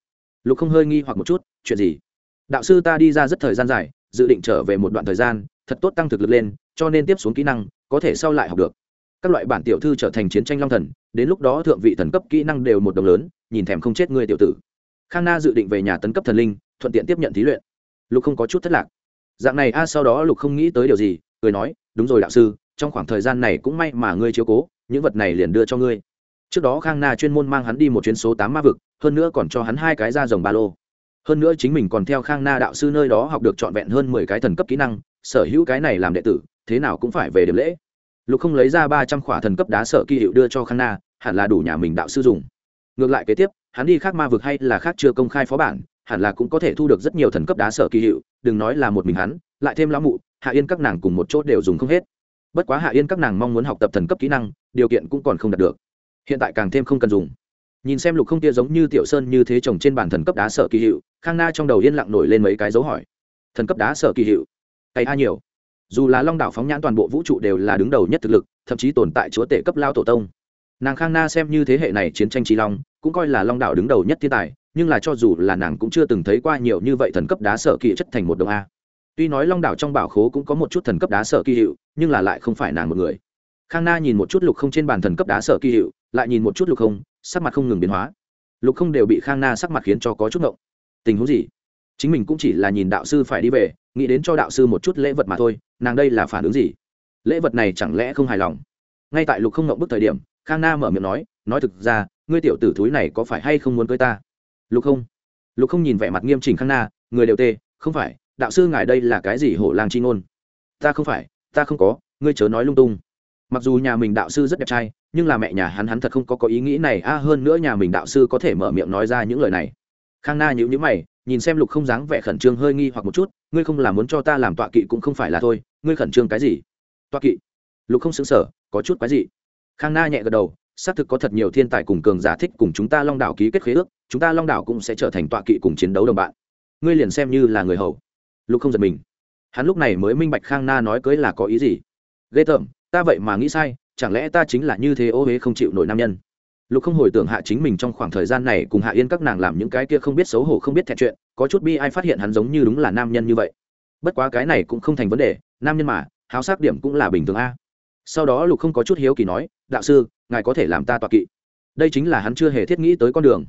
Lục không hơi nghi hoặc một chút, chuyện gì? Đạo sư ta đi ra rất thời gian dài, dự định trở về một đoạn thời gian, thật tốt tăng thực lực lên, cho nên tiếp xuống kỹ năng, có thể sau lại học được. Các loại bản tiểu thư trở thành chiến tranh long thần, đến lúc đó thượng vị thần cấp kỹ năng đều một đồng lớn, nhìn thèm không chết ngươi tiểu tử. Khang na dự định về nhà tấn cấp thần linh, thuận tiện tiếp nhận thí luyện. Lục không có chút thất lạc. Dạng này, a, sau đó lục không nghĩ tới điều gì, cười nói, đúng rồi đạo sư, trong khoảng thời gian này cũng may mà ngươi chiếu cố những vật này liền đưa cho ngươi. Trước đó khang na chuyên môn mang hắn đi một chuyến số tám ma vực, hơn nữa còn cho hắn hai cái da rồng ba lô. Hơn nữa chính mình còn theo khang na đạo sư nơi đó học được trọn vẹn hơn mười cái thần cấp kỹ năng, sở hữu cái này làm đệ tử, thế nào cũng phải về điểm lễ. Lục không lấy ra ba trăm khỏa thần cấp đá sở kỳ hiệu đưa cho khang na, hẳn là đủ nhà mình đạo sư dùng. Ngược lại kế tiếp, hắn đi khác ma vực hay là khác chưa công khai phó bản, hẳn là cũng có thể thu được rất nhiều thần cấp đá sở kỳ hiệu, đừng nói là một mình hắn, lại thêm lão mụ, hạ yên các nàng cùng một chốt đều dùng không hết. Bất quá hạ yên các nàng mong muốn học tập thần cấp kỹ năng điều kiện cũng còn không đạt được. Hiện tại càng thêm không cần dùng. Nhìn xem lục không tia giống như tiểu sơn như thế trồng trên bàn thần cấp đá sợ kỳ hiệu, khang na trong đầu yên lặng nổi lên mấy cái dấu hỏi. Thần cấp đá sợ kỳ hiệu? Tay a nhiều. Dù là long đảo phóng nhãn toàn bộ vũ trụ đều là đứng đầu nhất thực lực, thậm chí tồn tại chúa tể cấp lao tổ tông. Nàng khang na xem như thế hệ này chiến tranh trí long, cũng coi là long đảo đứng đầu nhất thiên tài, nhưng là cho dù là nàng cũng chưa từng thấy qua nhiều như vậy thần cấp đá sở kỳ chất thành một đồng a. Tuy nói long đảo trong bảo khố cũng có một chút thần cấp đá sở kỳ hiệu, nhưng là lại không phải nàng một người khang na nhìn một chút lục không trên bàn thần cấp đá sở kỳ hiệu, lại nhìn một chút lục không, sắc mặt không ngừng biến hóa. Lục không đều bị khang na sắc mặt khiến cho có chút ngộng. Tình huống gì? Chính mình cũng chỉ là nhìn đạo sư phải đi về, nghĩ đến cho đạo sư một chút lễ vật mà thôi, nàng đây là phản ứng gì? Lễ vật này chẳng lẽ không hài lòng? Ngay tại lục không ngộng bức thời điểm, khang na mở miệng nói nói thực ra, ngươi tiểu tử thúi này có phải hay không muốn cưới ta? Lục không. Lục không nhìn vẻ mặt nghiêm chỉnh khang na, người đều tê, không phải, đạo sư ngài đây là cái gì hổ lang chi ngôn? Ta không phải, ta không có, ngươi chớ nói lung tung mặc dù nhà mình đạo sư rất đẹp trai, nhưng là mẹ nhà hắn hắn thật không có có ý nghĩ này. A, hơn nữa nhà mình đạo sư có thể mở miệng nói ra những lời này. Khang na nhữ nhữ mày, nhìn xem lục không dáng vẻ khẩn trương hơi nghi hoặc một chút. Ngươi không là muốn cho ta làm tọa kỵ cũng không phải là thôi. Ngươi khẩn trương cái gì? Tọa kỵ? Lục không xứng sở có chút quái gì khang na nhẹ gật đầu, xác thực có thật nhiều thiên tài cùng cường giả thích cùng chúng ta long đảo ký kết khế ước, chúng ta long đảo cũng sẽ trở thành tọa kỵ cùng chiến đấu đồng bạn. Ngươi liền xem như là người hầu. Lục không giật mình. Hắn lúc này mới minh bạch khang na nói cưới là có ý gì. Ghê tởm ta vậy mà nghĩ sai, chẳng lẽ ta chính là như thế ô huế không chịu nổi nam nhân? Lục không hồi tưởng hạ chính mình trong khoảng thời gian này cùng hạ yên các nàng làm những cái kia không biết xấu hổ không biết thẹn chuyện, có chút bi ai phát hiện hắn giống như đúng là nam nhân như vậy. Bất quá cái này cũng không thành vấn đề, nam nhân mà, háo sắc điểm cũng là bình thường a. Sau đó lục không có chút hiếu kỳ nói, đạo sư, ngài có thể làm ta tọa kỵ. Đây chính là hắn chưa hề thiết nghĩ tới con đường.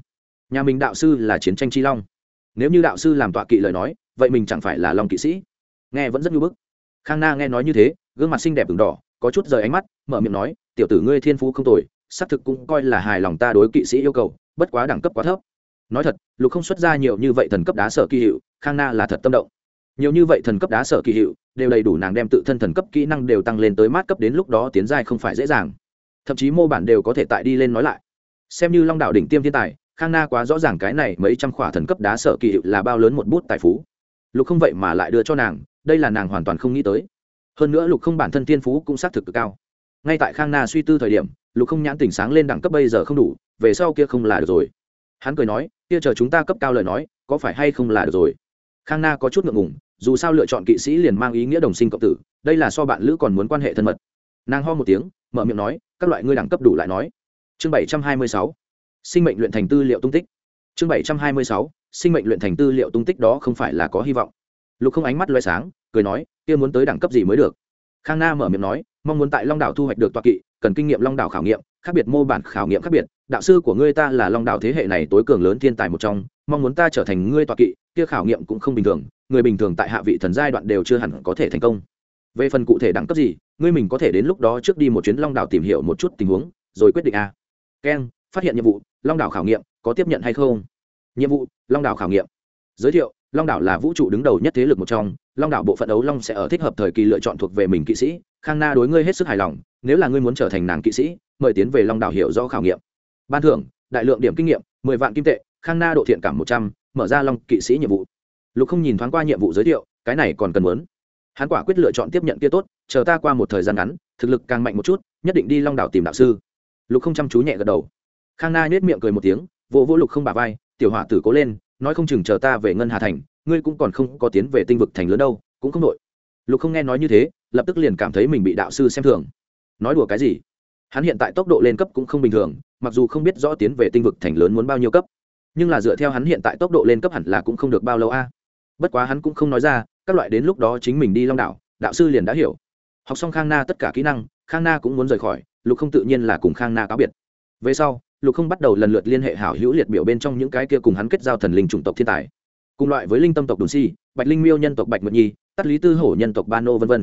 Nhà mình đạo sư là chiến tranh chi long. Nếu như đạo sư làm tọa kỵ lời nói, vậy mình chẳng phải là long kỵ sĩ. Nghe vẫn rất nhu bức. Khang na nghe nói như thế, gương mặt xinh đẹp ửng đỏ có chút rời ánh mắt, mở miệng nói, tiểu tử ngươi thiên phú không tồi, xác thực cũng coi là hài lòng ta đối kỵ sĩ yêu cầu, bất quá đẳng cấp quá thấp. Nói thật, lục không xuất ra nhiều như vậy thần cấp đá sở kỳ hiệu, khang na là thật tâm động. Nhiều như vậy thần cấp đá sở kỳ hiệu, đều đầy đủ nàng đem tự thân thần cấp kỹ năng đều tăng lên tới mát cấp đến lúc đó tiến giai không phải dễ dàng. Thậm chí mô bản đều có thể tại đi lên nói lại. Xem như long đạo đỉnh tiêm thiên tài, khang na quá rõ ràng cái này mấy trăm khỏa thần cấp đá sở kỳ hiệu là bao lớn một bút tài phú. Lục không vậy mà lại đưa cho nàng, đây là nàng hoàn toàn không nghĩ tới hơn nữa lục không bản thân tiên phú cũng xác thực cực cao. Ngay tại khang na suy tư thời điểm, lục không nhãn tỉnh sáng lên đẳng cấp bây giờ không đủ, về sau kia không là được rồi. Hắn cười nói, kia chờ chúng ta cấp cao lời nói, có phải hay không là được rồi? Khang na có chút ngượng ngùng, dù sao lựa chọn kỵ sĩ liền mang ý nghĩa đồng sinh cộng tử, đây là so bạn lữ còn muốn quan hệ thân mật. Nàng ho một tiếng, mở miệng nói, các loại ngươi đẳng cấp đủ lại nói. Chương bảy trăm hai mươi sáu, sinh mệnh luyện thành tư liệu tung tích. Chương bảy trăm hai mươi sáu, sinh mệnh luyện thành tư liệu tung tích đó không phải là có hy vọng. Lục không ánh mắt loay sáng, cười nói kia muốn tới đẳng cấp gì mới được? Khang na mở miệng nói, mong muốn tại long đảo thu hoạch được toa kỵ, cần kinh nghiệm long đảo khảo nghiệm, khác biệt mô bản khảo nghiệm khác biệt. Đạo sư của ngươi ta là long đạo thế hệ này tối cường lớn thiên tài một trong, mong muốn ta trở thành ngươi toa kỵ, kia khảo nghiệm cũng không bình thường, người bình thường tại hạ vị thần giai đoạn đều chưa hẳn có thể thành công. Về phần cụ thể đẳng cấp gì, ngươi mình có thể đến lúc đó trước đi một chuyến long đảo tìm hiểu một chút tình huống, rồi quyết định a. Keng phát hiện nhiệm vụ, long đảo khảo nghiệm, có tiếp nhận hay không? Nhiệm vụ, long đảo khảo nghiệm. Giới thiệu long đảo là vũ trụ đứng đầu nhất thế lực một trong, long đảo bộ phận ấu long sẽ ở thích hợp thời kỳ lựa chọn thuộc về mình kỵ sĩ. Khang na đối ngươi hết sức hài lòng, nếu là ngươi muốn trở thành nàng kỵ sĩ, mời tiến về long đảo hiểu rõ khảo nghiệm. Ban thưởng, đại lượng điểm kinh nghiệm, mười vạn kim tệ, khang na độ thiện cảm một trăm, mở ra long kỵ sĩ nhiệm vụ. Lục không nhìn thoáng qua nhiệm vụ giới thiệu, cái này còn cần muốn. Hắn quả quyết lựa chọn tiếp nhận kia tốt, chờ ta qua một thời gian ngắn, thực lực càng mạnh một chút, nhất định đi long đảo tìm đạo sư. Lục không chăm chú nhẹ gật đầu. Khang na nhét miệng cười một tiếng, vỗ vỗ lục không bà vai, tiểu hỏa tử cố lên nói không chừng chờ ta về ngân hà thành, ngươi cũng còn không có tiến về tinh vực thành lớn đâu, cũng không đội lục không nghe nói như thế, lập tức liền cảm thấy mình bị đạo sư xem thường. Nói đùa cái gì? Hắn hiện tại tốc độ lên cấp cũng không bình thường, mặc dù không biết rõ tiến về tinh vực thành lớn muốn bao nhiêu cấp. Nhưng là dựa theo hắn hiện tại tốc độ lên cấp hẳn là cũng không được bao lâu a. Bất quá hắn cũng không nói ra, các loại đến lúc đó chính mình đi long đảo, đạo sư liền đã hiểu. Học xong khang na tất cả kỹ năng, khang na cũng muốn rời khỏi, lục không tự nhiên là cùng khang na cáo biệt. Về sau lục không bắt đầu lần lượt liên hệ hảo hữu liệt biểu bên trong những cái kia cùng hắn kết giao thần linh chủng tộc thiên tài. Cùng loại với linh tâm tộc đồn si, bạch linh miêu nhân tộc bạch mật nhi, tắt lý tư hổ nhân tộc ba nô v v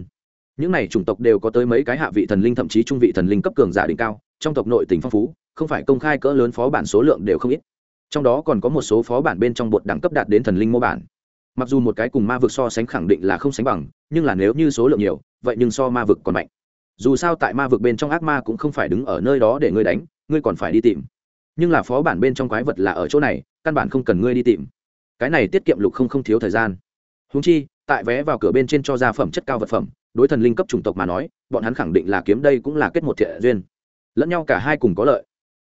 những này chủng tộc đều có tới mấy cái hạ vị thần linh thậm chí trung vị thần linh cấp cường giả đỉnh cao, trong tộc nội tỉnh phong phú, không phải công khai cỡ lớn phó bản số lượng đều không ít. Trong đó còn có một số phó bản bên trong bột đẳng cấp đạt đến thần linh mô bản. Mặc dù một cái cùng ma vực so sánh khẳng định là không sánh bằng, nhưng là nếu như số lượng nhiều, vậy nhưng so ma vực còn mạnh dù sao tại ma vực bên trong ác ma cũng không phải đứng ở nơi đó để ngươi đánh, ngươi còn phải đi tìm. Nhưng là phó bản bên trong quái vật là ở chỗ này, căn bản không cần ngươi đi tìm. Cái này tiết kiệm lục không không thiếu thời gian. Húng chi, tại vé vào cửa bên trên cho ra phẩm chất cao vật phẩm, đối thần linh cấp chủng tộc mà nói, bọn hắn khẳng định là kiếm đây cũng là kết một thiện duyên. Lẫn nhau cả hai cùng có lợi.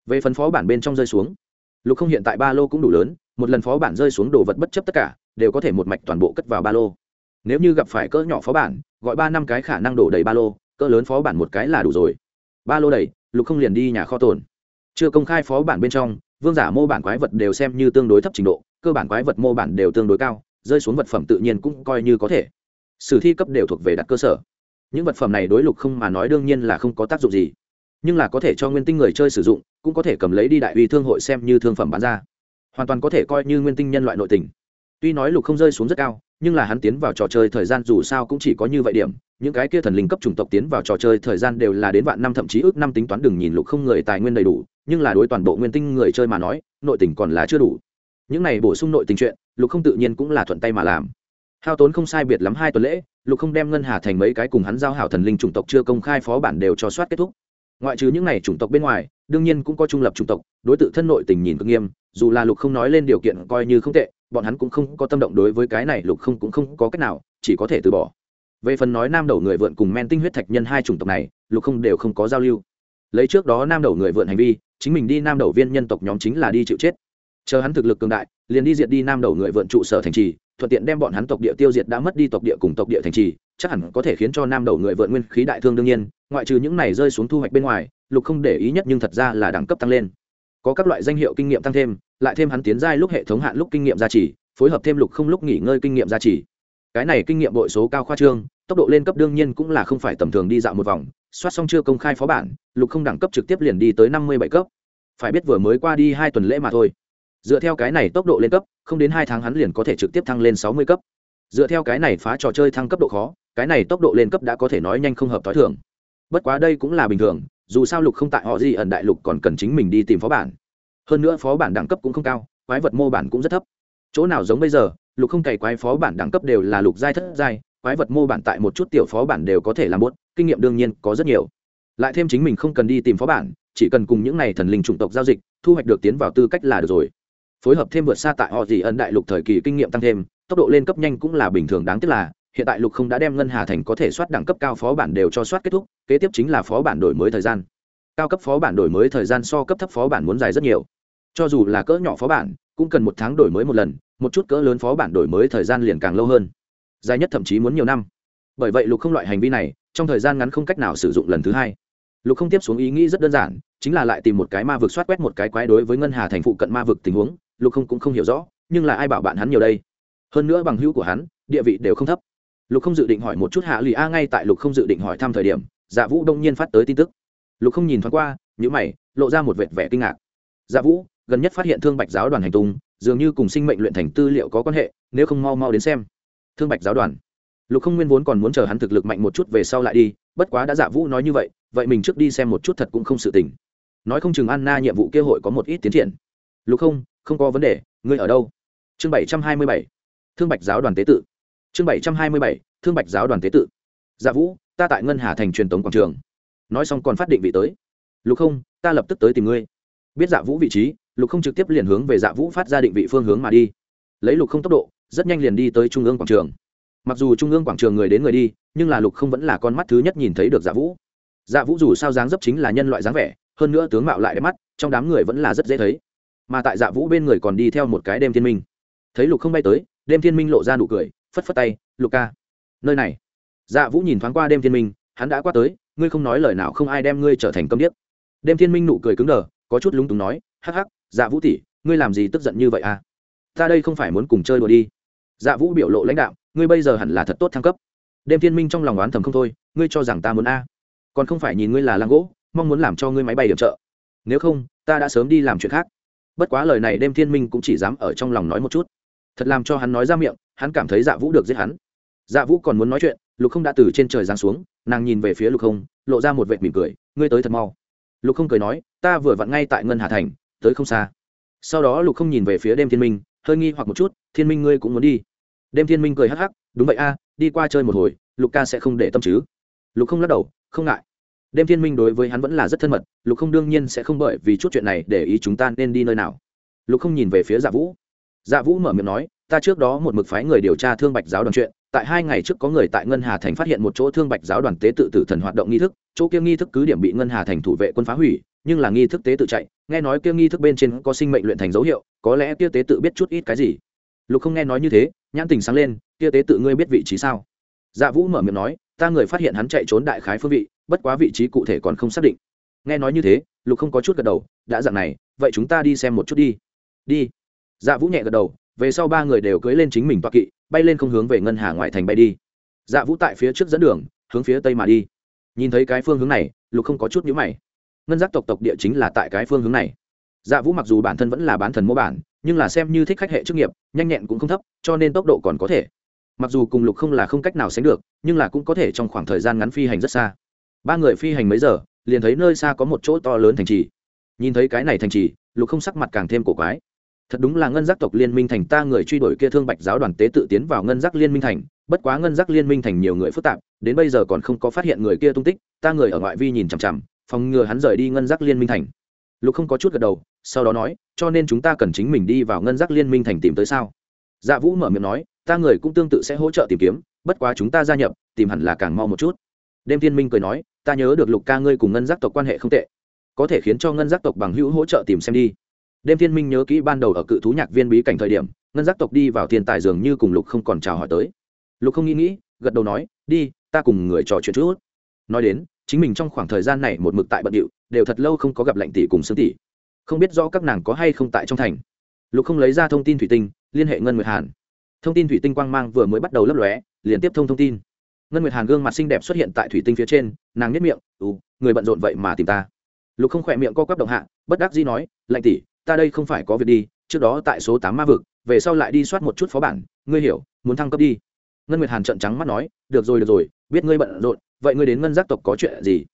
Về phần phó bản bên trong rơi xuống, lục không hiện tại ba lô cũng đủ lớn, một lần phó bản rơi xuống đồ vật bất chấp tất cả, đều có thể một mạch toàn bộ cất vào ba lô. Nếu như gặp phải cỡ nhỏ phó bản, gọi ba năm cái khả năng đổ đầy ba lô cỡ lớn phó bản một cái là đủ rồi. Ba lô đầy, lục không liền đi nhà kho tồn. Chưa công khai phó bản bên trong, vương giả mô bản quái vật đều xem như tương đối thấp trình độ, cơ bản quái vật mô bản đều tương đối cao, rơi xuống vật phẩm tự nhiên cũng coi như có thể. Sử thi cấp đều thuộc về đặt cơ sở. Những vật phẩm này đối lục không mà nói đương nhiên là không có tác dụng gì. Nhưng là có thể cho nguyên tinh người chơi sử dụng, cũng có thể cầm lấy đi đại uy thương hội xem như thương phẩm bán ra. Hoàn toàn có thể coi như nguyên tinh nhân loại nội tình. Tuy nói lục không rơi xuống rất cao, nhưng là hắn tiến vào trò chơi thời gian dù sao cũng chỉ có như vậy điểm những cái kia thần linh cấp chủng tộc tiến vào trò chơi thời gian đều là đến vạn năm, thậm chí ước năm tính toán đừng nhìn lục không người tài nguyên đầy đủ, nhưng là đối toàn bộ nguyên tinh người chơi mà nói, nội tình còn là chưa đủ. Những này bổ sung nội tình chuyện, lục không tự nhiên cũng là thuận tay mà làm. Hao tốn không sai biệt lắm hai tuần lễ, lục không đem ngân hà thành mấy cái cùng hắn giao hảo thần linh chủng tộc chưa công khai phó bản đều cho soát kết thúc. Ngoại trừ những này chủng tộc bên ngoài, đương nhiên cũng có trung lập chủng tộc, đối tượng thân nội tình nhìn cực nghiêm, dù là lục không nói lên điều kiện coi như không tệ, bọn hắn cũng không có tâm động đối với cái này, lục không cũng không có cách nào, chỉ có thể từ bỏ về phần nói nam đầu người vượn cùng men tinh huyết thạch nhân hai chủng tộc này, lục không đều không có giao lưu. Lấy trước đó nam đầu người vượn hành vi, chính mình đi nam đầu viên nhân tộc nhóm chính là đi chịu chết. Chờ hắn thực lực cường đại, liền đi diệt đi nam đầu người vượn trụ sở thành trì, thuận tiện đem bọn hắn tộc địa tiêu diệt đã mất đi tộc địa cùng tộc địa thành trì, chắc hẳn có thể khiến cho nam đầu người vượn nguyên khí đại thương đương nhiên, ngoại trừ những này rơi xuống thu hoạch bên ngoài, lục không để ý nhất nhưng thật ra là đẳng cấp tăng lên. Có các loại danh hiệu kinh nghiệm tăng thêm, lại thêm hắn tiến giai lúc hệ thống hạn lúc kinh nghiệm gia trì, phối hợp thêm lục không lúc nghỉ ngơi kinh nghiệm gia trì cái này kinh nghiệm bội số cao khoa trương, tốc độ lên cấp đương nhiên cũng là không phải tầm thường đi dạo một vòng, soát xong chưa công khai phó bản, lục không đẳng cấp trực tiếp liền đi tới năm mươi bảy cấp. Phải biết vừa mới qua đi hai tuần lễ mà thôi. Dựa theo cái này tốc độ lên cấp, không đến hai tháng hắn liền có thể trực tiếp thăng lên sáu mươi cấp. Dựa theo cái này phá trò chơi thăng cấp độ khó, cái này tốc độ lên cấp đã có thể nói nhanh không hợp t h i thường. Bất quá đây cũng là bình thường, dù sao lục không tại họ gì ẩn đại lục còn cần chính mình đi tìm phó bản. Hơn nữa phó bản đẳng cấp cũng không cao, quái vật mô bản cũng rất thấp. Chỗ nào giống bây giờ lục không cày quái phó bản đẳng cấp đều là lục giai thất giai, quái vật mô bản tại một chút tiểu phó bản đều có thể làm bốt kinh nghiệm đương nhiên có rất nhiều. Lại thêm chính mình không cần đi tìm phó bản, chỉ cần cùng những n à y thần linh chủng tộc giao dịch, thu hoạch được tiến vào tư cách là được rồi. Phối hợp thêm vượt xa tại họ gì ẩn đại lục thời kỳ kinh nghiệm tăng thêm, tốc độ lên cấp nhanh cũng là bình thường đáng tiếc là, hiện tại lục không đã đem ngân hà thành có thể soát đẳng cấp cao phó bản đều cho soát kết thúc, kế tiếp chính là phó bản đổi mới thời gian. Cao cấp phó bản đổi mới thời gian so cấp thấp phó bản muốn dài rất nhiều. Cho dù là cỡ nhỏ phó bản cũng cần một tháng đổi mới một lần, một chút cỡ lớn phó bản đổi mới thời gian liền càng lâu hơn. Dài nhất thậm chí muốn nhiều năm. Bởi vậy lục không loại hành vi này, trong thời gian ngắn không cách nào sử dụng lần thứ hai. Lục không tiếp xuống ý nghĩ rất đơn giản, chính là lại tìm một cái ma vực soát quét một cái quái đối với ngân hà thành phụ cận ma vực tình huống, lục không cũng không hiểu rõ, nhưng là ai bảo bạn hắn nhiều đây? Hơn nữa bằng hữu của hắn, địa vị đều không thấp. Lục không dự định hỏi một chút hạ lì a ngay tại lục không dự định hỏi thăm thời điểm dạ vũ đông nhiên phát tới tin tức. Lục không nhìn thoáng qua nhữ mày, lộ ra một vệt vẻ kinh ngạc. Dạ vũ gần nhất phát hiện thương bạch giáo đoàn hành tung, dường như cùng sinh mệnh luyện thành tư liệu có quan hệ, nếu không mau mau đến xem. Thương bạch giáo đoàn. Lục không nguyên vốn còn muốn chờ hắn thực lực mạnh một chút về sau lại đi, bất quá đã dạ vũ nói như vậy vậy mình trước đi xem một chút thật cũng không sự tình. Nói không chừng anna nhiệm vụ kế hội có một ít tiến triển. Lục không không có vấn đề, ngươi ở đâu? Chương bảy trăm hai mươi bảy. Thương bạch giáo đoàn tế tự. Chương bảy trăm hai mươi bảy, thương bạch giáo đoàn tế tự. Dạ vũ, ta tại ngân hà thành truyền tống quảng trường. Nói xong còn phát định vị tới. Lục không, ta lập tức tới tìm ngươi. Biết dạ vũ vị trí lục không trực tiếp liền hướng về dạ vũ phát ra định vị phương hướng mà đi. Lấy lục không tốc độ, rất nhanh liền đi tới trung ương quảng trường. Mặc dù trung ương quảng trường người đến người đi, nhưng là lục không vẫn là con mắt thứ nhất nhìn thấy được dạ vũ. Dạ vũ dù sao dáng dấp chính là nhân loại dáng vẻ, hơn nữa tướng mạo lại đẹp mắt, trong đám người vẫn là rất dễ thấy. Mà tại dạ vũ bên người còn đi theo một cái đêm thiên minh. Thấy lục không bay tới, đêm thiên minh lộ ra nụ cười, phất phất tay, lục ca, nơi này. Dạ vũ nhìn thoáng qua đêm thiên minh, hắn đã qua tới, ngươi không nói lời nào không ai đem ngươi trở thành câm điếc. Đêm thiên minh nụ cười cứng đờ, có chút lúng túng nói, hắc hắc dạ vũ tỷ, ngươi làm gì tức giận như vậy à? Ta đây không phải muốn cùng chơi đùa đi. Dạ vũ biểu lộ lãnh đạo ngươi bây giờ hẳn là thật tốt thăng cấp. Đêm thiên minh trong lòng oán thầm không thôi, ngươi cho rằng ta muốn a? Còn không phải nhìn ngươi là lăng gỗ, mong muốn làm cho ngươi máy bay điểm trợ. Nếu không, ta đã sớm đi làm chuyện khác. Bất quá lời này đêm thiên minh cũng chỉ dám ở trong lòng nói một chút. Thật làm cho hắn nói ra miệng, hắn cảm thấy dạ vũ được giết hắn. Dạ vũ còn muốn nói chuyện, lục không đã từ trên trời giáng xuống, nàng nhìn về phía lục không, lộ ra một vệt mỉm cười, ngươi tới thật mau. Lục không cười nói, ta vừa vặn ngay tại ngân hà thành tới không xa. Sau đó lục không nhìn về phía đêm thiên minh, hơi nghi hoặc một chút, thiên minh ngươi cũng muốn đi? Đêm thiên minh cười hắc hắc, đúng vậy a, đi qua chơi một hồi, lục ca sẽ không để tâm chứ. Lục không lắc đầu, không ngại. Đêm thiên minh đối với hắn vẫn là rất thân mật, lục không đương nhiên sẽ không bởi vì chút chuyện này để ý chúng ta nên đi nơi nào. Lục không nhìn về phía dạ vũ. Dạ vũ mở miệng nói, ta trước đó một mực phái người điều tra thương bạch giáo đoàn chuyện, tại hai ngày trước có người tại ngân hà thành phát hiện một chỗ thương bạch giáo đoàn tế tự tử thần hoạt động nghi thức, chỗ kia nghi thức cứ điểm bị ngân hà thành thủ vệ quân phá hủy nhưng là nghi thức tế tự chạy, nghe nói kia nghi thức bên trên có sinh mệnh luyện thành dấu hiệu, có lẽ kia tế tự biết chút ít cái gì. Lục không nghe nói như thế, nhãn tình sáng lên, kia tế tự ngươi biết vị trí sao? Dạ vũ mở miệng nói, ta người phát hiện hắn chạy trốn đại khái phương vị, bất quá vị trí cụ thể còn không xác định. Nghe nói như thế, lục không có chút gật đầu, đã dặn này, vậy chúng ta đi xem một chút đi. Đi. Dạ vũ nhẹ gật đầu, về sau ba người đều cưới lên chính mình toa kỵ, bay lên không hướng về ngân hà ngoại thành bay đi. Dạ vũ tại phía trước dẫn đường, hướng phía tây mà đi. Nhìn thấy cái phương hướng này, lục không có chút nhữ mày ngân giác tộc tộc địa chính là tại cái phương hướng này. Dạ vũ mặc dù bản thân vẫn là bán thần mô bản, nhưng là xem như thích khách hệ chức nghiệp, nhanh nhẹn cũng không thấp, cho nên tốc độ còn có thể. Mặc dù cùng lục không là không cách nào sánh được, nhưng là cũng có thể trong khoảng thời gian ngắn phi hành rất xa. Ba người phi hành mấy giờ, liền thấy nơi xa có một chỗ to lớn thành trì. Nhìn thấy cái này thành trì, lục không sắc mặt càng thêm cổ quái. Thật đúng là ngân giác tộc liên minh thành ta người truy đuổi kia thương bạch giáo đoàn tế tự tiến vào ngân giác liên minh thành, bất quá ngân giác liên minh thành nhiều người phức tạp, đến bây giờ còn không có phát hiện người kia tung tích, ta người ở ngoại vi nhìn chằm chằm phòng ngừa hắn rời đi ngân giác liên minh thành. Lục không có chút gật đầu, sau đó nói, cho nên chúng ta cần chính mình đi vào ngân giác liên minh thành tìm tới sao? Dạ vũ mở miệng nói, ta người cũng tương tự sẽ hỗ trợ tìm kiếm, bất quá chúng ta gia nhập, tìm hẳn là càng mau một chút. Đêm thiên minh cười nói, ta nhớ được lục ca ngươi cùng ngân giác tộc quan hệ không tệ, có thể khiến cho ngân giác tộc bằng hữu hỗ trợ tìm xem đi. Đêm thiên minh nhớ kỹ ban đầu ở cự thú nhạc viên bí cảnh thời điểm, ngân giác tộc đi vào thiên tài dường như cùng lục không còn chào hỏi tới. Lục không nghĩ nghĩ, gật đầu nói, đi, ta cùng người trò chuyện chút. Nói đến chính mình trong khoảng thời gian này một mực tại bận điệu, đều thật lâu không có gặp lệnh tỷ cùng xương tỷ. Không biết rõ các nàng có hay không tại trong thành. Lục không lấy ra thông tin thủy tinh, liên hệ ngân nguyệt hàn. Thông tin thủy tinh quang mang vừa mới bắt đầu lấp lóe, liền tiếp thông thông tin. Ngân nguyệt hàn gương mặt xinh đẹp xuất hiện tại thủy tinh phía trên, nàng nhất miệng ư người bận rộn vậy mà tìm ta. Lục không khỏe miệng co quắp động hạ, bất đắc dĩ nói, lạnh tỷ, ta đây không phải có việc đi, trước đó tại số tám ma vực, về sau lại đi soát một chút phó bản, ngươi hiểu, muốn thăng cấp đi. Ngân nguyệt hàn trợn trắng mắt nói, được rồi được rồi, biết ngươi bận rộn vậy ngươi đến ngân giác tộc có chuyện gì?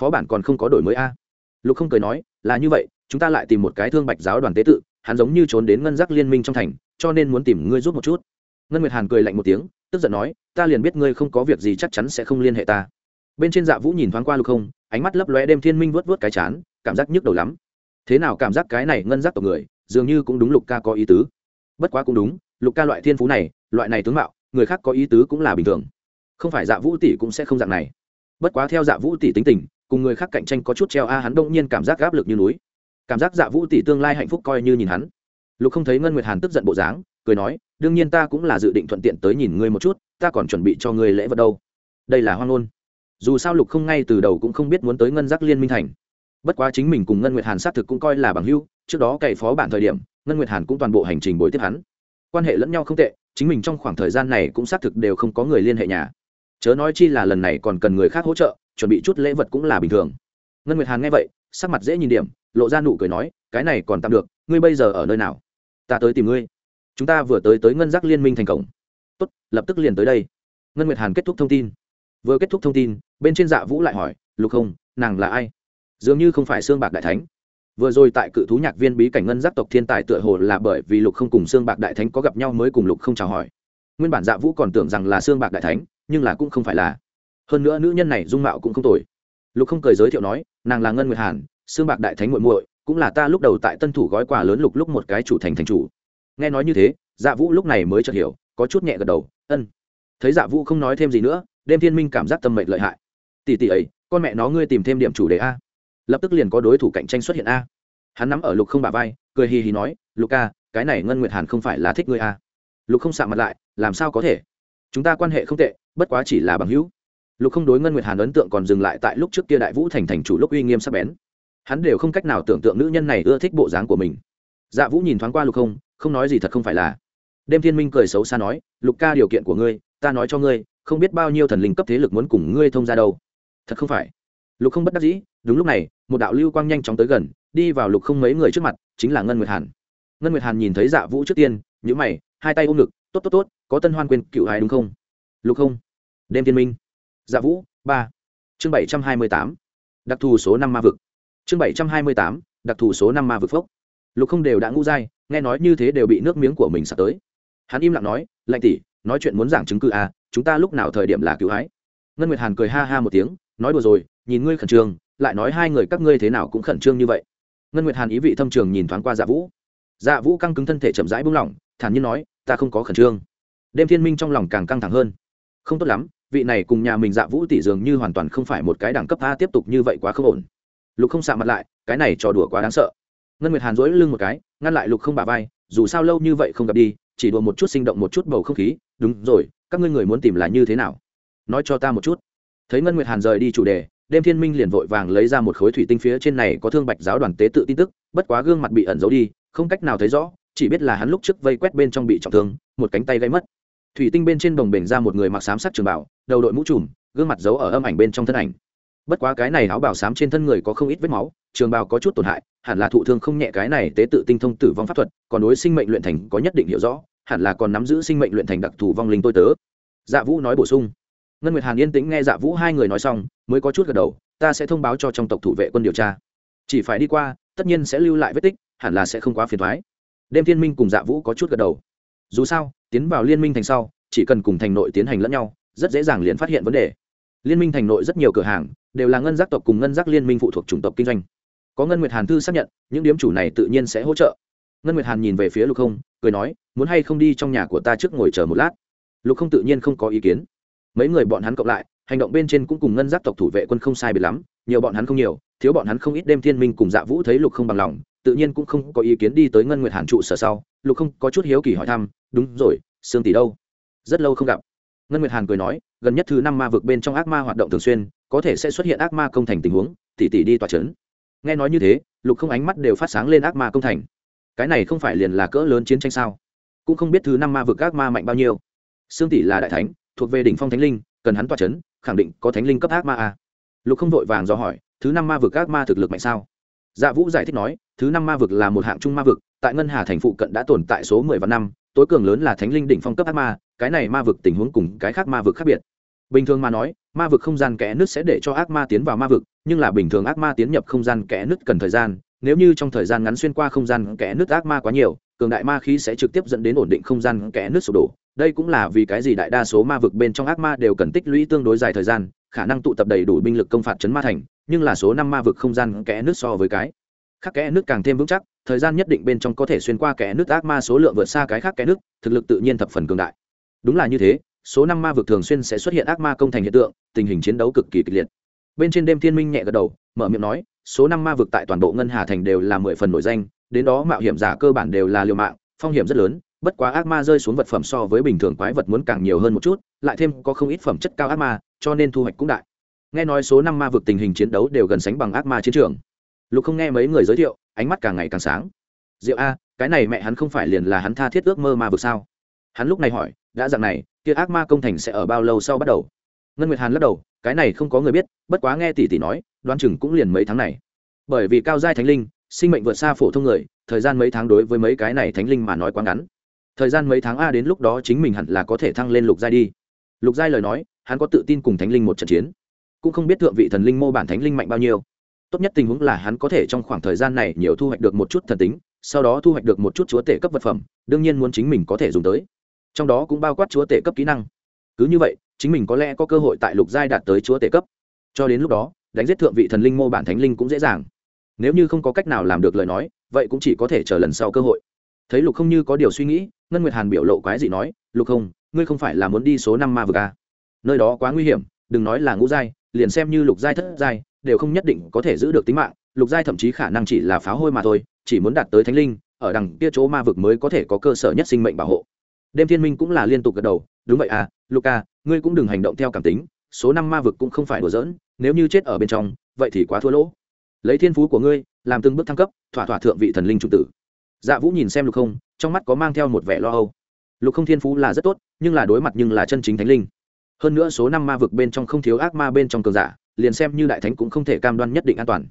Phó bản còn không có đổi mới a. Lục không cười nói, là như vậy, chúng ta lại tìm một cái thương bạch giáo đoàn tế tự, hắn giống như trốn đến ngân giác liên minh trong thành, cho nên muốn tìm ngươi giúp một chút. Ngân nguyệt hàn cười lạnh một tiếng, tức giận nói, ta liền biết ngươi không có việc gì chắc chắn sẽ không liên hệ ta. Bên trên dạ vũ nhìn thoáng qua lục không, ánh mắt lấp lóe đem thiên minh vớt vớt cái chán, cảm giác nhức đầu lắm. Thế nào cảm giác cái này ngân giác tộc người, dường như cũng đúng lục ca có ý tứ. Bất quá cũng đúng, lục ca loại thiên phú này, loại này tướng mạo, người khác có ý tứ cũng là bình thường không phải dạ vũ tỷ cũng sẽ không dạng này. Bất quá theo dạ vũ tỷ tính tình, cùng người khác cạnh tranh có chút treo a, hắn đông nhiên cảm giác áp lực như núi. Cảm giác dạ vũ tỷ tương lai hạnh phúc coi như nhìn hắn. Lục không thấy ngân nguyệt hàn tức giận bộ dáng, cười nói, đương nhiên ta cũng là dự định thuận tiện tới nhìn ngươi một chút, ta còn chuẩn bị cho ngươi lễ vật đâu. Đây là hoang ngôn. Dù sao lục không ngay từ đầu cũng không biết muốn tới ngân giác liên minh thành. Bất quá chính mình cùng ngân nguyệt hàn xác thực cũng coi là bằng hưu trước đó cày phó bản thời điểm, ngân nguyệt hàn cũng toàn bộ hành trình bồi tiếp hắn. Quan hệ lẫn nhau không tệ, chính mình trong khoảng thời gian này cũng xác thực đều không có người liên hệ nhà chớ nói chi là lần này còn cần người khác hỗ trợ, chuẩn bị chút lễ vật cũng là bình thường. Ngân nguyệt hàn nghe vậy, sắc mặt dễ nhìn điểm, lộ ra nụ cười nói, cái này còn tạm được, ngươi bây giờ ở nơi nào? Ta tới tìm ngươi. Chúng ta vừa tới tới ngân giác liên minh thành cổng. Tốt, lập tức liền tới đây. Ngân nguyệt hàn kết thúc thông tin. Vừa kết thúc thông tin, bên trên dạ vũ lại hỏi, lục không nàng là ai? Dường như không phải xương bạc đại thánh. Vừa rồi tại cự thú nhạc viên bí cảnh ngân giác tộc thiên tài tựa hồ là bởi vì lục không cùng xương bạc đại thánh có gặp nhau mới cùng lục không chào hỏi. Nguyên bản dạ vũ còn tưởng rằng là xương bạc đại thánh nhưng là cũng không phải là. Hơn nữa nữ nhân này dung mạo cũng không tồi. Lục không cười giới thiệu nói, nàng là ngân nguyệt hàn xương bạc đại thánh muội muội, cũng là ta lúc đầu tại tân thủ gói quà lớn lục lúc một cái chủ thành thành chủ. Nghe nói như thế dạ vũ lúc này mới chợt hiểu, có chút nhẹ gật đầu, ân. Thấy dạ vũ không nói thêm gì nữa, đêm thiên minh cảm giác tâm mệnh lợi hại. Tỷ tỷ ấy, con mẹ nó ngươi tìm thêm điểm chủ đề a. Lập tức liền có đối thủ cạnh tranh xuất hiện a. Hắn nắm ở lục không bà vai, cười hì hì nói, lục ca, cái này ngân nguyệt hàn không phải là thích ngươi a. Lục không sạ mặt lại, làm sao có thể? Chúng ta quan hệ không tệ, bất quá chỉ là bằng hữu. Lục không đối ngân nguyệt hàn ấn tượng còn dừng lại tại lúc trước kia đại vũ thành thành chủ lúc uy nghiêm sắp bén. Hắn đều không cách nào tưởng tượng nữ nhân này ưa thích bộ dáng của mình. Dạ vũ nhìn thoáng qua lục không không nói gì thật không phải là. Đêm thiên minh cười xấu xa nói, lục ca điều kiện của ngươi, ta nói cho ngươi, không biết bao nhiêu thần linh cấp thế lực muốn cùng ngươi thông ra đâu. Thật không phải. Lục không bất đắc dĩ, đúng lúc này, một đạo lưu quang nhanh chóng tới gần, đi vào lục không mấy người trước mặt, chính là ngân nguyệt hàn. Ngân nguyệt hàn nhìn thấy dạ vũ trước tiên nhữ mày, hai tay ôm ngực tốt tốt tốt, có tân hoan quên cựu hài đúng không? Lục không? Đêm tiên minh. Dạ vũ, ba. Chương bảy trăm hai mươi tám. Đặc thù số năm ma vực. Chương bảy trăm hai mươi tám. Đặc thù số năm ma vực phốc. Lục không đều đã ngu dai nghe nói như thế đều bị nước miếng của mình sạt tới. Hắn im lặng nói, lạnh tỷ, nói chuyện muốn giảng chứng cứ à chúng ta lúc nào thời điểm là cứu hái? Ngân nguyệt hàn cười ha ha một tiếng, nói đùa rồi, nhìn ngươi khẩn trương, lại nói hai người các ngươi thế nào cũng khẩn trương như vậy. Ngân nguyệt hàn ý vị thâm trường nhìn thoáng qua dạ vũ. Dạ vũ căng cứng thân thể chậm rãi buông lỏng, thản nhiên nói ta không có khẩn trương. Đêm thiên minh trong lòng càng căng thẳng hơn. Không tốt lắm, vị này cùng nhà mình dạ vũ tỷ dường như hoàn toàn không phải một cái đẳng cấp a tiếp tục như vậy quá không ổn. Lục không xạ mặt lại, cái này trò đùa quá đáng sợ. Ngân nguyệt hàn dối lưng một cái, ngăn lại lục không bà vai, dù sao lâu như vậy không gặp đi, chỉ đùa một chút sinh động một chút bầu không khí, đúng rồi, các ngươi người muốn tìm là như thế nào? Nói cho ta một chút. Thấy ngân nguyệt hàn rời đi chủ đề, đêm thiên minh liền vội vàng lấy ra một khối thủy tinh phía trên này có thương bạch giáo đoàn tế tự tin tức, bất quá gương mặt bị ẩn giấu đi, không cách nào thấy rõ chỉ biết là hắn lúc trước vây quét bên trong bị trọng thương, một cánh tay gây mất. Thủy tinh bên trên đồng bình ra một người mặc xám sắc trường bảo, đầu đội mũ trùm, gương mặt giấu ở âm ảnh bên trong thân ảnh. Bất quá cái này áo bảo xám trên thân người có không ít vết máu, trường bào có chút tổn hại, hẳn là thụ thương không nhẹ cái này tế tự tinh thông tử vong pháp thuật, còn đối sinh mệnh luyện thành có nhất định hiểu rõ, hẳn là còn nắm giữ sinh mệnh luyện thành đặc thù vong linh tôi tớ. Dạ vũ nói bổ sung. Ngân nguyệt hàn yên tĩnh nghe dạ vũ hai người nói xong, mới có chút gật đầu, ta sẽ thông báo cho trong tộc thủ vệ quân điều tra. Chỉ phải đi qua, tất nhiên sẽ lưu lại vết tích, hẳn là sẽ không quá phiền thoái đêm thiên minh cùng dạ vũ có chút gật đầu. Dù sao, tiến vào liên minh thành sau, chỉ cần cùng thành nội tiến hành lẫn nhau, rất dễ dàng liền phát hiện vấn đề. Liên minh thành nội rất nhiều cửa hàng, đều là ngân giác tộc cùng ngân giác liên minh phụ thuộc chủng tộc kinh doanh. Có ngân nguyệt hàn thư xác nhận, những điếm chủ này tự nhiên sẽ hỗ trợ. Ngân nguyệt hàn nhìn về phía lục không, cười nói, muốn hay không đi trong nhà của ta trước ngồi chờ một lát? Lục không tự nhiên không có ý kiến. Mấy người bọn hắn cộng lại, hành động bên trên cũng cùng ngân giác tộc thủ vệ quân không sai biệt lắm, nhiều bọn hắn không nhiều thiếu bọn hắn không ít đêm thiên minh cùng dạ vũ thấy lục không bằng lòng, tự nhiên cũng không có ý kiến đi tới ngân nguyệt hàn trụ sở sau, lục không có chút hiếu kỳ hỏi thăm, đúng rồi, sương tỷ đâu? Rất lâu không gặp. Ngân nguyệt hàn cười nói, gần nhất thứ năm ma vực bên trong ác ma hoạt động thường xuyên, có thể sẽ xuất hiện ác ma công thành tình huống, tỷ tỷ đi tòa c h ấ n nghe nói như thế, lục không ánh mắt đều phát sáng lên ác ma công thành. Cái này không phải liền là cỡ lớn chiến tranh sao? Cũng không biết thứ năm ma vực ác ma mạnh bao nhiêu. Sương tỷ là đại thánh, thuộc về đỉnh phong thánh linh, cần hắn tòa c h ấ n khẳng định có thánh linh cấp ác ma à lục không vội vàng do hỏi thứ năm ma vực các ma thực lực mạnh sao? Dạ vũ giải thích nói, thứ năm ma vực là một hạng trung ma vực, tại ngân hà thành phụ cận đã tồn tại số mười vạn năm, tối cường lớn là thánh linh đỉnh phong cấp ác ma, cái này ma vực tình huống cùng cái khác ma vực khác biệt. Bình thường mà nói, ma vực không gian kẽ nước sẽ để cho ác ma tiến vào ma vực, nhưng là bình thường ác ma tiến nhập không gian kẽ nước cần thời gian, nếu như trong thời gian ngắn xuyên qua không gian kẽ nước ác ma quá nhiều, cường đại ma khí sẽ trực tiếp dẫn đến ổn định không gian kẽ nước sụp đổ. Đây cũng là vì cái gì đại đa số ma vực bên trong ác ma đều cần tích lũy tương đối dài thời gian, khả năng tụ tập đầy đủ binh lực công phạt chấn ma thành nhưng là số năm ma vực không gian kẽ nước so với cái khác kẽ nước càng thêm vững chắc, thời gian nhất định bên trong có thể xuyên qua kẽ nước ác ma số lượng vượt xa cái khác kẽ nước, thực lực tự nhiên thập phần cường đại. Đúng là như thế, số năm ma vực thường xuyên sẽ xuất hiện ác ma công thành hiện tượng, tình hình chiến đấu cực kỳ kịch liệt. Bên trên đêm thiên minh nhẹ gật đầu, mở miệng nói, số năm ma vực tại toàn bộ ngân hà thành đều là mười phần nổi danh, đến đó mạo hiểm giả cơ bản đều là liều mạng, phong hiểm rất lớn, bất quá ác ma rơi xuống vật phẩm so với bình thường quái vật muốn càng nhiều hơn một chút, lại thêm có không ít phẩm chất cao ác ma, cho nên thu hoạch cũng đại nghe nói số năm ma vực tình hình chiến đấu đều gần sánh bằng ác ma chiến trường. Lục không nghe mấy người giới thiệu, ánh mắt càng ngày càng sáng. Diệu a, cái này mẹ hắn không phải liền là hắn tha thiết ước mơ ma vực sao? Hắn lúc này hỏi, đã dạng này, kia ác ma công thành sẽ ở bao lâu sau bắt đầu? Ngân nguyệt hàn lắc đầu, cái này không có người biết, bất quá nghe tỷ tỷ nói, đoán chừng cũng liền mấy tháng này. Bởi vì cao giai thánh linh, sinh mệnh vượt xa phổ thông người, thời gian mấy tháng đối với mấy cái này thánh linh mà nói quá ngắn. Thời gian mấy tháng a đến lúc đó chính mình hẳn là có thể thăng lên lục giai đi. Lục giai lời nói, hắn có tự tin cùng thánh linh một trận chiến cũng không biết thượng vị thần linh mô bản thánh linh mạnh bao nhiêu. Tốt nhất tình huống là hắn có thể trong khoảng thời gian này nhiều thu hoạch được một chút thần tính, sau đó thu hoạch được một chút chúa tể cấp vật phẩm, đương nhiên muốn chính mình có thể dùng tới. Trong đó cũng bao quát chúa tể cấp kỹ năng. Cứ như vậy, chính mình có lẽ có cơ hội tại lục giai đạt tới chúa tể cấp. Cho đến lúc đó, đánh giết thượng vị thần linh mô bản thánh linh cũng dễ dàng. Nếu như không có cách nào làm được lời nói, vậy cũng chỉ có thể chờ lần sau cơ hội. Thấy lục không như có điều suy nghĩ, ngân nguyệt hàn biểu lộ quái gì nói, lục không, ngươi không phải là muốn đi số năm ma vực à? nơi đó quá nguy hiểm, đừng nói là ngũ giai liền xem như lục giai thất giai, đều không nhất định có thể giữ được tính mạng, lục giai thậm chí khả năng chỉ là phá hôi mà thôi, chỉ muốn đạt tới thánh linh, ở đằng kia chỗ ma vực mới có thể có cơ sở nhất sinh mệnh bảo hộ. Đêm thiên minh cũng là liên tục gật đầu, đúng vậy à luca ngươi cũng đừng hành động theo cảm tính, số năm ma vực cũng không phải đùa giỡn, nếu như chết ở bên trong, vậy thì quá thua lỗ. Lấy thiên phú của ngươi, làm từng bước thăng cấp, thỏa thỏa thượng vị thần linh trung tử. Dạ vũ nhìn xem lục không, trong mắt có mang theo một vẻ lo âu. Lục không thiên phú là rất tốt, nhưng là đối mặt nhưng là chân chính thánh linh hơn nữa số năm ma vực bên trong không thiếu ác ma bên trong cường giả, liền xem như đại thánh cũng không thể cam đoan nhất định an toàn.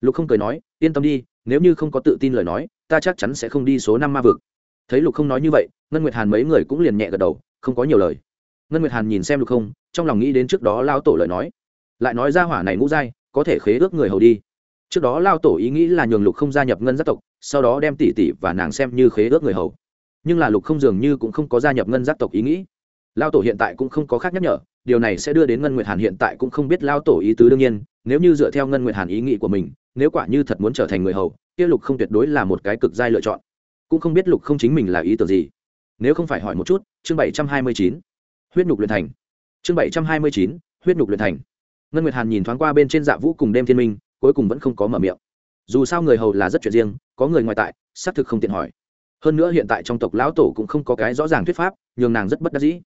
Lục không cười nói, yên tâm đi, nếu như không có tự tin lời nói, ta chắc chắn sẽ không đi số năm ma vực. Thấy lục không nói như vậy, ngân nguyệt hàn mấy người cũng liền nhẹ gật đầu, không có nhiều lời. Ngân nguyệt hàn nhìn xem lục không, trong lòng nghĩ đến trước đó lao tổ lời nói. Lại nói ra hỏa này ngũ dai có thể khế ước người hầu đi. Trước đó lao tổ ý nghĩ là nhường lục không gia nhập ngân giác tộc, sau đó đem tỷ tỷ và nàng xem như khế ước người hầu. Nhưng là lục không dường như cũng không có gia nhập ngân giác tộc ý nghĩ lao tổ hiện tại cũng không có khác nhắc nhở, điều này sẽ đưa đến ngân nguyệt hàn hiện tại cũng không biết lao tổ ý tứ đương nhiên, nếu như dựa theo ngân nguyệt hàn ý nghĩ của mình, nếu quả như thật muốn trở thành người hầu, kia lục không tuyệt đối là một cái cực giai lựa chọn. Cũng không biết lục không chính mình là ý tưởng gì. Nếu không phải hỏi một chút, chương bảy trăm hai mươi chín, huyết nhục luyện thành. Chương bảy trăm hai mươi chín, huyết nhục luyện thành. Ngân nguyệt hàn nhìn thoáng qua bên trên dạ vũ cùng đêm thiên minh, cuối cùng vẫn không có mở miệng. Dù sao người hầu là rất chuyện riêng, có người ngoài tại, xác thực không tiện hỏi. Hơn nữa hiện tại trong tộc lão tổ cũng không có cái rõ ràng thuyết pháp, nhường nàng rất bất đắc dĩ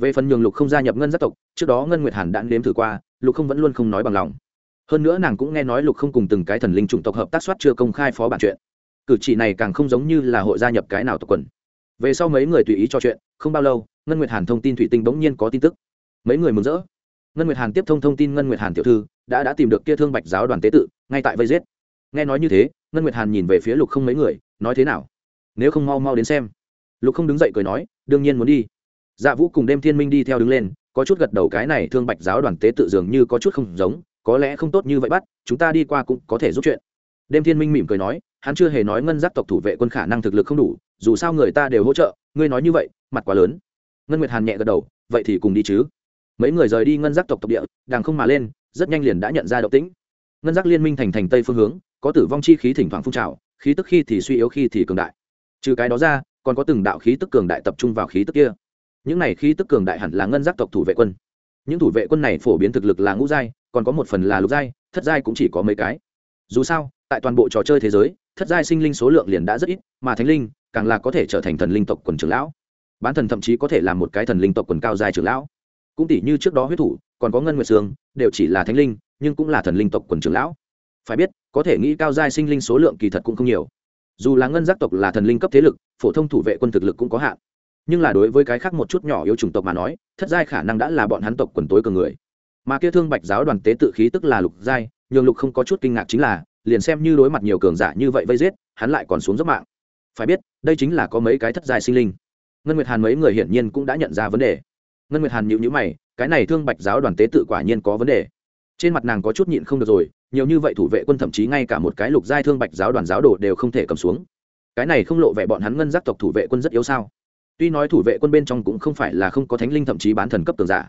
về phần nhường lục không gia nhập ngân giác tộc, trước đó ngân nguyệt hàn đã nếm thử qua, lục không vẫn luôn không nói bằng lòng. Hơn nữa nàng cũng nghe nói lục không cùng từng cái thần linh chủng tộc hợp tác soát chưa công khai phó bản chuyện. Cử chỉ này càng không giống như là hội gia nhập cái nào tộc quần. Về sau mấy người tùy ý cho chuyện, không bao lâu, ngân nguyệt hàn thông tin thủy tinh bỗng nhiên có tin tức. Mấy người mừng rỡ. Ngân nguyệt hàn tiếp thông thông tin ngân nguyệt hàn tiểu thư, đã đã tìm được kia thương bạch giáo đoàn tế tự, ngay tại vây giết. Nghe nói như thế, ngân nguyệt hàn nhìn về phía lục không mấy người, nói thế nào? Nếu không mau mau đến xem. Lục không đứng dậy cười nói, đương nhiên muốn đi dạ vũ cùng đêm thiên minh đi theo đứng lên, có chút gật đầu cái này thương bạch giáo đoàn tế tự dường như có chút không giống, có lẽ không tốt như vậy bắt, chúng ta đi qua cũng có thể giúp chuyện. Đêm thiên minh mỉm cười nói, hắn chưa hề nói ngân giác tộc thủ vệ quân khả năng thực lực không đủ, dù sao người ta đều hỗ trợ, ngươi nói như vậy, mặt quá lớn. Ngân nguyệt hàn nhẹ gật đầu, vậy thì cùng đi chứ. Mấy người rời đi ngân giác tộc tộc địa đàng không mà lên, rất nhanh liền đã nhận ra động tĩnh. Ngân giác liên minh thành thành tây phương hướng, có tử vong chi khí thỉnh thoảng phun trào, khí tức khi thì suy yếu khi thì cường đại. Trừ cái đó ra, còn có từng đạo khí tức cường đại tập trung vào khí tức kia những này khí tức cường đại hẳn là ngân giác tộc thủ vệ quân. Những thủ vệ quân này phổ biến thực lực là ngũ giai, còn có một phần là lục giai, thất giai cũng chỉ có mấy cái. Dù sao, tại toàn bộ trò chơi thế giới, thất giai sinh linh số lượng liền đã rất ít, mà thánh linh càng là có thể trở thành thần linh tộc quần trưởng lão. Bán thần thậm chí có thể là một cái thần linh tộc quần cao giai trưởng lão. Cũng tỷ như trước đó huyết thủ, còn có ngân nguyệt sương, đều chỉ là thánh linh, nhưng cũng là thần linh tộc quần trưởng lão. Phải biết, có thể nghĩ cao giai sinh linh số lượng kỳ thật cũng không nhiều. Dù là ngân giác tộc là thần linh cấp thế lực, phổ thông thủ vệ quân thực lực cũng có hạn nhưng là đối với cái khác một chút nhỏ yếu chủng tộc mà nói, thất giai khả năng đã là bọn hắn tộc quần tối cường người. Mà kia thương bạch giáo đoàn tế tự khí tức là lục giai, nhường lục không có chút kinh ngạc chính là, liền xem như đối mặt nhiều cường giả như vậy vây giết, hắn lại còn xuống dốc mạng. Phải biết, đây chính là có mấy cái thất giai sinh linh. Ngân nguyệt hàn mấy người hiển nhiên cũng đã nhận ra vấn đề. Ngân nguyệt hàn nhịu nhữ mày, cái này thương bạch giáo đoàn tế tự quả nhiên có vấn đề. Trên mặt nàng có chút nhịn không được rồi, nhiều như vậy thủ vệ quân thậm chí ngay cả một cái lục giai thương bạch giáo đoàn giáo đồ đều không thể cầm xuống. Cái này không lộ vẻ bọn hắn ngân giác tộc thủ vệ quân rất yếu sao? Tuy nói thủ vệ quân bên trong cũng không phải là không có thánh linh thậm chí bán thần cấp tường giả,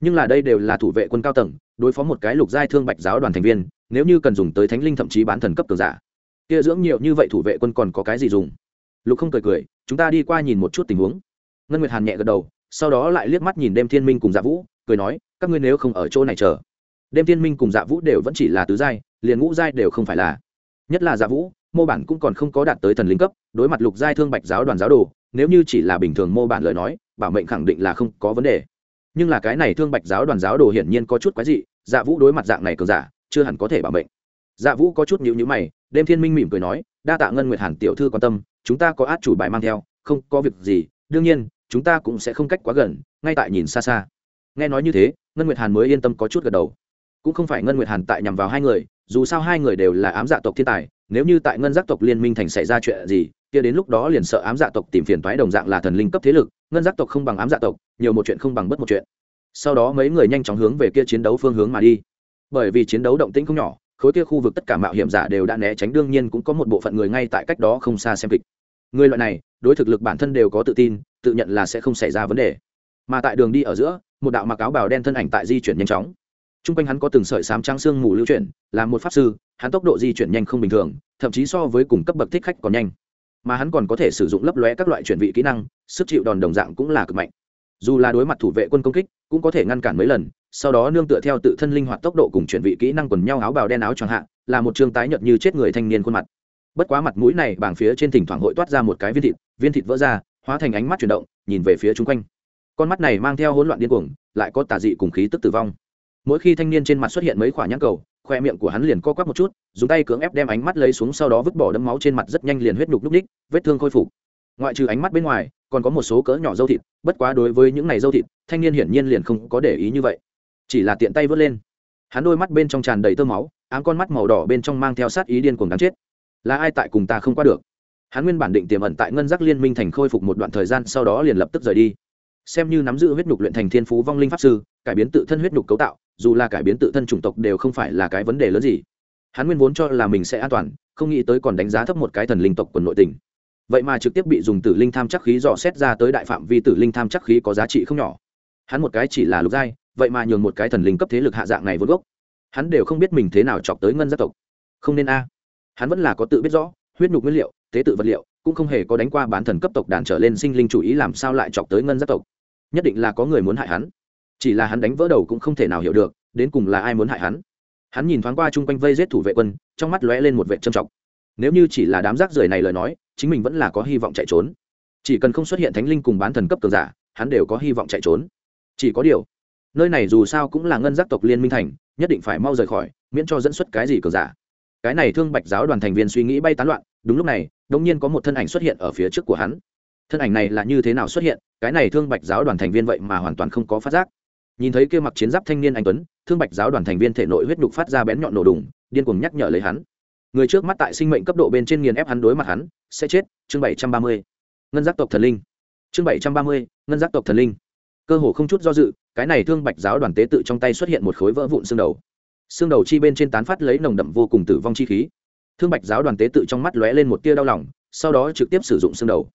nhưng là đây đều là thủ vệ quân cao tầng, đối phó một cái lục giai thương bạch giáo đoàn thành viên, nếu như cần dùng tới thánh linh thậm chí bán thần cấp tường giả, kia dưỡng nhiều như vậy thủ vệ quân còn có cái gì dùng? Lục không cười cười, chúng ta đi qua nhìn một chút tình huống. Ngân nguyệt hàn nhẹ gật đầu, sau đó lại liếc mắt nhìn đêm thiên minh cùng dạ vũ, cười nói, các ngươi nếu không ở chỗ này chờ. Đêm thiên minh cùng dạ vũ đều vẫn chỉ là tứ giai, liền ngũ giai đều không phải là. Nhất là dạ vũ, mô bản cũng còn không có đạt tới thần linh cấp, đối mặt lục giai thương bạch giáo đoàn giáo đồ nếu như chỉ là bình thường mô bản lời nói, bảo mệnh khẳng định là không có vấn đề. Nhưng là cái này thương bạch giáo đoàn giáo đồ hiển nhiên có chút quái dị dạ vũ đối mặt dạng này cường giả, chưa hẳn có thể bảo mệnh. Dạ vũ có chút nhữ nhữ mày, đêm thiên minh mỉm cười nói, đa tạ ngân nguyệt hàn tiểu thư quan tâm, chúng ta có át chủ bài mang theo, không có việc gì, đương nhiên, chúng ta cũng sẽ không cách quá gần, ngay tại nhìn xa xa. Nghe nói như thế, ngân nguyệt hàn mới yên tâm có chút gật đầu cũng không phải ngân nguyệt hàn tại nhằm vào hai người, dù sao hai người đều là ám dạ tộc thiên tài, nếu như tại ngân giác tộc liên minh thành xảy ra chuyện gì, kia đến lúc đó liền sợ ám dạ tộc tìm phiền toái đồng dạng là thần linh cấp thế lực, ngân giác tộc không bằng ám dạ tộc, nhiều một chuyện không bằng bất một chuyện. Sau đó mấy người nhanh chóng hướng về kia chiến đấu phương hướng mà đi. Bởi vì chiến đấu động tĩnh không nhỏ, khối kia khu vực tất cả mạo hiểm giả đều đã né tránh, đương nhiên cũng có một bộ phận người ngay tại cách đó không xa xem kịch. Người loại này, đối thực lực bản thân đều có tự tin, tự nhận là sẽ không xảy ra vấn đề. Mà tại đường đi ở giữa, một đạo mặc áo bào đen thân ảnh tại di chuyển nhanh chóng t r u n g quanh hắn có từng sợi sám trắng xương mù lưu chuyển, là một pháp sư, hắn tốc độ di chuyển nhanh không bình thường, thậm chí so với cùng cấp bậc thích khách còn nhanh. Mà hắn còn có thể sử dụng lấp lóe các loại chuyển vị kỹ năng, sức chịu đòn đồng dạng cũng là cực mạnh. Dù là đối mặt thủ vệ quân công kích, cũng có thể ngăn cản mấy lần, sau đó nương tựa theo tự thân linh hoạt tốc độ cùng chuyển vị kỹ năng quần nhau áo bào đen áo chẳng hạn là một trường tái nhợt như chết người thanh niên khuôn mặt. Bất quá mặt mũi này bảng phía trên thỉnh thoảng hội toát ra một cái viên thịt viên thịt vỡ ra, hóa thành ánh mắt chuyển động, nhìn về phía chung quanh. Con mắt này mang theo hỗn loạn điên cuồng, lại có tà dị cùng khí tức tử vong mỗi khi thanh niên trên mặt xuất hiện mấy khoả nhãn cầu, khoe miệng của hắn liền co quắp một chút, dùng tay cưỡng ép đem ánh mắt lấy xuống sau đó vứt bỏ đấm máu trên mặt rất nhanh liền huyết nhục núc ních, vết thương khôi phục. Ngoại trừ ánh mắt bên ngoài, còn có một số cỡ nhỏ dâu thịt, bất quá đối với những này dâu thịt, thanh niên hiển nhiên liền không có để ý như vậy. Chỉ là tiện tay vớt lên. Hắn đôi mắt bên trong tràn đầy tơ máu, ám con mắt màu đỏ bên trong mang theo sát ý điên cuồng đáng chết. Là ai tại cùng ta không qua được? Hắn nguyên bản định tiềm ẩn tại ngân giác liên minh thành khôi phục một đoạn thời gian, sau đó liền lập tức rời đi. Xem như nắm giữ huyết nhục luyện thành thiên phú vong linh pháp sư cải biến tự thân huyết nhục cấu tạo, dù là cải biến tự thân chủng tộc đều không phải là cái vấn đề lớn gì. Hắn nguyên vốn cho là mình sẽ an toàn, không nghĩ tới còn đánh giá thấp một cái thần linh tộc quần nội tình. Vậy mà trực tiếp bị dùng tử linh tham chắc khí dò xét ra tới đại phạm vi tử linh tham chắc khí có giá trị không nhỏ. Hắn một cái chỉ là lục giai, vậy mà nhường một cái thần linh cấp thế lực hạ dạng này vốn gốc. Hắn đều không biết mình thế nào chọc tới ngân gia tộc. Không nên a. Hắn vẫn là có tự biết rõ, huyết nhục nguyên liệu, tế tự vật liệu, cũng không hề có đánh qua bán thần cấp tộc đàn trở lên sinh linh chủ ý làm sao lại chọc tới ngân gia tộc. Nhất định là có người muốn hại hắn chỉ là hắn đánh vỡ đầu cũng không thể nào hiểu được, đến cùng là ai muốn hại hắn. Hắn nhìn thoáng qua chung quanh vây giết thủ vệ quân, trong mắt lóe lên một vệ trầm trọng. Nếu như chỉ là đám rác rưởi này lời nói, chính mình vẫn là có hy vọng chạy trốn. Chỉ cần không xuất hiện thánh linh cùng bán thần cấp cường giả, hắn đều có hy vọng chạy trốn. Chỉ có điều, nơi này dù sao cũng là ngân giác tộc liên minh thành, nhất định phải mau rời khỏi, miễn cho dẫn xuất cái gì cường giả. Cái này thương bạch giáo đoàn thành viên suy nghĩ bay tán loạn, đúng lúc này đông nhiên có một thân ảnh xuất hiện ở phía trước của hắn. Thân ảnh này là như thế nào xuất hiện? Cái này thương bạch giáo đoàn thành viên vậy mà hoàn toàn không có phát giác nhìn thấy kia mặc chiến giáp thanh niên anh tuấn, thương bạch giáo đoàn thành viên thể nội huyết đục phát ra bén nhọn nổ đùng, điên cuồng nhắc nhở lấy hắn. Người trước mắt tại sinh mệnh cấp độ bên trên nghiền ép hắn đối mặt hắn, sẽ chết. Chương bảy trăm ba mươi. Ngân giác tộc thần linh. Chương bảy trăm ba mươi, ngân giác tộc thần linh. Cơ hồ không chút do dự, cái này thương bạch giáo đoàn tế tự trong tay xuất hiện một khối vỡ vụn xương đầu. Xương đầu chi bên trên tán phát lấy nồng đậm vô cùng tử vong chi khí. Thương bạch giáo đoàn tế tự trong mắt lóe lên một tia đau lòng, sau đó trực tiếp sử dụng xương đầu.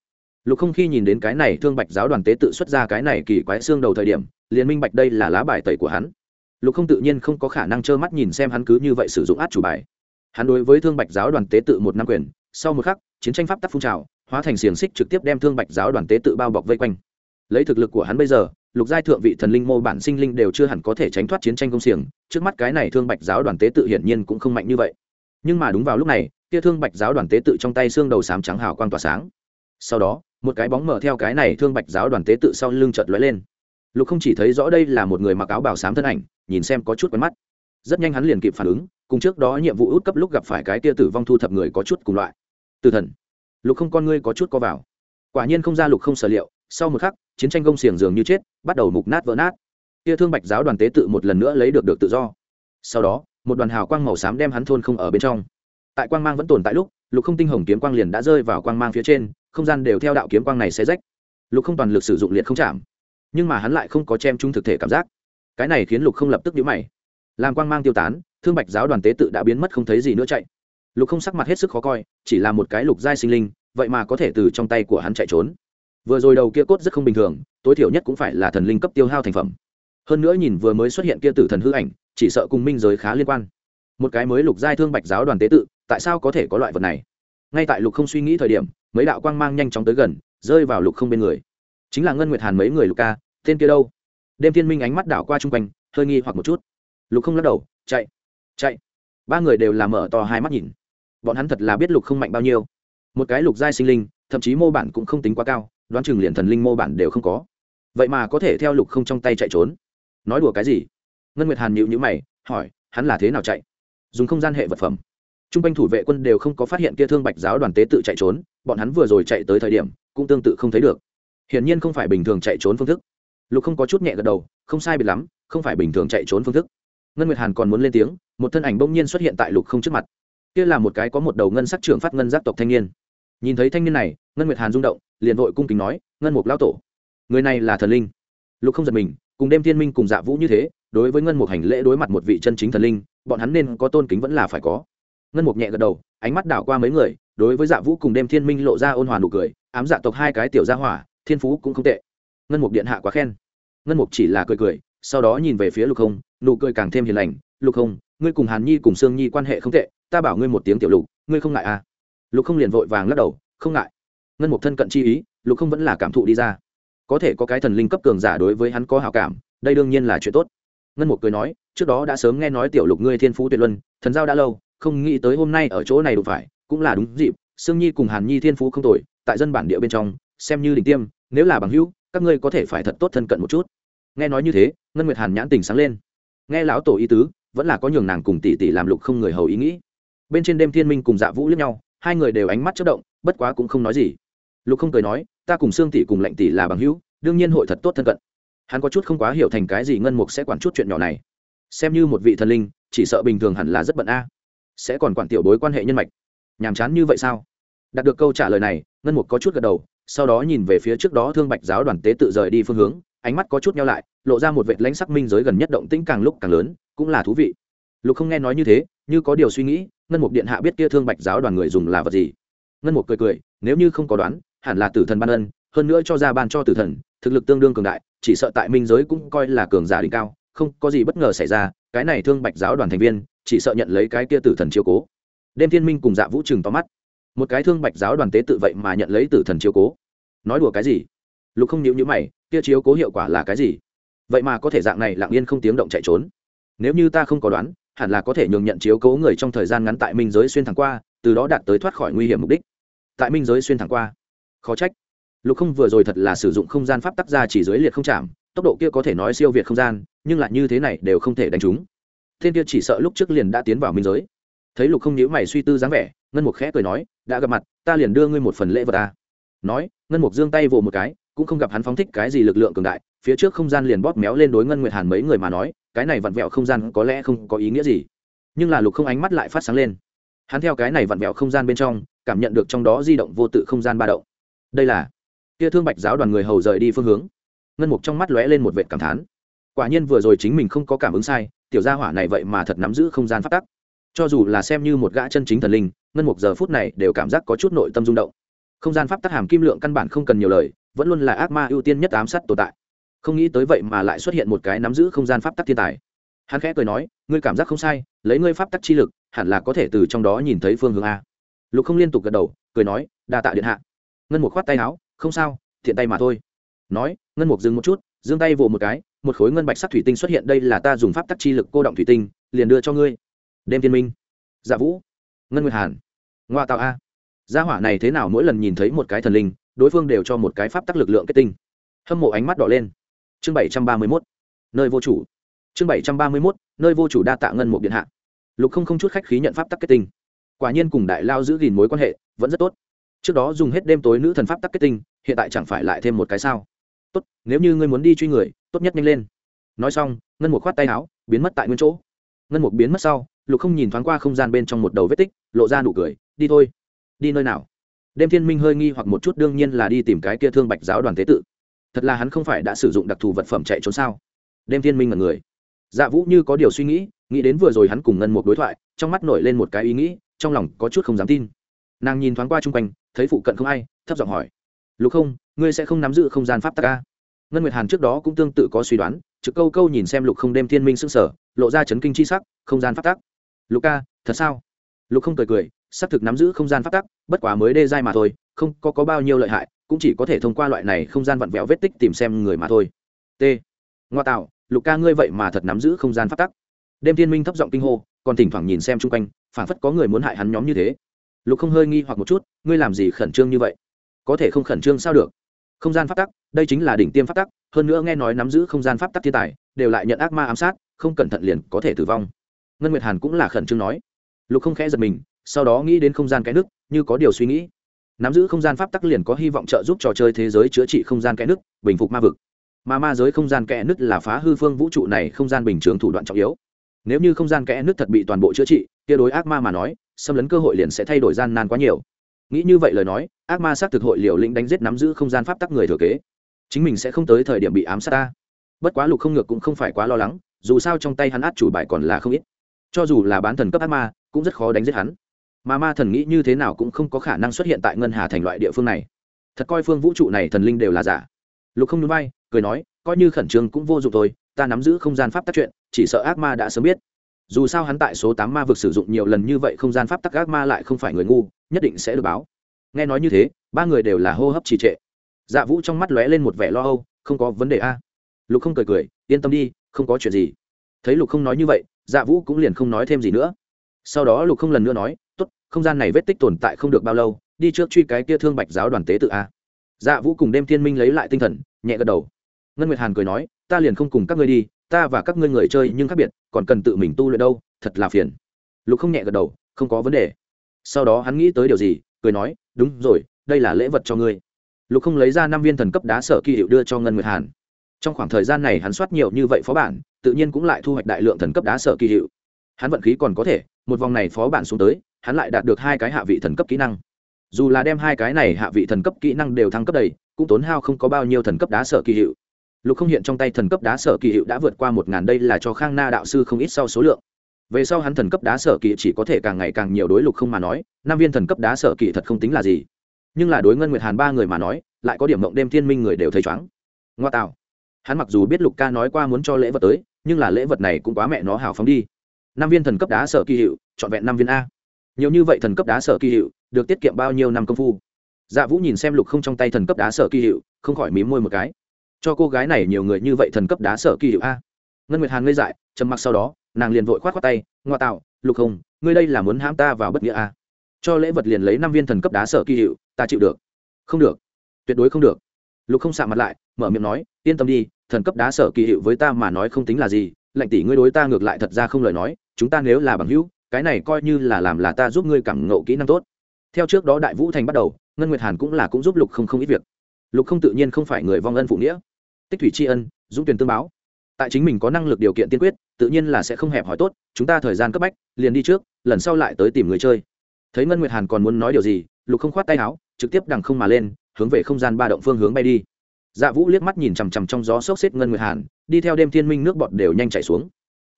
Lục không khi nhìn đến cái này thương bạch giáo đoàn tế tự xuất ra cái này kỳ quái xương đầu thời điểm liền minh bạch đây là lá bài tẩy của hắn. Lục không tự nhiên không có khả năng trơ mắt nhìn xem hắn cứ như vậy sử dụng át chủ bài. Hắn đối với thương bạch giáo đoàn tế tự một năm quyền, sau một khắc, chiến tranh pháp tắc phun trào, hóa thành xiềng xích trực tiếp đem thương bạch giáo đoàn tế tự bao bọc vây quanh. Lấy thực lực của hắn bây giờ, lục giai thượng vị thần linh mô bản sinh linh đều chưa hẳn có thể tránh thoát chiến tranh công xiềng, trước mắt cái này thương bạch giáo đoàn tế tự hiển nhiên cũng không mạnh như vậy. Nhưng mà đúng vào lúc này, kia thương bạch giáo đoàn tế tự trong tay xương đầu sám trắng hào quang tỏa sáng. Sau đó, một cái bóng mở theo cái này thương bạch giáo đoàn tế tự sau lưng chợt lóe lên lục không chỉ thấy rõ đây là một người mặc áo bào xám thân ảnh, nhìn xem có chút quen mắt. Rất nhanh hắn liền kịp phản ứng, cùng trước đó nhiệm vụ út cấp lúc gặp phải cái tia tử vong thu thập người có chút cùng loại. Từ thần, lục không con ngươi có chút co vào. Quả nhiên không ra lục không sở liệu, sau một khắc, chiến tranh công xiềng dường như chết, bắt đầu mục nát vỡ nát. Tia thương bạch giáo đoàn tế tự một lần nữa lấy được được tự do. Sau đó, một đoàn hào quang màu xám đem hắn thôn không ở bên trong. Tại quang mang vẫn tồn tại lúc, lục không tinh hồng kiếm quang liền đã rơi vào quang mang phía trên, không gian đều theo đạo kiếm quang này xé rách. Lục không toàn lực sử dụng liệt không chạm nhưng mà hắn lại không có chem chung thực thể cảm giác. Cái này khiến lục không lập tức nhíu mày. Làm quang mang tiêu tán, thương bạch giáo đoàn tế tự đã biến mất không thấy gì nữa chạy. Lục không sắc mặt hết sức khó coi, chỉ là một cái lục giai sinh linh, vậy mà có thể từ trong tay của hắn chạy trốn. Vừa rồi đầu kia cốt rất không bình thường, tối thiểu nhất cũng phải là thần linh cấp tiêu hao thành phẩm. Hơn nữa nhìn vừa mới xuất hiện kia tử thần hư ảnh, chỉ sợ cùng minh giới khá liên quan. Một cái mới lục giai thương bạch giáo đoàn tế tự, tại sao có thể có loại vật này? Ngay tại lục không suy nghĩ thời điểm, mấy đạo quang mang nhanh chóng tới gần, rơi vào lục không bên người chính là ngân nguyệt hàn mấy người lục ca, tên kia đâu? Đêm thiên minh ánh mắt đảo qua chung quanh, hơi nghi hoặc một chút. Lục không lắc đầu, chạy chạy. Ba người đều làm mở to hai mắt nhìn. Bọn hắn thật là biết lục không mạnh bao nhiêu. Một cái lục giai sinh linh, thậm chí mô bản cũng không tính quá cao, đoán chừng liền thần linh mô bản đều không có. Vậy mà có thể theo lục không trong tay chạy trốn. Nói đùa cái gì? Ngân nguyệt hàn nhịu nhữ mày, hỏi, hắn là thế nào chạy? Dùng không gian hệ vật phẩm. T r u n g quanh thủ vệ quân đều không có phát hiện kia thương bạch giáo đoàn tế tự chạy trốn, bọn hắn vừa rồi chạy tới thời điểm, cũng tương tự không thấy được hiển nhiên không phải bình thường chạy trốn phương thức. Lục không có chút nhẹ gật đầu, không sai biệt lắm, không phải bình thường chạy trốn phương thức. Ngân nguyệt hàn còn muốn lên tiếng, một thân ảnh bỗng nhiên xuất hiện tại lục không trước mặt. Kia là một cái có một đầu ngân sắc trưởng phát ngân giác tộc thanh niên. Nhìn thấy thanh niên này, ngân nguyệt hàn rung động, liền vội cung kính nói, ngân mục lão tổ, người này là thần linh. Lục không giật mình, cùng đêm thiên minh cùng dạ vũ như thế, đối với ngân mục hành lễ đối mặt một vị chân chính thần linh, bọn hắn nên có tôn kính vẫn là phải có. Ngân mục nhẹ gật đầu, ánh mắt đảo qua mấy người, đối với dạ vũ cùng đêm thiên minh lộ ra ôn hòa nụ cười, ám dạ tộc hai cái tiểu gia hỏa thiên phú cũng không tệ. Ngân mục điện hạ quá khen. Ngân mục chỉ là cười cười, sau đó nhìn về phía lục không nụ cười càng thêm hiền lành. Lục không ngươi cùng hàn nhi cùng sương nhi quan hệ không tệ, ta bảo ngươi một tiếng tiểu lục, ngươi không ngại à? Lục không liền vội vàng lắc đầu, không ngại. Ngân mục thân cận chi ý, lục không vẫn là cảm thụ đi ra. Có thể có cái thần linh cấp cường giả đối với hắn có hào cảm, đây đương nhiên là chuyện tốt. Ngân mục cười nói, trước đó đã sớm nghe nói tiểu lục ngươi thiên phú tuyệt luân, thần giao đã lâu, không nghĩ tới hôm nay ở chỗ này đủ phải, cũng là đúng dịp, sương nhi cùng hàn nhi thiên phú không tồi, tại dân bản địa bên trong, xem như đỉnh tiêm nếu là bằng hữu, các ngươi có thể phải thật tốt thân cận một chút. Nghe nói như thế, ngân nguyệt hàn nhãn tình sáng lên. Nghe lão tổ ý tứ, vẫn là có nhường nàng cùng tỷ tỷ làm lục không người hầu ý nghĩ. Bên trên đêm thiên minh cùng dạ vũ liếc nhau, hai người đều ánh mắt chất động, bất quá cũng không nói gì. Lục không cười nói, ta cùng xương tỷ cùng lệnh tỷ là bằng hữu, đương nhiên hội thật tốt thân cận. Hắn có chút không quá hiểu thành cái gì ngân mục sẽ quản chút chuyện nhỏ này. Xem như một vị thần linh, chỉ sợ bình thường hẳn là rất bận a. Sẽ còn quản tiểu bối quan hệ nhân mạch. Nhàm chán như vậy sao? Đạt được câu trả lời này, ngân mục có chút gật đầu sau đó nhìn về phía trước đó thương bạch giáo đoàn tế tự rời đi phương hướng, ánh mắt có chút nhau lại, lộ ra một vệt lãnh sắc minh giới gần nhất động tĩnh càng lúc càng lớn, cũng là thú vị. Lục không nghe nói như thế, như có điều suy nghĩ, ngân mục điện hạ biết kia thương bạch giáo đoàn người dùng là vật gì. Ngân mục cười cười, nếu như không có đoán, hẳn là tử thần ban ân, hơn nữa cho ra ban cho tử thần, thực lực tương đương cường đại, chỉ sợ tại minh giới cũng coi là cường giả đỉnh cao, không có gì bất ngờ xảy ra, cái này thương bạch giáo đoàn thành viên, chỉ sợ nhận lấy cái kia tử thần chiếu cố. Đêm thiên minh cùng dạ vũ trừng to mắt một cái thương bạch giáo đoàn tế tự vậy mà nhận lấy tử thần chiếu cố. Nói đùa cái gì? Lục không nhịu nhữ mày, kia chiếu cố hiệu quả là cái gì? Vậy mà có thể dạng này lặng yên không tiếng động chạy trốn. Nếu như ta không có đoán, hẳn là có thể nhường nhận chiếu cố người trong thời gian ngắn tại minh giới xuyên thẳng qua, từ đó đạt tới thoát khỏi nguy hiểm mục đích. Tại minh giới xuyên thẳng qua. Khó trách. Lục không vừa rồi thật là sử dụng không gian pháp tắc ra chỉ dưới liệt không chạm, tốc độ kia có thể nói siêu việt không gian, nhưng lại như thế này đều không thể đánh trúng. Thiên kia chỉ sợ lúc trước liền đã tiến vào minh giới. Thấy lục không nhữ mày suy tư dáng vẻ ngân mục khẽ cười nói, đã gặp mặt, ta liền đưa ngươi một phần lễ vật ta nói, ngân mục giương tay vỗ một cái, cũng không gặp hắn phóng thích cái gì lực lượng cường đại, phía trước không gian liền bóp méo lên đối ngân nguyệt hàn mấy người mà nói, cái này vặn vẹo không gian có lẽ không có ý nghĩa gì. Nhưng là lục không ánh mắt lại phát sáng lên. Hắn theo cái này vặn vẹo không gian bên trong, cảm nhận được trong đó di động vô tự không gian ba động. Đây là kia thương bạch giáo đoàn người hầu rời đi phương hướng. Ngân mục trong mắt lóe lên một vệ cảm thán. Quả nhiên vừa rồi chính mình không có cảm ứng sai, tiểu gia hỏa này vậy mà thật nắm giữ không gian phát tắc cho dù là xem như một gã chân chính thần linh, ngân mục giờ phút này đều cảm giác có chút nội tâm rung động. Không gian pháp tắc hàm kim lượng căn bản không cần nhiều lời, vẫn luôn là ác ma ưu tiên nhất ám sát tồn tại. Không nghĩ tới vậy mà lại xuất hiện một cái nắm giữ không gian pháp tắc thiên tài. Hắn khẽ cười nói, ngươi cảm giác không sai, lấy ngươi pháp tắc chi lực, hẳn là có thể từ trong đó nhìn thấy phương hướng a. Lục không liên tục gật đầu, cười nói, đa tạ điện hạ. Ngân mục khoát tay áo, không sao, thiện tay mà thôi. Nói, ngân mục dừng một chút, giương tay vỗ một cái, một khối ngân bạch sắc thủy tinh xuất hiện, đây là ta dùng pháp tắc chi lực cô động thủy tinh, liền đưa cho ngươi đêm thiên minh dạ vũ ngân nguyệt hàn ngoa tạo a gia hỏa này thế nào mỗi lần nhìn thấy một cái thần linh đối phương đều cho một cái pháp tắc lực lượng kết tinh hâm mộ ánh mắt đỏ lên chương bảy trăm ba mươi mốt nơi vô chủ chương bảy trăm ba mươi mốt nơi vô chủ đa tạ ngân một điện hạ lục không không chút khách khí nhận pháp tắc kết tinh quả nhiên cùng đại lao giữ gìn mối quan hệ vẫn rất tốt trước đó dùng hết đêm tối nữ thần pháp tắc kết tinh hiện tại chẳng phải lại thêm một cái sao tốt nếu như ngươi muốn đi truy người tốt nhất nhanh lên nói xong ngân một khoát tay áo biến mất tại nguyên chỗ ngân một biến mất sau lục không nhìn thoáng qua không gian bên trong một đầu vết tích, lộ ra nụ cười, đi thôi. Đi nơi nào? Đêm thiên minh hơi nghi hoặc một chút, đương nhiên là đi tìm cái kia thương bạch giáo đoàn tế tự. Thật là hắn không phải đã sử dụng đặc thù vật phẩm chạy trốn sao? Đêm thiên minh là người. Dạ vũ như có điều suy nghĩ nghĩ đến vừa rồi hắn cùng ngân một đối thoại, trong mắt nổi lên một cái ý nghĩ, trong lòng có chút không dám tin. Nàng nhìn thoáng qua chung quanh, thấy phụ cận không ai, thấp giọng hỏi, lục không, ngươi sẽ không nắm giữ không gian pháp tắc ca ngân nguyệt hàn trước đó cũng tương tự có suy đoán, trực câu câu nhìn xem lục không đêm thiên minh s ư n g sở lộ ra chấn kinh c h i sắc, không gian pháp tắc lục ca thật sao? Lục không cười cười xác thực nắm giữ không gian pháp tắc bất quá mới đê dai mà thôi không có, có bao nhiêu lợi hại cũng chỉ có thể thông qua loại này không gian vặn vẹo vết tích tìm xem người mà thôi. T. Ngoa tạo lục ca ngươi vậy mà thật nắm giữ không gian pháp tắc. Đêm thiên minh thấp giọng kinh hô còn thỉnh thoảng nhìn xem chung quanh phản phất có người muốn hại hắn nhóm như thế. Lục không hơi nghi hoặc một chút ngươi làm gì khẩn trương như vậy? Có thể không khẩn trương sao được? Không gian pháp tắc đây chính là đỉnh tiêm pháp tắc hơn nữa nghe nói nắm giữ không gian pháp tắc thiên tài đều lại nhận ác ma ám sát không cẩn thận liền có thể tử vong ngân nguyệt hàn cũng là khẩn trương nói. Lục không khẽ giật mình sau đó nghĩ đến không gian cái nước như có điều suy nghĩ. Nắm giữ không gian pháp tắc liền có hy vọng trợ giúp trò chơi thế giới chữa trị không gian kẽ nứt, bình phục ma vực. Mà ma giới không gian kẽ nứt là phá hư phương vũ trụ này không gian bình chướng thủ đoạn trọng yếu. Nếu như không gian kẽ nứt thật bị toàn bộ chữa trị kia đối ác ma mà nói xâm lấn cơ hội liền sẽ thay đổi gian nan quá nhiều. Nghĩ như vậy lời nói ác ma xác thực hội liều lĩnh đánh giết nắm giữ không gian pháp tắc người thừa kế. Chính mình sẽ không tới thời điểm bị ám sát ta. Bất quá lục không ngược cũng không phải quá lo lắng dù sao trong tay hắn át chủ bài còn là không ít cho dù là bán thần cấp ác ma, cũng rất khó đánh giết hắn. Mà ma thần nghĩ như thế nào cũng không có khả năng xuất hiện tại ngân hà thành loại địa phương này. Thật coi phương vũ trụ này thần linh đều là giả. Lục không núi bay cười nói, coi như khẩn trương cũng vô dụng thôi, ta nắm giữ không gian pháp tắc chuyện, chỉ sợ ác ma đã sớm biết. Dù sao hắn tại số tám ma vực sử dụng nhiều lần như vậy không gian pháp tắc ác ma lại không phải người ngu, nhất định sẽ được báo. Nghe nói như thế, ba người đều là hô hấp trì trệ. Dạ vũ trong mắt lóe lên một vẻ lo âu, không có vấn đề a. Lục không cười cười, yên tâm đi, không có chuyện gì. Thấy lục không nói như vậy dạ vũ cũng liền không nói thêm gì nữa. Sau đó lục không lần nữa nói t ố t không gian này vết tích tồn tại không được bao lâu, đi trước truy cái kia thương bạch giáo đoàn tế tự a. Dạ vũ cùng đêm thiên minh lấy lại tinh thần, nhẹ gật đầu. Ngân nguyệt hàn cười nói, ta liền không cùng các ngươi đi, ta và các ngươi người chơi nhưng khác biệt, còn cần tự mình tu luyện đâu, thật là phiền. Lục không nhẹ gật đầu, không có vấn đề. Sau đó hắn nghĩ tới điều gì, cười nói, đúng rồi, đây là lễ vật cho ngươi. Lục không lấy ra năm viên thần cấp đá sở kỳ hiệu đưa cho ngân nguyệt hàn trong khoảng thời gian này hắn soát nhiều như vậy phó bản, tự nhiên cũng lại thu hoạch đại lượng thần cấp đá sở kỳ hiệu. Hắn vận khí còn có thể, một vòng này phó bản xuống tới, hắn lại đạt được hai cái hạ vị thần cấp kỹ năng. Dù là đem hai cái này hạ vị thần cấp kỹ năng đều thăng cấp đầy, cũng tốn hao không có bao nhiêu thần cấp đá sở kỳ hiệu. Lục không hiện trong tay thần cấp đá sở kỳ hiệu đã vượt qua một ngàn, đây là cho khang na đạo sư không ít sau số lượng. Về sau hắn thần cấp đá sở kỳ chỉ có thể càng ngày càng nhiều đối lục không mà nói, năm viên thần cấp đá sở kỳ thật không tính là gì. Nhưng là đối ngân nguyệt hàn ba người mà nói, lại có điểm mộng đêm thiên minh người đều thấy chóng ngoa tạo hắn mặc dù biết lục ca nói qua muốn cho lễ vật tới, nhưng là lễ vật này cũng quá mẹ nó hào phóng đi. Năm viên thần cấp đá sở kỳ hiệu, trọn vẹn năm viên a. Nhiều như vậy thần cấp đá sở kỳ hiệu, được tiết kiệm bao nhiêu năm công phu? Dạ vũ nhìn xem lục không trong tay thần cấp đá sở kỳ hiệu, không khỏi mím môi một cái. Cho cô gái này nhiều người như vậy thần cấp đá sở kỳ hiệu a. Ngân nguyệt hàn ngây dại, trầm mặc sau đó, nàng liền vội k h o á t khoác tay, ngoa tạo, lục không, ngươi đây là muốn hãm ta vào bất nghĩa a. Cho lễ vật liền lấy năm viên thần cấp đá sở kỳ hiệu, ta chịu được. Không được. Tuyệt đối không được. Lục không xạ mặt lại, mở miệng nói, yên tâm đi thần cấp đá sở kỳ hiệu với ta mà nói không tính là gì, lệnh tỷ ngươi đối ta ngược lại thật ra không lời nói, chúng ta nếu là bằng hữu, cái này coi như là làm là ta giúp ngươi cảm ngộ kỹ năng tốt. Theo trước đó đại vũ thành bắt đầu, ngân nguyệt hàn cũng là cũng giúp lục không không ít việc. Lục không tự nhiên không phải người vong ân phụ nghĩa. Tích thủy tri ân, dũng tuyển tương báo. Tại chính mình có năng lực điều kiện tiên quyết, tự nhiên là sẽ không hẹp hỏi tốt, chúng ta thời gian cấp bách, liền đi trước, lần sau lại tới tìm người chơi. Thấy ngân nguyệt hàn còn muốn nói điều gì, lục không khoát tay áo, trực tiếp đằng không mà lên, hướng về không gian ba động phương hướng bay đi dạ vũ liếc mắt nhìn chằm chằm trong gió sốc xếp ngân nguyệt hàn, đi theo đêm thiên minh nước bọt đều nhanh chảy xuống.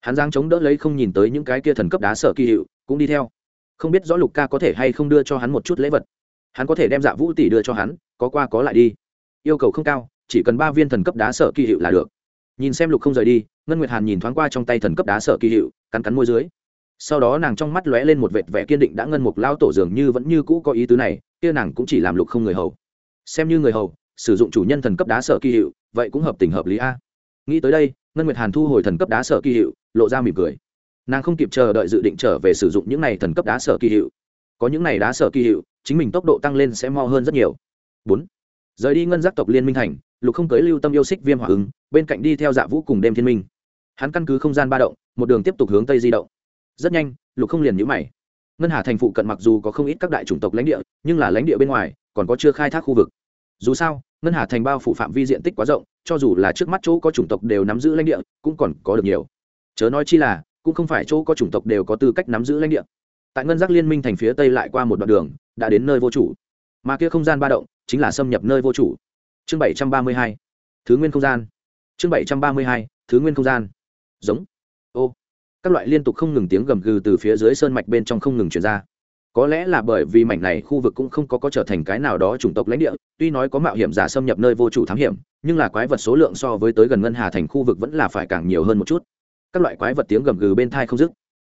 Hắn giang chống đỡ lấy không nhìn tới những cái kia thần cấp đá sở kỳ hiệu, cũng đi theo. Không biết rõ lục ca có thể hay không đưa cho hắn một chút lễ vật. Hắn có thể đem dạ vũ tỷ đưa cho hắn, có qua có lại đi. Yêu cầu không cao, chỉ cần ba viên thần cấp đá sở kỳ hiệu là được. Nhìn xem lục không rời đi, ngân nguyệt hàn nhìn thoáng qua trong tay thần cấp đá sở kỳ hiệu, cắn cắn môi dưới. Sau đó nàng trong mắt lóe lên một vệt vẻ kiên định đã ngân mục lao tổ dường như vẫn như cũ có ý tứ này, kia nàng cũng chỉ làm lục không người hầu. Xem như người hầu sử dụng chủ nhân thần cấp đá sở kỳ hiệu, vậy cũng hợp tình hợp lý a. Nghĩ tới đây, ngân nguyệt hàn thu hồi thần cấp đá sở kỳ hiệu, lộ ra mỉm cười. Nàng không kịp chờ đợi dự định trở về sử dụng những này thần cấp đá sở kỳ hiệu. Có những này đá sở kỳ hiệu, chính mình tốc độ tăng lên sẽ mo hơn rất nhiều. Bốn. Rời đi ngân giác tộc liên minh thành, lục không cưới lưu tâm yêu xích viêm hỏa ứng, bên cạnh đi theo dạ vũ cùng đêm thiên minh. Hắn căn cứ không gian ba động, một đường tiếp tục hướng tây di động. Rất nhanh, lục không liền nhữ mày. Ngân hà thành phụ cận mặc dù có không ít các đại chủng tộc lãnh địa, nhưng là lãnh địa bên ngoài, còn có chưa khai thác khu vực. Dù sao ngân hà thành bao phủ phạm vi diện tích quá rộng, cho dù là trước mắt chỗ có chủng tộc đều nắm giữ lãnh địa, cũng còn có được nhiều. Chớ nói chi là, cũng không phải chỗ có chủng tộc đều có tư cách nắm giữ lãnh địa. Tại ngân giác liên minh thành phía tây lại qua một đoạn đường, đã đến nơi vô chủ. Mà kia không gian ba động, chính là xâm nhập nơi vô chủ. Chương bảy trăm ba mươi hai. Thứ nguyên không gian. Chương bảy trăm ba mươi hai. Thứ nguyên không gian. Giống. Ô. Các loại liên tục không ngừng tiếng gầm gừ từ phía dưới sơn mạch bên trong không ngừng chuyển ra có lẽ là bởi vì mảnh này khu vực cũng không có có trở thành cái nào đó chủng tộc lãnh địa, tuy nói có mạo hiểm giả xâm nhập nơi vô chủ thám hiểm, nhưng là quái vật số lượng so với tới gần ngân hà thành khu vực vẫn là phải càng nhiều hơn một chút. Các loại quái vật tiếng gầm gừ bên thai không dứt.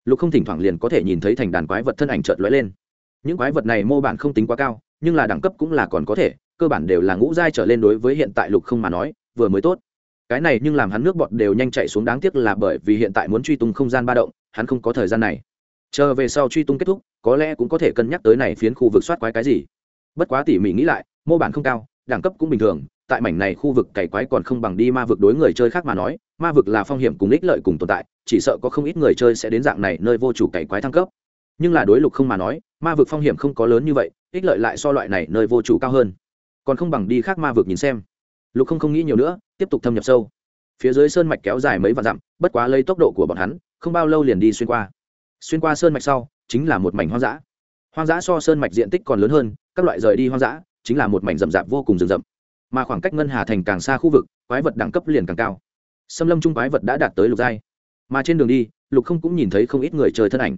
Lục không thỉnh thoảng liền có thể nhìn thấy thành đàn quái vật thân ảnh trợt lóe lên. Những quái vật này mô bản không tính quá cao, nhưng là đẳng cấp cũng là còn có thể, cơ bản đều là ngũ giai trở lên đối với hiện tại lục không mà nói, vừa mới tốt. Cái này nhưng làm hắn nước bọt đều nhanh chạy xuống đáng tiếc là bởi vì hiện tại muốn truy tung không gian ba động, hắn không có thời gian này. Chờ về sau truy tung kết thúc có lẽ cũng có thể cân nhắc tới này phiến khu vực soát quái cái gì. Bất quá tỉ mỉ nghĩ lại, mô bản không cao, đẳng cấp cũng bình thường, tại mảnh này khu vực cày quái còn không bằng đi ma vực đối người chơi khác mà nói, ma vực là phong hiểm cùng ích lợi cùng tồn tại, chỉ sợ có không ít người chơi sẽ đến dạng này nơi vô chủ cày quái thăng cấp. Nhưng là đối lục không mà nói, ma vực phong hiểm không có lớn như vậy, ích lợi lại so loại này nơi vô chủ cao hơn. Còn không bằng đi khác ma vực nhìn xem. Lục không không nghĩ nhiều nữa, tiếp tục thâm nhập sâu. Phía dưới sơn mạch kéo dài mấy vạn dặm, bất quá lấy tốc độ của bọn hắn, không bao lâu liền đi xuyên qua. Xuyên qua sơn mạch sau chính là một mảnh hoang dã. Hoang dã so sơn mạch diện tích còn lớn hơn, các loại rời đi hoang dã chính là một mảnh rậm rạp vô cùng rừng rậm. Mà khoảng cách ngân hà thành càng xa khu vực, quái vật đẳng cấp liền càng cao. Xâm lâm trung quái vật đã đạt tới lục giai. Mà trên đường đi, lục không cũng nhìn thấy không ít người chơi thân ảnh.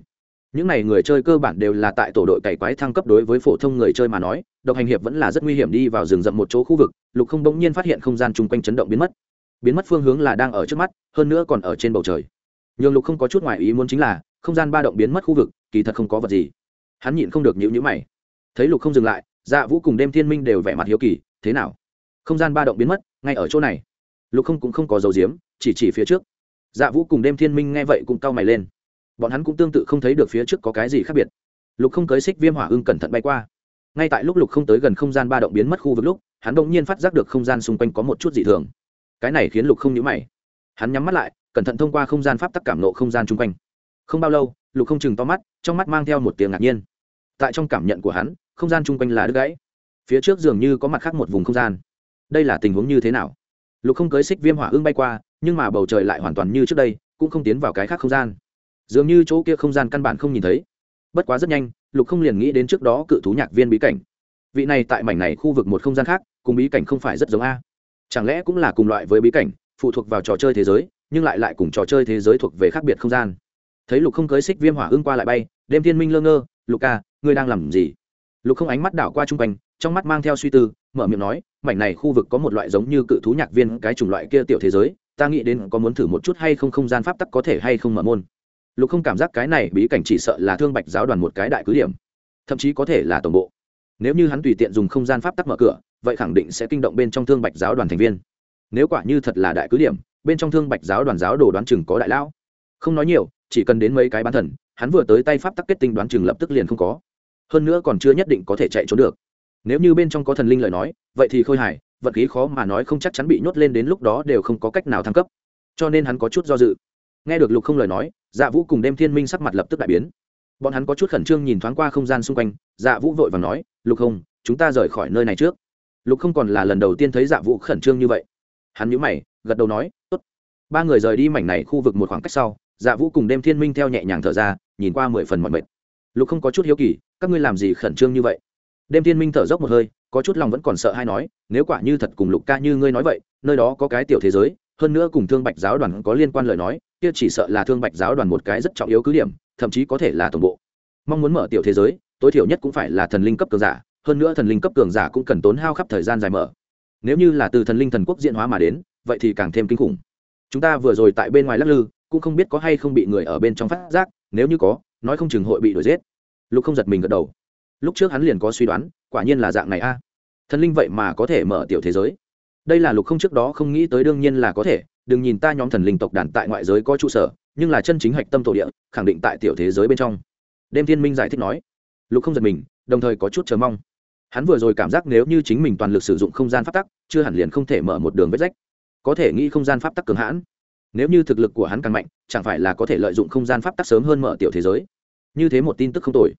Những n à y người chơi cơ bản đều là tại tổ đội cày quái thăng cấp đối với phổ thông người chơi mà nói, độc hành hiệp vẫn là rất nguy hiểm đi vào rừng rậm một chỗ khu vực, lục không bỗng nhiên phát hiện không gian chung quanh chấn động biến mất. Biến mất phương hướng là đang ở trước mắt, hơn nữa còn ở trên bầu trời. Nhưng lục không có chút ngoại ý muốn chính là không gian ba động biến mất khu vực, kỳ thật không có vật gì. Hắn nhịn không được nhịu nhữ mày. Thấy lục không dừng lại dạ vũ cùng đêm thiên minh đều vẻ mặt hiếu kỳ, thế nào? Không gian ba động biến mất, ngay ở chỗ này. Lục không cũng không có dầu diếm chỉ chỉ phía trước. Dạ vũ cùng đêm thiên minh nghe vậy cũng cau mày lên. Bọn hắn cũng tương tự không thấy được phía trước có cái gì khác biệt. Lục không cưới xích viêm hỏa ưng cẩn thận bay qua. Ngay tại lúc lục không tới gần không gian ba động biến mất khu vực lúc, hắn đ ỗ n g nhiên phát giác được không gian xung quanh có một chút dị thường. Cái này khiến lục không nhữ mày. Hắn nhắm mắt lại, cẩn thận thông qua không gian pháp tắc cảm nộ không gian chung quanh không bao lâu, lục không chừng to mắt, trong mắt mang theo một tiếng ngạc nhiên. Tại trong cảm nhận của hắn, không gian chung quanh là đứt gãy. Phía trước dường như có mặt khác một vùng không gian. Đây là tình huống như thế nào? Lục không cưới xích viêm hỏa ương bay qua, nhưng mà bầu trời lại hoàn toàn như trước đây, cũng không tiến vào cái khác không gian. Dường như chỗ kia không gian căn bản không nhìn thấy. Bất quá rất nhanh, lục không liền nghĩ đến trước đó cự thú nhạc viên bí cảnh. Vị này tại mảnh này khu vực một không gian khác, cùng bí cảnh không phải rất giống a. Chẳng lẽ cũng là cùng loại với bí cảnh, phụ thuộc vào trò chơi thế giới, nhưng lại lại cùng trò chơi thế giới thuộc về khác biệt không gian? Thấy lục không cưới xích viêm hỏa ưng qua lại bay, đêm thiên minh lơ ngơ, lục ca, ngươi đang làm gì? Lục không ánh mắt đảo qua chung quanh, trong mắt mang theo suy tư, mở miệng nói, mảnh này khu vực có một loại giống như cự thú nhạc viên, cái chủng loại kia tiểu thế giới, ta nghĩ đến có muốn thử một chút hay không không gian pháp tắc có thể hay không mở môn. Lục không cảm giác cái này bí cảnh chỉ sợ là thương bạch giáo đoàn một cái đại cứ điểm, thậm chí có thể là tổng bộ. Nếu như hắn tùy tiện dùng không gian pháp tắc mở cửa, vậy khẳng định sẽ kinh động bên trong thương bạch giáo đoàn thành viên. Nếu quả như thật là đại cứ điểm, bên trong thương bạch giáo đoàn giáo đồ đoán chừng có đại lão. Không nói nhiều chỉ cần đến mấy cái bán thần, hắn vừa tới tay pháp tắc kết tinh đoán chừng lập tức liền không có. Hơn nữa còn chưa nhất định có thể chạy trốn được. Nếu như bên trong có thần linh lời nói, vậy thì khôi hài vật khí khó mà nói không chắc chắn bị nhốt lên đến lúc đó đều không có cách nào thăng cấp. Cho nên hắn có chút do dự. Nghe được lục không lời nói dạ vũ cùng đêm thiên minh sắc mặt lập tức đại biến. Bọn hắn có chút khẩn trương nhìn thoáng qua không gian xung quanh dạ vũ vội và nói, lục không, chúng ta rời khỏi nơi này trước. Lục không còn là lần đầu tiên thấy dạ vũ khẩn trương như vậy. Hắn nhũ mày, gật đầu nói, tốt. Ba người rời đi mảnh này khu vực một khoảng cách sau dạ vũ cùng đêm thiên minh theo nhẹ nhàng thở ra, nhìn qua mười phần mọi mệt. Lục không có chút hiếu kỳ, các ngươi làm gì khẩn trương như vậy? Đêm thiên minh thở dốc một hơi, có chút lòng vẫn còn sợ hay nói, nếu quả như thật cùng lục ca như ngươi nói vậy, nơi đó có cái tiểu thế giới, hơn nữa cùng thương bạch giáo đoàn có liên quan lời nói, kia chỉ sợ là thương bạch giáo đoàn một cái rất trọng yếu cứ điểm, thậm chí có thể là tổng bộ. Mong muốn mở tiểu thế giới, tối thiểu nhất cũng phải là thần linh cấp cường giả, hơn nữa thần linh cấp cường giả cũng cần tốn hao khắp thời gian dài mở. Nếu như là từ thần linh thần quốc diễn hóa mà đến, vậy thì càng thêm kinh khủng. Chúng ta vừa rồi tại bên ngoài lắc lư cũng không biết có hay không bị người ở bên trong phát giác, nếu như có, nói không chừng hội bị đuổi giết. Lục không giật mình gật đầu. Lúc trước hắn liền có suy đoán, quả nhiên là dạng này a. Thần linh vậy mà có thể mở tiểu thế giới. Đây là lục không trước đó không nghĩ tới đương nhiên là có thể, đừng nhìn ta nhóm thần linh tộc đàn tại ngoại giới có trụ sở, nhưng là chân chính hạch tâm tổ địa, khẳng định tại tiểu thế giới bên trong. Đêm thiên minh giải thích nói. Lục không giật mình, đồng thời có chút chờ mong. Hắn vừa rồi cảm giác nếu như chính mình toàn lực sử dụng không gian pháp tắc, chưa hẳn liền không thể mở một đường vết rách. Có thể nghĩ không gian pháp tắc cường hãn nếu như thực lực của hắn càng mạnh, chẳng phải là có thể lợi dụng không gian pháp tắc sớm hơn mở tiểu thế giới. Như thế một tin tức không tồi.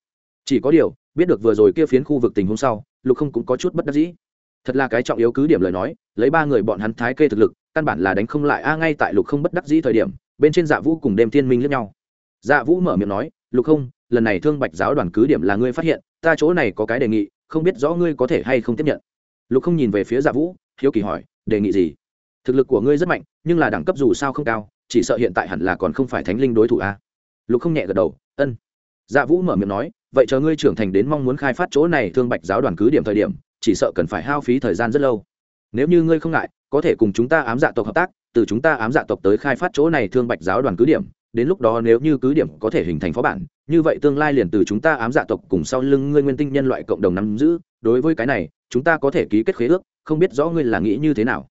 Chỉ có điều, biết được vừa rồi kia phiến khu vực tình hôm sau, lục không cũng có chút bất đắc dĩ. Thật là cái trọng yếu cứ điểm lời nói, lấy ba người bọn hắn thái kê thực lực, căn bản là đánh không lại. A, ngay tại lục không bất đắc dĩ thời điểm, bên trên dạ vũ cùng đêm thiên minh lẫn nhau. Dạ vũ mở miệng nói, lục không, lần này thương bạch giáo đoàn cứ điểm là ngươi phát hiện, ta chỗ này có cái đề nghị, không biết rõ ngươi có thể hay không tiếp nhận. Lục không nhìn về phía dạ vũ, hiếu kỳ hỏi, đề nghị gì? Thực lực của ngươi rất mạnh, nhưng là đẳng cấp dù sao không cao, chỉ sợ hiện tại hẳn là còn không phải thánh linh đối thủ a. Lục không nhẹ gật đầu, ân. Dạ vũ mở miệng nói, vậy chờ ngươi trưởng thành đến mong muốn khai phát chỗ này, thương bạch giáo đoàn cứ điểm thời điểm, chỉ sợ cần phải hao phí thời gian rất lâu. Nếu như ngươi không ngại, có thể cùng chúng ta ám dạ tộc hợp tác, từ chúng ta ám dạ tộc tới khai phát chỗ này thương bạch giáo đoàn cứ điểm, đến lúc đó nếu như cứ điểm có thể hình thành phó bản, như vậy tương lai liền từ chúng ta ám dạ tộc cùng sau lưng ngươi nguyên tinh nhân loại cộng đồng nắm giữ, đối với cái này, chúng ta có thể ký kết khế ước, không biết rõ ngươi là nghĩ như thế nào.